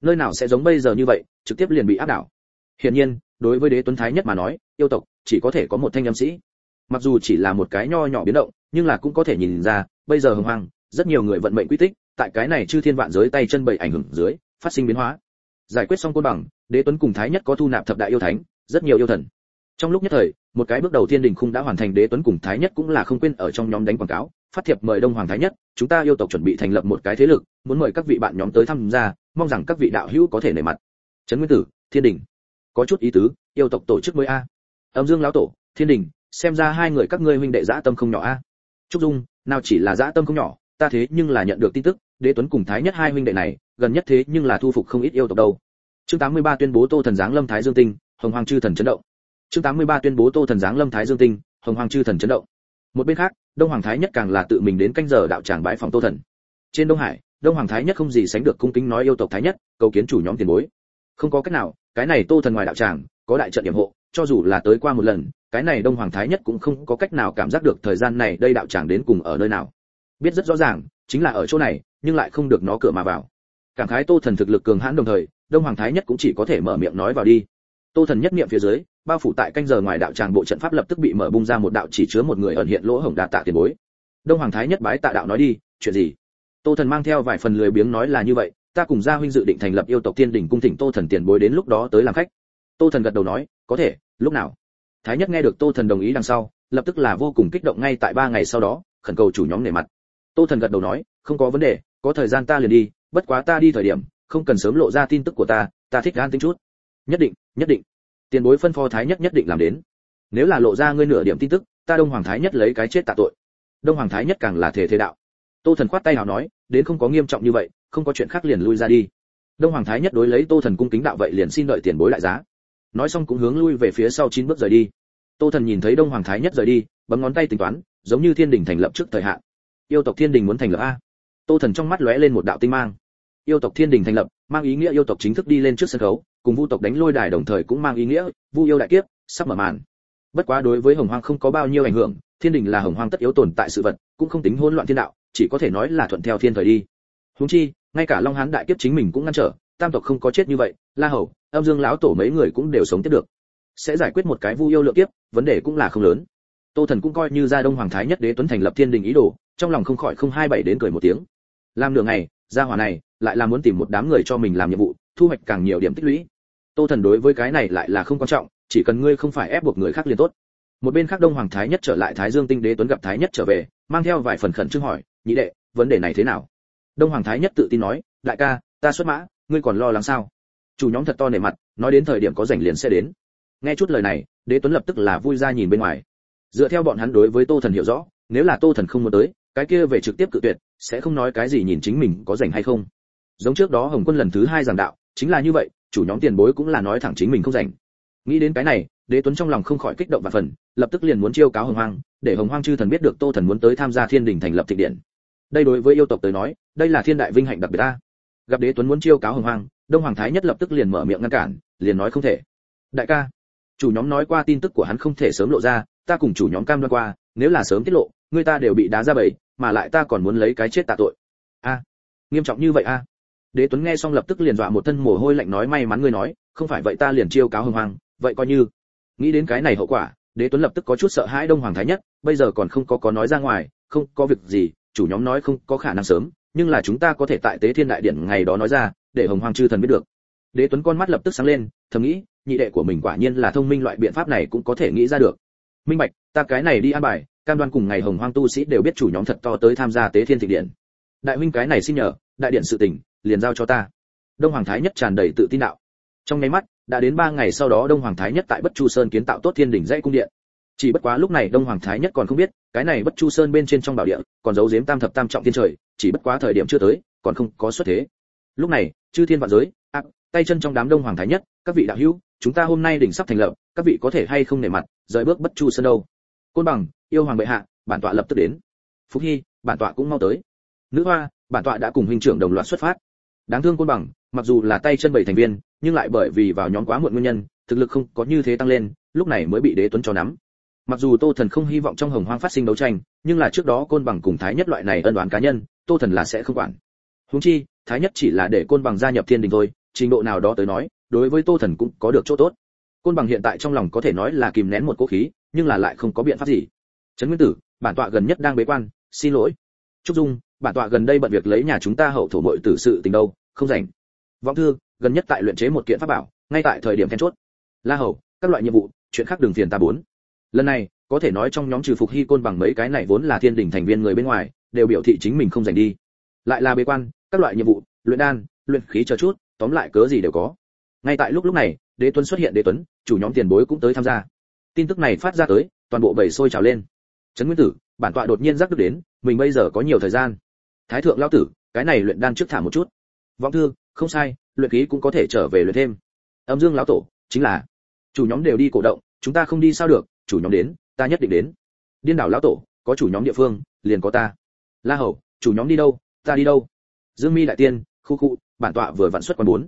Nơi nào sẽ giống bây giờ như vậy, trực tiếp liền bị áp đảo. Hiển nhiên, đối với đế tuấn thái nhất mà nói, yêu tộc chỉ có thể có một thanh âm sĩ. Mặc dù chỉ là một cái nho nhỏ biến động nhưng là cũng có thể nhìn ra, bây giờ hồng hoang, rất nhiều người vận mệnh quy tích, tại cái này chư thiên vạn giới tay chân bảy ảnh hưởng dưới, phát sinh biến hóa. Giải quyết xong côn bằng, đế tuấn cùng thái nhất có thu nạp thập đại yêu thánh, rất nhiều yêu thần. Trong lúc nhất thời, một cái bước đầu tiên đình khung đã hoàn thành đế tuấn cùng thái nhất cũng là không quên ở trong nhóm đánh quảng cáo, phát thiệp mời đông hoàng thái nhất, chúng ta yêu tộc chuẩn bị thành lập một cái thế lực, muốn mời các vị bạn nhóm tới tham gia, mong rằng các vị đạo hữu có thể nể mặt. Trấn nguyên tử, thiên đình, có chút ý tứ, yêu tộc tổ chức mới a. Âm dương lão tổ, thiên đình, xem ra hai người các ngươi huynh đệ dã tâm không nhỏ a trúc dung, nào chỉ là dã tâm không nhỏ, ta thế nhưng là nhận được tin tức, đế tuấn cùng thái nhất hai huynh đệ này, gần nhất thế nhưng là thu phục không ít yêu tộc đâu. Chương 83 tuyên bố tô thần giáng lâm thái dương tinh, hồng hoàng chư thần chấn động. Chương 83 tuyên bố tô thần giáng lâm thái dương tinh, hồng hoàng chư thần chấn động. Một bên khác, đông hoàng thái nhất càng là tự mình đến canh giờ đạo tràng bãi phòng tô thần. Trên đông hải, đông hoàng thái nhất không gì sánh được cung kính nói yêu tộc thái nhất, cầu kiến chủ nhóm tiền bối. Không có cách nào, cái này tô thần ngoài đạo tràng có đại trận điểm hộ, cho dù là tới qua một lần, cái này đông hoàng thái nhất cũng không có cách nào cảm giác được thời gian này đây đạo tràng đến cùng ở nơi nào. Biết rất rõ ràng, chính là ở chỗ này, nhưng lại không được nó cửa mà vào. Cảm khái tô thần thực lực cường hãn đồng thời, đông hoàng thái nhất cũng chỉ có thể mở miệng nói vào đi. Tô thần nhất niệm phía dưới, bao phủ tại canh giờ ngoài đạo tràng bộ trận pháp lập tức bị mở bung ra một đạo chỉ chứa một người ẩn hiện lỗ hổng đa tạ tiền bối. Đông hoàng thái nhất bái tạ đạo nói đi, chuyện gì? Tô thần mang theo vài phần lười biếng nói là như vậy, ta cùng gia huynh dự định thành lập yêu tộc thiên đỉnh cung thỉnh tô thần tiền bối đến lúc đó tới làm khách tô thần gật đầu nói, có thể, lúc nào? Thái nhất nghe được tô thần đồng ý đằng sau, lập tức là vô cùng kích động ngay tại ba ngày sau đó, khẩn cầu chủ nhóm nể mặt. Tô thần gật đầu nói, không có vấn đề, có thời gian ta liền đi, bất quá ta đi thời điểm, không cần sớm lộ ra tin tức của ta ta thích gan tính chút. Nhất định nhất định. Tiền bối phân phó thái nhất nhất định làm đến. Nếu là lộ ra ngươi nửa điểm tin tức, ta đông hoàng thái nhất lấy cái chết tạ tội. Đông hoàng thái nhất càng là thể thế đạo. Tô thần khoát tay nào nói, đến không có nghiêm trọng như vậy, không có chuyện khác liền lui ra đi. Đông hoàng thái nhất đối lấy tô thần cung kính đạo vậy liền xin đợi tiền bối lại giá nói xong cũng hướng lui về phía sau chín bước rời đi. Tô thần nhìn thấy đông hoàng thái nhất rời đi, bấm ngón tay tính toán, giống như thiên đình thành lập trước thời hạn. Yêu tộc thiên đình muốn thành lập a. Tô thần trong mắt lóe lên một đạo tinh mang. Yêu tộc thiên đình thành lập, mang ý nghĩa yêu tộc chính thức đi lên trước sân khấu, cùng vu tộc đánh lôi đài đồng thời cũng mang ý nghĩa, vu yêu đại kiếp, sắp mở màn. Bất quá đối với hồng hoang không có bao nhiêu ảnh hưởng, thiên đình là hồng hoang tất yếu tồn tại sự vật, cũng không tính hỗn loạn thiên đạo, chỉ có thể nói là thuận theo thiên thời đi. Húng chi, ngay cả long hán đại kiếp chính mình cũng ngăn trở, tam tộc không có chết như vậy, la hầu âm dương lão tổ mấy người cũng đều sống tiếp được. Sẽ giải quyết một cái vu yêu lượng kiếp, vấn đề cũng là không lớn. Tô thần cũng coi như gia đông hoàng thái nhất đế tuấn thành lập thiên đình ý đồ, trong lòng không khỏi không hai bảy đến cười một tiếng. Làm nửa ngày, gia hỏa này lại là muốn tìm một đám người cho mình làm nhiệm vụ, thu hoạch càng nhiều điểm tích lũy. Tô thần đối với cái này lại là không quan trọng, chỉ cần ngươi không phải ép buộc người khác liền tốt. Một bên khác đông hoàng thái nhất trở lại thái dương tinh đế tuấn gặp thái nhất trở về, mang theo vài phần khẩn trương hỏi, nhị đệ, vấn đề này thế nào? Đông hoàng thái nhất tự tin nói, đại ca, ta xuất mã, ngươi còn lo lắng sao? Chủ nhóm thật to nể mặt, nói đến thời điểm có rảnh liền sẽ đến. Nghe chút lời này, đế tuấn lập tức là vui ra nhìn bên ngoài. Dựa theo bọn hắn đối với tô thần hiểu rõ, nếu là tô thần không muốn tới, cái kia về trực tiếp cự tuyệt, sẽ không nói cái gì nhìn chính mình có rảnh hay không. Giống trước đó hồng quân lần thứ hai giảng đạo, chính là như vậy, chủ nhóm tiền bối cũng là nói thẳng chính mình không rảnh. Nghĩ đến cái này, đế tuấn trong lòng không khỏi kích động và phần, lập tức liền muốn chiêu cáo hồng hoang, để hồng hoang chư thần biết được tô thần muốn tới tham gia thiên đình thành lập thịnh điện. Đây đối với yêu tộc tới nói, đây là thiên đại vinh hạnh đặc biệt ta. Gặp đế tuấn muốn chiêu cáo hồng hoang đông hoàng thái nhất lập tức liền mở miệng ngăn cản liền nói không thể. Đại ca chủ nhóm nói qua tin tức của hắn không thể sớm lộ ra ta cùng chủ nhóm cam đoan qua nếu là sớm tiết lộ người ta đều bị đá ra bẫy mà lại ta còn muốn lấy cái chết tạ tội. A nghiêm trọng như vậy a? Đế tuấn nghe xong lập tức liền dọa một thân mồ hôi lạnh nói may mắn ngươi nói không phải vậy ta liền chiêu cáo hưng hoàng, vậy coi như. Nghĩ đến cái này hậu quả đế tuấn lập tức có chút sợ hãi đông hoàng thái nhất bây giờ còn không có có nói ra ngoài không có việc gì chủ nhóm nói không có khả năng sớm nhưng là chúng ta có thể tại tế thiên đại điển ngày đó nói ra để hồng hoàng chư thần biết được. Đế tuấn con mắt lập tức sáng lên, thầm nghĩ, nhị đệ của mình quả nhiên là thông minh loại biện pháp này cũng có thể nghĩ ra được. Minh bạch, ta cái này đi an bài, cam đoan cùng ngày hồng hoang tu sĩ đều biết chủ nhóm thật to tới tham gia tế thiên thịnh điện. Đại huynh cái này xin nhờ, đại điện sự tình, liền giao cho ta. Đông hoàng thái nhất tràn đầy tự tin đạo. Trong nháy mắt, đã đến ba ngày sau đó đông hoàng thái nhất tại bất chu sơn kiến tạo tốt thiên đỉnh dãy cung điện. Chỉ bất quá lúc này đông hoàng thái nhất còn không biết, cái này bất chu sơn bên trên trong bảo địa, còn giấu giếm tam thập tam trọng thiên trời, chỉ bất quá thời điểm chưa tới, còn không có xuất thế. Lúc này chư thiên vạn giới, ác, tay chân trong đám đông hoàng thái nhất, các vị đạo hữu, chúng ta hôm nay đỉnh sắp thành lập, các vị có thể hay không nể mặt, rời bước bất chu sân đâu. Côn bằng, yêu hoàng bệ hạ, bản tọa lập tức đến. Phúc hy, bản tọa cũng mau tới. Nữ hoa, bản tọa đã cùng huynh trưởng đồng loạt xuất phát. Đáng thương côn bằng, mặc dù là tay chân bảy thành viên, nhưng lại bởi vì vào nhóm quá muộn nguyên nhân, thực lực không có như thế tăng lên, lúc này mới bị đế tuấn cho nắm. Mặc dù tô thần không hy vọng trong hồng hoang phát sinh đấu tranh, nhưng là trước đó côn bằng cùng thái nhất loại này ân đoán cá nhân, tô thần là sẽ không quản. Huống chi thái nhất chỉ là để côn bằng gia nhập thiên đình thôi, trình độ nào đó tới nói, đối với tô thần cũng có được chỗ tốt. Côn bằng hiện tại trong lòng có thể nói là kìm nén một cố khí, nhưng là lại không có biện pháp gì. Trấn nguyên tử, bản tọa gần nhất đang bế quan, xin lỗi. Trúc dung, bản tọa gần đây bận việc lấy nhà chúng ta hậu thổ muội tử sự tình đâu, không rảnh. Vọng thư, gần nhất tại luyện chế một kiện pháp bảo, ngay tại thời điểm then chốt. La hầu, các loại nhiệm vụ, chuyện khác đường phiền ta bốn. Lần này, có thể nói trong nhóm trừ phục hy côn bằng mấy cái này vốn là thiên đình thành viên người bên ngoài, đều biểu thị chính mình không dành đi. Lại là bế quan các loại nhiệm vụ, luyện đan, luyện khí chờ chút, tóm lại cớ gì đều có. Ngay tại lúc lúc này, đế tuấn xuất hiện đế tuấn, chủ nhóm tiền bối cũng tới tham gia. Tin tức này phát ra tới, toàn bộ bầy sôi trào lên. Trấn nguyên tử, bản tọa đột nhiên giác được đến, mình bây giờ có nhiều thời gian. Thái thượng lao tử, cái này luyện đan trước thả một chút. Vọng thư, không sai, luyện khí cũng có thể trở về luyện thêm. Âm dương lão tổ, chính là. Chủ nhóm đều đi cổ động, chúng ta không đi sao được, chủ nhóm đến, ta nhất định đến. Điên đảo lão tổ, có chủ nhóm địa phương, liền có ta. La hầu, chủ nhóm đi đâu, ta đi đâu? Dương mi đại tiên, khu khu, bản tọa vừa vận xuất quan bốn.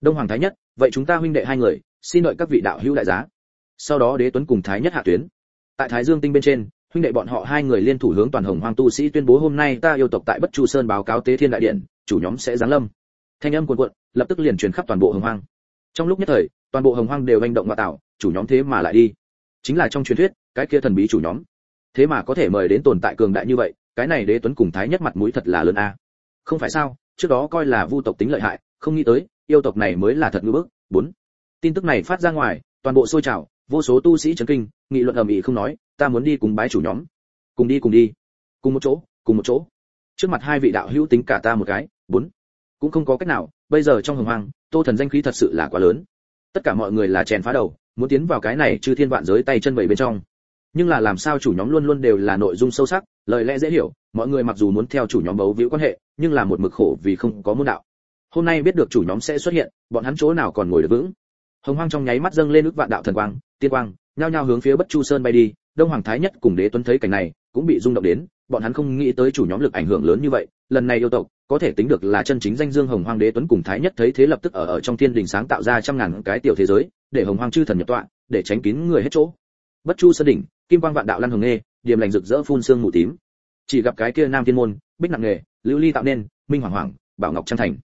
Đông hoàng thái nhất, vậy chúng ta huynh đệ hai người, xin đợi các vị đạo hữu đại giá. Sau đó đế tuấn cùng thái nhất hạ tuyến. Tại thái dương tinh bên trên, huynh đệ bọn họ hai người liên thủ hướng toàn hồng hoang tu sĩ tuyên bố hôm nay ta yêu tộc tại bất chu sơn báo cáo tế thiên đại điện, chủ nhóm sẽ giáng lâm. Thanh âm cuồn cuộn, lập tức liền truyền khắp toàn bộ hồng hoang. Trong lúc nhất thời, toàn bộ hồng hoang đều hành động ngoại tạo, chủ nhóm thế mà lại đi. Chính là trong truyền thuyết, cái kia thần bí chủ nhóm. Thế mà có thể mời đến tồn tại cường đại như vậy, cái này đế tuấn cùng thái nhất mặt mũi thật là lớn a không phải sao, trước đó coi là vu tộc tính lợi hại, không nghĩ tới, yêu tộc này mới là thật ngữ bức. Bốn, tin tức này phát ra ngoài, toàn bộ sôi trào, vô số tu sĩ chấn kinh, nghị luận ầm ĩ không nói, ta muốn đi cùng bái chủ nhóm. Cùng đi cùng đi. Cùng một chỗ, cùng một chỗ. Trước mặt hai vị đạo hữu tính cả ta một cái. Bốn, cũng không có cách nào, bây giờ trong hồng hoang, tô thần danh khí thật sự là quá lớn. Tất cả mọi người là chèn phá đầu, muốn tiến vào cái này chư thiên vạn giới tay chân bảy bên trong nhưng là làm sao chủ nhóm luôn luôn đều là nội dung sâu sắc, lời lẽ dễ hiểu, mọi người mặc dù muốn theo chủ nhóm bấu víu quan hệ, nhưng là một mực khổ vì không có môn đạo. Hôm nay biết được chủ nhóm sẽ xuất hiện, bọn hắn chỗ nào còn ngồi được vững. Hồng hoang trong nháy mắt dâng lên ước vạn đạo thần quang, tiên quang, nhao nhao hướng phía bất chu sơn bay đi, đông hoàng thái nhất cùng đế tuấn thấy cảnh này, cũng bị rung động đến, bọn hắn không nghĩ tới chủ nhóm lực ảnh hưởng lớn như vậy, lần này yêu tộc, có thể tính được là chân chính danh dương hồng hoàng đế tuấn cùng thái nhất thấy thế lập tức ở ở trong thiên đình sáng tạo ra trăm ngàn cái tiểu thế giới, để hồng hoàng chư thần nhập tọa, để tránh kín người hết chỗ. Bất chu sơn đỉnh kim quang vạn đạo lăn hồng nghê, điềm lành rực rỡ phun sương mù tím. Chỉ gặp cái kia nam thiên môn, bích nặng nghề, lưu ly tạo nên, minh hoàng hoàng, bảo ngọc trang thành.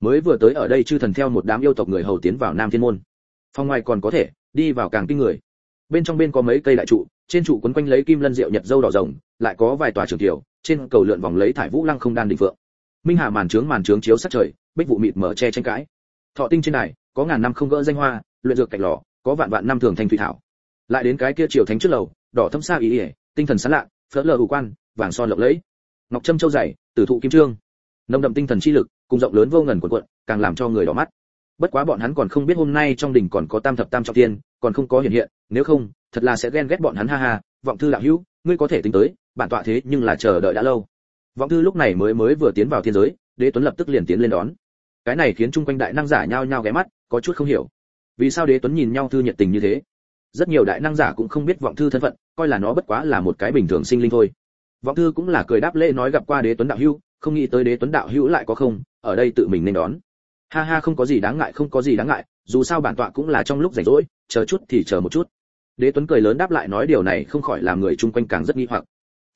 Mới vừa tới ở đây chư thần theo một đám yêu tộc người hầu tiến vào nam thiên môn. Phong ngoài còn có thể, đi vào càng kinh người. Bên trong bên có mấy cây đại trụ, trên trụ quấn quanh lấy kim lân rượu nhật dâu đỏ rồng, lại có vài tòa trường tiểu, trên cầu lượn vòng lấy thải vũ lăng không đan đỉnh phượng. Minh hà màn trướng màn trướng chiếu sát trời, bích vụ mịt mở che tranh cãi. Thọ tinh trên này có ngàn năm không gỡ danh hoa, luyện dược cạnh lò, có vạn vạn năm thường thành thủy thảo. Lại đến cái kia triều thánh trước lầu đỏ thâm xa ý ỉa, tinh thần sán lạ phớt lờ hữu quan, vàng son lộng lẫy. Ngọc trâm châu dày, tử thụ kim trương. Nồng đậm tinh thần chi lực, cùng rộng lớn vô ngần quần quận càng làm cho người đỏ mắt. Bất quá bọn hắn còn không biết hôm nay trong đỉnh còn có tam thập tam trọng thiên, còn không có hiện hiện, nếu không, thật là sẽ ghen ghét bọn hắn, ha ha, vọng thư đạo hữu, ngươi có thể tính tới, bản tọa thế nhưng là chờ đợi đã lâu. Vọng thư lúc này mới mới vừa tiến vào thiên giới, đế tuấn lập tức liền tiến lên đón. Cái này khiến chung quanh đại năng giả nhao nhao ghé mắt, có chút không hiểu. Vì sao đế tuấn nhìn nhau thư nhiệt tình như thế? Rất nhiều đại năng giả cũng không biết vọng thư thân phận, coi là nó bất quá là một cái bình thường sinh linh thôi. Vọng thư cũng là cười đáp lễ nói gặp qua đế tuấn đạo hữu, không nghĩ tới đế tuấn đạo hữu lại có không, ở đây tự mình nên đón. Ha ha, không có gì đáng ngại, không có gì đáng ngại, dù sao bản tọa cũng là trong lúc rảnh rỗi, chờ chút thì chờ một chút. Đế tuấn cười lớn đáp lại nói điều này không khỏi làm người chung quanh càng rất nghi hoặc.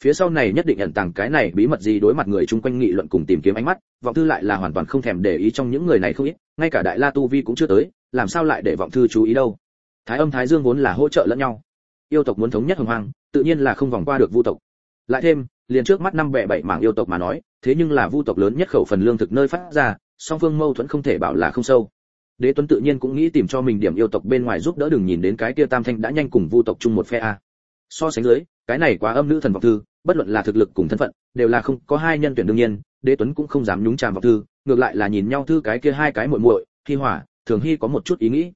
Phía sau này nhất định ẩn tàng cái này bí mật gì đối mặt người chung quanh nghị luận cùng tìm kiếm ánh mắt, vọng thư lại là hoàn toàn không thèm để ý trong những người này không ít, ngay cả đại la tu vi cũng chưa tới, làm sao lại để vọng thư chú ý đâu? Thái âm thái dương vốn là hỗ trợ lẫn nhau. Yêu tộc muốn thống nhất hồng hoang, tự nhiên là không vòng qua được vu tộc. Lại thêm, liền trước mắt năm bẻ bảy mảng yêu tộc mà nói, thế nhưng là vu tộc lớn nhất khẩu phần lương thực nơi phát ra, song phương mâu thuẫn không thể bảo là không sâu. Đế tuấn tự nhiên cũng nghĩ tìm cho mình điểm yêu tộc bên ngoài giúp đỡ đừng nhìn đến cái kia tam thanh đã nhanh cùng vu tộc chung một phe a. So sánh dưới, cái này quá âm nữ thần vọng thư, bất luận là thực lực cùng thân phận, đều là không có hai nhân tuyển đương nhiên, đế tuấn cũng không dám nhúng chàm vọng thư, ngược lại là nhìn nhau thư cái kia hai cái muội muội thi hỏa thường hy có một chút ý nghĩ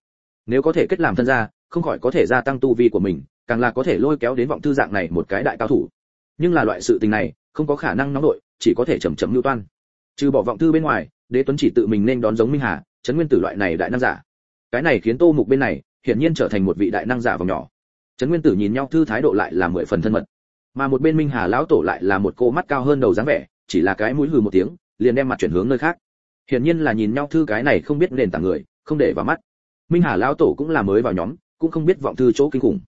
nếu có thể kết làm thân gia, không khỏi có thể gia tăng tu vi của mình, càng là có thể lôi kéo đến vọng thư dạng này một cái đại cao thủ. Nhưng là loại sự tình này, không có khả năng nóng đội, chỉ có thể chậm chậm lưu toan. Trừ bỏ vọng thư bên ngoài, đế tuấn chỉ tự mình nên đón giống minh hà, trấn nguyên tử loại này đại năng giả. Cái này khiến tô mục bên này, hiển nhiên trở thành một vị đại năng giả vòng nhỏ. Trấn nguyên tử nhìn nhau thư thái độ lại là mười phần thân mật. Mà một bên minh hà lão tổ lại là một cô mắt cao hơn đầu dáng vẻ, chỉ là cái mũi hừ một tiếng, liền đem mặt chuyển hướng nơi khác. Hiển nhiên là nhìn nhau thư cái này không biết nền tảng người, không để vào mắt minh hà lão tổ cũng là mới vào nhóm, cũng không biết vọng thư chỗ kinh khủng.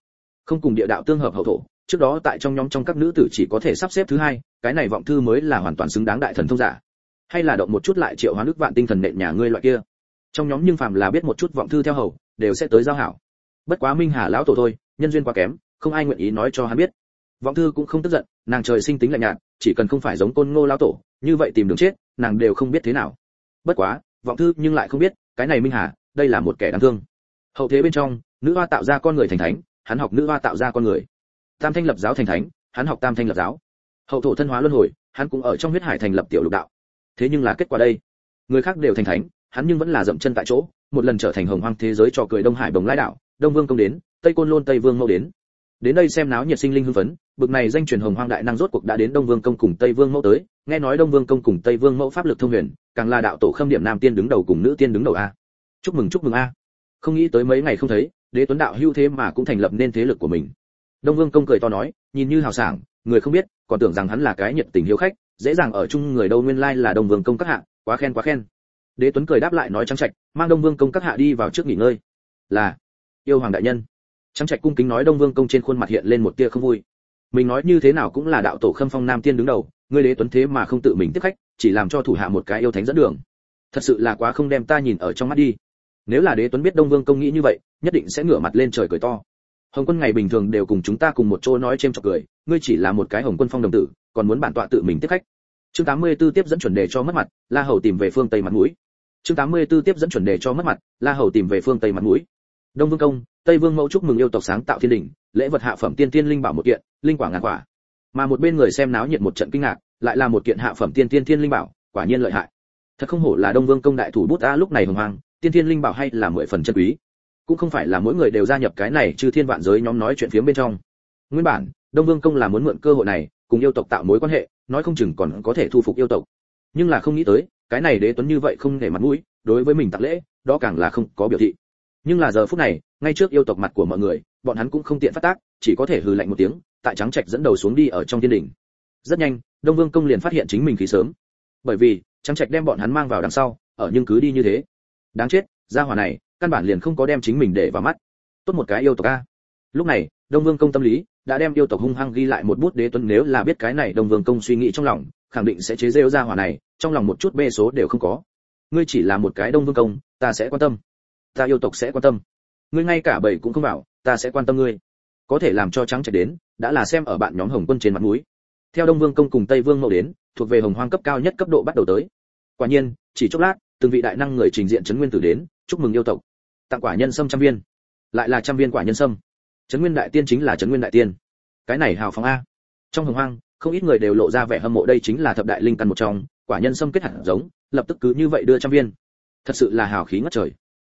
Không cùng địa đạo tương hợp hậu thổ, trước đó tại trong nhóm trong các nữ tử chỉ có thể sắp xếp thứ hai, cái này vọng thư mới là hoàn toàn xứng đáng đại thần thông giả. Hay là động một chút lại triệu hóa nước vạn tinh thần nện nhà ngươi loại kia. Trong nhóm nhưng phàm là biết một chút vọng thư theo hầu, đều sẽ tới giao hảo. Bất quá minh hà lão tổ thôi, nhân duyên quá kém, không ai nguyện ý nói cho hắn biết. Vọng thư cũng không tức giận, nàng trời sinh tính lạnh nhạt, chỉ cần không phải giống côn ngô lão tổ, như vậy tìm đường chết, nàng đều không biết thế nào. Bất quá, vọng thư nhưng lại không biết, cái này minh hà đây là một kẻ đáng thương. Hậu thế bên trong, nữ hoa tạo ra con người thành thánh, hắn học nữ hoa tạo ra con người. Tam thanh lập giáo thành thánh, hắn học tam thanh lập giáo. Hậu thổ thân hóa luân hồi, hắn cũng ở trong huyết hải thành lập tiểu lục đạo. Thế nhưng là kết quả đây. Người khác đều thành thánh, hắn nhưng vẫn là dậm chân tại chỗ, một lần trở thành hồng hoang thế giới trò cười đông hải bồng lai đảo, đông vương công đến, tây côn lôn tây vương mẫu đến. Đến đây xem náo nhiệt sinh linh hưng phấn, bực này danh truyền hồng hoang đại năng rốt cuộc đã đến đông vương công cùng tây vương mẫu tới, nghe nói đông vương công cùng tây vương mẫu pháp lực thông huyền, càng là đạo tổ khâm điểm nam tiên đứng đầu cùng nữ tiên đứng đầu a chúc mừng chúc mừng a. Không nghĩ tới mấy ngày không thấy, đế tuấn đạo hưu thế mà cũng thành lập nên thế lực của mình. Đông vương công cười to nói, nhìn như hào sảng, người không biết, còn tưởng rằng hắn là cái nhiệt tình hiếu khách, dễ dàng ở chung người đâu nguyên lai là đông vương công các hạ, quá khen quá khen. Đế tuấn cười đáp lại nói trắng trạch, mang đông vương công các hạ đi vào trước nghỉ ngơi. Là, yêu hoàng đại nhân. Trắng trạch cung kính nói đông vương công trên khuôn mặt hiện lên một tia không vui. Mình nói như thế nào cũng là đạo tổ khâm phong nam tiên đứng đầu, ngươi đế tuấn thế mà không tự mình tiếp khách, chỉ làm cho thủ hạ một cái yêu thánh dẫn đường. Thật sự là quá không đem ta nhìn ở trong mắt đi nếu là đế tuấn biết đông vương công nghĩ như vậy, nhất định sẽ ngửa mặt lên trời cười to. Hồng quân ngày bình thường đều cùng chúng ta cùng một chỗ nói chêm chọc cười, ngươi chỉ là một cái hồng quân phong đồng tử, còn muốn bản tọa tự mình tiếp khách. Chương 84 tiếp dẫn chuẩn đề cho mất mặt, la hầu tìm về phương tây mặt mũi. Chương 84 tiếp dẫn chuẩn đề cho mất mặt, la hầu tìm về phương tây mặt mũi. Đông vương công, tây vương mẫu chúc mừng yêu tộc sáng tạo thiên đỉnh lễ vật hạ phẩm tiên tiên linh bảo một kiện, linh quả ngàn quả. Mà một bên người xem náo nhiệt một trận kinh ngạc, lại là một kiện hạ phẩm tiên tiên thiên linh bảo, quả nhiên lợi hại. Thật không hổ là đông vương công đại thủ bút a lúc này hồng hoàng tiên thiên linh bảo hay là mười phần chân quý. Cũng không phải là mỗi người đều gia nhập cái này trừ thiên vạn giới nhóm nói chuyện phía bên trong. Nguyên bản, đông vương công là muốn mượn cơ hội này, cùng yêu tộc tạo mối quan hệ, nói không chừng còn có thể thu phục yêu tộc. Nhưng là không nghĩ tới, cái này đế tuấn như vậy không để mặt mũi, đối với mình tặng lễ, đó càng là không có biểu thị. Nhưng là giờ phút này, ngay trước yêu tộc mặt của mọi người, bọn hắn cũng không tiện phát tác, chỉ có thể hừ lạnh một tiếng, tại trắng trạch dẫn đầu xuống đi ở trong thiên đỉnh rất nhanh, đông vương công liền phát hiện chính mình khí sớm. Bởi vì, trắng trạch đem bọn hắn mang vào đằng sau, ở nhưng cứ đi như thế đáng chết, gia hỏa này, căn bản liền không có đem chính mình để vào mắt. Tốt một cái yêu tộc a. Lúc này, đông vương công tâm lý đã đem yêu tộc hung hăng ghi lại một bút đế tuấn nếu là biết cái này đông vương công suy nghĩ trong lòng, khẳng định sẽ chế rêu gia hỏa này, trong lòng một chút bê số đều không có. Ngươi chỉ là một cái đông vương công, ta sẽ quan tâm. Ta yêu tộc sẽ quan tâm. Ngươi ngay cả bảy cũng không bảo, ta sẽ quan tâm ngươi. Có thể làm cho trắng chạy đến, đã là xem ở bạn nhóm hồng quân trên mặt núi theo đông vương công cùng tây vương mậu đến, thuộc về hồng hoang cấp cao nhất cấp độ bắt đầu tới. Quả nhiên, chỉ chốc lát từng vị đại năng người trình diện trấn nguyên tử đến, chúc mừng yêu tộc. Tặng quả nhân sâm trăm viên. Lại là trăm viên quả nhân sâm. Trấn nguyên đại tiên chính là trấn nguyên đại tiên. Cái này hào phóng a. Trong hồng hoang, không ít người đều lộ ra vẻ hâm mộ đây chính là thập đại linh căn một trong, quả nhân sâm kết hạt giống, lập tức cứ như vậy đưa trăm viên. Thật sự là hào khí ngất trời.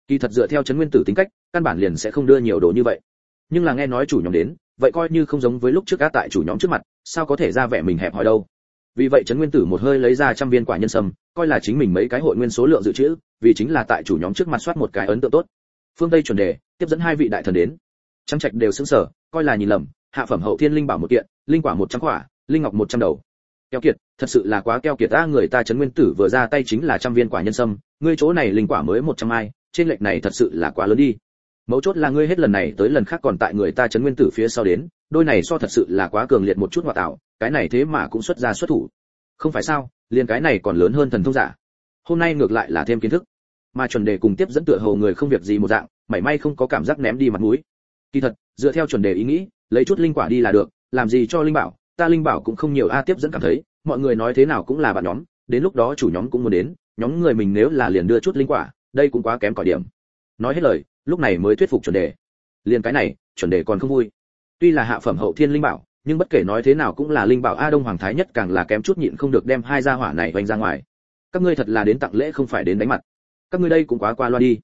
Kỳ thật dựa theo trấn nguyên tử tính cách, căn bản liền sẽ không đưa nhiều đồ như vậy. Nhưng là nghe nói chủ nhóm đến, vậy coi như không giống với lúc trước á tại chủ nhóm trước mặt, sao có thể ra vẻ mình hẹp hòi đâu? Vì vậy trấn nguyên tử một hơi lấy ra trăm viên quả nhân sâm, coi là chính mình mấy cái hội nguyên số lượng dự trữ, vì chính là tại chủ nhóm trước mặt soát một cái ấn tượng tốt. Phương tây chuẩn đề, tiếp dẫn hai vị đại thần đến. Trắng trạch đều sững sờ, coi là nhìn lầm, hạ phẩm hậu thiên linh bảo một kiện, linh quả một trăm quả, linh ngọc một trăm đầu. Keo kiệt, thật sự là quá keo kiệt ta, người ta trấn nguyên tử vừa ra tay chính là trăm viên quả nhân sâm, ngươi chỗ này linh quả mới một trăm ai, trên lệch này thật sự là quá lớn đi. Mấu chốt là ngươi hết lần này tới lần khác còn tại người ta trấn nguyên tử phía sau đến đôi này so thật sự là quá cường liệt một chút ngoại tạo, cái này thế mà cũng xuất ra xuất thủ. Không phải sao, liền cái này còn lớn hơn thần thông giả hôm nay ngược lại là thêm kiến thức. Mà chuẩn đề cùng tiếp dẫn tựa hầu người không việc gì một dạng, mảy may không có cảm giác ném đi mặt mũi. Kỳ thật, dựa theo chuẩn đề ý nghĩ, lấy chút linh quả đi là được, làm gì cho linh bảo, ta linh bảo cũng không nhiều a, tiếp dẫn cảm thấy, mọi người nói thế nào cũng là bạn nhóm, đến lúc đó chủ nhóm cũng muốn đến, nhóm người mình nếu là liền đưa chút linh quả, đây cũng quá kém cỏi điểm. Nói hết lời, lúc này mới thuyết phục chuẩn đề. Liền cái này, chuẩn đề còn không vui tuy là hạ phẩm hậu thiên linh bảo, nhưng bất kể nói thế nào cũng là linh bảo a đông hoàng thái nhất càng là kém chút nhịn không được đem hai gia hỏa này vành ra ngoài. Các ngươi thật là đến tặng lễ không phải đến đánh mặt. Các ngươi đây cũng quá qua loa đi.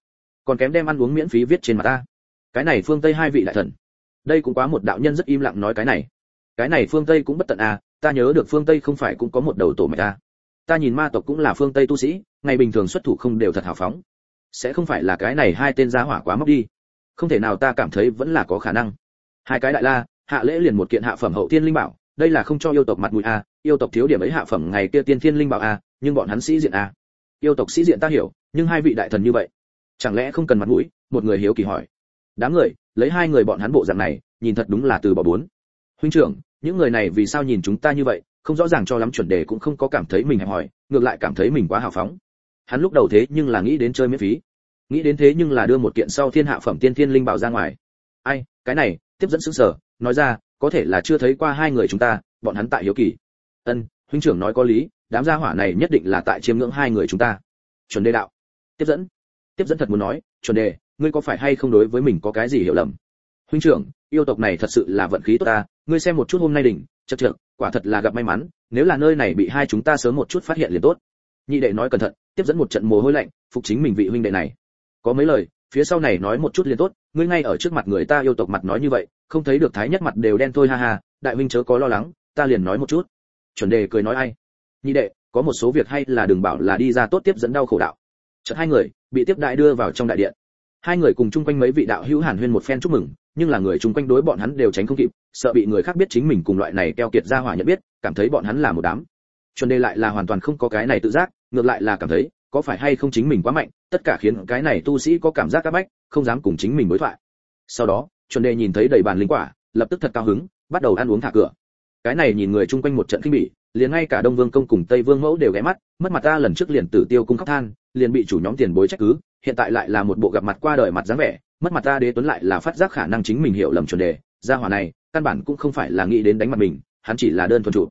Còn kém đem ăn uống miễn phí viết trên mặt ta cái này phương tây hai vị đại thần. Đây cũng quá một đạo nhân rất im lặng nói cái này. Cái này phương tây cũng bất tận à ta nhớ được phương tây không phải cũng có một đầu tổ mạch à ta nhìn ma tộc cũng là phương tây tu sĩ, ngày bình thường xuất thủ không đều thật hào phóng. Sẽ không phải là cái này hai tên gia hỏa quá móc đi. Không thể nào ta cảm thấy vẫn là có khả năng hai cái đại la, hạ lễ liền một kiện hạ phẩm hậu tiên linh bảo, đây là không cho yêu tộc mặt mũi a, yêu tộc thiếu điểm ấy hạ phẩm ngày kia tiên thiên linh bảo a, nhưng bọn hắn sĩ diện a. Yêu tộc sĩ diện ta hiểu, nhưng hai vị đại thần như vậy, chẳng lẽ không cần mặt mũi? Một người hiếu kỳ hỏi. Đám người, lấy hai người bọn hắn bộ dạng này, nhìn thật đúng là từ bỏ bốn. Huynh trưởng, những người này vì sao nhìn chúng ta như vậy? Không rõ ràng cho lắm chuẩn đề cũng không có cảm thấy mình hẹp hỏi ngược lại cảm thấy mình quá hào phóng. Hắn lúc đầu thế nhưng là nghĩ đến chơi miễn phí. Nghĩ đến thế nhưng là đưa một kiện sau thiên hạ phẩm tiên thiên linh bảo ra ngoài ai cái này tiếp dẫn sững sở nói ra có thể là chưa thấy qua hai người chúng ta bọn hắn tại hiếu kỳ. Ân huynh trưởng nói có lý đám gia hỏa này nhất định là tại chiêm ngưỡng hai người chúng ta. Chuẩn đề đạo. Tiếp dẫn. Tiếp dẫn thật muốn nói chuẩn đề ngươi có phải hay không đối với mình có cái gì hiểu lầm? Huynh trưởng yêu tộc này thật sự là vận khí tốt ta ngươi xem một chút hôm nay đỉnh chật trưởng, quả thật là gặp may mắn nếu là nơi này bị hai chúng ta sớm một chút phát hiện liền tốt. Nhị đệ nói cẩn thận tiếp dẫn một trận mồ hôi lạnh phục chính mình vị huynh đệ này. Có mấy lời phía sau này nói một chút liền tốt ngươi ngay ở trước mặt người ta yêu tộc mặt nói như vậy, không thấy được thái nhất mặt đều đen thôi ha ha, đại huynh chớ có lo lắng, ta liền nói một chút. Chuẩn đề cười nói ai? Nhị đệ, có một số việc hay là đừng bảo là đi ra tốt tiếp dẫn đau khổ đạo. Chợt hai người bị tiếp đại đưa vào trong đại điện. Hai người cùng chung quanh mấy vị đạo hữu hàn huyên một phen chúc mừng, nhưng là người chung quanh đối bọn hắn đều tránh không kịp, sợ bị người khác biết chính mình cùng loại này keo kiệt ra hỏa nhận biết, cảm thấy bọn hắn là một đám. Chuẩn đề lại là hoàn toàn không có cái này tự giác, ngược lại là cảm thấy, có phải hay không chính mình quá mạnh, tất cả khiến cái này tu sĩ có cảm giác các bách không dám cùng chính mình đối thoại. Sau đó, chuẩn đề nhìn thấy đầy bàn linh quả, lập tức thật cao hứng, bắt đầu ăn uống thả cửa. Cái này nhìn người chung quanh một trận kinh bỉ, liền ngay cả đông vương công cùng tây vương mẫu đều ghé mắt, mất mặt ta lần trước liền tử tiêu cung khóc than, liền bị chủ nhóm tiền bối trách cứ, hiện tại lại là một bộ gặp mặt qua đời mặt dáng vẻ, mất mặt ta đế tuấn lại là phát giác khả năng chính mình hiểu lầm chuẩn đề, gia hỏa này, căn bản cũng không phải là nghĩ đến đánh mặt mình, hắn chỉ là đơn thuần chủ.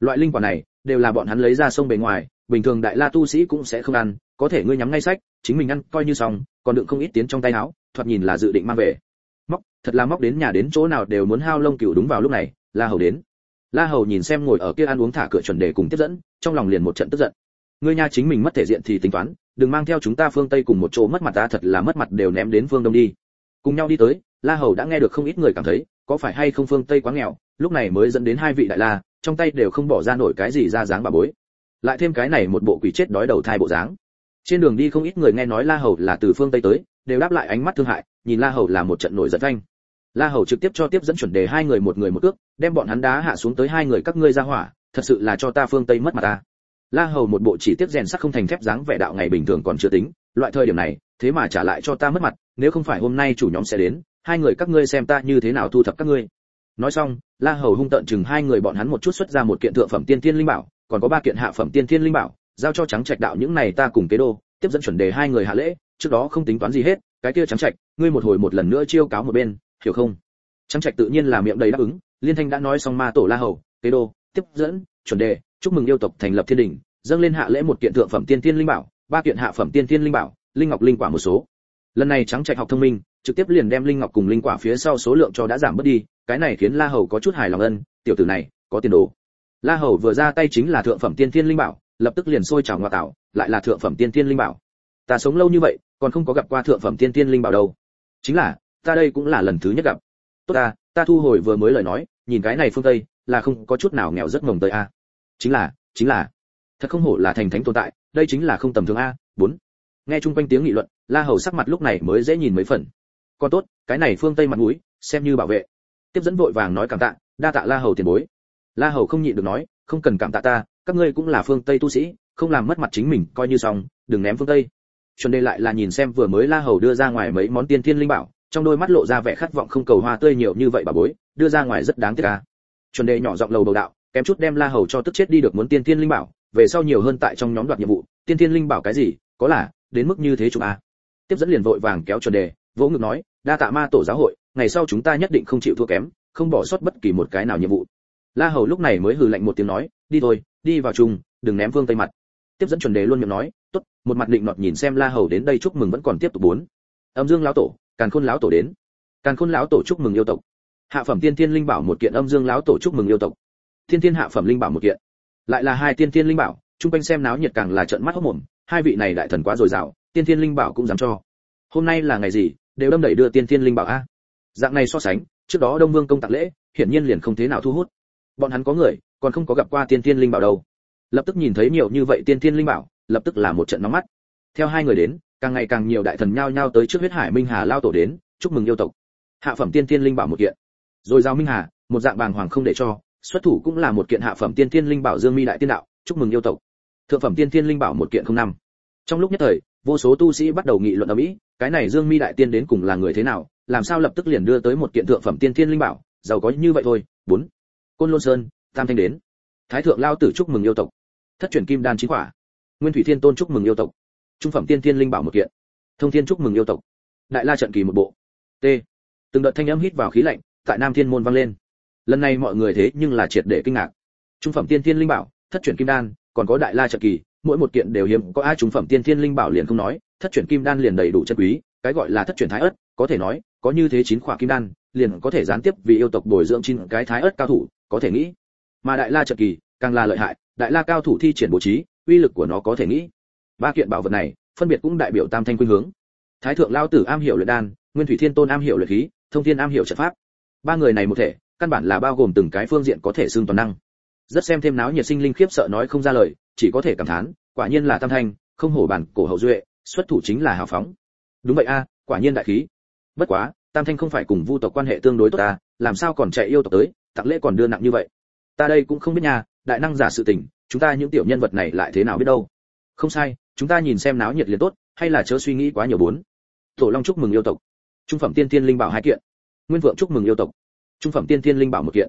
Loại linh quả này, đều là bọn hắn lấy ra sông bề ngoài, bình thường đại la tu sĩ cũng sẽ không ăn, có thể ngươi nhắm ngay sách, chính mình ăn, coi như xong còn đựng không ít tiến trong tay áo, thoạt nhìn là dự định mang về. Móc, thật là móc đến nhà đến chỗ nào đều muốn hao lông cừu đúng vào lúc này, la hầu đến. La hầu nhìn xem ngồi ở kia ăn uống thả cửa chuẩn đề cùng tiếp dẫn, trong lòng liền một trận tức giận. Ngươi nha chính mình mất thể diện thì tính toán, đừng mang theo chúng ta phương tây cùng một chỗ mất mặt ta thật là mất mặt đều ném đến phương đông đi. Cùng nhau đi tới, la hầu đã nghe được không ít người cảm thấy, có phải hay không phương tây quá nghèo, lúc này mới dẫn đến hai vị đại la, trong tay đều không bỏ ra nổi cái gì ra dáng bà bối. Lại thêm cái này một bộ quỷ chết đói đầu thai bộ dáng trên đường đi không ít người nghe nói la hầu là từ phương tây tới, đều đáp lại ánh mắt thương hại, nhìn la hầu là một trận nổi giận thanh la hầu trực tiếp cho tiếp dẫn chuẩn đề hai người một người một cước, đem bọn hắn đá hạ xuống tới hai người các ngươi ra hỏa, thật sự là cho ta phương tây mất mặt ta. La hầu một bộ chỉ tiếp rèn sắt không thành thép dáng vẻ đạo ngày bình thường còn chưa tính, loại thời điểm này, thế mà trả lại cho ta mất mặt, nếu không phải hôm nay chủ nhóm sẽ đến, hai người các ngươi xem ta như thế nào thu thập các ngươi. Nói xong, la hầu hung tợn chừng hai người bọn hắn một chút xuất ra một kiện thượng phẩm tiên thiên linh bảo, còn có ba kiện hạ phẩm tiên thiên linh bảo giao cho trắng trạch đạo những này ta cùng kế đô, tiếp dẫn chuẩn đề hai người hạ lễ, trước đó không tính toán gì hết, cái kia trắng trạch, ngươi một hồi một lần nữa chiêu cáo một bên, hiểu không? Trắng trạch tự nhiên là miệng đầy đáp ứng, liên thanh đã nói xong ma tổ la hầu, kế đô, tiếp dẫn, chuẩn đề, chúc mừng yêu tộc thành lập thiên đình, dâng lên hạ lễ một kiện thượng phẩm tiên tiên linh bảo, ba kiện hạ phẩm tiên tiên linh bảo, linh ngọc linh quả một số. Lần này trắng trạch học thông minh, trực tiếp liền đem linh ngọc cùng linh quả phía sau số lượng cho đã giảm bớt đi, cái này khiến la hầu có chút hài lòng ân, tiểu tử này, có tiền đồ. La hầu vừa ra tay chính là thượng phẩm tiên tiên linh bảo lập tức liền sôi trào ngoại tạo, lại là thượng phẩm tiên thiên linh bảo. Ta sống lâu như vậy, còn không có gặp qua thượng phẩm tiên thiên linh bảo đâu. Chính là, ta đây cũng là lần thứ nhất gặp. Tốt ta ta thu hồi vừa mới lời nói, nhìn cái này phương tây, là không có chút nào nghèo rất mồng tới a. Chính là chính là. Thật không hổ là thành thánh tồn tại, đây chính là không tầm thường a, bốn. Nghe chung quanh tiếng nghị luận, la hầu sắc mặt lúc này mới dễ nhìn mấy phần. Còn tốt, cái này phương tây mặt mũi, xem như bảo vệ. Tiếp dẫn vội vàng nói cảm tạ, đa tạ la hầu tiền bối. La hầu không nhịn được nói, không cần cảm tạ ta các ngươi cũng là phương tây tu sĩ, không làm mất mặt chính mình, coi như xong, đừng ném phương tây. Chuẩn đề lại là nhìn xem vừa mới la hầu đưa ra ngoài mấy món tiên thiên linh bảo, trong đôi mắt lộ ra vẻ khát vọng không cầu hoa tươi nhiều như vậy bà bối, đưa ra ngoài rất đáng tiếc ca chuẩn đề nhỏ giọng lầu đầu đạo, kém chút đem la hầu cho tức chết đi được muốn tiên thiên linh bảo, về sau nhiều hơn tại trong nhóm đoạt nhiệm vụ, tiên thiên linh bảo cái gì, có là, đến mức như thế chúng a à. tiếp dẫn liền vội vàng kéo chuẩn đề, vỗ ngực nói, đa tạ ma tổ giáo hội, ngày sau chúng ta nhất định không chịu thua kém, không bỏ sót bất kỳ một cái nào nhiệm vụ la hầu lúc này mới hừ lạnh một tiếng nói, đi thôi, đi vào chung, đừng ném vương tây mặt. Tiếp dẫn chuẩn đề luôn miệng nói, tốt, một mặt định nọt nhìn xem la hầu đến đây chúc mừng vẫn còn tiếp tục bốn. Âm dương lão tổ, càn khôn lão tổ đến. Càn khôn lão tổ chúc mừng yêu tộc. Hạ phẩm tiên thiên linh bảo một kiện, âm dương lão tổ chúc mừng yêu tộc. Thiên thiên hạ phẩm linh bảo một kiện. Lại là hai tiên thiên linh bảo, chung quanh xem náo nhiệt càng là trợn mắt hốc mồm, hai vị này đại thần quá dồi dào, tiên thiên linh bảo cũng dám cho. Hôm nay là ngày gì, đều đâm đẩy đưa tiên thiên linh bảo a. Dạng này so sánh, trước đó đông vương công tặng lễ, hiển nhiên liền không thế nào thu hút bọn hắn có người, còn không có gặp qua tiên tiên linh bảo đâu. Lập tức nhìn thấy nhiều như vậy tiên tiên linh bảo, lập tức là một trận nóng mắt. Theo hai người đến, càng ngày càng nhiều đại thần nhao nhao tới trước huyết hải minh hà lao tổ đến, chúc mừng yêu tộc. Hạ phẩm tiên tiên linh bảo một kiện. Rồi giao minh hà, một dạng bàng hoàng không để cho, xuất thủ cũng là một kiện hạ phẩm tiên tiên linh bảo dương mi đại tiên đạo, chúc mừng yêu tộc. Thượng phẩm tiên tiên linh bảo một kiện không năm. Trong lúc nhất thời, vô số tu sĩ bắt đầu nghị luận ở mỹ cái này dương mi đại tiên đến cùng là người thế nào, làm sao lập tức liền đưa tới một kiện thượng phẩm tiên tiên linh bảo, giàu có như vậy thôi, bốn côn lôn sơn, tam thanh đến. Thái thượng lao tử chúc mừng yêu tộc. Thất truyền kim đan chính quả. Nguyên thủy thiên tôn chúc mừng yêu tộc. Trung phẩm tiên thiên linh bảo một kiện. Thông thiên chúc mừng yêu tộc. Đại la trận kỳ một bộ. T. Từng đợt thanh âm hít vào khí lạnh, tại nam thiên môn vang lên. Lần này mọi người thế nhưng là triệt để kinh ngạc. Trung phẩm tiên thiên linh bảo, thất truyền kim đan, còn có đại la trận kỳ, mỗi một kiện đều hiếm, có ai trung phẩm tiên thiên linh bảo liền không nói, thất truyền kim đan liền đầy đủ chân quý, cái gọi là thất truyền thái ất có thể nói, có như thế chín khỏa kim đan liền có thể gián tiếp vì yêu tộc bồi dưỡng chín cái thái ớt cao thủ, có thể nghĩ. Mà đại la trận kỳ, càng là lợi hại, đại la cao thủ thi triển bố trí, uy lực của nó có thể nghĩ. Ba kiện bảo vật này, phân biệt cũng đại biểu tam thanh quy hướng. Thái thượng lao tử am hiểu luyện đan, nguyên thủy thiên tôn am hiểu luyện khí, thông thiên am hiểu trận pháp. Ba người này một thể, căn bản là bao gồm từng cái phương diện có thể xương toàn năng. Rất xem thêm náo nhiệt sinh linh khiếp sợ nói không ra lời, chỉ có thể cảm thán, quả nhiên là tam thanh, không hổ bản cổ hậu duệ, xuất thủ chính là hào phóng. Đúng vậy a, quả nhiên đại khí. Bất quá tam thanh không phải cùng vu tộc quan hệ tương đối tốt ta làm sao còn chạy yêu tộc tới tặng lễ còn đưa nặng như vậy. Ta đây cũng không biết nhà, đại năng giả sự tình chúng ta những tiểu nhân vật này lại thế nào biết đâu. Không sai chúng ta nhìn xem náo nhiệt liền tốt hay là chớ suy nghĩ quá nhiều bốn. Tổ long chúc mừng yêu tộc. Trung phẩm tiên tiên linh bảo hai kiện. Nguyên vượng chúc mừng yêu tộc. Trung phẩm tiên tiên linh bảo một kiện.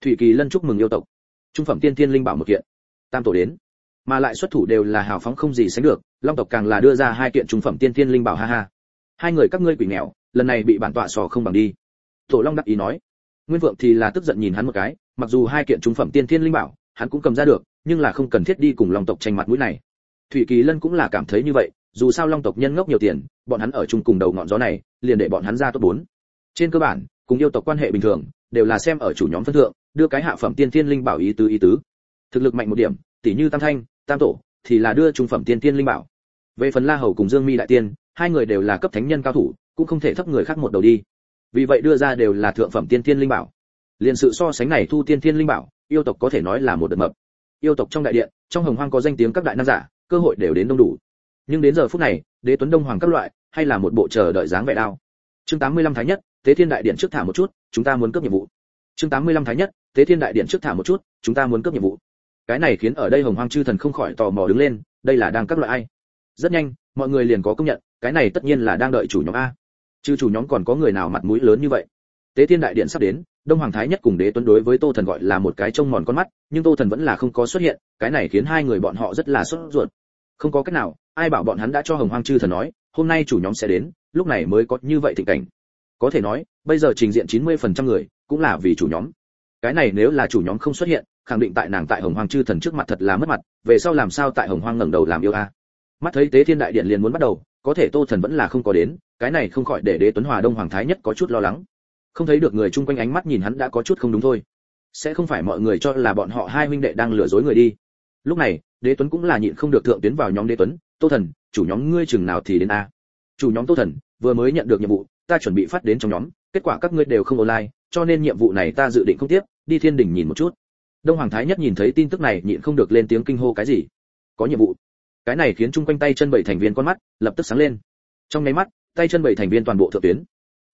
Thủy kỳ lân chúc mừng yêu tộc. Trung phẩm tiên tiên linh bảo một kiện. Tam tổ đến. Mà lại xuất thủ đều là hào phóng không gì sánh được long tộc càng là đưa ra hai kiện trung phẩm tiên tiên linh bảo ha ha hai người các ngươi quỷ nghèo, lần này bị bản tọa sò không bằng đi. Tổ long đắc ý nói. Nguyên vượng thì là tức giận nhìn hắn một cái, mặc dù hai kiện trung phẩm tiên thiên linh bảo, hắn cũng cầm ra được, nhưng là không cần thiết đi cùng long tộc tranh mặt mũi này. Thủy kỳ lân cũng là cảm thấy như vậy, dù sao long tộc nhân ngốc nhiều tiền, bọn hắn ở chung cùng đầu ngọn gió này, liền để bọn hắn ra tốt bốn. Trên cơ bản, cùng yêu tộc quan hệ bình thường, đều là xem ở chủ nhóm phân thượng, đưa cái hạ phẩm tiên thiên linh bảo ý tứ ý tứ. Thực lực mạnh một điểm tỷ như tam thanh, tam tổ, thì là đưa trung phẩm tiên thiên linh bảo. Về phần la hầu cùng dương mi đại tiên hai người đều là cấp thánh nhân cao thủ, cũng không thể thấp người khác một đầu đi. Vì vậy đưa ra đều là thượng phẩm tiên tiên linh bảo. Liền sự so sánh này thu tiên tiên linh bảo, yêu tộc có thể nói là một đợt mập. Yêu tộc trong đại điện, trong hồng hoang có danh tiếng các đại nam giả, cơ hội đều đến đông đủ. Nhưng đến giờ phút này, đế tuấn đông hoàng các loại, hay là một bộ chờ đợi dáng vẻ đao. Chương 85 thái nhất, tế thiên đại điện trước thả một chút, chúng ta muốn cấp nhiệm vụ. Chương 85 thái nhất, tế thiên đại điện trước thả một chút, chúng ta muốn cấp nhiệm vụ. Cái này khiến ở đây hồng hoang chư thần không khỏi tò mò đứng lên, đây là đang các loại ai? Rất nhanh, mọi người liền có công nhận cái này tất nhiên là đang đợi chủ nhóm a. Chứ chủ nhóm còn có người nào mặt mũi lớn như vậy? Tế thiên đại điện sắp đến, đông hoàng thái nhất cùng đế tuấn đối với tô thần gọi là một cái trông mòn con mắt, nhưng tô thần vẫn là không có xuất hiện, cái này khiến hai người bọn họ rất là sốt ruột. Không có cách nào, ai bảo bọn hắn đã cho hồng hoang chư thần nói, hôm nay chủ nhóm sẽ đến, lúc này mới có như vậy thịnh cảnh. Có thể nói, bây giờ trình diện 90% người, cũng là vì chủ nhóm. Cái này nếu là chủ nhóm không xuất hiện, khẳng định tại nàng tại hồng hoang chư thần trước mặt thật là mất mặt, về sau làm sao tại hồng hoang ngẩng đầu làm yêu a? Mắt thấy tế thiên đại điện liền muốn bắt đầu có thể tô thần vẫn là không có đến, cái này không khỏi để đế tuấn hòa đông hoàng thái nhất có chút lo lắng. Không thấy được người chung quanh ánh mắt nhìn hắn đã có chút không đúng thôi. Sẽ không phải mọi người cho là bọn họ hai huynh đệ đang lừa dối người đi. Lúc này, đế tuấn cũng là nhịn không được thượng tuyến vào nhóm đế tuấn, tô thần, chủ nhóm ngươi chừng nào thì đến a? Chủ nhóm tô thần, vừa mới nhận được nhiệm vụ, ta chuẩn bị phát đến trong nhóm, kết quả các ngươi đều không online, cho nên nhiệm vụ này ta dự định không tiếp, đi thiên đỉnh nhìn một chút. Đông hoàng thái nhất nhìn thấy tin tức này nhịn không được lên tiếng kinh hô, cái gì? Có nhiệm vụ? Cái này khiến chung quanh tay chân bảy thành viên con mắt lập tức sáng lên. Trong nháy mắt, tay chân bảy thành viên toàn bộ thượng tuyến.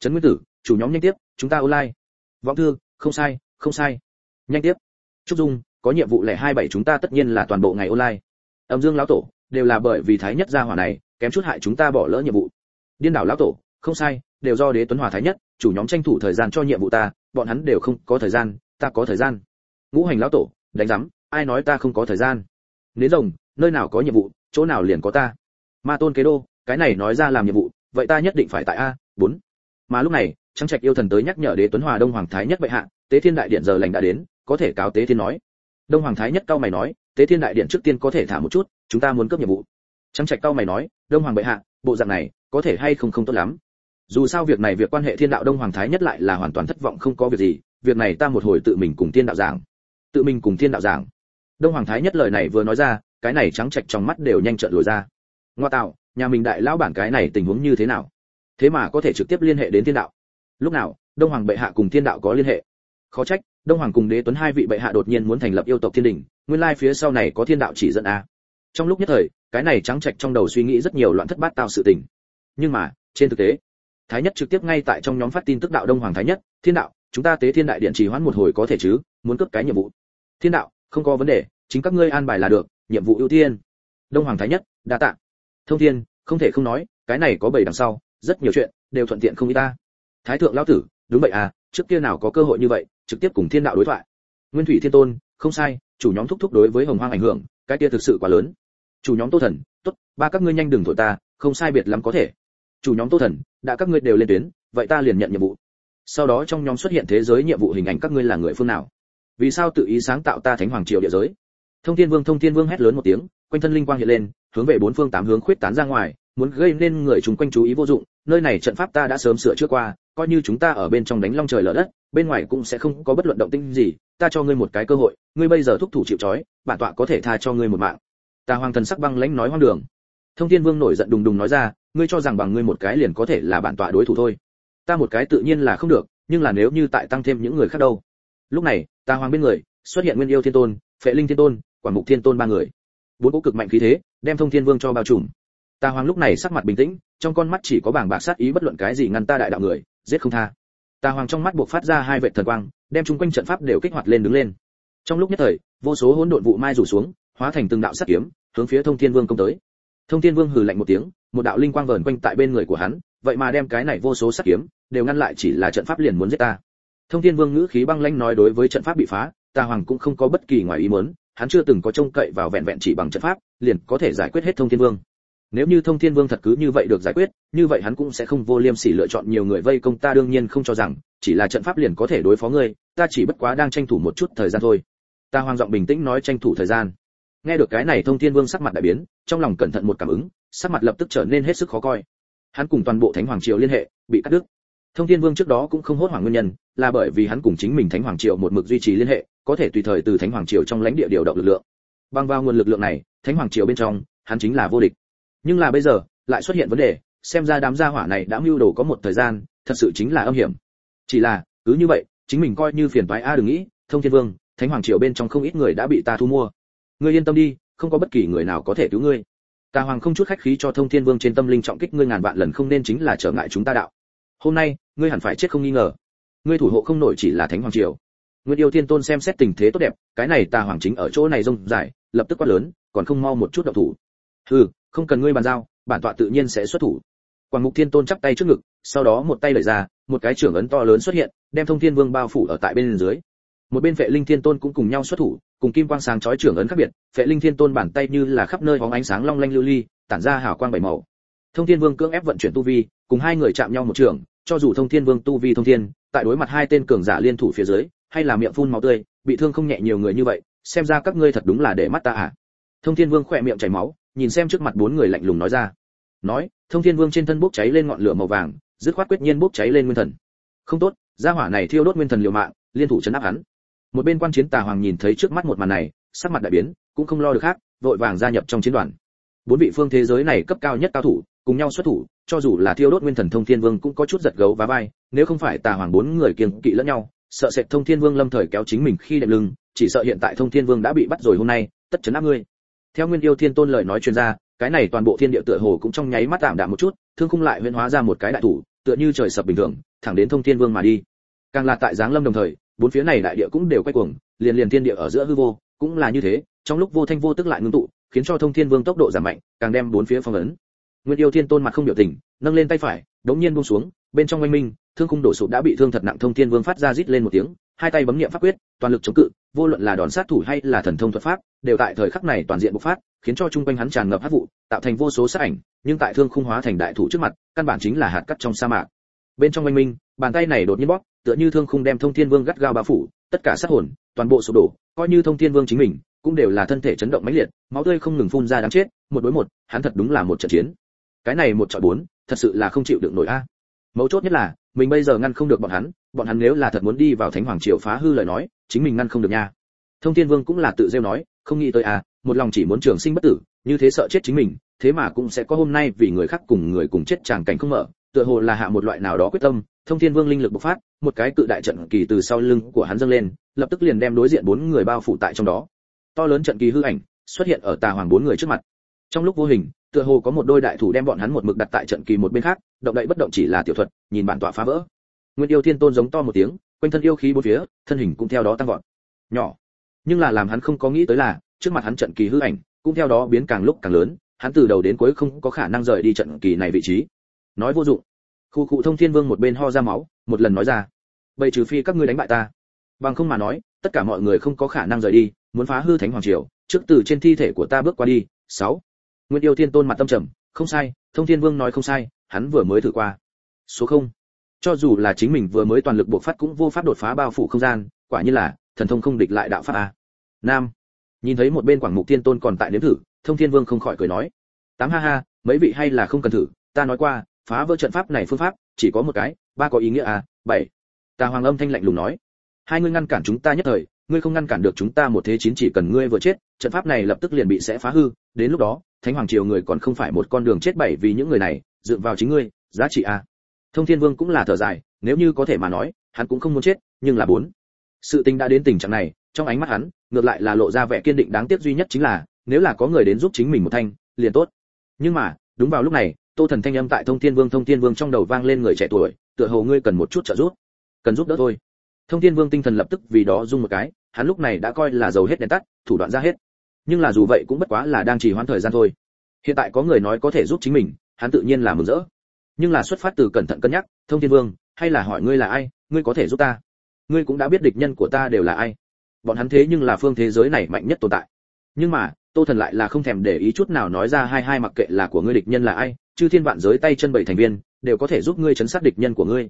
Trấn nguyên tử, chủ nhóm nhanh tiếp, chúng ta online. Vọng thư, không sai không sai. Nhanh tiếp. Trúc dung, có nhiệm vụ lẻ hai bảy chúng ta tất nhiên là toàn bộ ngày online. Âm dương lão tổ, đều là bởi vì thái nhất gia hỏa này, kém chút hại chúng ta bỏ lỡ nhiệm vụ. Điên đảo lão tổ, không sai, đều do đế tuấn hòa thái nhất, chủ nhóm tranh thủ thời gian cho nhiệm vụ ta, bọn hắn đều không có thời gian, ta có thời gian. Ngũ hành lão tổ, đánh giám, ai nói ta không có thời gian? Nến rồng nơi nào có nhiệm vụ, chỗ nào liền có ta. Ma tôn kế đô, cái này nói ra làm nhiệm vụ, vậy ta nhất định phải tại a, bốn. Mà lúc này, trắng trạch yêu thần tới nhắc nhở đế tuấn hòa đông hoàng thái nhất bệ hạ, tế thiên đại điện giờ lành đã đến, có thể cáo tế thiên nói. Đông hoàng thái nhất cao mày nói, tế thiên đại điện trước tiên có thể thả một chút, chúng ta muốn cấp nhiệm vụ. Trắng trạch cao mày nói, đông hoàng bệ hạ, bộ dạng này, có thể hay không không tốt lắm. Dù sao việc này việc quan hệ thiên đạo đông hoàng thái nhất lại là hoàn toàn thất vọng không có việc gì, việc này ta một hồi tự mình cùng thiên đạo giảng. Tự mình cùng thiên đạo giảng. Đông hoàng thái nhất lời này vừa nói ra cái này trắng trạch trong mắt đều nhanh trợn lồi ra. Ngoa tạo, nhà mình đại lão bản cái này tình huống như thế nào? Thế mà có thể trực tiếp liên hệ đến thiên đạo. Lúc nào, đông hoàng bệ hạ cùng thiên đạo có liên hệ? Khó trách, đông hoàng cùng đế tuấn hai vị bệ hạ đột nhiên muốn thành lập yêu tộc thiên đình, nguyên lai phía sau này có thiên đạo chỉ dẫn a. Trong lúc nhất thời, cái này trắng trạch trong đầu suy nghĩ rất nhiều loạn thất bát tạo sự tình. Nhưng mà, trên thực tế, thái nhất trực tiếp ngay tại trong nhóm phát tin tức đạo đông hoàng thái nhất, thiên đạo, chúng ta tế thiên đại điện trì hoãn một hồi có thể chứ? Muốn cấp cái nhiệm vụ. Thiên đạo, không có vấn đề, chính các ngươi an bài là được nhiệm vụ ưu tiên. Đông hoàng thái nhất, đa tạ. Thông thiên, không thể không nói, cái này có bảy đằng sau, rất nhiều chuyện đều thuận tiện không ý ta. Thái thượng lão tử, đúng vậy à trước kia nào có cơ hội như vậy, trực tiếp cùng thiên đạo đối thoại. Nguyên thủy thiên tôn, không sai, chủ nhóm thúc thúc đối với hồng hoang ảnh hưởng, cái kia thực sự quá lớn. Chủ nhóm tô thần, tốt, ba các ngươi nhanh đừng thổi ta, không sai biệt lắm có thể. Chủ nhóm tô thần, đã các ngươi đều lên tuyến, vậy ta liền nhận nhiệm vụ. Sau đó trong nhóm xuất hiện thế giới nhiệm vụ hình ảnh các ngươi là người phương nào? Vì sao tự ý sáng tạo ta thánh hoàng triều địa giới? Thông thiên vương, thông thiên vương hét lớn một tiếng, quanh thân linh quang hiện lên, hướng về bốn phương tám hướng khuyết tán ra ngoài, muốn gây nên người chúng quanh chú ý vô dụng, nơi này trận pháp ta đã sớm sửa trước qua, coi như chúng ta ở bên trong đánh long trời lở đất, bên ngoài cũng sẽ không có bất luận động tĩnh gì, ta cho ngươi một cái cơ hội, ngươi bây giờ thúc thủ chịu trói, bản tọa có thể tha cho ngươi một mạng. Ta hoàng thần sắc băng lãnh nói hoang đường. Thông thiên vương nổi giận đùng đùng nói ra, ngươi cho rằng bằng ngươi một cái liền có thể là bản tọa đối thủ thôi. Ta một cái tự nhiên là không được, nhưng là nếu như tại tăng thêm những người khác đâu. Lúc này, ta hoàng bên người, xuất hiện nguyên yêu thiên tôn, phệ linh thiên tôn quản mục thiên tôn ba người. Bốn cỗ cực mạnh khí thế, đem thông thiên vương cho bao trùm. Ta hoàng lúc này sắc mặt bình tĩnh, trong con mắt chỉ có bảng bạc sát ý bất luận cái gì ngăn ta đại đạo người, giết không tha. Ta hoàng trong mắt buộc phát ra hai vệt thần quang, đem chung quanh trận pháp đều kích hoạt lên đứng lên. Trong lúc nhất thời, vô số hỗn độn vụ mai rủ xuống, hóa thành từng đạo sát kiếm, hướng phía thông thiên vương công tới. Thông thiên vương hừ lạnh một tiếng, một đạo linh quang vờn quanh tại bên người của hắn, vậy mà đem cái này vô số sát kiếm, đều ngăn lại chỉ là trận pháp liền muốn giết ta. Thông thiên vương ngữ khí băng lãnh nói đối với trận pháp bị phá, ta hoàng cũng không có bất kỳ ngoài ý muốn hắn chưa từng có trông cậy vào vẹn vẹn chỉ bằng trận pháp, liền có thể giải quyết hết thông thiên vương. Nếu như thông thiên vương thật cứ như vậy được giải quyết, như vậy hắn cũng sẽ không vô liêm sỉ lựa chọn nhiều người vây công ta đương nhiên không cho rằng, chỉ là trận pháp liền có thể đối phó ngươi, ta chỉ bất quá đang tranh thủ một chút thời gian thôi. Ta hoang giọng bình tĩnh nói tranh thủ thời gian. Nghe được cái này thông thiên vương sắc mặt đại biến, trong lòng cẩn thận một cảm ứng, sắc mặt lập tức trở nên hết sức khó coi. Hắn cùng toàn bộ thánh hoàng triều liên hệ, bị cắt đứt thông thiên vương trước đó cũng không hốt hoảng nguyên nhân, là bởi vì hắn cùng chính mình thánh hoàng triều một mực duy trì liên hệ, có thể tùy thời từ thánh hoàng triều trong lãnh địa điều động lực lượng. Bằng vào nguồn lực lượng này, thánh hoàng triều bên trong, hắn chính là vô địch. Nhưng là bây giờ, lại xuất hiện vấn đề, xem ra đám gia hỏa này đã mưu đồ có một thời gian, thật sự chính là âm hiểm. Chỉ là, cứ như vậy, chính mình coi như phiền toái a, đừng nghĩ, thông thiên vương, thánh hoàng triều bên trong không ít người đã bị ta thu mua. Ngươi yên tâm đi, không có bất kỳ người nào có thể cứu ngươi. Ta hoàng không chút khách khí cho thông thiên vương trên tâm linh trọng kích ngươi ngàn vạn lần không nên chính là trở ngại chúng ta đạo hôm nay, ngươi hẳn phải chết không nghi ngờ. Ngươi thủ hộ không nổi chỉ là thánh hoàng triều. Nguyên yêu thiên tôn xem xét tình thế tốt đẹp, cái này tà hoàng chính ở chỗ này rông dài, lập tức quát lớn, còn không mau một chút động thủ. Hừ, không cần ngươi bàn giao, bản tọa tự nhiên sẽ xuất thủ. Quảng mục thiên tôn chắp tay trước ngực, sau đó một tay đẩy ra, một cái trưởng ấn to lớn xuất hiện, đem thông thiên vương bao phủ ở tại bên dưới. Một bên vệ linh thiên tôn cũng cùng nhau xuất thủ, cùng kim quang sáng chói trưởng ấn khác biệt vệ linh thiên tôn bàn tay như là khắp nơi hóng ánh sáng long lanh lưu ly, tản ra hào quang bảy màu thông thiên vương cưỡng ép vận chuyển tu vi, cùng hai người chạm nhau một trường, cho dù thông thiên vương tu vi thông thiên, tại đối mặt hai tên cường giả liên thủ phía dưới, hay là miệng phun máu tươi, bị thương không nhẹ nhiều người như vậy, xem ra các ngươi thật đúng là để mắt ta à. Thông thiên vương khỏe miệng chảy máu, nhìn xem trước mặt bốn người lạnh lùng nói ra. Nói, thông thiên vương trên thân bốc cháy lên ngọn lửa màu vàng, dứt khoát quyết nhiên bốc cháy lên nguyên thần. Không tốt, gia hỏa này thiêu đốt nguyên thần liều mạng, liên thủ chấn áp hắn. Một bên quan chiến tà hoàng nhìn thấy trước mắt một màn này, sắc mặt đại biến, cũng không lo được khác, vội vàng gia nhập trong chiến đoàn. Bốn vị phương thế giới này cấp cao nhất cao thủ cùng nhau xuất thủ, cho dù là thiêu đốt nguyên thần thông thiên vương cũng có chút giật gấu và vai, nếu không phải tà hoàng bốn người kiêng kỵ lẫn nhau, sợ sệt thông thiên vương lâm thời kéo chính mình khi đệm lưng, chỉ sợ hiện tại thông thiên vương đã bị bắt rồi hôm nay, tất chấn áp ngươi. Theo nguyên yêu thiên tôn lời nói chuyên gia cái này toàn bộ thiên địa tựa hồ cũng trong nháy mắt tạm đạm một chút, thương khung lại huyễn hóa ra một cái đại thủ, tựa như trời sập bình thường, thẳng đến thông thiên vương mà đi. Càng là tại giáng lâm đồng thời, bốn phía này đại địa cũng đều quay cuồng, liền liền thiên địa ở giữa hư vô, cũng là như thế, trong lúc vô thanh vô tức lại ngưng tụ, khiến cho thông thiên vương tốc độ giảm mạnh, càng đem bốn phía phong ấn nguyên yêu thiên tôn mặt không biểu tình, nâng lên tay phải, đống nhiên buông xuống, bên trong oanh minh, thương khung đổ sụp đã bị thương thật nặng thông thiên vương phát ra rít lên một tiếng, hai tay bấm niệm pháp quyết, toàn lực chống cự, vô luận là đòn sát thủ hay là thần thông thuật pháp, đều tại thời khắc này toàn diện bộc phát, khiến cho chung quanh hắn tràn ngập hắc vụ, tạo thành vô số sát ảnh, nhưng tại thương khung hóa thành đại thủ trước mặt, căn bản chính là hạt cát trong sa mạc. Bên trong oanh minh, bàn tay này đột nhiên bóp, tựa như thương khung đem thông thiên vương gắt gao bao phủ, tất cả sát hồn, toàn bộ sụp đổ, coi như thông thiên vương chính mình, cũng đều là thân thể chấn động mãnh liệt, máu tươi không ngừng phun ra đáng chết, một đối một, hắn thật đúng là một trận chiến cái này một chọi bốn, thật sự là không chịu được nổi a. Mấu chốt nhất là, mình bây giờ ngăn không được bọn hắn bọn hắn nếu là thật muốn đi vào thánh hoàng triều phá hư lời nói, chính mình ngăn không được nha. Thông thiên vương cũng là tự rêu nói, không nghĩ tới à một lòng chỉ muốn trường sinh bất tử, như thế sợ chết chính mình, thế mà cũng sẽ có hôm nay vì người khác cùng người cùng chết tràng cảnh không mở, tựa hồ là hạ một loại nào đó quyết tâm. Thông thiên vương linh lực bộc phát, một cái cự đại trận kỳ từ sau lưng của hắn dâng lên, lập tức liền đem đối diện bốn người bao phủ tại trong đó. To lớn trận kỳ hư ảnh xuất hiện ở tà hoàng bốn người trước mặt. Trong lúc vô hình tựa hồ có một đôi đại thủ đem bọn hắn một mực đặt tại trận kỳ một bên khác, động đậy bất động chỉ là tiểu thuật, nhìn bản tọa phá vỡ. Nguyên yêu thiên tôn giống to một tiếng, quanh thân yêu khí bốn phía, thân hình cũng theo đó tăng vọt. Nhỏ. Nhưng là làm hắn không có nghĩ tới là, trước mặt hắn trận kỳ hư ảnh, cũng theo đó biến càng lúc càng lớn, hắn từ đầu đến cuối không có khả năng rời đi trận kỳ này vị trí. Nói vô dụng. Khu cụ thông thiên vương một bên ho ra máu, một lần nói ra. Vậy trừ phi các ngươi đánh bại ta. Bằng không mà nói, tất cả mọi người không có khả năng rời đi, muốn phá hư thánh hoàng triều, trước từ trên thi thể của ta bước qua đi. Sáu nguyên yêu thiên tôn mặt tâm trầm, không sai, thông thiên vương nói không sai, hắn vừa mới thử qua. Số không. Cho dù là chính mình vừa mới toàn lực bộc phát cũng vô pháp đột phá bao phủ không gian, quả như là, thần thông không địch lại đạo pháp a. Nam. Nhìn thấy một bên quảng mục thiên tôn còn tại nếm thử, thông thiên vương không khỏi cười nói. Tám ha ha, mấy vị hay là không cần thử, ta nói qua, phá vỡ trận pháp này phương pháp, chỉ có một cái, ba có ý nghĩa à bảy. Tà hoàng âm thanh lạnh lùng nói. Hai ngươi ngăn cản chúng ta nhất thời, ngươi không ngăn cản được chúng ta một thế chín chỉ cần ngươi vừa chết, trận pháp này lập tức liền bị sẽ phá hư, đến lúc đó thánh hoàng triều người còn không phải một con đường chết bảy vì những người này, dựa vào chính ngươi, giá trị à thông thiên vương cũng là thở dài, nếu như có thể mà nói, hắn cũng không muốn chết, nhưng là bốn. Sự tình đã đến tình trạng này, trong ánh mắt hắn, ngược lại là lộ ra vẻ kiên định đáng tiếc duy nhất chính là, nếu là có người đến giúp chính mình một thanh, liền tốt. Nhưng mà, đúng vào lúc này, tô thần thanh âm tại thông thiên vương, thông thiên vương trong đầu vang lên người trẻ tuổi, tựa hồ ngươi cần một chút trợ giúp. Cần giúp đỡ thôi. Thông thiên vương tinh thần lập tức vì đó rung một cái, hắn lúc này đã coi là giàu hết đèn tắt, thủ đoạn ra hết nhưng là dù vậy cũng bất quá là đang trì hoãn thời gian thôi. Hiện tại có người nói có thể giúp chính mình, hắn tự nhiên là mừng rỡ. Nhưng là xuất phát từ cẩn thận cân nhắc, thông thiên vương, hay là hỏi ngươi là ai, ngươi có thể giúp ta? Ngươi cũng đã biết địch nhân của ta đều là ai. Bọn hắn thế nhưng là phương thế giới này mạnh nhất tồn tại. Nhưng mà, tô thần lại là không thèm để ý chút nào nói ra hai hai mặc kệ là của ngươi địch nhân là ai, chư thiên vạn giới tay chân bảy thành viên, đều có thể giúp ngươi chấn sát địch nhân của ngươi.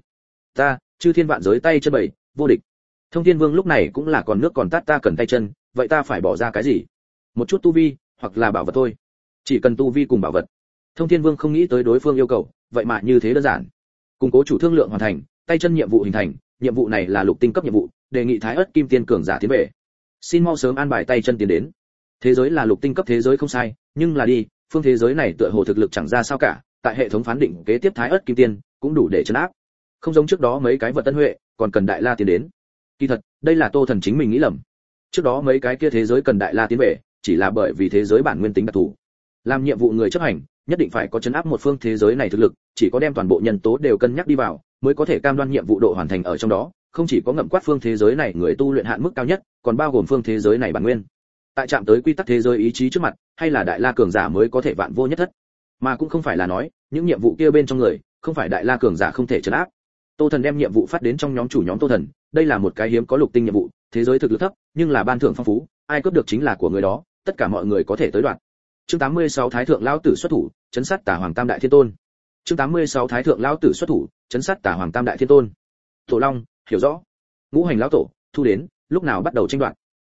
Ta, chư thiên vạn giới tay chân bảy, vô địch. Thông thiên vương lúc này cũng là còn nước còn tát ta cần tay chân, vậy ta phải bỏ ra cái gì? Một chút tu vi, hoặc là bảo vật thôi. Chỉ cần tu vi cùng bảo vật. Thông thiên vương không nghĩ tới đối phương yêu cầu, vậy mà như thế đơn giản. Củng cố chủ thương lượng hoàn thành, tay chân nhiệm vụ hình thành, nhiệm vụ này là lục tinh cấp nhiệm vụ, đề nghị thái ớt kim tiên cường giả tiến về. Xin mau sớm an bài tay chân tiến đến. Thế giới là lục tinh cấp thế giới không sai, nhưng là đi, phương thế giới này tựa hồ thực lực chẳng ra sao cả, tại hệ thống phán định kế tiếp thái ớt kim tiên cũng đủ để chấn áp. Không giống trước đó mấy cái vật tân huệ, còn cần đại la tiến đến. Kỳ thật, đây là tô thần chính mình nghĩ lầm. Trước đó mấy cái kia thế giới cần đại la tiến về chỉ là bởi vì thế giới bản nguyên tính đặc thù. Làm nhiệm vụ người chấp hành, nhất định phải có chấn áp một phương thế giới này thực lực, chỉ có đem toàn bộ nhân tố đều cân nhắc đi vào, mới có thể cam đoan nhiệm vụ độ hoàn thành ở trong đó, không chỉ có ngậm quát phương thế giới này người tu luyện hạn mức cao nhất, còn bao gồm phương thế giới này bản nguyên. Tại chạm tới quy tắc thế giới ý chí trước mặt, hay là đại la cường giả mới có thể vạn vô nhất thất? Mà cũng không phải là nói, những nhiệm vụ kia bên trong người, không phải đại la cường giả không thể chấn áp. Tô thần đem nhiệm vụ phát đến trong nhóm chủ nhóm tô thần, đây là một cái hiếm có lục tinh nhiệm vụ, thế giới thực lực thấp, nhưng là ban thưởng phong phú, ai cướp được chính là của người đó tất cả mọi người có thể tới đoạn chương 86 thái thượng lão tử xuất thủ, chấn sát tả hoàng tam đại thiên tôn. Chương 86 thái thượng lão tử xuất thủ, chấn sát tả hoàng tam đại thiên tôn. Tổ long, hiểu rõ. Ngũ hành lão tổ, thu đến, lúc nào bắt đầu tranh đoạt?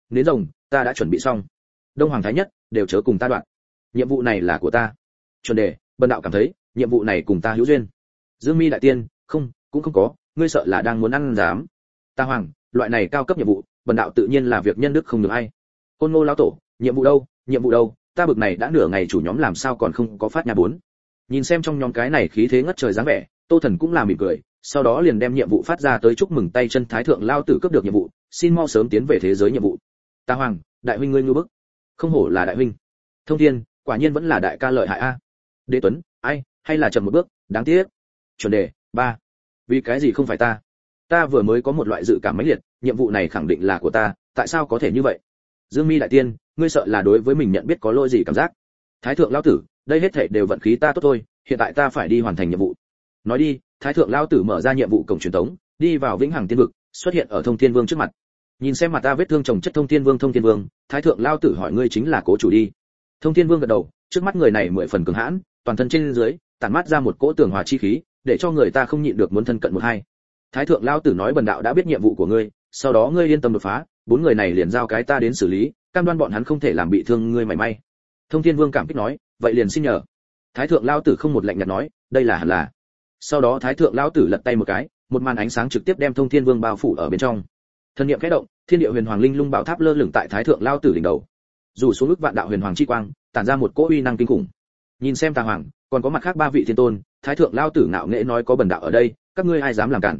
Nến rồng, ta đã chuẩn bị xong. Đông hoàng thái nhất, đều chớ cùng ta đoạn nhiệm vụ này là của ta. Chuẩn đề, bần đạo cảm thấy, nhiệm vụ này cùng ta hữu duyên. Dương mi đại tiên, không, cũng không có, ngươi sợ là đang muốn ăn dám. Ta hoàng, loại này cao cấp nhiệm vụ, bần đạo tự nhiên là việc nhân đức không được ai côn ngô lão tổ, nhiệm vụ đâu? Nhiệm vụ đâu? Ta bực này đã nửa ngày chủ nhóm làm sao còn không có phát nhà bốn. Nhìn xem trong nhóm cái này khí thế ngất trời dáng vẻ, tô thần cũng là mỉm cười, sau đó liền đem nhiệm vụ phát ra tới chúc mừng tay chân thái thượng lao tử cướp được nhiệm vụ, xin mau sớm tiến về thế giới nhiệm vụ. Ta hoàng, đại huynh ngươi ngư bức. Không hổ là đại huynh. Thông thiên, quả nhiên vẫn là đại ca lợi hại a. Đế tuấn, ai, hay là chậm một bước, đáng tiếc. Chuẩn đề, ba. Vì cái gì không phải ta? Ta vừa mới có một loại dự cảm mãnh liệt, nhiệm vụ này khẳng định là của ta, tại sao có thể như vậy? Dương mi đại tiên, ngươi sợ là đối với mình nhận biết có lỗi gì cảm giác? Thái thượng lao tử, đây hết thảy đều vận khí ta tốt thôi, hiện tại ta phải đi hoàn thành nhiệm vụ. Nói đi, thái thượng lao tử mở ra nhiệm vụ cổng truyền thống đi vào vĩnh hằng tiên vực, xuất hiện ở thông thiên vương trước mặt. Nhìn xem mặt ta vết thương chồng chất thông thiên vương, thông thiên vương, thái thượng lao tử hỏi ngươi chính là cố chủ đi. Thông thiên vương gật đầu, trước mắt người này mười phần cường hãn, toàn thân trên dưới, tản mát ra một cỗ tường hòa chi khí, để cho người ta không nhịn được muốn thân cận một hai. Thái thượng lao tử nói bần đạo đã biết nhiệm vụ của ngươi, sau đó ngươi yên tâm đột phá bốn người này liền giao cái ta đến xử lý, cam đoan bọn hắn không thể làm bị thương ngươi mảy may. Thông thiên vương cảm kích nói, vậy liền xin nhờ. Thái thượng lao tử không một lạnh nhạt nói, đây là hẳn là. Sau đó thái thượng lao tử lật tay một cái, một màn ánh sáng trực tiếp đem thông thiên vương bao phủ ở bên trong. Thân niệm khẽ động, thiên địa huyền hoàng linh lung bảo tháp lơ lửng tại thái thượng lao tử đỉnh đầu. Dù xuống ức vạn đạo huyền hoàng chi quang, tản ra một cỗ uy năng kinh khủng. Nhìn xem tà hoàng, còn có mặt khác ba vị thiên tôn, thái thượng lao tử ngạo nghễ nói có bần đạo ở đây, các ngươi ai dám làm cản?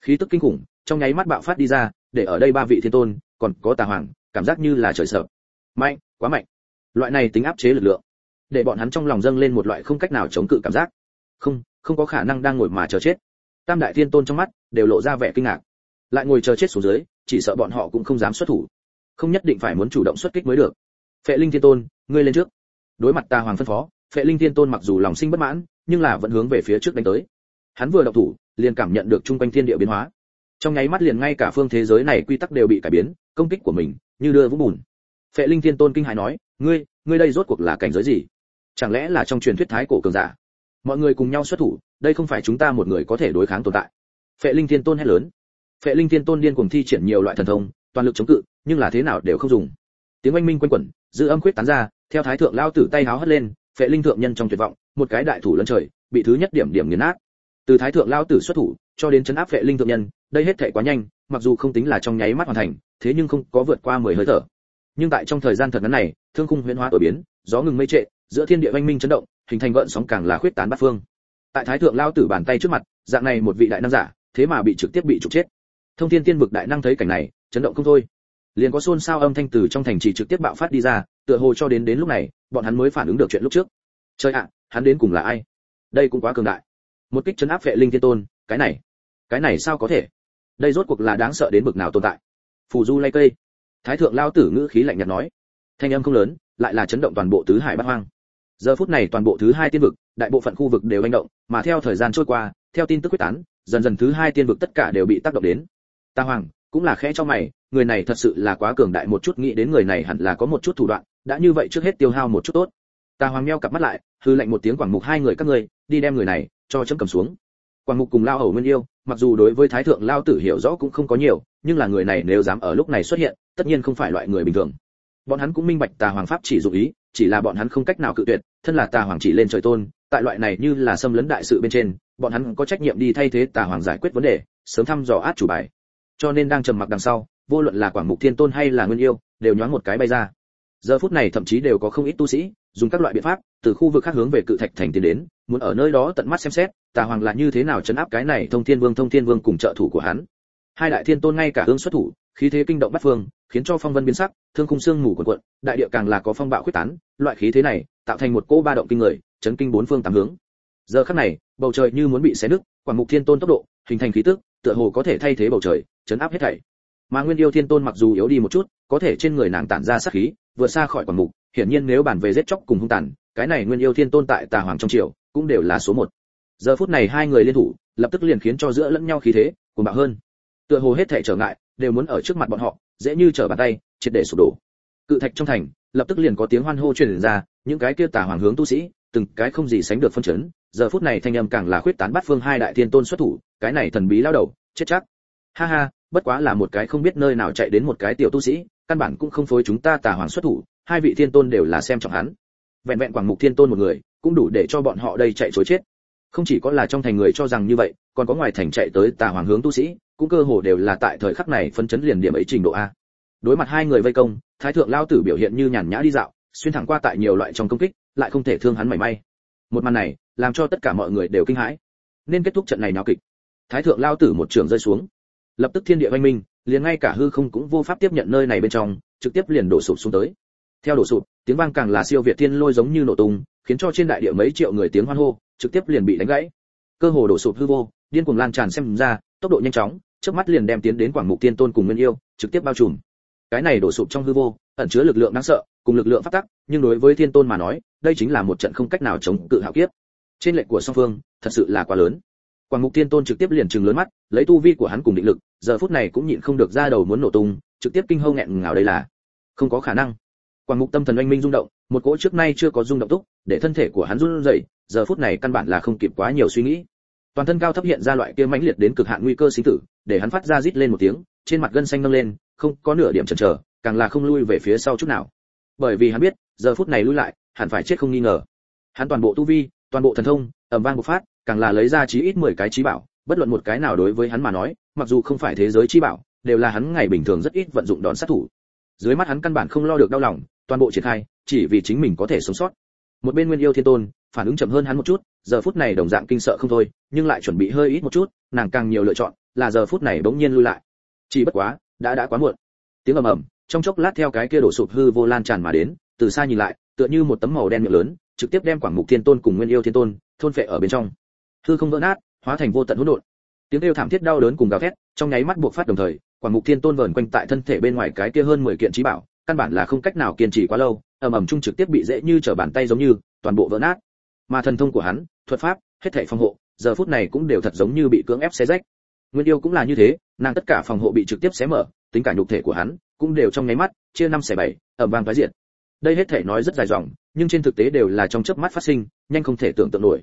Khí tức kinh khủng, trong nháy mắt bạo phát đi ra để ở đây ba vị thiên tôn, còn có tà hoàng, cảm giác như là trời sợ. Mạnh, quá mạnh. Loại này tính áp chế lực lượng, để bọn hắn trong lòng dâng lên một loại không cách nào chống cự cảm giác. Không không có khả năng đang ngồi mà chờ chết. Tam đại thiên tôn trong mắt đều lộ ra vẻ kinh ngạc. Lại ngồi chờ chết xuống dưới, chỉ sợ bọn họ cũng không dám xuất thủ. Không nhất định phải muốn chủ động xuất kích mới được. Phệ linh thiên tôn, ngươi lên trước. Đối mặt ta hoàng phân phó, phệ linh thiên tôn mặc dù lòng sinh bất mãn, nhưng là vẫn hướng về phía trước đánh tới. Hắn vừa động thủ, liền cảm nhận được trung quanh thiên địa biến hóa trong nháy mắt liền ngay cả phương thế giới này quy tắc đều bị cải biến, công kích của mình như đưa vũ bùn. Phệ linh thiên tôn kinh hãi nói, ngươi ngươi đây rốt cuộc là cảnh giới gì? Chẳng lẽ là trong truyền thuyết thái cổ cường giả? Mọi người cùng nhau xuất thủ, đây không phải chúng ta một người có thể đối kháng tồn tại. Phệ linh thiên tôn hét lớn. Phệ linh thiên tôn điên cuồng thi triển nhiều loại thần thông, toàn lực chống cự, nhưng là thế nào đều không dùng. Tiếng oanh minh quanh quẩn, dư âm khuyết tán ra, theo thái thượng lao tử tay háo hất lên, phệ linh thượng nhân trong tuyệt vọng, một cái đại thủ lấn trời, bị thứ nhất điểm điểm nghiền nát từ thái thượng lao tử xuất thủ, cho đến chấn áp vệ linh thượng nhân, đây hết thệ quá nhanh, mặc dù không tính là trong nháy mắt hoàn thành, thế nhưng không có vượt qua mười hơi thở. Nhưng tại trong thời gian thật ngắn này, thương khung huyễn hóa đổi biến, gió ngừng mây trệ, giữa thiên địa oanh minh chấn động, hình thành gợn sóng càng là khuyết tán bát phương. Tại thái thượng lao tử bàn tay trước mặt, dạng này một vị đại năng giả, thế mà bị trực tiếp bị trục chết. Thông thiên tiên vực đại năng thấy cảnh này, chấn động không thôi. Liền có xôn xao âm thanh từ trong thành trì trực tiếp bạo phát đi ra, tựa hồ cho đến đến lúc này, bọn hắn mới phản ứng được chuyện lúc trước. Chơi ạ, hắn đến cùng là ai? Đây cũng quá cường đại một kích chấn áp vệ linh thiên tôn, cái này cái này sao có thể? Đây rốt cuộc là đáng sợ đến bực nào tồn tại? Phù du lay cây. Thái thượng lao tử ngữ khí lạnh nhạt nói. Thanh âm không lớn, lại là chấn động toàn bộ tứ hải bát hoang. Giờ phút này toàn bộ thứ hai tiên vực, đại bộ phận khu vực đều manh động, mà theo thời gian trôi qua, theo tin tức quyết tán, dần dần thứ hai tiên vực tất cả đều bị tác động đến. Ta hoàng, cũng là khẽ cho mày, người này thật sự là quá cường đại một chút, nghĩ đến người này hẳn là có một chút thủ đoạn, đã như vậy trước hết tiêu hao một chút tốt. Ta hoàng meo cặp mắt lại, hư lạnh một tiếng quảng mục hai người các ngươi, đi đem người này cho chấm cầm xuống. Quảng mục cùng lao hầu nguyên yêu, mặc dù đối với thái thượng lao tử hiểu rõ cũng không có nhiều, nhưng là người này nếu dám ở lúc này xuất hiện, tất nhiên không phải loại người bình thường. Bọn hắn cũng minh bạch tà hoàng pháp chỉ dụ ý, chỉ là bọn hắn không cách nào cự tuyệt, thân là tà hoàng chỉ lên trời tôn, tại loại này như là xâm lấn đại sự bên trên, bọn hắn có trách nhiệm đi thay thế tà hoàng giải quyết vấn đề, sớm thăm dò át chủ bài. Cho nên đang trầm mặc đằng sau, vô luận là quảng mục thiên tôn hay là nguyên yêu, đều nhoáng một cái bay ra. Giờ phút này thậm chí đều có không ít tu sĩ, dùng các loại biện pháp, từ khu vực khác hướng về cự thạch thành tiến đến muốn ở nơi đó tận mắt xem xét, tà hoàng là như thế nào chấn áp cái này thông thiên vương, thông thiên vương cùng trợ thủ của hắn. Hai đại thiên tôn ngay cả hương xuất thủ, khí thế kinh động bắt phương, khiến cho phong vân biến sắc, thương khung xương ngủ cuộn cuộn, đại địa càng là có phong bạo khuyết tán, loại khí thế này tạo thành một cỗ ba động kinh người, chấn kinh bốn phương tám hướng. Giờ khắc này, bầu trời như muốn bị xé nứt, quảng mục thiên tôn tốc độ, hình thành khí tức, tựa hồ có thể thay thế bầu trời, chấn áp hết thảy. Mà nguyên yêu thiên tôn mặc dù yếu đi một chút, có thể trên người nàng tản ra sát khí, vượt xa khỏi quảng mục, hiển nhiên nếu bàn về giết chóc cùng hung tàn, cái này nguyên yêu thiên tôn tại tà hoàng trong triều cũng đều là số một. Giờ phút này hai người liên thủ, lập tức liền khiến cho giữa lẫn nhau khí thế cuồng bạo hơn. Tựa hồ hết thể trở ngại, đều muốn ở trước mặt bọn họ, dễ như trở bàn tay, triệt để sụp đổ. Cự thạch trong thành, lập tức liền có tiếng hoan hô truyền ra, những cái kia tà hoàng hướng tu sĩ, từng cái không gì sánh được phân chấn. Giờ phút này thanh âm càng là khuyết tán bắt phương hai đại thiên tôn xuất thủ, cái này thần bí lao đầu, chết chắc. Ha ha, bất quá là một cái không biết nơi nào chạy đến một cái tiểu tu sĩ, căn bản cũng không phối chúng ta tà hoàng xuất thủ, hai vị thiên tôn đều là xem trọng hắn. Vẹn vẹn quảng mục thiên tôn một người cũng đủ để cho bọn họ đây chạy chối chết. Không chỉ có là trong thành người cho rằng như vậy, còn có ngoài thành chạy tới tà hoàng hướng tu sĩ, cũng cơ hồ đều là tại thời khắc này phân chấn liền điểm ấy trình độ a. Đối mặt hai người vây công, thái thượng lao tử biểu hiện như nhàn nhã đi dạo, xuyên thẳng qua tại nhiều loại trong công kích, lại không thể thương hắn mảy may. Một màn này, làm cho tất cả mọi người đều kinh hãi. Nên kết thúc trận này nào kịch. Thái thượng lao tử một trường rơi xuống. Lập tức thiên địa vang minh, liền ngay cả hư không cũng vô pháp tiếp nhận nơi này bên trong, trực tiếp liền đổ sụp xuống tới. Theo đổ sụp, tiếng vang càng là siêu việt thiên lôi giống như nổ tung khiến cho trên đại địa mấy triệu người tiếng hoan hô, trực tiếp liền bị đánh gãy. Cơ hồ đổ sụp hư vô, điên cuồng lan tràn xem ra, tốc độ nhanh chóng trước mắt liền đem tiến đến quảng mục tiên tôn cùng nguyên yêu, trực tiếp bao trùm. Cái này đổ sụp trong hư vô, ẩn chứa lực lượng đáng sợ, cùng lực lượng phát tắc, nhưng đối với thiên tôn mà nói, đây chính là một trận không cách nào chống cự hạo kiếp. Trên lệnh của song phương, thật sự là quá lớn. Quảng mục tiên tôn trực tiếp liền trừng lớn mắt, lấy tu vi của hắn cùng định lực, giờ phút này cũng nhịn không được ra đầu muốn nổ tung, trực tiếp kinh hâu nghẹn ngào đây là. Không có khả năng quảng mục tâm thần oanh minh rung động, một cỗ trước nay chưa có rung động túc, để thân thể của hắn run rẩy, giờ phút này căn bản là không kịp quá nhiều suy nghĩ. Toàn thân cao thấp hiện ra loại kia mãnh liệt đến cực hạn nguy cơ sinh tử, để hắn phát ra rít lên một tiếng, trên mặt gân xanh nâng lên, không có nửa điểm chần chờ, càng là không lui về phía sau chút nào. Bởi vì hắn biết, giờ phút này lui lại, hẳn phải chết không nghi ngờ. Hắn toàn bộ tu vi, toàn bộ thần thông, ầm vang bộc phát, càng là lấy ra chí ít 10 cái chí bảo, bất luận một cái nào đối với hắn mà nói, mặc dù không phải thế giới chí bảo, đều là hắn ngày bình thường rất ít vận dụng đòn sát thủ. Dưới mắt hắn căn bản không lo được đau lòng toàn bộ triển khai, chỉ vì chính mình có thể sống sót. Một bên nguyên yêu thiên tôn, phản ứng chậm hơn hắn một chút, giờ phút này đồng dạng kinh sợ không thôi, nhưng lại chuẩn bị hơi ít một chút, nàng càng nhiều lựa chọn là giờ phút này bỗng nhiên lui lại. Chỉ bất quá, đã đã quá muộn. Tiếng ầm ầm, trong chốc lát theo cái kia đổ sụp hư vô lan tràn mà đến, từ xa nhìn lại, tựa như một tấm màu đen miệng lớn, trực tiếp đem quảng mục thiên tôn cùng nguyên yêu thiên tôn thôn phệ ở bên trong. Hư không vỡ nát, hóa thành vô tận hỗn độn. Tiếng kêu thảm thiết đau đớn cùng gào thét, trong nháy mắt buộc phát đồng thời, quảng mục thiên tôn vờn quanh tại thân thể bên ngoài cái kia hơn 10 kiện trí bảo căn bản là không cách nào kiên trì quá lâu, ầm ầm trung trực tiếp bị dễ như trở bàn tay giống như, toàn bộ vỡ nát. Mà thần thông của hắn, thuật pháp, hết thảy phòng hộ, giờ phút này cũng đều thật giống như bị cưỡng ép xé rách. Nguyên yêu cũng là như thế, nàng tất cả phòng hộ bị trực tiếp xé mở, tính cả nhục thể của hắn cũng đều trong nháy mắt chia năm xẻ bảy, ầm vang phá diệt. Đây hết thể nói rất dài dòng, nhưng trên thực tế đều là trong chớp mắt phát sinh, nhanh không thể tưởng tượng nổi.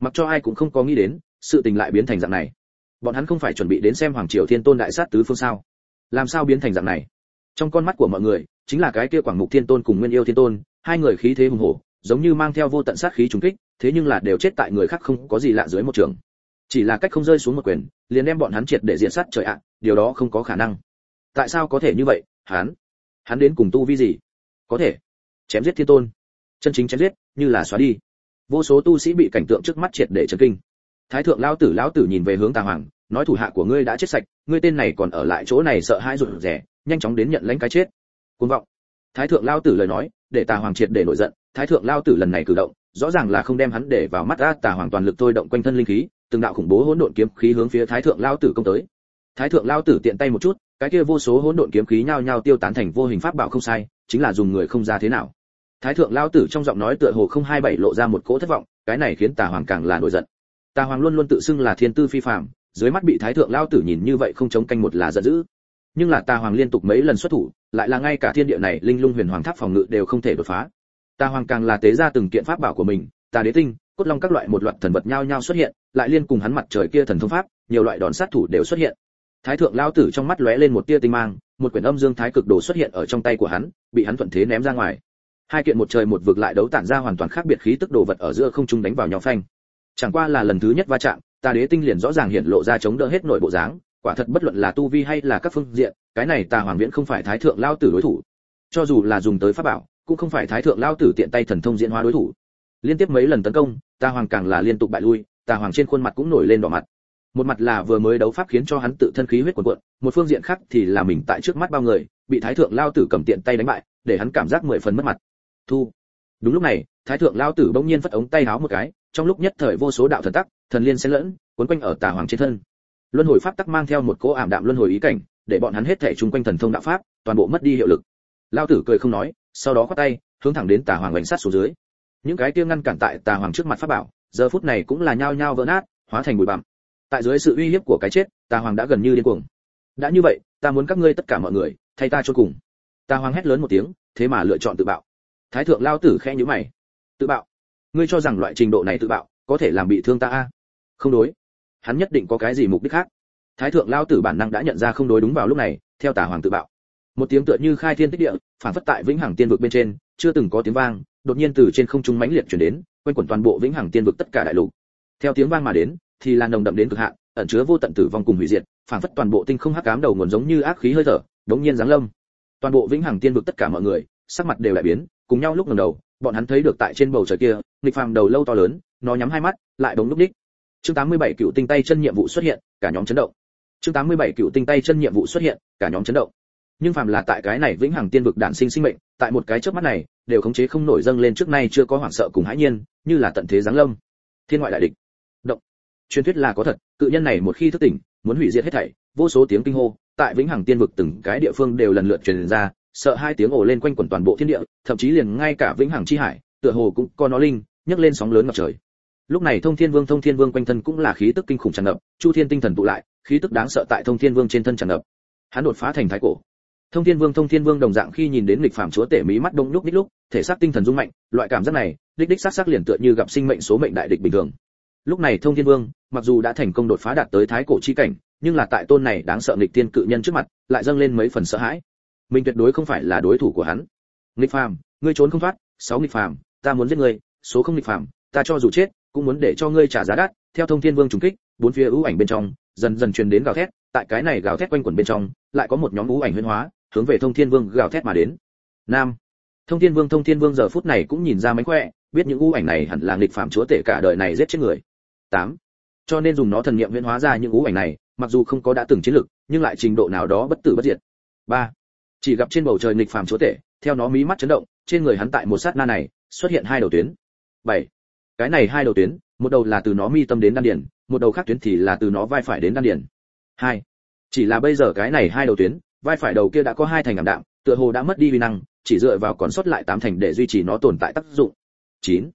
Mặc cho ai cũng không có nghĩ đến, sự tình lại biến thành dạng này. Bọn hắn không phải chuẩn bị đến xem hoàng triều thiên tôn đại sát tứ phương sao? Làm sao biến thành dạng này? Trong con mắt của mọi người chính là cái kia quảng mục thiên tôn cùng nguyên yêu thiên tôn, hai người khí thế hùng hổ, giống như mang theo vô tận sát khí trùng kích, thế nhưng là đều chết tại người khác không có gì lạ dưới một trường. Chỉ là cách không rơi xuống một quyền, liền đem bọn hắn triệt để diện sát trời ạ, điều đó không có khả năng. Tại sao có thể như vậy, hắn? Hắn đến cùng tu vi gì? Có thể. Chém giết thiên tôn. Chân chính chém giết, như là xóa đi. Vô số tu sĩ bị cảnh tượng trước mắt triệt để chấn kinh. Thái thượng lão tử lão tử nhìn về hướng tà hoàng, nói thủ hạ của ngươi đã chết sạch, ngươi tên này còn ở lại chỗ này sợ hãi rụt rẻ nhanh chóng đến nhận lãnh cái chết cuồng vọng. Thái thượng lao tử lời nói, để tà hoàng triệt để nổi giận, thái thượng lao tử lần này cử động, rõ ràng là không đem hắn để vào mắt ra, tà hoàng toàn lực thôi động quanh thân linh khí, từng đạo khủng bố hỗn độn kiếm khí hướng phía thái thượng lao tử công tới. Thái thượng lao tử tiện tay một chút, cái kia vô số hỗn độn kiếm khí nhao nhao tiêu tán thành vô hình pháp bảo không sai, chính là dùng người không ra thế nào. Thái thượng lao tử trong giọng nói tựa hồ không hai bảy lộ ra một cỗ thất vọng, cái này khiến tà hoàng càng là nổi giận. Tà hoàng luôn luôn tự xưng là thiên tư phi phàm, dưới mắt bị thái thượng lao tử nhìn như vậy không chống canh một là giận dữ nhưng là tà hoàng liên tục mấy lần xuất thủ, lại là ngay cả thiên địa này linh lung huyền hoàng tháp phòng ngự đều không thể đột phá. Tà hoàng càng là tế ra từng kiện pháp bảo của mình tà đế tinh, cốt long các loại một loạt thần vật nhao nhao xuất hiện, lại liên cùng hắn mặt trời kia thần thông pháp, nhiều loại đòn sát thủ đều xuất hiện. Thái thượng lao tử trong mắt lóe lên một tia tinh mang, một quyển âm dương thái cực đồ xuất hiện ở trong tay của hắn, bị hắn thuận thế ném ra ngoài. Hai kiện một trời một vực lại đấu tản ra hoàn toàn khác biệt khí tức đồ vật ở giữa không trung đánh vào nhau phanh. Chẳng qua là lần thứ nhất va chạm tà đế tinh liền rõ ràng hiện lộ ra chống đỡ hết nội bộ dáng quả thật bất luận là tu vi hay là các phương diện, cái này tà hoàng viễn không phải thái thượng lao tử đối thủ. Cho dù là dùng tới pháp bảo, cũng không phải thái thượng lao tử tiện tay thần thông diễn hóa đối thủ. Liên tiếp mấy lần tấn công, tà hoàng càng là liên tục bại lui, tà hoàng trên khuôn mặt cũng nổi lên đỏ mặt. Một mặt là vừa mới đấu pháp khiến cho hắn tự thân khí huyết cuồn cuộn, một phương diện khác thì là mình tại trước mắt bao người, bị thái thượng lao tử cầm tiện tay đánh bại, để hắn cảm giác mười phần mất mặt. Thu. Đúng lúc này, thái thượng lao tử bỗng nhiên phất ống tay háo một cái, trong lúc nhất thời vô số đạo thần tắc, thần liên xen lẫn cuốn quanh ở tà hoàng trên thân luân hồi pháp tắc mang theo một cỗ ảm đạm luân hồi ý cảnh, để bọn hắn hết thể chung quanh thần thông đạo pháp, toàn bộ mất đi hiệu lực. Lao tử cười không nói, sau đó khoát tay, hướng thẳng đến tà hoàng bánh sát xuống dưới. Những cái kia ngăn cản tại tà hoàng trước mặt pháp bảo, giờ phút này cũng là nhao nhao vỡ nát, hóa thành bụi bặm. Tại dưới sự uy hiếp của cái chết, tà hoàng đã gần như điên cuồng. Đã như vậy, ta muốn các ngươi tất cả mọi người, thay ta cho cùng. Tà hoàng hét lớn một tiếng, thế mà lựa chọn tự bạo. Thái thượng lao tử khẽ nhíu mày. Tự bạo? Ngươi cho rằng loại trình độ này tự bạo, có thể làm bị thương ta a? Không đối hắn nhất định có cái gì mục đích khác. Thái thượng lao tử bản năng đã nhận ra không đối đúng vào lúc này, theo tà hoàng tự bạo. Một tiếng tựa như khai thiên tích địa, phản phất tại vĩnh hằng tiên vực bên trên, chưa từng có tiếng vang, đột nhiên từ trên không trung mãnh liệt chuyển đến, quanh quẩn toàn bộ vĩnh hằng tiên vực tất cả đại lục. Theo tiếng vang mà đến, thì là nồng đậm đến cực hạn, ẩn chứa vô tận tử vong cùng hủy diệt, phản phất toàn bộ tinh không hắc ám đầu nguồn giống như ác khí hơi thở, đống nhiên giáng lâm. Toàn bộ vĩnh hằng tiên vực tất cả mọi người, sắc mặt đều lại biến, cùng nhau lúc ngẩng đầu, bọn hắn thấy được tại trên bầu trời kia, nghịch phàm đầu lâu to lớn, nó nhắm hai mắt, lại đống lúc đích chương 87 cựu tinh tay chân nhiệm vụ xuất hiện, cả nhóm chấn động. Chương 87 cựu tinh tay chân nhiệm vụ xuất hiện, cả nhóm chấn động. Nhưng phàm là tại cái này vĩnh hằng tiên vực đản sinh sinh mệnh, tại một cái chớp mắt này, đều khống chế không nổi dâng lên trước nay chưa có hoảng sợ cùng hãi nhiên, như là tận thế giáng lâm. Thiên ngoại đại địch. Động. Truyền thuyết là có thật, cự nhân này một khi thức tỉnh, muốn hủy diệt hết thảy, vô số tiếng kinh hô, tại vĩnh hằng tiên vực từng cái địa phương đều lần lượt truyền ra, sợ hai tiếng ồ lên quanh quẩn toàn bộ thiên địa, thậm chí liền ngay cả vĩnh hằng chi hải, tựa hồ cũng có nó linh, nhấc lên sóng lớn ngập trời lúc này thông thiên vương, thông thiên vương quanh thân cũng là khí tức kinh khủng tràn ngập, chu thiên tinh thần tụ lại, khí tức đáng sợ tại thông thiên vương trên thân tràn ngập. Hắn đột phá thành thái cổ. Thông thiên vương, thông thiên vương đồng dạng khi nhìn đến lịch phạm chúa tể mí mắt đông lúc đích lúc, thể xác tinh thần rung mạnh, loại cảm giác này, đích đích xác xác liền tựa như gặp sinh mệnh số mệnh đại địch bình thường. Lúc này thông thiên vương, mặc dù đã thành công đột phá đạt tới thái cổ chi cảnh, nhưng là tại tôn này đáng sợ nghịch tiên cự nhân trước mặt, lại dâng lên mấy phần sợ hãi. Mình tuyệt đối không phải là đối thủ của hắn. Nghịch phàm, ngươi trốn không thoát, sáu nghịch phàm, ta muốn giết ngươi, số không nghịch phàm, ta cho dù chết cũng muốn để cho ngươi trả giá đắt. Theo thông thiên vương trùng kích, bốn phía ưu ảnh bên trong, dần dần truyền đến gào thét. Tại cái này gào thét quanh quẩn bên trong, lại có một nhóm ưu ảnh huyễn hóa, hướng về thông thiên vương gào thét mà đến. Nam. Thông thiên vương, thông thiên vương giờ phút này cũng nhìn ra mánh khỏe, biết những ưu ảnh này hẳn là nghịch phạm chúa tể cả đời này giết chết người. Tám. Cho nên dùng nó thần niệm huyễn hóa ra những ưu ảnh này, mặc dù không có đã từng chiến lực, nhưng lại trình độ nào đó bất tử bất diệt. Ba. Chỉ gặp trên bầu trời nghịch phàm chúa tể, theo nó mí mắt chấn động, trên người hắn tại một sát na này, xuất hiện hai đầu tuyến. Bảy cái này hai đầu tuyến, một đầu là từ nó mi tâm đến đan điền, một đầu khác tuyến thì là từ nó vai phải đến đan điền. Hai. Chỉ là bây giờ cái này hai đầu tuyến, vai phải đầu kia đã có hai thành ảm đạm, tựa hồ đã mất đi vi năng, chỉ dựa vào còn sót lại tám thành để duy trì nó tồn tại tác dụng. Chín.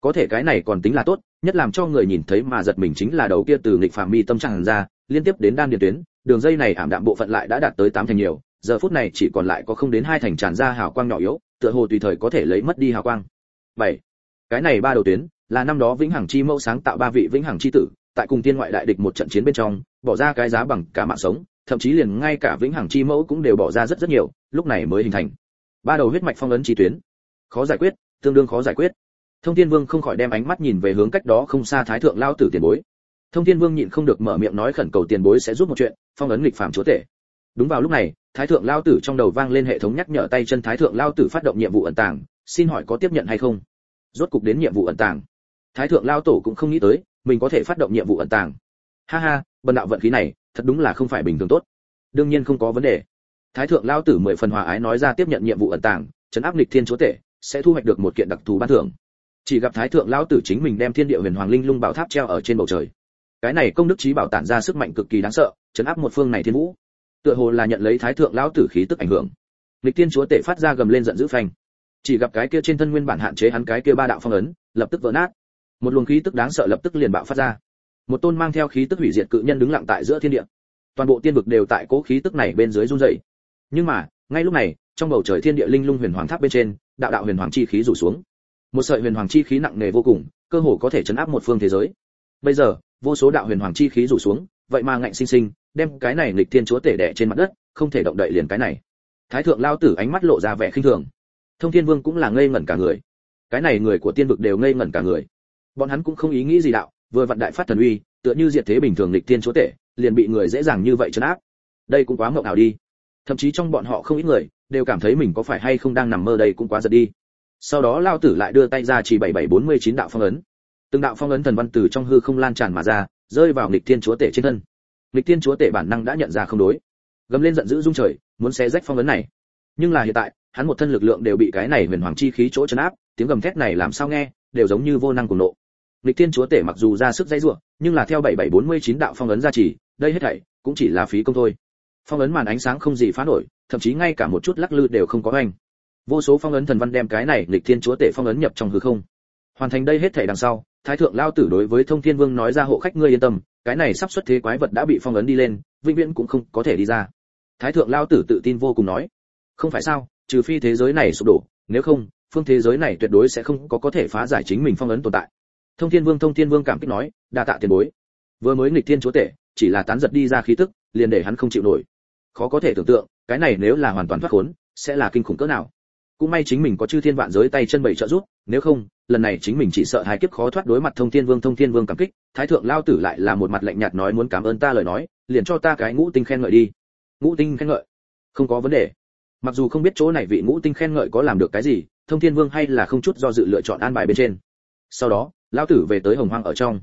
Có thể cái này còn tính là tốt, nhất làm cho người nhìn thấy mà giật mình chính là đầu kia từ nghịch phàm mi tâm tràn ra, liên tiếp đến đan điền tuyến, đường dây này ảm đạm bộ phận lại đã đạt tới tám thành nhiều, giờ phút này chỉ còn lại có không đến hai thành tràn ra hào quang nhỏ yếu, tựa hồ tùy thời có thể lấy mất đi hào quang. Bảy. Cái này ba đầu tuyến là năm đó vĩnh hằng chi mẫu sáng tạo ba vị vĩnh hằng chi tử, tại cùng tiên ngoại đại địch một trận chiến bên trong, bỏ ra cái giá bằng cả mạng sống, thậm chí liền ngay cả vĩnh hằng chi mẫu cũng đều bỏ ra rất rất nhiều, lúc này mới hình thành. Ba đầu huyết mạch phong ấn chi tuyến. Khó giải quyết, tương đương khó giải quyết. Thông thiên vương không khỏi đem ánh mắt nhìn về hướng cách đó không xa thái thượng lao tử tiền bối. Thông thiên vương nhịn không được mở miệng nói khẩn cầu tiền bối sẽ giúp một chuyện, phong ấn lịch phàm chúa tể. Đúng vào lúc này, thái thượng lao tử trong đầu vang lên hệ thống nhắc nhở tay chân thái thượng lao tử phát động nhiệm vụ ẩn tàng, xin hỏi có tiếp nhận hay không? Rốt cục đến nhiệm vụ ẩn tàng thái thượng lao tổ cũng không nghĩ tới, mình có thể phát động nhiệm vụ ẩn tàng. Ha ha, bần đạo vận khí này, thật đúng là không phải bình thường tốt. Đương nhiên không có vấn đề. Thái thượng lao tử mười phần hòa ái nói ra tiếp nhận nhiệm vụ ẩn tàng chấn áp lịch thiên chúa tể, sẽ thu hoạch được một kiện đặc thù ban thưởng. Chỉ gặp thái thượng lao tử chính mình đem thiên địa huyền hoàng linh lung bảo tháp treo ở trên bầu trời. Cái này công đức trí bảo tản ra sức mạnh cực kỳ đáng sợ chấn áp một phương này thiên vũ. Tựa hồ là nhận lấy thái thượng lão tử khí tức ảnh hưởng. Lịch tiên chúa tể phát ra gầm lên giận dữ phanh. Chỉ gặp cái kia trên thân nguyên bản hạn chế hắn cái kia ba đạo phong ấn, lập tức vỡ nát một luồng khí tức đáng sợ lập tức liền bạo phát ra. Một tôn mang theo khí tức hủy diệt cự nhân đứng lặng tại giữa thiên địa. Toàn bộ tiên vực đều tại cố khí tức này bên dưới run rẩy. Nhưng mà, ngay lúc này, trong bầu trời thiên địa linh lung huyền hoàng tháp bên trên, đạo đạo huyền hoàng chi khí rủ xuống. Một sợi huyền hoàng chi khí nặng nề vô cùng, cơ hồ có thể chấn áp một phương thế giới. Bây giờ, vô số đạo huyền hoàng chi khí rủ xuống, vậy mà ngạnh sinh sinh, đem cái này nghịch thiên chúa tể đẻ trên mặt đất, không thể động đậy liền cái này. Thái thượng lao tử ánh mắt lộ ra vẻ khinh thường. Thông thiên vương cũng là ngây ngẩn cả người. Cái này người của tiên vực đều ngây ngẩn cả người bọn hắn cũng không ý nghĩ gì đạo, vừa vận đại phát thần uy, tựa như diệt thế bình thường lịch tiên chúa tể, liền bị người dễ dàng như vậy chấn áp. Đây cũng quá mộng ảo đi. Thậm chí trong bọn họ không ít người, đều cảm thấy mình có phải hay không đang nằm mơ đây cũng quá giật đi. Sau đó lao tử lại đưa tay ra chỉ bảy bảy bốn mươi chín đạo phong ấn. Từng đạo phong ấn thần văn từ trong hư không lan tràn mà ra, rơi vào nghịch thiên chúa tể trên thân. Nghịch thiên chúa tể bản năng đã nhận ra không đối. Gầm lên giận dữ rung trời, muốn xé rách phong ấn này. Nhưng là hiện tại, hắn một thân lực lượng đều bị cái này huyền hoàng chi khí chỗ chấn áp, tiếng gầm thét này làm sao nghe, đều giống như vô năng cùng nộ. Lịch thiên chúa tể mặc dù ra sức dây rủa, nhưng là theo bảy bảy bốn mươi chín đạo phong ấn gia trì đây hết thảy cũng chỉ là phí công thôi. Phong ấn màn ánh sáng không gì phá nổi, thậm chí ngay cả một chút lắc lư đều không có hành. vô số phong ấn thần văn đem cái này lịch thiên chúa tể phong ấn nhập trong hư không. Hoàn thành đây hết thảy đằng sau, thái thượng lao tử đối với thông thiên vương nói ra hộ khách ngươi yên tâm, cái này sắp xuất thế quái vật đã bị phong ấn đi lên, vĩnh viễn cũng không có thể đi ra. Thái thượng lao tử tự tin vô cùng nói, không phải sao, trừ phi thế giới này sụp đổ, nếu không, phương thế giới này tuyệt đối sẽ không có có thể phá giải chính mình phong ấn tồn tại thông thiên vương, thông thiên vương cảm kích nói, đa tạ tiền bối. Vừa mới nghịch thiên chúa tể, chỉ là tán giật đi ra khí tức, liền để hắn không chịu nổi. Khó có thể tưởng tượng, cái này nếu là hoàn toàn thoát khốn, sẽ là kinh khủng cỡ nào. Cũng may chính mình có chư thiên vạn giới tay chân bảy trợ giúp, nếu không, lần này chính mình chỉ sợ hai kiếp khó thoát đối mặt thông thiên vương, thông thiên vương cảm kích, thái thượng lao tử lại là một mặt lạnh nhạt nói muốn cảm ơn ta lời nói, liền cho ta cái ngũ tinh khen ngợi đi. Ngũ tinh khen ngợi? Không có vấn đề. Mặc dù không biết chỗ này vị ngũ tinh khen ngợi có làm được cái gì, thông thiên vương hay là không chút do dự lựa chọn an bài bên trên. Sau đó lao tử về tới hồng hoang ở trong.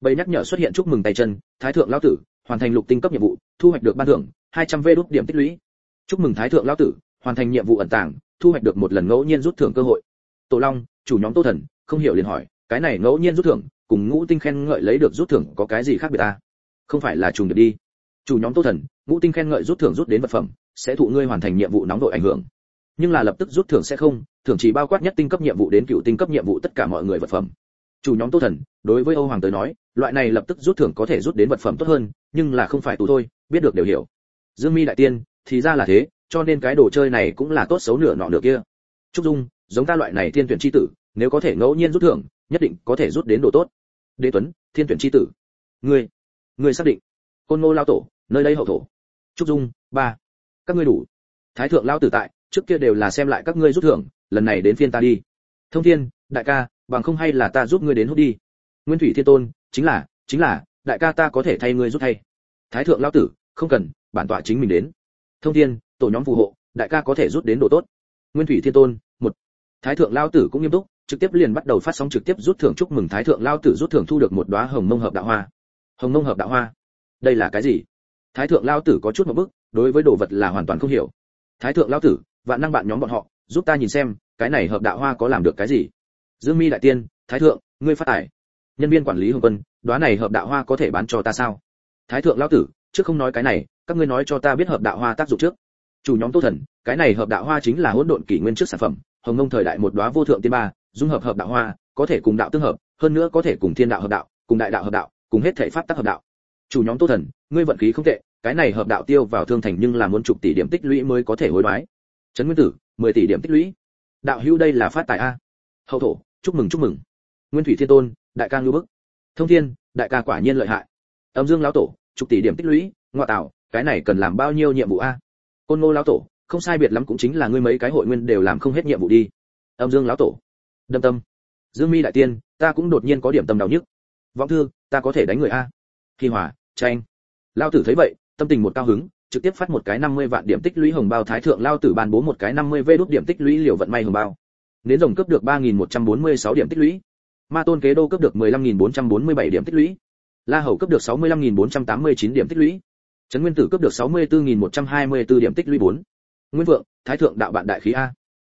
Bầy nhắc nhở xuất hiện chúc mừng tay chân, thái thượng lao tử, hoàn thành lục tinh cấp nhiệm vụ, thu hoạch được ban thưởng 200 vê đốt điểm tích lũy. Chúc mừng thái thượng lao tử, hoàn thành nhiệm vụ ẩn tàng, thu hoạch được một lần ngẫu nhiên rút thưởng cơ hội. Tổ long, chủ nhóm tô thần, không hiểu liền hỏi, cái này ngẫu nhiên rút thưởng, cùng ngũ tinh khen ngợi lấy được rút thưởng có cái gì khác biệt ta? Không phải là trùng được đi. Chủ nhóm tô thần, ngũ tinh khen ngợi rút thưởng rút đến vật phẩm, sẽ thụ ngươi hoàn thành nhiệm vụ nóng đội ảnh hưởng. Nhưng là lập tức rút thưởng sẽ không, thưởng chỉ bao quát nhất tinh cấp nhiệm vụ đến cựu tinh cấp nhiệm vụ tất cả mọi người vật phẩm chủ nhóm tô thần, đối với âu hoàng tới nói, loại này lập tức rút thưởng có thể rút đến vật phẩm tốt hơn, nhưng là không phải tù thôi, biết được đều hiểu. Dương mi đại tiên, thì ra là thế, cho nên cái đồ chơi này cũng là tốt xấu nửa nọ nửa kia. Trúc dung, giống ta loại này thiên tuyển chi tử, nếu có thể ngẫu nhiên rút thưởng, nhất định có thể rút đến đồ tốt. Đế tuấn, thiên tuyển chi tử. Ngươi ngươi xác định. Côn ngô lao tổ, nơi đây hậu thổ. Trúc dung, ba. Các ngươi đủ. Thái thượng lao tử tại, trước kia đều là xem lại các ngươi rút thưởng, lần này đến phiên ta đi. Thông thiên, đại ca bằng không hay là ta giúp ngươi đến hút đi. Nguyên thủy thiên tôn, chính là chính là, đại ca ta có thể thay ngươi rút thay. Thái thượng lão tử, không cần, bản tọa chính mình đến. Thông thiên, tổ nhóm phù hộ, đại ca có thể rút đến độ tốt. Nguyên thủy thiên tôn, một. Thái thượng lão tử cũng nghiêm túc, trực tiếp liền bắt đầu phát sóng trực tiếp rút thưởng chúc mừng thái thượng lão tử rút thưởng thu được một đóa hồng mông hợp đạo hoa. Hồng mông hợp đạo hoa. Đây là cái gì? Thái thượng lão tử có chút một bức, đối với đồ vật là hoàn toàn không hiểu. Thái thượng lão tử, vạn năng bạn nhóm bọn họ, giúp ta nhìn xem, cái này hợp đạo hoa có làm được cái gì? Dương mi đại tiên, thái thượng, ngươi phát tải nhân viên quản lý hồng quân đóa này hợp đạo hoa có thể bán cho ta sao? Thái thượng lao tử, trước không nói cái này, các ngươi nói cho ta biết hợp đạo hoa tác dụng trước. Chủ nhóm tô thần, cái này hợp đạo hoa chính là hỗn độn kỷ nguyên trước sản phẩm, hồng ngông thời đại một đóa vô thượng tiên ba, dung hợp hợp đạo hoa, có thể cùng đạo tương hợp, hơn nữa có thể cùng thiên đạo hợp đạo, cùng đại đạo hợp đạo, cùng hết thể pháp tác hợp đạo. Chủ nhóm tô thần, ngươi vận khí không tệ, cái này hợp đạo tiêu vào thương thành nhưng là muốn chục tỷ điểm tích lũy mới có thể hối đoái. Trấn nguyên tử 10 tỷ điểm tích lũy. Đạo hữu đây là phát tài a? Hậu thổ, chúc mừng chúc mừng. Nguyên thủy thiên tôn, đại ca ngưu bức. Thông thiên, đại ca quả nhiên lợi hại. Âm dương lão tổ, chục tỷ điểm tích lũy ngoại tạo, cái này cần làm bao nhiêu nhiệm vụ a? Côn ngô lão tổ, không sai biệt lắm cũng chính là ngươi mấy cái hội nguyên đều làm không hết nhiệm vụ đi. Âm dương lão tổ. Đâm tâm. Dương mi đại tiên, ta cũng đột nhiên có điểm tâm đau nhức. Vọng thư, ta có thể đánh người a? Khi hòa, tranh. Lao tử thấy vậy, tâm tình một cao hứng, trực tiếp phát một cái 50 vạn điểm tích lũy hồng bao thái thượng lao tử ban bố một cái 50 vê đốt điểm tích lũy liều vận may hồng bao nến rồng cấp được 3.146 điểm tích lũy. Ma tôn kế đô cấp được 15.447 điểm tích lũy. La hầu cấp được 65.489 điểm tích lũy. Trấn nguyên tử cấp được 64.124 điểm tích lũy 4. nguyên vượng, thái thượng đạo bạn đại khí a.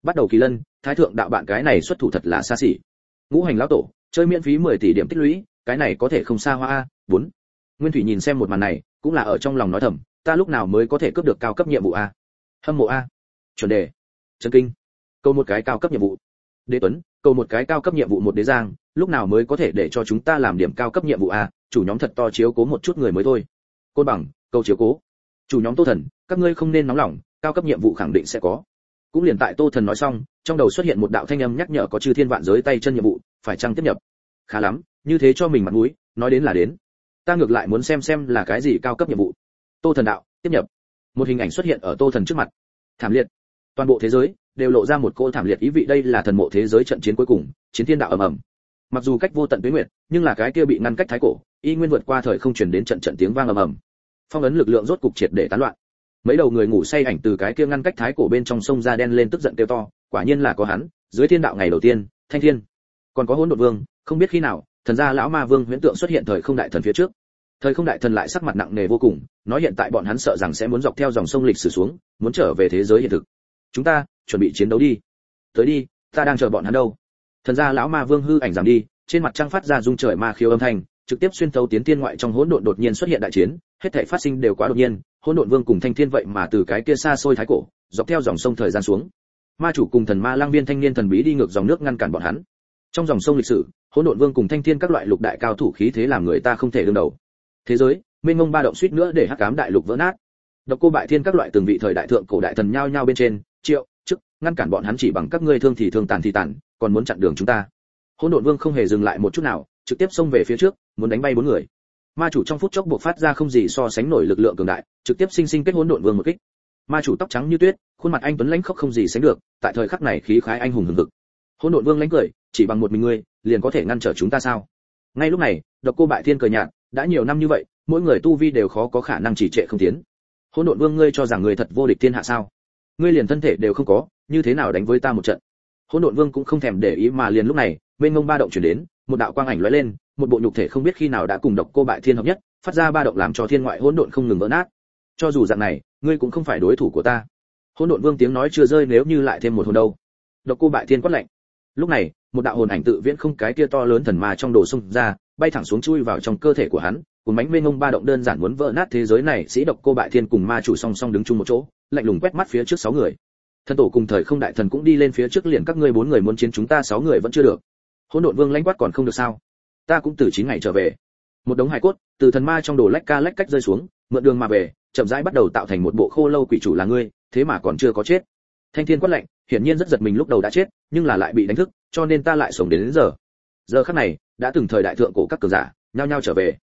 Bắt đầu kỳ lân, thái thượng đạo bạn cái này xuất thủ thật là xa xỉ. Ngũ hành lão tổ, chơi miễn phí 10 tỷ điểm tích lũy, cái này có thể không xa hoa a 4. nguyên thủy nhìn xem một màn này, cũng là ở trong lòng nói thầm, ta lúc nào mới có thể cướp được cao cấp nhiệm vụ a? Hâm mộ a. Chuẩn đề. Chân kinh cầu một cái cao cấp nhiệm vụ. Đế tuấn cầu một cái cao cấp nhiệm vụ một đế giang, lúc nào mới có thể để cho chúng ta làm điểm cao cấp nhiệm vụ a chủ nhóm thật to chiếu cố một chút người mới thôi. Côn bằng cầu chiếu cố. Chủ nhóm tô thần, các ngươi không nên nóng lòng, cao cấp nhiệm vụ khẳng định sẽ có. Cũng liền tại tô thần nói xong, trong đầu xuất hiện một đạo thanh âm nhắc nhở có chư thiên vạn giới tay chân nhiệm vụ, phải chăng tiếp nhập? Khá lắm, như thế cho mình mặt mũi, nói đến là đến. Ta ngược lại muốn xem xem là cái gì cao cấp nhiệm vụ. Tô thần đạo, tiếp nhập. Một hình ảnh xuất hiện ở tô thần trước mặt. Thảm liệt. Toàn bộ thế giới đều lộ ra một cô thảm liệt ý vị. Đây là thần mộ thế giới trận chiến cuối cùng, chiến thiên đạo ầm ầm. Mặc dù cách vô tận tuyến nguyệt, nhưng là cái kia bị ngăn cách thái cổ, y nguyên vượt qua thời không truyền đến trận trận tiếng vang ầm ầm. Phong ấn lực lượng rốt cục triệt để tán loạn. Mấy đầu người ngủ say ảnh từ cái kia ngăn cách thái cổ bên trong sông ra đen lên tức giận kêu to, quả nhiên là có hắn, dưới thiên đạo ngày đầu tiên, thanh thiên. Còn có hỗn độn vương, không biết khi nào, thần gia lão ma vương huyễn tượng xuất hiện thời không đại thần phía trước. Thời không đại thần lại sắc mặt nặng nề vô cùng, nói hiện tại bọn hắn sợ rằng sẽ muốn dọc theo dòng sông lịch sử xuống, muốn trở về thế giới hiện thực chúng ta, chuẩn bị chiến đấu đi. Tới đi, ta đang chờ bọn hắn đâu. Thần gia lão ma vương hư ảnh giảm đi, trên mặt trăng phát ra rung trời ma khiếu âm thanh, trực tiếp xuyên thấu tiến tiên ngoại trong hỗn độn đột nhiên xuất hiện đại chiến, hết thảy phát sinh đều quá đột nhiên, hỗn độn vương cùng thanh thiên vậy mà từ cái kia xa xôi thái cổ, dọc theo dòng sông thời gian xuống. Ma chủ cùng thần ma lang viên thanh niên thần bí đi ngược dòng nước ngăn cản bọn hắn. Trong dòng sông lịch sử, hỗn độn vương cùng thanh thiên các loại lục đại cao thủ khí thế làm người ta không thể đương đầu. Thế giới, mênh mông ba động suýt nữa để hắc ám đại lục vỡ nát. Độc cô bại thiên các loại từng vị thời đại thượng cổ đại thần nhao nhao bên trên triệu, chức, ngăn cản bọn hắn chỉ bằng các ngươi thương thì thương tàn thì tàn, còn muốn chặn đường chúng ta. Hỗn độn vương không hề dừng lại một chút nào, trực tiếp xông về phía trước, muốn đánh bay bốn người. Ma chủ trong phút chốc buộc phát ra không gì so sánh nổi lực lượng cường đại, trực tiếp sinh sinh kết hỗn độn vương một kích. Ma chủ tóc trắng như tuyết, khuôn mặt anh tuấn lãnh khốc không gì sánh được, tại thời khắc này khí khái anh hùng hừng hực. Hỗn độn vương lãnh cười, chỉ bằng một mình ngươi, liền có thể ngăn trở chúng ta sao? Ngay lúc này, độc cô bại thiên cười nhạt, đã nhiều năm như vậy, mỗi người tu vi đều khó có khả năng chỉ trệ không tiến. Hỗn độn vương ngươi cho rằng người thật vô địch thiên hạ sao? Ngươi liền thân thể đều không có, như thế nào đánh với ta một trận? Hỗn độn vương cũng không thèm để ý mà liền lúc này bên ngông ba động chuyển đến, một đạo quang ảnh lóe lên, một bộ nhục thể không biết khi nào đã cùng độc cô bại thiên hợp nhất, phát ra ba động làm cho thiên ngoại hỗn độn không ngừng vỡ nát. Cho dù dạng này, ngươi cũng không phải đối thủ của ta. Hỗn độn vương tiếng nói chưa rơi nếu như lại thêm một hồn đâu. Độc cô bại thiên quát lạnh. Lúc này, một đạo hồn ảnh tự viễn không cái kia to lớn thần ma trong đồ xung ra, bay thẳng xuống chui vào trong cơ thể của hắn cùng mánh mênh ngông ba động đơn giản muốn vỡ nát thế giới này sĩ độc cô bại thiên cùng ma chủ song song đứng chung một chỗ lạnh lùng quét mắt phía trước sáu người. Thần tổ cùng thời không đại thần cũng đi lên phía trước liền các ngươi bốn người muốn chiến chúng ta sáu người vẫn chưa được. Hỗn độn vương lãnh quát còn không được sao? Ta cũng từ chín ngày trở về. Một đống hải cốt từ thần ma trong đồ lách ca lách cách rơi xuống mượn đường mà về chậm rãi bắt đầu tạo thành một bộ khô lâu quỷ chủ là ngươi thế mà còn chưa có chết. Thanh thiên quát lạnh hiển nhiên rất giật mình lúc đầu đã chết nhưng là lại bị đánh thức cho nên ta lại sống đến, đến giờ. Giờ khắc này đã từng thời đại thượng cổ các cường giả nhao nhao trở về.